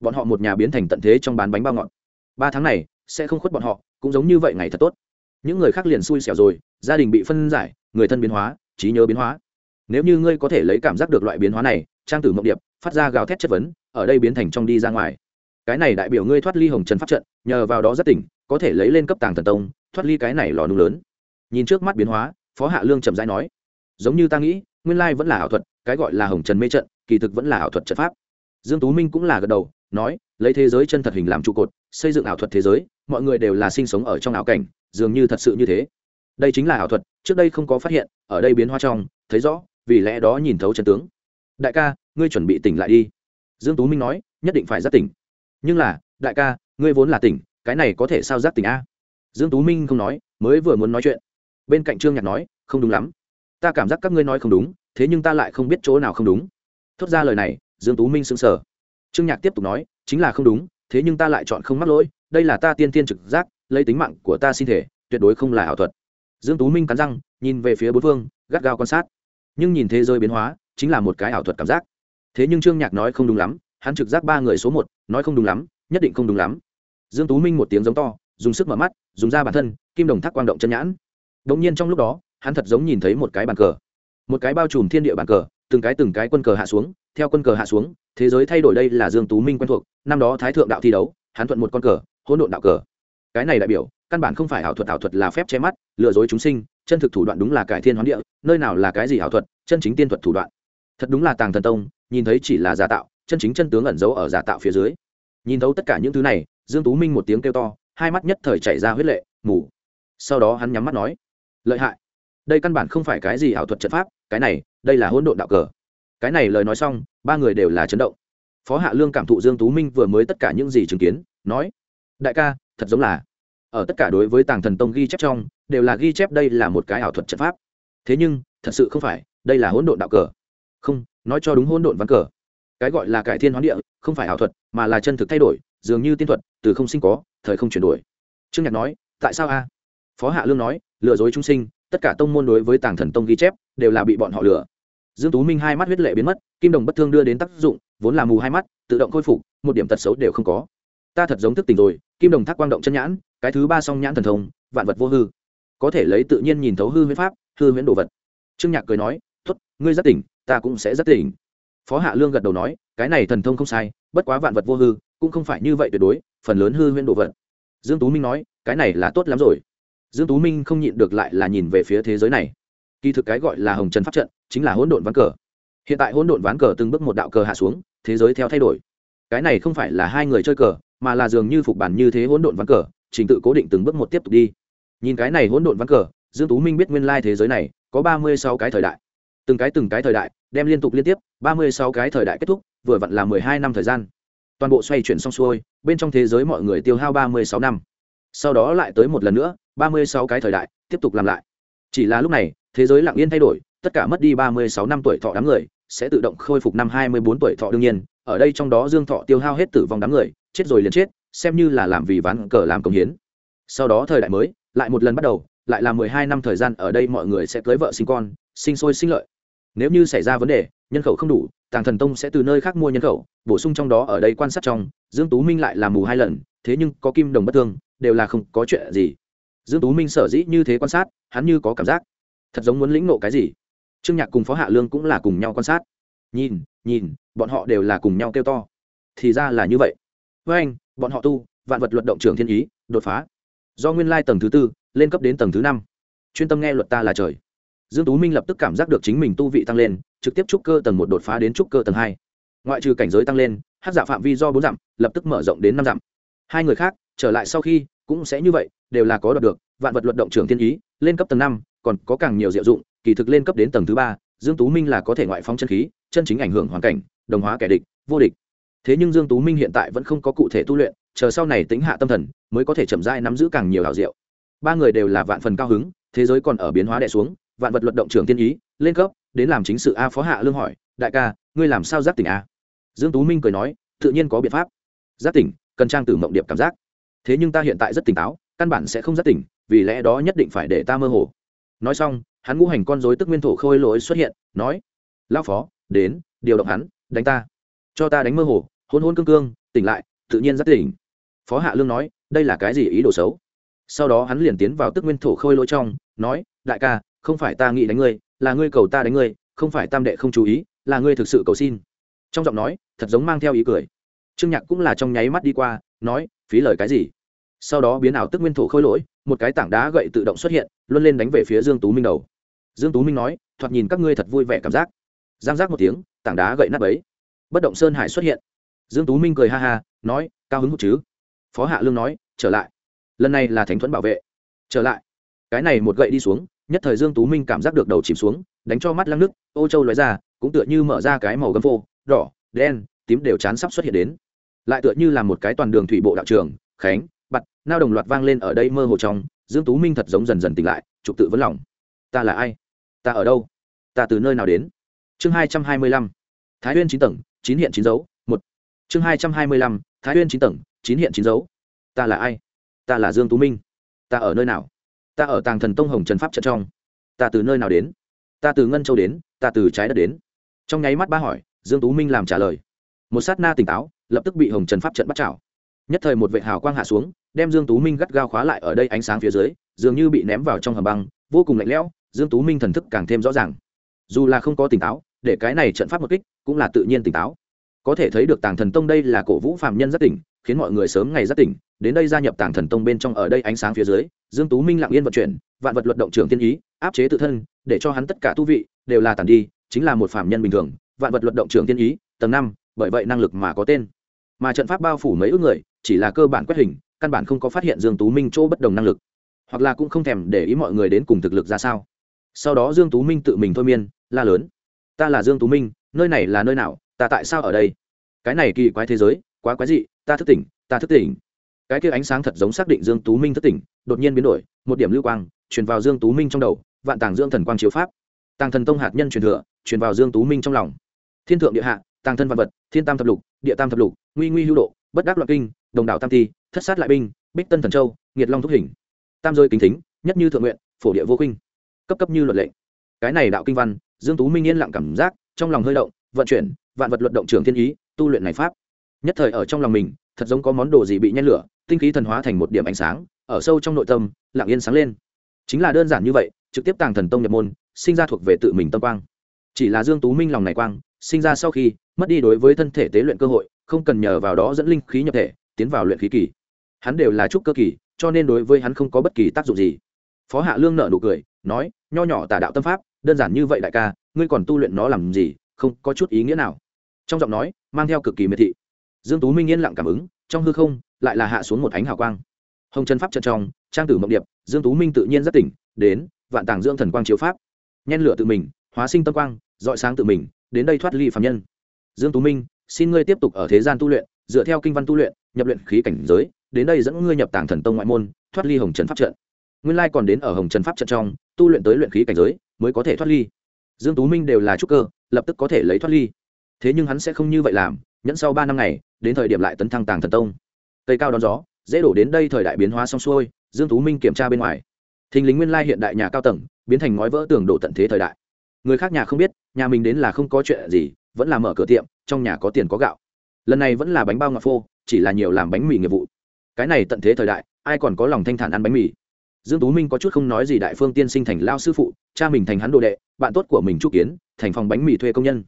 Bọn họ một nhà biến thành tận thế trong bán bánh bao ngọt. Ba tháng này, sẽ không khuất bọn họ, cũng giống như vậy ngày thật tốt. Những người khác liền xui xẻo rồi, gia đình bị phân giải, người thân biến hóa, trí nhớ biến hóa. Nếu như ngươi có thể lấy cảm giác được loại biến hóa này, trang tử mộng điệp phát ra gào thét chất vấn, ở đây biến thành trong đi ra ngoài. Cái này đại biểu ngươi thoát ly hồng trần pháp trận, nhờ vào đó rất tỉnh, có thể lấy lên cấp tàng thần tông, thoát ly cái này lò nung lớn. Nhìn trước mắt biến hóa, phó hạ lương chậm rãi nói, giống như ta nghĩ, nguyên lai vẫn là ảo thuật, cái gọi là hồng trần mê trận, kỳ thực vẫn là ảo thuật trận pháp. Dương tú minh cũng là gật đầu, nói, lấy thế giới chân thật hình làm trụ cột, xây dựng ảo thuật thế giới, mọi người đều là sinh sống ở trong ảo cảnh, dường như thật sự như thế. Đây chính là ảo thuật, trước đây không có phát hiện, ở đây biến hóa trong, thấy rõ, vì lẽ đó nhìn thấu chân tướng. Đại ca ngươi chuẩn bị tỉnh lại đi. Dương tú minh nói, nhất định phải giác tỉnh. Nhưng là, đại ca, ngươi vốn là tỉnh, cái này có thể sao giác tỉnh a? Dương tú minh không nói, mới vừa muốn nói chuyện. Bên cạnh trương nhạc nói, không đúng lắm. Ta cảm giác các ngươi nói không đúng, thế nhưng ta lại không biết chỗ nào không đúng. Thốt ra lời này, dương tú minh sững sờ. Trương nhạc tiếp tục nói, chính là không đúng, thế nhưng ta lại chọn không mắc lỗi, đây là ta tiên tiên trực giác, lấy tính mạng của ta xin thể, tuyệt đối không là ảo thuật. Dương tú minh cắn răng, nhìn về phía bốn phương, gắt gao quan sát. Nhưng nhìn thế giới biến hóa, chính là một cái ảo thuật cảm giác thế nhưng trương nhạc nói không đúng lắm, hắn trực giác ba người số một, nói không đúng lắm, nhất định không đúng lắm. Dương tú minh một tiếng giống to, dùng sức mở mắt, dùng ra bản thân, kim đồng thác quang động chân nhãn. Đột nhiên trong lúc đó, hắn thật giống nhìn thấy một cái bàn cờ. Một cái bao trùm thiên địa bàn cờ, từng cái từng cái quân cờ hạ xuống, theo quân cờ hạ xuống, thế giới thay đổi đây là dương tú minh quen thuộc, năm đó thái thượng đạo thi đấu, hắn thuận một con cờ, hỗn độn đạo cờ. Cái này đại biểu, căn bản không phải ảo thuật ảo thuật là phép che mắt, lừa dối chúng sinh, chân thực thủ đoạn đúng là cải thiên hoán địa, nơi nào là cái gì ảo thuật, chân chính tiên thuật thủ đoạn thật đúng là tàng thần tông, nhìn thấy chỉ là giả tạo, chân chính chân tướng ẩn giấu ở giả tạo phía dưới. Nhìn thấu tất cả những thứ này, dương tú minh một tiếng kêu to, hai mắt nhất thời chảy ra huyết lệ, mù. Sau đó hắn nhắm mắt nói, lợi hại. Đây căn bản không phải cái gì ảo thuật trận pháp, cái này, đây là hỗn độn đạo cờ. Cái này lời nói xong, ba người đều là chấn động. Phó hạ lương cảm thụ dương tú minh vừa mới tất cả những gì chứng kiến, nói, đại ca, thật giống là, ở tất cả đối với tàng thần tông ghi chép trong, đều là ghi chép đây là một cái ảo thuật trận pháp. Thế nhưng, thật sự không phải, đây là hỗn độn đạo cờ không, nói cho đúng hôn độn ván cờ. Cái gọi là cải thiên hoán địa, không phải ảo thuật, mà là chân thực thay đổi, dường như tiên thuật, từ không sinh có, thời không chuyển đổi. Trương nhạc nói, tại sao a? Phó hạ lương nói, lừa dối chúng sinh, tất cả tông môn đối với tàng thần tông ghi chép, đều là bị bọn họ lừa. Dương tú minh hai mắt huyết lệ biến mất, kim đồng bất thương đưa đến tác dụng, vốn là mù hai mắt, tự động khôi phục, một điểm tật xấu đều không có. Ta thật giống thức tỉnh rồi, kim đồng thác quang động chân nhãn, cái thứ ba song nhãn thần thông, vạn vật vô hư. Có thể lấy tự nhiên nhìn thấu hư huyễn pháp, hư huyễn đồ vật. Trương nhạc cười nói, tốt, ngươi rất tỉnh ta cũng sẽ rất tỉnh. Phó hạ lương gật đầu nói, cái này thần thông không sai, bất quá vạn vật vô hư, cũng không phải như vậy tuyệt đối, phần lớn hư huyễn đồ vật. Dương tú minh nói, cái này là tốt lắm rồi. Dương tú minh không nhịn được lại là nhìn về phía thế giới này. Kỳ thực cái gọi là hồng trần pháp trận, chính là hỗn độn ván cờ. Hiện tại hỗn độn ván cờ từng bước một đạo cờ hạ xuống, thế giới theo thay đổi. Cái này không phải là hai người chơi cờ, mà là dường như phục bản như thế hỗn độn ván cờ, trình tự cố định từng bước một tiếp tục đi. Nhìn cái này hỗn độn ván cờ, dương tú minh biết nguyên lai thế giới này có ba mươi sáu cái thời đại từng cái từng cái thời đại, đem liên tục liên tiếp, ba mươi sáu cái thời đại kết thúc, vừa vặn là mười hai năm thời gian. Toàn bộ xoay chuyển xong xuôi, bên trong thế giới mọi người tiêu hao ba mươi sáu năm. Sau đó lại tới một lần nữa, ba mươi sáu cái thời đại, tiếp tục làm lại. Chỉ là lúc này, thế giới lặng yên thay đổi, tất cả mất đi ba mươi sáu năm tuổi thọ đám người, sẽ tự động khôi phục năm hai mươi bốn tuổi thọ đương nhiên, ở đây trong đó dương thọ tiêu hao hết tử vong đám người, chết rồi liền chết, xem như là làm vì ván cờ làm công hiến. Sau đó thời đại mới, lại một lần bắt đầu, lại là mười hai năm thời gian, ở đây mọi người sẽ cưới vợ sinh con, sinh sôi sinh lợi nếu như xảy ra vấn đề, nhân khẩu không đủ, tàng thần tông sẽ từ nơi khác mua nhân khẩu, bổ sung trong đó ở đây quan sát trong, dương tú minh lại làm mù hai lần, thế nhưng có kim đồng bất thương, đều là không có chuyện gì. Dương tú minh sở dĩ như thế quan sát, hắn như có cảm giác. Thật giống muốn lĩnh nộ cái gì? Trương nhạc cùng phó hạ lương cũng là cùng nhau quan sát. Nhìn nhìn, bọn họ đều là cùng nhau kêu to. Thì ra là như vậy. Với anh, bọn họ tu, vạn vật luật động trường thiên ý, đột phá. Do nguyên lai tầng thứ tư, lên cấp đến tầng thứ năm. Chuyên tâm nghe luật ta là trời dương tú minh lập tức cảm giác được chính mình tu vị tăng lên, trực tiếp trúc cơ tầng một đột phá đến trúc cơ tầng hai. Ngoại trừ cảnh giới tăng lên, hát giả phạm vi do bốn dặm, lập tức mở rộng đến năm dặm. Hai người khác, trở lại sau khi, cũng sẽ như vậy, đều là có đoạt được, vạn vật luật động trường thiên ý, lên cấp tầng năm, còn có càng nhiều diệu dụng, kỳ thực lên cấp đến tầng thứ ba, dương tú minh là có thể ngoại phóng chân khí, chân chính ảnh hưởng hoàn cảnh, đồng hóa kẻ địch, vô địch. Thế nhưng dương tú minh hiện tại vẫn không có cụ thể tu luyện, chờ sau này tính hạ tâm thần, mới có thể chậm rãi nắm giữ càng nhiều đạo diệu. Ba người đều là vạn phần cao hứng, thế giới còn ở biến hóa đè xuống vạn vật luật động trưởng tiên ý, lên cấp, đến làm chính sự a phó hạ lương hỏi, đại ca, ngươi làm sao giác tỉnh a? Dương tú minh cười nói, tự nhiên có biện pháp. Giác tỉnh? Cần trang tử mộng điệp cảm giác. Thế nhưng ta hiện tại rất tỉnh táo, căn bản sẽ không giác tỉnh, vì lẽ đó nhất định phải để ta mơ hồ. Nói xong, hắn ngũ hành con dối tức nguyên thổ khôi lỗi xuất hiện, nói lao phó, đến, điều động hắn, đánh ta. Cho ta đánh mơ hồ, hôn hôn cương cương, tỉnh lại, tự nhiên giác tỉnh. Phó hạ lương nói, đây là cái gì ý đồ xấu? Sau đó hắn liền tiến vào tức nguyên thổ khôi lỗi trong, nói, đại ca không phải ta nghĩ đánh ngươi, là ngươi cầu ta đánh ngươi, không phải tam đệ không chú ý, là ngươi thực sự cầu xin. Trong giọng nói, thật giống mang theo ý cười. Trương nhạc cũng là trong nháy mắt đi qua, nói, phí lời cái gì? Sau đó biến ảo tức nguyên thổ khôi lỗi, một cái tảng đá gậy tự động xuất hiện luôn lên đánh về phía dương tú minh đầu. Dương tú minh nói, thoạt nhìn các ngươi thật vui vẻ cảm giác. Giang giác một tiếng, tảng đá gậy nát ấy bất động sơn hải xuất hiện. Dương tú minh cười ha ha, nói, cao hứng một chứ? Phó hạ lương nói, trở lại. Lần này là thánh thuẫn bảo vệ. Trở lại. Cái này một gậy đi xuống nhất thời dương tú minh cảm giác được đầu chìm xuống, đánh cho mắt lăng nước, ô châu lóe ra, cũng tựa như mở ra cái màu gấm phô, đỏ, đen, tím đều chán sắp xuất hiện đến. Lại tựa như là một cái toàn đường thủy bộ đạo trường, khánh bặt nao đồng loạt vang lên ở đây mơ hồ trong, dương tú minh thật giống dần dần tỉnh lại trục tự vấn lòng. Ta là ai? Ta ở đâu? Ta từ nơi nào đến? Chương hai trăm hai mươi lăm, thái Uyên chín tầng, chín hiện chín dấu, một. Chương hai trăm hai mươi lăm, thái Uyên chín tầng, chín hiện chín dấu. Ta là ai? Ta là dương tú minh. Ta ở nơi nào? Ta ở tàng thần tông hồng trần pháp trận trong. Ta từ nơi nào đến? Ta từ ngân châu đến, ta từ trái đất đến. Trong nháy mắt ba hỏi, dương tú minh làm trả lời. Một sát na tỉnh táo, lập tức bị hồng trần pháp trận bắt chảo nhất thời một vệ hào quang hạ xuống, đem dương tú minh gắt gao khóa lại ở đây ánh sáng phía dưới, dường như bị ném vào trong hầm băng, vô cùng lạnh lẽo, dương tú minh thần thức càng thêm rõ ràng. Dù là không có tỉnh táo, để cái này trận pháp một kích, cũng là tự nhiên tỉnh táo. Có thể thấy được tàng thần tông đây là cổ vũ phạm nhân rất tỉnh khiến mọi người sớm ngày rất tỉnh, đến đây gia nhập tàng thần tông bên trong ở đây ánh sáng phía dưới, dương tú minh lặng yên vận chuyển, vạn vật luật động trường tiên ý, áp chế tự thân, để cho hắn tất cả tu vị đều là tàn đi, chính là một phạm nhân bình thường, vạn vật luật động trường tiên ý, tầng năm, bởi vậy năng lực mà có tên. Mà trận pháp bao phủ mấy ước người, chỉ là cơ bản quét hình, căn bản không có phát hiện dương tú minh chỗ bất đồng năng lực. Hoặc là cũng không thèm để ý mọi người đến cùng thực lực ra sao. Sau đó dương tú minh tự mình thôi miên, la lớn. Ta là dương tú minh, nơi này là nơi nào, ta tại sao ở đây? Cái này kỳ quái thế giới quá quái dị, ta thức tỉnh, ta thức tỉnh. Cái kia ánh sáng thật giống xác định dương tú minh thức tỉnh, đột nhiên biến đổi, một điểm lưu quang, truyền vào dương tú minh trong đầu, vạn tàng dương thần quang chiếu pháp. Tàng thần tông hạt nhân truyền thừa, truyền vào dương tú minh trong lòng. Thiên thượng địa hạ, tàng thân văn vật, thiên tam thập lục, địa tam thập lục, nguy nguy hữu độ, bất đắc loạn kinh, đồng đảo tam thi thất sát lại binh, bích tân thần châu, nghiệt long thúc hình. Tam rơi kính thính, nhất như thượng nguyện, phổ địa vô kinh cấp cấp như luật lệ. Cái này đạo kinh văn, dương tú minh yên lặng cảm giác, trong lòng hơi động, vận chuyển, vạn vật luận động trường thiên ý, tu luyện này pháp nhất thời ở trong lòng mình, thật giống có món đồ gì bị nhen lửa, tinh khí thần hóa thành một điểm ánh sáng, ở sâu trong nội tâm, lặng yên sáng lên. Chính là đơn giản như vậy, trực tiếp tàng thần tông nhập môn, sinh ra thuộc về tự mình tâm quang. Chỉ là dương tú minh lòng này quang, sinh ra sau khi, mất đi đối với thân thể tế luyện cơ hội, không cần nhờ vào đó dẫn linh khí nhập thể, tiến vào luyện khí kỳ. Hắn đều là trúc cơ kỳ, cho nên đối với hắn không có bất kỳ tác dụng gì. Phó hạ lương nợ nụ cười, nói, nho nhỏ tà đạo tâm pháp, đơn giản như vậy đại ca, ngươi còn tu luyện nó làm gì, không có chút ý nghĩa nào. Trong giọng nói, mang theo cực kỳ miệt thị dương tú minh yên lặng cảm ứng, trong hư không lại là hạ xuống một ánh hào quang. Hồng chân pháp trận trong, trang tử mộng điệp, dương tú minh tự nhiên rất tỉnh, đến, vạn tàng dưỡng thần quang chiếu pháp. Nhen lửa tự mình, hóa sinh tâm quang dọi sáng tự mình, đến đây thoát ly phạm nhân. Dương tú minh, xin ngươi tiếp tục ở thế gian tu luyện, dựa theo kinh văn tu luyện, nhập luyện khí cảnh giới, đến đây dẫn ngươi nhập tàng thần tông ngoại môn, thoát ly hồng trần pháp trận. Nguyên lai còn đến ở hồng trần pháp trận trong, tu luyện tới luyện khí cảnh giới, mới có thể thoát ly. Dương tú minh đều là trúc cơ, lập tức có thể lấy thoát ly. Thế nhưng hắn sẽ không như vậy làm nhẫn sau ba năm ngày, đến thời điểm lại tấn thăng tàng thần tông. Cây cao đón gió, dễ đổ đến đây thời đại biến hóa xong xuôi, dương tú minh kiểm tra bên ngoài. Thình lính nguyên lai hiện đại nhà cao tầng, biến thành ngói vỡ tường đổ tận thế thời đại. Người khác nhà không biết, nhà mình đến là không có chuyện gì, vẫn là mở cửa tiệm, trong nhà có tiền có gạo. Lần này vẫn là bánh bao ngọc phô, chỉ là nhiều làm bánh mì nghiệp vụ. Cái này tận thế thời đại, ai còn có lòng thanh thản ăn bánh mì? Dương tú minh có chút không nói gì đại phương tiên sinh thành lao sư phụ, cha mình thành hắn đồ đệ, bạn tốt của mình chu kiến, thành phòng bánh mì thuê công nhân.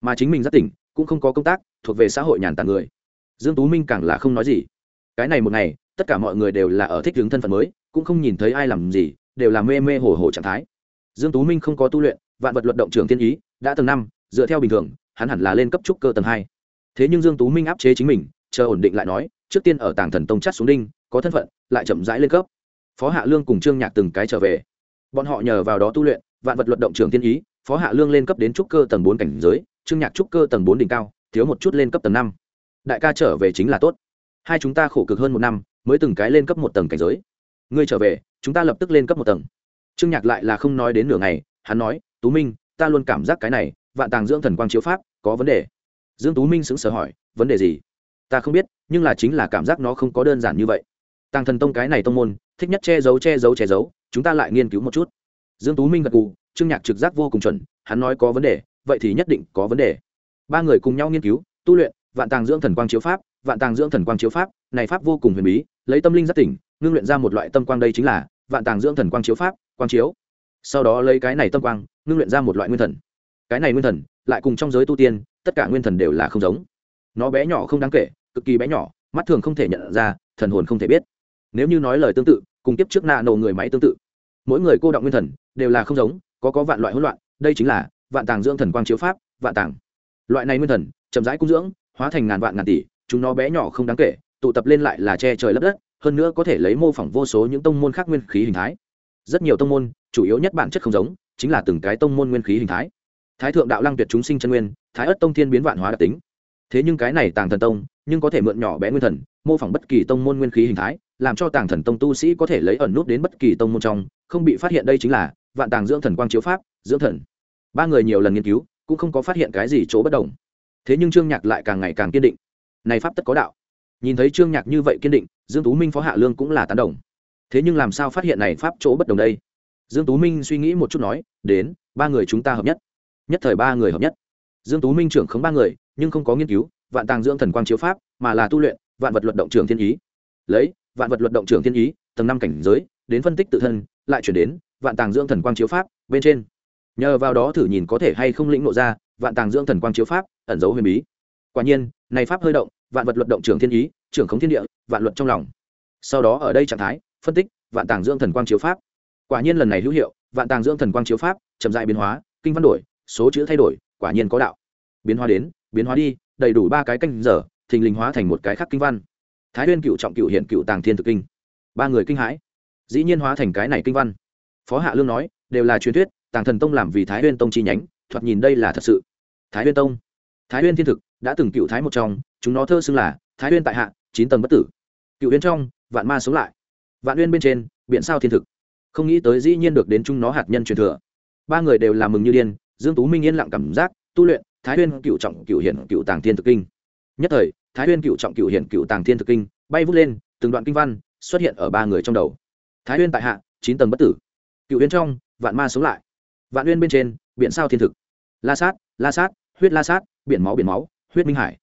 Mà chính mình rất tỉnh cũng không có công tác, thuộc về xã hội nhàn tản người. Dương tú minh càng là không nói gì. Cái này một ngày, tất cả mọi người đều là ở thích hướng thân phận mới, cũng không nhìn thấy ai làm gì, đều là mê mê hồ hồ trạng thái. Dương tú minh không có tu luyện, vạn vật luận động trường thiên ý, đã tầng năm, dựa theo bình thường, hắn hẳn là lên cấp trúc cơ tầng hai. Thế nhưng dương tú minh áp chế chính mình, chờ ổn định lại nói, trước tiên ở tàng thần tông chắt xuống đinh, có thân phận, lại chậm rãi lên cấp. Phó hạ lương cùng trương nhạc từng cái trở về. Bọn họ nhờ vào đó tu luyện, vạn vật luận động trường thiên ý, phó hạ lương lên cấp đến trúc cơ tầng bốn cảnh giới trương nhạc trúc cơ tầng bốn đỉnh cao, thiếu một chút lên cấp tầng năm. Đại ca trở về chính là tốt. Hai chúng ta khổ cực hơn một năm, mới từng cái lên cấp một tầng cảnh giới. Ngươi trở về, chúng ta lập tức lên cấp một tầng. Trương nhạc lại là không nói đến nửa ngày, hắn nói, tú minh, ta luôn cảm giác cái này, vạn tàng dưỡng thần quang chiếu pháp, có vấn đề. Dương tú minh sững sờ hỏi, vấn đề gì? Ta không biết, nhưng là chính là cảm giác nó không có đơn giản như vậy. Tàng thần tông cái này tông môn, thích nhất che giấu che giấu che giấu, chúng ta lại nghiên cứu một chút. Dương tú minh gật gù, trương nhạc trực giác vô cùng chuẩn, hắn nói có vấn đề vậy thì nhất định có vấn đề. Ba người cùng nhau nghiên cứu, tu luyện, vạn tàng dưỡng thần quang chiếu pháp, vạn tàng dưỡng thần quang chiếu pháp, này pháp vô cùng huyền bí, lấy tâm linh giác tỉnh, ngưng luyện ra một loại tâm quang đây chính là vạn tàng dưỡng thần quang chiếu pháp, quang chiếu. Sau đó lấy cái này tâm quang, ngưng luyện ra một loại nguyên thần. Cái này nguyên thần, lại cùng trong giới tu tiên, tất cả nguyên thần đều là không giống. Nó bé nhỏ không đáng kể, cực kỳ bé nhỏ, mắt thường không thể nhận ra, thần hồn không thể biết. Nếu như nói lời tương tự, cùng tiếp trước nạ nổ người máy tương tự, mỗi người cô động nguyên thần đều là không giống, có có vạn loại hỗn loạn, đây chính là vạn tàng dưỡng thần quang chiếu pháp, vạn tàng. Loại này nguyên thần, chậm rãi cung dưỡng, hóa thành ngàn vạn ngàn tỷ, chúng nó bé nhỏ không đáng kể, tụ tập lên lại là che trời lấp đất, hơn nữa có thể lấy mô phỏng vô số những tông môn khác nguyên khí hình thái. Rất nhiều tông môn, chủ yếu nhất bản chất không giống, chính là từng cái tông môn nguyên khí hình thái. Thái thượng đạo lăng tuyệt chúng sinh chân nguyên, thái ất tông thiên biến vạn hóa đặc tính. Thế nhưng cái này tàng thần tông, nhưng có thể mượn nhỏ bé nguyên thần, mô phỏng bất kỳ tông môn nguyên khí hình thái, làm cho tàng thần tông tu sĩ có thể lấy ẩn nút đến bất kỳ tông môn trong, không bị phát hiện đây chính là vạn tàng dưỡng thần quang chiếu pháp, dưỡng thần ba người nhiều lần nghiên cứu cũng không có phát hiện cái gì chỗ bất đồng thế nhưng trương nhạc lại càng ngày càng kiên định này pháp tất có đạo nhìn thấy trương nhạc như vậy kiên định dương tú minh phó hạ lương cũng là tán đồng thế nhưng làm sao phát hiện này pháp chỗ bất đồng đây dương tú minh suy nghĩ một chút nói đến ba người chúng ta hợp nhất nhất thời ba người hợp nhất dương tú minh trưởng khống ba người nhưng không có nghiên cứu vạn tàng dưỡng thần quang chiếu pháp mà là tu luyện vạn vật luật động trường thiên ý lấy vạn vật luật động trường thiên ý tầng năm cảnh giới đến phân tích tự thân lại chuyển đến vạn tàng dưỡng thần quang chiếu pháp bên trên nhờ vào đó thử nhìn có thể hay không lĩnh nộ ra, vạn tàng dưỡng thần quang chiếu pháp, ẩn dấu huyền bí. Quả nhiên, này pháp hơi động, vạn vật luật động trường thiên ý, trưởng khống thiên địa, vạn luật trong lòng. Sau đó ở đây trạng thái, phân tích, vạn tàng dưỡng thần quang chiếu pháp. Quả nhiên lần này hữu hiệu, vạn tàng dưỡng thần quang chiếu pháp, chậm dại biến hóa, kinh văn đổi, số chữ thay đổi, quả nhiên có đạo. Biến hóa đến, biến hóa đi, đầy đủ ba cái canh giờ, thình lình hóa thành một cái khác kinh văn. Thái huyên cựu trọng cựu hiện cựu tàng thiên thực kinh. Ba người kinh hãi. Dĩ nhiên hóa thành cái này kinh văn. Phó hạ lương nói, đều là truyền thuyết tàng thần tông làm vì thái huyên tông chi nhánh, thoạt nhìn đây là thật sự. Thái huyên tông. Thái huyên thiên thực đã từng cựu thái một trong, chúng nó thơ xưng là thái huyên tại hạ, chín tầng bất tử. Cựu huyên trong, vạn ma sống lại. Vạn huyên bên trên biện sao thiên thực. Không nghĩ tới dĩ nhiên được đến chúng nó hạt nhân truyền thừa. Ba người đều làm mừng như điên, dương tú minh yên lặng cảm giác, tu luyện, thái huyên cựu trọng, cựu hiển, cựu tàng thiên thực kinh. Nhất thời, thái huyên cựu trọng, cựu hiển, cựu tàng thiên thực kinh bay vút lên, từng đoạn kinh văn xuất hiện ở ba người trong đầu. Thái huyên tại hạ, chín tầng bất tử. Cựu huyên trong, vạn ma sống lại vạn uyên bên trên, biển sao thiên thực. La sát la sát, huyết la sát, biển máu biển máu, huyết minh hải.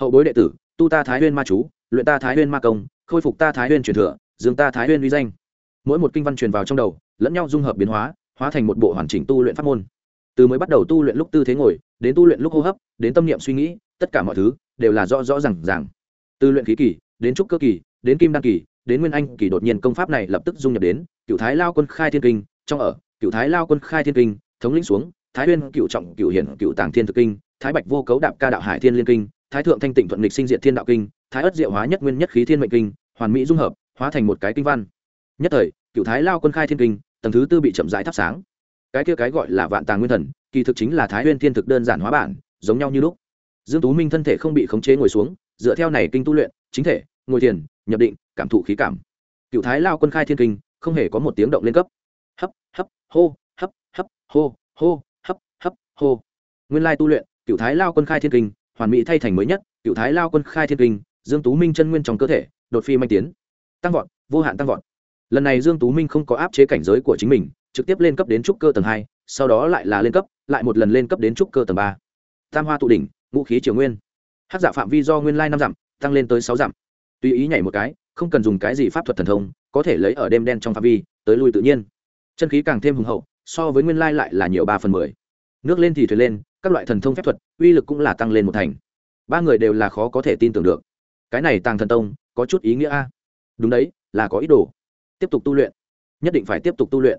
Hậu bối đệ tử, tu ta thái huyên ma chú, luyện ta thái huyên ma công, khôi phục ta thái huyên truyền thừa, dương ta thái huyên uy danh. Mỗi một kinh văn truyền vào trong đầu, lẫn nhau dung hợp biến hóa hóa thành một bộ hoàn chỉnh tu luyện pháp môn. Từ mới bắt đầu tu luyện lúc tư thế ngồi, đến tu luyện lúc hô hấp, đến tâm niệm suy nghĩ, tất cả mọi thứ đều là rõ rõ r à n g ràng. Từ luyện khí kỳ, đến trúc cơ kỳ, đến kim đan kỳ, đến nguyên anh kỳ đột nhiên công pháp này lập tức dung nhập đến, cựu thái lao quân khai thiên kinh, trong ở cựu thái lao quân khai thiên kinh, thống lĩnh xuống, thái huyên cựu trọng, cựu hiển, cựu tàng thiên thực kinh, thái bạch vô cấu đạp ca đạo hải thiên liên kinh, thái thượng thanh tịnh thuận lịch sinh diện thiên đạo kinh, thái ất diệu hóa nhất nguyên nhất khí thiên mệnh kinh, hoàn mỹ dung hợp, hóa thành một cái kinh văn. Nhất thời, cựu thái lao quân khai thiên kinh, tầng thứ tư bị chậm rãi thắp sáng. Cái kia cái gọi là vạn tàng nguyên thần, kỳ thực chính là thái huyên thiên thực đơn giản hóa bản, giống nhau như lúc. Dương tú minh thân thể không bị khống chế ngồi xuống, dựa theo này kinh tu luyện, chính thể, ngồi thiền, nhập định, cảm thụ khí cảm. Cựu thái lao quân khai thiên kinh, không hề có một tiếng động lên cấp hấp, hô, hấp hấp, hô hô, hấp hấp, hô. Nguyên lai tu luyện, cựu thái lao quân khai thiên kinh, hoàn mỹ thay thành mới nhất, cựu thái lao quân khai thiên kinh, dương tú minh chân nguyên trong cơ thể, đột phi manh tiến. Tăng vọt, vô hạn tăng vọt. Lần này dương tú minh không có áp chế cảnh giới của chính mình, trực tiếp lên cấp đến trúc cơ tầng hai, sau đó lại là lên cấp, lại một lần lên cấp đến trúc cơ tầng ba. Tam hoa tụ đỉnh, ngũ khí triều nguyên. Hát dạ phạm vi do nguyên lai năm dặm, tăng lên tới sáu dặm. Tùy ý nhảy một cái, không cần dùng cái gì pháp thuật thần thông, có thể lấy ở đêm đen trong phạm vi, tới lui tự nhiên chân khí càng thêm hùng hậu, so với nguyên lai lại là nhiều ba phần mười. Nước lên thì thuyền lên, các loại thần thông phép thuật, uy lực cũng là tăng lên một thành. Ba người đều là khó có thể tin tưởng được. Cái này tàng thần tông, có chút ý nghĩa a. Đúng đấy, là có ý đồ. Tiếp tục tu luyện. Nhất định phải tiếp tục tu luyện.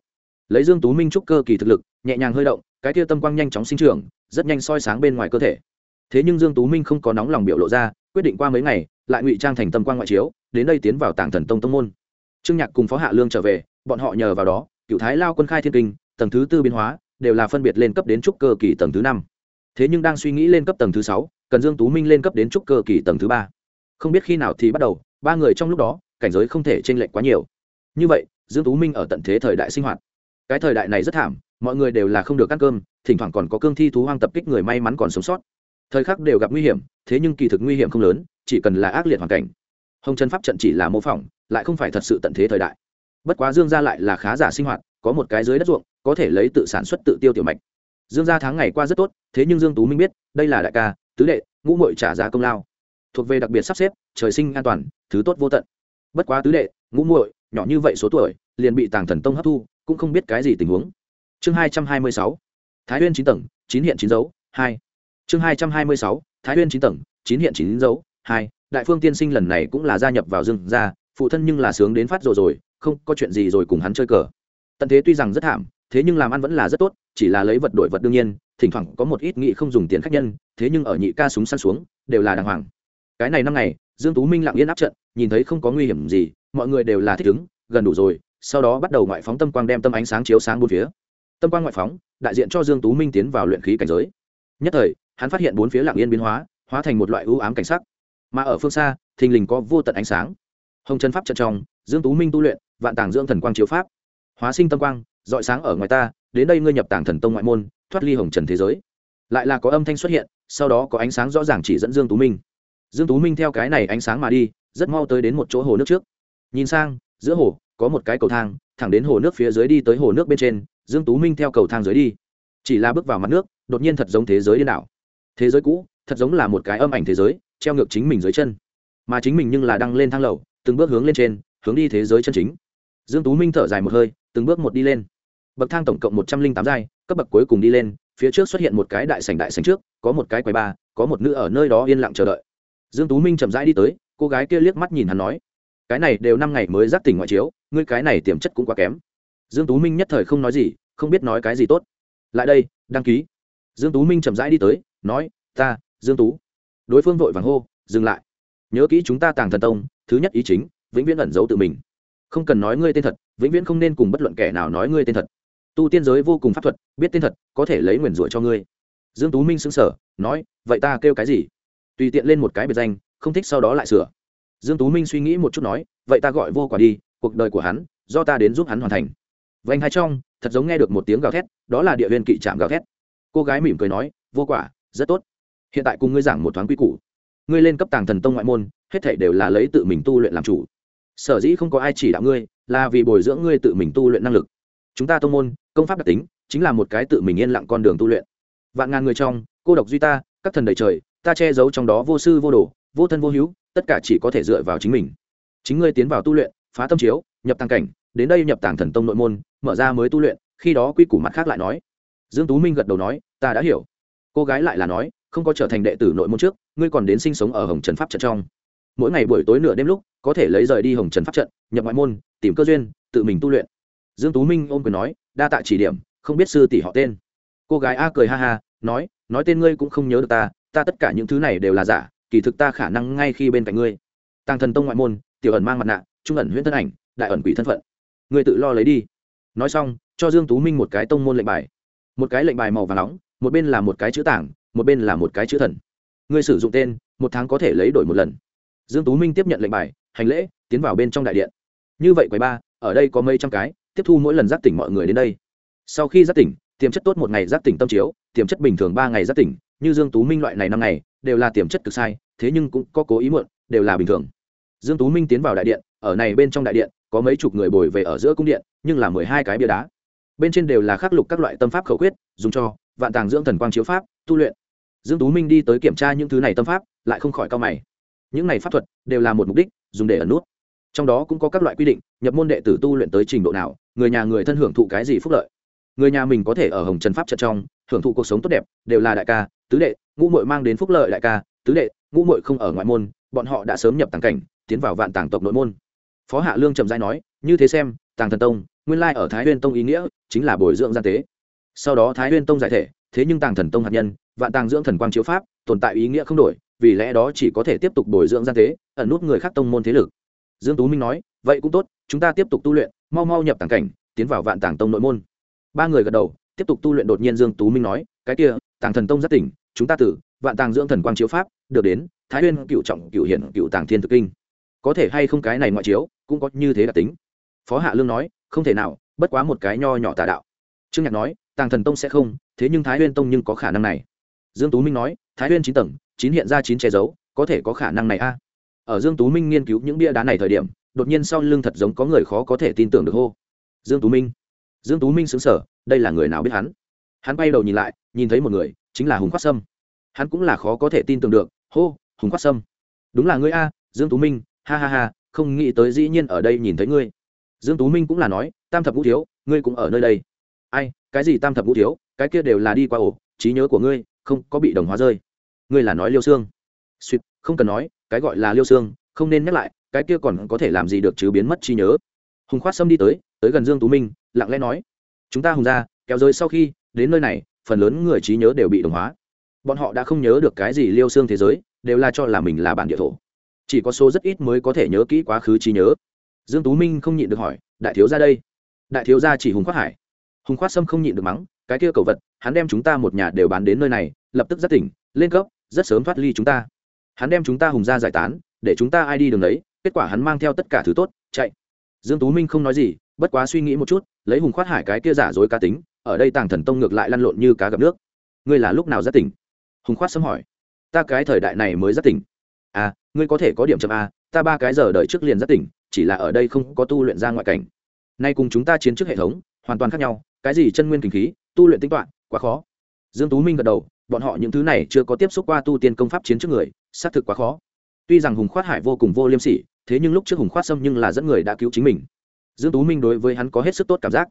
Lấy dương tú minh trúc cơ kỳ thực lực, nhẹ nhàng hơi động, cái tia tâm quang nhanh chóng sinh trưởng, rất nhanh soi sáng bên ngoài cơ thể. Thế nhưng dương tú minh không có nóng lòng biểu lộ ra, quyết định qua mấy ngày, lại ngụy trang thành tâm quang ngoại chiếu, đến đây tiến vào tàng thần tông tông môn. Trương nhạc cùng phó hạ lương trở về, bọn họ nhờ vào đó cựu thái lao quân khai thiên kinh, tầng thứ tư biến hóa, đều là phân biệt lên cấp đến trúc cơ kỳ tầng thứ năm. Thế nhưng đang suy nghĩ lên cấp tầng thứ sáu, cần dương tú minh lên cấp đến trúc cơ kỳ tầng thứ ba. Không biết khi nào thì bắt đầu, ba người trong lúc đó, cảnh giới không thể chênh lệch quá nhiều. Như vậy, dương tú minh ở tận thế thời đại sinh hoạt. Cái thời đại này rất thảm, mọi người đều là không được ăn cơm, thỉnh thoảng còn có cương thi thú hoang tập kích người may mắn còn sống sót. Thời khắc đều gặp nguy hiểm, thế nhưng kỳ thực nguy hiểm không lớn, chỉ cần là ác liệt hoàn cảnh. Hồng trần pháp trận chỉ là mô phỏng, lại không phải thật sự tận thế thời đại bất quá dương gia lại là khá giả sinh hoạt, có một cái dưới đất ruộng, có thể lấy tự sản xuất tự tiêu tiểu mạch. Dương gia tháng ngày qua rất tốt, thế nhưng dương tú minh biết, đây là đại ca, tứ đệ, ngũ muội trả giá công lao. Thuộc về đặc biệt sắp xếp, trời sinh an toàn, thứ tốt vô tận. Bất quá tứ đệ, ngũ muội, nhỏ như vậy số tuổi, liền bị tàng thần tông hấp thu, cũng không biết cái gì tình huống. Chương hai trăm hai mươi sáu, thái huyên chín tầng, chín hiện chín dấu, hai. Chương hai trăm hai mươi sáu, thái huyên chín tầng, chín hiện chín dấu, hai. Đại phương tiên sinh lần này cũng là gia nhập vào dương gia, phụ thân nhưng là sướng đến phát rồi rồi không có chuyện gì rồi cùng hắn chơi cờ. Tận thế tuy rằng rất thảm, thế nhưng làm ăn vẫn là rất tốt, chỉ là lấy vật đổi vật đương nhiên, thỉnh thoảng có một ít nghị không dùng tiền khách nhân, thế nhưng ở nhị ca súng săn xuống, đều là đàng hoàng. Cái này năm ngày, dương tú minh lặng yên áp trận, nhìn thấy không có nguy hiểm gì, mọi người đều là thích ứng, gần đủ rồi, sau đó bắt đầu ngoại phóng tâm quang đem tâm ánh sáng chiếu sáng bốn phía. Tâm quang ngoại phóng, đại diện cho dương tú minh tiến vào luyện khí cảnh giới. Nhất thời, hắn phát hiện bốn phía lặng yên biến hóa hóa thành một loại ưu ám cảnh sắc. Mà ở phương xa, thình lình có vô tận ánh sáng. Hồng chân pháp trận trong, dương tú minh tu luyện vạn tàng dưỡng thần quang chiếu pháp. Hóa sinh tâm quang dọi sáng ở ngoài ta, đến đây ngươi nhập tàng thần tông ngoại môn, thoát ly hồng trần thế giới. Lại là có âm thanh xuất hiện, sau đó có ánh sáng rõ ràng chỉ dẫn dương tú minh. Dương tú minh theo cái này ánh sáng mà đi, rất mau tới đến một chỗ hồ nước trước. Nhìn sang, giữa hồ, có một cái cầu thang, thẳng đến hồ nước phía dưới đi tới hồ nước bên trên, dương tú minh theo cầu thang dưới đi. Chỉ là bước vào mặt nước, đột nhiên thật giống thế giới điên đảo. Thế giới cũ, thật giống là một cái âm ảnh thế giới, treo ngược chính mình dưới chân. Mà chính mình nhưng là đăng lên thang lầu, từng bước hướng lên trên, hướng đi thế giới chân chính dương tú minh thở dài một hơi, từng bước một đi lên. Bậc thang tổng cộng một trăm linh tám giai, cấp bậc cuối cùng đi lên, phía trước xuất hiện một cái đại sảnh đại sảnh trước, có một cái quầy ba có một nữ ở nơi đó yên lặng chờ đợi. Dương tú minh chậm rãi đi tới, cô gái kia liếc mắt nhìn hắn nói, cái này đều năm ngày mới giác tỉnh ngoại chiếu, ngươi cái này tiềm chất cũng quá kém. Dương tú minh nhất thời không nói gì, không biết nói cái gì tốt. Lại đây, đăng ký. Dương tú minh chậm rãi đi tới, nói, ta, dương tú. Đối phương vội vàng hô, dừng lại. Nhớ kỹ chúng ta tàng thần tông, thứ nhất ý chính, vĩnh viễn ẩn giấu tự mình không cần nói ngươi tên thật, vĩnh viễn không nên cùng bất luận kẻ nào nói ngươi tên thật. Tu tiên giới vô cùng pháp thuật, biết tên thật, có thể lấy nguyền rủa cho ngươi. Dương tú minh xứng sở nói, vậy ta kêu cái gì? Tùy tiện lên một cái biệt danh, không thích sau đó lại sửa. Dương tú minh suy nghĩ một chút nói, vậy ta gọi vô quả đi, cuộc đời của hắn, do ta đến giúp hắn hoàn thành. Vành hai trong, thật giống nghe được một tiếng gào thét, đó là địa viên kỵ trạm gào thét. Cô gái mỉm cười nói, vô quả, rất tốt. Hiện tại cùng ngươi giảng một thoáng quy củ. Ngươi lên cấp tàng thần tông ngoại môn, hết thảy đều là lấy tự mình tu luyện làm chủ sở dĩ không có ai chỉ đạo ngươi, là vì bồi dưỡng ngươi tự mình tu luyện năng lực. Chúng ta tông môn, công pháp đặc tính, chính là một cái tự mình yên lặng con đường tu luyện. Vạn ngàn người trong, cô độc duy ta, các thần đầy trời, ta che giấu trong đó vô sư vô đồ, vô thân vô hữu, tất cả chỉ có thể dựa vào chính mình. Chính ngươi tiến vào tu luyện, phá tâm chiếu, nhập tăng cảnh, đến đây nhập tàng thần tông nội môn, mở ra mới tu luyện, khi đó quy củ mặt khác lại nói. Dương tú minh gật đầu nói, ta đã hiểu. Cô gái lại là nói, không có trở thành đệ tử nội môn trước, ngươi còn đến sinh sống ở hồng trần pháp trận trong mỗi ngày buổi tối nửa đêm lúc, có thể lấy rời đi hồng trần pháp trận, nhập ngoại môn, tìm cơ duyên, tự mình tu luyện. Dương tú minh ôm quyền nói, đa tạ chỉ điểm, không biết sư tỷ họ tên. Cô gái a cười ha ha, nói nói tên ngươi cũng không nhớ được ta ta tất cả những thứ này đều là giả, kỳ thực ta khả năng ngay khi bên cạnh ngươi. Tăng thần tông ngoại môn, tiểu ẩn mang mặt nạ, trung ẩn huyễn thân ảnh, đại ẩn quỷ thân phận. Ngươi tự lo lấy đi. Nói xong, cho dương tú minh một cái tông môn lệnh bài. Một cái lệnh bài màu vàng nóng, một bên là một cái chữ tảng, một bên là một cái chữ thần. Ngươi sử dụng tên, một tháng có thể lấy đổi một lần dương tú minh tiếp nhận lệnh bài, hành lễ, tiến vào bên trong đại điện. Như vậy quầy ba, ở đây có mấy trăm cái, tiếp thu mỗi lần giác tỉnh mọi người đến đây. Sau khi giác tỉnh, tiềm chất tốt một ngày giác tỉnh tâm chiếu, tiềm chất bình thường ba ngày giác tỉnh, như dương tú minh loại này năm ngày, đều là tiềm chất cực sai, thế nhưng cũng có cố ý muộn, đều là bình thường. Dương tú minh tiến vào đại điện, ở này bên trong đại điện, có mấy chục người bồi về ở giữa cung điện, nhưng là mười hai cái bia đá. Bên trên đều là khắc lục các loại tâm pháp khẩu quyết, dùng cho vạn tàng dưỡng thần quang chiếu pháp, tu luyện. Dương tú minh đi tới kiểm tra những thứ này tâm pháp, lại không khỏi cao mày những này pháp thuật đều là một mục đích, dùng để ẩn nút. Trong đó cũng có các loại quy định, nhập môn đệ tử tu luyện tới trình độ nào, người nhà người thân hưởng thụ cái gì phúc lợi. Người nhà mình có thể ở hồng trần pháp trận trong, hưởng thụ cuộc sống tốt đẹp, đều là đại ca, tứ đệ, ngũ muội mang đến phúc lợi đại ca, tứ đệ, ngũ muội không ở ngoại môn, bọn họ đã sớm nhập tàng cảnh, tiến vào vạn tàng tộc nội môn. Phó hạ lương trầm giai nói, như thế xem, tàng thần tông, nguyên lai ở thái huyên tông ý nghĩa chính là bồi dưỡng gian tế. Sau đó thái huyên tông giải thể, thế nhưng tàng thần tông hạt nhân, vạn tàng dưỡng thần quang chiếu pháp, tồn tại ý nghĩa không đổi vì lẽ đó chỉ có thể tiếp tục bồi dưỡng gian tế, ẩn nút người khác tông môn thế lực. Dương tú minh nói, vậy cũng tốt, chúng ta tiếp tục tu luyện, mau mau nhập tàng cảnh, tiến vào vạn tàng tông nội môn. Ba người gật đầu, tiếp tục tu luyện đột nhiên dương tú minh nói, cái kia, tàng thần tông rất tỉnh, chúng ta tử, vạn tàng dưỡng thần quang chiếu pháp, được đến, thái nguyên cựu trọng, cựu hiển, cựu tàng thiên thực kinh. Có thể hay không cái này ngoại chiếu, cũng có như thế đặc tính. Phó hạ lương nói, không thể nào, bất quá một cái nho nhỏ tà đạo. Trương nhạc nói, tàng thần tông sẽ không, thế nhưng thái nguyên tông nhưng có khả năng này. Dương tú minh nói, thái nguyên chín tầng chín hiện ra chín che giấu, có thể có khả năng này a. Ở dương tú minh nghiên cứu những bia đá này thời điểm, đột nhiên sau lưng thật giống có người khó có thể tin tưởng được hô. Dương tú minh. Dương tú minh sững sờ, đây là người nào biết hắn? Hắn quay đầu nhìn lại, nhìn thấy một người, chính là hùng khoát sâm. Hắn cũng là khó có thể tin tưởng được, hô, hùng khoát sâm. Đúng là ngươi a, dương tú minh, ha ha ha, không nghĩ tới dĩ nhiên ở đây nhìn thấy ngươi. Dương tú minh cũng là nói, tam thập ngũ thiếu, ngươi cũng ở nơi đây. Ai, cái gì tam thập ngũ thiếu, cái kia đều là đi qua ổ, trí nhớ của ngươi, không có bị đồng hóa rơi ngươi là nói liêu xương. Suýt không cần nói, cái gọi là liêu xương, không nên nhắc lại, cái kia còn có thể làm gì được chứ biến mất trí nhớ. Hùng khoát sâm đi tới tới gần dương tú minh, lặng lẽ nói, chúng ta hùng ra kéo rơi sau khi, đến nơi này, phần lớn người trí nhớ đều bị đồng hóa. Bọn họ đã không nhớ được cái gì liêu xương thế giới, đều là cho là mình là bản địa thổ. Chỉ có số rất ít mới có thể nhớ kỹ quá khứ trí nhớ. Dương tú minh không nhịn được hỏi, đại thiếu ra đây? Đại thiếu gia chỉ hùng khoát hải. Hùng khoát sâm không nhịn được mắng, cái kia cầu vật, hắn đem chúng ta một nhà đều bán đến nơi này lập tức rất tỉnh, lên cấp, rất sớm thoát ly chúng ta. Hắn đem chúng ta hùng ra giải tán, để chúng ta ai đi đường đấy, kết quả hắn mang theo tất cả thứ tốt, chạy. Dương tú minh không nói gì, bất quá suy nghĩ một chút, lấy hùng khoát hải cái kia giả dối cá tính, ở đây tàng thần tông ngược lại lăn lộn như cá gặp nước. Ngươi là lúc nào rất tỉnh? Hùng khoát sớm hỏi. Ta cái thời đại này mới rất tỉnh. À ngươi có thể có điểm chậm a ta ba cái giờ đợi trước liền rất tỉnh, chỉ là ở đây không có tu luyện ra ngoại cảnh. Nay cùng chúng ta chiến trước hệ thống, hoàn toàn khác nhau, cái gì chân nguyên kinh khí, tu luyện tính toán, quá khó. Dương tú minh gật đầu bọn họ những thứ này chưa có tiếp xúc qua tu tiên công pháp chiến trước người, xác thực quá khó. Tuy rằng hùng khoát hải vô cùng vô liêm sỉ, thế nhưng lúc trước hùng khoát sâm nhưng là dẫn người đã cứu chính mình. Dương tú minh đối với hắn có hết sức tốt cảm giác.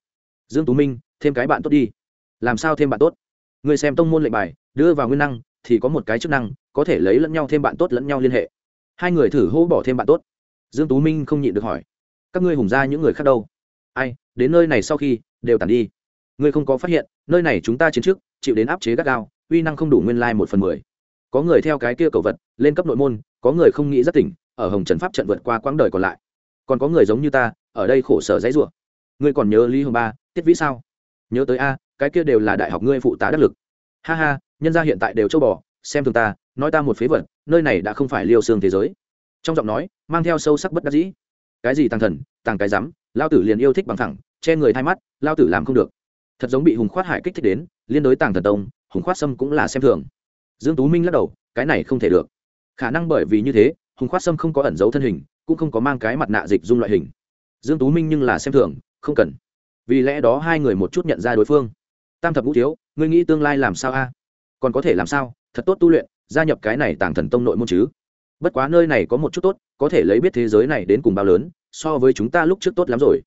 Dương tú minh, thêm cái bạn tốt đi. Làm sao thêm bạn tốt? Người xem tông môn lệnh bài, đưa vào nguyên năng, thì có một cái chức năng, có thể lấy lẫn nhau thêm bạn tốt lẫn nhau liên hệ. Hai người thử hô bỏ thêm bạn tốt. Dương tú minh không nhịn được hỏi. Các ngươi hùng ra những người khác đâu? Ai, đến nơi này sau khi, đều tàn đi. Ngươi không có phát hiện, nơi này chúng ta chiến trước, chịu đến áp chế gắt gao uy năng không đủ nguyên lai một phần mười. Có người theo cái kia cầu vật, lên cấp nội môn, có người không nghĩ rất tỉnh, ở hồng trần pháp trận vượt qua quãng đời còn lại. Còn có người giống như ta, ở đây khổ sở dãy rủa. Ngươi còn nhớ lý hồng ba, tiết vĩ sao? Nhớ tới a, cái kia đều là đại học ngươi phụ tá đắc lực. Ha ha, nhân gia hiện tại đều châu bò, xem thường ta, nói ta một phế vật, nơi này đã không phải liêu xương thế giới. Trong giọng nói, mang theo sâu sắc bất đắc dĩ. Cái gì tàng thần tàng cái rắm, lao tử liền yêu thích bằng thẳng, che người thay mắt, lao tử làm không được. Thật giống bị hùng khoát hải kích thích đến, liên đối tàng thần tông hùng khoát sâm cũng là xem thường. Dương tú minh lắc đầu, cái này không thể được. Khả năng bởi vì như thế, hùng khoát sâm không có ẩn giấu thân hình, cũng không có mang cái mặt nạ dịch dung loại hình. Dương tú minh nhưng là xem thường, không cần. Vì lẽ đó hai người một chút nhận ra đối phương. Tam thập ngũ thiếu, ngươi nghĩ tương lai làm sao a? Còn có thể làm sao? Thật tốt tu luyện, gia nhập cái này tàng thần tông nội môn chứ? Bất quá nơi này có một chút tốt, có thể lấy biết thế giới này đến cùng bao lớn, so với chúng ta lúc trước tốt lắm rồi.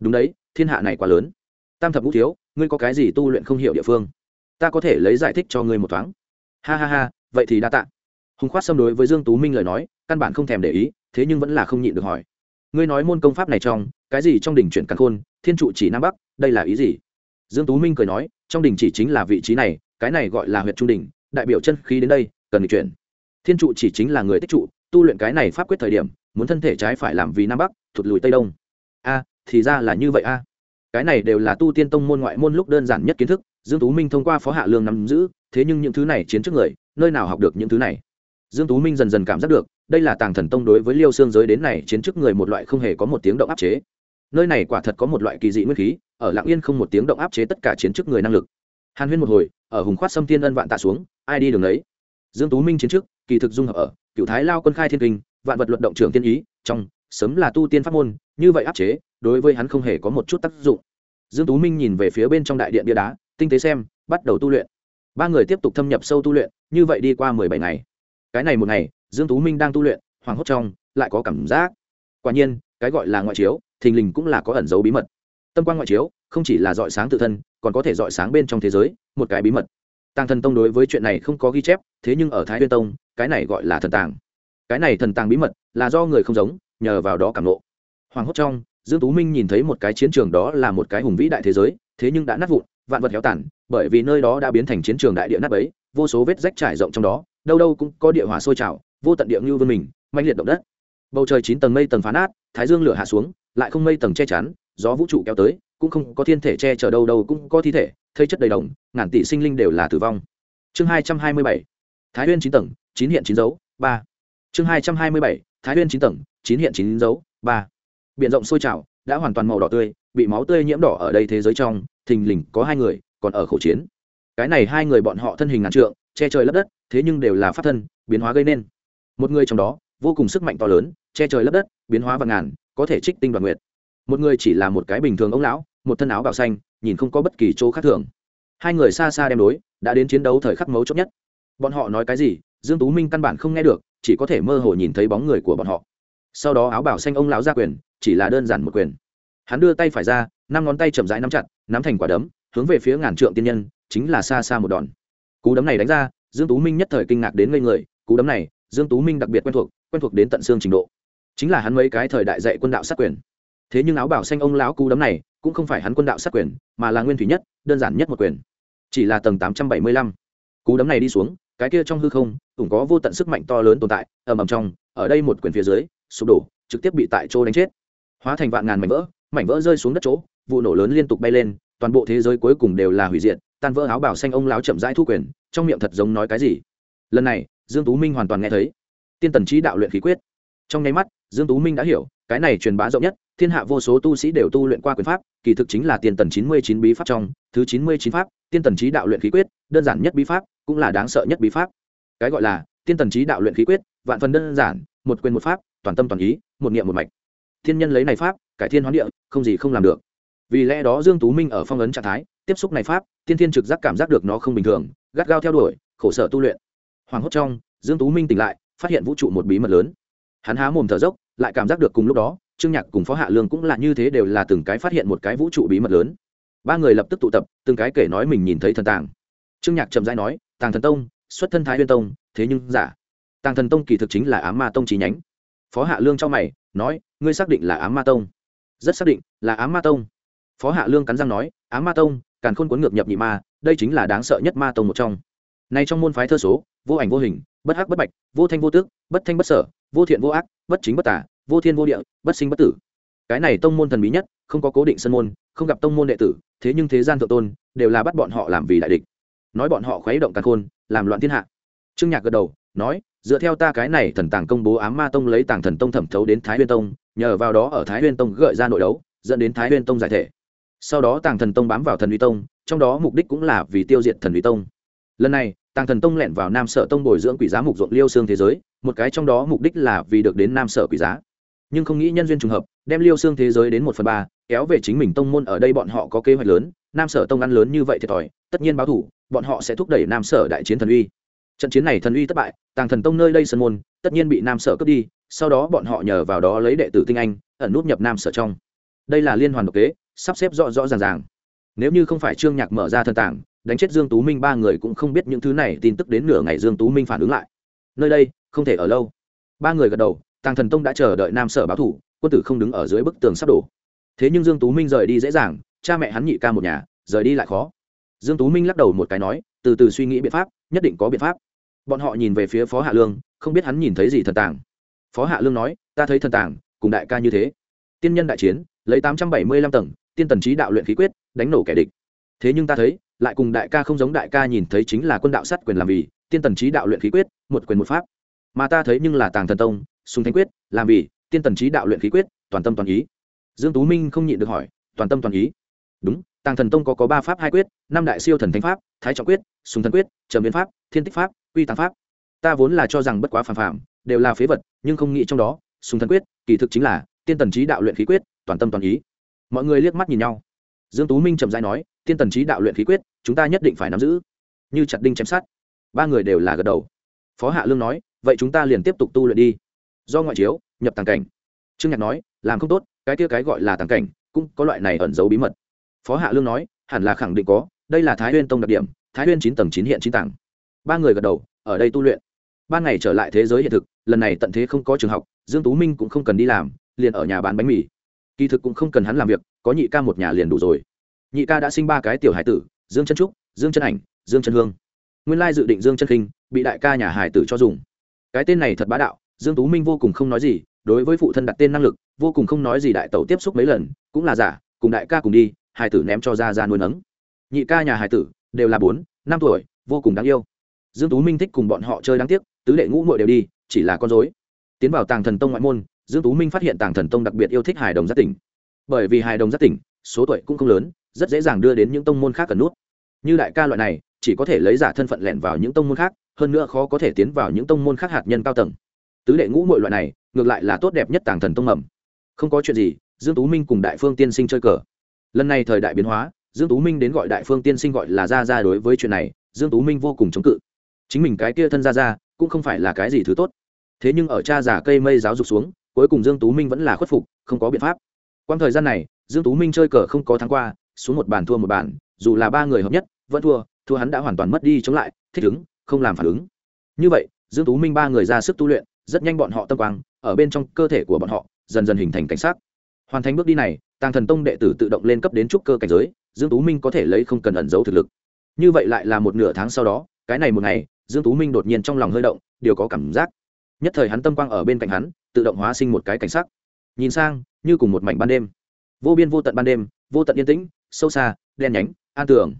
Đúng đấy, thiên hạ này quá lớn. Tam thập ngũ thiếu, ngươi có cái gì tu luyện không hiểu địa phương? Ta có thể lấy giải thích cho ngươi một thoáng. Ha ha ha, vậy thì đa tạ. Hùng khoát xâm đối với dương tú minh lời nói, căn bản không thèm để ý, thế nhưng vẫn là không nhịn được hỏi. Ngươi nói môn công pháp này trong, cái gì trong đỉnh chuyển căn khôn, thiên trụ chỉ nam bắc, đây là ý gì? Dương tú minh cười nói, trong đỉnh chỉ chính là vị trí này, cái này gọi là huyệt trung đỉnh, đại biểu chân khí đến đây, cần chuyển. Thiên trụ chỉ chính là người tích trụ, tu luyện cái này pháp quyết thời điểm, muốn thân thể trái phải làm vì nam bắc, thụt lùi tây đông. A, thì ra là như vậy a. Cái này đều là tu tiên tông môn ngoại môn lúc đơn giản nhất kiến thức dương tú minh thông qua phó hạ lương nắm giữ, thế nhưng những thứ này chiến trước người, nơi nào học được những thứ này? Dương tú minh dần dần cảm giác được, đây là tàng thần tông đối với liêu xương giới đến này chiến trước người một loại không hề có một tiếng động áp chế. Nơi này quả thật có một loại kỳ dị nguyên khí, ở lạng yên không một tiếng động áp chế tất cả chiến trước người năng lực. Hàn huyên một hồi, ở hùng khoát xâm tiên ân vạn tạ xuống, ai đi đường đấy dương tú minh chiến trước, kỳ thực dung hợp ở, cựu thái lao quân khai thiên kinh, vạn vật luận động trưởng tiên ý, trong, sớm là tu tiên pháp môn, như vậy áp chế, đối với hắn không hề có một chút tác dụng. Dương tú minh nhìn về phía bên trong đại điện bia đá tinh tế xem, bắt đầu tu luyện. Ba người tiếp tục thâm nhập sâu tu luyện, như vậy đi qua mười bảy ngày. Cái này một ngày, dương tú minh đang tu luyện hoàng hốt trong, lại có cảm giác. Quả nhiên, cái gọi là ngoại chiếu, thình lình cũng là có ẩn dấu bí mật. Tâm quan ngoại chiếu, không chỉ là dọi sáng tự thân, còn có thể dọi sáng bên trong thế giới, một cái bí mật. Tăng thần tông đối với chuyện này không có ghi chép, thế nhưng ở thái nguyên tông, cái này gọi là thần tàng. Cái này thần tàng bí mật là do người không giống, nhờ vào đó cảm nộ hoàng hốt trong, dương tú minh nhìn thấy một cái chiến trường đó là một cái hùng vĩ đại thế giới, thế nhưng đã nát vụn vạn vật héo tàn, bởi vì nơi đó đã biến thành chiến trường đại địa nát ấy vô số vết rách trải rộng trong đó, đâu đâu cũng có địa hỏa sôi trào, vô tận địa ngưu vươn mình manh liệt động đất. Bầu trời chín tầng mây tầng phá nát, thái dương lửa hạ xuống, lại không mây tầng che chắn, gió vũ trụ kéo tới, cũng không có thiên thể che chở đâu đâu cũng có thi thể, thây chất đầy đồng, ngàn tỷ sinh linh đều là tử vong. Chương hai trăm hai mươi bảy, thái nguyên chín tầng, chín hiện chín dấu, ba. Chương hai trăm hai mươi bảy, thái nguyên chín tầng, chín hiện chín dấu, ba. Biển rộng sôi trào đã hoàn toàn màu đỏ tươi, bị máu tươi nhiễm đỏ ở đây thế giới trong, thình lình có hai người, còn ở khẩu chiến. Cái này hai người bọn họ thân hình ngàn trượng, che trời lấp đất, thế nhưng đều là pháp thân, biến hóa gây nên. Một người trong đó, vô cùng sức mạnh to lớn, che trời lấp đất, biến hóa và ngàn, có thể trích tinh đoàn nguyệt. Một người chỉ là một cái bình thường ông lão, một thân áo bào xanh, nhìn không có bất kỳ chỗ khác thường. Hai người xa xa đem đối, đã đến chiến đấu thời khắc mấu chốt nhất. Bọn họ nói cái gì, dương tú minh căn bản không nghe được, chỉ có thể mơ hồ nhìn thấy bóng người của bọn họ sau đó áo bảo xanh ông lão ra quyền, chỉ là đơn giản một quyền. Hắn đưa tay phải ra, năm ngón tay chậm rãi nắm chặt, nắm thành quả đấm, hướng về phía ngàn trượng tiên nhân, chính là xa xa một đòn. Cú đấm này đánh ra, dương tú minh nhất thời kinh ngạc đến ngây người, cú đấm này, dương tú minh đặc biệt quen thuộc quen thuộc đến tận xương trình độ. Chính là hắn mấy cái thời đại dạy quân đạo sát quyền. Thế nhưng áo bảo xanh ông lão cú đấm này, cũng không phải hắn quân đạo sát quyền, mà là nguyên thủy nhất, đơn giản nhất một quyền. Chỉ là tầng tám trăm bảy mươi lăm. Cú đấm này đi xuống, cái kia trong hư không, cũng có vô tận sức mạnh to lớn tồn tại, ầm ầm trong, ở đây một quyền phía dưới sụp đổ, trực tiếp bị tại chỗ đánh chết. Hóa thành vạn ngàn mảnh vỡ mảnh vỡ rơi xuống đất chỗ, vụ nổ lớn liên tục bay lên, toàn bộ thế giới cuối cùng đều là hủy diệt, tan vỡ áo bảo xanh ông láo chậm rãi thu quyền, trong miệng thật giống nói cái gì. Lần này, dương tú minh hoàn toàn nghe thấy. Tiên tần trí đạo luyện khí quyết. Trong nháy mắt, dương tú minh đã hiểu, cái này truyền bá rộng nhất, thiên hạ vô số tu sĩ đều tu luyện qua quyền pháp, kỳ thực chính là tiên tần chín mươi chín bí pháp trong, thứ chín mươi chín pháp, tiên tần trí đạo luyện khí quyết, đơn giản nhất bí pháp, cũng là đáng sợ nhất bí pháp. Cái gọi là, tiên tần trí đạo luyện khí quyết, vạn phần đơn giản, một quyền một pháp toàn tâm toàn ý, một niệm một mạch. Thiên nhân lấy này pháp, cải thiên hoán địa, không gì không làm được. Vì lẽ đó dương tú minh ở phong ấn trạng thái, tiếp xúc này pháp, tiên thiên trực giác cảm giác được nó không bình thường, gắt gao theo đuổi, khổ sở tu luyện. Hoàng hốt trong, dương tú minh tỉnh lại, phát hiện vũ trụ một bí mật lớn. Hắn há mồm thở dốc, lại cảm giác được cùng lúc đó, trương nhạc cùng phó hạ lương cũng là như thế đều là từng cái phát hiện một cái vũ trụ bí mật lớn. Ba người lập tức tụ tập, từng cái kể nói mình nhìn thấy thần tàng. Trương nhạc chậm rãi nói, tàng thần tông, xuất thân thái huyên tông, thế nhưng giả. Tàng thần tông kỳ thực chính là ám ma tông chi nhánh phó hạ lương cho mày, nói, ngươi xác định là ám ma tông? Rất xác định, là ám ma tông. Phó hạ lương cắn răng nói, ám ma tông, càn khôn cuốn ngược nhập nhị ma, đây chính là đáng sợ nhất ma tông một trong. Nay trong môn phái thơ số, vô ảnh vô hình, bất hắc bất bạch, vô thanh vô tước, bất thanh bất sở, vô thiện vô ác, bất chính bất tả vô thiên vô địa, bất sinh bất tử. Cái này tông môn thần bí nhất, không có cố định sân môn, không gặp tông môn đệ tử, thế nhưng thế gian thượng tôn, đều là bắt bọn họ làm vì đại địch. Nói bọn họ khuấy động càn khôn, làm loạn thiên hạ. Trương nhạc gật đầu, nói dựa theo ta cái này thần tàng công bố ám ma tông lấy tàng thần tông thẩm thấu đến thái huyên tông, nhờ vào đó ở thái huyên tông gợi ra nội đấu, dẫn đến thái huyên tông giải thể. Sau đó tàng thần tông bám vào thần uy tông, trong đó mục đích cũng là vì tiêu diệt thần uy tông. Lần này, tàng thần tông lẻn vào nam sở tông bồi dưỡng quỷ giá mục ruộng liêu xương thế giới, một cái trong đó mục đích là vì được đến nam sở quỷ giá. Nhưng không nghĩ nhân duyên trùng hợp, đem liêu xương thế giới đến một phần ba, kéo về chính mình tông môn ở đây bọn họ có kế hoạch lớn, nam sở tông ăn lớn như vậy thiệt thòi tất nhiên báo thủ, bọn họ sẽ thúc đẩy nam sở đại chiến thần uy trận chiến này thần uy thất bại tàng thần tông nơi đây sân môn tất nhiên bị nam sở cướp đi sau đó bọn họ nhờ vào đó lấy đệ tử tinh anh ẩn nút nhập nam sở trong. Đây là liên hoàn độc kế sắp xếp rõ rõ ràng ràng. Nếu như không phải trương nhạc mở ra thần tảng, đánh chết dương tú minh ba người cũng không biết những thứ này tin tức đến nửa ngày dương tú minh phản ứng lại. Nơi đây không thể ở lâu. Ba người gật đầu tàng thần tông đã chờ đợi nam sở báo thủ quân tử không đứng ở dưới bức tường sắp đổ. Thế nhưng dương tú minh rời đi dễ dàng cha mẹ hắn nhị ca một nhà rời đi lại khó. Dương tú minh lắc đầu một cái nói từ từ suy nghĩ biện pháp nhất định có biện pháp bọn họ nhìn về phía phó hạ lương, không biết hắn nhìn thấy gì thần tàng. Phó hạ lương nói, ta thấy thần tàng, cùng đại ca như thế. Tiên nhân đại chiến, lấy tám trăm bảy mươi lăm tầng, tiên tần trí đạo luyện khí quyết, đánh nổ kẻ địch. Thế nhưng ta thấy, lại cùng đại ca không giống đại ca nhìn thấy chính là quân đạo sát quyền làm vì, tiên tần trí đạo luyện khí quyết, một quyền một pháp. Mà ta thấy nhưng là tàng thần tông sùng thanh quyết, làm vì, tiên tần trí đạo luyện khí quyết, toàn tâm toàn ý. Dương tú minh không nhịn được hỏi, toàn tâm toàn ý? Đúng, tàng thần tông có có ba pháp hai quyết, năm đại siêu thần thánh pháp, thái trọng quyết sùng thần quyết, trầm biến pháp, thiên tích pháp quy tăng pháp. Ta vốn là cho rằng bất quá phàm phàm, đều là phế vật, nhưng không nghĩ trong đó, sùng thần quyết, kỳ thực chính là, tiên tần trí đạo luyện khí quyết, toàn tâm toàn ý. Mọi người liếc mắt nhìn nhau. Dương tú minh trầm rãi nói, tiên tần trí đạo luyện khí quyết, chúng ta nhất định phải nắm giữ. Như chặt đinh chém sát ba người đều là gật đầu. Phó hạ lương nói, vậy chúng ta liền tiếp tục tu luyện đi. Do ngoại chiếu, nhập tàng cảnh. Trương nhạc nói, làm không tốt, cái kia cái gọi là tàng cảnh, cũng có loại này ẩn giấu bí mật. Phó hạ lương nói, hẳn là khẳng định có, đây là thái huyên tông đặc điểm, thái huyên chín tầng chín hiện chín tầng ba người gật đầu, ở đây tu luyện. Ban ngày trở lại thế giới hiện thực, lần này tận thế không có trường học, dương tú minh cũng không cần đi làm, liền ở nhà bán bánh mì. Kỳ thực cũng không cần hắn làm việc, có nhị ca một nhà liền đủ rồi. Nhị ca đã sinh ba cái tiểu hải tử, dương chân trúc, dương chân ảnh, dương chân hương. Nguyên lai dự định dương chân khinh bị đại ca nhà hải tử cho dùng. Cái tên này thật bá đạo, dương tú minh vô cùng không nói gì, đối với phụ thân đặt tên năng lực, vô cùng không nói gì đại tẩu tiếp xúc mấy lần, cũng là giả, cùng đại ca cùng đi, hải tử ném cho ra ra nuôi nấng. Nhị ca nhà hải tử, đều là bốn, năm tuổi, vô cùng đáng yêu dương tú minh thích cùng bọn họ chơi đáng tiếc, tứ đệ ngũ muội đều đi, chỉ là con rối. Tiến vào tàng thần tông ngoại môn, dương tú minh phát hiện tàng thần tông đặc biệt yêu thích hài đồng giác tỉnh. Bởi vì hài đồng giác tỉnh, số tuổi cũng không lớn, rất dễ dàng đưa đến những tông môn khác cần nút. Như đại ca loại này, chỉ có thể lấy giả thân phận lẻn vào những tông môn khác, hơn nữa khó có thể tiến vào những tông môn khác hạt nhân cao tầng. Tứ đệ ngũ muội loại này, ngược lại là tốt đẹp nhất tàng thần tông mầm. Không có chuyện gì, dương tú minh cùng đại phương tiên sinh chơi cờ. Lần này thời đại biến hóa, dương tú minh đến gọi đại phương tiên sinh gọi là ra ra đối với chuyện này, dương tú minh vô cùng chống cự chính mình cái kia thân ra ra, cũng không phải là cái gì thứ tốt. Thế nhưng ở cha giả cây mây giáo dục xuống, cuối cùng dương tú minh vẫn là khuất phục, không có biện pháp. Quang thời gian này, dương tú minh chơi cờ không có thắng qua, xuống một bàn thua một bàn, dù là ba người hợp nhất, vẫn thua thua hắn đã hoàn toàn mất đi chống lại, thích ứng, không làm phản ứng. Như vậy, dương tú minh ba người ra sức tu luyện, rất nhanh bọn họ tâm quang, ở bên trong cơ thể của bọn họ, dần dần hình thành cảnh sát hoàn thành bước đi này, tàng thần tông đệ tử tự động lên cấp đến trúc cơ cảnh giới, dương tú minh có thể lấy không cần ẩn giấu thực lực. Như vậy lại là một nửa tháng sau đó, cái này một ngày dương tú minh đột nhiên trong lòng hơi động, điều có cảm giác. Nhất thời hắn tâm quang ở bên cạnh hắn, tự động hóa sinh một cái cảnh sắc. Nhìn sang, như cùng một mảnh ban đêm. Vô biên vô tận ban đêm, vô tận yên tĩnh, sâu xa, đen nhánh, an tưởng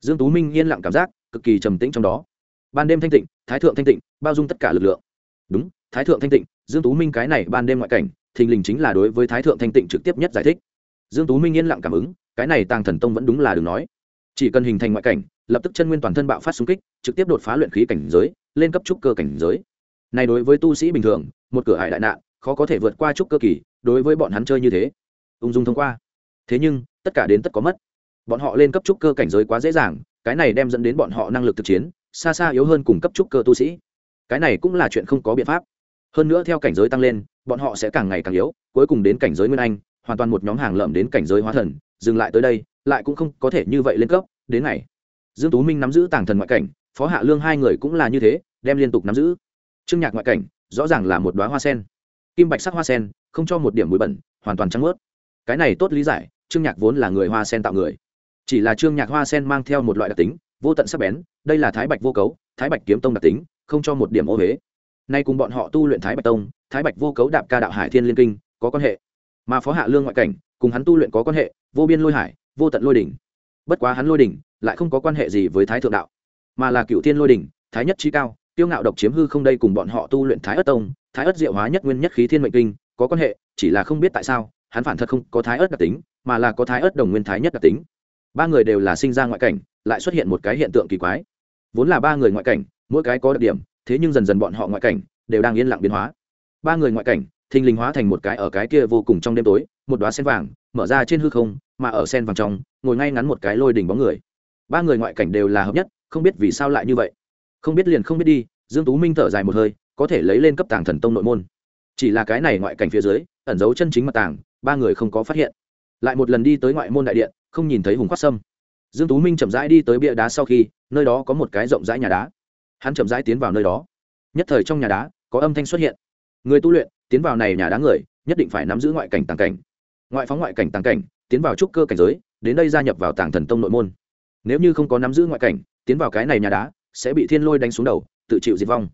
dương tú minh yên lặng cảm giác, cực kỳ trầm tĩnh trong đó. Ban đêm thanh tịnh, thái thượng thanh tịnh, bao dung tất cả lực lượng. Đúng, thái thượng thanh tịnh, dương tú minh cái này ban đêm ngoại cảnh, thình lình chính là đối với thái thượng thanh tịnh trực tiếp nhất giải thích. Dương tú minh yên lặng cảm ứng, cái này tàng thần tông vẫn đúng là đừng nói. Chỉ cần hình thành ngoại cảnh lập tức chân nguyên toàn thân bạo phát xung kích, trực tiếp đột phá luyện khí cảnh giới, lên cấp trúc cơ cảnh giới. Này đối với tu sĩ bình thường, một cửa hải đại nạn, khó có thể vượt qua trúc cơ kỳ, đối với bọn hắn chơi như thế, ung dung thông qua. Thế nhưng, tất cả đến tất có mất. Bọn họ lên cấp trúc cơ cảnh giới quá dễ dàng, cái này đem dẫn đến bọn họ năng lực thực chiến, xa xa yếu hơn cùng cấp trúc cơ tu sĩ. Cái này cũng là chuyện không có biện pháp. Hơn nữa theo cảnh giới tăng lên, bọn họ sẽ càng ngày càng yếu, cuối cùng đến cảnh giới nguyên anh, hoàn toàn một nhóm hàng lợm đến cảnh giới hóa thần, dừng lại tới đây, lại cũng không có thể như vậy lên cấp, đến ngày dương tú minh nắm giữ tàng thần ngoại cảnh, phó hạ lương hai người cũng là như thế, đem liên tục nắm giữ. Trương nhạc ngoại cảnh, rõ ràng là một đóa hoa sen. Kim bạch sắc hoa sen, không cho một điểm bụi bẩn, hoàn toàn trắng ướt cái này tốt lý giải, trương nhạc vốn là người hoa sen tạo người. Chỉ là trương nhạc hoa sen mang theo một loại đặc tính, vô tận sắc bén, đây là thái bạch vô cấu, thái bạch kiếm tông đặc tính, không cho một điểm ô huế nay cùng bọn họ tu luyện thái bạch tông, thái bạch vô cấu đạp ca đạo hải thiên liên kinh, có quan hệ. Mà phó hạ lương ngoại cảnh, cùng hắn tu luyện có quan hệ, vô biên lôi hải, vô tận lôi đỉnh. Bất quá hắn lôi đỉnh lại không có quan hệ gì với thái thượng đạo, mà là cựu thiên lôi đỉnh, thái nhất trí cao, tiêu ngạo độc chiếm hư không đây cùng bọn họ tu luyện thái ất tông, thái ất diệu hóa nhất nguyên nhất khí thiên mệnh kinh, có quan hệ, chỉ là không biết tại sao, hắn phản thật không có thái ất đặc tính, mà là có thái ất đồng nguyên thái nhất đặc tính. Ba người đều là sinh ra ngoại cảnh, lại xuất hiện một cái hiện tượng kỳ quái. Vốn là ba người ngoại cảnh, mỗi cái có đặc điểm, thế nhưng dần dần bọn họ ngoại cảnh đều đang yên lặng biến hóa. Ba người ngoại cảnh, thình lình hóa thành một cái ở cái kia vô cùng trong đêm tối, một đoá sen vàng, mở ra trên hư không, mà ở sen vàng trong, ngồi ngay ngắn một cái lôi đỉnh bóng người ba người ngoại cảnh đều là hợp nhất, không biết vì sao lại như vậy. Không biết liền không biết đi, dương tú minh thở dài một hơi, có thể lấy lên cấp tàng thần tông nội môn. Chỉ là cái này ngoại cảnh phía dưới, ẩn giấu chân chính mật tàng, ba người không có phát hiện. Lại một lần đi tới ngoại môn đại điện, không nhìn thấy hùng khoát sâm. Dương tú minh chậm rãi đi tới bia đá sau khi, nơi đó có một cái rộng rãi nhà đá. Hắn chậm rãi tiến vào nơi đó. Nhất thời trong nhà đá, có âm thanh xuất hiện. Người tu luyện, tiến vào này nhà đá người, nhất định phải nắm giữ ngoại cảnh tàng cảnh. Ngoại phóng ngoại cảnh tàng cảnh, tiến vào trúc cơ cảnh giới, đến đây gia nhập vào tàng thần tông nội môn nếu như không có nắm giữ ngoại cảnh, tiến vào cái này nhà đá, sẽ bị thiên lôi đánh xuống đầu, tự chịu diệt vong.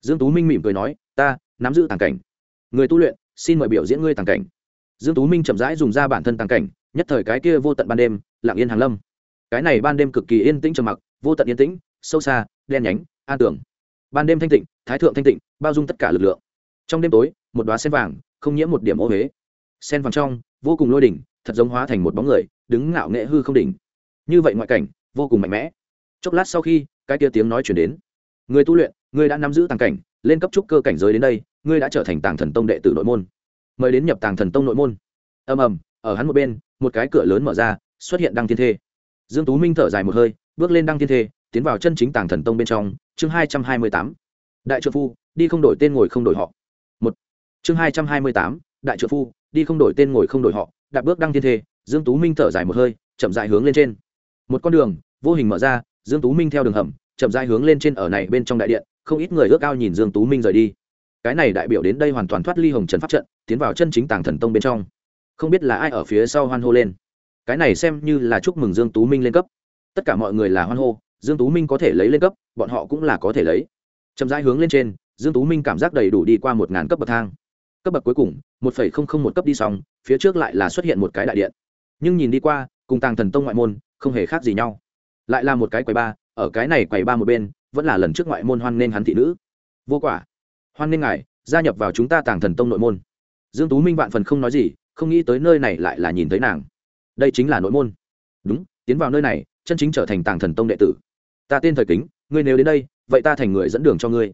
Dương tú minh mỉm cười nói, ta, nắm giữ tàng cảnh. Người tu luyện, xin mời biểu diễn ngươi tàng cảnh. Dương tú minh chậm rãi dùng ra bản thân tàng cảnh, nhất thời cái kia vô tận ban đêm, lặng yên hàng lâm. Cái này ban đêm cực kỳ yên tĩnh trầm mặc, vô tận yên tĩnh, sâu xa, đen nhánh, an tưởng ban đêm thanh tịnh, thái thượng thanh tịnh, bao dung tất cả lực lượng. Trong đêm tối, một đoá sen vàng, không nhiễm một điểm ô huế sen vàng trong, vô cùng lôi đỉnh, thật giống hóa thành một bóng người, đứng ngạo nghệ hư không đỉnh như vậy ngoại cảnh, vô cùng mạnh mẽ. Chốc lát sau khi, cái kia tiếng nói chuyển đến. Người tu luyện, người đã nắm giữ tàng cảnh, lên cấp trúc cơ cảnh giới đến đây ngươi đã trở thành tàng thần tông đệ tử nội môn. Mời đến nhập tàng thần tông nội môn. Ầm ầm, ở hắn một bên, một cái cửa lớn mở ra, xuất hiện đăng thiên thê. Dương tú minh thở dài một hơi, bước lên đăng thiên thê, tiến vào chân chính tàng thần tông bên trong, chương hai trăm hai mươi tám. Đại trợ phu, đi không đổi tên ngồi không đổi họ. Một. Chương hai trăm hai mươi tám, đại trợ phu, đi không đổi tên ngồi không đổi họ. Đạp bước đăng thiên thê, dương tú minh thở dài một hơi, chậm rãi hướng lên trên một con đường, vô hình mở ra, dương tú minh theo đường hầm, chậm rãi hướng lên trên ở này bên trong đại điện, không ít người ước ao nhìn dương tú minh rời đi. Cái này đại biểu đến đây hoàn toàn thoát ly hồng trần pháp trận, tiến vào chân chính tàng thần tông bên trong. Không biết là ai ở phía sau hoan hô lên. Cái này xem như là chúc mừng dương tú minh lên cấp. Tất cả mọi người là hoan hô, dương tú minh có thể lấy lên cấp, bọn họ cũng là có thể lấy. Chậm rãi hướng lên trên, dương tú minh cảm giác đầy đủ đi qua một ngàn cấp bậc thang. Cấp bậc cuối cùng, một phẩy không không một cấp đi xong, phía trước lại là xuất hiện một cái đại điện. Nhưng nhìn đi qua, cùng tàng thần tông ngoại môn không hề khác gì nhau. Lại là một cái quầy ba, ở cái này quầy ba một bên, vẫn là lần trước ngoại môn hoan nên hắn thị nữ. Vô quả. Hoan nên ngài, gia nhập vào chúng ta tàng thần tông nội môn. Dương tú minh vạn phần không nói gì, không nghĩ tới nơi này lại là nhìn thấy nàng. Đây chính là nội môn. Đúng, tiến vào nơi này, chân chính trở thành tàng thần tông đệ tử. Ta tên thời kính, ngươi nếu đến đây, vậy ta thành người dẫn đường cho ngươi.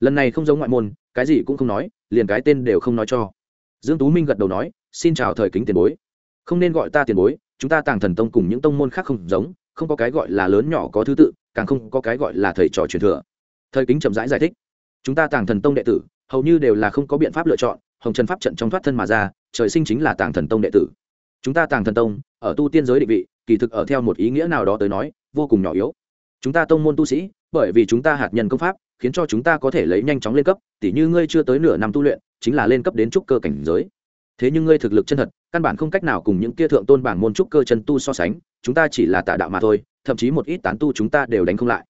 Lần này không giống ngoại môn, cái gì cũng không nói, liền cái tên đều không nói cho. Dương tú minh gật đầu nói, xin chào thời kính tiền bối. Không nên gọi ta tiền bối chúng ta tàng thần tông cùng những tông môn khác không giống không có cái gọi là lớn nhỏ có thứ tự càng không có cái gọi là thầy trò truyền thừa. Thời kính chậm rãi giải, giải thích. Chúng ta tàng thần tông đệ tử hầu như đều là không có biện pháp lựa chọn hồng trần pháp trận trong thoát thân mà ra trời sinh chính là tàng thần tông đệ tử. Chúng ta tàng thần tông ở tu tiên giới định vị kỳ thực ở theo một ý nghĩa nào đó tới nói vô cùng nhỏ yếu. Chúng ta tông môn tu sĩ bởi vì chúng ta hạt nhân công pháp khiến cho chúng ta có thể lấy nhanh chóng lên cấp tỉ như ngươi chưa tới nửa năm tu luyện chính là lên cấp đến trúc cơ cảnh giới. Thế nhưng ngươi thực lực chân thật căn bản không cách nào cùng những kia thượng tôn bảng môn trúc cơ chân tu so sánh, chúng ta chỉ là tà đạo mà thôi, thậm chí một ít tán tu chúng ta đều đánh không lại.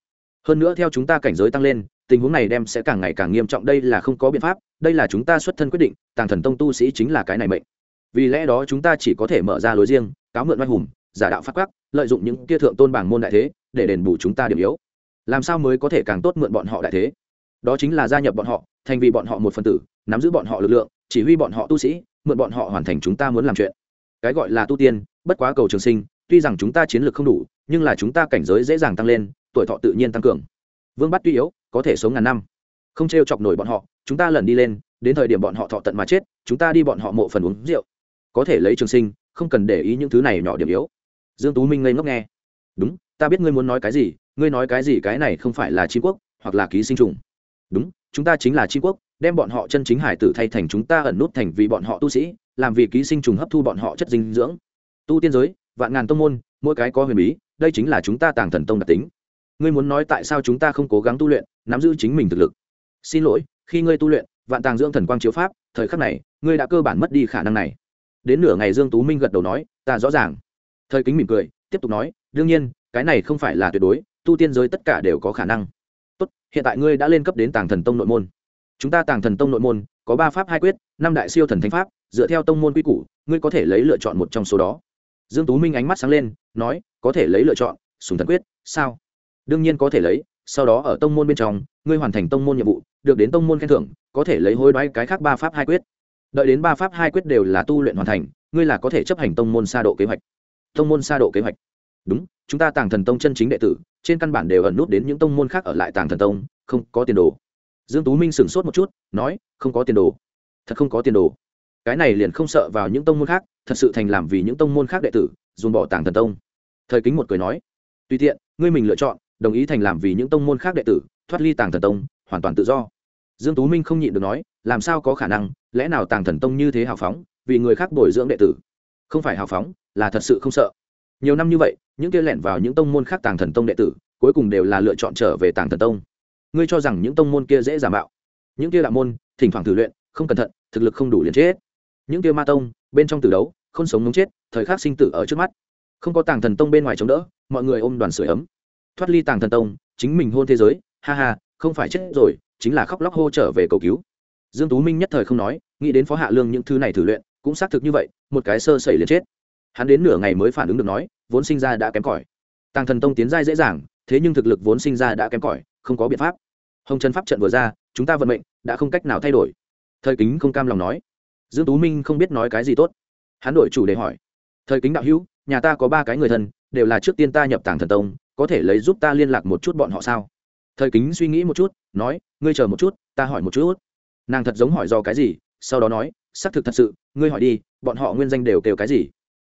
Hơn nữa theo chúng ta cảnh giới tăng lên, tình huống này đem sẽ càng ngày càng nghiêm trọng, đây là không có biện pháp, đây là chúng ta xuất thân quyết định, tàng thần tông tu sĩ chính là cái này mệnh. Vì lẽ đó chúng ta chỉ có thể mở ra lối riêng, cáo mượn oai hùng, giả đạo phát quắc, lợi dụng những kia thượng tôn bảng môn đại thế, để đền bù chúng ta điểm yếu. Làm sao mới có thể càng tốt mượn bọn họ đại thế? Đó chính là gia nhập bọn họ, thành vì bọn họ một phần tử, nắm giữ bọn họ lực lượng, chỉ huy bọn họ tu sĩ mượn bọn họ hoàn thành chúng ta muốn làm chuyện. Cái gọi là tu tiên, bất quá cầu trường sinh, tuy rằng chúng ta chiến lược không đủ, nhưng là chúng ta cảnh giới dễ dàng tăng lên, tuổi thọ tự nhiên tăng cường. Vương bắt tuy yếu, có thể sống ngàn năm. Không t r e o chọc nổi bọn họ, chúng ta lần đi lên, đến thời điểm bọn họ thọ tận mà chết, chúng ta đi bọn họ mộ phần uống rượu. Có thể lấy trường sinh, không cần để ý những thứ này nhỏ điểm yếu. Dương tú minh ngây ngốc nghe. Đúng, ta biết ngươi muốn nói cái gì, ngươi nói cái gì cái này không phải là chi quốc, hoặc là ký sinh trùng. Đúng, chúng ta chính là chi quốc đem bọn họ chân chính hải tử thay thành chúng ta ẩn nút thành vì bọn họ tu sĩ, làm vì ký sinh trùng hấp thu bọn họ chất dinh dưỡng. Tu tiên giới, vạn ngàn tông môn, mỗi cái có huyền bí, đây chính là chúng ta tàng thần tông đặc tính. Ngươi muốn nói tại sao chúng ta không cố gắng tu luyện, nắm giữ chính mình thực lực? Xin lỗi, khi ngươi tu luyện, vạn tàng dưỡng thần quang chiếu pháp, thời khắc này, ngươi đã cơ bản mất đi khả năng này. Đến nửa ngày dương tú minh gật đầu nói, ta rõ ràng. Thời kính mỉm cười, tiếp tục nói, đương nhiên, cái này không phải là tuyệt đối, tu tiên giới tất cả đều có khả năng. Tốt, hiện tại ngươi đã lên cấp đến tàng thần tông nội môn chúng ta tàng thần tông nội môn, có ba pháp hai quyết, năm đại siêu thần thánh pháp, dựa theo tông môn quy củ, ngươi có thể lấy lựa chọn một trong số đó. Dương tú minh ánh mắt sáng lên, nói, có thể lấy lựa chọn, sùng thần quyết, sao? Đương nhiên có thể lấy, sau đó ở tông môn bên trong, ngươi hoàn thành tông môn nhiệm vụ, được đến tông môn khen thưởng, có thể lấy hối đoái cái khác ba pháp hai quyết. Đợi đến ba pháp hai quyết đều là tu luyện hoàn thành, ngươi là có thể chấp hành tông môn xa độ kế hoạch. Tông môn xa độ kế hoạch. Đúng, chúng ta tàng thần tông chân chính đệ tử, trên căn bản đều ẩn nút đến những tông môn khác ở lại tàng thần tông, không có tiền đồ dương tú minh sửng sốt một chút, nói, không có tiền đồ. Thật không có tiền đồ. Cái này liền không sợ vào những tông môn khác, thật sự thành làm vì những tông môn khác đệ tử dùng bỏ tàng thần tông. Thời kính một cười nói, tùy tiện, ngươi mình lựa chọn, đồng ý thành làm vì những tông môn khác đệ tử, thoát ly tàng thần tông, hoàn toàn tự do. Dương tú minh không nhịn được nói, làm sao có khả năng, lẽ nào tàng thần tông như thế hào phóng, vì người khác bồi dưỡng đệ tử? Không phải hào phóng, là thật sự không sợ. Nhiều năm như vậy, những kia lẻn vào những tông môn khác tàng thần tông đệ tử, cuối cùng đều là lựa chọn trở về tàng thần tông ngươi cho rằng những tông môn kia dễ giả mạo. Những kia đạo môn, thỉnh thoảng thử luyện, không cẩn thận, thực lực không đủ liền chết. Những kia ma tông, bên trong tử đấu, không sống ngống chết, thời khắc sinh tử ở trước mắt. Không có tàng thần tông bên ngoài chống đỡ, mọi người ôm đoàn sửa ấm. Thoát ly tàng thần tông, chính mình hôn thế giới, ha ha, không phải chết rồi, chính là khóc lóc hô trở về cầu cứu. Dương tú minh nhất thời không nói, nghĩ đến phó hạ lương những thứ này thử luyện, cũng xác thực như vậy, một cái sơ sẩy liền chết. Hắn đến nửa ngày mới phản ứng được nói, vốn sinh ra đã kém cỏi. Tàng thần tông tiến giai dễ dàng, thế nhưng thực lực vốn sinh ra đã kém cỏi không có biện pháp. Hồng trần pháp trận vừa ra, chúng ta vận mệnh đã không cách nào thay đổi. Thời kính không cam lòng nói. Dương tú minh không biết nói cái gì tốt. Hắn đổi chủ đề hỏi. Thời kính đạo hữu, nhà ta có ba cái người thân, đều là trước tiên ta nhập tàng thần tông, có thể lấy giúp ta liên lạc một chút bọn họ sao? Thời kính suy nghĩ một chút, nói, ngươi chờ một chút, ta hỏi một chút. Nàng thật giống hỏi do cái gì, sau đó nói, xác thực thật sự, ngươi hỏi đi, bọn họ nguyên danh đều kêu cái gì?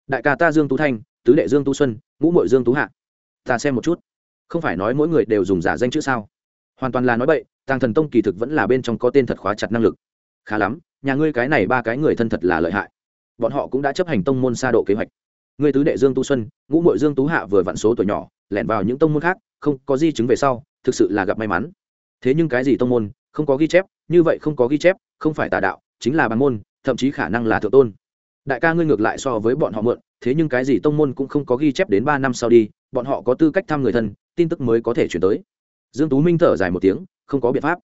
Đại ca ta dương tú thanh, tứ đệ dương tú xuân, ngũ mội dương tú hạ. Ta xem một chút không phải nói mỗi người đều dùng giả danh chữ sao? Hoàn toàn là nói bậy, tàng thần tông kỳ thực vẫn là bên trong có tên thật khóa chặt năng lực. Khá lắm, nhà ngươi cái này ba cái người thân thật là lợi hại. Bọn họ cũng đã chấp hành tông môn xa độ kế hoạch. Ngươi tứ đệ dương tu xuân, ngũ mội dương tú hạ vừa vặn số tuổi nhỏ, lẻn vào những tông môn khác, không có di chứng về sau, thực sự là gặp may mắn. Thế nhưng cái gì tông môn, không có ghi chép, như vậy không có ghi chép, không phải tà đạo, chính là bàn môn, thậm chí khả năng là thượng tôn. Đại ca ngươi ngược lại so với bọn họ mượn thế nhưng cái gì tông môn cũng không có ghi chép đến ba năm sau đi, bọn họ có tư cách thăm người thân tin tức mới có thể chuyển tới. Dương tú minh thở dài một tiếng, không có biện pháp.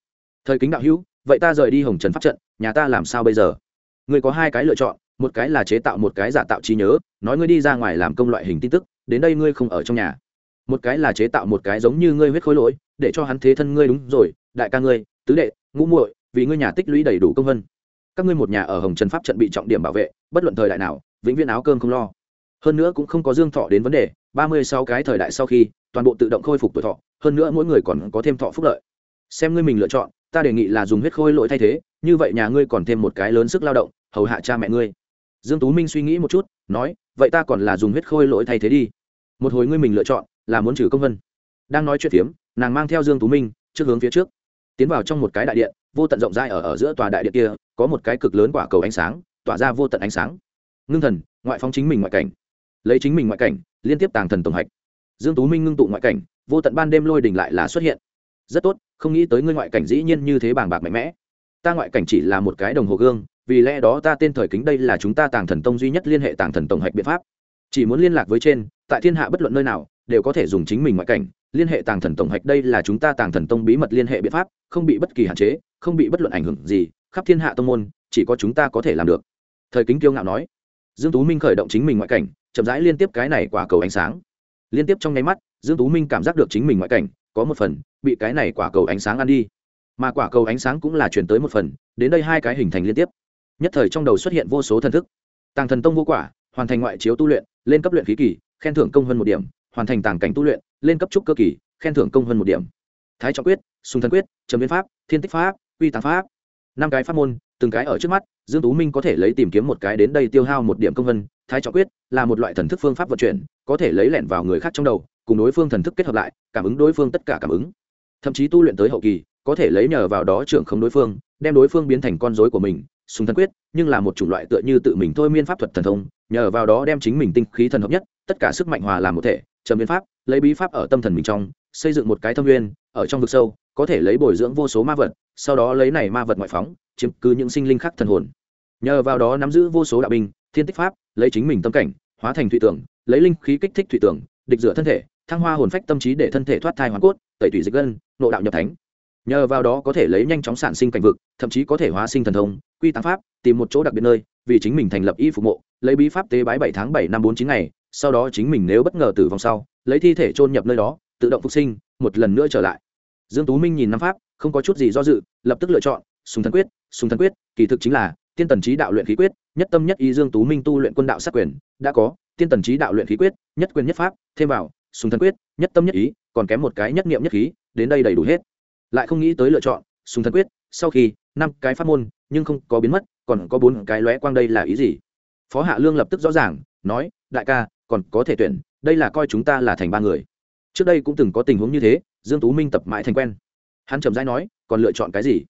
Thời kính đạo hữu, vậy ta rời đi hồng trần pháp trận, nhà ta làm sao bây giờ? Ngươi có hai cái lựa chọn, một cái là chế tạo một cái giả tạo trí nhớ, nói ngươi đi ra ngoài làm công loại hình tin tức, đến đây ngươi không ở trong nhà. Một cái là chế tạo một cái giống như ngươi huyết khối lỗi, để cho hắn thế thân ngươi đúng rồi, đại ca ngươi, tứ đệ, ngũ muội, vì ngươi nhà tích lũy đầy đủ công vân. Các ngươi một nhà ở hồng trần pháp trận bị trọng điểm bảo vệ, bất luận thời đại nào, vĩnh viễn áo cơm không lo. Hơn nữa cũng không có dương thọ đến vấn đề, ba mươi sáu cái thời đại sau khi toàn bộ tự động khôi phục tuổi thọ, hơn nữa mỗi người còn có thêm thọ phúc lợi. Xem ngươi mình lựa chọn, ta đề nghị là dùng huyết khôi lỗi thay thế, như vậy nhà ngươi còn thêm một cái lớn sức lao động, hầu hạ cha mẹ ngươi. Dương tú minh suy nghĩ một chút, nói, vậy ta còn là dùng huyết khôi lỗi thay thế đi. Một hồi ngươi mình lựa chọn, là muốn trừ công vân. Đang nói chuyện phiếm, nàng mang theo dương tú minh, trước hướng phía trước. Tiến vào trong một cái đại điện, vô tận rộng rãi ở ở giữa tòa đại điện kia, có một cái cực lớn quả cầu ánh sáng, tỏa ra vô tận ánh sáng. Ngưng thần, ngoại phóng chính mình ngoại cảnh. Lấy chính mình ngoại cảnh, liên tiếp tàng thần tổng hạch dương tú minh ngưng tụ ngoại cảnh, vô tận ban đêm lôi đình lại là xuất hiện. Rất tốt, không nghĩ tới ngươi ngoại cảnh dĩ nhiên như thế bàng bạc mạnh mẽ. Ta ngoại cảnh chỉ là một cái đồng hồ gương, vì lẽ đó ta tên thời kính đây là chúng ta tàng thần tông duy nhất liên hệ tàng thần tổng hạch biện pháp. Chỉ muốn liên lạc với trên, tại thiên hạ bất luận nơi nào, đều có thể dùng chính mình ngoại cảnh, liên hệ tàng thần tổng hạch đây là chúng ta tàng thần tông bí mật liên hệ biện pháp, không bị bất kỳ hạn chế, không bị bất luận ảnh hưởng gì, khắp thiên hạ tông môn, chỉ có chúng ta có thể làm được. Thời kính kiêu ngạo nói. Dương tú minh khởi động chính mình ngoại cảnh, chậm rãi liên tiếp cái này quả cầu ánh sáng liên tiếp trong nháy mắt, dương tú minh cảm giác được chính mình ngoại cảnh, có một phần, bị cái này quả cầu ánh sáng ăn đi. Mà quả cầu ánh sáng cũng là chuyển tới một phần, đến đây hai cái hình thành liên tiếp. Nhất thời trong đầu xuất hiện vô số thần thức. Tàng thần tông vô quả, hoàn thành ngoại chiếu tu luyện, lên cấp luyện khí kỳ, khen thưởng công hơn một điểm, hoàn thành tàng cảnh tu luyện, lên cấp trúc cơ kỳ, khen thưởng công hơn một điểm. Thái trọng quyết, sùng thần quyết, trầm biến pháp, thiên tích pháp uy tàng pháp. Năm cái pháp môn, từng cái ở trước mắt, dương tú minh có thể lấy tìm kiếm một cái đến đây tiêu hao một điểm công vân thái trọng quyết là một loại thần thức phương pháp vận chuyển có thể lấy lẻn vào người khác trong đầu, cùng đối phương thần thức kết hợp lại, cảm ứng đối phương tất cả cảm ứng. Thậm chí tu luyện tới hậu kỳ, có thể lấy nhờ vào đó trưởng không đối phương, đem đối phương biến thành con rối của mình sùng thần quyết, nhưng là một chủng loại tựa như tự mình thôi miên pháp thuật thần thông, nhờ vào đó đem chính mình tinh khí thần hợp nhất, tất cả sức mạnh hòa làm một thể trầm biến pháp, lấy bí pháp ở tâm thần mình trong, xây dựng một cái thâm nguyên, ở trong vực sâu, có thể lấy bồi dưỡng vô số ma vật, sau đó lấy này ma vật ngoại phóng, chiếm cứ những sinh linh khác thần hồn. Nhờ vào đó nắm giữ vô số đạo binh, thiên tích pháp, lấy chính mình tâm cảnh, hóa thành thụy tưởng lấy linh khí kích thích thủy tưởng địch rửa thân thể, thăng hoa hồn phách tâm trí để thân thể thoát thai hoàn cốt, tẩy thủy dịch gân, nộ đạo nhập thánh. Nhờ vào đó có thể lấy nhanh chóng sản sinh cảnh vực, thậm chí có thể hóa sinh thần thông, quy tăng pháp, tìm một chỗ đặc biệt nơi, vì chính mình thành lập y phục mộ, lấy bí pháp tế bái bảy tháng bảy năm bốn chín ngày, sau đó chính mình nếu bất ngờ tử vong sau, lấy thi thể chôn nhập nơi đó, tự động phục sinh, một lần nữa trở lại. Dương tú minh nhìn năm pháp, không có chút gì do dự, lập tức lựa chọn, sùng thần quyết, sùng thần quyết, kỳ thực chính là tiên tần trí đạo luyện khí quyết, nhất tâm nhất ý dương tú minh tu luyện quân đạo sát quyền, đã có tiên tần trí đạo luyện khí quyết, nhất quyền nhất pháp, thêm vào, sùng thần quyết, nhất tâm nhất ý, còn kém một cái nhất niệm nhất khí, đến đây đầy đủ hết. Lại không nghĩ tới lựa chọn, sùng thần quyết, sau khi, năm cái pháp môn, nhưng không có biến mất, còn có bốn cái lóe quang đây là ý gì? Phó hạ lương lập tức rõ ràng, nói, đại ca, còn có thể tuyển, đây là coi chúng ta là thành ba người. Trước đây cũng từng có tình huống như thế, dương tú minh tập mãi thành quen. Hắn trầm rãi nói, còn lựa chọn cái gì?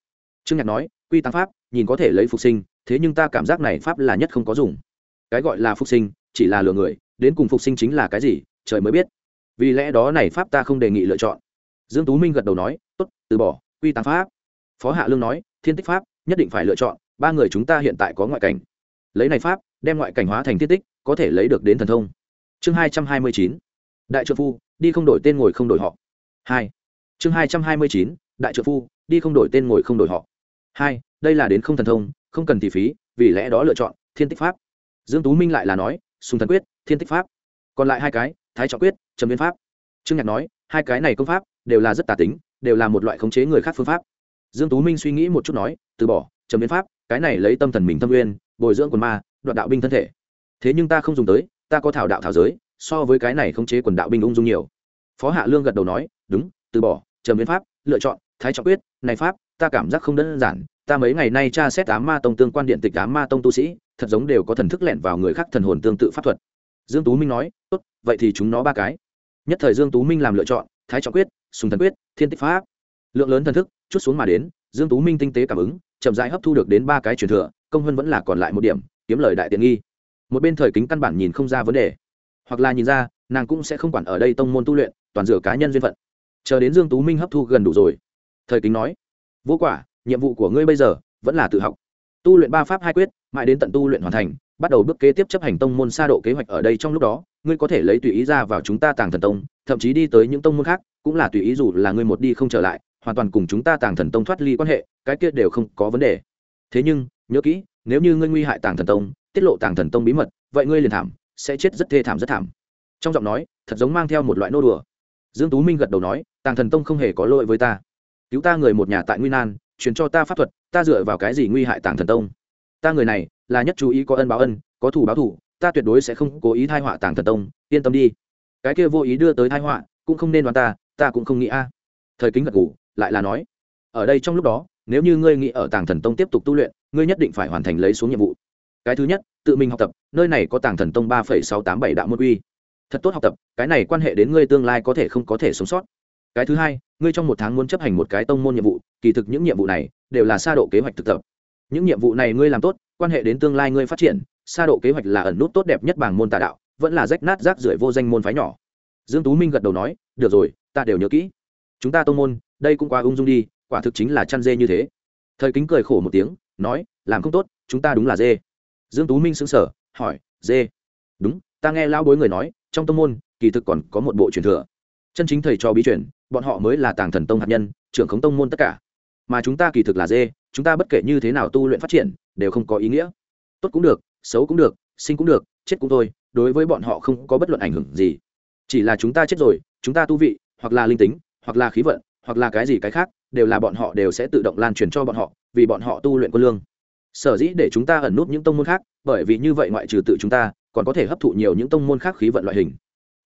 Trương nhạc nói, quy tăng pháp, nhìn có thể lấy phục sinh, thế nhưng ta cảm giác này pháp là nhất không có dùng. Cái gọi là phục sinh chỉ là lừa người, đến cùng phục sinh chính là cái gì, trời mới biết. Vì lẽ đó này pháp ta không đề nghị lựa chọn. Dương tú minh gật đầu nói, tốt, từ bỏ, quy tăng pháp. Phó hạ lương nói, thiên tích pháp, nhất định phải lựa chọn, ba người chúng ta hiện tại có ngoại cảnh. Lấy này pháp, đem ngoại cảnh hóa thành thiên tích, có thể lấy được đến thần thông. Chương hai trăm hai mươi chín, đại trợ phu, đi không đổi tên ngồi không đổi họ. Hai. Chương hai trăm hai mươi chín, đại trợ phu, đi không đổi tên ngồi không đổi họ. Hai, đây là đến không thần thông, không cần tỷ phí, vì lẽ đó lựa chọn, thiên tích pháp. Dương tú minh lại là nói sùng thần quyết, thiên tích pháp. Còn lại hai cái, thái trọng quyết, trầm viên pháp. Trương nhạc nói, hai cái này công pháp đều là rất tà tính, đều là một loại khống chế người khác phương pháp. Dương tú minh suy nghĩ một chút nói, từ bỏ, trầm viên pháp, cái này lấy tâm thần mình tâm nguyên bồi dưỡng quần ma đoạn đạo binh thân thể. Thế nhưng ta không dùng tới, ta có thảo đạo thảo giới, so với cái này khống chế quần đạo binh ung dung nhiều. Phó hạ lương gật đầu nói, đúng, từ bỏ, trầm viên pháp, lựa chọn thái trọng quyết, này pháp, ta cảm giác không đơn giản ta mấy ngày nay tra xét ám ma tông tương quan điện tịch ám ma tông tu sĩ, thật giống đều có thần thức lẻn vào người khác thần hồn tương tự pháp thuật. Dương tú minh nói, tốt, vậy thì chúng nó ba cái. Nhất thời dương tú minh làm lựa chọn, thái trọng quyết, sùng thần quyết, thiên tích pháp lượng lớn thần thức, chút xuống mà đến, dương tú minh tinh tế cảm ứng, chậm rãi hấp thu được đến ba cái truyền thừa, công hơn vẫn là còn lại một điểm, kiếm lời đại tiện nghi. Một bên thời kính căn bản nhìn không ra vấn đề, hoặc là nhìn ra, nàng cũng sẽ không quản ở đây tông môn tu luyện, toàn dựa cá nhân duyên phận. Chờ đến dương tú minh hấp thu gần đủ rồi, thời kính nói, vô quả nhiệm vụ của ngươi bây giờ vẫn là tự học. Tu luyện ba pháp hai quyết, mãi đến tận tu luyện hoàn thành, bắt đầu bước kế tiếp chấp hành tông môn xa độ kế hoạch ở đây trong lúc đó, ngươi có thể lấy tùy ý ra vào chúng ta tàng thần tông, thậm chí đi tới những tông môn khác, cũng là tùy ý dù là ngươi một đi không trở lại, hoàn toàn cùng chúng ta tàng thần tông thoát ly quan hệ, cái kia đều không có vấn đề. Thế nhưng, nhớ kỹ, nếu như ngươi nguy hại tàng thần tông, tiết lộ tàng thần tông bí mật, vậy ngươi liền thảm, sẽ chết rất thê thảm rất thảm. Trong giọng nói, thật giống mang theo một loại nô đùa. Dương tú minh gật đầu nói, tàng thần tông không hề có lỗi với ta. Cứu ta người một nhà tại nguy nan truyền cho ta pháp thuật, ta dựa vào cái gì nguy hại tàng thần tông? Ta người này, là nhất chú ý có ân báo ân, có thù báo thù, ta tuyệt đối sẽ không cố ý thai họa tàng thần tông, yên tâm đi. Cái kia vô ý đưa tới thai họa, cũng không nên đoán ta ta cũng không nghĩ a. Thời kính gật ngủ lại là nói, ở đây trong lúc đó, nếu như ngươi nghĩ ở tàng thần tông tiếp tục tu luyện, ngươi nhất định phải hoàn thành lấy xuống nhiệm vụ. Cái thứ nhất, tự mình học tập, nơi này có tàng thần tông ba phẩy sáu tám bảy đạo môn uy thật tốt học tập, cái này quan hệ đến ngươi tương lai có thể không có thể sống sót cái thứ hai, ngươi trong một tháng muốn chấp hành một cái tông môn nhiệm vụ, kỳ thực những nhiệm vụ này đều là xa độ kế hoạch thực tập. Những nhiệm vụ này ngươi làm tốt, quan hệ đến tương lai ngươi phát triển xa độ kế hoạch là ẩn nút tốt đẹp nhất bằng môn tà đạo, vẫn là rách nát rác rưởi vô danh môn phái nhỏ. Dương tú minh gật đầu nói, được rồi, ta đều nhớ kỹ. Chúng ta tông môn, đây cũng quá ung dung đi, quả thực chính là chăn dê như thế. Thời kính cười khổ một tiếng, nói, làm không tốt, chúng ta đúng là dê. Dương tú minh sững sờ, hỏi, dê? Đúng, ta nghe lao bối người nói, trong tông môn, kỳ thực còn có một bộ truyền thừa chân chính thầy cho bí truyền, bọn họ mới là tàng thần tông hạt nhân, trưởng khống tông môn tất cả. Mà chúng ta kỳ thực là dê, chúng ta bất kể như thế nào tu luyện phát triển, đều không có ý nghĩa. Tốt cũng được, xấu cũng được, sinh cũng được, chết cũng thôi, đối với bọn họ không có bất luận ảnh hưởng gì. Chỉ là chúng ta chết rồi, chúng ta tu vị, hoặc là linh tính, hoặc là khí vận, hoặc là cái gì cái khác, đều là bọn họ đều sẽ tự động lan truyền cho bọn họ, vì bọn họ tu luyện quân lương. Sở dĩ để chúng ta ẩn nút những tông môn khác, bởi vì như vậy ngoại trừ tự chúng ta, còn có thể hấp thụ nhiều những tông môn khác khí vận loại hình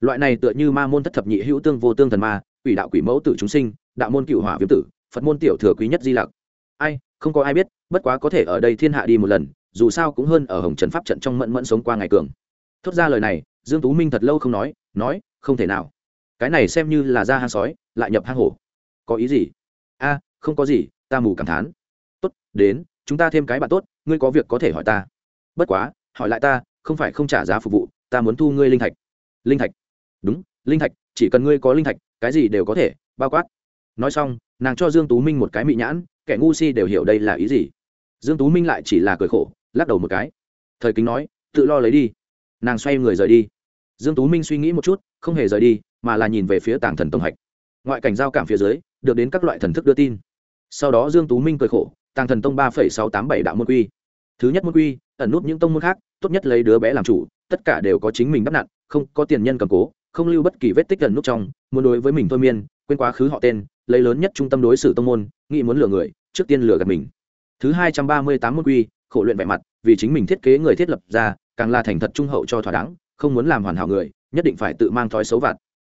loại này tựa như ma môn thất thập nhị hữu tương vô tương thần ma, quỷ đạo quỷ mẫu tử chúng sinh, đạo môn cựu hỏa viêm tử, phật môn tiểu thừa quý nhất di lặc. Ai, không có ai biết, bất quá có thể ở đây thiên hạ đi một lần, dù sao cũng hơn ở hồng trần pháp trận trong mẫn mẫn sống qua ngày cường. Thốt ra lời này, dương tú minh thật lâu không nói nói, không thể nào. Cái này xem như là ra hang sói, lại nhập hang hổ. Có ý gì? A, không có gì, ta mù cảm thán. Tốt, đến, chúng ta thêm cái bạn tốt, ngươi có việc có thể hỏi ta. Bất quá, hỏi lại ta, không phải không trả giá phục vụ, ta muốn thu ngươi linh thạch. Linh thạch? Đúng, linh thạch, chỉ cần ngươi có linh thạch, cái gì đều có thể, bao quát. Nói xong, nàng cho dương tú minh một cái mị nhãn, kẻ ngu si đều hiểu đây là ý gì. Dương tú minh lại chỉ là cười khổ, lắc đầu một cái. Thời kính nói, tự lo lấy đi. Nàng xoay người rời đi. Dương tú minh suy nghĩ một chút, không hề rời đi, mà là nhìn về phía tàng thần tông hạch. Ngoại cảnh giao cảm phía dưới, được đến các loại thần thức đưa tin. Sau đó dương tú minh cười khổ, tàng thần tông ba sáu tám bảy đạo môn quy. Thứ nhất môn quy, ẩn nút những tông môn khác, tốt nhất lấy đứa bé làm chủ, tất cả đều có chính mình đắp nặn, không có tiền nhân cầm cố không lưu bất kỳ vết tích gần nút trong, muốn đối với mình thôi miên, quên quá khứ họ tên, lấy lớn nhất trung tâm đối xử tông môn, nghĩ muốn lừa người, trước tiên lừa gạt mình. Thứ hai trăm ba mươi tám môn quy, khổ luyện vẻ mặt, vì chính mình thiết kế người thiết lập ra, càng là thành thật trung hậu cho thỏa đáng, không muốn làm hoàn hảo người, nhất định phải tự mang thói xấu vặt.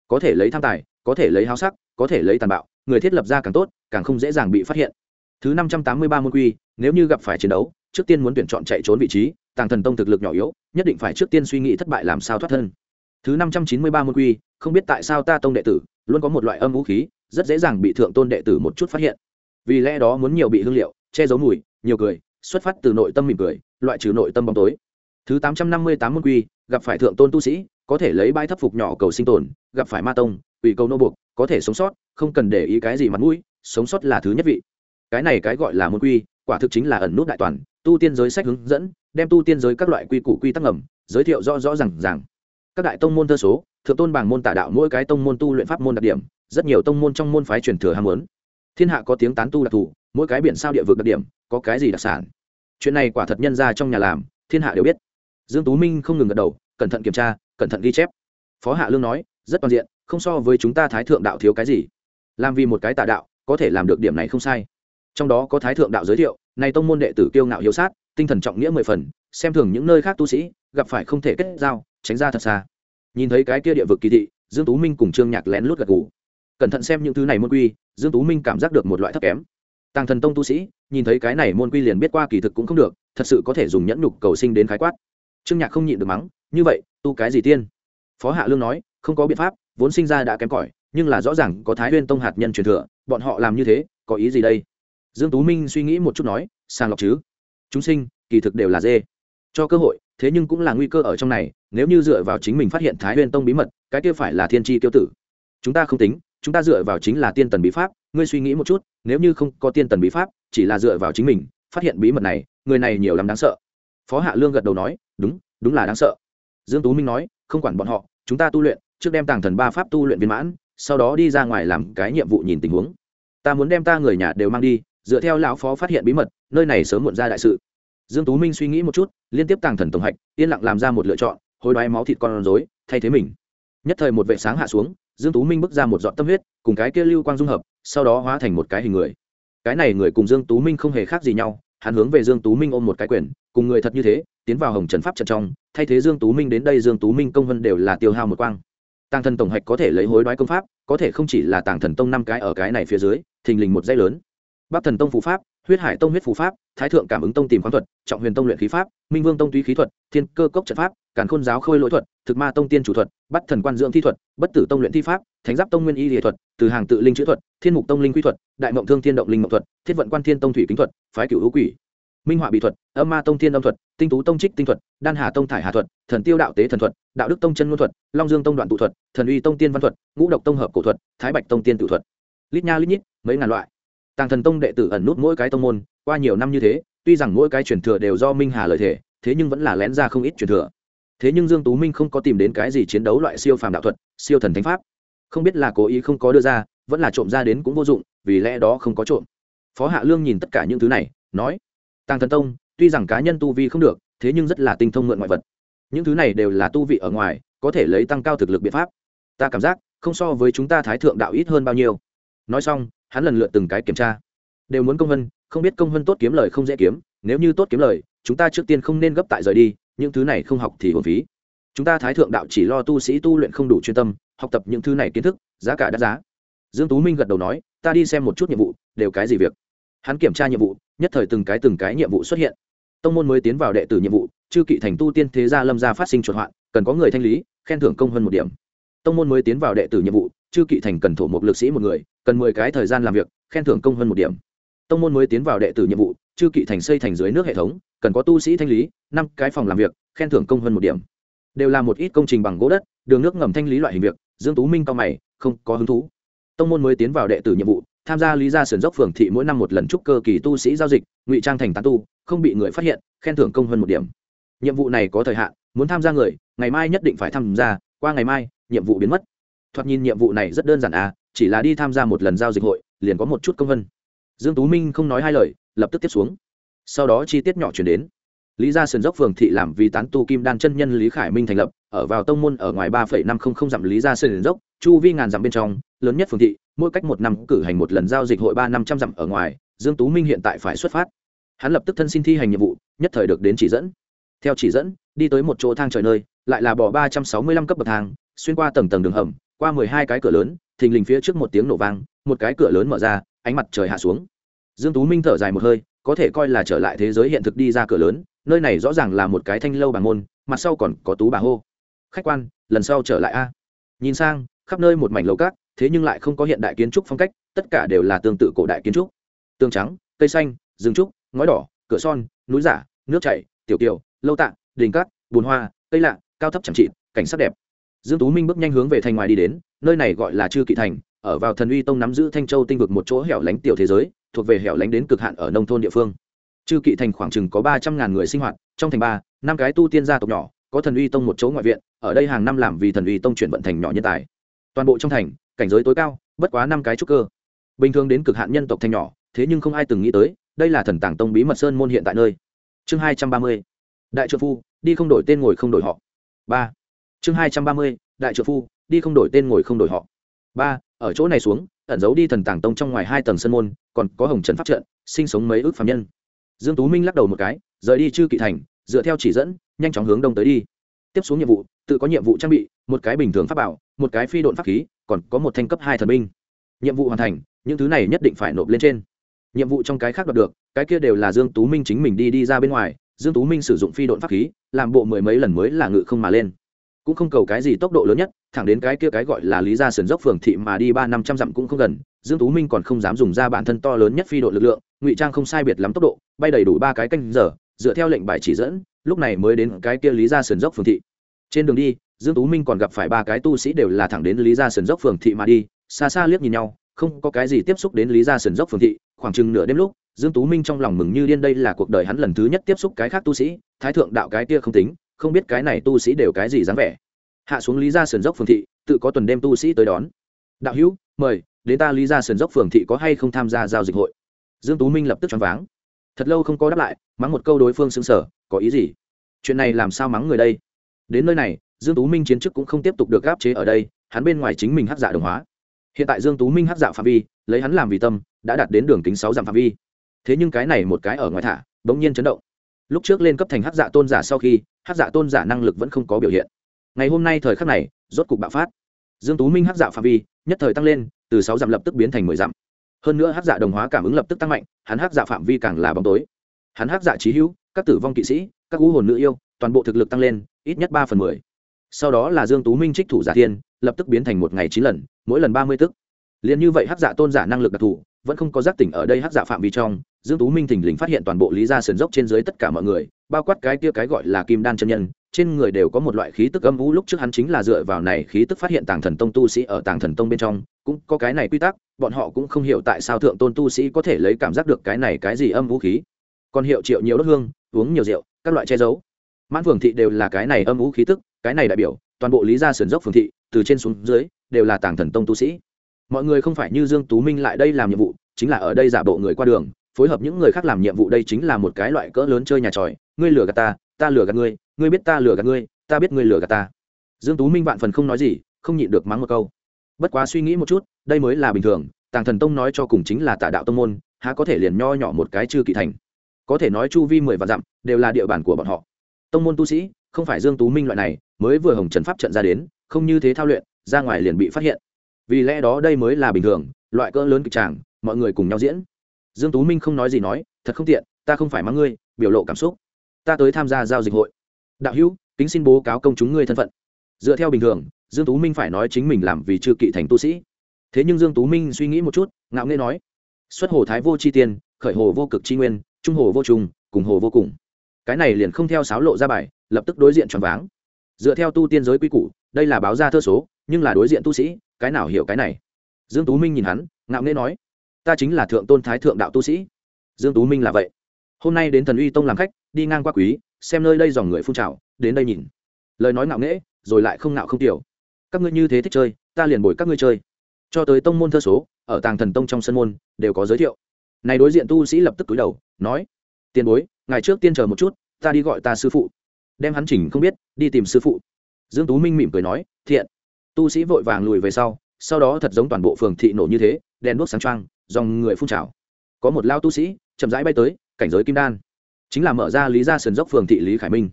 Có thể lấy tham tài, có thể lấy háo sắc, có thể lấy tàn bạo, người thiết lập ra càng tốt, càng không dễ dàng bị phát hiện. Thứ năm trăm tám mươi ba môn quy, nếu như gặp phải chiến đấu, trước tiên muốn tuyển chọn chạy trốn vị trí, tàng thần tông thực lực nhỏ yếu, nhất định phải trước tiên suy nghĩ thất bại làm sao thoát thân thứ năm trăm chín mươi ba môn quy, không biết tại sao ta tông đệ tử luôn có một loại âm vũ khí, rất dễ dàng bị thượng tôn đệ tử một chút phát hiện. Vì lẽ đó muốn nhiều bị hương liệu, che giấu mùi, nhiều cười, xuất phát từ nội tâm mỉm cười, loại trừ nội tâm bóng tối. Thứ tám trăm năm mươi tám môn quy, gặp phải thượng tôn tu sĩ, có thể lấy bãi thấp phục nhỏ cầu sinh tồn, gặp phải ma tông ủy cầu nô buộc, có thể sống sót, không cần để ý cái gì mặt mũi, sống sót là thứ nhất vị. Cái này cái gọi là môn quy, quả thực chính là ẩn nút đại toàn, tu tiên giới sách hướng dẫn, đem tu tiên giới các loại quy củ quy tắc ngầm, giới thiệu rõ rõ ràng ràng. rằng các đại tông môn thơ số, thượng tôn bảng môn tả đạo mỗi cái tông môn tu luyện pháp môn đặc điểm, rất nhiều tông môn trong môn phái truyền thừa ham muốn. Thiên hạ có tiếng tán tu đặc thù, mỗi cái biển sao địa vực đặc điểm, có cái gì đặc sản. Chuyện này quả thật nhân ra trong nhà làm, thiên hạ đều biết. Dương tú minh không ngừng gật đầu, cẩn thận kiểm tra, cẩn thận ghi chép. Phó hạ lương nói, rất toàn diện, không so với chúng ta thái thượng đạo thiếu cái gì. Làm vì một cái tà đạo, có thể làm được điểm này không sai. Trong đó có thái thượng đạo giới thiệu, này tông môn đệ tử kiêu ngạo hiếu sát, tinh thần trọng nghĩa mười phần, xem thường những nơi khác tu sĩ, gặp phải không thể kết giao tránh ra thật xa. Nhìn thấy cái kia địa vực kỳ thị, dương tú minh cùng trương nhạc lén lút gật gù. Cẩn thận xem những thứ này môn quy, dương tú minh cảm giác được một loại thấp kém. Tàng thần tông tu sĩ, nhìn thấy cái này môn quy liền biết qua kỳ thực cũng không được, thật sự có thể dùng nhẫn nhục cầu sinh đến khái quát. Trương nhạc không nhịn được mắng, như vậy, tu cái gì tiên? Phó hạ lương nói, không có biện pháp, vốn sinh ra đã kém cỏi, nhưng là rõ ràng có thái nguyên tông hạt nhân truyền thừa, bọn họ làm như thế, có ý gì đây? Dương tú minh suy nghĩ một chút nói, sàng lọc chứ. Chúng sinh, kỳ thực đều là dê. Cho cơ hội, thế nhưng cũng là nguy cơ ở trong này nếu như dựa vào chính mình phát hiện thái nguyên tông bí mật, cái kia phải là thiên tri tiêu tử. Chúng ta không tính, chúng ta dựa vào chính là tiên tần bí pháp, ngươi suy nghĩ một chút, nếu như không có tiên tần bí pháp, chỉ là dựa vào chính mình, phát hiện bí mật này, người này nhiều lắm đáng sợ. Phó hạ lương gật đầu nói, đúng đúng là đáng sợ. Dương tú minh nói, không quản bọn họ, chúng ta tu luyện, trước đem tàng thần ba pháp tu luyện viên mãn, sau đó đi ra ngoài làm cái nhiệm vụ nhìn tình huống. Ta muốn đem ta người nhà đều mang đi, dựa theo lão phó phát hiện bí mật, nơi này sớm muộn ra đại sự. Dương tú minh suy nghĩ một chút, liên tiếp tàng thần tổng hạch, yên lặng làm ra một lựa chọn hối đoái máu thịt con rối, thay thế mình. Nhất thời một vệ sáng hạ xuống, dương tú minh bước ra một giọt tâm huyết, cùng cái kia lưu quang dung hợp, sau đó hóa thành một cái hình người. Cái này người cùng dương tú minh không hề khác gì nhau, hắn hướng về dương tú minh ôm một cái quyền, cùng người thật như thế, tiến vào hồng trần pháp trận trong, thay thế dương tú minh đến đây dương tú minh công vân đều là tiêu hao một quang. Tàng thần tổng hạch có thể lấy hối đoái công pháp, có thể không chỉ là tàng thần tông năm cái ở cái này phía dưới, thình lình một dây lớn. Bắc thần tông phù pháp, huyết hải tông huyết phù pháp thái thượng cảm ứng tông tìm khoáng thuật, trọng huyền tông luyện khí pháp, minh vương tông túy khí thuật, thiên cơ cốc trận pháp, càn khôn giáo khôi lỗi thuật, thực ma tông tiên chủ thuật, bắt thần quan dưỡng thi thuật, bất tử tông luyện thi pháp, thánh giáp tông nguyên y địa thuật, từ hàng tự linh chữ thuật, thiên mục tông linh quy thuật, đại mộng thương thiên động linh mộng thuật, thiết vận quan thiên tông thủy kính thuật, phái cửu hữu quỷ, minh họa bị thuật, âm ma tông thiên âm thuật, tinh tú tông trích tinh thuật, đan hà tông thải hà thuật, thần tiêu đạo tế thần thuật, đạo đức tông chân ngôn thuật, long dương tông đoạn tụ thuật, thần uy tông tiên văn thuật, ngũ độc tông hợp cổ thuật, thái bạch tông tiên tự thuật. Lít nha lít nhít, mấy ngàn loại tàng thần tông đệ tử ẩn nút mỗi cái tông môn, qua nhiều năm như thế, tuy rằng mỗi cái truyền thừa đều do minh hà lợi thể thế nhưng vẫn là lén ra không ít truyền thừa. Thế nhưng dương tú minh không có tìm đến cái gì chiến đấu loại siêu phàm đạo thuật, siêu thần thánh pháp. Không biết là cố ý không có đưa ra, vẫn là trộm ra đến cũng vô dụng, vì lẽ đó không có trộm. Phó hạ lương nhìn tất cả những thứ này, nói, tàng thần tông, tuy rằng cá nhân tu vi không được, thế nhưng rất là tinh thông mượn ngoại vật. Những thứ này đều là tu vị ở ngoài, có thể lấy tăng cao thực lực biện pháp. Ta cảm giác, không so với chúng ta thái thượng đạo ít hơn bao nhiêu. Nói xong hắn lần lượt từng cái kiểm tra. Đều muốn công vân không biết công vân tốt kiếm lời không dễ kiếm, nếu như tốt kiếm lời, chúng ta trước tiên không nên gấp tại rời đi, những thứ này không học thì hồn phí. Chúng ta thái thượng đạo chỉ lo tu sĩ tu luyện không đủ chuyên tâm, học tập những thứ này kiến thức, giá cả đắt giá. Dương tú minh gật đầu nói, ta đi xem một chút nhiệm vụ, đều cái gì việc? Hắn kiểm tra nhiệm vụ, nhất thời từng cái từng cái nhiệm vụ xuất hiện. Tông môn mới tiến vào đệ tử nhiệm vụ, chư kỵ thành tu tiên thế gia lâm gia phát sinh chuột hoạn cần có người thanh lý, khen thưởng công hơn một điểm tông môn mới tiến vào đệ tử nhiệm vụ, chư kỵ thành cần thổ một lực sĩ một người, cần mười cái thời gian làm việc, khen thưởng công hơn một điểm. Tông môn mới tiến vào đệ tử nhiệm vụ, chư kỵ thành xây thành dưới nước hệ thống, cần có tu sĩ thanh lý, năm cái phòng làm việc, khen thưởng công hơn một điểm. Đều là một ít công trình bằng gỗ đất, đường nước ngầm thanh lý loại hình việc, dương tú minh cao mày, không có hứng thú. Tông môn mới tiến vào đệ tử nhiệm vụ, tham gia lý gia sườn dốc phường thị mỗi năm một lần chúc cơ kỳ tu sĩ giao dịch, ngụy trang thành tán tu, không bị người phát hiện, khen thưởng công hơn một điểm. Nhiệm vụ này có thời hạn, muốn tham gia người, ngày mai nhất định phải tham gia, qua ngày mai nhiệm vụ biến mất. Thoạt nhìn nhiệm vụ này rất đơn giản à chỉ là đi tham gia một lần giao dịch hội, liền có một chút công vân. Dương tú minh không nói hai lời, lập tức tiếp xuống. Sau đó chi tiết nhỏ chuyển đến. Lý gia sườn dốc phường thị làm vì tán tu kim đan chân nhân lý khải minh thành lập, ở vào tông môn ở ngoài ba năm không không dặm lý gia sườn dốc, chu vi ngàn dặm bên trong, lớn nhất phường thị, mỗi cách một năm cử hành một lần giao dịch hội ba năm trăm dặm ở ngoài, dương tú minh hiện tại phải xuất phát. Hắn lập tức thân xin thi hành nhiệm vụ, nhất thời được đến chỉ dẫn. Theo chỉ dẫn, đi tới một chỗ thang trời nơi, lại là bỏ ba trăm sáu mươi lăm cấp bậc thang xuyên qua tầng tầng đường hầm, qua mười hai cái cửa lớn, thình lình phía trước một tiếng nổ vang, một cái cửa lớn mở ra, ánh mặt trời hạ xuống. Dương tú minh thở dài một hơi, có thể coi là trở lại thế giới hiện thực đi ra cửa lớn, nơi này rõ ràng là một cái thanh lâu bằng môn, mặt sau còn có tú bà hô. Khách quan, lần sau trở lại a. Nhìn sang, khắp nơi một mảnh lầu cát, thế nhưng lại không có hiện đại kiến trúc phong cách, tất cả đều là tương tự cổ đại kiến trúc. Tường trắng, cây xanh, rừng trúc, ngói đỏ, cửa son, núi giả, nước chảy, tiểu kiều, lâu tạ, đình cát, bùn hoa, cây lạ, cao thấp chẳng trị cảnh sắc đẹp dương tú minh bước nhanh hướng về thành ngoài đi đến, nơi này gọi là chư kỵ thành, ở vào thần uy tông nắm giữ thanh châu tinh vực một chỗ hẻo lánh tiểu thế giới, thuộc về hẻo lánh đến cực hạn ở nông thôn địa phương. Chư kỵ thành khoảng chừng có ba trăm ngàn người sinh hoạt, trong thành ba, năm cái tu tiên gia tộc nhỏ, có thần uy tông một chỗ ngoại viện, ở đây hàng năm làm vì thần uy tông chuyển vận thành nhỏ nhân tài. Toàn bộ trong thành, cảnh giới tối cao, bất quá năm cái trúc cơ. Bình thường đến cực hạn nhân tộc thành nhỏ, thế nhưng không ai từng nghĩ tới, đây là thần tàng tông bí mật sơn môn hiện tại nơi. Chương hai trăm ba mươi, đại trợ phu, đi không đổi tên ngồi không đổi họ. Ba chương hai trăm ba mươi, đại trợ phu, đi không đổi tên ngồi không đổi họ. Ba, ở chỗ này xuống, ẩn giấu đi thần tàng tông trong ngoài hai tầng sân môn, còn có hồng trần pháp trận, sinh sống mấy ước phạm nhân. Dương tú minh lắc đầu một cái, rời đi chư kỵ thành, dựa theo chỉ dẫn, nhanh chóng hướng đông tới đi. Tiếp xuống nhiệm vụ, tự có nhiệm vụ trang bị, một cái bình thường pháp bảo, một cái phi độn pháp khí, còn có một thanh cấp hai thần binh. Nhiệm vụ hoàn thành, những thứ này nhất định phải nộp lên trên. Nhiệm vụ trong cái khác đạt được, cái kia đều là dương tú minh chính mình đi đi ra bên ngoài. Dương tú minh sử dụng phi độn pháp khí, làm bộ mười mấy lần mới là ngự không mà lên cũng không cầu cái gì tốc độ lớn nhất, thẳng đến cái kia cái gọi là lý gia sườn dốc phường thị mà đi ba năm trăm dặm cũng không gần, dương tú minh còn không dám dùng ra bản thân to lớn nhất phi độ lực lượng, ngụy trang không sai biệt lắm tốc độ, bay đầy đủ ba cái canh giờ, dựa theo lệnh bài chỉ dẫn, lúc này mới đến cái kia lý gia sườn dốc phường thị. Trên đường đi, dương tú minh còn gặp phải ba cái tu sĩ đều là thẳng đến lý gia sườn dốc phường thị mà đi, xa xa liếc nhìn nhau, không có cái gì tiếp xúc đến lý gia sườn dốc phường thị, khoảng chừng nửa đêm lúc, dương tú minh trong lòng mừng như điên đây là cuộc đời hắn lần thứ nhất tiếp xúc cái khác tu sĩ, thái thượng đạo cái kia không tính không biết cái này tu sĩ đều cái gì dáng vẻ. Hạ xuống lý gia sườn dốc phường thị, tự có tuần đêm tu sĩ tới đón. Đạo hữu, mời, đến ta lý gia sườn dốc phường thị có hay không tham gia giao dịch hội? Dương tú minh lập tức choáng váng. Thật lâu không có đáp lại, mắng một câu đối phương xứng sở có ý gì? Chuyện này làm sao mắng người đây? Đến nơi này, dương tú minh chiến chức cũng không tiếp tục được gáp chế ở đây, hắn bên ngoài chính mình hắc dạ đồng hóa. Hiện tại dương tú minh hắc dạ phạm vi, lấy hắn làm vì tâm, đã đạt đến đường kính sáu dặm phạm vi. Thế nhưng cái này một cái ở ngoài thả, bỗng nhiên chấn động. Lúc trước lên cấp thành hắc dạ tôn giả sau khi hắc dạ tôn giả năng lực vẫn không có biểu hiện. Ngày hôm nay thời khắc này, rốt cục bạo phát. Dương tú minh hắc dạ phạm vi, nhất thời tăng lên, từ sáu dặm lập tức biến thành mười dặm. Hơn nữa hắc dạ đồng hóa cảm ứng lập tức tăng mạnh, hắn hắc dạ phạm vi càng là bóng tối. Hắn hắc dạ trí hữu, các tử vong kỵ sĩ, các cú hồn nữ yêu, toàn bộ thực lực tăng lên, ít nhất ba phần mười. Sau đó là dương tú minh trích thủ giả thiên, lập tức biến thành một ngày chín lần, mỗi lần ba mươi tức. Liền như vậy hắc dạ tôn giả năng lực đặc thù, vẫn không có giác tỉnh ở đây hắc dạ phạm vi trong dương tú minh thình lình phát hiện toàn bộ lý gia sườn dốc trên dưới tất cả mọi người, bao quát cái kia cái gọi là kim đan chân nhân, trên người đều có một loại khí tức âm vũ lúc trước hắn chính là dựa vào này khí tức phát hiện tàng thần tông tu sĩ ở tàng thần tông bên trong, cũng có cái này quy tắc, bọn họ cũng không hiểu tại sao thượng tôn tu sĩ có thể lấy cảm giác được cái này cái gì âm vũ khí. Còn hiệu triệu nhiều đốt hương, uống nhiều rượu, các loại che giấu. Mãn phường thị đều là cái này âm vũ khí tức, cái này đại biểu, toàn bộ lý gia sườn dốc phường thị, từ trên xuống dưới, đều là tàng thần tông tu sĩ. Mọi người không phải như dương tú minh lại đây làm nhiệm vụ, chính là ở đây giả bộ người qua đường phối hợp những người khác làm nhiệm vụ đây chính là một cái loại cỡ lớn chơi nhà tròi. Ngươi lừa gạt ta ta lừa gạt ngươi ngươi biết ta lừa gạt ngươi, ta biết ngươi lừa gạt ta. Dương tú minh vạn phần không nói gì, không nhịn được mắng một câu. Bất quá suy nghĩ một chút, đây mới là bình thường, tàng thần tông nói cho cùng chính là tả đạo tông môn, há có thể liền nho nhỏ một cái chưa kỵ thành. Có thể nói chu vi mười vạn dặm, đều là địa bàn của bọn họ. Tông môn tu sĩ, không phải dương tú minh loại này, mới vừa hồng trần pháp trận ra đến, không như thế thao luyện, ra ngoài liền bị phát hiện. Vì lẽ đó đây mới là bình thường, loại cỡ lớn kịch tràng, mọi người cùng nhau diễn dương tú minh không nói gì nói, thật không tiện, ta không phải mắng ngươi, biểu lộ cảm xúc. Ta tới tham gia giao dịch hội. Đạo hữu, kính xin bố cáo công chúng ngươi thân phận. Dựa theo bình thường, dương tú minh phải nói chính mình làm vì chưa kỵ thành tu sĩ. Thế nhưng dương tú minh suy nghĩ một chút, ngạo nghễ nói, xuất hồ thái vô chi tiên, khởi hồ vô cực chi nguyên, trung hồ vô trùng, cùng hồ vô cùng. Cái này liền không theo sáo lộ ra bài, lập tức đối diện tròn váng. Dựa theo tu tiên giới quy củ, đây là báo ra thơ số, nhưng là đối diện tu sĩ, cái nào hiểu cái này? Dương tú minh nhìn hắn, ngạo nghễ nói ta chính là thượng tôn thái thượng đạo tu sĩ. Dương tú minh là vậy. Hôm nay đến thần uy tông làm khách, đi ngang qua quý, xem nơi đây dòng người phun trào, đến đây nhìn. Lời nói ngạo nghễ, rồi lại không ngạo không tiểu. Các ngươi như thế thích chơi, ta liền bồi các ngươi chơi. Cho tới tông môn thơ số, ở tàng thần tông trong sân môn, đều có giới thiệu. Này đối diện tu sĩ lập tức túi đầu, nói, tiền bối ngày trước tiên chờ một chút, ta đi gọi ta sư phụ. Đem hắn chỉnh không biết, đi tìm sư phụ. Dương tú minh mỉm cười nói, thiện. Tu sĩ vội vàng lùi về sau sau đó thật giống toàn bộ phường thị nổ như thế, đèn đuốc sáng trăng dòng người phun trào. Có một lao tu sĩ, chậm rãi bay tới, cảnh giới kim đan. Chính là mở ra lý gia sườn dốc phường thị lý khải minh.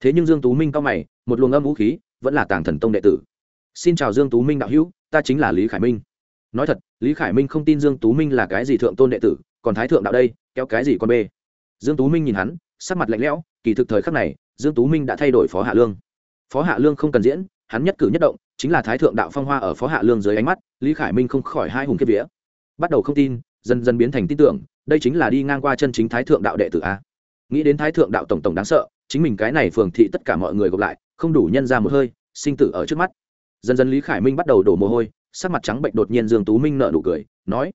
Thế nhưng dương tú minh cao mày, một luồng âm vũ khí, vẫn là tàng thần tông đệ tử. Xin chào dương tú minh đạo hữu, ta chính là lý khải minh. Nói thật, lý khải minh không tin dương tú minh là cái gì thượng tôn đệ tử, còn thái thượng đạo đây, kéo cái gì con bê. Dương tú minh nhìn hắn, sắc mặt lạnh lẽo, kỳ thực thời khắc này, dương tú minh đã thay đổi phó hạ lương. Phó hạ lương không cần diễn, hắn nhất cử nhất động chính là thái thượng đạo phong hoa ở phó hạ lương dưới ánh mắt, lý khải minh không khỏi hai hùng kiếp vía. Bắt đầu không tin, dần dần biến thành tin tưởng, đây chính là đi ngang qua chân chính thái thượng đạo đệ tử a. Nghĩ đến thái thượng đạo tổng tổng đáng sợ, chính mình cái này phường thị tất cả mọi người gộp lại, không đủ nhân ra một hơi, sinh tử ở trước mắt. Dần dần lý khải minh bắt đầu đổ mồ hôi, sắc mặt trắng bệnh đột nhiên dương tú minh nợ nụ cười, nói,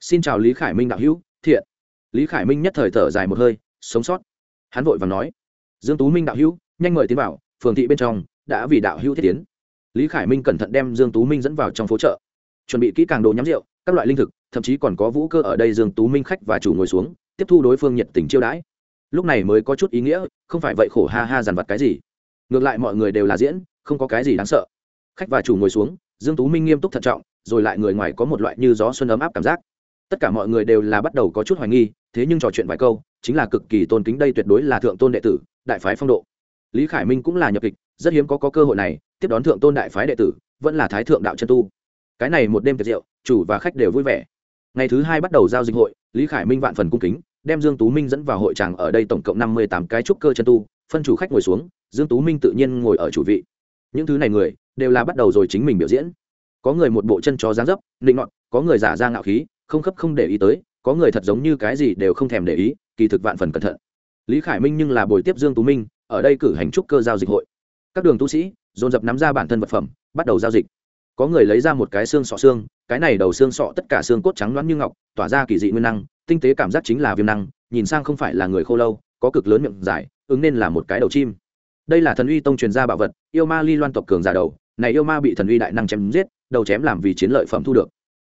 xin chào lý khải minh đạo hữu, thiện. Lý khải minh nhất thời thở dài một hơi, sống sót. Hắn vội và nói, dương tú minh đạo hữu, nhanh mời tiến vào, phường thị bên trong, đã vì đạo hữu thiết tiến lý khải minh cẩn thận đem dương tú minh dẫn vào trong phố chợ. Chuẩn bị kỹ càng đồ nhắm rượu, các loại linh thực, thậm chí còn có vũ cơ ở đây dương tú minh khách và chủ ngồi xuống, tiếp thu đối phương nhiệt tình chiêu đãi. Lúc này mới có chút ý nghĩa, không phải vậy khổ ha ha dằn vặt cái gì. Ngược lại mọi người đều là diễn, không có cái gì đáng sợ. Khách và chủ ngồi xuống, dương tú minh nghiêm túc thận trọng, rồi lại người ngoài có một loại như gió xuân ấm áp cảm giác. Tất cả mọi người đều là bắt đầu có chút hoài nghi, thế nhưng trò chuyện vài câu, chính là cực kỳ tôn kính đây tuyệt đối là thượng tôn đệ tử, đại phái phong độ lý khải minh cũng là nhập kịch rất hiếm có, có cơ hội này tiếp đón thượng tôn đại phái đệ tử vẫn là thái thượng đạo chân tu. Cái này một đêm tiệc rượu chủ và khách đều vui vẻ. Ngày thứ hai bắt đầu giao dịch hội lý khải minh vạn phần cung kính đem dương tú minh dẫn vào hội tràng ở đây tổng cộng năm mươi tám cái trúc cơ chân tu phân chủ khách ngồi xuống dương tú minh tự nhiên ngồi ở chủ vị. Những thứ này người đều là bắt đầu rồi chính mình biểu diễn. Có người một bộ chân chó dáng dấp nịnh ngọn có người giả ra ngạo khí không khấp không để ý tới có người thật giống như cái gì đều không thèm để ý kỳ thực vạn phần cẩn thận. Lý khải minh nhưng là buổi tiếp dương tú minh ở đây cử hành trúc cơ giao dịch hội. Các đường tu sĩ, dồn dập nắm ra bản thân vật phẩm, bắt đầu giao dịch. Có người lấy ra một cái xương sọ xương, cái này đầu xương sọ tất cả xương cốt trắng loáng như ngọc, tỏa ra kỳ dị nguyên năng, tinh tế cảm giác chính là viêm năng, nhìn sang không phải là người khô lâu, có cực lớn miệng dài, ứng nên là một cái đầu chim. Đây là thần uy tông truyền gia bảo vật, yêu ma ly loan tộc cường giả đầu, này yêu ma bị thần uy đại năng chém giết, đầu chém làm vì chiến lợi phẩm thu được.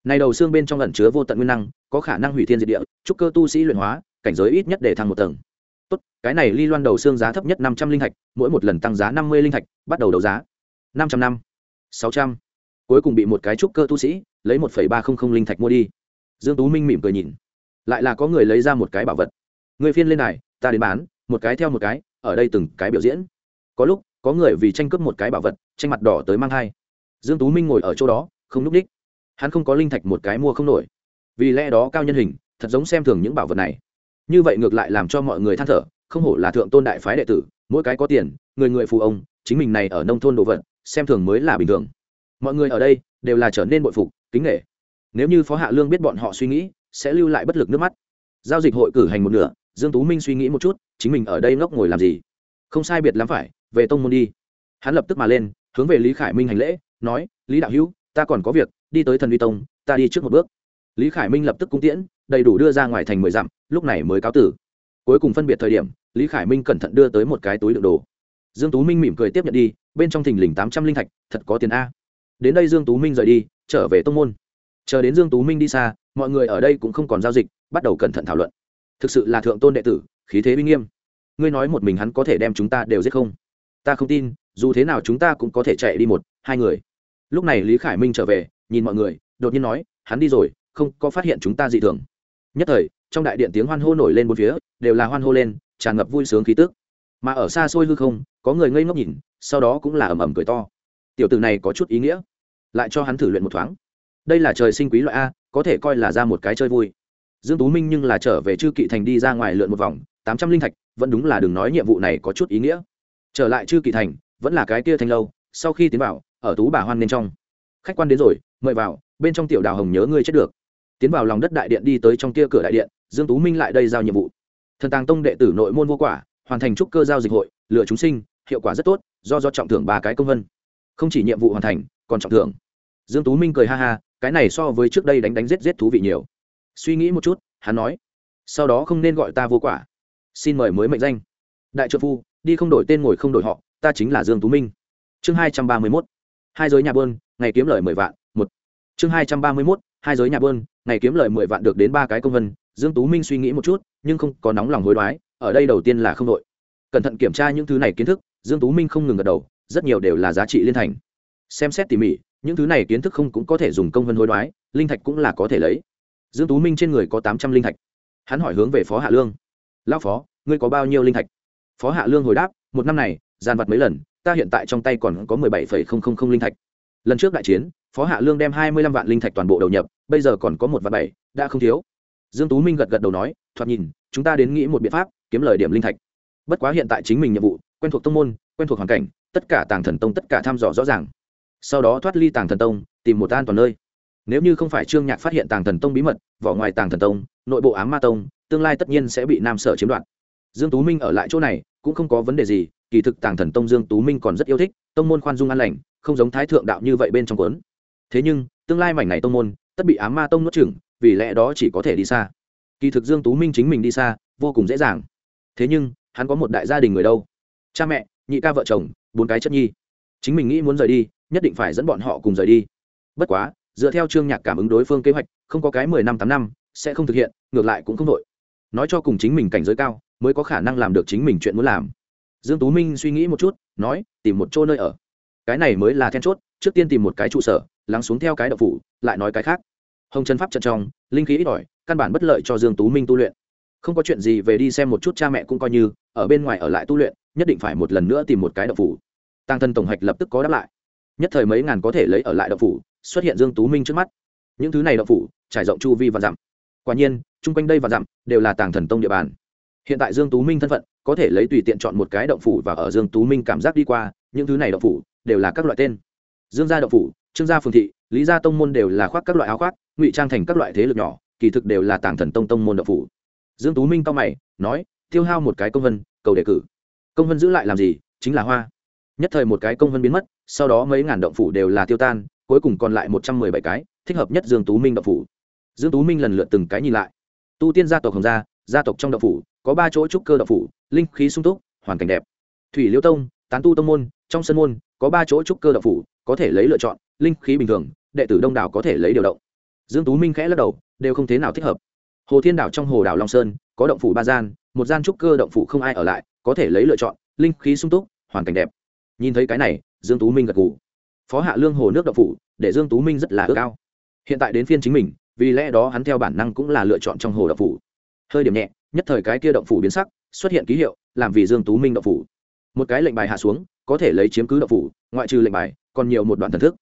Này đầu xương bên trong ẩn chứa vô tận nguyên năng, có khả năng hủy thiên diệt địa, trúc cơ tu sĩ luyện hóa, cảnh giới ít nhất để thăng một tầng tốt, cái này ly loan đầu xương giá thấp nhất năm trăm linh thạch, mỗi một lần tăng giá năm mươi linh thạch, bắt đầu đấu giá. Năm trăm năm, sáu trăm. Cuối cùng bị một cái trúc cơ tu sĩ, lấy một ba không không linh thạch mua đi. Dương tú minh mỉm cười nhìn. Lại là có người lấy ra một cái bảo vật. Người phiên lên này, ta đến bán, một cái theo một cái, ở đây từng cái biểu diễn. Có lúc, có người vì tranh cướp một cái bảo vật, tranh mặt đỏ tới mang hai dương tú minh ngồi ở chỗ đó, không núp đích. Hắn không có linh thạch một cái mua không nổi. Vì lẽ đó cao nhân hình, thật giống xem thường những bảo vật này như vậy ngược lại làm cho mọi người than thở, không hổ là thượng tôn đại phái đệ tử, mỗi cái có tiền, người người phù ông, chính mình này ở nông thôn đồ vật, xem thường mới là bình thường. Mọi người ở đây đều là trở nên bội phục, kính nghệ nếu như phó hạ lương biết bọn họ suy nghĩ, sẽ lưu lại bất lực nước mắt. Giao dịch hội cử hành một nửa, dương tú minh suy nghĩ một chút, chính mình ở đây ngốc ngồi làm gì? Không sai biệt lắm phải, về tông môn đi. Hắn lập tức mà lên, hướng về lý khải minh hành lễ, nói, lý đạo hữu, ta còn có việc, đi tới thần uy tông, ta đi trước một bước. Lý khải minh lập tức cung tiễn đầy đủ đưa ra ngoài thành mười dặm, lúc này mới cáo tử. Cuối cùng phân biệt thời điểm, lý khải minh cẩn thận đưa tới một cái túi đựng đồ. Dương tú minh mỉm cười tiếp nhận đi, bên trong thình lình tám trăm linh thạch, thật có tiền a. Đến đây dương tú minh rời đi, trở về tông môn. Chờ đến dương tú minh đi xa, mọi người ở đây cũng không còn giao dịch, bắt đầu cẩn thận thảo luận. Thực sự là thượng tôn đệ tử, khí thế uy nghiêm. Ngươi nói một mình hắn có thể đem chúng ta đều giết không? Ta không tin, dù thế nào chúng ta cũng có thể chạy đi một, hai người. Lúc này lý khải minh trở về, nhìn mọi người, đột nhiên nói, hắn đi rồi, không có phát hiện chúng ta dị thường nhất thời, trong đại điện tiếng hoan hô nổi lên bốn phía, đều là hoan hô lên, tràn ngập vui sướng khí tức. Mà ở xa xôi hư không, có người ngây ngốc nhìn, sau đó cũng là ầm ầm cười to. Tiểu tử này có chút ý nghĩa. Lại cho hắn thử luyện một thoáng. Đây là trời sinh quý loại a, có thể coi là ra một cái chơi vui. Dương tú minh nhưng là trở về chư kỵ thành đi ra ngoài lượn một vòng, tám trăm linh thạch, vẫn đúng là đừng nói nhiệm vụ này có chút ý nghĩa. Trở lại chư kỵ thành, vẫn là cái kia thành lâu, sau khi tiến vào, ở tú bà hoan bên trong. Khách quan đến rồi, mời vào, bên trong tiểu đào hồng nhớ ngươi chết được tiến vào lòng đất đại điện đi tới trong kia cửa đại điện, dương tú minh lại đây giao nhiệm vụ. Thần tàng tông đệ tử nội môn vô quả, hoàn thành trúc cơ giao dịch hội, lựa chúng sinh, hiệu quả rất tốt, do do trọng thưởng ba cái công vân. Không chỉ nhiệm vụ hoàn thành, còn trọng thưởng. Dương tú minh cười ha ha, cái này so với trước đây đánh đánh giết giết thú vị nhiều. Suy nghĩ một chút, hắn nói, sau đó không nên gọi ta vô quả. Xin mời mới mệnh danh. Đại trợ phu, đi không đổi tên ngồi không đổi họ, ta chính là dương tú minh. Chương hai trăm ba mươi 231 hai giới nhà bơn ngày kiếm lời mười vạn, một. Chương hai trăm ba mươi mốt hai giới nhà bơn, ngày kiếm lời mười vạn được đến ba cái công vân, dương tú minh suy nghĩ một chút, nhưng không có nóng lòng hối đoái, ở đây đầu tiên là không đội. Cẩn thận kiểm tra những thứ này kiến thức, dương tú minh không ngừng gật đầu, rất nhiều đều là giá trị liên thành. Xem xét tỉ mỉ, những thứ này kiến thức không cũng có thể dùng công vân hối đoái, linh thạch cũng là có thể lấy. Dương tú minh trên người có tám trăm linh thạch. Hắn hỏi hướng về phó hạ lương. Lão phó, ngươi có bao nhiêu linh thạch? Phó hạ lương hồi đáp, một năm này gian vặt mấy lần, ta hiện tại trong tay còn có mười bảy phẩy không không không linh thạch lần trước đại chiến, phó hạ lương đem hai mươi lăm vạn linh thạch toàn bộ đầu nhập, bây giờ còn có một vạn bảy, đã không thiếu. Dương tú minh gật gật đầu nói, thoạt nhìn, chúng ta đến nghĩ một biện pháp, kiếm lời điểm linh thạch. Bất quá hiện tại chính mình nhiệm vụ, quen thuộc tông môn, quen thuộc hoàn cảnh, tất cả tàng thần tông tất cả thăm dò rõ ràng. Sau đó thoát ly tàng thần tông, tìm một an toàn nơi. Nếu như không phải trương nhạc phát hiện tàng thần tông bí mật, vỏ ngoài tàng thần tông, nội bộ ám ma tông, tương lai tất nhiên sẽ bị nam sở chiếm đoạt. Dương tú minh ở lại chỗ này, cũng không có vấn đề gì, kỳ thực tàng thần tông dương tú minh còn rất yêu thích, tông môn khoan dung an lành không giống thái thượng đạo như vậy bên trong cuốn. Thế nhưng, tương lai mảnh này tông môn, tất bị ám ma tông nuốt chửng, vì lẽ đó chỉ có thể đi xa. Kỳ thực dương tú minh chính mình đi xa, vô cùng dễ dàng. Thế nhưng, hắn có một đại gia đình người đâu? Cha mẹ, nhị ca vợ chồng, bốn cái chất nhi. Chính mình nghĩ muốn rời đi, nhất định phải dẫn bọn họ cùng rời đi. Bất quá, dựa theo trương nhạc cảm ứng đối phương kế hoạch, không có cái mười năm tám năm, sẽ không thực hiện, ngược lại cũng không đội. Nói cho cùng chính mình cảnh giới cao, mới có khả năng làm được chính mình chuyện muốn làm. Dương tú minh suy nghĩ một chút, nói, tìm một chỗ nơi ở cái này mới là then chốt, trước tiên tìm một cái trụ sở, lắng xuống theo cái đậu phủ, lại nói cái khác. Hồng trần pháp trận trong, linh khí ít ỏi, căn bản bất lợi cho dương tú minh tu luyện. Không có chuyện gì về đi xem một chút cha mẹ cũng coi như, ở bên ngoài ở lại tu luyện, nhất định phải một lần nữa tìm một cái đậu phủ. Tăng thân tổng hạch lập tức có đáp lại. Nhất thời mấy ngàn có thể lấy ở lại đậu phủ, xuất hiện dương tú minh trước mắt. Những thứ này đậu phủ, trải rộng chu vi và dặm. Quả nhiên, chung quanh đây và dặm đều là tàng thần tông địa bàn. Hiện tại dương tú minh thân phận, có thể lấy tùy tiện chọn một cái động phủ và ở dương tú minh cảm giác đi qua, những thứ này động phủ đều là các loại tên. Dương gia động phủ, trương gia phường thị, lý gia tông môn đều là khoác các loại áo khoác, ngụy trang thành các loại thế lực nhỏ, kỳ thực đều là tàng thần tông tông môn động phủ. Dương tú minh cao mày, nói, tiêu hao một cái công vân, cầu đề cử. Công vân giữ lại làm gì? Chính là hoa. Nhất thời một cái công vân biến mất, sau đó mấy ngàn động phủ đều là tiêu tan, cuối cùng còn lại một trăm mười bảy cái, thích hợp nhất dương tú minh động phủ. Dương tú minh lần lượt từng cái nhìn lại. Tu tiên gia tộc hồng gia gia tộc trong động phủ, có ba chỗ trúc cơ động phủ, linh khí sung túc, hoàn cảnh đẹp. Thủy liêu tông, tán tu tông môn, trong sân môn có ba chỗ trúc cơ động phủ, có thể lấy lựa chọn, linh khí bình thường, đệ tử đông đảo có thể lấy điều động. Dương tú minh khẽ lắc đầu, đều không thế nào thích hợp. Hồ thiên đảo trong hồ đảo long sơn, có động phủ ba gian, một gian trúc cơ động phủ không ai ở lại, có thể lấy lựa chọn, linh khí sung túc, hoàn cảnh đẹp. Nhìn thấy cái này, dương tú minh gật gù. Phó hạ lương hồ nước động phủ, để dương tú minh rất là ước ao. Hiện tại đến phiên chính mình, vì lẽ đó hắn theo bản năng cũng là lựa chọn trong hồ động phủ. Hơi điểm nhẹ, nhất thời cái kia động phủ biến sắc, xuất hiện ký hiệu, làm vì dương tú minh động phủ. Một cái lệnh bài hạ xuống có thể lấy chiếm cứ động phủ, ngoại trừ lệnh bài, còn nhiều một đoạn thần thức.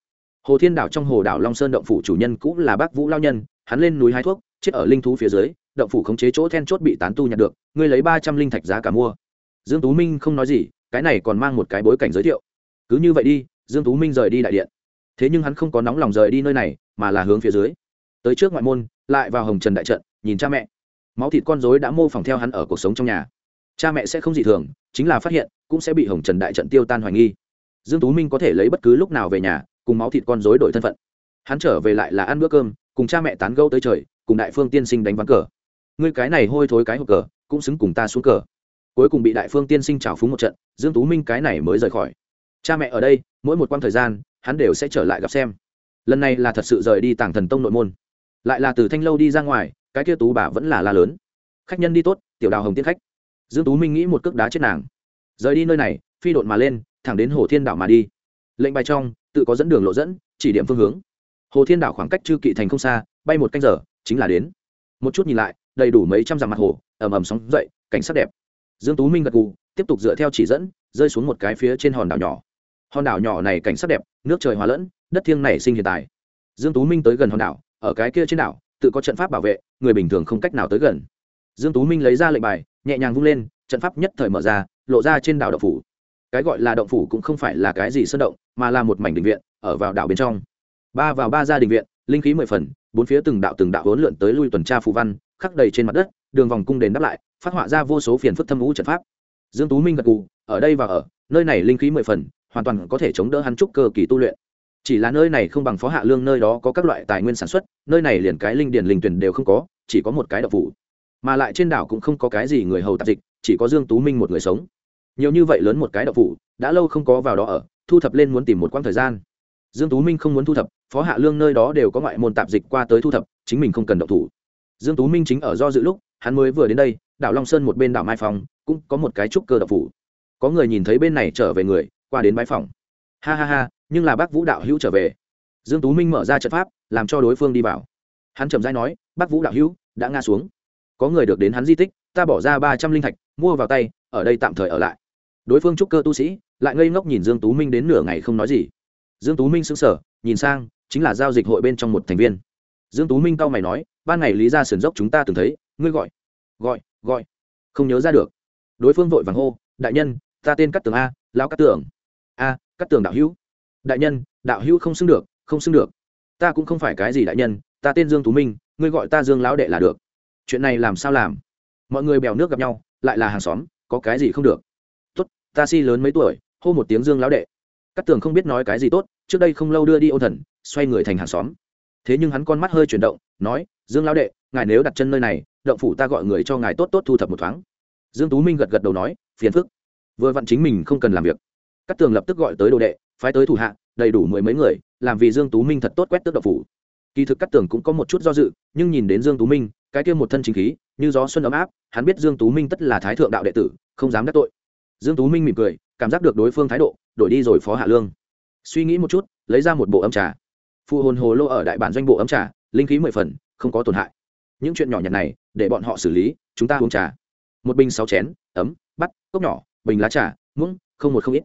Hồ thiên đảo trong hồ đảo long sơn động phủ chủ nhân cũng là bác vũ lao nhân, hắn lên núi hái thuốc, chết ở linh thú phía dưới, động phủ khống chế chỗ then chốt bị tán tu nhặt được, ngươi lấy ba trăm linh thạch giá cả mua. Dương tú minh không nói gì, cái này còn mang một cái bối cảnh giới thiệu. Cứ như vậy đi, dương tú minh rời đi đại điện. Thế nhưng hắn không có nóng lòng rời đi nơi này, mà là hướng phía dưới. Tới trước ngoại môn, lại vào hồng trần đại trận, nhìn cha mẹ. Máu thịt con dối đã mô phỏng theo hắn ở cuộc sống trong nhà. Cha mẹ sẽ không dị thường, chính là phát hiện cũng sẽ bị hồng trần đại trận tiêu tan hoài nghi. Dương tú minh có thể lấy bất cứ lúc nào về nhà, cùng máu thịt con dối đổi thân phận. Hắn trở về lại là ăn bữa cơm, cùng cha mẹ tán gẫu tới trời, cùng đại phương tiên sinh đánh ván cờ. Ngươi cái này hôi thối cái hộp cờ, cũng xứng cùng ta xuống cờ. Cuối cùng bị đại phương tiên sinh trào phúng một trận, dương tú minh cái này mới rời khỏi. Cha mẹ ở đây, mỗi một quãng thời gian, hắn đều sẽ trở lại gặp xem. Lần này là thật sự rời đi tàng thần tông nội môn. Lại là từ thanh lâu đi ra ngoài, cái kia tú bà vẫn là la lớn. Khách nhân đi tốt, tiểu đào hồng tiên khách. Dương tú minh nghĩ một cước đá chết nàng rời đi nơi này, phi độn mà lên, thẳng đến hồ thiên đảo mà đi. Lệnh bài trong, tự có dẫn đường lộ dẫn, chỉ điểm phương hướng. Hồ thiên đảo khoảng cách chư kỵ thành không xa, bay một canh giờ, chính là đến. Một chút nhìn lại, đầy đủ mấy trăm dặm mặt hồ, ầm ầm sóng dậy, cảnh sắc đẹp. Dương tú minh gật gù, tiếp tục dựa theo chỉ dẫn, rơi xuống một cái phía trên hòn đảo nhỏ. Hòn đảo nhỏ này cảnh sắc đẹp, nước trời hòa lẫn, đất thiêng nảy sinh hiện tại. Dương tú minh tới gần hòn đảo, ở cái kia trên đảo, tự có trận pháp bảo vệ, người bình thường không cách nào tới gần. Dương tú minh lấy ra lệnh bài, nhẹ nhàng vung lên trận pháp nhất thời mở ra, lộ ra trên đảo động phủ. Cái gọi là động phủ cũng không phải là cái gì sơn động, mà là một mảnh đình viện, ở vào đảo bên trong. Ba vào ba ra đình viện, linh khí mười phần, bốn phía từng đạo từng đạo hỗn lượn tới lui tuần tra phù văn, khắc đầy trên mặt đất, đường vòng cung đền đáp lại, phát họa ra vô số phiền phức thâm ngũ trận pháp. Dương tú minh gật cù ở đây và ở, nơi này linh khí mười phần, hoàn toàn có thể chống đỡ hắn trúc cơ kỳ tu luyện. Chỉ là nơi này không bằng phó hạ lương nơi đó có các loại tài nguyên sản xuất, nơi này liền cái linh điển linh tuyển đều không có, chỉ có một cái động phủ. Mà lại trên đảo cũng không có cái gì người hầu tạp dịch chỉ có dương tú minh một người sống. Nhiều như vậy lớn một cái đậu phủ, đã lâu không có vào đó ở, thu thập lên muốn tìm một quãng thời gian. Dương tú minh không muốn thu thập, phó hạ lương nơi đó đều có ngoại môn tạp dịch qua tới thu thập, chính mình không cần động thủ. Dương tú minh chính ở do dự lúc, hắn mới vừa đến đây, đảo long sơn một bên đảo mai phòng, cũng có một cái trúc cơ đậu phủ. Có người nhìn thấy bên này trở về người, qua đến bãi phòng. Ha ha ha, nhưng là bác vũ đạo hữu trở về. Dương tú minh mở ra trận pháp, làm cho đối phương đi vào. Hắn chậm rãi nói, bác vũ đạo hữu, đã ngã xuống. Có người được đến hắn di tích ta bỏ ra ba trăm linh thạch, mua vào tay, ở đây tạm thời ở lại. Đối phương trúc cơ tu sĩ, lại ngây ngốc nhìn dương tú minh đến nửa ngày không nói gì. Dương tú minh sững sờ, nhìn sang, chính là giao dịch hội bên trong một thành viên. Dương tú minh cau mày nói, ban ngày lý ra sườn dốc chúng ta từng thấy, ngươi gọi gọi gọi. Không nhớ ra được. Đối phương vội vàng hô, đại nhân, ta tên cắt tường a, lão cắt tường. A cắt tường đạo hữu. Đại nhân, đạo hữu không xưng được, không xưng được. Ta cũng không phải cái gì đại nhân, ta tên dương tú minh, ngươi gọi ta dương lão đệ là được. Chuyện này làm sao làm? Mọi người bèo nước gặp nhau, lại là hàng xóm, có cái gì không được. Tốt, ta si lớn mấy tuổi, hô một tiếng dương lão đệ. Cắt tường không biết nói cái gì tốt, trước đây không lâu đưa đi ô thần, xoay người thành hàng xóm. Thế nhưng hắn con mắt hơi chuyển động, nói, dương lão đệ, ngài nếu đặt chân nơi này, động phủ ta gọi người cho ngài tốt tốt thu thập một thoáng. Dương tú minh gật gật đầu nói, phiền phức. Vừa vặn chính mình không cần làm việc. Cắt tường lập tức gọi tới đồ đệ, phái tới thủ hạ, đầy đủ mười mấy người, làm vì dương tú minh thật tốt quét tước động phủ. Kỳ thực cắt tường cũng có một chút do dự, nhưng nhìn đến dương tú minh cái kia một thân chính khí như gió xuân ấm áp hắn biết dương tú minh tất là thái thượng đạo đệ tử không dám đắc tội. Dương tú minh mỉm cười cảm giác được đối phương thái độ đổi đi rồi phó hạ lương. Suy nghĩ một chút lấy ra một bộ âm trà. Phụ hồn hồ lô ở đại bản doanh bộ ấm trà linh khí mười phần không có tổn hại. Những chuyện nhỏ nhặt này để bọn họ xử lý chúng ta uống trà. Một bình sáu chén ấm bắt cốc nhỏ bình lá trà muỗng không một không ít.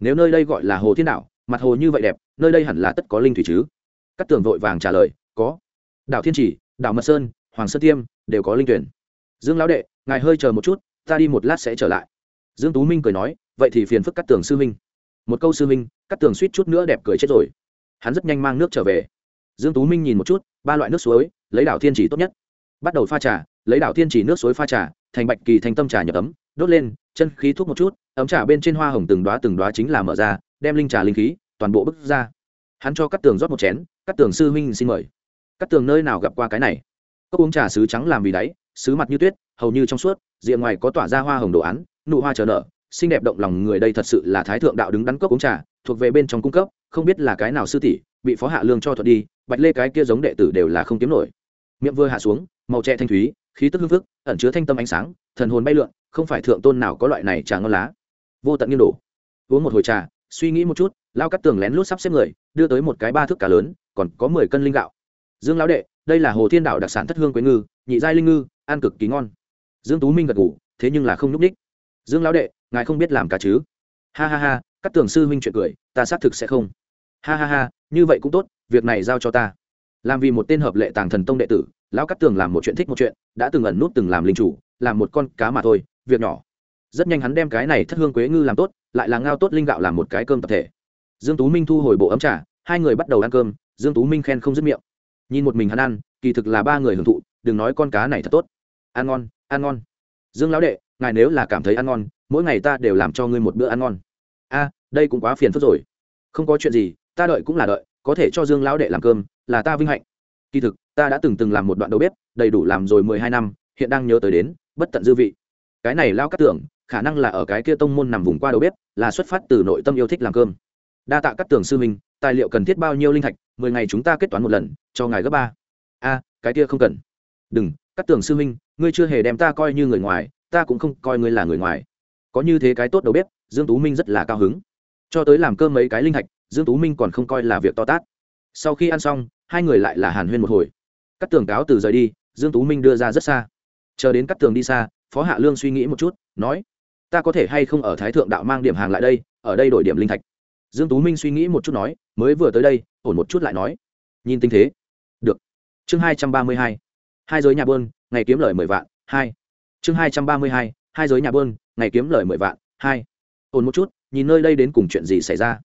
Nếu nơi đây gọi là hồ thiên đảo, mặt hồ như vậy đẹp nơi đây hẳn là tất có linh thủy chứ. Các tường vội vàng trả lời có. Đảo thiên chỉ đảo mật sơn hoàng sơn tiêm, đều có linh tuyển. Dương lão đệ, ngài hơi chờ một chút, ta đi một lát sẽ trở lại. Dương tú minh cười nói, vậy thì phiền phức cắt tường sư minh một câu sư minh cắt tường suýt chút nữa đẹp cười chết rồi. Hắn rất nhanh mang nước trở về. Dương tú minh nhìn một chút, ba loại nước suối, lấy đảo thiên chỉ tốt nhất. Bắt đầu pha trà, lấy đảo thiên chỉ nước suối pha trà, thành bạch kỳ thành tâm trà nhập ấm, đốt lên, chân khí thuốc một chút, ấm trà bên trên hoa hồng từng đóa từng đóa chính là mở ra, đem linh trà linh khí, toàn bộ bức ra. Hắn cho cắt tường rót một chén cắt tường sư huynh xin mời. Cắt tường nơi nào gặp qua cái này? Cốc uống trà sứ trắng làm vì đáy, sứ mặt như tuyết, hầu như trong suốt, rìa ngoài có tỏa ra hoa hồng đồ án, nụ hoa chờ nở. Xinh đẹp động lòng người đây thật sự là thái thượng đạo đứng đắn cốc uống trà, thuộc về bên trong cung cấp, không biết là cái nào sư tỷ, bị phó hạ lương cho thuật đi, bạch lê cái kia giống đệ tử đều là không kiếm nổi. Miệng vừa hạ xuống, màu tre thanh thúy, khí tức hương phức, ẩn chứa thanh tâm ánh sáng, thần hồn bay lượn, không phải thượng tôn nào có loại này trà ngon lá. Vô tận nghiêng đổ. Uống một hồi trà, suy nghĩ một chút, lao cắt tường lén lút sắp xếp người, đưa tới một cái ba thước cá lớn, còn có mười cân linh gạo. Dương lão đệ đây là hồ thiên đảo đặc sản thất hương quế ngư, nhị giai linh ngư, ăn cực kỳ ngon. Dương tú minh gật ngủ thế nhưng là không nhúc ních dương lão đệ, ngài không biết làm cả chứ? Ha ha ha, các tường sư huynh chuyện cười, ta xác thực sẽ không. Ha ha ha, như vậy cũng tốt, việc này giao cho ta. Làm vì một tên hợp lệ tàng thần tông đệ tử, lão cắt tường làm một chuyện thích một chuyện, đã từng ẩn nút từng làm linh chủ, làm một con cá mà thôi, việc nhỏ. Rất nhanh hắn đem cái này thất hương quế ngư làm tốt, lại là ngao tốt linh gạo làm một cái cơm tập thể. Dương tú minh thu hồi bộ ấm trà, hai người bắt đầu ăn cơm, dương tú minh khen không dứt miệng nhìn một mình hắn ăn, kỳ thực là ba người hưởng thụ, đừng nói con cá này thật tốt. Ăn ngon ăn ngon. Dương lão đệ, ngài nếu là cảm thấy ăn ngon, mỗi ngày ta đều làm cho ngươi một bữa ăn ngon. A, đây cũng quá phiền phức rồi. Không có chuyện gì, ta đợi cũng là đợi, có thể cho dương lão đệ làm cơm, là ta vinh hạnh. Kỳ thực, ta đã từng từng làm một đoạn đầu bếp, đầy đủ làm rồi mười hai năm, hiện đang nhớ tới đến, bất tận dư vị. Cái này lao cắt tưởng, khả năng là ở cái kia tông môn nằm vùng qua đầu bếp, là xuất phát từ nội tâm yêu thích làm cơm. Đa tạ các tưởng sư minh tài liệu cần thiết bao nhiêu linh thạch, mười ngày chúng ta kết toán một lần, cho ngài gấp ba. A, cái kia không cần. Đừng các Tường sư minh ngươi chưa hề đem ta coi như người ngoài, ta cũng không coi ngươi là người ngoài. Có như thế cái tốt đầu bếp, dương tú minh rất là cao hứng. Cho tới làm cơm mấy cái linh thạch, dương tú minh còn không coi là việc to tát. Sau khi ăn xong, hai người lại là hàn huyên một hồi. Cắt tường cáo từ rời đi, dương tú minh đưa ra rất xa. Chờ đến cắt tường đi xa, phó hạ lương suy nghĩ một chút, nói, ta có thể hay không ở thái thượng đạo mang điểm hàng lại đây, ở đây đổi điểm linh thạch? Dương tú minh suy nghĩ một chút nói, mới vừa tới đây, ổn một chút lại nói. Nhìn tình thế. Được. Chương hai trăm ba mươi hai. Hai giới nhà bơn, ngày kiếm lời mười vạn, hai. Chương hai trăm ba mươi hai hai giới nhà bơn, ngày kiếm lời mười vạn, hai. Ổn một chút, nhìn nơi đây đến cùng chuyện gì xảy ra.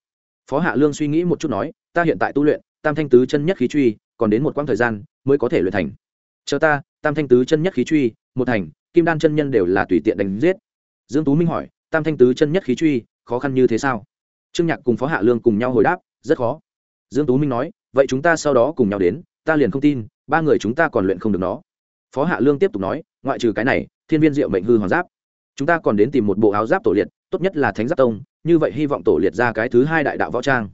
Phó hạ lương suy nghĩ một chút nói, ta hiện tại tu luyện, tam thanh tứ chân nhất khí truy, còn đến một quãng thời gian mới có thể luyện thành. Chờ ta, tam thanh tứ chân nhất khí truy, một thành, kim đan chân nhân đều là tùy tiện đánh giết. Dương tú minh hỏi, tam thanh tứ chân nhất khí truy, khó khăn như thế sao? Trương nhạc cùng phó hạ lương cùng nhau hồi đáp, rất khó. Dương tú minh nói, vậy chúng ta sau đó cùng nhau đến, ta liền không tin, ba người chúng ta còn luyện không được nó. Phó hạ lương tiếp tục nói, ngoại trừ cái này, thiên viên diệu mệnh hư hoàng giáp, chúng ta còn đến tìm một bộ áo giáp tổ liệt, tốt nhất là thánh giáp tông, như vậy hy vọng tổ liệt ra cái thứ hai đại đạo võ trang.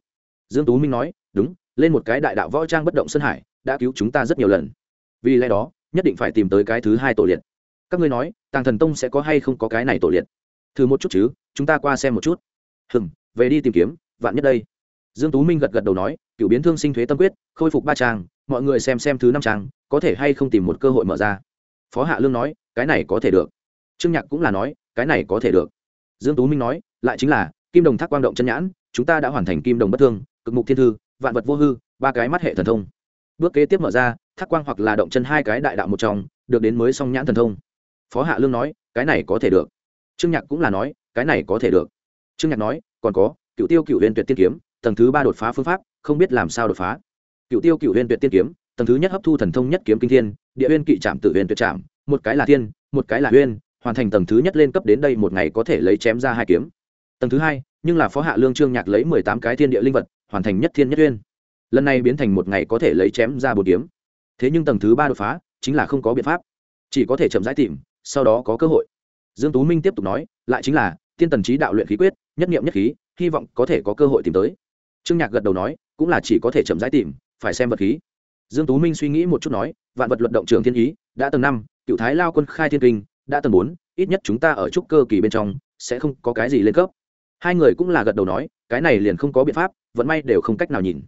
Dương tú minh nói, đúng, lên một cái đại đạo võ trang bất động sơn hải, đã cứu chúng ta rất nhiều lần. Vì lẽ đó, nhất định phải tìm tới cái thứ hai tổ liệt. Các ngươi nói, tàng thần tông sẽ có hay không có cái này tổ liệt? Thử một chút chứ, chúng ta qua xem một chút. Hừm về đi tìm kiếm, vạn nhất đây. Dương tú minh gật gật đầu nói, cựu biến thương sinh thuế tâm quyết, khôi phục ba trang, mọi người xem xem thứ năm trang, có thể hay không tìm một cơ hội mở ra. Phó hạ lương nói, cái này có thể được. Trương nhạc cũng là nói, cái này có thể được. Dương tú minh nói, lại chính là, kim đồng thác quang động chân nhãn, chúng ta đã hoàn thành kim đồng bất thương, cực mục thiên thư, vạn vật vô hư, ba cái mắt hệ thần thông. Bước kế tiếp mở ra, thác quang hoặc là động chân hai cái đại đạo một trong, được đến mới song nhãn thần thông. Phó hạ lương nói, cái này có thể được. Trương nhạc cũng là nói, cái này có thể được. Trương nhạc nói còn có, cựu tiêu cựu huyền tuyệt tiên kiếm, tầng thứ ba đột phá phương pháp, không biết làm sao đột phá. Cựu tiêu cựu huyền tuyệt tiên kiếm, tầng thứ nhất hấp thu thần thông nhất kiếm kinh thiên, địa huyền kỵ trạm tự huyền tuyệt trạm, một cái là thiên, một cái là huyền, hoàn thành tầng thứ nhất lên cấp đến đây một ngày có thể lấy chém ra hai kiếm. Tầng thứ hai, nhưng là phó hạ lương trương nhạc lấy mười tám cái thiên địa linh vật, hoàn thành nhất thiên nhất uyên lần này biến thành một ngày có thể lấy chém ra bốn kiếm. Thế nhưng tầng thứ ba đột phá, chính là không có biện pháp. Chỉ có thể chậm rãi tìm, sau đó có cơ hội. Dương tú minh tiếp tục nói, lại chính là tiên tần trí đạo luyện khí quyết, nhất niệm nhất khí, hy vọng có thể có cơ hội tìm tới. Trương nhạc gật đầu nói, cũng là chỉ có thể chậm rãi tìm, phải xem vật khí. Dương tú minh suy nghĩ một chút nói, vạn vật luận động trường thiên ý, đã tầng năm, cựu thái lao quân khai thiên kinh, đã tầng bốn, ít nhất chúng ta ở trúc cơ kỳ bên trong, sẽ không có cái gì lên cấp. Hai người cũng là gật đầu nói, cái này liền không có biện pháp vẫn may đều không cách nào nhìn.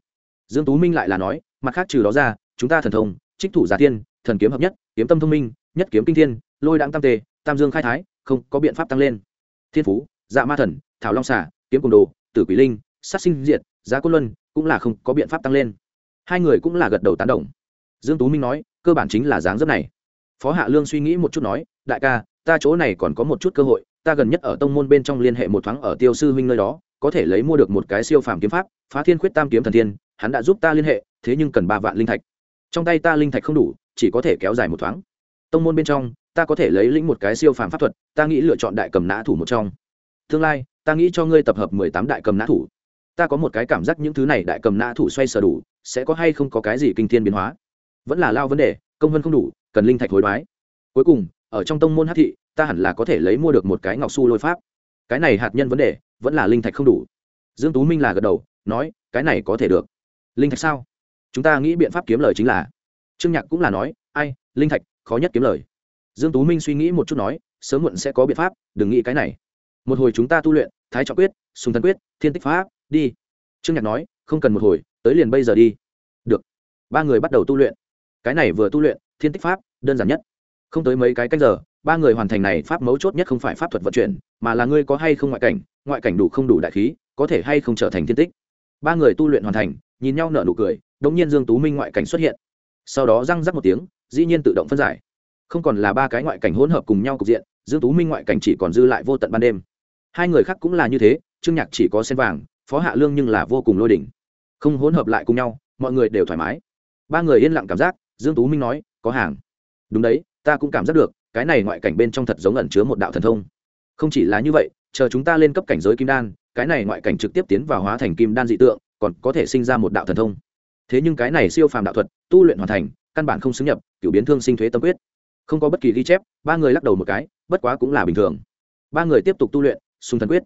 Dương tú minh lại là nói, mặt khác trừ đó ra, chúng ta thần thông, trích thủ giả tiên, thần kiếm hợp nhất, kiếm tâm thông minh, nhất kiếm kinh thiên, lôi đặng tam tề, tam dương khai thái, không có biện pháp tăng lên thiên phú dạ ma thần, thảo long xà, kiếm cồn đồ, tử quỷ linh, sát sinh diệt, giá côn luân, cũng là không có biện pháp tăng lên. Hai người cũng là gật đầu tán đồng. Dương tú minh nói, cơ bản chính là dáng dấp này. Phó hạ lương suy nghĩ một chút nói, đại ca, ta chỗ này còn có một chút cơ hội, ta gần nhất ở tông môn bên trong liên hệ một thoáng ở tiêu sư huynh nơi đó, có thể lấy mua được một cái siêu phàm kiếm pháp, phá thiên khuyết tam kiếm thần thiên, hắn đã giúp ta liên hệ, thế nhưng cần ba vạn linh thạch. Trong tay ta linh thạch không đủ, chỉ có thể kéo dài một thoáng. Tông môn bên trong ta có thể lấy lĩnh một cái siêu phàm pháp thuật, ta nghĩ lựa chọn đại cầm nã thủ một trong. Tương lai, ta nghĩ cho ngươi tập hợp mười tám đại cầm nã thủ. Ta có một cái cảm giác những thứ này đại cầm nã thủ xoay sở đủ, sẽ có hay không có cái gì kinh thiên biến hóa. Vẫn là lao vấn đề, công vân không đủ, cần linh thạch hối đoái. Cuối cùng, ở trong tông môn hát thị, ta hẳn là có thể lấy mua được một cái ngọc su lôi pháp. Cái này hạt nhân vấn đề, vẫn là linh thạch không đủ. Dương tú minh là gật đầu, nói, cái này có thể được. Linh thạch sao? Chúng ta nghĩ biện pháp kiếm lời chính là. Trương nhạc cũng là nói, ai, linh thạch, khó nhất kiếm lời dương tú minh suy nghĩ một chút nói, sớm muộn sẽ có biện pháp, đừng nghĩ cái này. Một hồi chúng ta tu luyện, thái trọng quyết, sùng thần quyết, thiên tích pháp, đi. Trương nhạc nói, không cần một hồi, tới liền bây giờ đi. Được. Ba người bắt đầu tu luyện. Cái này vừa tu luyện, thiên tích pháp, đơn giản nhất. Không tới mấy cái canh giờ, ba người hoàn thành này pháp mấu chốt nhất không phải pháp thuật vận chuyển, mà là ngươi có hay không ngoại cảnh ngoại cảnh đủ không đủ đại khí, có thể hay không trở thành thiên tích. Ba người tu luyện hoàn thành, nhìn nhau nở nụ cười đống nhiên dương tú minh ngoại cảnh xuất hiện. Sau đó răng rắc một tiếng, dĩ nhiên tự động phân giải không còn là ba cái ngoại cảnh hỗn hợp cùng nhau cục diện, dương tú minh ngoại cảnh chỉ còn dư lại vô tận ban đêm. Hai người khác cũng là như thế, trương nhạc chỉ có sen vàng, phó hạ lương nhưng là vô cùng lôi đỉnh. Không hỗn hợp lại cùng nhau, mọi người đều thoải mái. Ba người yên lặng cảm giác, dương tú minh nói, có hàng. Đúng đấy, ta cũng cảm giác được, cái này ngoại cảnh bên trong thật giống ẩn chứa một đạo thần thông. Không chỉ là như vậy, chờ chúng ta lên cấp cảnh giới kim đan, cái này ngoại cảnh trực tiếp tiến vào hóa thành kim đan dị tượng, còn có thể sinh ra một đạo thần thông. Thế nhưng cái này siêu phàm đạo thuật, tu luyện hoàn thành, căn bản không xứng nhập, cửu biến thương sinh thuế tâm quyết không có bất kỳ ghi chép, ba người lắc đầu một cái, bất quá cũng là bình thường. Ba người tiếp tục tu luyện sung thần quyết.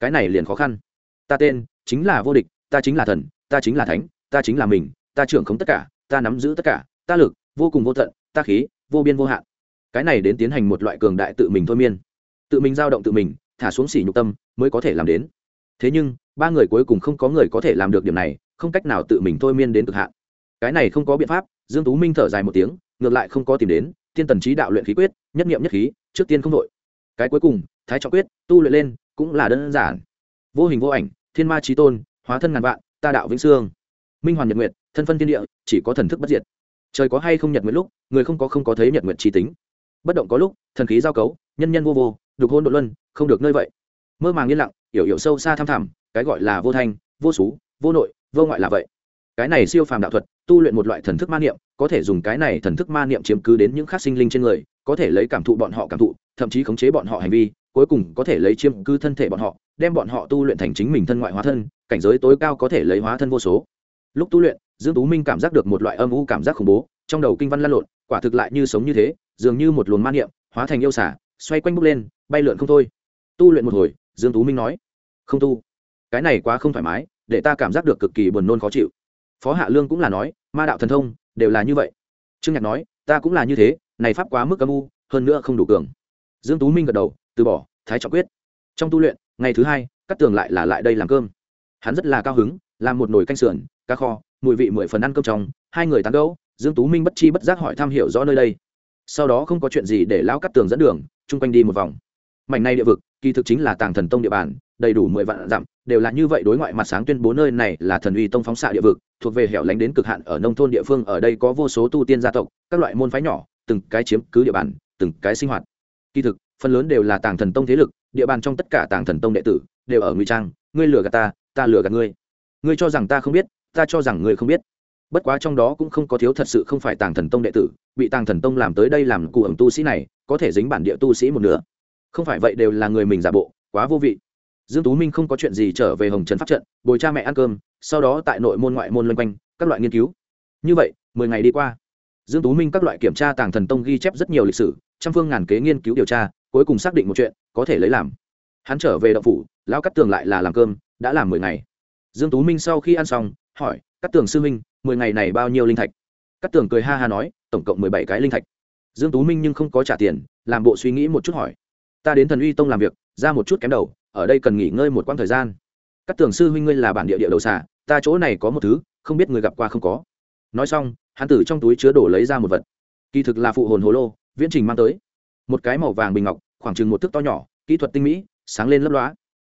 Cái này liền khó khăn. Ta tên chính là vô địch, ta chính là thần, ta chính là thánh, ta chính là mình, ta trưởng không tất cả, ta nắm giữ tất cả, ta lực, vô cùng vô tận, ta khí, vô biên vô hạn. Cái này đến tiến hành một loại cường đại tự mình thôi miên. Tự mình giao động tự mình, thả xuống xỉ nhục tâm mới có thể làm đến. Thế nhưng, ba người cuối cùng không có người có thể làm được điểm này, không cách nào tự mình thôi miên đến cực hạn. Cái này không có biện pháp, dương tú minh thở dài một tiếng, ngược lại không có tìm đến Tiên tần trí đạo luyện khí quyết, nhất niệm nhất khí, trước tiên không đội cái cuối cùng, thái trọng quyết, tu luyện lên, cũng là đơn giản. Vô hình vô ảnh, thiên ma trí tôn, hóa thân ngàn vạn, ta đạo vĩnh sương minh hoàn nhật nguyệt, thân phân thiên địa, chỉ có thần thức bất diệt. Trời có hay không nhật nguyệt lúc, người không có không có thấy nhật nguyệt trí tính. Bất động có lúc, thần khí giao cấu, nhân nhân vô vô, đục hôn đột luân, không được nơi vậy. Mơ màng yên lặng, hiểu hiểu sâu xa thăm thẳm, cái gọi là vô thanh, vô xú, vô nội, vô ngoại là vậy. Cái này siêu phàm đạo thuật, tu luyện một loại thần thức ma niệm có thể dùng cái này thần thức ma niệm chiếm cứ đến những khác sinh linh trên người, có thể lấy cảm thụ bọn họ cảm thụ, thậm chí khống chế bọn họ hành vi, cuối cùng có thể lấy chiếm cứ thân thể bọn họ, đem bọn họ tu luyện thành chính mình thân ngoại hóa thân, cảnh giới tối cao có thể lấy hóa thân vô số. Lúc tu luyện, dương tú minh cảm giác được một loại âm u cảm giác khủng bố, trong đầu kinh văn lan lộn, quả thực lại như sống như thế, dường như một luồng ma niệm, hóa thành yêu xả xoay quanh bốc lên, bay lượn không thôi. Tu luyện một hồi, dương tú minh nói, không tu. Cái này quá không thoải mái, để ta cảm giác được cực kỳ buồn nôn khó chịu. Phó hạ lương cũng là nói, ma đạo thần thông đều là như vậy. Trương nhạc nói, ta cũng là như thế, này pháp quá mức âm u, hơn nữa không đủ cường. Dương tú minh gật đầu, từ bỏ, thái trọng quyết. Trong tu luyện, ngày thứ hai, cắt tường lại là lại đây làm cơm. Hắn rất là cao hứng, làm một nồi canh sườn, cá kho, mùi vị mười phần ăn cơm trong, hai người tán gẫu, dương tú minh bất chi bất giác hỏi thăm hiểu rõ nơi đây. Sau đó không có chuyện gì để lão cắt tường dẫn đường, chung quanh đi một vòng mảnh này địa vực, kỳ thực chính là tàng thần tông địa bàn, đầy đủ mười vạn dặm, đều là như vậy đối ngoại mặt sáng tuyên bố nơi này là thần uy tông phóng xạ địa vực, thuộc về hẻo lánh đến cực hạn ở nông thôn địa phương, ở đây có vô số tu tiên gia tộc, các loại môn phái nhỏ, từng cái chiếm cứ địa bàn, từng cái sinh hoạt. Kỳ thực, phần lớn đều là tàng thần tông thế lực, địa bàn trong tất cả tàng thần tông đệ tử, đều ở ngụy trang, ngươi lừa gạt ta ta lừa gạt ngươi. Ngươi cho rằng ta không biết, ta cho rằng ngươi không biết. Bất quá trong đó cũng không có thiếu thật sự không phải tàng thần tông đệ tử, bị tàng thần tông làm tới đây làm cụ ẩm tu sĩ này, có thể dính bản địa tu sĩ một nửa không phải vậy đều là người mình giả bộ, quá vô vị. Dương tú minh không có chuyện gì trở về hồng trần pháp trận, bồi cha mẹ ăn cơm, sau đó tại nội môn ngoại môn loanh quanh, các loại nghiên cứu. Như vậy, mười ngày đi qua, dương tú minh các loại kiểm tra tàng thần tông ghi chép rất nhiều lịch sử, trăm phương ngàn kế nghiên cứu điều tra, cuối cùng xác định một chuyện, có thể lấy làm. Hắn trở về động phủ, lão cắt tường lại là làm cơm, đã làm mười ngày. Dương tú minh sau khi ăn xong, hỏi cắt tường sư minh mười ngày này bao nhiêu linh thạch? Cắt tường cười ha ha nói, tổng cộng mười bảy cái linh thạch. Dương tú minh nhưng không có trả tiền, làm bộ suy nghĩ một chút hỏi ta đến thần uy tông làm việc, ra một chút kém đầu, ở đây cần nghỉ ngơi một quãng thời gian. Các tưởng sư huynh ngươi là bản địa địa đầu xà, ta chỗ này có một thứ, không biết người gặp qua không có. Nói xong, hắn tử trong túi chứa đổ lấy ra một vật. Kỳ thực là phụ hồn hồ lô, viễn trình mang tới. Một cái màu vàng bình ngọc, khoảng chừng một thước to nhỏ, kỹ thuật tinh mỹ, sáng lên lấp lóa.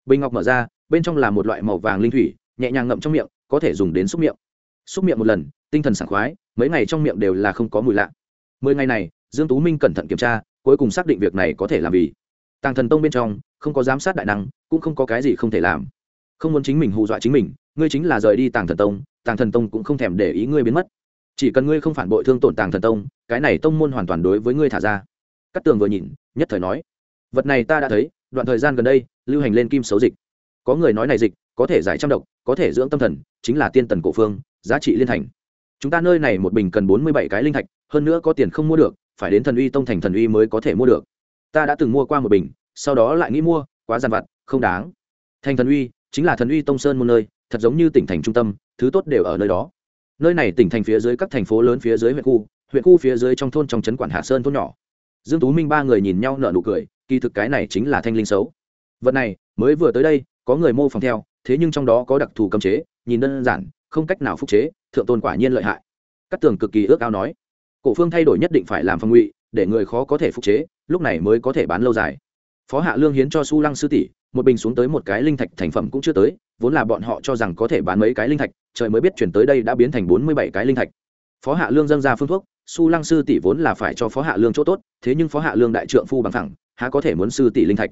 Bình ngọc mở ra, bên trong là một loại màu vàng linh thủy, nhẹ nhàng ngậm trong miệng, có thể dùng đến xúc miệng. Xúc miệng một lần, tinh thần sảng khoái, mấy ngày trong miệng đều là không có mùi lạ. Mười ngày này, dương tú minh cẩn thận kiểm tra, cuối cùng xác định việc này có thể làm vì tàng thần tông bên trong, không có giám sát đại năng, cũng không có cái gì không thể làm. Không muốn chính mình hù dọa chính mình, ngươi chính là rời đi tàng thần tông, tàng thần tông cũng không thèm để ý ngươi biến mất. Chỉ cần ngươi không phản bội thương tổn tàng thần tông, cái này tông môn hoàn toàn đối với ngươi thả ra. Cắt tường vừa nhìn, nhất thời nói, vật này ta đã thấy, đoạn thời gian gần đây, lưu hành lên kim xấu dịch. Có người nói này dịch, có thể giải trăm độc, có thể dưỡng tâm thần, chính là tiên tần cổ phương, giá trị liên thành. Chúng ta nơi này một bình cần bốn mươi bảy cái linh thạch, hơn nữa có tiền không mua được, phải đến thần uy tông thành thần uy mới có thể mua được ta đã từng mua qua một bình, sau đó lại nghĩ mua, quá dàn vặt, không đáng. Thành thần uy, chính là thần uy tông sơn một nơi, thật giống như tỉnh thành trung tâm, thứ tốt đều ở nơi đó. Nơi này tỉnh thành phía dưới các thành phố lớn phía dưới huyện khu huyện khu phía dưới trong thôn trong trấn quản hạ sơn thôn nhỏ. Dương tú minh ba người nhìn nhau nở nụ cười, kỳ thực cái này chính là thanh linh xấu. Vật này, mới vừa tới đây, có người mô phỏng theo, thế nhưng trong đó có đặc thù cấm chế, nhìn đơn giản, không cách nào phục chế, thượng tôn quả nhiên lợi hại. Các tường cực kỳ ước ao nói. Cổ phương thay đổi nhất định phải làm phòng ngụy, để người khó có thể phục chế lúc này mới có thể bán lâu dài. Phó hạ lương hiến cho su lăng sư tỷ, một bình xuống tới một cái linh thạch thành phẩm cũng chưa tới, vốn là bọn họ cho rằng có thể bán mấy cái linh thạch, trời mới biết chuyển tới đây đã biến thành bốn mươi bảy cái linh thạch. Phó hạ lương dâng ra phương thuốc, su lăng sư tỷ vốn là phải cho phó hạ lương chỗ tốt, thế nhưng phó hạ lương đại trượng phu bằng thẳng, há có thể muốn sư tỷ linh thạch.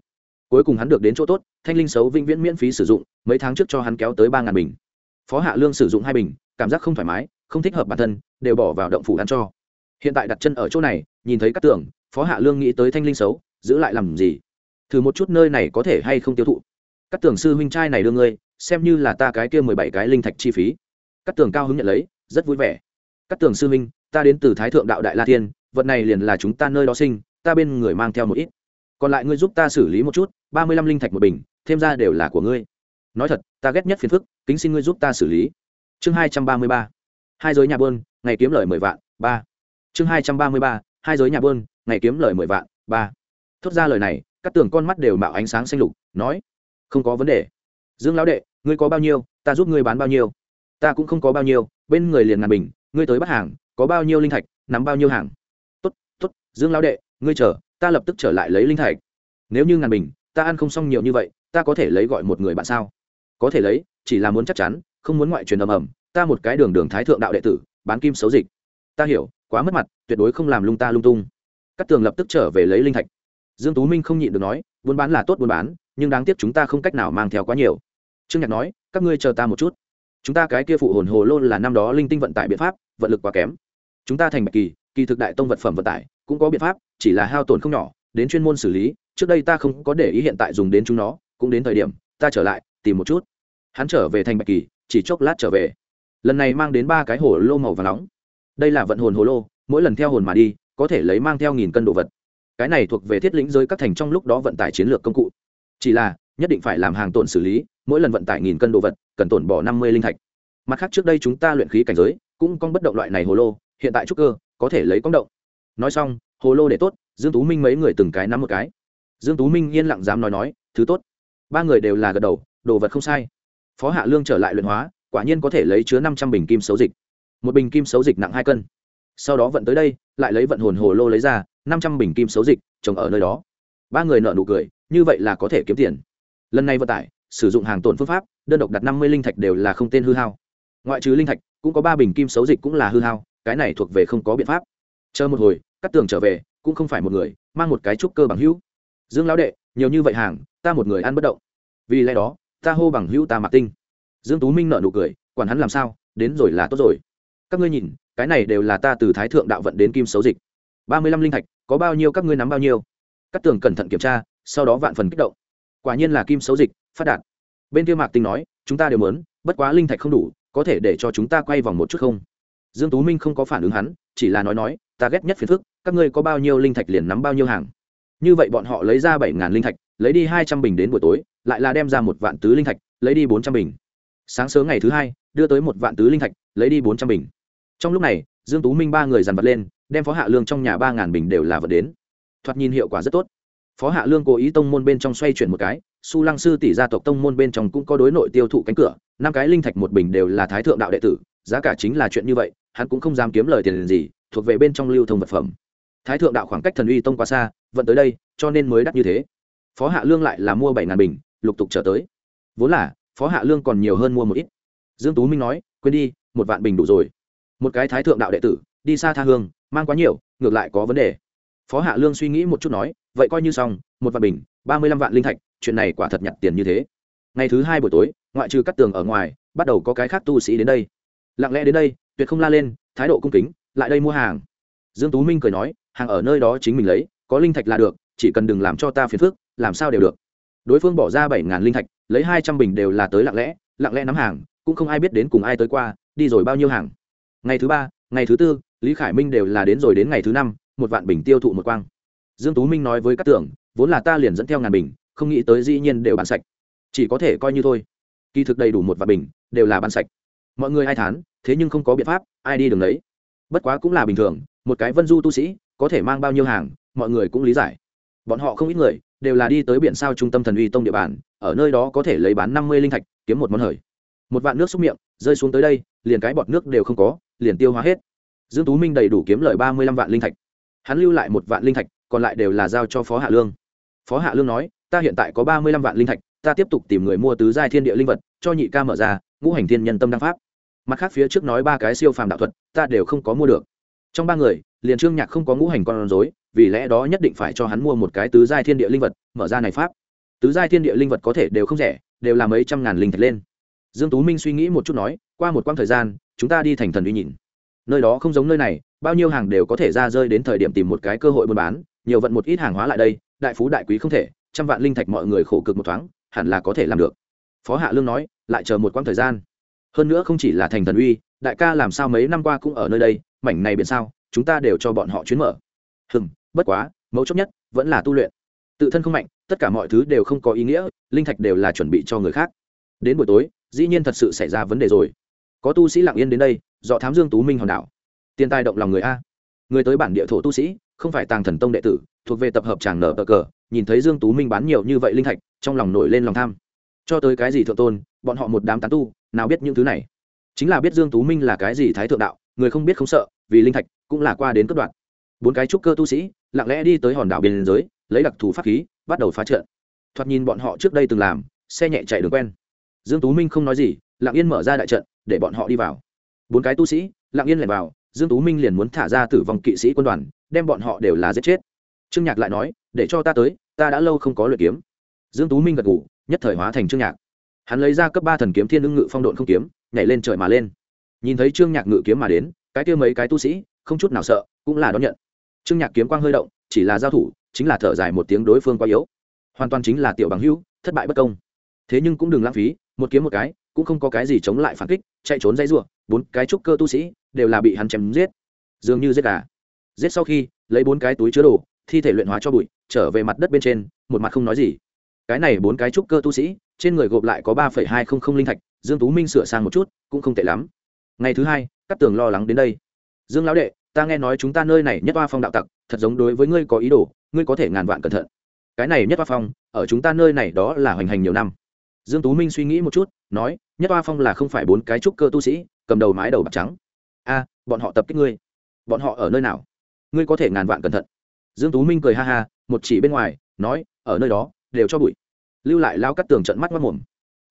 Cuối cùng hắn được đến chỗ tốt, thanh linh xấu vĩnh viễn miễn phí sử dụng, mấy tháng trước cho hắn kéo tới ba ngàn bình. Phó hạ lương sử dụng hai bình, cảm giác không thoải mái, không thích hợp bản thân, đều bỏ vào động phủ ăn cho. Hiện tại đặt chân ở chỗ này, nhìn thấy các tưởng phó hạ lương nghĩ tới thanh linh xấu, giữ lại làm gì? Thử một chút nơi này có thể hay không tiêu thụ. Các tưởng sư huynh trai này đưa ngươi, xem như là ta cái kia mười bảy cái linh thạch chi phí. Các tưởng cao hứng nhận lấy, rất vui vẻ. Các tưởng sư huynh, ta đến từ thái thượng đạo đại la thiên, vật này liền là chúng ta nơi đó sinh, ta bên người mang theo một ít. Còn lại ngươi giúp ta xử lý một chút, ba mươi lăm linh thạch một bình, thêm ra đều là của ngươi. Nói thật, ta ghét nhất phiền phức, kính xin ngươi giúp ta xử lý. Chương hai trăm ba mươi ba. Hai giới nhà bơn ngày kiếm lời mười vạn, ba. Chương hai trăm ba mươi ba, hai giới nhà bơn ngày kiếm lời mười vạn, ba. Thốt ra lời này, các tường con mắt đều mạo ánh sáng xanh lục, nói, không có vấn đề. Dương lão đệ, ngươi có bao nhiêu, ta giúp ngươi bán bao nhiêu. Ta cũng không có bao nhiêu, bên người liền ngàn bình, ngươi tới bắt hàng, có bao nhiêu linh thạch, nắm bao nhiêu hàng. Tốt tốt, dương lão đệ, ngươi chờ, ta lập tức trở lại lấy linh thạch. Nếu như ngàn bình, ta ăn không xong nhiều như vậy, ta có thể lấy gọi một người bạn sao? Có thể lấy, chỉ là muốn chắc chắn, không muốn ngoại truyền ầm ầm, ta một cái đường đường thái thượng đạo đệ tử, bán kim xấu dịch. Ta hiểu, quá mất mặt, tuyệt đối không làm lung ta lung tung các tường lập tức trở về lấy linh thạch. Dương tú minh không nhịn được nói, buôn bán là tốt buôn bán, nhưng đáng tiếc chúng ta không cách nào mang theo quá nhiều. Trương nhạc nói, các ngươi chờ ta một chút. Chúng ta cái kia phụ hồn hồ lô là năm đó linh tinh vận tải biện pháp, vận lực quá kém. Chúng ta thành bạch kỳ kỳ thực đại tông vật phẩm vận tải cũng có biện pháp, chỉ là hao tổn không nhỏ, đến chuyên môn xử lý, trước đây ta không có để ý hiện tại dùng đến chúng nó, cũng đến thời điểm, ta trở lại, tìm một chút. Hắn trở về thành bạch kỳ, chỉ chốc lát trở về. Lần này mang đến ba cái hồ lô màu và nóng. Đây là vận hồn hồ lô, mỗi lần theo hồn mà đi có thể lấy mang theo nghìn cân đồ vật. Cái này thuộc về thiết lĩnh giới các thành trong lúc đó vận tải chiến lược công cụ. Chỉ là, nhất định phải làm hàng tổn xử lý, mỗi lần vận tải nghìn cân đồ vật, cần tổn bỏ năm mươi linh thạch. Mặt khác trước đây chúng ta luyện khí cảnh giới, cũng con bất động loại này hồ lô, hiện tại trúc cơ, có thể lấy con động. Nói xong, hồ lô để tốt, dương tú minh mấy người từng cái nắm một cái. Dương tú minh yên lặng dám nói nói, thứ tốt. Ba người đều là gật đầu, đồ vật không sai. Phó hạ lương trở lại luyện hóa, quả nhiên có thể lấy chứa năm trăm bình kim xấu dịch. Một bình kim xấu dịch nặng hai cân sau đó vận tới đây, lại lấy vận hồn hồ lô lấy ra, năm trăm bình kim xấu dịch, trồng ở nơi đó. Ba người nợ nụ cười, như vậy là có thể kiếm tiền. Lần này vận tải, sử dụng hàng tồn phương pháp, đơn độc đặt năm mươi linh thạch đều là không tên hư hao. Ngoại trừ linh thạch, cũng có ba bình kim xấu dịch cũng là hư hao, cái này thuộc về không có biện pháp. Chờ một hồi, cắt tường trở về, cũng không phải một người, mang một cái trúc cơ bằng hữu. Dương lão đệ, nhiều như vậy hàng, ta một người ăn bất động. Vì lẽ đó, ta hô bằng hữu ta mặc tinh. Dương tú minh nợ nụ cười, quản hắn làm sao, đến rồi là tốt rồi. Các ngươi nhìn cái này đều là ta từ thái thượng đạo vận đến kim xấu dịch. Ba mươi lăm linh thạch, có bao nhiêu các ngươi nắm bao nhiêu? Các tường cẩn thận kiểm tra, sau đó vạn phần kích động. Quả nhiên là kim xấu dịch, phát đạt. Bên kia mạc tinh nói, chúng ta đều muốn, bất quá linh thạch không đủ, có thể để cho chúng ta quay vòng một chút không? Dương tú minh không có phản ứng hắn, chỉ là nói nói, ta ghét nhất phiền phức, các ngươi có bao nhiêu linh thạch liền nắm bao nhiêu hàng? Như vậy bọn họ lấy ra bảy ngàn linh thạch, lấy đi hai trăm bình đến buổi tối, lại là đem ra một vạn tứ linh thạch, lấy đi bốn trăm bình. Sáng sớm ngày thứ hai, đưa tới một vạn tứ linh thạch, lấy đi bốn trăm bình trong lúc này, dương tú minh ba người dàn vật lên, đem phó hạ lương trong nhà ba ngàn bình đều là vật đến. Thoạt nhìn hiệu quả rất tốt. Phó hạ lương cố ý tông môn bên trong xoay chuyển một cái, su lăng sư tỷ gia tộc tông môn bên trong cũng có đối nội tiêu thụ cánh cửa, năm cái linh thạch một bình đều là thái thượng đạo đệ tử, giá cả chính là chuyện như vậy, hắn cũng không dám kiếm lời tiền gì, thuộc về bên trong lưu thông vật phẩm. Thái thượng đạo khoảng cách thần uy tông quá xa, vận tới đây, cho nên mới đắt như thế. Phó hạ lương lại là mua bảy ngàn bình, lục tục trở tới. Vốn là, phó hạ lương còn nhiều hơn mua một ít. Dương tú minh nói, quên đi, một vạn bình đủ rồi một cái thái thượng đạo đệ tử, đi xa tha hương, mang quá nhiều, ngược lại có vấn đề. Phó hạ lương suy nghĩ một chút nói, vậy coi như xong, một vạn bình, ba mươi lăm vạn linh thạch, chuyện này quả thật nhặt tiền như thế. Ngày thứ hai buổi tối, ngoại trừ cắt tường ở ngoài, bắt đầu có cái khác tu sĩ đến đây. Lặng lẽ đến đây, tuyệt không la lên, thái độ cung kính, lại đây mua hàng. Dương tú minh cười nói, hàng ở nơi đó chính mình lấy, có linh thạch là được, chỉ cần đừng làm cho ta phiền phức, làm sao đều được. Đối phương bỏ ra bảy ngàn linh thạch, lấy hai trăm bình đều là tới lặng lẽ lặng lẽ nắm hàng, cũng không ai biết đến cùng ai tới qua, đi rồi bao nhiêu hàng ngày thứ ba, ngày thứ tư, lý khải minh đều là đến rồi đến ngày thứ năm, một vạn bình tiêu thụ một quang. Dương tú minh nói với các tưởng, vốn là ta liền dẫn theo ngàn bình, không nghĩ tới dĩ nhiên đều bán sạch. Chỉ có thể coi như thôi. Kỳ thực đầy đủ một vạn bình, đều là bán sạch. Mọi người ai thán, thế nhưng không có biện pháp, ai đi đường đấy bất quá cũng là bình thường, một cái vân du tu sĩ, có thể mang bao nhiêu hàng, mọi người cũng lý giải. Bọn họ không ít người, đều là đi tới biển sao trung tâm thần uy tông địa bàn, ở nơi đó có thể lấy bán năm mươi linh thạch, kiếm một món hời. Một vạn nước xúc miệng rơi xuống tới đây, liền cái bọt nước đều không có, liền tiêu hóa hết. Dương tú minh đầy đủ kiếm lời ba mươi lăm vạn linh thạch. Hắn lưu lại một vạn linh thạch, còn lại đều là giao cho phó hạ lương. Phó hạ lương nói, ta hiện tại có ba mươi lăm vạn linh thạch, ta tiếp tục tìm người mua tứ giai thiên địa linh vật, cho nhị ca mở ra, ngũ hành thiên nhân tâm đăng pháp. Mặt khác phía trước nói ba cái siêu phàm đạo thuật, ta đều không có mua được. Trong ba người, liền trương nhạc không có ngũ hành con rối, vì lẽ đó nhất định phải cho hắn mua một cái tứ giai thiên địa linh vật, mở ra này pháp. Tứ giai thiên địa linh vật có thể đều không rẻ, đều là mấy trăm ngàn linh thạch lên dương tú minh suy nghĩ một chút nói, qua một quãng thời gian, chúng ta đi thành thần uy nhìn. Nơi đó không giống nơi này, bao nhiêu hàng đều có thể ra rơi đến thời điểm tìm một cái cơ hội buôn bán, nhiều vận một ít hàng hóa lại đây, đại phú đại quý không thể, trăm vạn linh thạch mọi người khổ cực một thoáng, hẳn là có thể làm được. Phó hạ lương nói, lại chờ một quãng thời gian. Hơn nữa không chỉ là thành thần uy, đại ca làm sao mấy năm qua cũng ở nơi đây, mảnh này biển sao, chúng ta đều cho bọn họ chuyến mở. Hừm, bất quá, mấu chốt nhất, vẫn là tu luyện. Tự thân không mạnh, tất cả mọi thứ đều không có ý nghĩa, linh thạch đều là chuẩn bị cho người khác. Đến buổi tối dĩ nhiên thật sự xảy ra vấn đề rồi. Có tu sĩ lặng yên đến đây, dọ thám dương tú minh hòn đảo. Tiền tài động lòng người a. Người tới bản địa thổ tu sĩ, không phải tàng thần tông đệ tử, thuộc về tập hợp tràng nở cờ, nhìn thấy dương tú minh bán nhiều như vậy linh thạch, trong lòng nổi lên lòng tham. Cho tới cái gì thượng tôn, bọn họ một đám tán tu, nào biết những thứ này. Chính là biết dương tú minh là cái gì thái thượng đạo, người không biết không sợ, vì linh thạch cũng là qua đến cất đoạn. Bốn cái trúc cơ tu sĩ, lặng lẽ đi tới hòn đảo biên giới, lấy đặc thù pháp khí, bắt đầu phá trận. Thoạt nhìn bọn họ trước đây từng làm, xe nhẹ chạy đường quen dương tú minh không nói gì, lặng yên mở ra đại trận, để bọn họ đi vào. Bốn cái tu sĩ, lặng yên lẻn vào, dương tú minh liền muốn thả ra tử vong kỵ sĩ quân đoàn, đem bọn họ đều là giết chết. Trương nhạc lại nói, để cho ta tới, ta đã lâu không có luyện kiếm. Dương tú minh gật gù, nhất thời hóa thành trương nhạc. Hắn lấy ra cấp ba thần kiếm thiên ưng ngự phong độn không kiếm, nhảy lên trời mà lên. Nhìn thấy trương nhạc ngự kiếm mà đến, cái kia mấy cái tu sĩ, không chút nào sợ, cũng là đón nhận. Trương nhạc kiếm quang hơi động, chỉ là giao thủ, chính là thở dài một tiếng đối phương quá yếu. Hoàn toàn chính là tiểu bằng hữu, thất bại bất công thế nhưng cũng đừng lãng phí, một kiếm một cái, cũng không có cái gì chống lại phản kích, chạy trốn dây rủa, bốn cái trúc cơ tu sĩ đều là bị hắn chém giết. Dường như giết gà. Giết sau khi, lấy bốn cái túi chứa đồ, thi thể luyện hóa cho bụi, trở về mặt đất bên trên, một mặt không nói gì. Cái này bốn cái trúc cơ tu sĩ, trên người gộp lại có ba hai không không linh thạch, dương tú minh sửa sang một chút, cũng không tệ lắm. Ngày thứ hai, các tường lo lắng đến đây. Dương lão đệ, ta nghe nói chúng ta nơi này nhất oa phong đạo tặc, thật giống đối với ngươi có ý đồ, ngươi có thể ngàn vạn cẩn thận. Cái này nhất oa phong, ở chúng ta nơi này đó là hoành hành nhiều năm dương tú minh suy nghĩ một chút, nói, nhất oa phong là không phải bốn cái trúc cơ tu sĩ, cầm đầu mái đầu bạc trắng. A, bọn họ tập kích ngươi. Bọn họ ở nơi nào? Ngươi có thể ngàn vạn cẩn thận. Dương tú minh cười ha ha, một chỉ bên ngoài, nói, ở nơi đó, đều cho bụi. Lưu lại lao cắt tường trận mắt mất mồm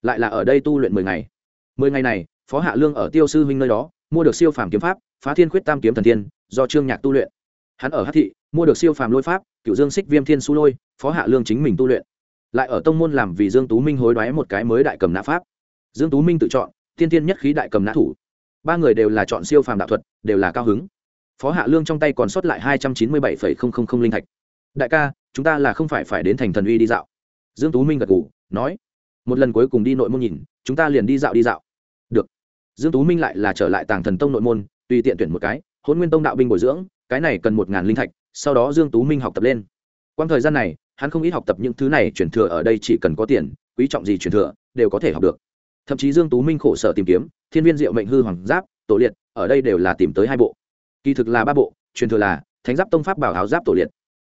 lại là ở đây tu luyện mười ngày. Mười ngày này, phó hạ lương ở tiêu sư huynh nơi đó, mua được siêu phàm kiếm pháp, phá thiên khuyết tam kiếm thần thiên, do trương nhạc tu luyện. Hắn ở hát thị, mua được siêu phàm lôi pháp cựu dương xích viêm thiên su lôi, phó hạ lương chính mình tu luyện lại ở tông môn làm vì dương tú minh hối đoái một cái mới đại cầm nã pháp. Dương tú minh tự chọn, tiên tiên nhất khí đại cầm nã thủ. Ba người đều là chọn siêu phàm đạo thuật, đều là cao hứng. Phó hạ lương trong tay còn sót lại hai trăm chín mươi bảy linh thạch. Đại ca, chúng ta là không phải phải đến thành thần uy đi dạo. Dương tú minh gật gù, nói, một lần cuối cùng đi nội môn nhìn, chúng ta liền đi dạo đi dạo. Được. Dương tú minh lại là trở lại tàng thần tông nội môn, tùy tiện tuyển một cái hôn nguyên tông đạo binh bồi dưỡng, cái này cần một ngàn linh thạch. Sau đó dương tú minh học tập lên. Quang thời gian này hắn không ít học tập những thứ này truyền thừa ở đây chỉ cần có tiền, quý trọng gì truyền thừa, đều có thể học được. Thậm chí dương tú minh khổ sở tìm kiếm, thiên viên diệu mệnh hư hoàng giáp, tổ liệt, ở đây đều là tìm tới hai bộ. Kỳ thực là ba bộ, truyền thừa là thánh giáp tông pháp bảo áo giáp tổ liệt.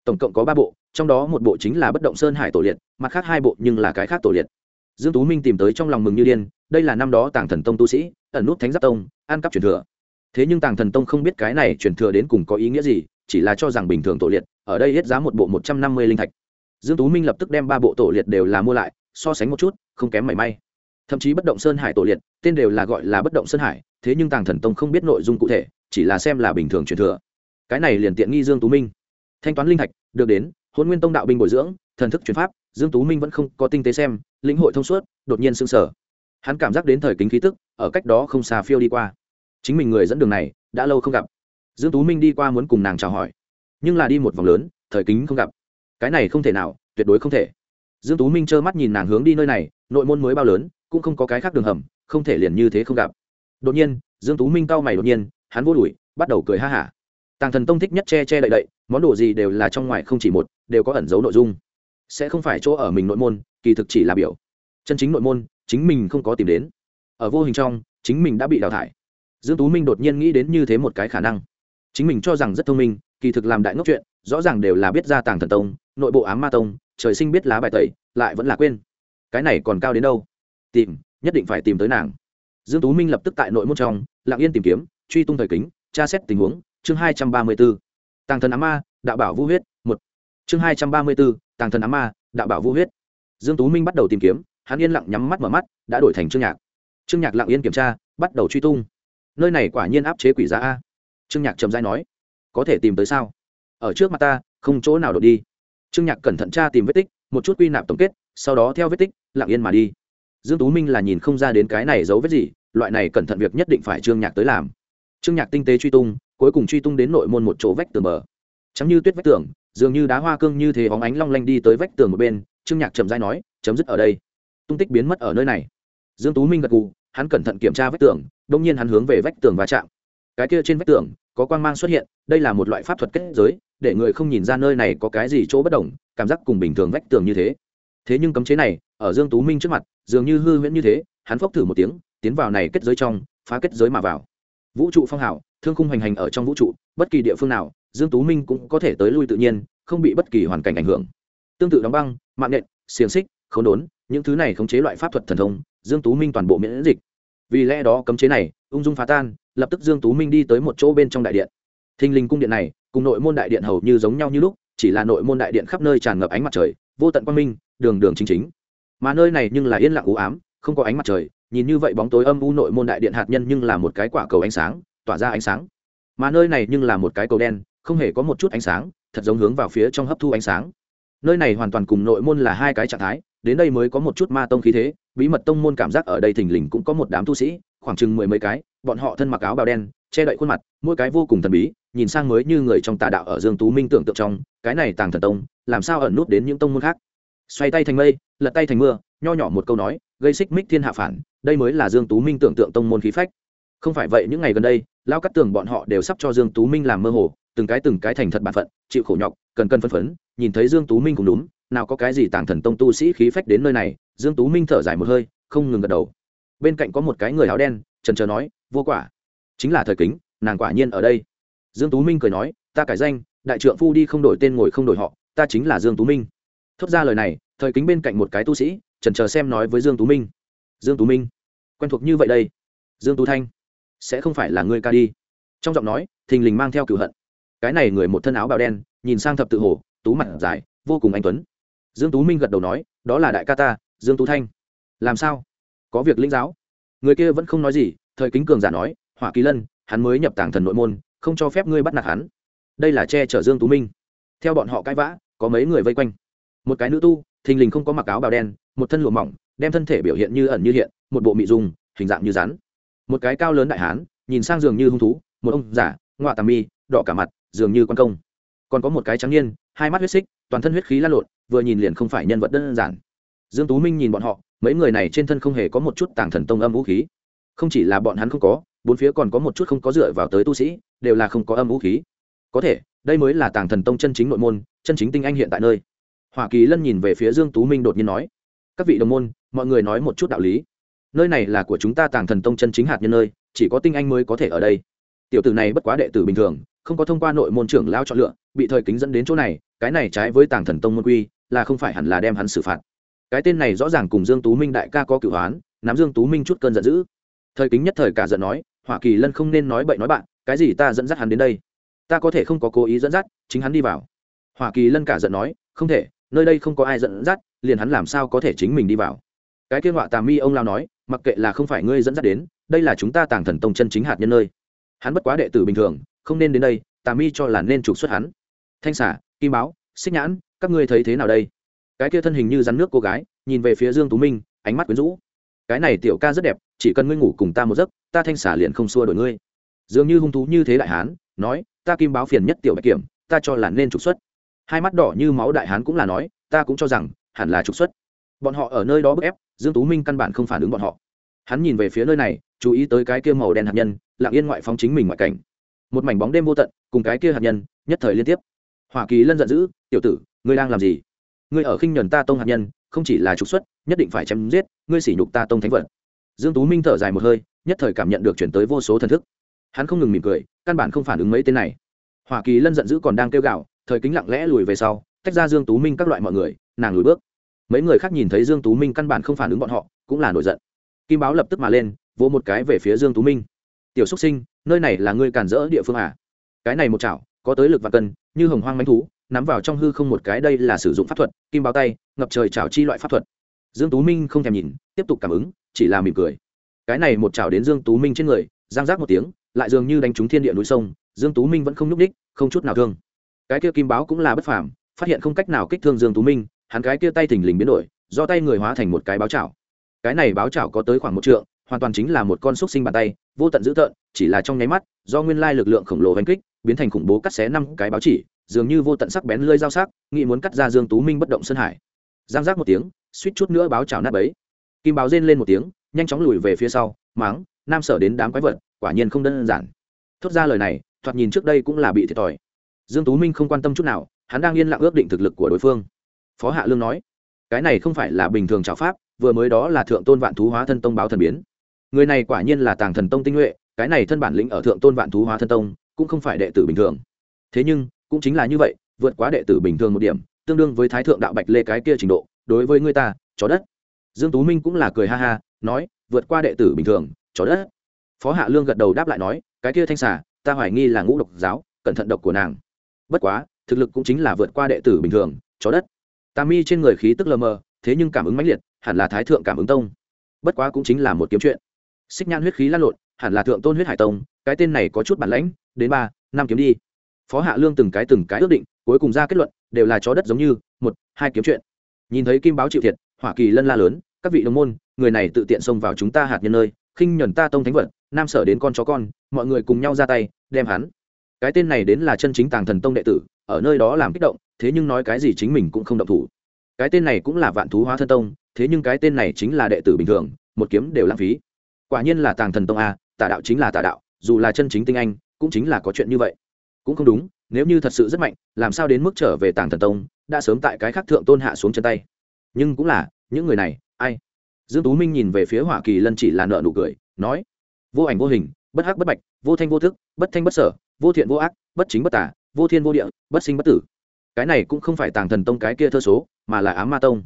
Tổng cộng có ba bộ, trong đó một bộ chính là bất động sơn hải tổ liệt, mặt khác hai bộ nhưng là cái khác tổ liệt. Dương tú minh tìm tới trong lòng mừng như điên, đây là năm đó tàng thần tông tu sĩ, ẩn nút thánh giáp tông, ăn cắp truyền thừa. Thế nhưng tàng thần tông không biết cái này truyền thừa đến cùng có ý nghĩa gì, chỉ là cho rằng bình thường tổ liệt, ở đây hết giá một bộ một trăm năm mươi linh thạch dương tú minh lập tức đem ba bộ tổ liệt đều là mua lại, so sánh một chút, không kém mảy may. Thậm chí bất động sơn hải tổ liệt, tên đều là gọi là bất động sơn hải, thế nhưng tàng thần tông không biết nội dung cụ thể, chỉ là xem là bình thường truyền thừa. Cái này liền tiện nghi dương tú minh. Thanh toán linh thạch, được đến hôn nguyên tông đạo binh bồi dưỡng, thần thức chuyển pháp, dương tú minh vẫn không có tinh tế xem, lĩnh hội thông suốt, đột nhiên sưng sờ. Hắn cảm giác đến thời kính khí tức, ở cách đó không xa phiêu đi qua. Chính mình người dẫn đường này, đã lâu không gặp. Dương tú minh đi qua muốn cùng nàng chào hỏi, nhưng là đi một vòng lớn, thời kính không gặp cái này không thể nào, tuyệt đối không thể. Dương tú minh trơ mắt nhìn nàng hướng đi nơi này, nội môn mới bao lớn, cũng không có cái khác đường hầm, không thể liền như thế không gặp. Đột nhiên, dương tú minh cau mày đột nhiên, hắn vô đuổi, bắt đầu cười ha hả. Tàng thần tông thích nhất che che đậy đậy, món đồ gì đều là trong ngoài không chỉ một, đều có ẩn dấu nội dung. Sẽ không phải chỗ ở mình nội môn, kỳ thực chỉ là biểu. Chân chính nội môn, chính mình không có tìm đến. Ở vô hình trong, chính mình đã bị đào thải. Dương tú minh đột nhiên nghĩ đến như thế một cái khả năng. Chính mình cho rằng rất thông minh, kỳ thực làm đại ngốc chuyện, rõ ràng đều là biết ra tàng thần tông nội bộ ám ma tông trời sinh biết lá bài tẩy lại vẫn là quên. Cái này còn cao đến đâu? Tìm nhất định phải tìm tới nàng. Dương tú minh lập tức tại nội môn trong lặng yên tìm kiếm truy tung thời kính tra xét tình huống. Chương hai trăm ba mươi 234. tàng thần ám ma đạo bảo vũ huyết một. Chương hai trăm ba mươi 234, tàng thần ám ma đạo bảo vũ huyết. Dương tú minh bắt đầu tìm kiếm hắn yên lặng nhắm mắt mở mắt đã đổi thành trương nhạc. Trương nhạc lặng yên kiểm tra bắt đầu truy tung. Nơi này quả nhiên áp chế quỷ giá a. Trương nhạc trầm dai nói có thể tìm tới sao? Ở trước mặt ta không chỗ nào đột đi trương nhạc cẩn thận tra tìm vết tích, một chút quy nạp tổng kết, sau đó theo vết tích, lặng yên mà đi. Dương tú minh là nhìn không ra đến cái này giấu vết gì, loại này cẩn thận việc nhất định phải trương nhạc tới làm. Trương nhạc tinh tế truy tung, cuối cùng truy tung đến nội môn một chỗ vách tường bờ. Chẳng như tuyết vách tường, dường như đá hoa cương như thế hóng ánh long lanh đi tới vách tường một bên, trương nhạc chậm rãi nói, chấm dứt ở đây. Tung tích biến mất ở nơi này. Dương tú minh gật gù, hắn cẩn thận kiểm tra vách tường đông nhiên hắn hướng về vách tường va chạm. Cái kia trên vách tường có quang mang xuất hiện, đây là một loại pháp thuật kết giới, để người không nhìn ra nơi này có cái gì chỗ bất đồng, cảm giác cùng bình thường vách tường như thế. Thế nhưng cấm chế này, ở dương tú minh trước mặt, dường như hư huyễn như thế, hắn phốc thử một tiếng, tiến vào này kết giới trong, phá kết giới mà vào. Vũ trụ phong hào, thương khung hoành hành ở trong vũ trụ, bất kỳ địa phương nào, dương tú minh cũng có thể tới lui tự nhiên, không bị bất kỳ hoàn cảnh ảnh hưởng. Tương tự đóng băng, mạng nện, xiềng xích, khốn đốn, những thứ này khống chế loại pháp thuật thần thông, dương tú minh toàn bộ miễn dịch. Vì lẽ đó cấm chế này ung dung phá tan, lập tức dương tú minh đi tới một chỗ bên trong đại điện. Thinh linh cung điện này, cùng nội môn đại điện hầu như giống nhau như lúc, chỉ là nội môn đại điện khắp nơi tràn ngập ánh mặt trời, vô tận quang minh, đường đường chính chính. Mà nơi này nhưng là yên lặng u ám, không có ánh mặt trời, nhìn như vậy bóng tối âm u nội môn đại điện hạt nhân nhưng là một cái quả cầu ánh sáng, tỏa ra ánh sáng. Mà nơi này nhưng là một cái cầu đen, không hề có một chút ánh sáng, thật giống hướng vào phía trong hấp thu ánh sáng. Nơi này hoàn toàn cùng nội môn là hai cái trạng thái, đến đây mới có một chút ma tông khí thế, bí mật tông môn cảm giác ở đây thình lình cũng có một đám tu sĩ khoảng chừng mười mấy cái, bọn họ thân mặc áo bào đen, che đậy khuôn mặt, mỗi cái vô cùng thần bí, nhìn sang mới như người trong tà đạo ở dương tú minh tưởng tượng trong, cái này tàng thần tông, làm sao ẩn nút đến những tông môn khác? Xoay tay thành mây, lật tay thành mưa, nho nhỏ một câu nói, gây xích mích thiên hạ phản, đây mới là dương tú minh tưởng tượng tông môn khí phách. Không phải vậy, những ngày gần đây lao cắt tường bọn họ đều sắp cho dương tú minh làm mơ hồ, từng cái từng cái thành thật bản phận, chịu khổ nhọc, cần cân phân phấn, nhìn thấy dương tú minh cũng đúng, nào có cái gì tàng thần tông tu sĩ khí phách đến nơi này, dương tú minh thở dài một hơi, không ngừng gật đầu bên cạnh có một cái người áo đen, trần trờ nói, vô quả. Chính là thời kính, nàng quả nhiên ở đây. Dương tú minh cười nói, ta cải danh, đại trượng phu đi không đổi tên ngồi không đổi họ, ta chính là dương tú minh. Thốt ra lời này, thời kính bên cạnh một cái tu sĩ, trần chờ xem nói với dương tú minh. Dương tú minh, quen thuộc như vậy đây. Dương tú thanh, sẽ không phải là ngươi ca đi. Trong giọng nói, thình lình mang theo cửu hận. Cái này người một thân áo bào đen, nhìn sang thập tự hồ tú mặt dài, vô cùng anh tuấn. Dương tú minh gật đầu nói, đó là đại ca ta, dương tú thanh. Làm sao? Có việc lĩnh giáo. Người kia vẫn không nói gì, thời kính cường giả nói, hỏa kỳ lân, hắn mới nhập tàng thần nội môn, không cho phép ngươi bắt nạt hắn. Đây là che chở dương tú minh. Theo bọn họ cãi vã, có mấy người vây quanh. Một cái nữ tu, thình lình không có mặc áo bào đen, một thân lụa mỏng, đem thân thể biểu hiện như ẩn như hiện, một bộ mị dùng hình dạng như rắn. Một cái cao lớn đại hán, nhìn sang giường như hung thú, một ông giả ngoạ tà mi, đỏ cả mặt, dường như quan công. Còn có một cái trắng niên, hai mắt huyết xích, toàn thân huyết khí lan lộn, vừa nhìn liền không phải nhân vật đơn giản. Dương tú minh nhìn bọn họ mấy người này trên thân không hề có một chút tàng thần tông âm vũ khí. Không chỉ là bọn hắn không có, bốn phía còn có một chút không có dựa vào tới tu sĩ, đều là không có âm vũ khí. Có thể, đây mới là tàng thần tông chân chính nội môn, chân chính tinh anh hiện tại nơi. Hoa kỳ lân nhìn về phía dương tú minh đột nhiên nói, các vị đồng môn, mọi người nói một chút đạo lý. Nơi này là của chúng ta tàng thần tông chân chính hạt nhân nơi, chỉ có tinh anh mới có thể ở đây. Tiểu tử này bất quá đệ tử bình thường, không có thông qua nội môn trưởng lao chọn lựa, bị thời kính dẫn đến chỗ này, cái này trái với tàng thần tông môn quy, là không phải hẳn là đem hắn xử phạt cái tên này rõ ràng cùng dương tú minh đại ca có cửu hoán, nắm dương tú minh chút cơn giận dữ. Thời kính nhất thời cả giận nói hoa kỳ lân không nên nói bậy nói bạn, cái gì ta dẫn dắt hắn đến đây? Ta có thể không có cố ý dẫn dắt, chính hắn đi vào. Hoa kỳ lân cả giận nói, không thể, nơi đây không có ai dẫn dắt, liền hắn làm sao có thể chính mình đi vào? Cái kia họa tà mi ông lao nói, mặc kệ là không phải ngươi dẫn dắt đến, đây là chúng ta tàng thần tông chân chính hạt nhân nơi. Hắn bất quá đệ tử bình thường, không nên đến đây, tà mi cho là nên trục xuất hắn. Thanh xả kim báo, xích nhãn, các ngươi thấy thế nào đây? Cái kia thân hình như rắn nước cô gái, nhìn về phía dương tú minh, ánh mắt quyến rũ. Cái này tiểu ca rất đẹp, chỉ cần ngươi ngủ cùng ta một giấc, ta thanh xả liền không xua đổi ngươi. Dường như hung thú như thế đại hán, nói, ta kim báo phiền nhất tiểu bạch kiểm, ta cho là nên trục xuất. Hai mắt đỏ như máu đại hán cũng là nói, ta cũng cho rằng, hẳn là trục xuất. Bọn họ ở nơi đó bức ép, dương tú minh căn bản không phản ứng bọn họ. Hắn nhìn về phía nơi này, chú ý tới cái kia màu đen hạt nhân, lặng yên ngoại phóng chính mình ngoại cảnh. Một mảnh bóng đêm vô tận, cùng cái kia hạt nhân, nhất thời liên tiếp. Hoa kỳ lân giận dữ, tiểu tử, ngươi đang làm gì? Ngươi ở khinh nhuần ta tông hạt nhân, không chỉ là trục xuất, nhất định phải chém giết, ngươi sỉ nhục ta tông thánh vật. Dương tú minh thở dài một hơi, nhất thời cảm nhận được chuyển tới vô số thần thức. Hắn không ngừng mỉm cười, căn bản không phản ứng mấy tên này. Hoa kỳ lân giận dữ còn đang kêu gào, thời kính lặng lẽ lùi về sau, tách ra dương tú minh các loại mọi người, nàng lùi bước. Mấy người khác nhìn thấy dương tú minh căn bản không phản ứng bọn họ, cũng là nổi giận. Kim báo lập tức mà lên, vỗ một cái về phía dương tú minh. Tiểu xúc sinh, nơi này là ngươi cản rỡ địa phương à? Cái này một chảo có tới lực và cân, như hồng hoang manh thú, nắm vào trong hư không một cái, đây là sử dụng pháp thuật, kim báo tay, ngập trời chảo chi loại pháp thuật. Dương tú minh không thèm nhìn, tiếp tục cảm ứng, chỉ là mỉm cười. Cái này một chảo đến dương tú minh trên người, giang giác một tiếng, lại dường như đánh trúng thiên địa núi sông, dương tú minh vẫn không nhúc đích không chút nào thương. Cái kia kim báo cũng là bất phàm, phát hiện không cách nào kích thương dương tú minh, hắn cái kia tay thình lình biến đổi, do tay người hóa thành một cái báo chảo cái này báo chảo có tới khoảng một trượng, hoàn toàn chính là một con xúc sinh bàn tay, vô tận dữ tợn, chỉ là trong nháy mắt, do nguyên lai lực lượng khổng lồ đánh kích biến thành khủng bố cắt xé năm cái báo chỉ, dường như vô tận sắc bén lơi dao sắc, nghĩ muốn cắt ra dương tú minh bất động sơn hải. Giang giác một tiếng, suýt chút nữa báo chảo nát bấy. Kim báo rên lên một tiếng, nhanh chóng lùi về phía sau máng nam sở đến đám quái vật, quả nhiên không đơn giản. Thốt ra lời này, thoạt nhìn trước đây cũng là bị thiệt thòi. Dương tú minh không quan tâm chút nào, hắn đang yên lặng ước định thực lực của đối phương. Phó hạ lương nói, cái này không phải là bình thường trào pháp, vừa mới đó là thượng tôn vạn thú hóa thân tông báo thần biến. Người này quả nhiên là tàng thần tông tinh nhuệ, cái này thân bản lĩnh ở thượng tôn vạn thú hóa thân tông cũng không phải đệ tử bình thường. Thế nhưng, cũng chính là như vậy, vượt quá đệ tử bình thường một điểm, tương đương với thái thượng đạo bạch lê cái kia trình độ, đối với người ta, chó đất. Dương tú minh cũng là cười ha ha, nói, vượt qua đệ tử bình thường, chó đất. Phó hạ lương gật đầu đáp lại nói, cái kia thanh xà, ta hoài nghi là ngũ độc giáo, cẩn thận độc của nàng. Bất quá, thực lực cũng chính là vượt qua đệ tử bình thường, chó đất. Tà mi trên người khí tức lờ mờ, thế nhưng cảm ứng mãnh liệt, hẳn là thái thượng cảm ứng tông. Bất quá cũng chính là một kiếm chuyện. Xích nhan huyết khí lan lộn, hẳn là thượng tôn huyết hải tông cái tên này có chút bản lãnh, đến ba, năm kiếm đi. Phó hạ lương từng cái từng cái ước định, cuối cùng ra kết luận, đều là chó đất giống như, một, hai kiếm chuyện. Nhìn thấy kim báo chịu thiệt, hỏa kỳ lân la lớn, các vị đồng môn, người này tự tiện xông vào chúng ta hạt nhân nơi, khinh nhuần ta tông thánh vật, nam sở đến con chó con, mọi người cùng nhau ra tay, đem hắn. Cái tên này đến là chân chính tàng thần tông đệ tử, ở nơi đó làm kích động, thế nhưng nói cái gì chính mình cũng không động thủ. Cái tên này cũng là vạn thú hóa thân tông, thế nhưng cái tên này chính là đệ tử bình thường, một kiếm đều lãng phí. Quả nhiên là tàng thần tông a, tà đạo chính là tà đạo dù là chân chính tinh anh, cũng chính là có chuyện như vậy. Cũng không đúng, nếu như thật sự rất mạnh, làm sao đến mức trở về tàng thần tông, đã sớm tại cái khác thượng tôn hạ xuống chân tay. Nhưng cũng là, những người này, ai? Dương tú minh nhìn về phía hỏa kỳ lân chỉ là nợ nụ cười, nói, vô ảnh vô hình, bất hắc bất bạch, vô thanh vô thức, bất thanh bất sở, vô thiện vô ác, bất chính bất tả vô thiên vô địa, bất sinh bất tử. Cái này cũng không phải tàng thần tông cái kia thơ số, mà là ám ma tông.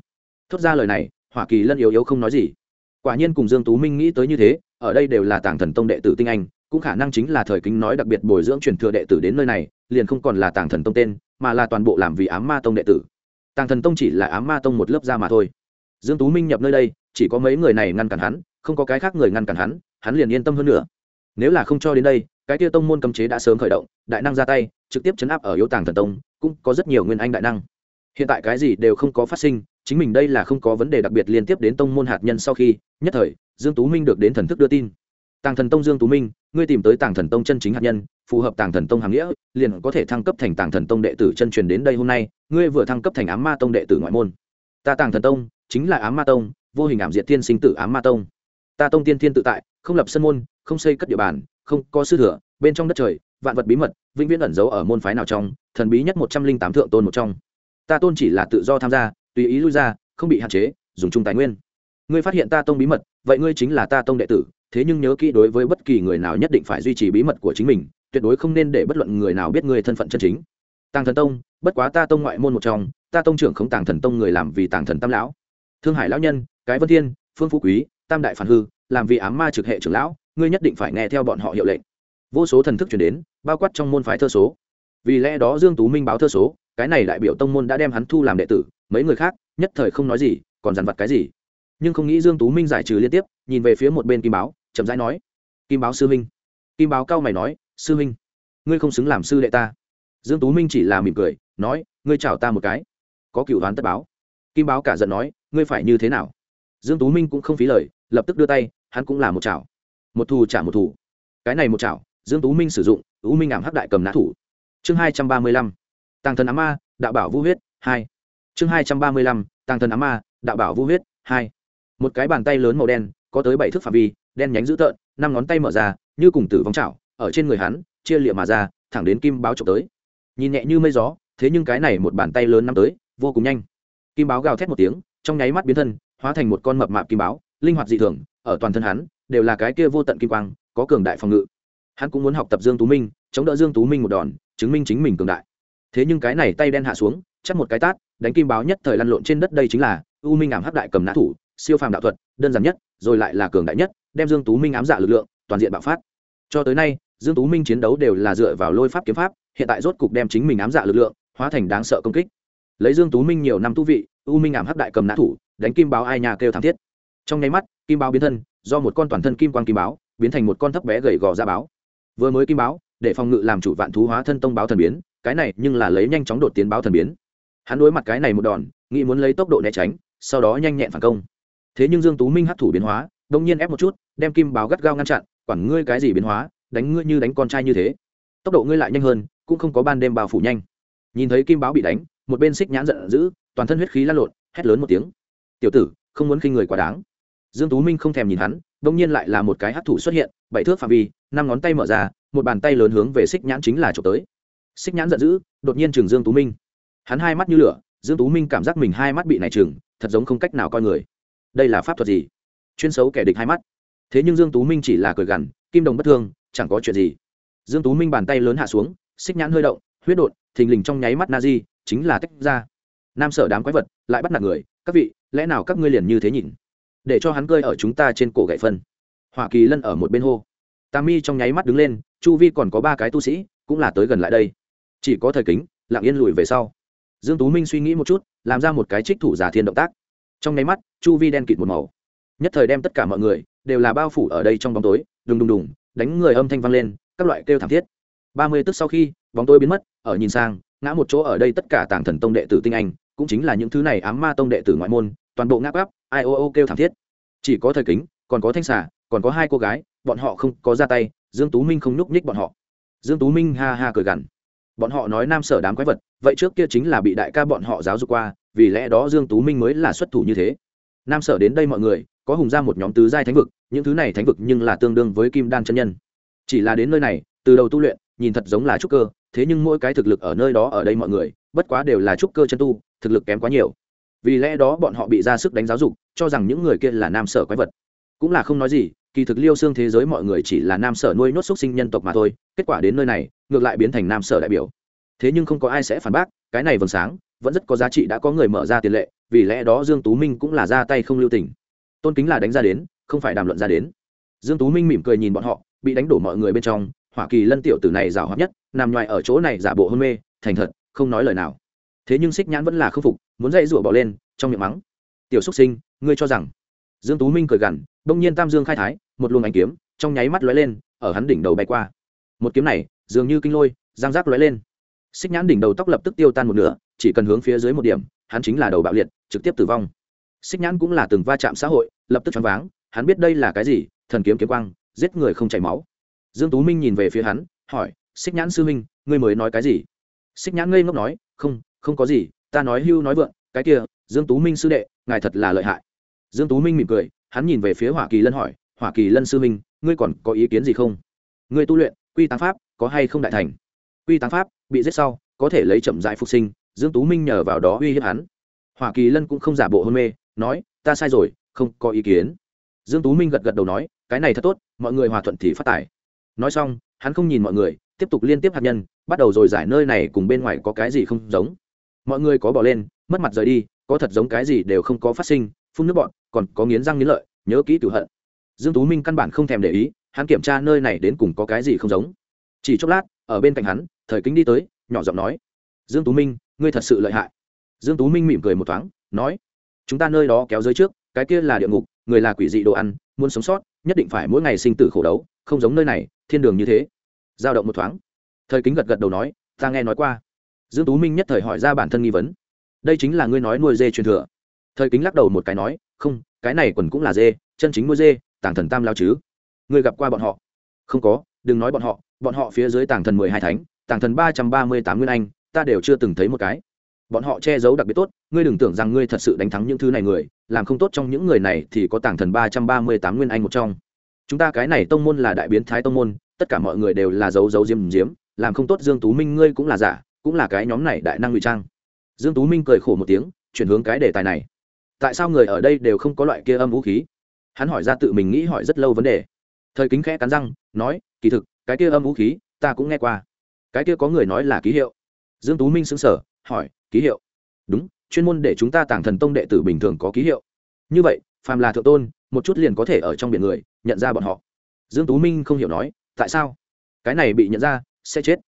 Thốt ra lời này, hỏa kỳ lân yếu yếu không nói gì. Quả nhiên cùng dương tú minh nghĩ tới như thế, ở đây đều là tàng thần tông đệ tử tinh anh cũng khả năng chính là thời kính nói đặc biệt bồi dưỡng truyền thừa đệ tử đến nơi này, liền không còn là tàng thần tông tên, mà là toàn bộ làm vì ám ma tông đệ tử. Tàng thần tông chỉ là ám ma tông một lớp ra mà thôi. Dương tú minh nhập nơi đây, chỉ có mấy người này ngăn cản hắn, không có cái khác người ngăn cản hắn hắn liền yên tâm hơn nữa. Nếu là không cho đến đây, cái kia tông môn cấm chế đã sớm khởi động, đại năng ra tay, trực tiếp chấn áp ở yếu tàng thần tông, cũng có rất nhiều nguyên anh đại năng. Hiện tại cái gì đều không có phát sinh, chính mình đây là không có vấn đề đặc biệt liên tiếp đến tông môn hạt nhân sau khi, nhất thời, dương tú minh được đến thần thức đưa tin tàng thần tông dương tú minh, ngươi tìm tới tàng thần tông chân chính hạt nhân, phù hợp tàng thần tông hàng nghĩa, liền có thể thăng cấp thành tàng thần tông đệ tử chân truyền đến đây hôm nay, ngươi vừa thăng cấp thành ám ma tông đệ tử ngoại môn. Ta tàng thần tông, chính là ám ma tông, vô hình ảm diệt thiên sinh tử ám ma tông. Ta tông tiên thiên tự tại, không lập sân môn, không xây cất địa bàn, không có sư thừa, bên trong đất trời, vạn vật bí mật, vĩnh viễn ẩn giấu ở môn phái nào trong, thần bí nhất một trăm linh tám thượng tôn một trong. Ta tôn chỉ là tự do tham gia, tùy ý lui ra, không bị hạn chế, dùng chung tài nguyên. Ngươi phát hiện ta tông bí mật, vậy ngươi chính là ta tông đệ tử thế nhưng nhớ kỹ đối với bất kỳ người nào nhất định phải duy trì bí mật của chính mình, tuyệt đối không nên để bất luận người nào biết người thân phận chân chính. Tàng thần tông, bất quá ta tông ngoại môn một trong, ta tông trưởng không tàng thần tông người làm vì tàng thần tam lão. Thương hải lão nhân, cái vân thiên, phương phú quý, tam đại phản hư, làm vì ám ma trực hệ trưởng lão, ngươi nhất định phải nghe theo bọn họ hiệu lệnh. Vô số thần thức chuyển đến, bao quát trong môn phái thơ số. Vì lẽ đó dương tú minh báo thơ số, cái này đại biểu tông môn đã đem hắn thu làm đệ tử, mấy người khác, nhất thời không nói gì, còn dằn vặt cái gì? Nhưng không nghĩ dương tú minh giải trừ liên tiếp, nhìn về phía một bên kim báo, chậm rãi nói, kim báo sư minh kim báo cao mày nói, sư minh ngươi không xứng làm sư đệ ta. Dương tú minh chỉ là mỉm cười, nói, ngươi chào ta một cái. Có cựu đoán tất báo. Kim báo cả giận nói, ngươi phải như thế nào? Dương tú minh cũng không phí lời, lập tức đưa tay, hắn cũng là một chảo. Một thù trả một thù. Cái này một chảo, dương tú minh sử dụng, Tú minh ảm hắc đại cầm nã thủ. Chương hai trăm ba mươi lăm, tàng thần ám ma, đạo bảo vũ huyết, hai. Chương hai trăm ba mươi lăm, tàng thần ám ma, đạo bảo vũ huyết, hai một cái bàn tay lớn màu đen, có tới bảy thước phạm vi, đen nhánh dữ tợn, năm ngón tay mở ra, như cùng tử vong chảo, ở trên người hắn, chia liệm mà ra, thẳng đến kim báo trộm tới. Nhìn nhẹ như mây gió, thế nhưng cái này một bàn tay lớn năm tới, vô cùng nhanh. Kim báo gào thét một tiếng, trong nháy mắt biến thân, hóa thành một con mập mạp kim báo, linh hoạt dị thường, ở toàn thân hắn, đều là cái kia vô tận kim quang, có cường đại phòng ngự. Hắn cũng muốn học tập dương tú minh, chống đỡ dương tú minh một đòn, chứng minh chính mình cường đại. Thế nhưng cái này tay đen hạ xuống chắc một cái tát, đánh kim báo nhất thời lăn lộn trên đất đây chính là u minh ảm hắc đại cầm nã thủ siêu phàm đạo thuật, đơn giản nhất, rồi lại là cường đại nhất, đem dương tú minh ám dạ lực lượng, toàn diện bạo phát. Cho tới nay, dương tú minh chiến đấu đều là dựa vào lôi pháp kiếm pháp, hiện tại rốt cục đem chính mình ám dạ lực lượng, hóa thành đáng sợ công kích. Lấy dương tú minh nhiều năm tu vị, u minh ảm hắc đại cầm nã thủ, đánh kim báo ai nhà kêu thảm thiết. Trong nháy mắt, kim báo biến thân, do một con toàn thân kim quang kim báo, biến thành một con thấp bé gầy gò ra báo. Vừa mới kim báo, để phòng ngự làm chủ vạn thú hóa thân tông báo thần biến, cái này nhưng là lấy nhanh chóng đột tiến báo thần biến. Hắn đối mặt cái này một đòn, nghĩ muốn lấy tốc độ né tránh, sau đó nhanh nhẹn phản công thế nhưng dương tú minh hấp thủ biến hóa đông nhiên ép một chút, đem kim báo gắt gao ngăn chặn, quản ngươi cái gì biến hóa, đánh ngươi như đánh con trai như thế. Tốc độ ngươi lại nhanh hơn, cũng không có ban đêm bao phủ nhanh. Nhìn thấy kim báo bị đánh, một bên xích nhãn giận dữ, toàn thân huyết khí lan lộn, hét lớn một tiếng. Tiểu tử, không muốn khinh người quá đáng. Dương tú minh không thèm nhìn hắn đông nhiên lại là một cái hấp thủ xuất hiện, bảy thước phạm vi, năm ngón tay mở ra, một bàn tay lớn hướng về xích nhãn chính là trộm tới. Xích nhãn giận dữ, đột nhiên trường dương tú minh. Hắn hai mắt như lửa, dương tú minh cảm giác mình hai mắt bị này trừng thật giống không cách nào coi người đây là pháp thuật gì? Chuyên xấu kẻ địch hai mắt. Thế nhưng dương tú minh chỉ là cười gằn, kim đồng bất thương, chẳng có chuyện gì. Dương tú minh bàn tay lớn hạ xuống, xích nhãn hơi động, huyết đột, thình lình trong nháy mắt na di, chính là tách ra. Nam sở đám quái vật lại bắt nạt người, các vị, lẽ nào các ngươi liền như thế nhìn? Để cho hắn cơi ở chúng ta trên cổ gậy phân. Hoa kỳ lân ở một bên hô. Tà mi trong nháy mắt đứng lên, chu vi còn có ba cái tu sĩ, cũng là tới gần lại đây. Chỉ có thời kính, lặng yên lùi về sau. Dương tú minh suy nghĩ một chút, làm ra một cái trích thủ giả thiên động tác trong nháy mắt, chu vi đen kịt một màu. Nhất thời đem tất cả mọi người đều là bao phủ ở đây trong bóng tối, đùng đùng đùng, đánh người âm thanh vang lên, các loại kêu thảm thiết. Ba mươi tức sau khi, bóng tối biến mất, ở nhìn sang, ngã một chỗ ở đây tất cả tàng thần tông đệ tử tinh anh, cũng chính là những thứ này ám ma tông đệ tử ngoại môn, toàn bộ ngã quáp ai ô ô kêu thảm thiết. Chỉ có thời kính, còn có thanh xà, còn có hai cô gái, bọn họ không có ra tay, dương tú minh không nhúc nhích bọn họ. Dương tú minh ha ha cười gằn. Bọn họ nói nam sở đám quái vật, vậy trước kia chính là bị đại ca bọn họ giáo dục qua vì lẽ đó dương tú minh mới là xuất thủ như thế. Nam sở đến đây mọi người, có hùng ra một nhóm tứ giai thánh vực, những thứ này thánh vực nhưng là tương đương với kim đan chân nhân. Chỉ là đến nơi này, từ đầu tu luyện, nhìn thật giống là trúc cơ, thế nhưng mỗi cái thực lực ở nơi đó ở đây mọi người, bất quá đều là trúc cơ chân tu, thực lực kém quá nhiều. Vì lẽ đó bọn họ bị ra sức đánh giáo dục, cho rằng những người kia là nam sở quái vật. Cũng là không nói gì, kỳ thực liêu xương thế giới mọi người chỉ là nam sở nuôi nhốt xúc sinh nhân tộc mà thôi, kết quả đến nơi này, ngược lại biến thành nam sở đại biểu. Thế nhưng không có ai sẽ phản bác, cái này vầng sáng vẫn rất có giá trị đã có người mở ra tiền lệ, vì lẽ đó dương tú minh cũng là ra tay không lưu tình. Tôn kính là đánh ra đến, không phải đàm luận ra đến. Dương tú minh mỉm cười nhìn bọn họ, bị đánh đổ mọi người bên trong, hỏa kỳ lân tiểu tử này rào hoạt nhất, nằm ngoài ở chỗ này giả bộ hôn mê, thành thật, không nói lời nào. Thế nhưng xích nhãn vẫn là khâm phục, muốn dậy rủa bỏ lên, trong miệng mắng. Tiểu xúc sinh, ngươi cho rằng dương tú minh cười gằn đông nhiên tam dương khai thái, một luồng ánh kiếm, trong nháy mắt lóe lên, ở hắn đỉnh đầu bay qua. Một kiếm này, dường như kinh lôi, giang giác lóe lên xích nhãn đỉnh đầu tóc lập tức tiêu tan một nửa, chỉ cần hướng phía dưới một điểm, hắn chính là đầu bạo liệt, trực tiếp tử vong. Xích nhãn cũng là từng va chạm xã hội, lập tức choáng váng, hắn biết đây là cái gì, thần kiếm kiếm quang, giết người không chảy máu. Dương tú minh nhìn về phía hắn, hỏi, xích nhãn sư minh ngươi mới nói cái gì? Xích nhãn ngây ngốc nói, không không có gì, ta nói hưu nói vượng, cái kia, dương tú minh sư đệ, ngài thật là lợi hại. Dương tú minh mỉm cười, hắn nhìn về phía hỏa kỳ lân hỏi, hỏa kỳ lân sư minh ngươi còn có ý kiến gì không? Ngươi tu luyện, quy tăng pháp, có hay không đại thành? Quy táng pháp, bị giết sau, có thể lấy chậm dại phục sinh, dương tú minh nhờ vào đó uy hiếp hắn. Hỏa kỳ lân cũng không giả bộ hôn mê, nói, ta sai rồi, không có ý kiến. Dương tú minh gật gật đầu nói, cái này thật tốt, mọi người hòa thuận thì phát tài. Nói xong, hắn không nhìn mọi người, tiếp tục liên tiếp hạt nhân, bắt đầu rồi giải nơi này cùng bên ngoài có cái gì không giống. Mọi người có bỏ lên, mất mặt rời đi, có thật giống cái gì đều không có phát sinh, phun nước bọn, còn có nghiến răng nghiến lợi, nhớ kỹ cửu hận. Dương tú minh căn bản không thèm để ý, hắn kiểm tra nơi này đến cùng có cái gì không giống. Chỉ chốc lát ở bên cạnh hắn, thời kính đi tới, nhỏ giọng nói, dương tú minh, ngươi thật sự lợi hại. Dương tú minh mỉm cười một thoáng, nói, chúng ta nơi đó kéo dưới trước, cái kia là địa ngục, người là quỷ dị đồ ăn, muốn sống sót, nhất định phải mỗi ngày sinh tử khổ đấu, không giống nơi này, thiên đường như thế. Giao động một thoáng, thời kính gật gật đầu nói, ta nghe nói qua. Dương tú minh nhất thời hỏi ra bản thân nghi vấn, đây chính là ngươi nói nuôi dê truyền thừa. Thời kính lắc đầu một cái nói, không, cái này quần cũng là dê, chân chính nuôi dê, tàng thần tam lao chứ. Ngươi gặp qua bọn họ? Không có đừng nói bọn họ bọn họ phía dưới tàng thần mười hai thánh, tàng thần ba trăm ba mươi tám nguyên anh, ta đều chưa từng thấy một cái. Bọn họ che giấu đặc biệt tốt, ngươi đừng tưởng rằng ngươi thật sự đánh thắng những thứ này người, làm không tốt trong những người này thì có tàng thần ba trăm ba mươi tám nguyên anh một trong. Chúng ta cái này tông môn là đại biến thái tông môn, tất cả mọi người đều là giấu giấu diếm diếm làm không tốt dương tú minh ngươi cũng là giả, cũng là cái nhóm này đại năng ngụy trang. Dương tú minh cười khổ một tiếng, chuyển hướng cái đề tài này. Tại sao người ở đây đều không có loại kia âm vũ khí? Hắn hỏi ra tự mình nghĩ hỏi rất lâu vấn đề thời kính khẽ cắn răng, nói, kỳ thực, cái kia âm vũ khí, ta cũng nghe qua. Cái kia có người nói là ký hiệu. Dương tú minh sững sờ, hỏi, ký hiệu? Đúng, chuyên môn để chúng ta tàng thần tông đệ tử bình thường có ký hiệu. Như vậy, phàm là thượng tôn, một chút liền có thể ở trong biển người, nhận ra bọn họ. Dương tú minh không hiểu nói, tại sao? Cái này bị nhận ra, sẽ chết.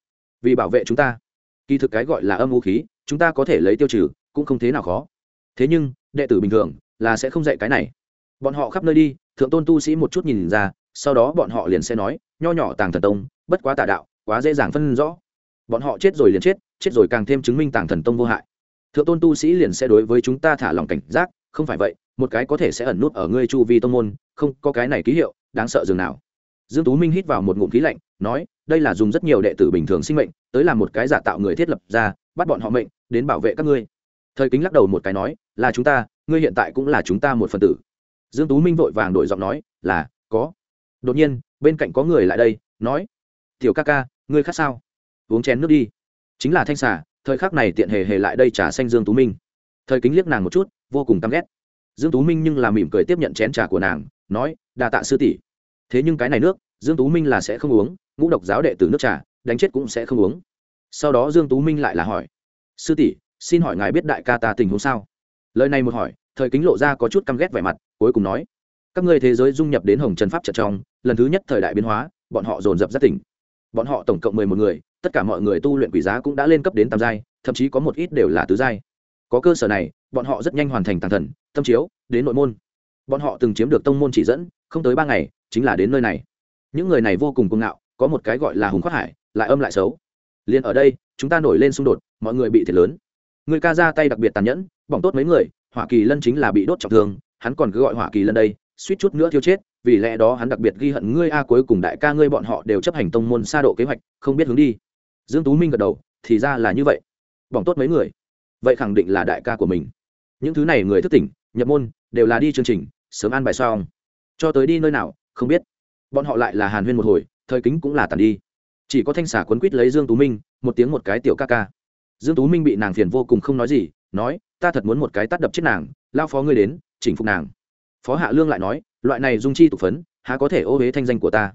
Vì bảo vệ chúng ta. Kỳ thực cái gọi là âm vũ khí, chúng ta có thể lấy tiêu trừ, cũng không thế nào khó. Thế nhưng, đệ tử bình thường, là sẽ không dạy cái này. Bọn họ khắp nơi đi, thượng tôn tu sĩ một chút nhìn ra sau đó bọn họ liền sẽ nói, nho nhỏ tàng thần tông, bất quá tà đạo, quá dễ dàng phân rõ. Bọn họ chết rồi liền chết chết rồi càng thêm chứng minh tàng thần tông vô hại. Thượng tôn tu sĩ liền sẽ đối với chúng ta thả lòng cảnh giác, không phải vậy, một cái có thể sẽ ẩn nút ở ngươi chu vi tông môn, không có cái này ký hiệu, đáng sợ dường nào. Dương tú minh hít vào một ngụm khí lạnh, nói, đây là dùng rất nhiều đệ tử bình thường sinh mệnh, tới làm một cái giả tạo người thiết lập ra, bắt bọn họ mệnh, đến bảo vệ các ngươi. Thời kính lắc đầu một cái nói, là chúng ta, ngươi hiện tại cũng là chúng ta một phần tử. Dương tú minh vội vàng đổi giọng nói, là, có đột nhiên, bên cạnh có người lại đây, nói, tiểu ca ca, ngươi khác sao? Uống chén nước đi. Chính là thanh xà, thời khắc này tiện hề hề lại đây trà xanh dương tú minh. Thời kính liếc nàng một chút, vô cùng căm ghét. Dương tú minh nhưng là mỉm cười tiếp nhận chén trà của nàng, nói, đa tạ sư tỷ. Thế nhưng cái này nước, dương tú minh là sẽ không uống, ngũ độc giáo đệ tử nước trà, đánh chết cũng sẽ không uống. Sau đó dương tú minh lại là hỏi, sư tỷ, xin hỏi ngài biết đại ca ta tình huống sao? Lời này một hỏi, thời kính lộ ra có chút căm ghét vẻ mặt, cuối cùng nói các ngươi thế giới dung nhập đến hồng trần pháp trận trong, lần thứ nhất thời đại biến hóa, bọn họ dồn dập rất tỉnh. Bọn họ tổng cộng mười một người, tất cả mọi người tu luyện quỷ giá cũng đã lên cấp đến tam giai, thậm chí có một ít đều là tứ giai. Có cơ sở này, bọn họ rất nhanh hoàn thành tàng thần, tâm chiếu, đến nội môn. Bọn họ từng chiếm được tông môn chỉ dẫn, không tới ba ngày, chính là đến nơi này. Những người này vô cùng cuồng ngạo, có một cái gọi là hùng khoác hải, lại âm lại xấu. Liền ở đây, chúng ta nổi lên xung đột, mọi người bị thiệt lớn. Người ca ra tay đặc biệt tàn nhẫn, bỏng tốt mấy người, hỏa kỳ lân chính là bị đốt trọng thương, hắn còn cứ gọi hỏa kỳ lân đây suýt chút nữa thiêu chết, vì lẽ đó hắn đặc biệt ghi hận ngươi, a, cuối cùng đại ca ngươi bọn họ đều chấp hành tông môn xa độ kế hoạch, không biết hướng đi. Dương tú minh gật đầu, thì ra là như vậy. Bỏng tốt mấy người. Vậy khẳng định là đại ca của mình. Những thứ này người thức tỉnh, nhập môn, đều là đi chương trình, sớm ăn bài xong. Cho tới đi nơi nào, không biết. Bọn họ lại là hàn huyên một hồi, thời kính cũng là tàn đi. Chỉ có thanh xả quấn quýt lấy dương tú minh, một tiếng một cái tiểu ca ca. Dương tú minh bị nàng phiền vô cùng không nói gì, nói, ta thật muốn một cái tắt đập chết nàng, lao phó ngươi đến, chỉnh phục nàng phó hạ lương lại nói, loại này dung chi tục phấn, há có thể ô huế thanh danh của ta?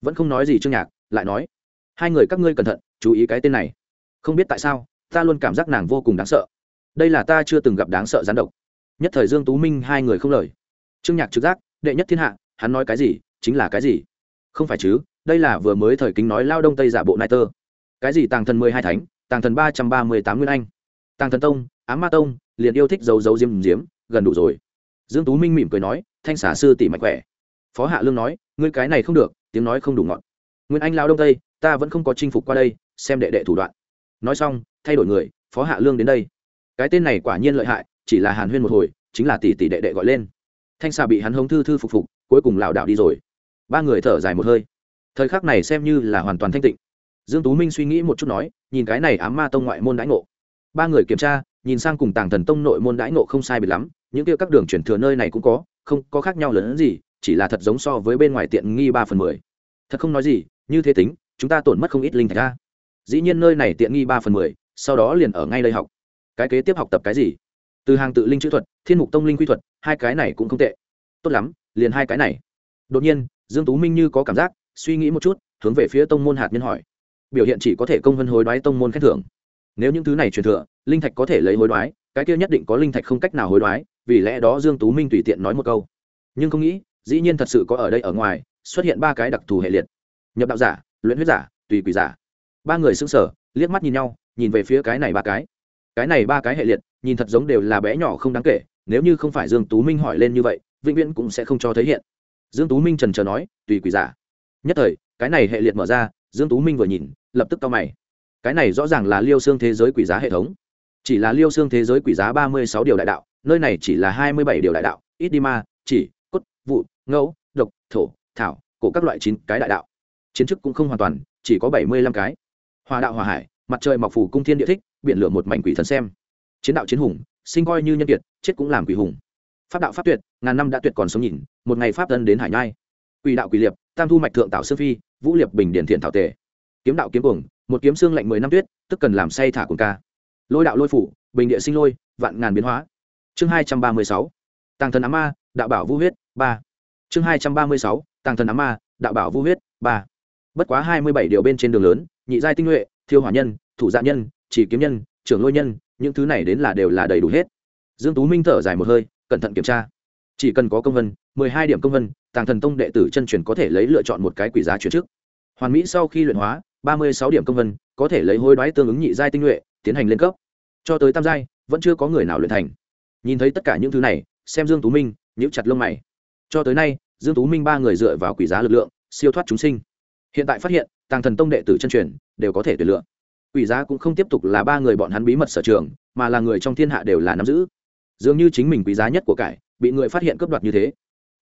Vẫn không nói gì trương nhạc, lại nói, hai người các ngươi cẩn thận, chú ý cái tên này. Không biết tại sao, ta luôn cảm giác nàng vô cùng đáng sợ. Đây là ta chưa từng gặp đáng sợ gián độc. Nhất thời dương tú minh hai người không lời. Trương nhạc trực giác, đệ nhất thiên hạ, hắn nói cái gì, chính là cái gì? Không phải chứ, đây là vừa mới thời kính nói lao đông tây giả bộ nai tơ. Cái gì tàng thần mười hai thánh, tàng thần ba trăm ba mươi tám nguyên anh, tàng thần tông ám ma tông, liền yêu thích giấu giấu diêm diếm, gần đủ rồi dương tú minh mỉm cười nói, thanh xả sư tỷ mạnh khỏe. Phó hạ lương nói, ngươi cái này không được, tiếng nói không đủ ngọn nguyên anh lao đông tây, ta vẫn không có chinh phục qua đây, xem đệ đệ thủ đoạn. Nói xong, thay đổi người, phó hạ lương đến đây. Cái tên này quả nhiên lợi hại, chỉ là hàn huyên một hồi, chính là tỷ tỷ đệ đệ gọi lên. Thanh xà bị hắn hống thư thư phục phục, cuối cùng lảo đảo đi rồi. Ba người thở dài một hơi. Thời khắc này xem như là hoàn toàn thanh tịnh. Dương tú minh suy nghĩ một chút nói, nhìn cái này ám ma tông ngoại môn đãi ngộ. Ba người kiểm tra nhìn sang cùng tàng thần tông nội môn đãi ngộ không sai biệt lắm, những kia các đường chuyển thừa nơi này cũng có, không có khác nhau lớn hơn gì, chỉ là thật giống so với bên ngoài tiện nghi ba phần mười. Thật không nói gì, như thế tính, chúng ta tổn mất không ít linh thạch ra dĩ nhiên nơi này tiện nghi ba phần mười, sau đó liền ở ngay đây học. Cái kế tiếp học tập cái gì? Từ hàng tự linh chữ thuật, thiên mục tông linh quy thuật, hai cái này cũng không tệ. Tốt lắm, liền hai cái này. Đột nhiên, dương tú minh như có cảm giác, suy nghĩ một chút, hướng về phía tông môn hạt nhân hỏi. Biểu hiện chỉ có thể công vân hối đoái tông môn khen thưởng. Nếu những thứ này truyền thừa linh thạch có thể lấy hối đoái, cái kia nhất định có linh thạch không cách nào hối đoái, vì lẽ đó dương tú minh tùy tiện nói một câu. Nhưng không nghĩ, dĩ nhiên thật sự có ở đây ở ngoài, xuất hiện ba cái đặc thù hệ liệt. Nhập đạo giả, luyện huyết giả, tùy quỷ giả. Ba người xưng sở liếc mắt nhìn nhau, nhìn về phía cái này ba cái. Cái này ba cái hệ liệt, nhìn thật giống đều là bé nhỏ không đáng kể, nếu như không phải dương tú minh hỏi lên như vậy, vĩnh viễn cũng sẽ không cho thấy hiện. Dương tú minh trần trờ nói, tùy quỷ giả. Nhất thời, cái này hệ liệt mở ra, dương tú minh vừa nhìn, lập tức cao mày. Cái này rõ ràng là liêu xương thế giới quỷ giá hệ thống chỉ là liêu xương thế giới quỷ giá ba mươi sáu điều đại đạo, nơi này chỉ là hai mươi bảy điều đại đạo, ít đi ma, chỉ, cốt, vụ, ngẫu, độc, thổ, thảo, cổ các loại chín cái đại đạo. Chiến chức cũng không hoàn toàn, chỉ có bảy mươi lăm cái. Hòa đạo hòa hải, mặt trời mọc phủ cung thiên địa thích, biển lửa một mảnh quỷ thần xem. Chiến đạo chiến hùng, sinh coi như nhân kiệt, chết cũng làm quỷ hùng. Pháp đạo pháp tuyệt, ngàn năm đã tuyệt còn sống nhìn, một ngày pháp thân đến hải nhai. Quỷ đạo quỷ liệp, tam thu mạch thượng tạo sư phi, vũ liệp bình điển thiện thảo tề. Kiếm đạo kiếm cuồng, một kiếm xương lạnh mười năm tuyết, tức cần làm say thả cuồng ca lôi đạo lôi phủ, bình địa sinh lôi, vạn ngàn biến hóa. Chương hai trăm ba mươi sáu, tàng thần á ma, đạo bảo vũ huyết, ba. Chương hai trăm ba mươi sáu, tàng thần á ma, đạo bảo vũ huyết, ba. Bất quá hai mươi bảy điều bên trên đường lớn, nhị giai tinh nhuệ, thiêu hỏa nhân, thủ dạ nhân, chỉ kiếm nhân, trưởng lôi nhân, những thứ này đến là đều là đầy đủ hết. Dương tú minh thở dài một hơi, cẩn thận kiểm tra. Chỉ cần có công vân, mười hai điểm công vân, tàng thần tông đệ tử chân truyền có thể lấy lựa chọn một cái quỷ giá chuyển trước hoàn mỹ sau khi luyện hóa, ba mươi sáu điểm công vân, có thể lấy hối đoái tương ứng nhị giai tinh nhuệ tiến hành lên cấp. Cho tới tam giai, vẫn chưa có người nào luyện thành. Nhìn thấy tất cả những thứ này, xem dương tú minh nhíu chặt lông mày. Cho tới nay, dương tú minh ba người dựa vào quỷ giá lực lượng, siêu thoát chúng sinh. Hiện tại phát hiện, tàng thần tông đệ tử chân truyền đều có thể tuyển lựa. Quỷ giá cũng không tiếp tục là ba người bọn hắn bí mật sở trường, mà là người trong thiên hạ đều là nắm giữ. Dường như chính mình quý giá nhất của cải, bị người phát hiện cướp đoạt như thế.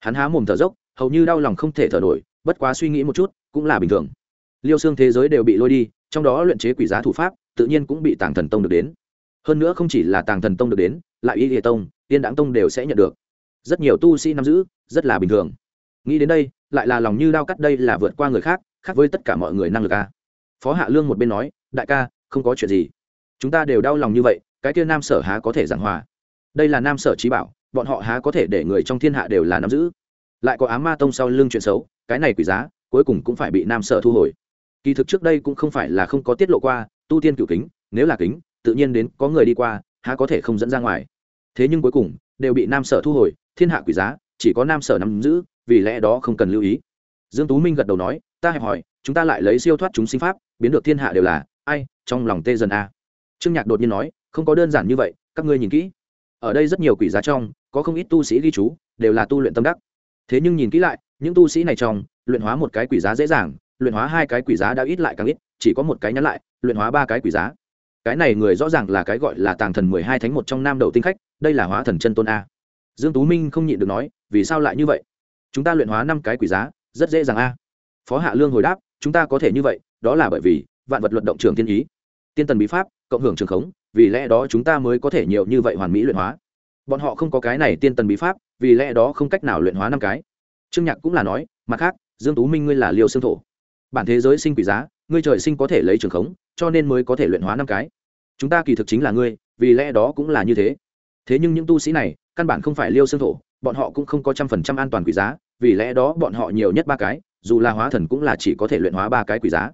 Hắn há mồm thở dốc, hầu như đau lòng không thể thở nổi, bất quá suy nghĩ một chút, cũng là bình thường. Liêu xương thế giới đều bị lôi đi, trong đó luyện chế quỷ giá thủ pháp tự nhiên cũng bị tàng thần tông được đến. Hơn nữa không chỉ là tàng thần tông được đến, lại y địa tông tiên đáng tông đều sẽ nhận được. Rất nhiều tu sĩ nắm giữ, rất là bình thường. Nghĩ đến đây, lại là lòng như đao cắt đây là vượt qua người khác khác với tất cả mọi người năng lực a. Phó hạ lương một bên nói, đại ca, không có chuyện gì. Chúng ta đều đau lòng như vậy, cái kia nam sở há có thể giảng hòa? Đây là nam sở trí bảo, bọn họ há có thể để người trong thiên hạ đều là nắm giữ? Lại có ám ma tông sau lưng chuyện xấu, cái này quỷ giá, cuối cùng cũng phải bị nam sở thu hồi. Kỳ thực trước đây cũng không phải là không có tiết lộ qua tu tiên cửu kính, nếu là kính, tự nhiên đến có người đi qua, há có thể không dẫn ra ngoài. Thế nhưng cuối cùng, đều bị nam sở thu hồi, thiên hạ quỷ giá, chỉ có nam sở nắm giữ, vì lẽ đó không cần lưu ý. Dương tú minh gật đầu nói, ta hẹp hỏi, chúng ta lại lấy siêu thoát chúng sinh pháp, biến được thiên hạ đều là ai, trong lòng tê dần a trương nhạc đột nhiên nói, không có đơn giản như vậy, các ngươi nhìn kỹ. Ở đây rất nhiều quỷ giá trong, có không ít tu sĩ ghi chú, đều là tu luyện tâm đắc. Thế nhưng nhìn kỹ lại, những tu sĩ này trong, luyện hóa một cái quỷ giá dễ dàng luyện hóa hai cái quỷ giá đã ít lại càng ít, chỉ có một cái nhắn lại, luyện hóa ba cái quỷ giá. Cái này người rõ ràng là cái gọi là tàng thần mười hai thánh một trong nam đầu tinh khách, đây là hóa thần chân tôn a. Dương tú minh không nhịn được nói, vì sao lại như vậy? Chúng ta luyện hóa năm cái quỷ giá, rất dễ dàng a. Phó hạ lương hồi đáp, chúng ta có thể như vậy, đó là bởi vì vạn vật luận động trường tiên ý. Tiên tần bí pháp, cộng hưởng trường khống, vì lẽ đó chúng ta mới có thể nhiều như vậy hoàn mỹ luyện hóa. Bọn họ không có cái này tiên tần bí pháp, vì lẽ đó không cách nào luyện hóa năm cái. Trương nhạc cũng là nói, mặt khác, dương tú minh ngươi là liều xương thổ bản thế giới sinh quỷ giá, ngươi trời sinh có thể lấy trường khống, cho nên mới có thể luyện hóa năm cái. Chúng ta kỳ thực chính là ngươi, vì lẽ đó cũng là như thế. Thế nhưng những tu sĩ này, căn bản không phải liêu xương thổ, bọn họ cũng không có trăm phần trăm an toàn quỷ giá, vì lẽ đó bọn họ nhiều nhất ba cái, dù là hóa thần cũng là chỉ có thể luyện hóa ba cái quỷ giá.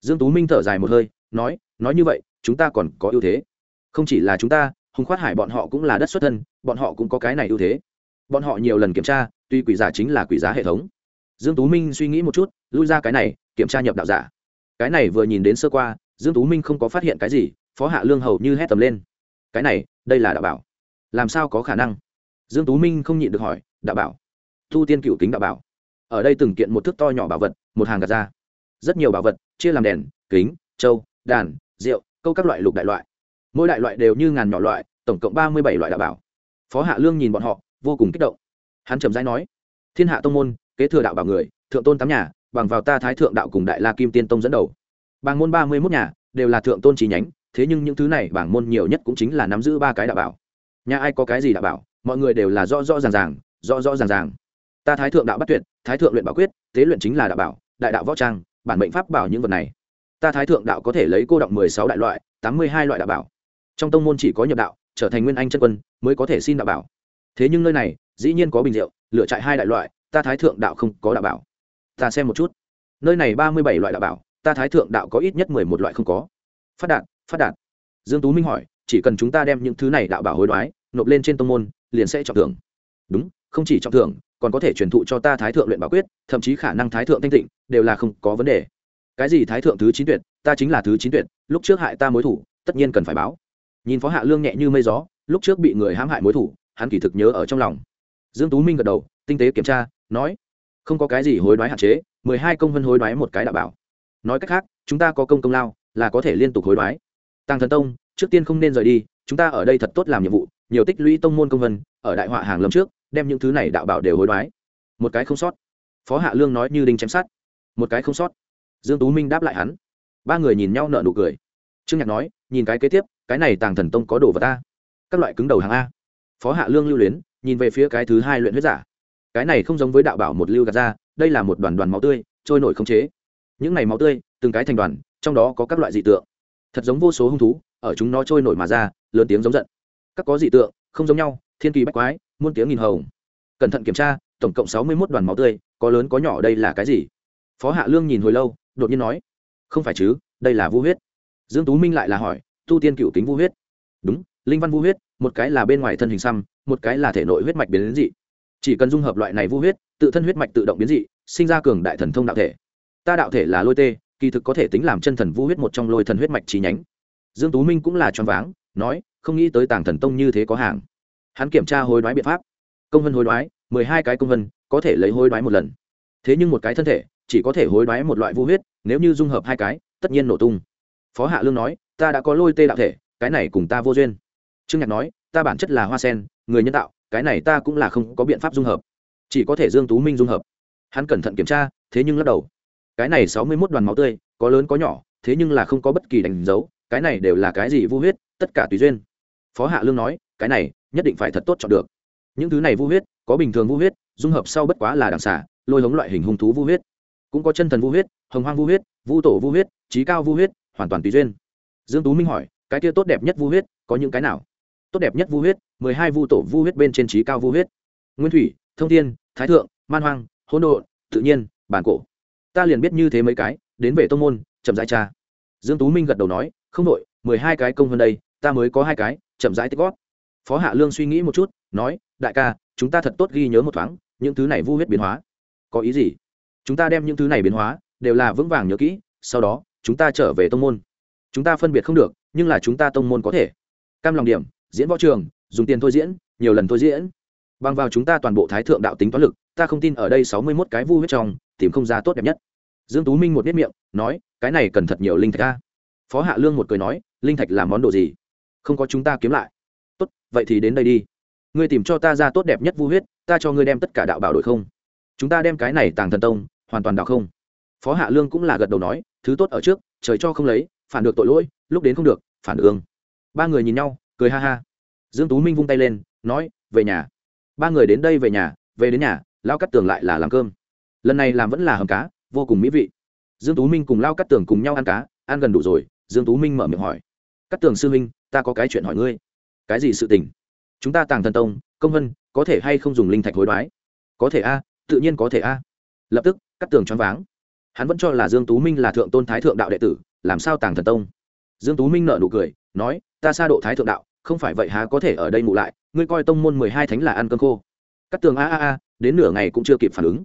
Dương tú minh thở dài một hơi, nói nói như vậy, chúng ta còn có ưu thế. Không chỉ là chúng ta, hùng khoát hải bọn họ cũng là đất xuất thân, bọn họ cũng có cái này ưu thế. Bọn họ nhiều lần kiểm tra, tuy quỷ giả chính là quỷ giá hệ thống dương tú minh suy nghĩ một chút, lui ra cái này, kiểm tra nhập đạo giả. Cái này vừa nhìn đến sơ qua, dương tú minh không có phát hiện cái gì, phó hạ lương hầu như hét tầm lên. Cái này, đây là đạo bảo. Làm sao có khả năng? Dương tú minh không nhịn được hỏi, đạo bảo. Thu tiên cựu kính đạo bảo. Ở đây từng kiện một thước to nhỏ bảo vật, một hàng gạt ra. Rất nhiều bảo vật, chia làm đèn, kính châu đàn, rượu, câu các loại lục đại loại. Mỗi đại loại đều như ngàn nhỏ loại, tổng cộng ba mươi bảy loại đạo bảo. Phó hạ lương nhìn bọn họ, vô cùng kích động. Hắn trầm rãi nói, thiên hạ tông môn kế thừa đạo bảo người, thượng tôn tám nhà, bằng vào ta thái thượng đạo cùng đại la kim tiên tông dẫn đầu. Bảng môn ba mươi mốt nhà, đều là thượng tôn trí nhánh, thế nhưng những thứ này bảng môn nhiều nhất cũng chính là nắm giữ ba cái đạo bảo. Nhà ai có cái gì đạo bảo, mọi người đều là rõ rõ ràng ràng, rõ rõ ràng ràng. Ta thái thượng đạo bắt tuyệt, thái thượng luyện bảo quyết, tế luyện chính là đạo bảo, đại đạo võ trang, bản mệnh pháp bảo những vật này. Ta thái thượng đạo có thể lấy cô động mười sáu đại loại, tám mươi hai loại đạo bảo. Trong tông môn chỉ có nhập đạo, trở thành nguyên anh chân quân, mới có thể xin đạo bảo. Thế nhưng nơi này, dĩ nhiên có bình rượu lựa chạy hai đại loại ta thái thượng đạo không có đạo bảo. Ta xem một chút. Nơi này ba mươi bảy loại đạo bảo, ta thái thượng đạo có ít nhất mười một loại không có. Phát đạt phát đạt. Dương tú minh hỏi, chỉ cần chúng ta đem những thứ này đạo bảo hối đoái, nộp lên trên tông môn, liền sẽ trọng thưởng. Đúng, không chỉ trọng thưởng, còn có thể truyền thụ cho ta thái thượng luyện bảo quyết, thậm chí khả năng thái thượng thanh tịnh, đều là không có vấn đề. Cái gì thái thượng thứ chín tuyệt, ta chính là thứ chín tuyệt, lúc trước hại ta mối thủ, tất nhiên cần phải báo. Nhìn phó hạ lương nhẹ như mây gió, lúc trước bị người hãm hại mối thủ, hắn kỳ thực nhớ ở trong lòng. Dương tú minh gật đầu, tinh tế kiểm tra nói, không có cái gì hối đoái hạn chế, mười hai công vân hối đoái một cái đạo bảo. Nói cách khác, chúng ta có công công lao, là có thể liên tục hối đoái. Tàng thần tông, trước tiên không nên rời đi, chúng ta ở đây thật tốt làm nhiệm vụ, nhiều tích lũy tông môn công vân, ở đại họa hàng lâm trước, đem những thứ này đạo bảo đều hối đoái. Một cái không sót. Phó hạ lương nói như đinh chém sát một cái không sót. Dương tú minh đáp lại hắn. Ba người nhìn nhau nở nụ cười. Trương nhạc nói, nhìn cái kế tiếp, cái này tàng thần tông có đồ vật ta các loại cứng đầu hàng a. Phó hạ lương lưu luyến, nhìn về phía cái thứ hai luyện huyết giả cái này không giống với đạo bảo một lưu gạt ra, đây là một đoàn đoàn máu tươi, trôi nổi không chế. Những này máu tươi, từng cái thành đoàn, trong đó có các loại dị tượng. Thật giống vô số hung thú, ở chúng nó trôi nổi mà ra, lớn tiếng giống giận. Các có dị tượng, không giống nhau, thiên kỳ bách quái, muôn tiếng nghìn hồng. Cẩn thận kiểm tra, tổng cộng sáu mươi một đoàn máu tươi, có lớn có nhỏ đây là cái gì? Phó hạ lương nhìn hồi lâu, đột nhiên nói, không phải chứ, đây là vu huyết. Dương tú minh lại là hỏi, tu tiên cựu kính vu huyết? Đúng, linh văn vu huyết, một cái là bên ngoài thân hình xăm, một cái là thể nội huyết mạch biến đến dị chỉ cần dung hợp loại này vu huyết, tự thân huyết mạch tự động biến dị, sinh ra cường đại thần thông đạo thể. Ta đạo thể là lôi tê, kỳ thực có thể tính làm chân thần vu huyết một trong lôi thần huyết mạch chi nhánh. Dương tú minh cũng là choáng váng, nói, không nghĩ tới tàng thần tông như thế có hàng. Hắn kiểm tra hối đoái biện pháp. Công vân hối đoái, mười hai cái công vân, có thể lấy hối đoái một lần. Thế nhưng một cái thân thể, chỉ có thể hối đoái một loại vu huyết, nếu như dung hợp hai cái, tất nhiên nổ tung. Phó hạ lương nói, ta đã có lôi tê đạo thể, cái này cùng ta vô duyên. Trương nhạc nói ta bản chất là hoa sen, người nhân tạo, cái này ta cũng là không có biện pháp dung hợp. Chỉ có thể dương tú minh dung hợp. Hắn cẩn thận kiểm tra, thế nhưng lắc đầu. Cái này sáu mươi 61 đoàn máu tươi, có lớn có nhỏ, thế nhưng là không có bất kỳ đánh dấu, cái này đều là cái gì vu huyết, tất cả tùy duyên. Phó hạ lương nói, cái này, nhất định phải thật tốt chọn được. Những thứ này vu huyết, có bình thường vu huyết, dung hợp sau bất quá là đằng xả lôi hống loại hình hung thú vu huyết. Cũng có chân thần vu huyết, hồng hoang vu huyết, vu tổ vu huyết, trí cao vu huyết, hoàn toàn tùy duyên. Dương tú minh hỏi, cái kia tốt đẹp nhất vu huyết, có những cái nào? Tốt đẹp nhất vu huyết, mười hai vu tổ vu huyết bên trên trí cao vu huyết. Nguyên thủy, thông thiên, thái thượng, man hoang, hỗn độn, tự nhiên, bản cổ. Ta liền biết như thế mấy cái, đến về tông môn, chậm rãi cha dương tú minh gật đầu nói, không đội mười hai cái công hơn đây, ta mới có hai cái, chậm rãi tích gót phó hạ lương suy nghĩ một chút, nói, đại ca, chúng ta thật tốt ghi nhớ một thoáng, những thứ này vu huyết biến hóa. Có ý gì? Chúng ta đem những thứ này biến hóa, đều là vững vàng nhớ kỹ, sau đó, chúng ta trở về tông môn. Chúng ta phân biệt không được, nhưng là chúng ta tông môn có thể. Cam lòng điểm diễn võ trường, dùng tiền thôi diễn, nhiều lần thôi diễn. Bằng vào chúng ta toàn bộ thái thượng đạo tính toán lực, ta không tin ở đây sáu mươi mốt cái vu huyết trong, tìm không ra tốt đẹp nhất. Dương tú minh một biết miệng, nói, cái này cần thật nhiều linh thạch a. Phó hạ lương một cười nói, linh thạch là món đồ gì? Không có chúng ta kiếm lại. Tốt, vậy thì đến đây đi. Ngươi tìm cho ta ra tốt đẹp nhất vu huyết, ta cho ngươi đem tất cả đạo bảo đổi không? Chúng ta đem cái này tàng thần tông, hoàn toàn đạo không? Phó hạ lương cũng là gật đầu nói, thứ tốt ở trước, trời cho không lấy, phản được tội lỗi, lúc đến không được, phản ương. Ba người nhìn nhau cười ha ha. Dương tú minh vung tay lên, nói, về nhà. Ba người đến đây về nhà, về đến nhà, lao cắt tường lại là làm cơm. Lần này làm vẫn là hầm cá, vô cùng mỹ vị. Dương tú minh cùng lao cắt tường cùng nhau ăn cá, ăn gần đủ rồi, dương tú minh mở miệng hỏi, cắt tường sư huynh, ta có cái chuyện hỏi ngươi. Cái gì sự tình? Chúng ta tàng thần tông, công vân, có thể hay không dùng linh thạch hối đoái? Có thể a, tự nhiên có thể a. Lập tức, cắt tường choáng váng. Hắn vẫn cho là dương tú minh là thượng tôn thái thượng đạo đệ tử, làm sao tàng thần tông? Dương tú minh nở nụ cười, nói, ta xa độ thái thượng đạo không phải vậy há có thể ở đây ngủ lại, ngươi coi tông môn mười hai thánh là ăn cơm khô. Cắt tường a a a, đến nửa ngày cũng chưa kịp phản ứng.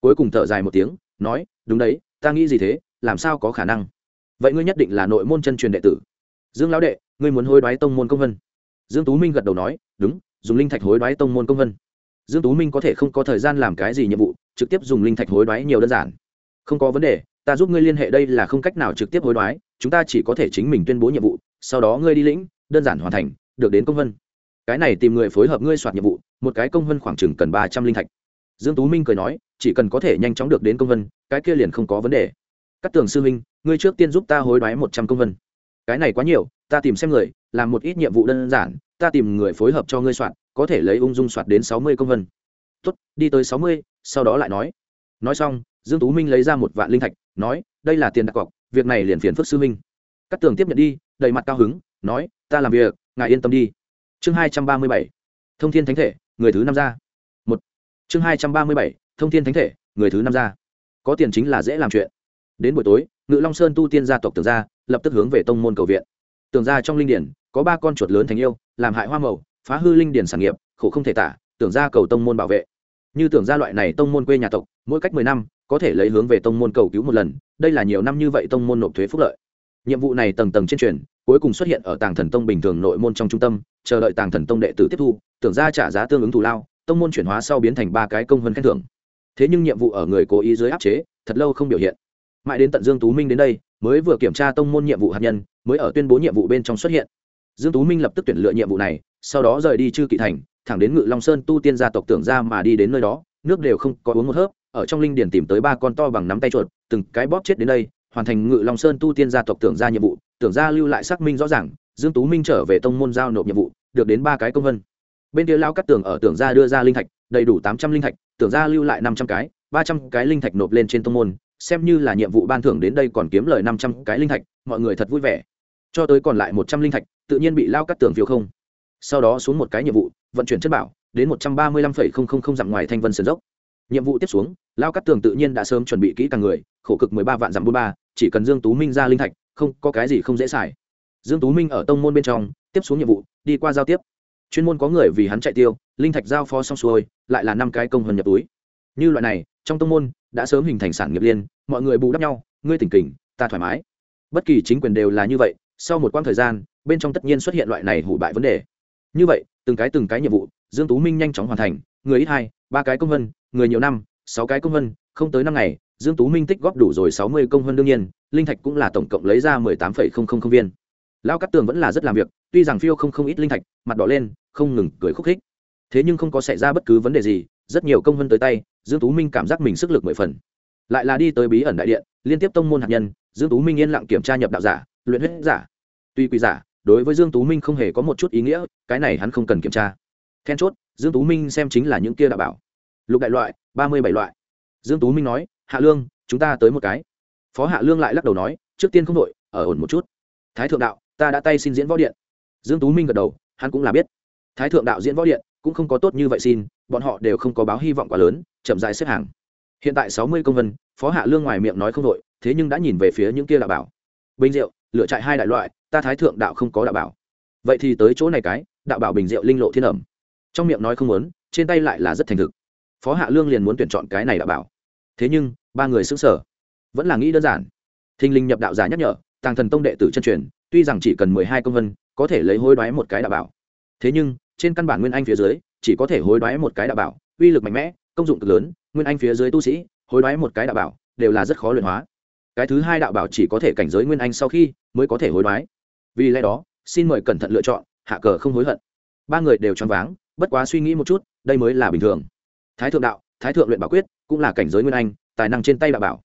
Cuối cùng thở dài một tiếng, nói, đúng đấy, ta nghĩ gì thế, làm sao có khả năng? Vậy ngươi nhất định là nội môn chân truyền đệ tử. Dương lão đệ, ngươi muốn hối đoái tông môn công vân. Dương tú minh gật đầu nói, đúng, dùng linh thạch hối đoái tông môn công vân. Dương tú minh có thể không có thời gian làm cái gì nhiệm vụ, trực tiếp dùng linh thạch hối đoái nhiều đơn giản. Không có vấn đề, ta giúp ngươi liên hệ đây là không cách nào trực tiếp hối đoái, chúng ta chỉ có thể chính mình tuyên bố nhiệm vụ, sau đó ngươi đi lĩnh đơn giản hoàn thành, được đến công vân. Cái này tìm người phối hợp ngươi soạt nhiệm vụ, một cái công vân khoảng chừng cần ba trăm linh thạch. Dương tú minh cười nói, chỉ cần có thể nhanh chóng được đến công vân, cái kia liền không có vấn đề. Các tường sư huynh, ngươi trước tiên giúp ta hối đoái một trăm công vân. Cái này quá nhiều, ta tìm xem người, làm một ít nhiệm vụ đơn giản, ta tìm người phối hợp cho ngươi soạn có thể lấy ung dung soạt đến sáu mươi công vân. Tốt, đi tới sáu mươi, sau đó lại nói. Nói xong, dương tú minh lấy ra một vạn linh thạch, nói, đây là tiền đặt cọc, việc này liền phiền phức sư minh các tường tiếp nhận đi, đầy mặt cao hứng, nói ta làm việc, ngài yên tâm đi. Chương hai trăm ba mươi bảy, thông thiên thánh thể, người thứ năm ra. Một. Chương hai trăm ba mươi bảy, thông thiên thánh thể, người thứ năm ra. Có tiền chính là dễ làm chuyện. Đến buổi tối, ngự long sơn tu tiên gia tộc tường gia lập tức hướng về tông môn cầu viện. Tường gia trong linh điển, có ba con chuột lớn thành yêu, làm hại hoa màu, phá hư linh điển sản nghiệp, khổ không thể tả, tưởng gia cầu tông môn bảo vệ. Như tưởng gia loại này tông môn quê nhà tộc, mỗi cách mười năm, có thể lấy hướng về tông môn cầu cứu một lần, đây là nhiều năm như vậy tông môn nộp thuế phúc lợi nhiệm vụ này tầng tầng trên truyền, cuối cùng xuất hiện ở tàng thần tông bình thường nội môn trong trung tâm, chờ đợi tàng thần tông đệ tử tiếp thu, tưởng ra trả giá tương ứng thù lao, tông môn chuyển hóa sau biến thành ba cái công hơn khen thưởng. Thế nhưng nhiệm vụ ở người cố ý dưới áp chế, thật lâu không biểu hiện. Mãi đến tận dương tú minh đến đây, mới vừa kiểm tra tông môn nhiệm vụ hạt nhân, mới ở tuyên bố nhiệm vụ bên trong xuất hiện. Dương tú minh lập tức tuyển lựa nhiệm vụ này, sau đó rời đi chư kỵ thành, thẳng đến ngự long sơn tu tiên gia tộc tưởng ra mà đi đến nơi đó, nước đều không có uống một hớp, ở trong linh điển tìm tới ba con to bằng nắm tay chuột, từng cái bóp chết đến đây hoàn thành ngự long sơn tu tiên gia tộc tưởng ra nhiệm vụ, tưởng ra lưu lại xác minh rõ ràng, dương tú minh trở về tông môn giao nộp nhiệm vụ, được đến ba cái công vân. Bên kia lao cắt tường ở tưởng ra đưa ra linh thạch, đầy đủ tám trăm linh thạch, tưởng ra lưu lại năm trăm cái, ba trăm cái linh thạch nộp lên trên tông môn, xem như là nhiệm vụ ban thưởng đến đây còn kiếm lời năm trăm cái linh thạch, mọi người thật vui vẻ. Cho tới còn lại một trăm linh thạch, tự nhiên bị lao cắt tường phiếu không. Sau đó xuống một cái nhiệm vụ, vận chuyển chất bảo, đến một trăm ba mươi lăm phẩy không không không dặm ngoài thanh vân sườn dốc nhiệm vụ tiếp xuống, lao cắt tường tự nhiên đã sớm chuẩn bị kỹ càng người, khổ cực mười ba vạn dặm bốn ba, chỉ cần dương tú minh ra linh thạch, không có cái gì không dễ xài. Dương tú minh ở tông môn bên trong, tiếp xuống nhiệm vụ, đi qua giao tiếp. Chuyên môn có người vì hắn chạy tiêu, linh thạch giao phó xong xuôi, lại là năm cái công hơn nhập túi. Như loại này, trong tông môn, đã sớm hình thành sản nghiệp liên, mọi người bù đắp nhau, ngươi tỉnh kỉnh ta thoải mái. Bất kỳ chính quyền đều là như vậy, sau một quãng thời gian, bên trong tất nhiên xuất hiện loại này hủ bại vấn đề. Như vậy, từng cái từng cái nhiệm vụ, dương tú minh nhanh chóng hoàn thành, người ít hai, ba cái công vân người nhiều năm, sáu cái công vân, không tới năm ngày, dương tú minh tích góp đủ rồi sáu mươi công vân đương nhiên, linh thạch cũng là tổng cộng lấy ra mười tám phẩy không không không viên. Lão Cát tường vẫn là rất làm việc, tuy rằng phiêu không không ít linh thạch, mặt đỏ lên, không ngừng cười khúc khích. Thế nhưng không có xảy ra bất cứ vấn đề gì, rất nhiều công vân tới tay, dương tú minh cảm giác mình sức lực mười phần. Lại là đi tới bí ẩn đại điện, liên tiếp tông môn hạt nhân, dương tú minh yên lặng kiểm tra nhập đạo giả, luyện huyết giả. Tuy quỷ giả, đối với dương tú minh không hề có một chút ý nghĩa, cái này hắn không cần kiểm tra. Then chốt, dương tú minh xem chính là những kia đạo bảo lục đại loại, ba mươi bảy loại. Dương tú minh nói, hạ lương, chúng ta tới một cái. Phó hạ lương lại lắc đầu nói, trước tiên không đội ở ổn một chút. Thái thượng đạo, ta đã tay xin diễn võ điện. Dương tú minh gật đầu, hắn cũng là biết. Thái thượng đạo diễn võ điện cũng không có tốt như vậy xin, bọn họ đều không có báo hy vọng quá lớn, chậm dài xếp hàng. Hiện tại sáu mươi công vân, phó hạ lương ngoài miệng nói không đội thế nhưng đã nhìn về phía những kia đạo bảo. Bình rượu lựa chạy hai đại loại, ta thái thượng đạo không có đạo bảo. Vậy thì tới chỗ này cái, đạo bảo bình rượu linh lộ thiên ẩm. Trong miệng nói không muốn, trên tay lại là rất thành thực phó hạ lương liền muốn tuyển chọn cái này đạo bảo. Thế nhưng, ba người xứng sở vẫn là nghĩ đơn giản. Thình linh nhập đạo giả nhắc nhở, tàng thần tông đệ tử chân truyền, tuy rằng chỉ cần mười hai công vân, có thể lấy hối đoái một cái đạo bảo. Thế nhưng, trên căn bản nguyên anh phía dưới, chỉ có thể hối đoái một cái đạo bảo, uy lực mạnh mẽ, công dụng cực lớn, nguyên anh phía dưới tu sĩ, hối đoái một cái đạo bảo, đều là rất khó luyện hóa. Cái thứ hai đạo bảo chỉ có thể cảnh giới nguyên anh sau khi mới có thể hối đoái. Vì lẽ đó, xin mời cẩn thận lựa chọn, hạ cờ không hối hận. Ba người đều choáng váng, bất quá suy nghĩ một chút, đây mới là bình thường thái thượng đạo, thái thượng luyện bảo quyết, cũng là cảnh giới nguyên anh, tài năng trên tay đạo bảo.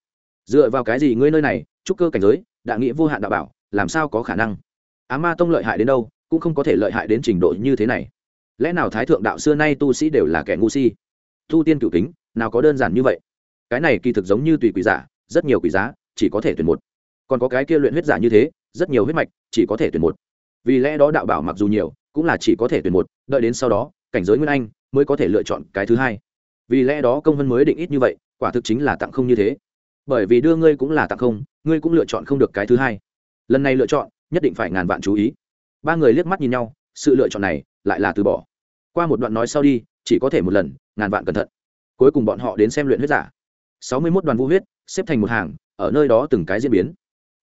Dựa vào cái gì ngươi nơi này, trúc cơ cảnh giới, đạo nghĩa vô hạn đạo bảo, làm sao có khả năng? Á ma tông lợi hại đến đâu, cũng không có thể lợi hại đến trình độ như thế này. Lẽ nào thái thượng đạo xưa nay tu sĩ đều là kẻ ngu si? Tu tiên cựu kính, nào có đơn giản như vậy? Cái này kỳ thực giống như tùy quỷ giả, rất nhiều quỷ giá, chỉ có thể tuyển một. Còn có cái kia luyện huyết giả như thế, rất nhiều huyết mạch, chỉ có thể tuyển một. Vì lẽ đó đạo bảo mặc dù nhiều, cũng là chỉ có thể tuyển một, đợi đến sau đó, cảnh giới nguyên anh, mới có thể lựa chọn cái thứ hai vì lẽ đó công vân mới định ít như vậy, quả thực chính là tặng không như thế. Bởi vì đưa ngươi cũng là tặng không, ngươi cũng lựa chọn không được cái thứ hai. Lần này lựa chọn, nhất định phải ngàn vạn chú ý. Ba người liếc mắt nhìn nhau, sự lựa chọn này lại là từ bỏ. Qua một đoạn nói sau đi, chỉ có thể một lần, ngàn vạn cẩn thận. Cuối cùng bọn họ đến xem luyện huyết giả. Sáu mươi mốt đoàn vũ huyết, xếp thành một hàng, ở nơi đó từng cái diễn biến.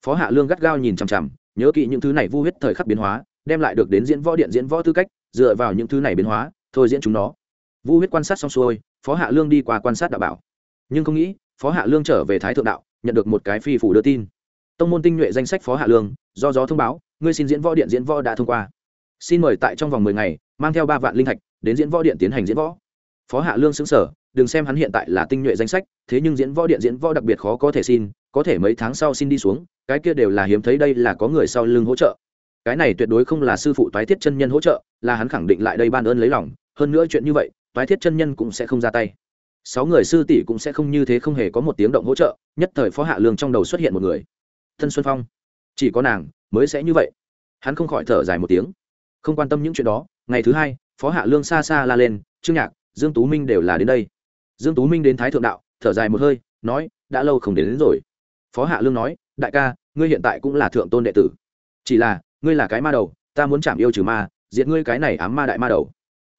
Phó hạ lương gắt gao nhìn chằm chằm, nhớ kỹ những thứ này vu huyết thời khắc biến hóa, đem lại được đến diễn võ điện diễn võ tư cách, dựa vào những thứ này biến hóa, thôi diễn chúng nó. Vu huyết quan sát xong xuôi phó hạ lương đi qua quan sát đạo bảo. Nhưng không nghĩ, phó hạ lương trở về thái thượng đạo, nhận được một cái phi phủ đưa tin. Tông môn tinh nhuệ danh sách phó hạ lương, do gió thông báo, ngươi xin diễn võ điện diễn võ đã thông qua. Xin mời tại trong vòng mười ngày, mang theo ba vạn linh thạch, đến diễn võ điện tiến hành diễn võ. Phó hạ lương xứng sở đừng xem hắn hiện tại là tinh nhuệ danh sách, thế nhưng diễn võ điện diễn võ đặc biệt khó có thể xin, có thể mấy tháng sau xin đi xuống, cái kia đều là hiếm thấy đây là có người sau lưng hỗ trợ. Cái này tuyệt đối không là sư phụ toái thiết chân nhân hỗ trợ, là hắn khẳng định lại đây ban ơn lấy lòng, hơn nữa chuyện như vậy toái thiết chân nhân cũng sẽ không ra tay. Sáu người sư tỷ cũng sẽ không như thế không hề có một tiếng động hỗ trợ nhất thời phó hạ lương trong đầu xuất hiện một người. Thân xuân phong. Chỉ có nàng mới sẽ như vậy. Hắn không khỏi thở dài một tiếng. Không quan tâm những chuyện đó ngày thứ hai phó hạ lương xa xa la lên trương nhạc dương tú minh đều là đến đây. Dương tú minh đến thái thượng đạo thở dài một hơi nói đã lâu không đến, đến rồi. Phó hạ lương nói đại ca ngươi hiện tại cũng là thượng tôn đệ tử. Chỉ là ngươi là cái ma đầu ta muốn chạm yêu trừ ma diệt ngươi cái này ám ma đại ma đầu.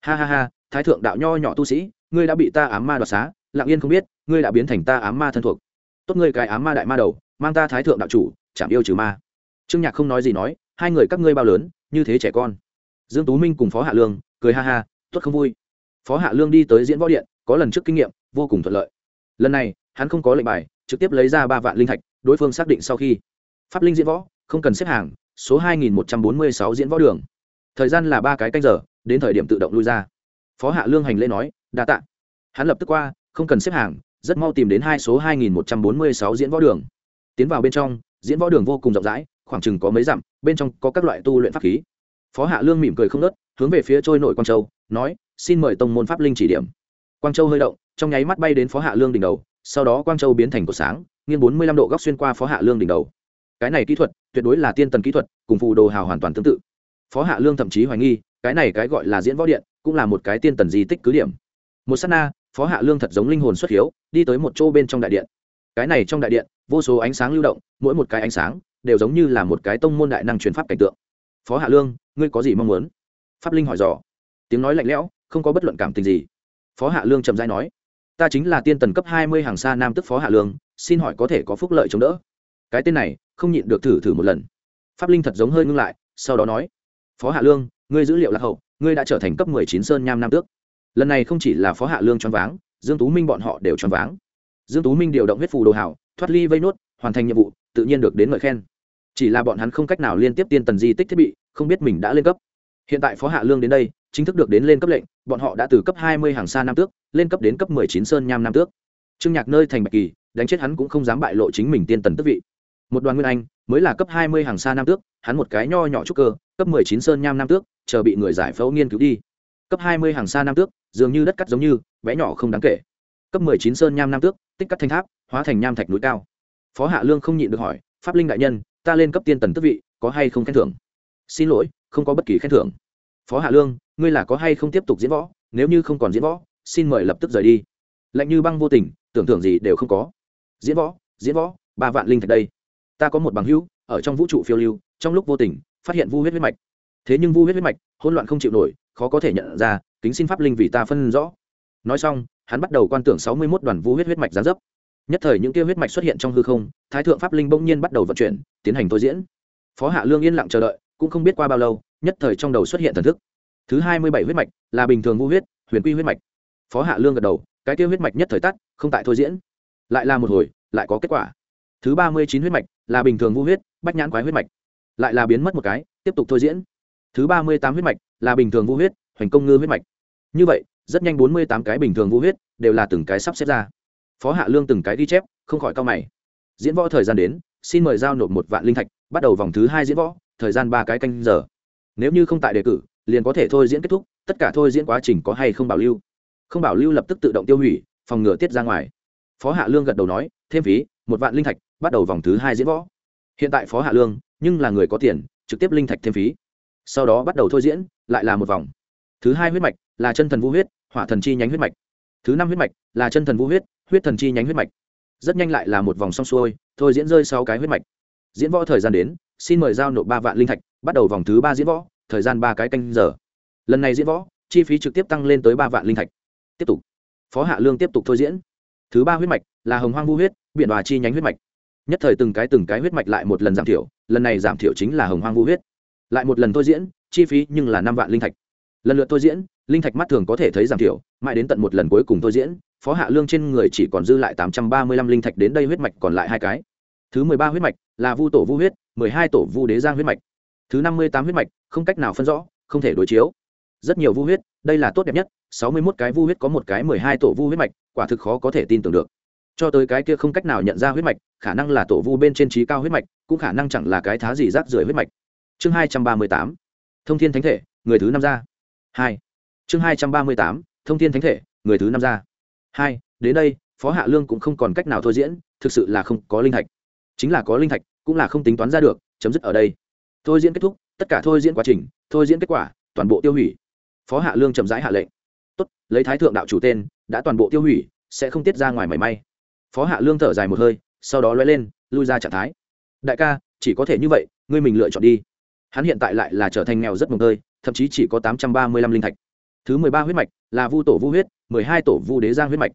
Ha ha ha thái thượng đạo nho nhỏ tu sĩ, ngươi đã bị ta ám ma đoạt xá, lặng yên không biết, ngươi đã biến thành ta ám ma thân thuộc. Tốt ngươi cái ám ma đại ma đầu, mang ta thái thượng đạo chủ chạm yêu trừ ma. Trương nhạc không nói gì nói, hai người các ngươi bao lớn, như thế trẻ con. Dương tú minh cùng phó hạ lương, cười ha ha, tốt không vui. Phó hạ lương đi tới diễn võ điện, có lần trước kinh nghiệm, vô cùng thuận lợi. Lần này, hắn không có lệnh bài, trực tiếp lấy ra ba vạn linh thạch, đối phương xác định sau khi. Pháp linh diễn võ, không cần xếp hàng, số hai nghìn một trăm bốn mươi sáu diễn võ đường. Thời gian là ba cái canh giờ, đến thời điểm tự động lui ra phó hạ lương hành lễ nói, đa tạ. Hắn lập tức qua, không cần xếp hàng, rất mau tìm đến hai số hai nghìn một trăm bốn mươi sáu diễn võ đường. Tiến vào bên trong, diễn võ đường vô cùng rộng rãi, khoảng chừng có mấy dặm, bên trong có các loại tu luyện pháp khí. Phó hạ lương mỉm cười không nớt hướng về phía trôi nội quang châu, nói, xin mời tông môn pháp linh chỉ điểm. Quang châu hơi động, trong nháy mắt bay đến phó hạ lương đỉnh đầu, sau đó quang châu biến thành cột sáng, nghiêng bốn mươi lăm độ góc xuyên qua phó hạ lương đỉnh đầu. Cái này kỹ thuật, tuyệt đối là tiên tần kỹ thuật, cùng phù đồ hào hoàn toàn tương tự. Phó hạ lương thậm chí hoài nghi, cái này cái gọi là diễn võ điện cũng là một cái tiên tần di tích cứ điểm. Một s á t na, phó hạ lương thật giống linh hồn xuất hiếu, đi tới một chỗ bên trong đại điện. Cái này trong đại điện, vô số ánh sáng lưu động, mỗi một cái ánh sáng đều giống như là một cái tông môn đại năng truyền pháp cảnh tượng. Phó hạ lương, ngươi có gì mong muốn? Pháp linh hỏi dò. Tiếng nói lạnh lẽo, không có bất luận cảm tình gì. Phó hạ lương trầm dai nói, ta chính là tiên tần cấp hai mươi hàng xa nam tức phó hạ lương, xin hỏi có thể có phúc lợi chống đỡ? Cái tên này, không nhịn được thử thử một lần. Pháp linh thật giống hơi ngưng lại, sau đó nói, phó hạ lương, ngươi dữ liệu lạc hậu ngươi đã trở thành cấp mười chín sơn nham nam tước. Lần này không chỉ là phó hạ lương choáng váng, dương tú minh bọn họ đều choáng váng. Dương tú minh điều động huyết phù đồ hảo, thoát ly vây nốt, hoàn thành nhiệm vụ, tự nhiên được đến ngợi khen. Chỉ là bọn hắn không cách nào liên tiếp tiên tần di tích thiết bị, không biết mình đã lên cấp. Hiện tại phó hạ lương đến đây, chính thức được đến lên cấp lệnh, bọn họ đã từ cấp hai mươi hàng xa nam tước, lên cấp đến cấp mười chín sơn nham nam tước. Trương nhạc nơi thành bạch kỳ, đánh chết hắn cũng không dám bại lộ chính mình tiên tần tước vị. Một đoàn nguyên anh, mới là cấp hai mươi hàng xa nam tước, hắn một cái nho nhỏ trúc cơ cấp mười chín sơn nham nam tước, chờ bị người giải phẫu nghiên cứu đi. Cấp hai mươi hàng xa nam tước, dường như đất cắt giống như, bé nhỏ không đáng kể. Cấp mười chín sơn nham nam tước, tích cắt thanh tháp, hóa thành nham thạch núi cao. Phó hạ lương không nhịn được hỏi, pháp linh đại nhân, ta lên cấp tiên tần tước vị, có hay không khen thưởng? Xin lỗi, không có bất kỳ khen thưởng. Phó hạ lương, ngươi là có hay không tiếp tục diễn võ? Nếu như không còn diễn võ, xin mời lập tức rời đi. Lạnh như băng vô tình, tưởng thưởng gì đều không có. Diễn võ diễn võ, ba vạn linh thạch đây. Ta có một bằng hữu, ở trong vũ trụ phiêu lưu, trong lúc vô tình phát hiện vu huyết huyết mạch. Thế nhưng vu huyết huyết mạch, hỗn loạn không chịu nổi, khó có thể nhận ra, kính xin pháp linh vì ta phân rõ. Nói xong, hắn bắt đầu quan tưởng sáu mươi mốt đoàn vu huyết huyết mạch gián dấp. Nhất thời những kia huyết mạch xuất hiện trong hư không, thái thượng pháp linh bỗng nhiên bắt đầu vận chuyển, tiến hành thôi diễn. Phó hạ lương yên lặng chờ đợi, cũng không biết qua bao lâu, nhất thời trong đầu xuất hiện thần thức. Thứ hai mươi bảy huyết mạch là bình thường vu huyết, huyền quy huyết mạch. Phó hạ lương gật đầu, cái kia huyết mạch nhất thời tắt, không tại thôi diễn. Lại là một hồi, lại có kết quả. Thứ ba mươi chín huyết mạch là bình thường vu huyết, bách nhãn quái huyết mạch lại là biến mất một cái, tiếp tục thôi diễn. Thứ ba mươi tám huyết mạch là bình thường vô huyết, hoành công ngư huyết mạch. Như vậy, rất nhanh bốn mươi tám cái bình thường vô huyết đều là từng cái sắp xếp ra. Phó hạ lương từng cái ghi chép, không khỏi cao mày. Diễn võ thời gian đến, xin mời giao nộp một vạn linh thạch, bắt đầu vòng thứ hai diễn võ, thời gian ba cái canh giờ. Nếu như không tại đề cử, liền có thể thôi diễn kết thúc, tất cả thôi diễn quá trình có hay không bảo lưu. Không bảo lưu lập tức tự động tiêu hủy, phòng ngừa tiết ra ngoài. Phó hạ lương gật đầu nói, thêm phí, một vạn linh thạch, bắt đầu vòng thứ hai diễn võ. Hiện tại phó hạ lương nhưng là người có tiền, trực tiếp linh thạch thêm phí. Sau đó bắt đầu thôi diễn, lại là một vòng. Thứ hai huyết mạch là chân thần vũ huyết, hỏa thần chi nhánh huyết mạch. Thứ năm huyết mạch là chân thần vũ huyết huyết thần chi nhánh huyết mạch. Rất nhanh lại là một vòng xong xuôi, thôi diễn rơi sáu cái huyết mạch. Diễn võ thời gian đến, xin mời giao nộp ba vạn linh thạch, bắt đầu vòng thứ ba diễn võ, thời gian ba cái canh giờ. Lần này diễn võ, chi phí trực tiếp tăng lên tới ba vạn linh thạch. Tiếp tục. Phó hạ lương tiếp tục thôi diễn. Thứ ba huyết mạch là hồng hoang vũ huyết biện hòa chi nhánh huyết mạch. Nhất thời từng cái từng cái huyết mạch lại một lần giảm thiểu lần này giảm thiểu chính là hồng hoang vu huyết. Lại một lần thôi diễn, chi phí nhưng là năm vạn linh thạch. Lần lượt thôi diễn, linh thạch mắt thường có thể thấy giảm thiểu, mãi đến tận một lần cuối cùng thôi diễn, phó hạ lương trên người chỉ còn dư lại tám trăm ba mươi lăm linh thạch đến đây huyết mạch còn lại hai cái. Thứ mười ba huyết mạch là vu tổ vu huyết, mười hai tổ vu đế giang huyết mạch. Thứ năm mươi tám huyết mạch, không cách nào phân rõ, không thể đối chiếu. Rất nhiều vu huyết, đây là tốt đẹp nhất, sáu mươi mốt cái vu huyết có một cái mười hai tổ vu huyết mạch, quả thực khó có thể tin tưởng được cho tới cái kia không cách nào nhận ra huyết mạch, khả năng là tổ vu bên trên trí cao huyết mạch, cũng khả năng chẳng là cái thá gì rác rưởi huyết mạch. Chương hai trăm ba mươi tám, thông thiên thánh thể, người thứ năm ra. Hai, chương hai trăm ba mươi tám, thông thiên thánh thể, người thứ năm ra. Hai, đến đây, phó hạ lương cũng không còn cách nào thôi diễn, thực sự là không có linh thạch. Chính là có linh thạch, cũng là không tính toán ra được, chấm dứt ở đây. Thôi diễn kết thúc, tất cả thôi diễn quá trình, thôi diễn kết quả, toàn bộ tiêu hủy. Phó hạ lương chậm rãi hạ lệnh. Tốt, lấy thái thượng đạo chủ tên, đã toàn bộ tiêu hủy, sẽ không tiết ra ngoài mảy may phó hạ lương thở dài một hơi, sau đó lóe lên, lui ra trạng thái. Đại ca, chỉ có thể như vậy, ngươi mình lựa chọn đi. Hắn hiện tại lại là trở thành nghèo rất mồm hơi thậm chí chỉ có tám trăm ba mươi lăm linh thạch. Thứ mười ba huyết mạch là vu tổ vu huyết, mười hai tổ vu đế giang huyết mạch.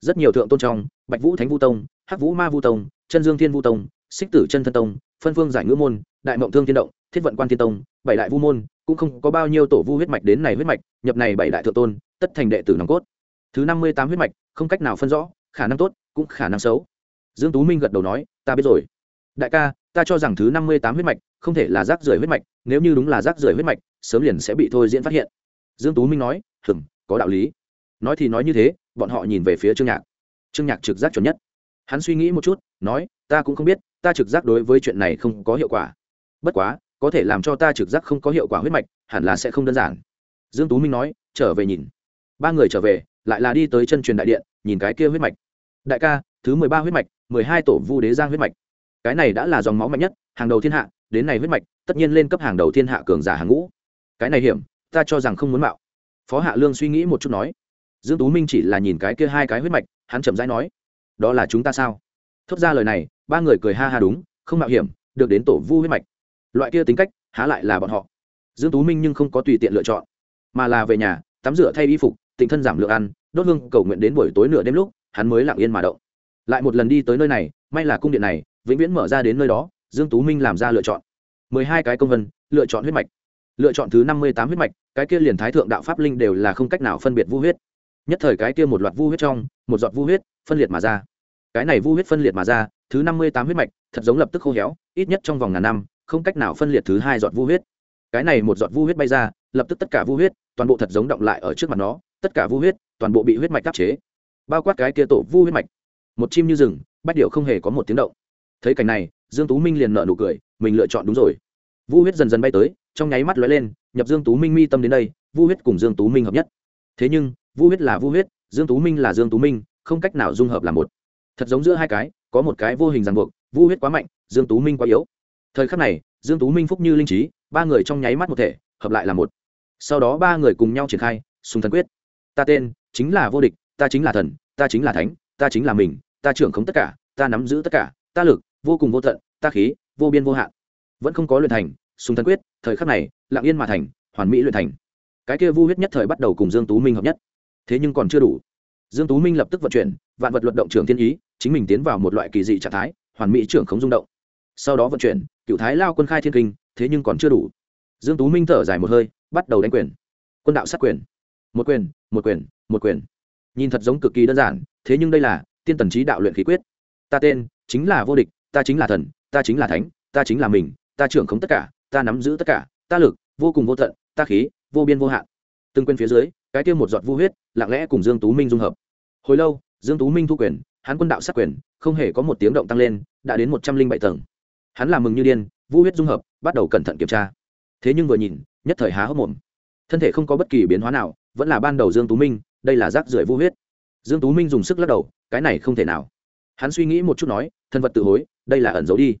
Rất nhiều thượng tôn trong, bạch vũ thánh vu tông, hắc vũ ma vu tông, chân dương thiên vu tông, xích tử chân thân tông, phân phương giải ngữ môn, đại mộng thương thiên động, thiết vận quan thiên tông, bảy đại vu môn, cũng không có bao nhiêu tổ vu huyết mạch đến này huyết mạch, nhập này bảy đại thượng tôn, tất thành đệ tử nòng cốt. Thứ năm mươi tám huyết mạch, không cách nào phân rõ khả năng tốt, cũng khả năng xấu. Dương tú minh gật đầu nói, ta biết rồi. Đại ca, ta cho rằng thứ năm mươi tám huyết mạch không thể là rác rưởi huyết mạch, nếu như đúng là rác rưởi huyết mạch, sớm liền sẽ bị thôi diễn phát hiện. Dương tú minh nói hừng có đạo lý. Nói thì nói như thế, bọn họ nhìn về phía trương nhạc. Trương nhạc trực giác chuẩn nhất. Hắn suy nghĩ một chút, nói, ta cũng không biết, ta trực giác đối với chuyện này không có hiệu quả. Bất quá, có thể làm cho ta trực giác không có hiệu quả huyết mạch, hẳn là sẽ không đơn giản. Dương tú minh nói, trở về nhìn. Ba người trở về lại là đi tới chân truyền đại điện, nhìn cái kia huyết mạch. Đại ca, thứ mười ba huyết mạch, mười hai tổ vu đế giang huyết mạch. Cái này đã là dòng máu mạnh nhất, hàng đầu thiên hạ, đến này huyết mạch, tất nhiên lên cấp hàng đầu thiên hạ cường giả hàng ngũ. Cái này hiểm, ta cho rằng không muốn mạo. Phó hạ lương suy nghĩ một chút nói. Dương tú minh chỉ là nhìn cái kia hai cái huyết mạch, hắn chậm rãi nói. Đó là chúng ta sao? Thốt ra lời này, ba người cười ha ha đúng, không mạo hiểm, được đến tổ vu huyết mạch. Loại kia tính cách, há lại là bọn họ. Dương tú minh nhưng không có tùy tiện lựa chọn, mà là về nhà, tắm rửa thay y phục, tịnh thân giảm lượng ăn đốt hương cầu nguyện đến buổi tối nửa đêm lúc, hắn mới lặng yên mà động. Lại một lần đi tới nơi này, may là cung điện này, vĩnh viễn mở ra đến nơi đó, dương tú minh làm ra lựa chọn. Mười hai cái công vân, lựa chọn huyết mạch. Lựa chọn thứ năm mươi tám huyết mạch, cái kia liền thái thượng đạo pháp linh đều là không cách nào phân biệt vu huyết. Nhất thời cái kia một loạt vu huyết trong, một giọt vu huyết phân liệt mà ra. Cái này vu huyết phân liệt mà ra, thứ năm mươi tám huyết mạch, thật giống lập tức khô héo, ít nhất trong vòng ngàn năm, không cách nào phân liệt thứ hai giọt vu huyết. Cái này một giọt vu huyết bay ra, lập tức tất cả vu huyết, toàn bộ thật giống động lại ở trước mặt nó tất cả vu huyết, toàn bộ bị huyết mạch áp chế. Bao quát cái kia tổ vu huyết mạch. Một chim như rừng, bách điệu không hề có một tiếng động. Thấy cảnh này, dương tú minh liền nở nụ cười, mình lựa chọn đúng rồi. Vu huyết dần dần bay tới, trong nháy mắt lóe lên, nhập dương tú minh mi tâm đến đây, vu huyết cùng dương tú minh hợp nhất. Thế nhưng, vu huyết là vu huyết, dương tú minh là dương tú minh, không cách nào dung hợp là một. Thật giống giữa hai cái, có một cái vô hình ràng buộc, vu huyết quá mạnh, dương tú minh quá yếu. Thời khắc này, dương tú minh phúc như linh trí, ba người trong nháy mắt một thể, hợp lại là một. Sau đó ba người cùng nhau triển khai sùng thần quyết ta tên chính là vô địch, ta chính là thần, ta chính là thánh, ta chính là mình, ta trưởng không tất cả, ta nắm giữ tất cả, ta lực, vô cùng vô tận, ta khí, vô biên vô hạn. Vẫn không có luyện thành sùng thần quyết, thời khắc này, lặng yên mà thành, hoàn mỹ luyện thành. Cái kia vu huyết nhất thời bắt đầu cùng dương tú minh hợp nhất. Thế nhưng còn chưa đủ. Dương tú minh lập tức vận chuyển, vạn vật luận động trưởng thiên ý, chính mình tiến vào một loại kỳ dị trạng thái, hoàn mỹ trưởng không rung động. Sau đó vận chuyển, cựu thái lao quân khai thiên kinh, thế nhưng còn chưa đủ. Dương tú minh thở dài một hơi, bắt đầu đánh quyền. Quân đạo sát quyền một quyền một quyền một quyền. Nhìn thật giống cực kỳ đơn giản, thế nhưng đây là tiên tần trí đạo luyện khí quyết. Ta tên chính là vô địch, ta chính là thần, ta chính là thánh, ta chính là mình, ta trưởng không tất cả, ta nắm giữ tất cả, ta lực, vô cùng vô tận, ta khí, vô biên vô hạn. Từng quên phía dưới, cái tiêu một giọt vu huyết, lặng lẽ cùng dương tú minh dung hợp. Hồi lâu, dương tú minh thu quyền, hắn quân đạo sát quyền, không hề có một tiếng động tăng lên, đã đến một trăm linh bảy tầng. Hắn làm mừng như điên, vu huyết dung hợp, bắt đầu cẩn thận kiểm tra. Thế nhưng vừa nhìn, nhất thời há hốc mồm. Thân thể không có bất kỳ biến hóa nào vẫn là ban đầu dương tú minh, đây là rác rưởi vu huyết. Dương tú minh dùng sức lắc đầu, cái này không thể nào. Hắn suy nghĩ một chút nói, thân vật tự hối, đây là ẩn giấu đi.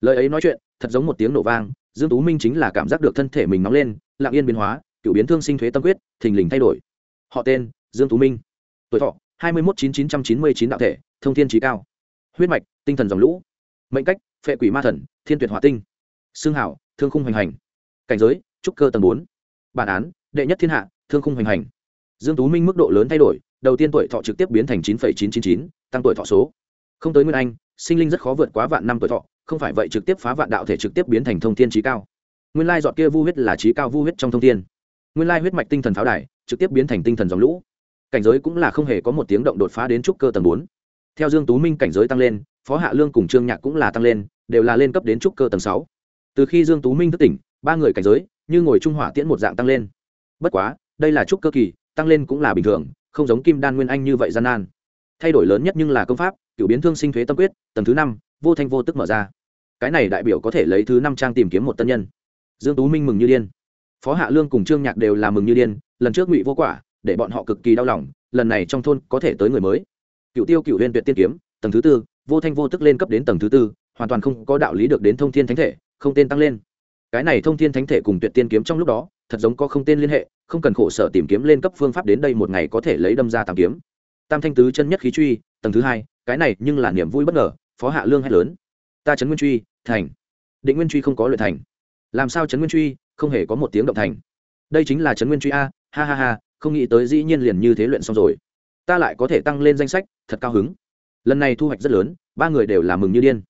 Lời ấy nói chuyện, thật giống một tiếng nổ vang, dương tú minh chính là cảm giác được thân thể mình nóng lên, lặng yên biến hóa, cựu biến thương sinh thuế tâm quyết, thình lình thay đổi. Họ tên, dương tú minh. Tuổi thọ, hai mươi một chín chín trăm chín mươi chín đạo thể, thông thiên trí cao. Huyết mạch, tinh thần dòng lũ. Mệnh cách, phệ quỷ ma thần, thiên tuyệt hỏa tinh. Xương hảo thương khung hoành hành. Cảnh giới, trúc cơ tầng bốn. Bản án, đệ nhất thiên hạ thương khung hoành hành. Dương tú minh mức độ lớn thay đổi, đầu tiên tuổi thọ trực tiếp biến thành chín chín chín chín, tăng tuổi thọ số. Không tới nguyên anh, sinh linh rất khó vượt quá vạn năm tuổi thọ, không phải vậy trực tiếp phá vạn đạo thể trực tiếp biến thành thông thiên trí cao. Nguyên lai dọn kia vu huyết là trí cao vu huyết trong thông thiên. Nguyên lai huyết mạch tinh thần pháo đài, trực tiếp biến thành tinh thần dòng lũ. Cảnh giới cũng là không hề có một tiếng động đột phá đến trúc cơ tầng bốn. Theo dương tú minh cảnh giới tăng lên, phó hạ lương cùng trương nhạc cũng là tăng lên, đều là lên cấp đến trúc cơ tầng sáu. Từ khi dương tú minh thức tỉnh, ba người cảnh giới, như ngồi trung hỏa tiễn một dạng tăng lên. Bất quá đây là trúc cơ kỳ, tăng lên cũng là bình thường, không giống kim đan nguyên anh như vậy gian nan. Thay đổi lớn nhất nhưng là công pháp cựu biến thương sinh thuế tâm quyết, tầng thứ năm, vô thanh vô tức mở ra. Cái này đại biểu có thể lấy thứ năm trang tìm kiếm một tân nhân. Dương tú minh mừng như điên. Phó hạ lương cùng trương nhạc đều là mừng như điên, lần trước ngụy vô quả, để bọn họ cực kỳ đau lòng, lần này trong thôn có thể tới người mới. Cựu tiêu cựu huyên tuyệt tiên kiếm, tầng thứ tư, vô thanh vô tức lên cấp đến tầng thứ tư, hoàn toàn không có đạo lý được đến thông thiên thánh thể, không tên tăng lên. Cái này thông thiên thánh thể cùng tuyệt tiên kiếm trong lúc đó thật giống có không tên liên hệ, không cần khổ sở tìm kiếm lên cấp phương pháp đến đây một ngày có thể lấy đâm ra tàng kiếm. Tam thanh tứ chân nhất khí truy, tầng thứ hai, cái này nhưng là niềm vui bất ngờ, phó hạ lương hay lớn. Ta trấn nguyên truy, thành. Định nguyên truy không có luyện thành. Làm sao trấn nguyên truy, không hề có một tiếng động thành. Đây chính là trấn nguyên truy a, ha ha ha, không nghĩ tới dĩ nhiên liền như thế luyện xong rồi. Ta lại có thể tăng lên danh sách, thật cao hứng. Lần này thu hoạch rất lớn, ba người đều là mừng như điên.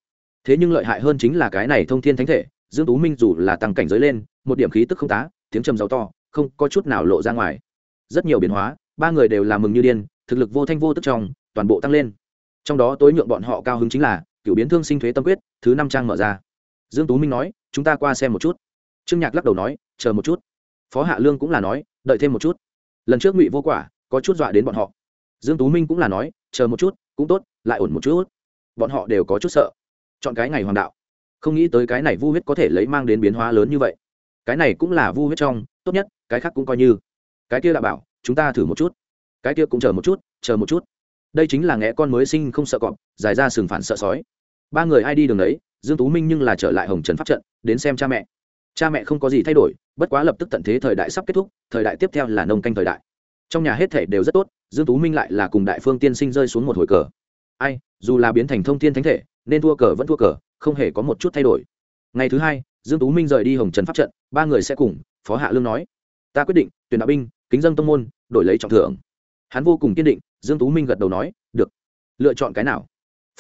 Thế nhưng lợi hại hơn chính là cái này thông thiên thánh thể, dương tú minh dù là tăng cảnh giới lên, một điểm khí tức không tá tiếng trầm giàu to, không có chút nào lộ ra ngoài. Rất nhiều biến hóa, ba người đều làm mừng như điên, thực lực vô thanh vô tức trong, toàn bộ tăng lên. Trong đó tối nhượng bọn họ cao hứng chính là cựu biến thương sinh thuế tâm quyết, thứ năm trang mở ra. Dương tú minh nói, chúng ta qua xem một chút. Trương nhạc lắc đầu nói, chờ một chút. Phó hạ lương cũng là nói, đợi thêm một chút. Lần trước ngụy vô quả, có chút dọa đến bọn họ. Dương tú minh cũng là nói, chờ một chút, cũng tốt, lại ổn một chút. Bọn họ đều có chút sợ. Chọn cái ngày hoàng đạo. Không nghĩ tới cái này vu huyết có thể lấy mang đến biến hóa lớn như vậy cái này cũng là vu huyết trong, tốt nhất, cái khác cũng coi như. Cái kia đã bảo, chúng ta thử một chút. Cái kia cũng chờ một chút, chờ một chút. Đây chính là nghe con mới sinh không sợ cọp, dài ra sừng phản sợ sói. Ba người ai đi đường đấy, dương tú minh nhưng là trở lại hồng trần pháp trận, đến xem cha mẹ. Cha mẹ không có gì thay đổi, bất quá lập tức tận thế thời đại sắp kết thúc, thời đại tiếp theo là nông canh thời đại. Trong nhà hết thể đều rất tốt, dương tú minh lại là cùng đại phương tiên sinh rơi xuống một hồi cờ. Ai, dù là biến thành thông thiên thánh thể, nên thua cờ vẫn thua cờ, không hề có một chút thay đổi. Ngày thứ hai dương tú minh rời đi hồng trần pháp trận, ba người sẽ cùng, phó hạ lương nói. Ta quyết định, tuyển đạo binh, kính dân tông môn, đổi lấy trọng thưởng. Hắn vô cùng kiên định, dương tú minh gật đầu nói, được. Lựa chọn cái nào?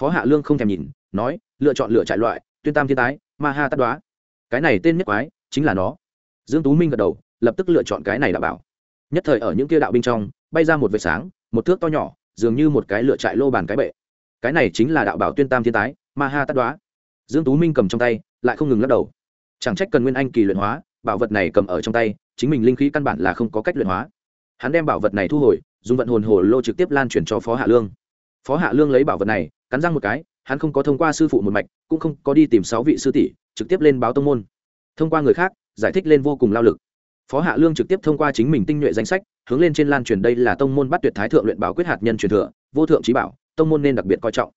Phó hạ lương không thèm nhìn, nói, lựa chọn lựa trại loại, tuyên tam thiên tái, ma ha tát đoá. Cái này tên nhất quái, chính là nó. Dương tú minh gật đầu, lập tức lựa chọn cái này đảm bảo. Nhất thời ở những kia đạo binh trong, bay ra một vệt sáng, một thước to nhỏ, dường như một cái lựa trại lô bàn cái bệ. Cái này chính là đạo bảo tuyên tam thiên tái, ma ha tát đoá. Dương tú minh cầm trong tay, lại không ngừng lắc đầu chẳng trách cần nguyên anh kỳ luyện hóa, bảo vật này cầm ở trong tay, chính mình linh khí căn bản là không có cách luyện hóa. Hắn đem bảo vật này thu hồi, dùng vận hồn hồ lô trực tiếp lan truyền cho phó hạ lương. Phó hạ lương lấy bảo vật này, cắn răng một cái, hắn không có thông qua sư phụ một mạch, cũng không có đi tìm sáu vị sư tỷ, trực tiếp lên báo tông môn. Thông qua người khác, giải thích lên vô cùng lao lực. Phó hạ lương trực tiếp thông qua chính mình tinh nhuệ danh sách, hướng lên trên lan truyền đây là tông môn bắt tuyệt thái thượng luyện bảo quyết hạt nhân truyền thừa, vô thượng trí bảo, tông môn nên đặc biệt coi trọng.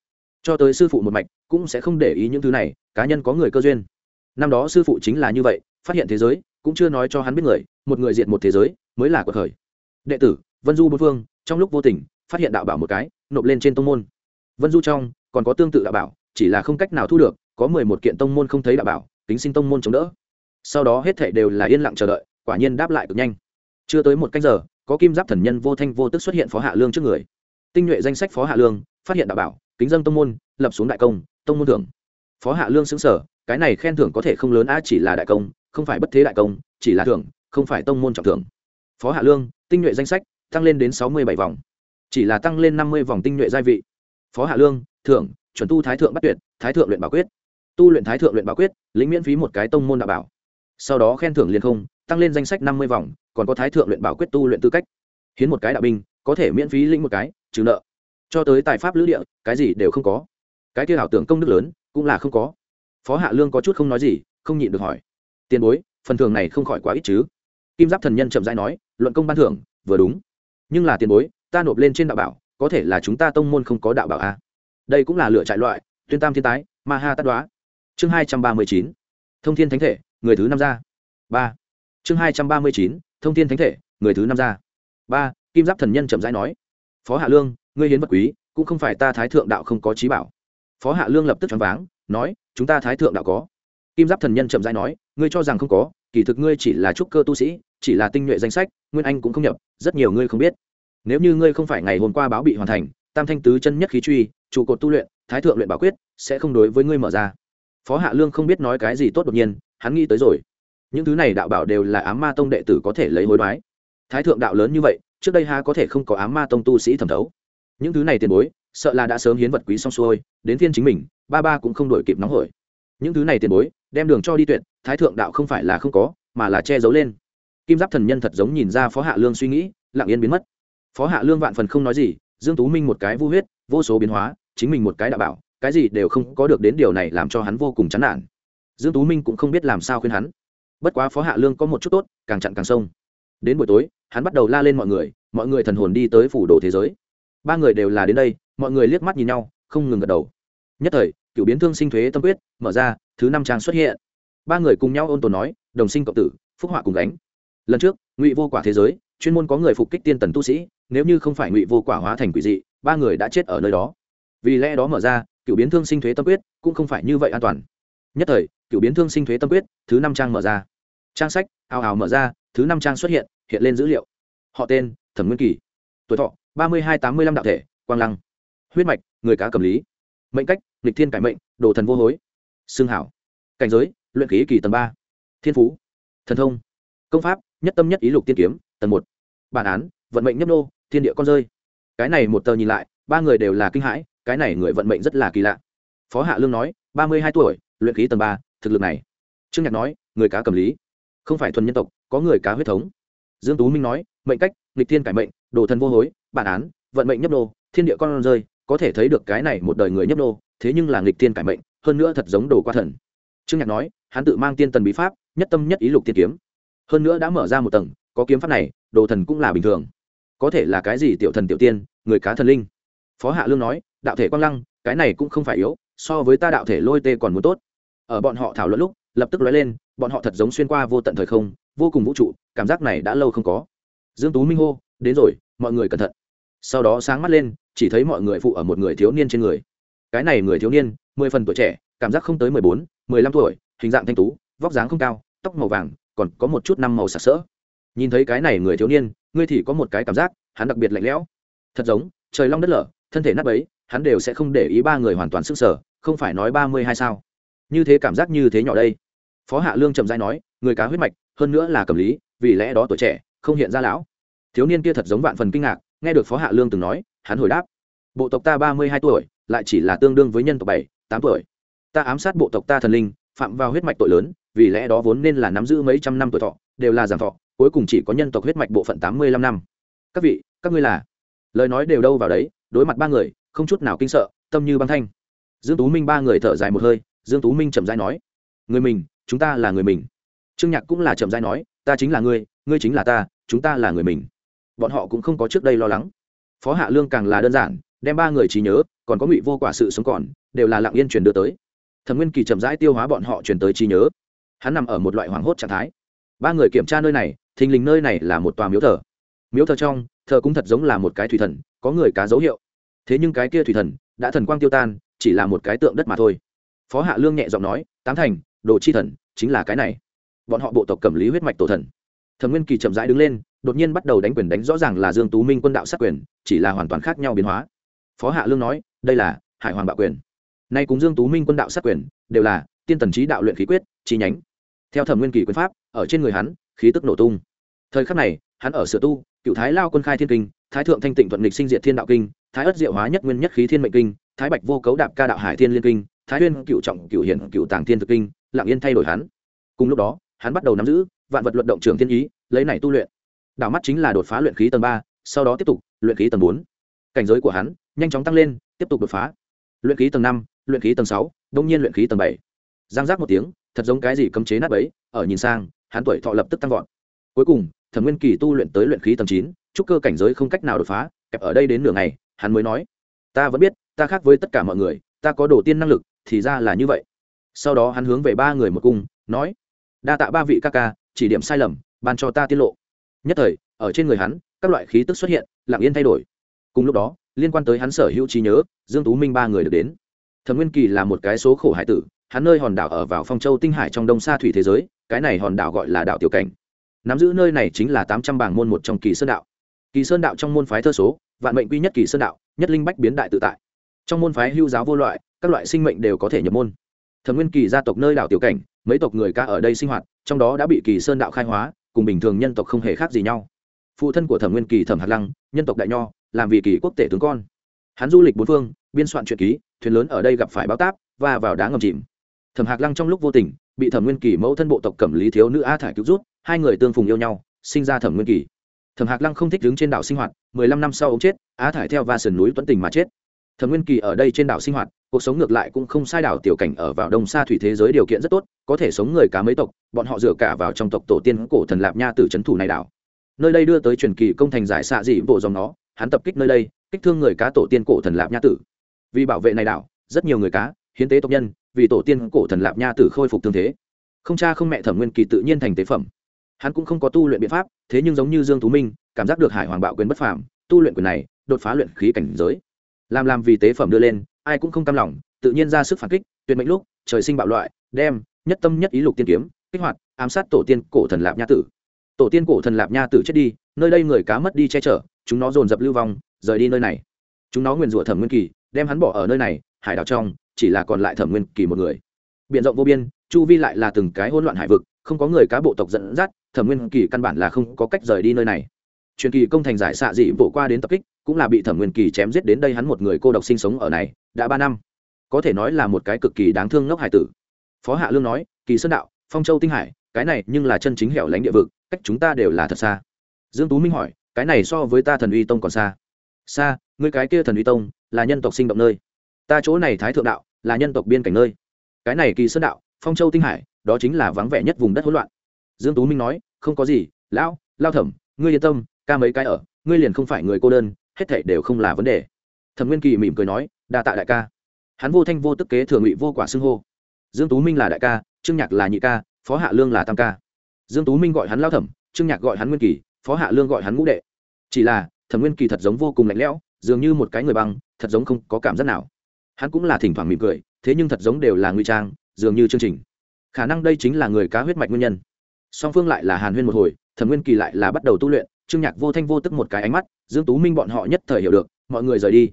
Cho tới sư phụ một mạch, cũng sẽ không để ý những thứ này, cá nhân có người cơ duyên năm đó sư phụ chính là như vậy, phát hiện thế giới, cũng chưa nói cho hắn biết người, một người diện một thế giới, mới là cuộc khởi. Đệ tử, vân du bốn phương, trong lúc vô tình, phát hiện đạo bảo một cái, nộp lên trên tông môn. Vân du trong, còn có tương tự đạo bảo, chỉ là không cách nào thu được, có mười một kiện tông môn không thấy đạo bảo tính xin tông môn chống đỡ. Sau đó hết thảy đều là yên lặng chờ đợi, quả nhiên đáp lại cực nhanh. Chưa tới một canh giờ, có kim giáp thần nhân vô thanh vô tức xuất hiện phó hạ lương trước người. Tinh nhuệ danh sách phó hạ lương, phát hiện đạo bảo, kính dân tông môn, lập xuống đại công, tông môn thưởng. Phó hạ lương xứng sở cái này khen thưởng có thể không lớn a chỉ là đại công, không phải bất thế đại công, chỉ là thưởng, không phải tông môn trọng thưởng. Phó hạ lương, tinh nhuệ danh sách, tăng lên đến sáu mươi bảy vòng. Chỉ là tăng lên năm mươi vòng tinh nhuệ gia vị. Phó hạ lương, thưởng, chuẩn tu thái thượng bắt tuyệt, thái thượng luyện bảo quyết. Tu luyện thái thượng luyện bảo quyết, lĩnh miễn phí một cái tông môn đạo bảo. Sau đó khen thưởng liền không, tăng lên danh sách năm mươi vòng, còn có thái thượng luyện bảo quyết tu luyện tư cách. Hiến một cái đạo binh, có thể miễn phí lĩnh một cái, trừ nợ. Cho tới tài pháp lữ địa, cái gì đều không có. Cái kia ảo tưởng công đức lớn, cũng là không có phó hạ lương có chút không nói gì, không nhịn được hỏi. Tiền bối, phần thưởng này không khỏi quá ít chứ? Kim giáp thần nhân chậm rãi nói, luận công ban thưởng, vừa đúng. Nhưng là tiền bối, ta nộp lên trên đạo bảo, có thể là chúng ta tông môn không có đạo bảo a à. đây cũng là lựa trại loại, tuyên tam thiên tái, ma ha tát đoá. Chương hai trăm ba mươi chín, thông thiên thánh thể, người thứ năm ra. Ba. Chương hai trăm ba mươi chín, thông Thiên thánh thể, người thứ năm ra. Ba. Kim giáp thần nhân chậm rãi nói, phó hạ lương, ngươi hiến vật quý, cũng không phải ta thái thượng đạo không có trí bảo phó hạ lương lập tức choáng váng, nói, chúng ta thái thượng đạo có. Kim giáp thần nhân chậm rãi nói, ngươi cho rằng không có, kỳ thực ngươi chỉ là trúc cơ tu sĩ, chỉ là tinh nhuệ danh sách, nguyên anh cũng không nhập, rất nhiều ngươi không biết. Nếu như ngươi không phải ngày hôm qua báo bị hoàn thành, tam thanh tứ chân nhất khí truy, trụ cột tu luyện, thái thượng luyện bảo quyết, sẽ không đối với ngươi mở ra. Phó hạ lương không biết nói cái gì tốt đột nhiên, hắn nghĩ tới rồi. Những thứ này đạo bảo đều là ám ma tông đệ tử có thể lấy hối đoái. Thái thượng đạo lớn như vậy, trước đây ha có thể không có ám ma tông tu sĩ thẩm thấu? Những thứ này tiền bối, sợ là đã sớm hiến vật quý xong xuôi, đến thiên chính mình, ba ba cũng không đổi kịp nóng hổi. Những thứ này tiền bối, đem đường cho đi tuyệt, thái thượng đạo không phải là không có, mà là che giấu lên. Kim giáp thần nhân thật giống nhìn ra phó hạ lương suy nghĩ, lặng yên biến mất. Phó hạ lương vạn phần không nói gì, dương tú minh một cái vu huyết, vô số biến hóa, chính mình một cái đạo bảo, cái gì đều không có được đến điều này làm cho hắn vô cùng chán nản. Dương tú minh cũng không biết làm sao khuyên hắn. Bất quá phó hạ lương có một chút tốt, càng chặn càng sông. Đến buổi tối, hắn bắt đầu la lên mọi người mọi người thần hồn đi tới phủ đồ thế giới ba người đều là đến đây, mọi người liếc mắt nhìn nhau, không ngừng gật đầu. Nhất thời, cựu biến thương sinh thuế tâm quyết, mở ra, thứ năm trang xuất hiện. Ba người cùng nhau ôn tồn nói, đồng sinh cộng tử, phúc họa cùng gánh. Lần trước, ngụy vô quả thế giới, chuyên môn có người phục kích tiên tần tu sĩ, nếu như không phải ngụy vô quả hóa thành quỷ dị, ba người đã chết ở nơi đó. Vì lẽ đó mở ra, cựu biến thương sinh thuế tâm quyết cũng không phải như vậy an toàn. Nhất thời, cựu biến thương sinh thuế tâm quyết, thứ năm trang mở ra. Trang sách ào ào mở ra, thứ năm trang xuất hiện hiện lên dữ liệu. Họ tên, thẩm nguyên kỳ. Tuổi thọ ba mươi hai tám mươi lăm đạo thể, quang lăng, huyết mạch, người cá cầm lý, mệnh cách lịch thiên cải mệnh, đồ thần vô hối, xương hảo, cảnh giới, luyện khí kỳ tầng ba, thiên phú, thần thông, công pháp, nhất tâm nhất ý lục tiên kiếm, tầng một, bản án, vận mệnh nhấp nô, thiên địa con rơi. Cái này một tờ nhìn lại, ba người đều là kinh hãi, cái này người vận mệnh rất là kỳ lạ. Phó hạ lương nói, ba mươi hai tuổi, luyện khí tầng ba, thực lực này. Trương nhạc nói, người cá cầm lý, không phải thuần nhân tộc, có người cá huyết thống. Dương tú minh nói, mệnh cách, nghịch thiên cải mệnh, đồ thần vô hối bản án, vận mệnh nhấp nô, thiên địa con rơi, có thể thấy được cái này một đời người nhấp nô, thế nhưng là nghịch thiên cải mệnh, hơn nữa thật giống đồ qua thần. Trương nhạc nói, hắn tự mang tiên tần bí pháp, nhất tâm nhất ý lục tiên kiếm. Hơn nữa đã mở ra một tầng, có kiếm pháp này, đồ thần cũng là bình thường. Có thể là cái gì tiểu thần tiểu tiên, người cá thần linh? Phó hạ lương nói, đạo thể quang lăng, cái này cũng không phải yếu, so với ta đạo thể lôi tê còn muốn tốt. Ở bọn họ thảo luận lúc, lập tức lóe lên, bọn họ thật giống xuyên qua vô tận thời không, vô cùng vũ trụ, cảm giác này đã lâu không có. Dương tú minh hô, đến rồi, mọi người cẩn thận sau đó sáng mắt lên, chỉ thấy mọi người phụ ở một người thiếu niên trên người. Cái này người thiếu niên, mười phần tuổi trẻ, cảm giác không tới mười bốn, mười lăm tuổi, hình dạng thanh tú, vóc dáng không cao, tóc màu vàng, còn có một chút năm màu sặc sỡ. Nhìn thấy cái này người thiếu niên, ngươi thì có một cái cảm giác, hắn đặc biệt lạnh lẽo. Thật giống, trời long đất lở, thân thể nát ấy hắn đều sẽ không để ý ba người hoàn toàn sức sở không phải nói ba mươi hai sao. Như thế cảm giác như thế nhỏ đây. Phó hạ lương trầm dai nói, người cá huyết mạch, hơn nữa là cầm lý, vì lẽ đó tuổi trẻ, không hiện ra lão. Thiếu niên kia thật giống vạn phần kinh ngạc nghe được phó hạ lương từng nói, hắn hồi đáp. Bộ tộc ta ba mươi hai tuổi, lại chỉ là tương đương với nhân tộc bảy, tám tuổi. Ta ám sát bộ tộc ta thần linh, phạm vào huyết mạch tội lớn, vì lẽ đó vốn nên là nắm giữ mấy trăm năm tuổi thọ, đều là giảm thọ, cuối cùng chỉ có nhân tộc huyết mạch bộ phận tám mươi lăm năm. Các vị, các ngươi là? Lời nói đều đâu vào đấy, đối mặt ba người, không chút nào kinh sợ, tâm như băng thanh. Dương tú minh ba người thở dài một hơi, dương tú minh chậm rãi nói, người mình, chúng ta là người mình. Trương nhạc cũng là chậm rãi nói, ta chính là ngươi ngươi chính là ta, chúng ta là người mình bọn họ cũng không có trước đây lo lắng. Phó hạ lương càng là đơn giản, đem ba người trí nhớ, còn có ngụy vô quả sự sống còn, đều là lặng yên truyền đưa tới. Thẩm nguyên kỳ chậm rãi tiêu hóa bọn họ truyền tới trí nhớ. Hắn nằm ở một loại hoảng hốt trạng thái. Ba người kiểm tra nơi này, thình lình nơi này là một tòa miếu thờ. Miếu thờ trong, thờ cũng thật giống là một cái thủy thần, có người cá dấu hiệu. Thế nhưng cái kia thủy thần, đã thần quang tiêu tan, chỉ là một cái tượng đất mà thôi. Phó hạ lương nhẹ giọng nói, tám thành, đồ chi thần, chính là cái này. Bọn họ bộ tộc cầm lý huyết mạch tổ thần thẩm nguyên kỳ chậm rãi đứng lên, đột nhiên bắt đầu đánh quyền đánh rõ ràng là dương tú minh quân đạo sát quyền, chỉ là hoàn toàn khác nhau biến hóa. Phó hạ lương nói, đây là hải hoàng bạo quyền. Nay cùng dương tú minh quân đạo sát quyền, đều là tiên tần trí đạo luyện khí quyết, chi nhánh. Theo thẩm nguyên kỳ quyền pháp, ở trên người hắn, khí tức nổ tung. Thời khắc này, hắn ở sửa tu, cựu thái lao quân khai thiên kinh, thái thượng thanh tịnh thuận lịch sinh diệt thiên đạo kinh, thái ất diệu hóa nhất nguyên nhất khí thiên mệnh kinh, thái bạch vô cấu đạp ca đạo hải thiên liên kinh, thái uyên cựu trọng cựu hiển cựu tàng thiên thực kinh, lặng yên thay đổi hắn. Cùng lúc đó, hắn bắt đầu nắm giữ vạn vật luận động trường thiên ý, lấy này tu luyện. Đảo mắt chính là đột phá luyện khí tầng ba, sau đó tiếp tục luyện khí tầng bốn. Cảnh giới của hắn nhanh chóng tăng lên, tiếp tục đột phá. Luyện khí tầng năm, luyện khí tầng sáu, đông nhiên luyện khí tầng bảy. Giang giác một tiếng, thật giống cái gì cấm chế nát ấy ở nhìn sang, hắn tuổi thọ lập tức tăng vọt. Cuối cùng, thẩm nguyên kỳ tu luyện tới luyện khí tầng chín, chúc cơ cảnh giới không cách nào đột phá, kẹp ở đây đến nửa ngày, hắn mới nói, ta vẫn biết, ta khác với tất cả mọi người, ta có đồ tiên năng lực, thì ra là như vậy. Sau đó hắn hướng về ba người một cung, nói, đa tạ ba vị ca ca chỉ điểm sai lầm, ban cho ta tiết lộ. Nhất thời, ở trên người hắn, các loại khí tức xuất hiện, lặng yên thay đổi. Cùng lúc đó, liên quan tới hắn sở hữu trí nhớ, dương tú minh ba người được đến. Thẩm nguyên kỳ là một cái số khổ hải tử, hắn nơi hòn đảo ở vào phong châu tinh hải trong đông xa thủy thế giới, cái này hòn đảo gọi là đảo tiểu cảnh. Nắm giữ nơi này chính là tám trăm bảng môn một trong kỳ sơn đạo. Kỳ sơn đạo trong môn phái thơ số, vạn mệnh quy nhất kỳ sơn đạo, nhất linh bách biến đại tự tại. Trong môn phái hưu giáo vô loại, các loại sinh mệnh đều có thể nhập môn thẩm nguyên kỳ gia tộc nơi đảo tiểu cảnh, mấy tộc người ca ở đây sinh hoạt, trong đó đã bị kỳ sơn đạo khai hóa, cùng bình thường nhân tộc không hề khác gì nhau. Phụ thân của thẩm nguyên kỳ thẩm hạt lăng, nhân tộc đại nho, làm vì kỳ quốc tể tướng con. Hắn du lịch bốn phương, biên soạn truyện ký, thuyền lớn ở đây gặp phải báo táp và vào đá ngầm chìm. Thẩm hạc lăng trong lúc vô tình, bị thẩm nguyên kỳ mẫu thân bộ tộc cẩm lý thiếu nữ a thải cứu rút hai người tương phùng yêu nhau, sinh ra thẩm nguyên kỳ. Thẩm hạc lăng không thích đứng trên đảo sinh hoạt, mười lăm năm sau ông chết, a thải theo va sườn núi tuấn tình mà chết. Thẩm nguyên kỳ ở đây trên đảo sinh hoạt cuộc sống ngược lại cũng không sai đảo tiểu cảnh ở vào đông xa thủy thế giới điều kiện rất tốt, có thể sống người cá mấy tộc, bọn họ dựa cả vào trong tộc tổ tiên cổ thần lạp nha từ trấn thủ này đảo. Nơi đây đưa tới truyền kỳ công thành giải xạ dị bộ dòng nó, hắn tập kích nơi đây, kích thương người cá tổ tiên cổ thần lạp nha tử. Vì bảo vệ này đảo, rất nhiều người cá, hiến tế tộc nhân, vì tổ tiên cổ thần lạp nha tử khôi phục thương thế. Không cha không mẹ thẩm nguyên kỳ tự nhiên thành tế phẩm. Hắn cũng không có tu luyện biện pháp, thế nhưng giống như dương tú minh, cảm giác được hải hoàng bạo quyền bất phàm, tu luyện quyền này, đột phá luyện khí cảnh giới. Làm làm vì tế phẩm đưa lên ai cũng không cam lòng, tự nhiên ra sức phản kích, tuyệt mệnh lúc, trời sinh bạo loại, đem nhất tâm nhất ý lục tiên kiếm, kích hoạt, ám sát tổ tiên cổ thần lạp nha tử. Tổ tiên cổ thần lạp nha tử chết đi, nơi đây người cá mất đi che chở, chúng nó dồn dập lưu vong, rời đi nơi này. Chúng nó nguyền rủa thẩm nguyên kỳ, đem hắn bỏ ở nơi này, hải đảo trong, chỉ là còn lại thẩm nguyên kỳ một người. Biện rộng vô biên, chu vi lại là từng cái hỗn loạn hải vực, không có người cá bộ tộc dẫn dắt, thẩm nguyên kỳ căn bản là không có cách rời đi nơi này. Truyền kỳ công thành giải xạ dị bộ qua đến tập kích cũng là bị thẩm nguyên kỳ chém giết đến đây hắn một người cô độc sinh sống ở này, đã ba năm. Có thể nói là một cái cực kỳ đáng thương ngốc hải tử. Phó hạ lương nói, kỳ sơn đạo, phong châu tinh hải, cái này nhưng là chân chính hẻo lánh địa vực, cách chúng ta đều là thật xa. Dương tú minh hỏi, cái này so với ta thần uy tông còn xa. Xa người cái kia thần uy tông, là nhân tộc sinh động nơi. Ta chỗ này thái thượng đạo, là nhân tộc biên cảnh nơi. Cái này kỳ sơn đạo, phong châu tinh hải, đó chính là vắng vẻ nhất vùng đất hỗn loạn. Dương tú minh nói, không có gì, lão, lao thẩm, ngươi yên tâm, ca mấy cái ở, ngươi liền không phải người cô đơn hết thảy đều không là vấn đề. Thẩm nguyên kỳ mỉm cười nói, đa tạ đại ca. Hắn vô thanh vô tức kế thừa ngụy vô quả xưng hô. Dương tú minh là đại ca, trương nhạc là nhị ca, phó hạ lương là tam ca. Dương tú minh gọi hắn lao thẩm, trương nhạc gọi hắn nguyên kỳ, phó hạ lương gọi hắn ngũ đệ. Chỉ là, thẩm nguyên kỳ thật giống vô cùng lạnh lẽo, dường như một cái người băng, thật giống không có cảm giác nào. Hắn cũng là thỉnh thoảng mỉm cười, thế nhưng thật giống đều là nguy trang, dường như chương trình. Khả năng đây chính là người cá huyết mạch nguyên nhân. Song phương lại là hàn huyên một hồi, thẩm nguyên kỳ lại là bắt đầu tu luyện trương nhạc vô thanh vô tức một cái ánh mắt, dương tú minh bọn họ nhất thời hiểu được, mọi người rời đi.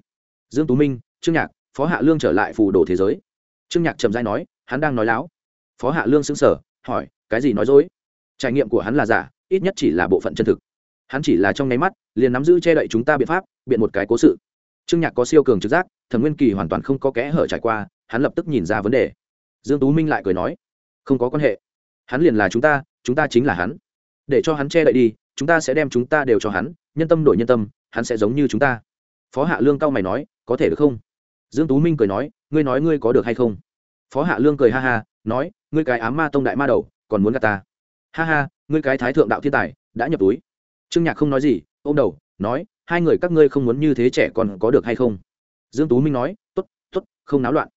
Dương tú minh, trương nhạc, phó hạ lương trở lại phù đồ thế giới. Trương nhạc trầm dai nói, hắn đang nói láo. Phó hạ lương xứng sở hỏi, cái gì nói dối? Trải nghiệm của hắn là giả, ít nhất chỉ là bộ phận chân thực. Hắn chỉ là trong nháy mắt, liền nắm giữ che đậy chúng ta biện pháp, biện một cái cố sự. Trương nhạc có siêu cường trực giác thần nguyên kỳ hoàn toàn không có kẽ hở trải qua, hắn lập tức nhìn ra vấn đề. Dương tú minh lại cười nói, không có quan hệ. Hắn liền là chúng ta chúng ta chính là hắn. Để cho hắn che đậy đi chúng ta sẽ đem chúng ta đều cho hắn, nhân tâm đổi nhân tâm, hắn sẽ giống như chúng ta. Phó hạ lương cao mày nói, có thể được không? Dương tú minh cười nói, ngươi nói ngươi có được hay không? Phó hạ lương cười ha ha, nói, ngươi cái ám ma tông đại ma đầu, còn muốn gạt ta. Ha ha, ngươi cái thái thượng đạo thiên tài, đã nhập túi. Trương nhạc không nói gì, ôm đầu, nói, hai người các ngươi không muốn như thế trẻ còn có được hay không? Dương tú minh nói, tốt tốt, không náo loạn.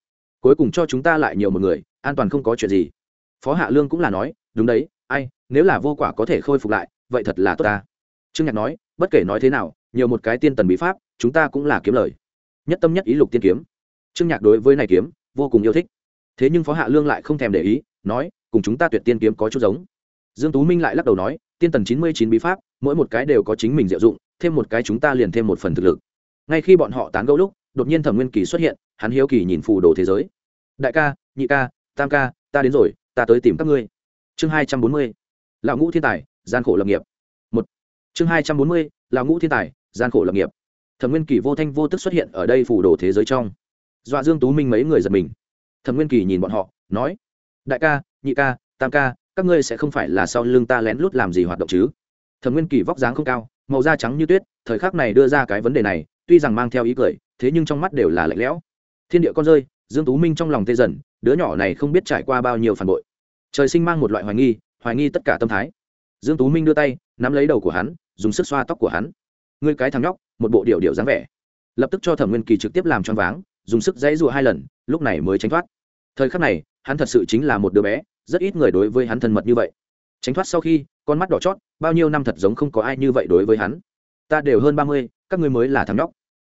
Cuối cùng cho chúng ta lại nhiều một người, an toàn không có chuyện gì. Phó hạ lương cũng là nói, đúng đấy, ai, nếu là vô quả có thể khôi phục lại vậy thật là tốt ta. Trương nhạc nói, bất kể nói thế nào, nhiều một cái tiên tần bí pháp, chúng ta cũng là kiếm lời. Nhất tâm nhất ý lục tiên kiếm. Trương nhạc đối với này kiếm, vô cùng yêu thích. Thế nhưng phó hạ lương lại không thèm để ý, nói, cùng chúng ta tuyệt tiên kiếm có chút giống. Dương tú minh lại lắc đầu nói, tiên tần chín mươi chín bí pháp, mỗi một cái đều có chính mình diệu dụng, thêm một cái chúng ta liền thêm một phần thực lực. Ngay khi bọn họ tán gẫu lúc, đột nhiên thẩm nguyên kỳ xuất hiện, hắn hiếu kỳ nhìn phù đồ thế giới. Đại ca, nhị ca, tam ca, ta đến rồi, ta tới tìm các ngươi. Chương hai trăm bốn mươi. Lão ngũ thiên tài gian khổ lập nghiệp. Một, chương hai trăm bốn mươi là ngũ thiên tài, gian khổ lập nghiệp. Thẩm nguyên kỳ vô thanh vô tức xuất hiện ở đây phủ đồ thế giới trong. Dọa dương tú minh mấy người giật mình. Thẩm nguyên kỳ nhìn bọn họ, nói, đại ca, nhị ca, tam ca, các ngươi sẽ không phải là sau lưng ta lén lút làm gì hoạt động chứ? Thẩm nguyên kỳ vóc dáng không cao, màu da trắng như tuyết, thời khắc này đưa ra cái vấn đề này, tuy rằng mang theo ý cười, thế nhưng trong mắt đều là lạnh lẽo. Thiên địa con rơi, dương tú minh trong lòng tê dần, đứa nhỏ này không biết trải qua bao nhiêu phản bội. Trời sinh mang một loại hoài nghi hoài nghi tất cả tâm thái dương tú minh đưa tay, nắm lấy đầu của hắn, dùng sức xoa tóc của hắn. Ngươi cái thằng nhóc, một bộ điệu điệu dáng vẻ. Lập tức cho thẩm nguyên kỳ trực tiếp làm choáng váng, dùng sức dãy dụa hai lần, lúc này mới tránh thoát. Thời khắc này, hắn thật sự chính là một đứa bé, rất ít người đối với hắn thân mật như vậy. Tránh thoát sau khi, con mắt đỏ chót, bao nhiêu năm thật giống không có ai như vậy đối với hắn. Ta đều hơn ba mươi, các ngươi mới là thằng nhóc.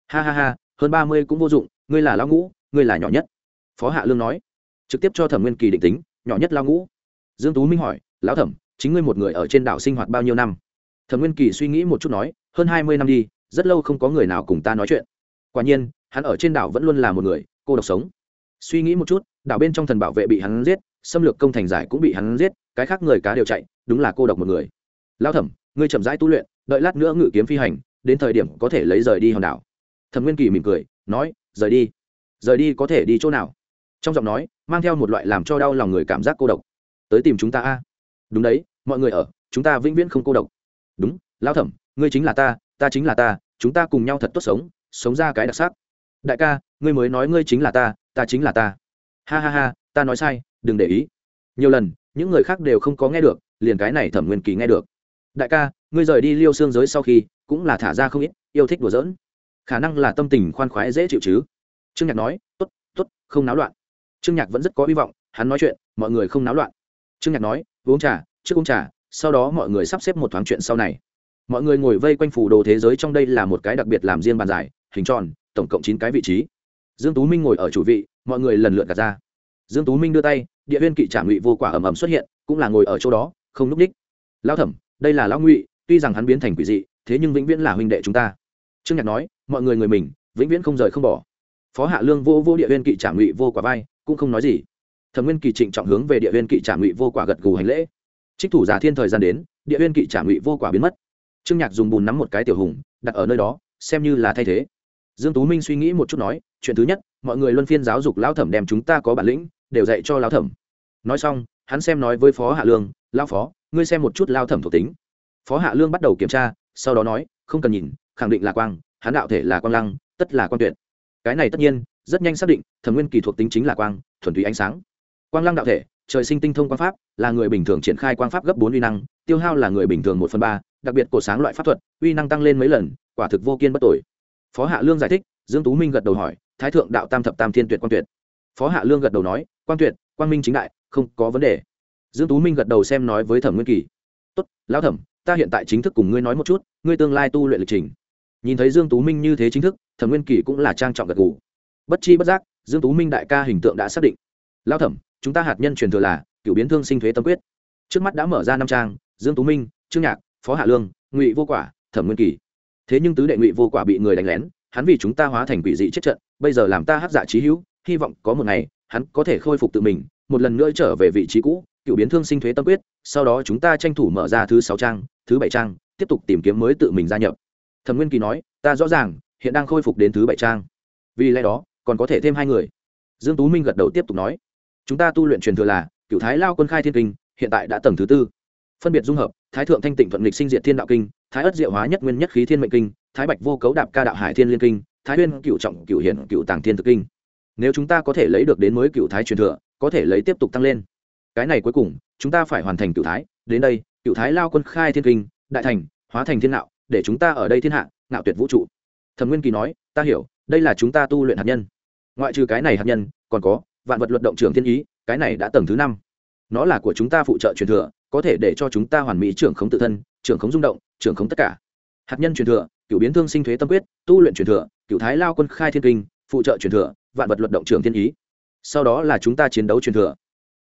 Ha ha ha, hơn ba mươi cũng vô dụng, ngươi là lão ngũ, ngươi là nhỏ nhất. Phó hạ lương nói. Trực tiếp cho thẩm nguyên kỳ định tính, nhỏ nhất lão ngũ. Dương tú minh hỏi, lão thẩm chính ngươi một người ở trên đảo sinh hoạt bao nhiêu năm? Thẩm nguyên kỳ suy nghĩ một chút nói, hơn hai mươi năm đi, rất lâu không có người nào cùng ta nói chuyện. Quả nhiên, hắn ở trên đảo vẫn luôn là một người, cô độc sống. Suy nghĩ một chút, đảo bên trong thần bảo vệ bị hắn giết, xâm lược công thành giải cũng bị hắn giết, cái khác người cá đều chạy, đúng là cô độc một người. Lao thẩm, ngươi chậm rãi tu luyện, đợi lát nữa ngự kiếm phi hành, đến thời điểm có thể lấy rời đi hòn đảo. Thẩm nguyên kỳ mỉm cười, nói, rời đi. Rời đi có thể đi chỗ nào? Trong giọng nói, mang theo một loại làm cho đau lòng người cảm giác cô độc. Tới tìm chúng ta a. Đúng đấy mọi người ở, chúng ta vĩnh viễn không cô độc. Đúng lao thẩm, ngươi chính là ta ta chính là ta, chúng ta cùng nhau thật tốt sống sống ra cái đặc sắc. Đại ca, ngươi mới nói ngươi chính là ta ta chính là ta. Ha ha ha, ta nói sai, đừng để ý. Nhiều lần, những người khác đều không có nghe được, liền cái này thẩm nguyên kỳ nghe được. Đại ca, ngươi rời đi liêu xương giới sau khi, cũng là thả ra không ít, yêu thích đùa giỡn. Khả năng là tâm tình khoan khoái dễ chịu chứ. Trương nhạc nói t ố t t ố t không náo loạn. Trương nhạc vẫn rất có hy vọng, hắn nói chuyện, mọi người không náo loạn. Trương nhạc nói, uống trà trước uống trà, sau đó mọi người sắp xếp một thoáng chuyện sau này. Mọi người ngồi vây quanh phủ đồ thế giới trong đây là một cái đặc biệt làm riêng bàn giải hình tròn, tổng cộng chín cái vị trí. Dương tú minh ngồi ở chủ vị, mọi người lần lượt gạt ra. Dương tú minh đưa tay, địa viên kỵ trả ngụy vô quả ầm ầm xuất hiện, cũng là ngồi ở chỗ đó, không núp đích. Lao thẩm, đây là lão ngụy, tuy rằng hắn biến thành quỷ dị, thế nhưng vĩnh viễn là huynh đệ chúng ta. Trương nhạc nói, mọi người người mình, vĩnh viễn không rời không bỏ. Phó hạ lương vô vô địa viên kỵ trả ngụy vô quả vai, cũng không nói gì. Thẩm nguyên kỳ trịnh trọng hướng về địa viên kỵ trả ngụy vô quả gật gù hành lễ trích thủ giả thiên thời gian đến, địa uyên kỵ trả ngụy vô quả biến mất. Trương nhạc dùng bùn nắm một cái tiểu hùng, đặt ở nơi đó, xem như là thay thế. Dương tú minh suy nghĩ một chút nói, chuyện thứ nhất, mọi người luân phiên giáo dục lão thẩm đem chúng ta có bản lĩnh, đều dạy cho lão thẩm. Nói xong, hắn xem nói với phó hạ lương, lão phó, ngươi xem một chút lao thẩm thuộc tính. Phó hạ lương bắt đầu kiểm tra, sau đó nói, không cần nhìn, khẳng định là quang, hắn đạo thể là quang lăng, tất là quang tuyệt. Cái này tất nhiên, rất nhanh xác định, thẩm nguyên kỳ thuộc tính chính là quang, thuần túy ánh sáng. Quang lăng đạo thể trời sinh tinh thông quang pháp, là người bình thường triển khai quang pháp gấp bốn uy năng, tiêu hao là người bình thường một phần ba, đặc biệt cổ sáng loại pháp thuật, uy năng tăng lên mấy lần, quả thực vô kiên bất tội phó hạ lương giải thích, dương tú minh gật đầu hỏi, thái thượng đạo tam thập tam thiên tuyệt quang tuyệt. Phó hạ lương gật đầu nói, quang tuyệt, quang minh chính đại, không có vấn đề. Dương tú minh gật đầu xem nói với thẩm nguyên kỳ. Tốt, lão thẩm, ta hiện tại chính thức cùng ngươi nói một chút, ngươi tương lai tu luyện lịch trình. Nhìn thấy dương tú minh như thế chính thức, thẩm nguyên kỳ cũng là trang trọng gật gù. Bất chi bất giác, dương tú minh đại ca hình tượng đã xác định. Lão thẩm chúng ta hạt nhân truyền thừa là cựu biến thương sinh thuế tâm quyết. Trước mắt đã mở ra năm trang, dương tú minh, trương nhạc, phó hạ lương, ngụy vô quả, thẩm nguyên kỳ. Thế nhưng tứ đệ ngụy vô quả bị người đánh lén, hắn vì chúng ta hóa thành quỷ dị chết trận, bây giờ làm ta hát dạ trí hữu, hy vọng có một ngày, hắn có thể khôi phục tự mình, một lần nữa trở về vị trí cũ, cựu biến thương sinh thuế tâm quyết, sau đó chúng ta tranh thủ mở ra thứ sáu trang, thứ bảy trang, tiếp tục tìm kiếm mới tự mình gia nhập. Thẩm nguyên kỳ nói, ta rõ ràng, hiện đang khôi phục đến thứ bảy trang. Vì lẽ đó, còn có thể thêm hai người. Dương tú minh gật đầu tiếp tục nói chúng ta tu luyện truyền thừa là, cựu thái lao quân khai thiên kinh, hiện tại đã tầng thứ tư. Phân biệt dung hợp, thái thượng thanh tịnh thuận lịch sinh diệt thiên đạo kinh, thái ất diệu hóa nhất nguyên nhất khí thiên mệnh kinh, thái bạch vô cấu đạp ca đạo hải thiên liên kinh, thái huyên cựu trọng cựu hiển cựu tàng thiên thực kinh. Nếu chúng ta có thể lấy được đến mới cựu thái truyền thừa, có thể lấy tiếp tục tăng lên. Cái này cuối cùng, chúng ta phải hoàn thành cựu thái. Đến đây, cựu thái lao quân khai thiên kinh, đại thành, hóa thành thiên đạo để chúng ta ở đây thiên hạ, ngạo tuyệt vũ trụ. Thẩm nguyên kỳ nói, ta hiểu, đây là chúng ta tu luyện hạt nhân. Ngoại trừ cái này hạt nhân, còn có vạn vật luật động trưởng thiên ý, cái này đã tầng thứ năm. Nó là của chúng ta phụ trợ truyền thừa, có thể để cho chúng ta hoàn mỹ trưởng khống tự thân, trưởng khống rung động, trưởng khống tất cả. Hạt nhân truyền thừa, cựu biến thương sinh thuế tâm quyết, tu luyện truyền thừa, cựu thái lao quân khai thiên kinh, phụ trợ truyền thừa, vạn vật luật động trưởng thiên ý. Sau đó là chúng ta chiến đấu truyền thừa.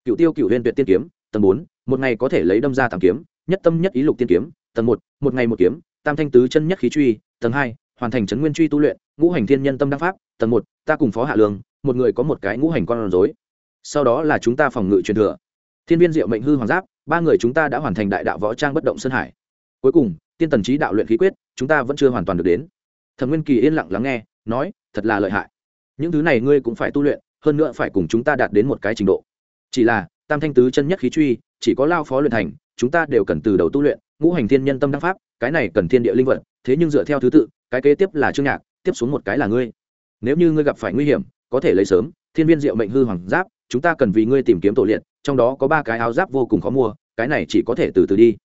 Cựu tiêu cựu huyên tuyệt tiên kiếm, tầng bốn, một ngày có thể lấy đâm ra tàng kiếm, nhất tâm nhất ý lục tiên kiếm, tầng một một ngày một kiếm, tam thanh tứ chân nhất khí truy, tầng hai, hoàn thành trấn nguyên truy tu luyện, ngũ hành thiên nhân tâm đắc pháp, tầng một, ta cùng phó hạ lương một người có một cái ngũ hành con rối. Sau đó là chúng ta phòng ngự truyền thừa. Thiên viên diệu mệnh hư hoàng giáp, ba người chúng ta đã hoàn thành đại đạo võ trang bất động sơn hải. Cuối cùng, tiên tần trí đạo luyện khí quyết, chúng ta vẫn chưa hoàn toàn được đến. Thẩm nguyên kỳ yên lặng lắng nghe, nói, thật là lợi hại. Những thứ này ngươi cũng phải tu luyện, hơn nữa phải cùng chúng ta đạt đến một cái trình độ. Chỉ là, tam thanh tứ chân nhất khí truy, chỉ có lao phó luyện thành, chúng ta đều cần từ đầu tu luyện, ngũ hành thiên nhân tâm đăng pháp, cái này cần thiên địa linh vật, thế nhưng dựa theo thứ tự, cái kế tiếp là trương nhạc, tiếp xuống một cái là ngươi. Nếu như ngươi gặp phải nguy hiểm có thể lấy sớm thiên viên diệu mệnh hư hoàng giáp chúng ta cần vì ngươi tìm kiếm tổ liệt trong đó có ba cái áo giáp vô cùng khó mua cái này chỉ có thể từ từ đi.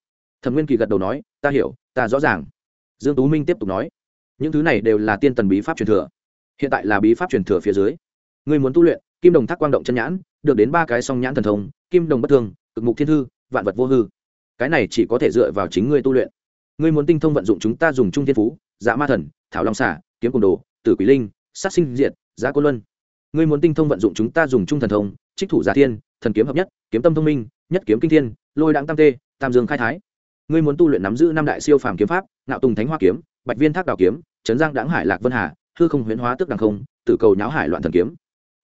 Thẩm nguyên kỳ gật đầu nói ta hiểu ta rõ ràng. Dương tú minh tiếp tục nói những thứ này đều là tiên tần bí pháp truyền thừa. Hiện tại là bí pháp truyền thừa phía dưới. Ngươi muốn tu luyện kim đồng thác quang động chân nhãn được đến ba cái song nhãn thần thông kim đồng bất thường, cực mục thiên thư vạn vật vô hư. Cái này chỉ có thể dựa vào chính ngươi tu luyện. Ngươi muốn tinh thông vận dụng chúng ta dùng trung thiên phú dạ ma thần thảo long xả kiếm cùng đồ tử quỷ linh sát sinh diệt giá côn luân ngươi muốn tinh thông vận dụng chúng ta dùng trung thần thông, trích thủ giả thiên, thần kiếm hợp nhất, kiếm tâm thông minh, nhất kiếm kinh thiên, lôi đáng tam tê, tam dương khai thái. Ngươi muốn tu luyện nắm giữ năm đại siêu phàm kiếm pháp nạo tùng thánh hoa kiếm, bạch viên thác đào kiếm, trấn giang đáng hải lạc vân hà, hư không huyễn hóa tức đằng không, tử cầu nháo hải loạn thần kiếm.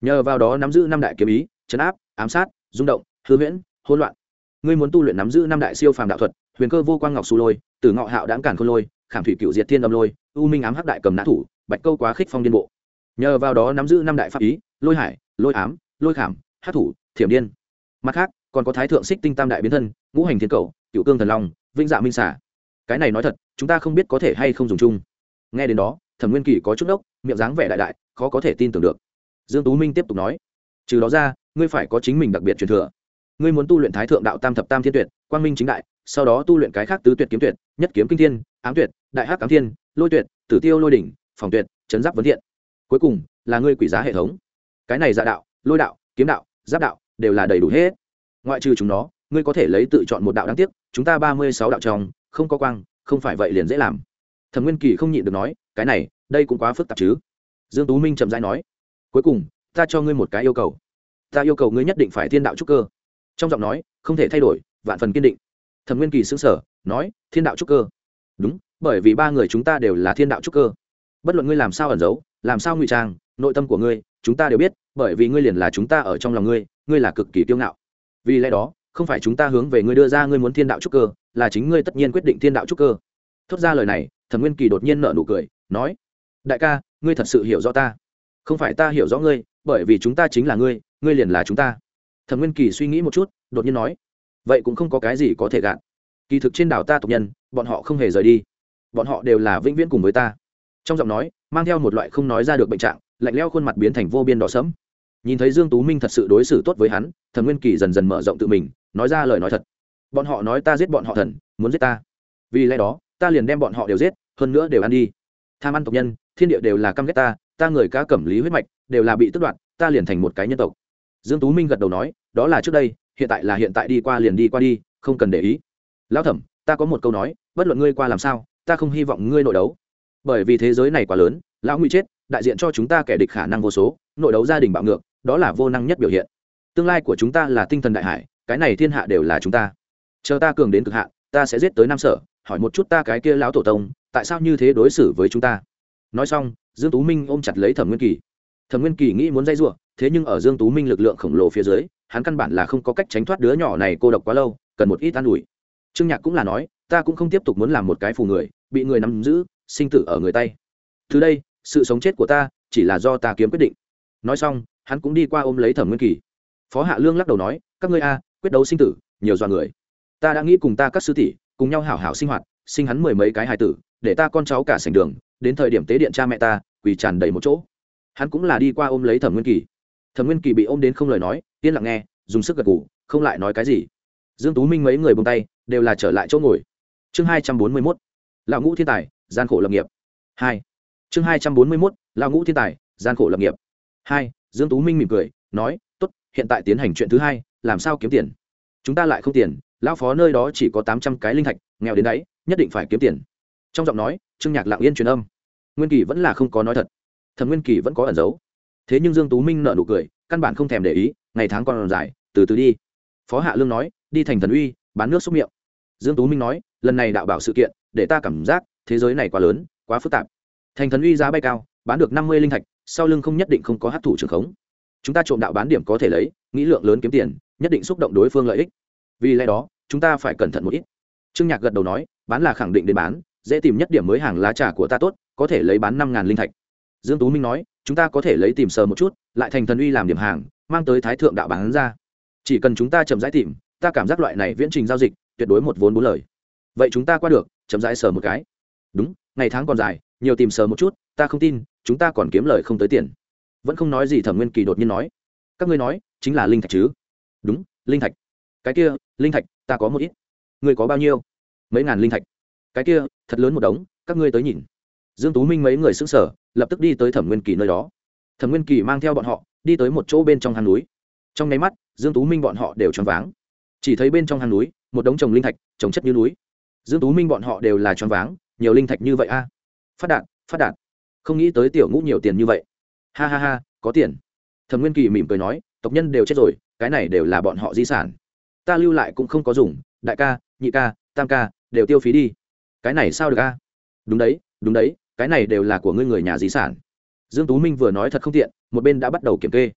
Nhờ vào đó nắm giữ năm đại kiếm ý, chấn áp, ám sát, rung động, hư huyễn, hỗn loạn. Ngươi muốn tu luyện nắm giữ năm đại siêu phàm đạo thuật, huyền cơ vô quang ngọc su lôi từ ngọ hạo đáng cản khôn lôi, khảm thủy cựu diệt thiên âm lôi, u minh ám hắc đại cầm nã thủ, bạch câu quá khích phong điên bộ nhờ vào đó nắm giữ năm đại pháp ý, lôi hải, lôi ám, lôi khảm hát thủ, thiểm điên. Mặt khác, còn có thái thượng xích tinh tam đại biến thân, ngũ hành thiên cầu, cựu cương thần long vinh dạ minh xả cái này nói thật, chúng ta không biết có thể hay không dùng chung. Nghe đến đó, thẩm nguyên kỳ có chút đốc miệng dáng vẻ đại đại, khó có thể tin tưởng được. Dương tú minh tiếp tục nói, trừ đó ra, ngươi phải có chính mình đặc biệt truyền thừa. Ngươi muốn tu luyện thái thượng đạo tam thập tam thiên tuyệt, quang minh chính đại, sau đó tu luyện cái khác tứ tuyệt kiếm tuyệt, nhất kiếm kinh thiên, ám tuyệt, đại hắc ám thiên, lôi tuyệt, tử tiêu lôi đỉnh, phòng tuyệt, chấn giáp vấn thiện cuối cùng là ngươi quỷ giá hệ thống. Cái này dạ đạo, lôi đạo, kiếm đạo, giáp đạo đều là đầy đủ hết. Ngoại trừ chúng nó, ngươi có thể lấy tự chọn một đạo đáng tiếc, chúng ta ba mươi sáu đạo trong, không có quang, không phải vậy liền dễ làm. Thẩm nguyên kỳ không nhịn được nói, cái này, đây cũng quá phức tạp chứ. Dương tú minh chậm rãi nói, cuối cùng, ta cho ngươi một cái yêu cầu. Ta yêu cầu ngươi nhất định phải thiên đạo trúc cơ. Trong giọng nói, không thể thay đổi, vạn phần kiên định. Thẩm nguyên kỳ xứng sở nói, thiên đạo trúc cơ. Đúng, bởi vì ba người chúng ta đều là thiên đạo trúc cơ. Bất luận ngươi làm sao ẩn giấu làm sao ngụy trang, nội tâm của ngươi, chúng ta đều biết, bởi vì ngươi liền là chúng ta ở trong lòng ngươi ngươi là cực kỳ kiêu ngạo. Vì lẽ đó, không phải chúng ta hướng về ngươi đưa ra ngươi muốn thiên đạo trúc cơ, là chính ngươi tất nhiên quyết định thiên đạo trúc cơ. Thốt ra lời này, thần nguyên kỳ đột nhiên nở nụ cười, nói, đại ca, ngươi thật sự hiểu rõ ta. Không phải ta hiểu rõ ngươi, bởi vì chúng ta chính là ngươi ngươi liền là chúng ta. Thần nguyên kỳ suy nghĩ một chút, đột nhiên nói, vậy cũng không có cái gì có thể gạn kỳ thực trên đảo ta tộc nhân, bọn họ không hề rời đi. Bọn họ đều là vĩnh viễn cùng với ta. Trong giọng nói mang theo một loại không nói ra được bệnh trạng, lạnh leo khuôn mặt biến thành vô biên đỏ sẫm. Nhìn thấy dương tú minh thật sự đối xử tốt với hắn thần nguyên kỳ dần dần mở rộng tự mình, nói ra lời nói thật. Bọn họ nói ta giết bọn họ thần, muốn giết ta. Vì lẽ đó, ta liền đem bọn họ đều giết, hơn nữa đều ăn đi. Tham ăn tộc nhân, thiên địa đều là căm ghét ta ta người cá cẩm lý huyết mạch, đều là bị tước đoạt, ta liền thành một cái nhân tộc. Dương tú minh gật đầu nói, đó là trước đây, hiện tại là hiện tại đi qua liền đi qua đi, không cần để ý. Lão thẩm, ta có một câu nói, bất luận ngươi qua làm sao, ta không hy vọng ngươi nội đấu bởi vì thế giới này quá lớn, lão nguy chết, đại diện cho chúng ta kẻ địch khả năng vô số, nội đấu gia đình bạo ngược, đó là vô năng nhất biểu hiện. Tương lai của chúng ta là tinh thần đại hải, cái này thiên hạ đều là chúng ta. Chờ ta cường đến cực hạ ta sẽ giết tới nam sở, hỏi một chút ta cái kia lão tổ tông, tại sao như thế đối xử với chúng ta? Nói xong, dương tú minh ôm chặt lấy thẩm nguyên kỳ. Thẩm nguyên kỳ nghĩ muốn dây giụa thế nhưng ở dương tú minh lực lượng khổng lồ phía dưới, hắn căn bản là không có cách tránh thoát đứa nhỏ này cô độc quá lâu, cần một ít an ủi. Trương nhạc cũng là nói, ta cũng không tiếp tục muốn làm một cái phù người, bị người nắm giữ sinh tử ở người tay. Từ đây, sự sống chết của ta chỉ là do ta kiếm quyết định. Nói xong, hắn cũng đi qua ôm lấy thẩm nguyên kỳ. Phó hạ lương lắc đầu nói, các ngươi a, quyết đấu sinh tử, nhiều dọa người. Ta đã nghĩ cùng ta các sư tỷ, cùng nhau hảo hảo sinh hoạt, sinh hắn mười mấy cái hài tử, để ta con cháu cả sành đường, đến thời điểm tế điện cha mẹ ta, quỳ tràn đầy một chỗ. Hắn cũng là đi qua ôm lấy thẩm nguyên kỳ. Thẩm nguyên kỳ bị ôm đến không lời nói, yên lặng nghe, dùng sức gật ngủ không lại nói cái gì. Dương tú minh mấy người buông tay, đều là trở lại chỗ ngồi. Chương hai trăm bốn mươi mốt. Lão ngũ thiên tài gian khổ lập nghiệp. Hai. Chương hai trăm bốn mươi mốt lao ngũ thiên tài, gian khổ lập nghiệp. Hai, dương tú minh mỉm cười, nói, tốt, hiện tại tiến hành chuyện thứ hai, làm sao kiếm tiền? Chúng ta lại không tiền, lão phó nơi đó chỉ có tám trăm cái linh thạch, nghèo đến đấy, nhất định phải kiếm tiền. Trong giọng nói, trương nhạc lặng yên truyền âm. Nguyên kỳ vẫn là không có nói thật. Thẩm nguyên kỳ vẫn có ẩn giấu. Thế nhưng dương tú minh nợ nụ cười, căn bản không thèm để ý, ngày tháng còn dài, từ từ đi. Phó hạ lương nói, đi thành thần uy, bán nước xúc miệng. Dương tú minh nói, lần này đạo bảo sự kiện, để ta cảm giác thế giới này quá lớn, quá phức tạp. Thành thần uy giá bay cao, bán được năm mươi linh thạch, sau lưng không nhất định không có hát thủ trường khống. Chúng ta trộm đạo bán điểm có thể lấy, nghĩ lượng lớn kiếm tiền, nhất định xúc động đối phương lợi ích. Vì lẽ đó, chúng ta phải cẩn thận một ít. Trương nhạc gật đầu nói, bán là khẳng định đến bán, dễ tìm nhất điểm mới hàng lá trà của ta tốt, có thể lấy bán năm ngàn linh thạch. Dương tú minh nói, chúng ta có thể lấy tìm sờ một chút, lại thành thần uy làm điểm hàng, mang tới thái thượng đạo bán ra. Chỉ cần chúng ta chậm rãi tìm, ta cảm giác loại này viễn trình giao dịch, tuyệt đối một vốn bốn lời. Vậy chúng ta qua được, chậm rãi sờ một cái đúng, ngày tháng còn dài, nhiều tìm sờ một chút, ta không tin, chúng ta còn kiếm lời không tới tiền. Vẫn không nói gì thẩm nguyên kỳ đột nhiên nói. Các ngươi nói, chính là linh thạch chứ? Đúng, linh thạch. Cái kia, linh thạch, ta có một ít. Ngươi có bao nhiêu? Mấy ngàn linh thạch. Cái kia, thật lớn một đống, các ngươi tới nhìn. Dương tú minh mấy người xứng sở lập tức đi tới thẩm nguyên kỳ nơi đó. Thẩm nguyên kỳ mang theo bọn họ, đi tới một chỗ bên trong hang núi. Trong nháy mắt, dương tú minh bọn họ đều choáng váng. Chỉ thấy bên trong hang núi, một đống trồng linh thạch, trồng chất như núi. Dương tú minh bọn họ đều là choáng váng nhiều linh thạch như vậy a. Phát đạt phát đạt. Không nghĩ tới tiểu ngũ nhiều tiền như vậy. Ha ha ha, có tiền. Thẩm nguyên kỳ mỉm cười nói, tộc nhân đều chết rồi, cái này đều là bọn họ di sản. Ta lưu lại cũng không có dùng, đại ca, nhị ca, tam ca, đều tiêu phí đi. Cái này sao được a? Đúng đấy đúng đấy, cái này đều là của ngươi người nhà di sản. Dương tú minh vừa nói thật không tiện, một bên đã bắt đầu kiểm kê.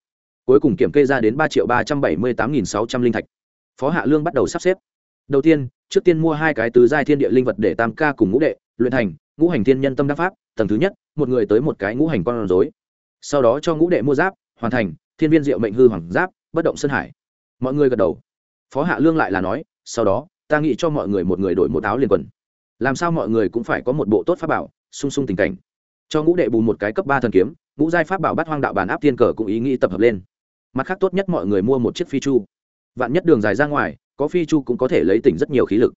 Cuối cùng kiểm kê ra đến ba triệu ba trăm bảy mươi tám nghìn sáu trăm linh thạch. Phó hạ lương bắt đầu sắp xếp. Đầu tiên, trước tiên mua hai cái tứ giai thiên địa linh vật để tam ca cùng ngũ đệ luyện thành, ngũ hành thiên nhân tâm đắc pháp, tầng thứ nhất, một người tới một cái ngũ hành con rối. Sau đó cho ngũ đệ mua giáp, hoàn thành, thiên viên diệu mệnh hư hoàng giáp, bất động sơn hải. Mọi người gật đầu. Phó hạ lương lại là nói, sau đó, ta nghĩ cho mọi người một người đổi một áo liền quần. Làm sao mọi người cũng phải có một bộ tốt pháp bảo, sung sung tình cảnh. Cho ngũ đệ bù một cái cấp ba thần kiếm, ngũ giai pháp bảo bắt hoang đạo bàn áp tiên cờ cũng ý nghĩ tập hợp lên. Mặt khác tốt nhất mọi người mua một chiếc phi chu. Vạn nhất đường dài ra ngoài, có phi chu cũng có thể lấy tỉnh rất nhiều khí lực.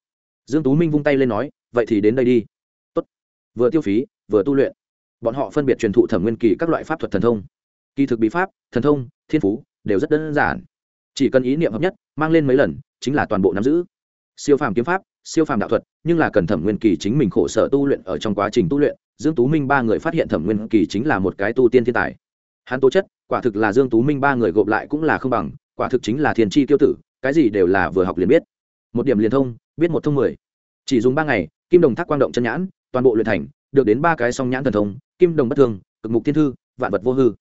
Dương tú minh vung tay lên nói, vậy thì đến đây đi vừa tiêu phí, vừa tu luyện. Bọn họ phân biệt truyền thụ thẩm nguyên kỳ các loại pháp thuật thần thông. Kỳ thực bí pháp, thần thông, thiên phú đều rất đơn giản. Chỉ cần ý niệm hợp nhất, mang lên mấy lần, chính là toàn bộ nắm giữ. Siêu phàm kiếm pháp, siêu phàm đạo thuật, nhưng là cần thẩm nguyên kỳ chính mình khổ sở tu luyện ở trong quá trình tu luyện. Dương tú minh ba người phát hiện thẩm nguyên kỳ chính là một cái tu tiên thiên tài. Hắn tố chất, quả thực là dương tú minh ba người gộp lại cũng là không bằng, quả thực chính là thiên tri tiêu tử, cái gì đều là vừa học liền biết. Một điểm liền thông, biết một thông mười. Chỉ dùng ba ngày, kim đồng thác quang động chân nhãn toàn bộ luyện thành, được đến ba cái song nhãn thần thông, kim đồng bất thường cực mục thiên thư, vạn vật vô hư.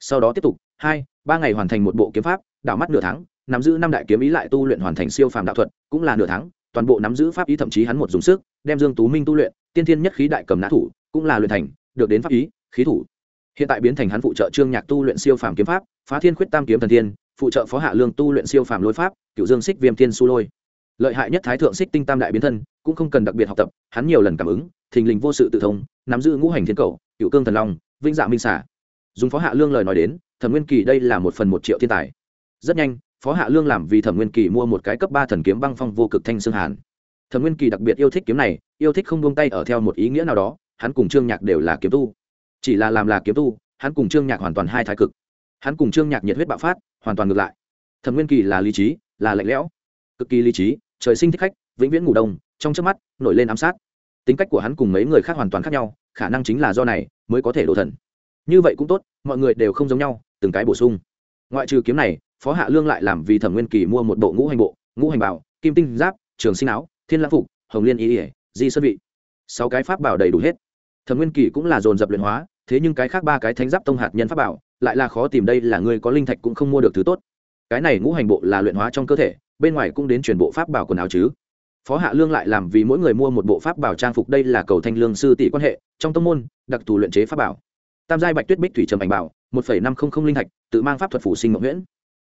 Sau đó tiếp tục, hai, ba ngày hoàn thành một bộ kiếm pháp, đảo mắt nửa tháng, nắm giữ năm đại kiếm ý lại tu luyện hoàn thành siêu phàm đạo thuật, cũng là nửa tháng, toàn bộ nắm giữ pháp ý thậm chí hắn một dùng sức, đem dương tú minh tu luyện, tiên thiên nhất khí đại cầm nã thủ, cũng là luyện thành, được đến pháp ý, khí thủ. Hiện tại biến thành hắn phụ trợ trương nhạc tu luyện siêu phàm kiếm pháp, phá thiên khuyết tam kiếm thần thiên, phụ trợ phó hạ lương tu luyện siêu phàm lôi pháp cựu dương xích viêm thiên su lôi lợi hại nhất thái thượng xích tinh tam đại biến thân, cũng không cần đặc biệt học tập, hắn nhiều lần cảm ứng, thình lình vô sự tự thông, nắm giữ ngũ hành thiên cầu, cựu cương thần long, vĩnh dạ minh xả dùng phó hạ lương lời nói đến, thẩm nguyên kỳ đây là một phần một triệu thiên tài. Rất nhanh, phó hạ lương làm vì thẩm nguyên kỳ mua một cái cấp ba thần kiếm băng phong vô cực thanh xương hàn. Thẩm nguyên kỳ đặc biệt yêu thích kiếm này, yêu thích không buông tay ở theo một ý nghĩa nào đó, hắn cùng trương nhạc đều là kiếm tu. Chỉ là làm là kiếm tu, hắn cùng trương nhạc hoàn toàn hai thái cực. Hắn cùng trương nhạc nhiệt huyết bạo phát, hoàn toàn ngược lại. Thẩm nguyên kỳ là lý trí, là lạnh lẽo, cực kỳ lý trí trời sinh thích khách, vĩnh viễn ngủ đông, trong trước mắt, nổi lên ám sát. Tính cách của hắn cùng mấy người khác hoàn toàn khác nhau, khả năng chính là do này mới có thể đổ thần. Như vậy cũng tốt, mọi người đều không giống nhau, từng cái bổ sung. Ngoại trừ kiếm này, phó hạ lương lại làm vì thẩm nguyên kỳ mua một bộ ngũ hành bộ, ngũ hành bảo, kim tinh giáp, trường sinh áo, thiên lãng phục, hồng liên ý ỉa di sơn vị. Sáu cái pháp bảo đầy đủ hết. Thẩm nguyên kỳ cũng là dồn dập luyện hóa, thế nhưng cái khác ba cái thánh giáp tông hạt nhân pháp bảo, lại là khó tìm đây là người có linh thạch cũng không mua được thứ tốt. Cái này ngũ hành bộ là luyện hóa trong cơ thể bên ngoài cũng đến chuyển bộ pháp bảo quần áo chứ. Phó hạ lương lại làm vì mỗi người mua một bộ pháp bảo trang phục, đây là cầu thanh lương sư tỷ quan hệ, trong tông môn, đặc thù luyện chế pháp bảo. Tam giai bạch tuyết bích thủy trầm ảnh bảo, một phẩy năm không không linh thạch tự mang pháp thuật phủ sinh ngọc nguyễn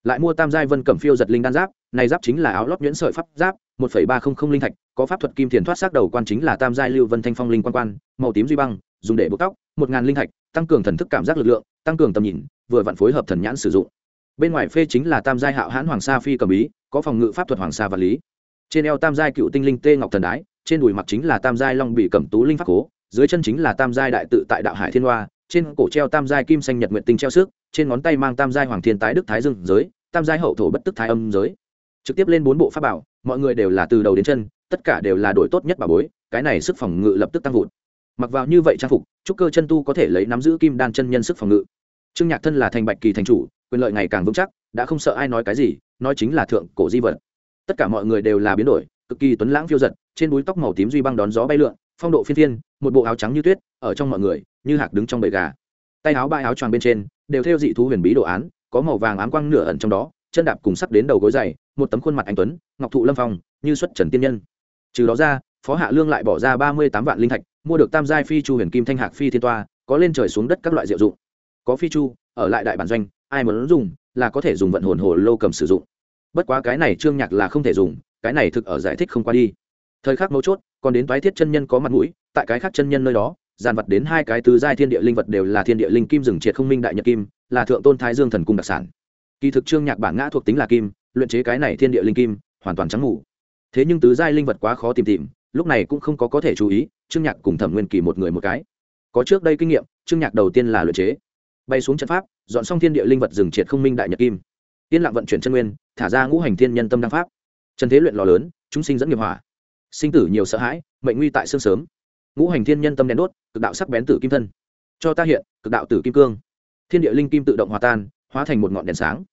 lại mua tam giai vân cẩm phiêu giật linh đan giáp, này giáp chính là áo lót nhuyễn sợi pháp giáp, một phẩy ba không không linh thạch có pháp thuật kim tiền thoát xác đầu quan chính là tam giai lưu vân thanh phong linh quan quan, màu tím duy băng, dùng để buộc tóc, một ngàn linh thạch tăng cường thần thức cảm giác lực lượng, tăng cường tầm nhìn, vừa vặn phối hợp thần nhãn sử dụng bên ngoài phê chính là tam giai hạo hãn hoàng sa phi cầm ý, có phòng ngự pháp thuật hoàng sa vật lý. Trên eo tam giai cựu tinh linh tê ngọc thần đái, trên đùi mặt chính là tam giai long bị cẩm tú linh pháp cố, dưới chân chính là tam giai đại tự tại đạo hải thiên hoa, trên cổ treo tam giai kim xanh nhật nguyện tinh treo sức trên ngón tay mang tam giai hoàng thiên tái đức thái dương giới, tam giai hậu thổ bất tức thái âm giới. Trực tiếp lên bốn bộ pháp bảo, mọi người đều là từ đầu đến chân, tất cả đều là đổi tốt nhất bảo bối, cái này sức phòng ngự lập tức tăng vụt. Mặc vào như vậy trang phục trúc cơ chân tu có thể lấy nắm giữ kim đan chân nhân sức phòng ngự. Trương nhạc thân là thành bạch kỳ thành chủ quyền lợi ngày càng vững chắc, đã không sợ ai nói cái gì, nói chính là thượng cổ di vật. Tất cả mọi người đều là biến đổi, cực kỳ tuấn lãng phiêu giật, trên búi tóc màu tím duy băng đón gió bay lượn, phong độ phiên phiên, một bộ áo trắng như tuyết, ở trong mọi người, như hạc đứng trong bầy gà. Tay áo ba áo choàng bên trên, đều theo dị thú huyền bí đồ án, có màu vàng ám quang nửa ẩn trong đó, chân đạp cùng sắp đến đầu gối dày, một tấm khuôn mặt anh tuấn, ngọc thụ lâm phong, như xuất trần tiên nhân. Trừ đó ra, phó hạ lương lại bỏ ra ba mươi tám vạn linh thạch, mua được tam giai phi chu huyền kim thanh hạc phi thiên toa, có lên trời xuống đất các loại diệu dụng. Có phi chu, ở lại đại bản doanh ai muốn dùng là có thể dùng vận hồn hồ lô cầm sử dụng. Bất quá cái này trương nhạc là không thể dùng, cái này thực ở giải thích không qua đi. Thời khắc mấu chốt, còn đến toái thiết chân nhân có mặt mũi, tại cái khác chân nhân nơi đó giàn vật đến hai cái tứ giai thiên địa linh vật đều là thiên địa linh kim rừng triệt không minh đại nhật kim, là thượng tôn thái dương thần cung đặc sản. Kỳ thực trương nhạc bản ngã thuộc tính là kim, luyện chế cái này thiên địa linh kim, hoàn toàn trắng ngủ thế nhưng tứ giai linh vật quá khó tìm tìm, lúc này cũng không có có thể chú ý, trương nhạc cùng thẩm nguyên kỳ một người một cái. Có trước đây kinh nghiệm, trương nhạc đầu tiên là luyện chế. Bay xuống trận pháp dọn xong thiên địa linh vật rừng triệt không minh đại nhật kim. Yên lặng vận chuyển chân nguyên, thả ra ngũ hành thiên nhân tâm đăng pháp. Trần thế luyện lò lớn, chúng sinh dẫn nghiệp hỏa. Sinh tử nhiều sợ hãi, mệnh nguy tại xương sớm. Ngũ hành thiên nhân tâm đen đốt, cực đạo sắc bén tử kim thân. Cho ta hiện, cực đạo tử kim cương. Thiên địa linh kim tự động hòa tan, hóa thành một ngọn đèn sáng.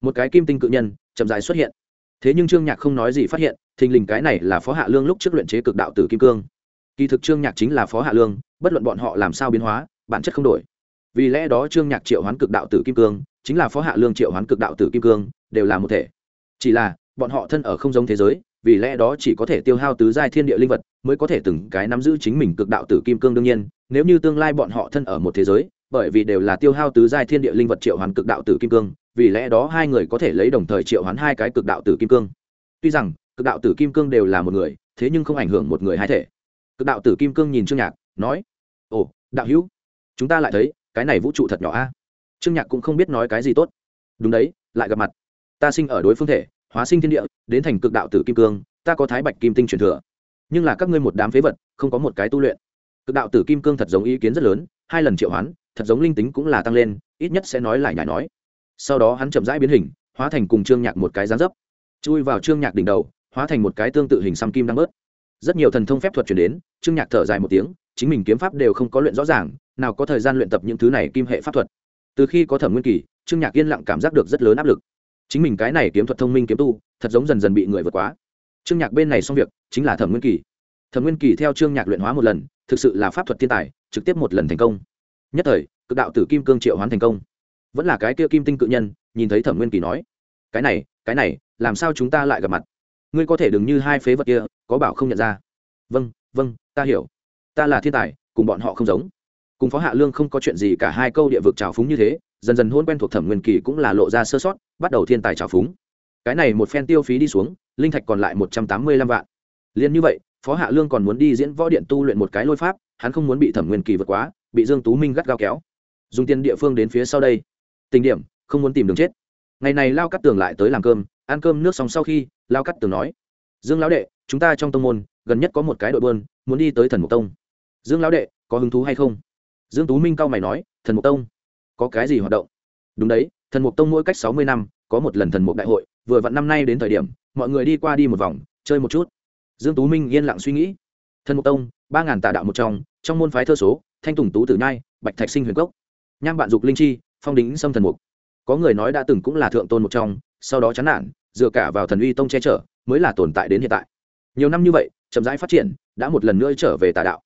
Một cái kim tinh cự nhân, chậm dài xuất hiện. Thế nhưng trương nhạc không nói gì phát hiện, thình lình cái này là phó hạ lương lúc trước luyện chế cực đạo tử kim cương. Kỳ thực trương nhạc chính là phó hạ lương, bất luận bọn họ làm sao biến hóa, bản chất không đổi vì lẽ đó trương nhạc triệu hoán cực đạo tử kim cương chính là phó hạ lương triệu hoán cực đạo tử kim cương, đều là một thể. Chỉ là, bọn họ thân ở không giống thế giới, vì lẽ đó chỉ có thể tiêu hao tứ giai thiên địa linh vật mới có thể từng cái nắm giữ chính mình cực đạo tử kim cương đương nhiên, nếu như tương lai bọn họ thân ở một thế giới, bởi vì đều là tiêu hao tứ giai thiên địa linh vật triệu hoán cực đạo tử kim cương, vì lẽ đó hai người có thể lấy đồng thời triệu hoán hai cái cực đạo tử kim cương. Tuy rằng, cực đạo tử kim cương đều là một người, thế nhưng không ảnh hưởng một người hai thể. Cực đạo tử kim cương nhìn trương nhạc, nói, ồ, đạo hữu, chúng ta lại thấy cái này vũ trụ thật nhỏ a. Trương nhạc cũng không biết nói cái gì tốt. Đúng đấy, lại gặp mặt. Ta sinh ở đối phương thể, hóa sinh thiên địa, đến thành cực đạo tử kim cương, ta có thái bạch kim tinh truyền thừa. Nhưng là các ngươi một đám phế vật, không có một cái tu luyện. Cực đạo tử kim cương thật giống ý kiến rất lớn, hai lần triệu hoán, thật giống linh tính cũng là tăng lên, ít nhất sẽ nói lại nhải nói. Sau đó hắn chậm rãi biến hình, hóa thành cùng trương nhạc một cái gián dấp. Chui vào trương nhạc đỉnh đầu, hóa thành một cái tương tự hình xăm kim đang bớt. Rất nhiều thần thông phép thuật chuyển đến, trương nhạc thở dài một tiếng chính mình kiếm pháp đều không có luyện rõ ràng, nào có thời gian luyện tập những thứ này kim hệ pháp thuật. Từ khi có thẩm nguyên kỳ, trương nhạc yên lặng cảm giác được rất lớn áp lực. Chính mình cái này kiếm thuật thông minh kiếm tu, thật giống dần dần bị người vượt quá. Trương nhạc bên này xong việc, chính là thẩm nguyên kỳ. Thẩm nguyên kỳ theo trương nhạc luyện hóa một lần, thực sự là pháp thuật thiên tài, trực tiếp một lần thành công. Nhất thời, cực đạo tử kim cương triệu hoán thành công. Vẫn là cái kia kim tinh cự nhân, nhìn thấy thẩm nguyên kỳ nói, cái này cái này, làm sao chúng ta lại gặp mặt? Ngươi có thể đừng như hai phế vật kia, có bảo không nhận ra? Vâng vâng ta hiểu ta là thiên tài, cùng bọn họ không giống. Cùng phó hạ lương không có chuyện gì cả hai câu địa vực trào phúng như thế, dần dần hôn quen thuộc thẩm nguyên kỳ cũng là lộ ra sơ sót, bắt đầu thiên tài trào phúng. Cái này một phen tiêu phí đi xuống, linh thạch còn lại một trăm tám mươi lăm vạn. Liền như vậy, phó hạ lương còn muốn đi diễn võ điện tu luyện một cái lôi pháp, hắn không muốn bị thẩm nguyên kỳ vượt quá, bị dương tú minh gắt gao kéo. Dùng tiền địa phương đến phía sau đây. Tình điểm, không muốn tìm đường chết. Ngày này lao cắt tường lại tới làm cơm, ăn cơm nước xong sau khi, lao cắt tường nói, dương lão đệ, chúng ta trong tông môn, gần nhất có một cái đội bơn muốn đi tới thần mục tông dương lão đệ, có hứng thú hay không? Dương tú minh cao mày nói, thần mục tông, có cái gì hoạt động? Đúng đấy, thần mục tông mỗi cách sáu mươi năm, có một lần thần mục đại hội, vừa vặn năm nay đến thời điểm, mọi người đi qua đi một vòng, chơi một chút. Dương tú minh yên lặng suy nghĩ. Thần mục tông, ba ngàn tà đạo một trong trong môn phái thơ số, thanh tùng tú tử nhai, bạch thạch sinh huyền cốc. Nham bạn dục linh chi, phong đính xâm thần mục. Có người nói đã từng cũng là thượng tôn một trong, sau đó chán nản, dựa cả vào thần uy tông che chở, mới là tồn tại đến hiện tại. Nhiều năm như vậy, chậm rãi phát triển, đã một lần nữa trở về tà đạo.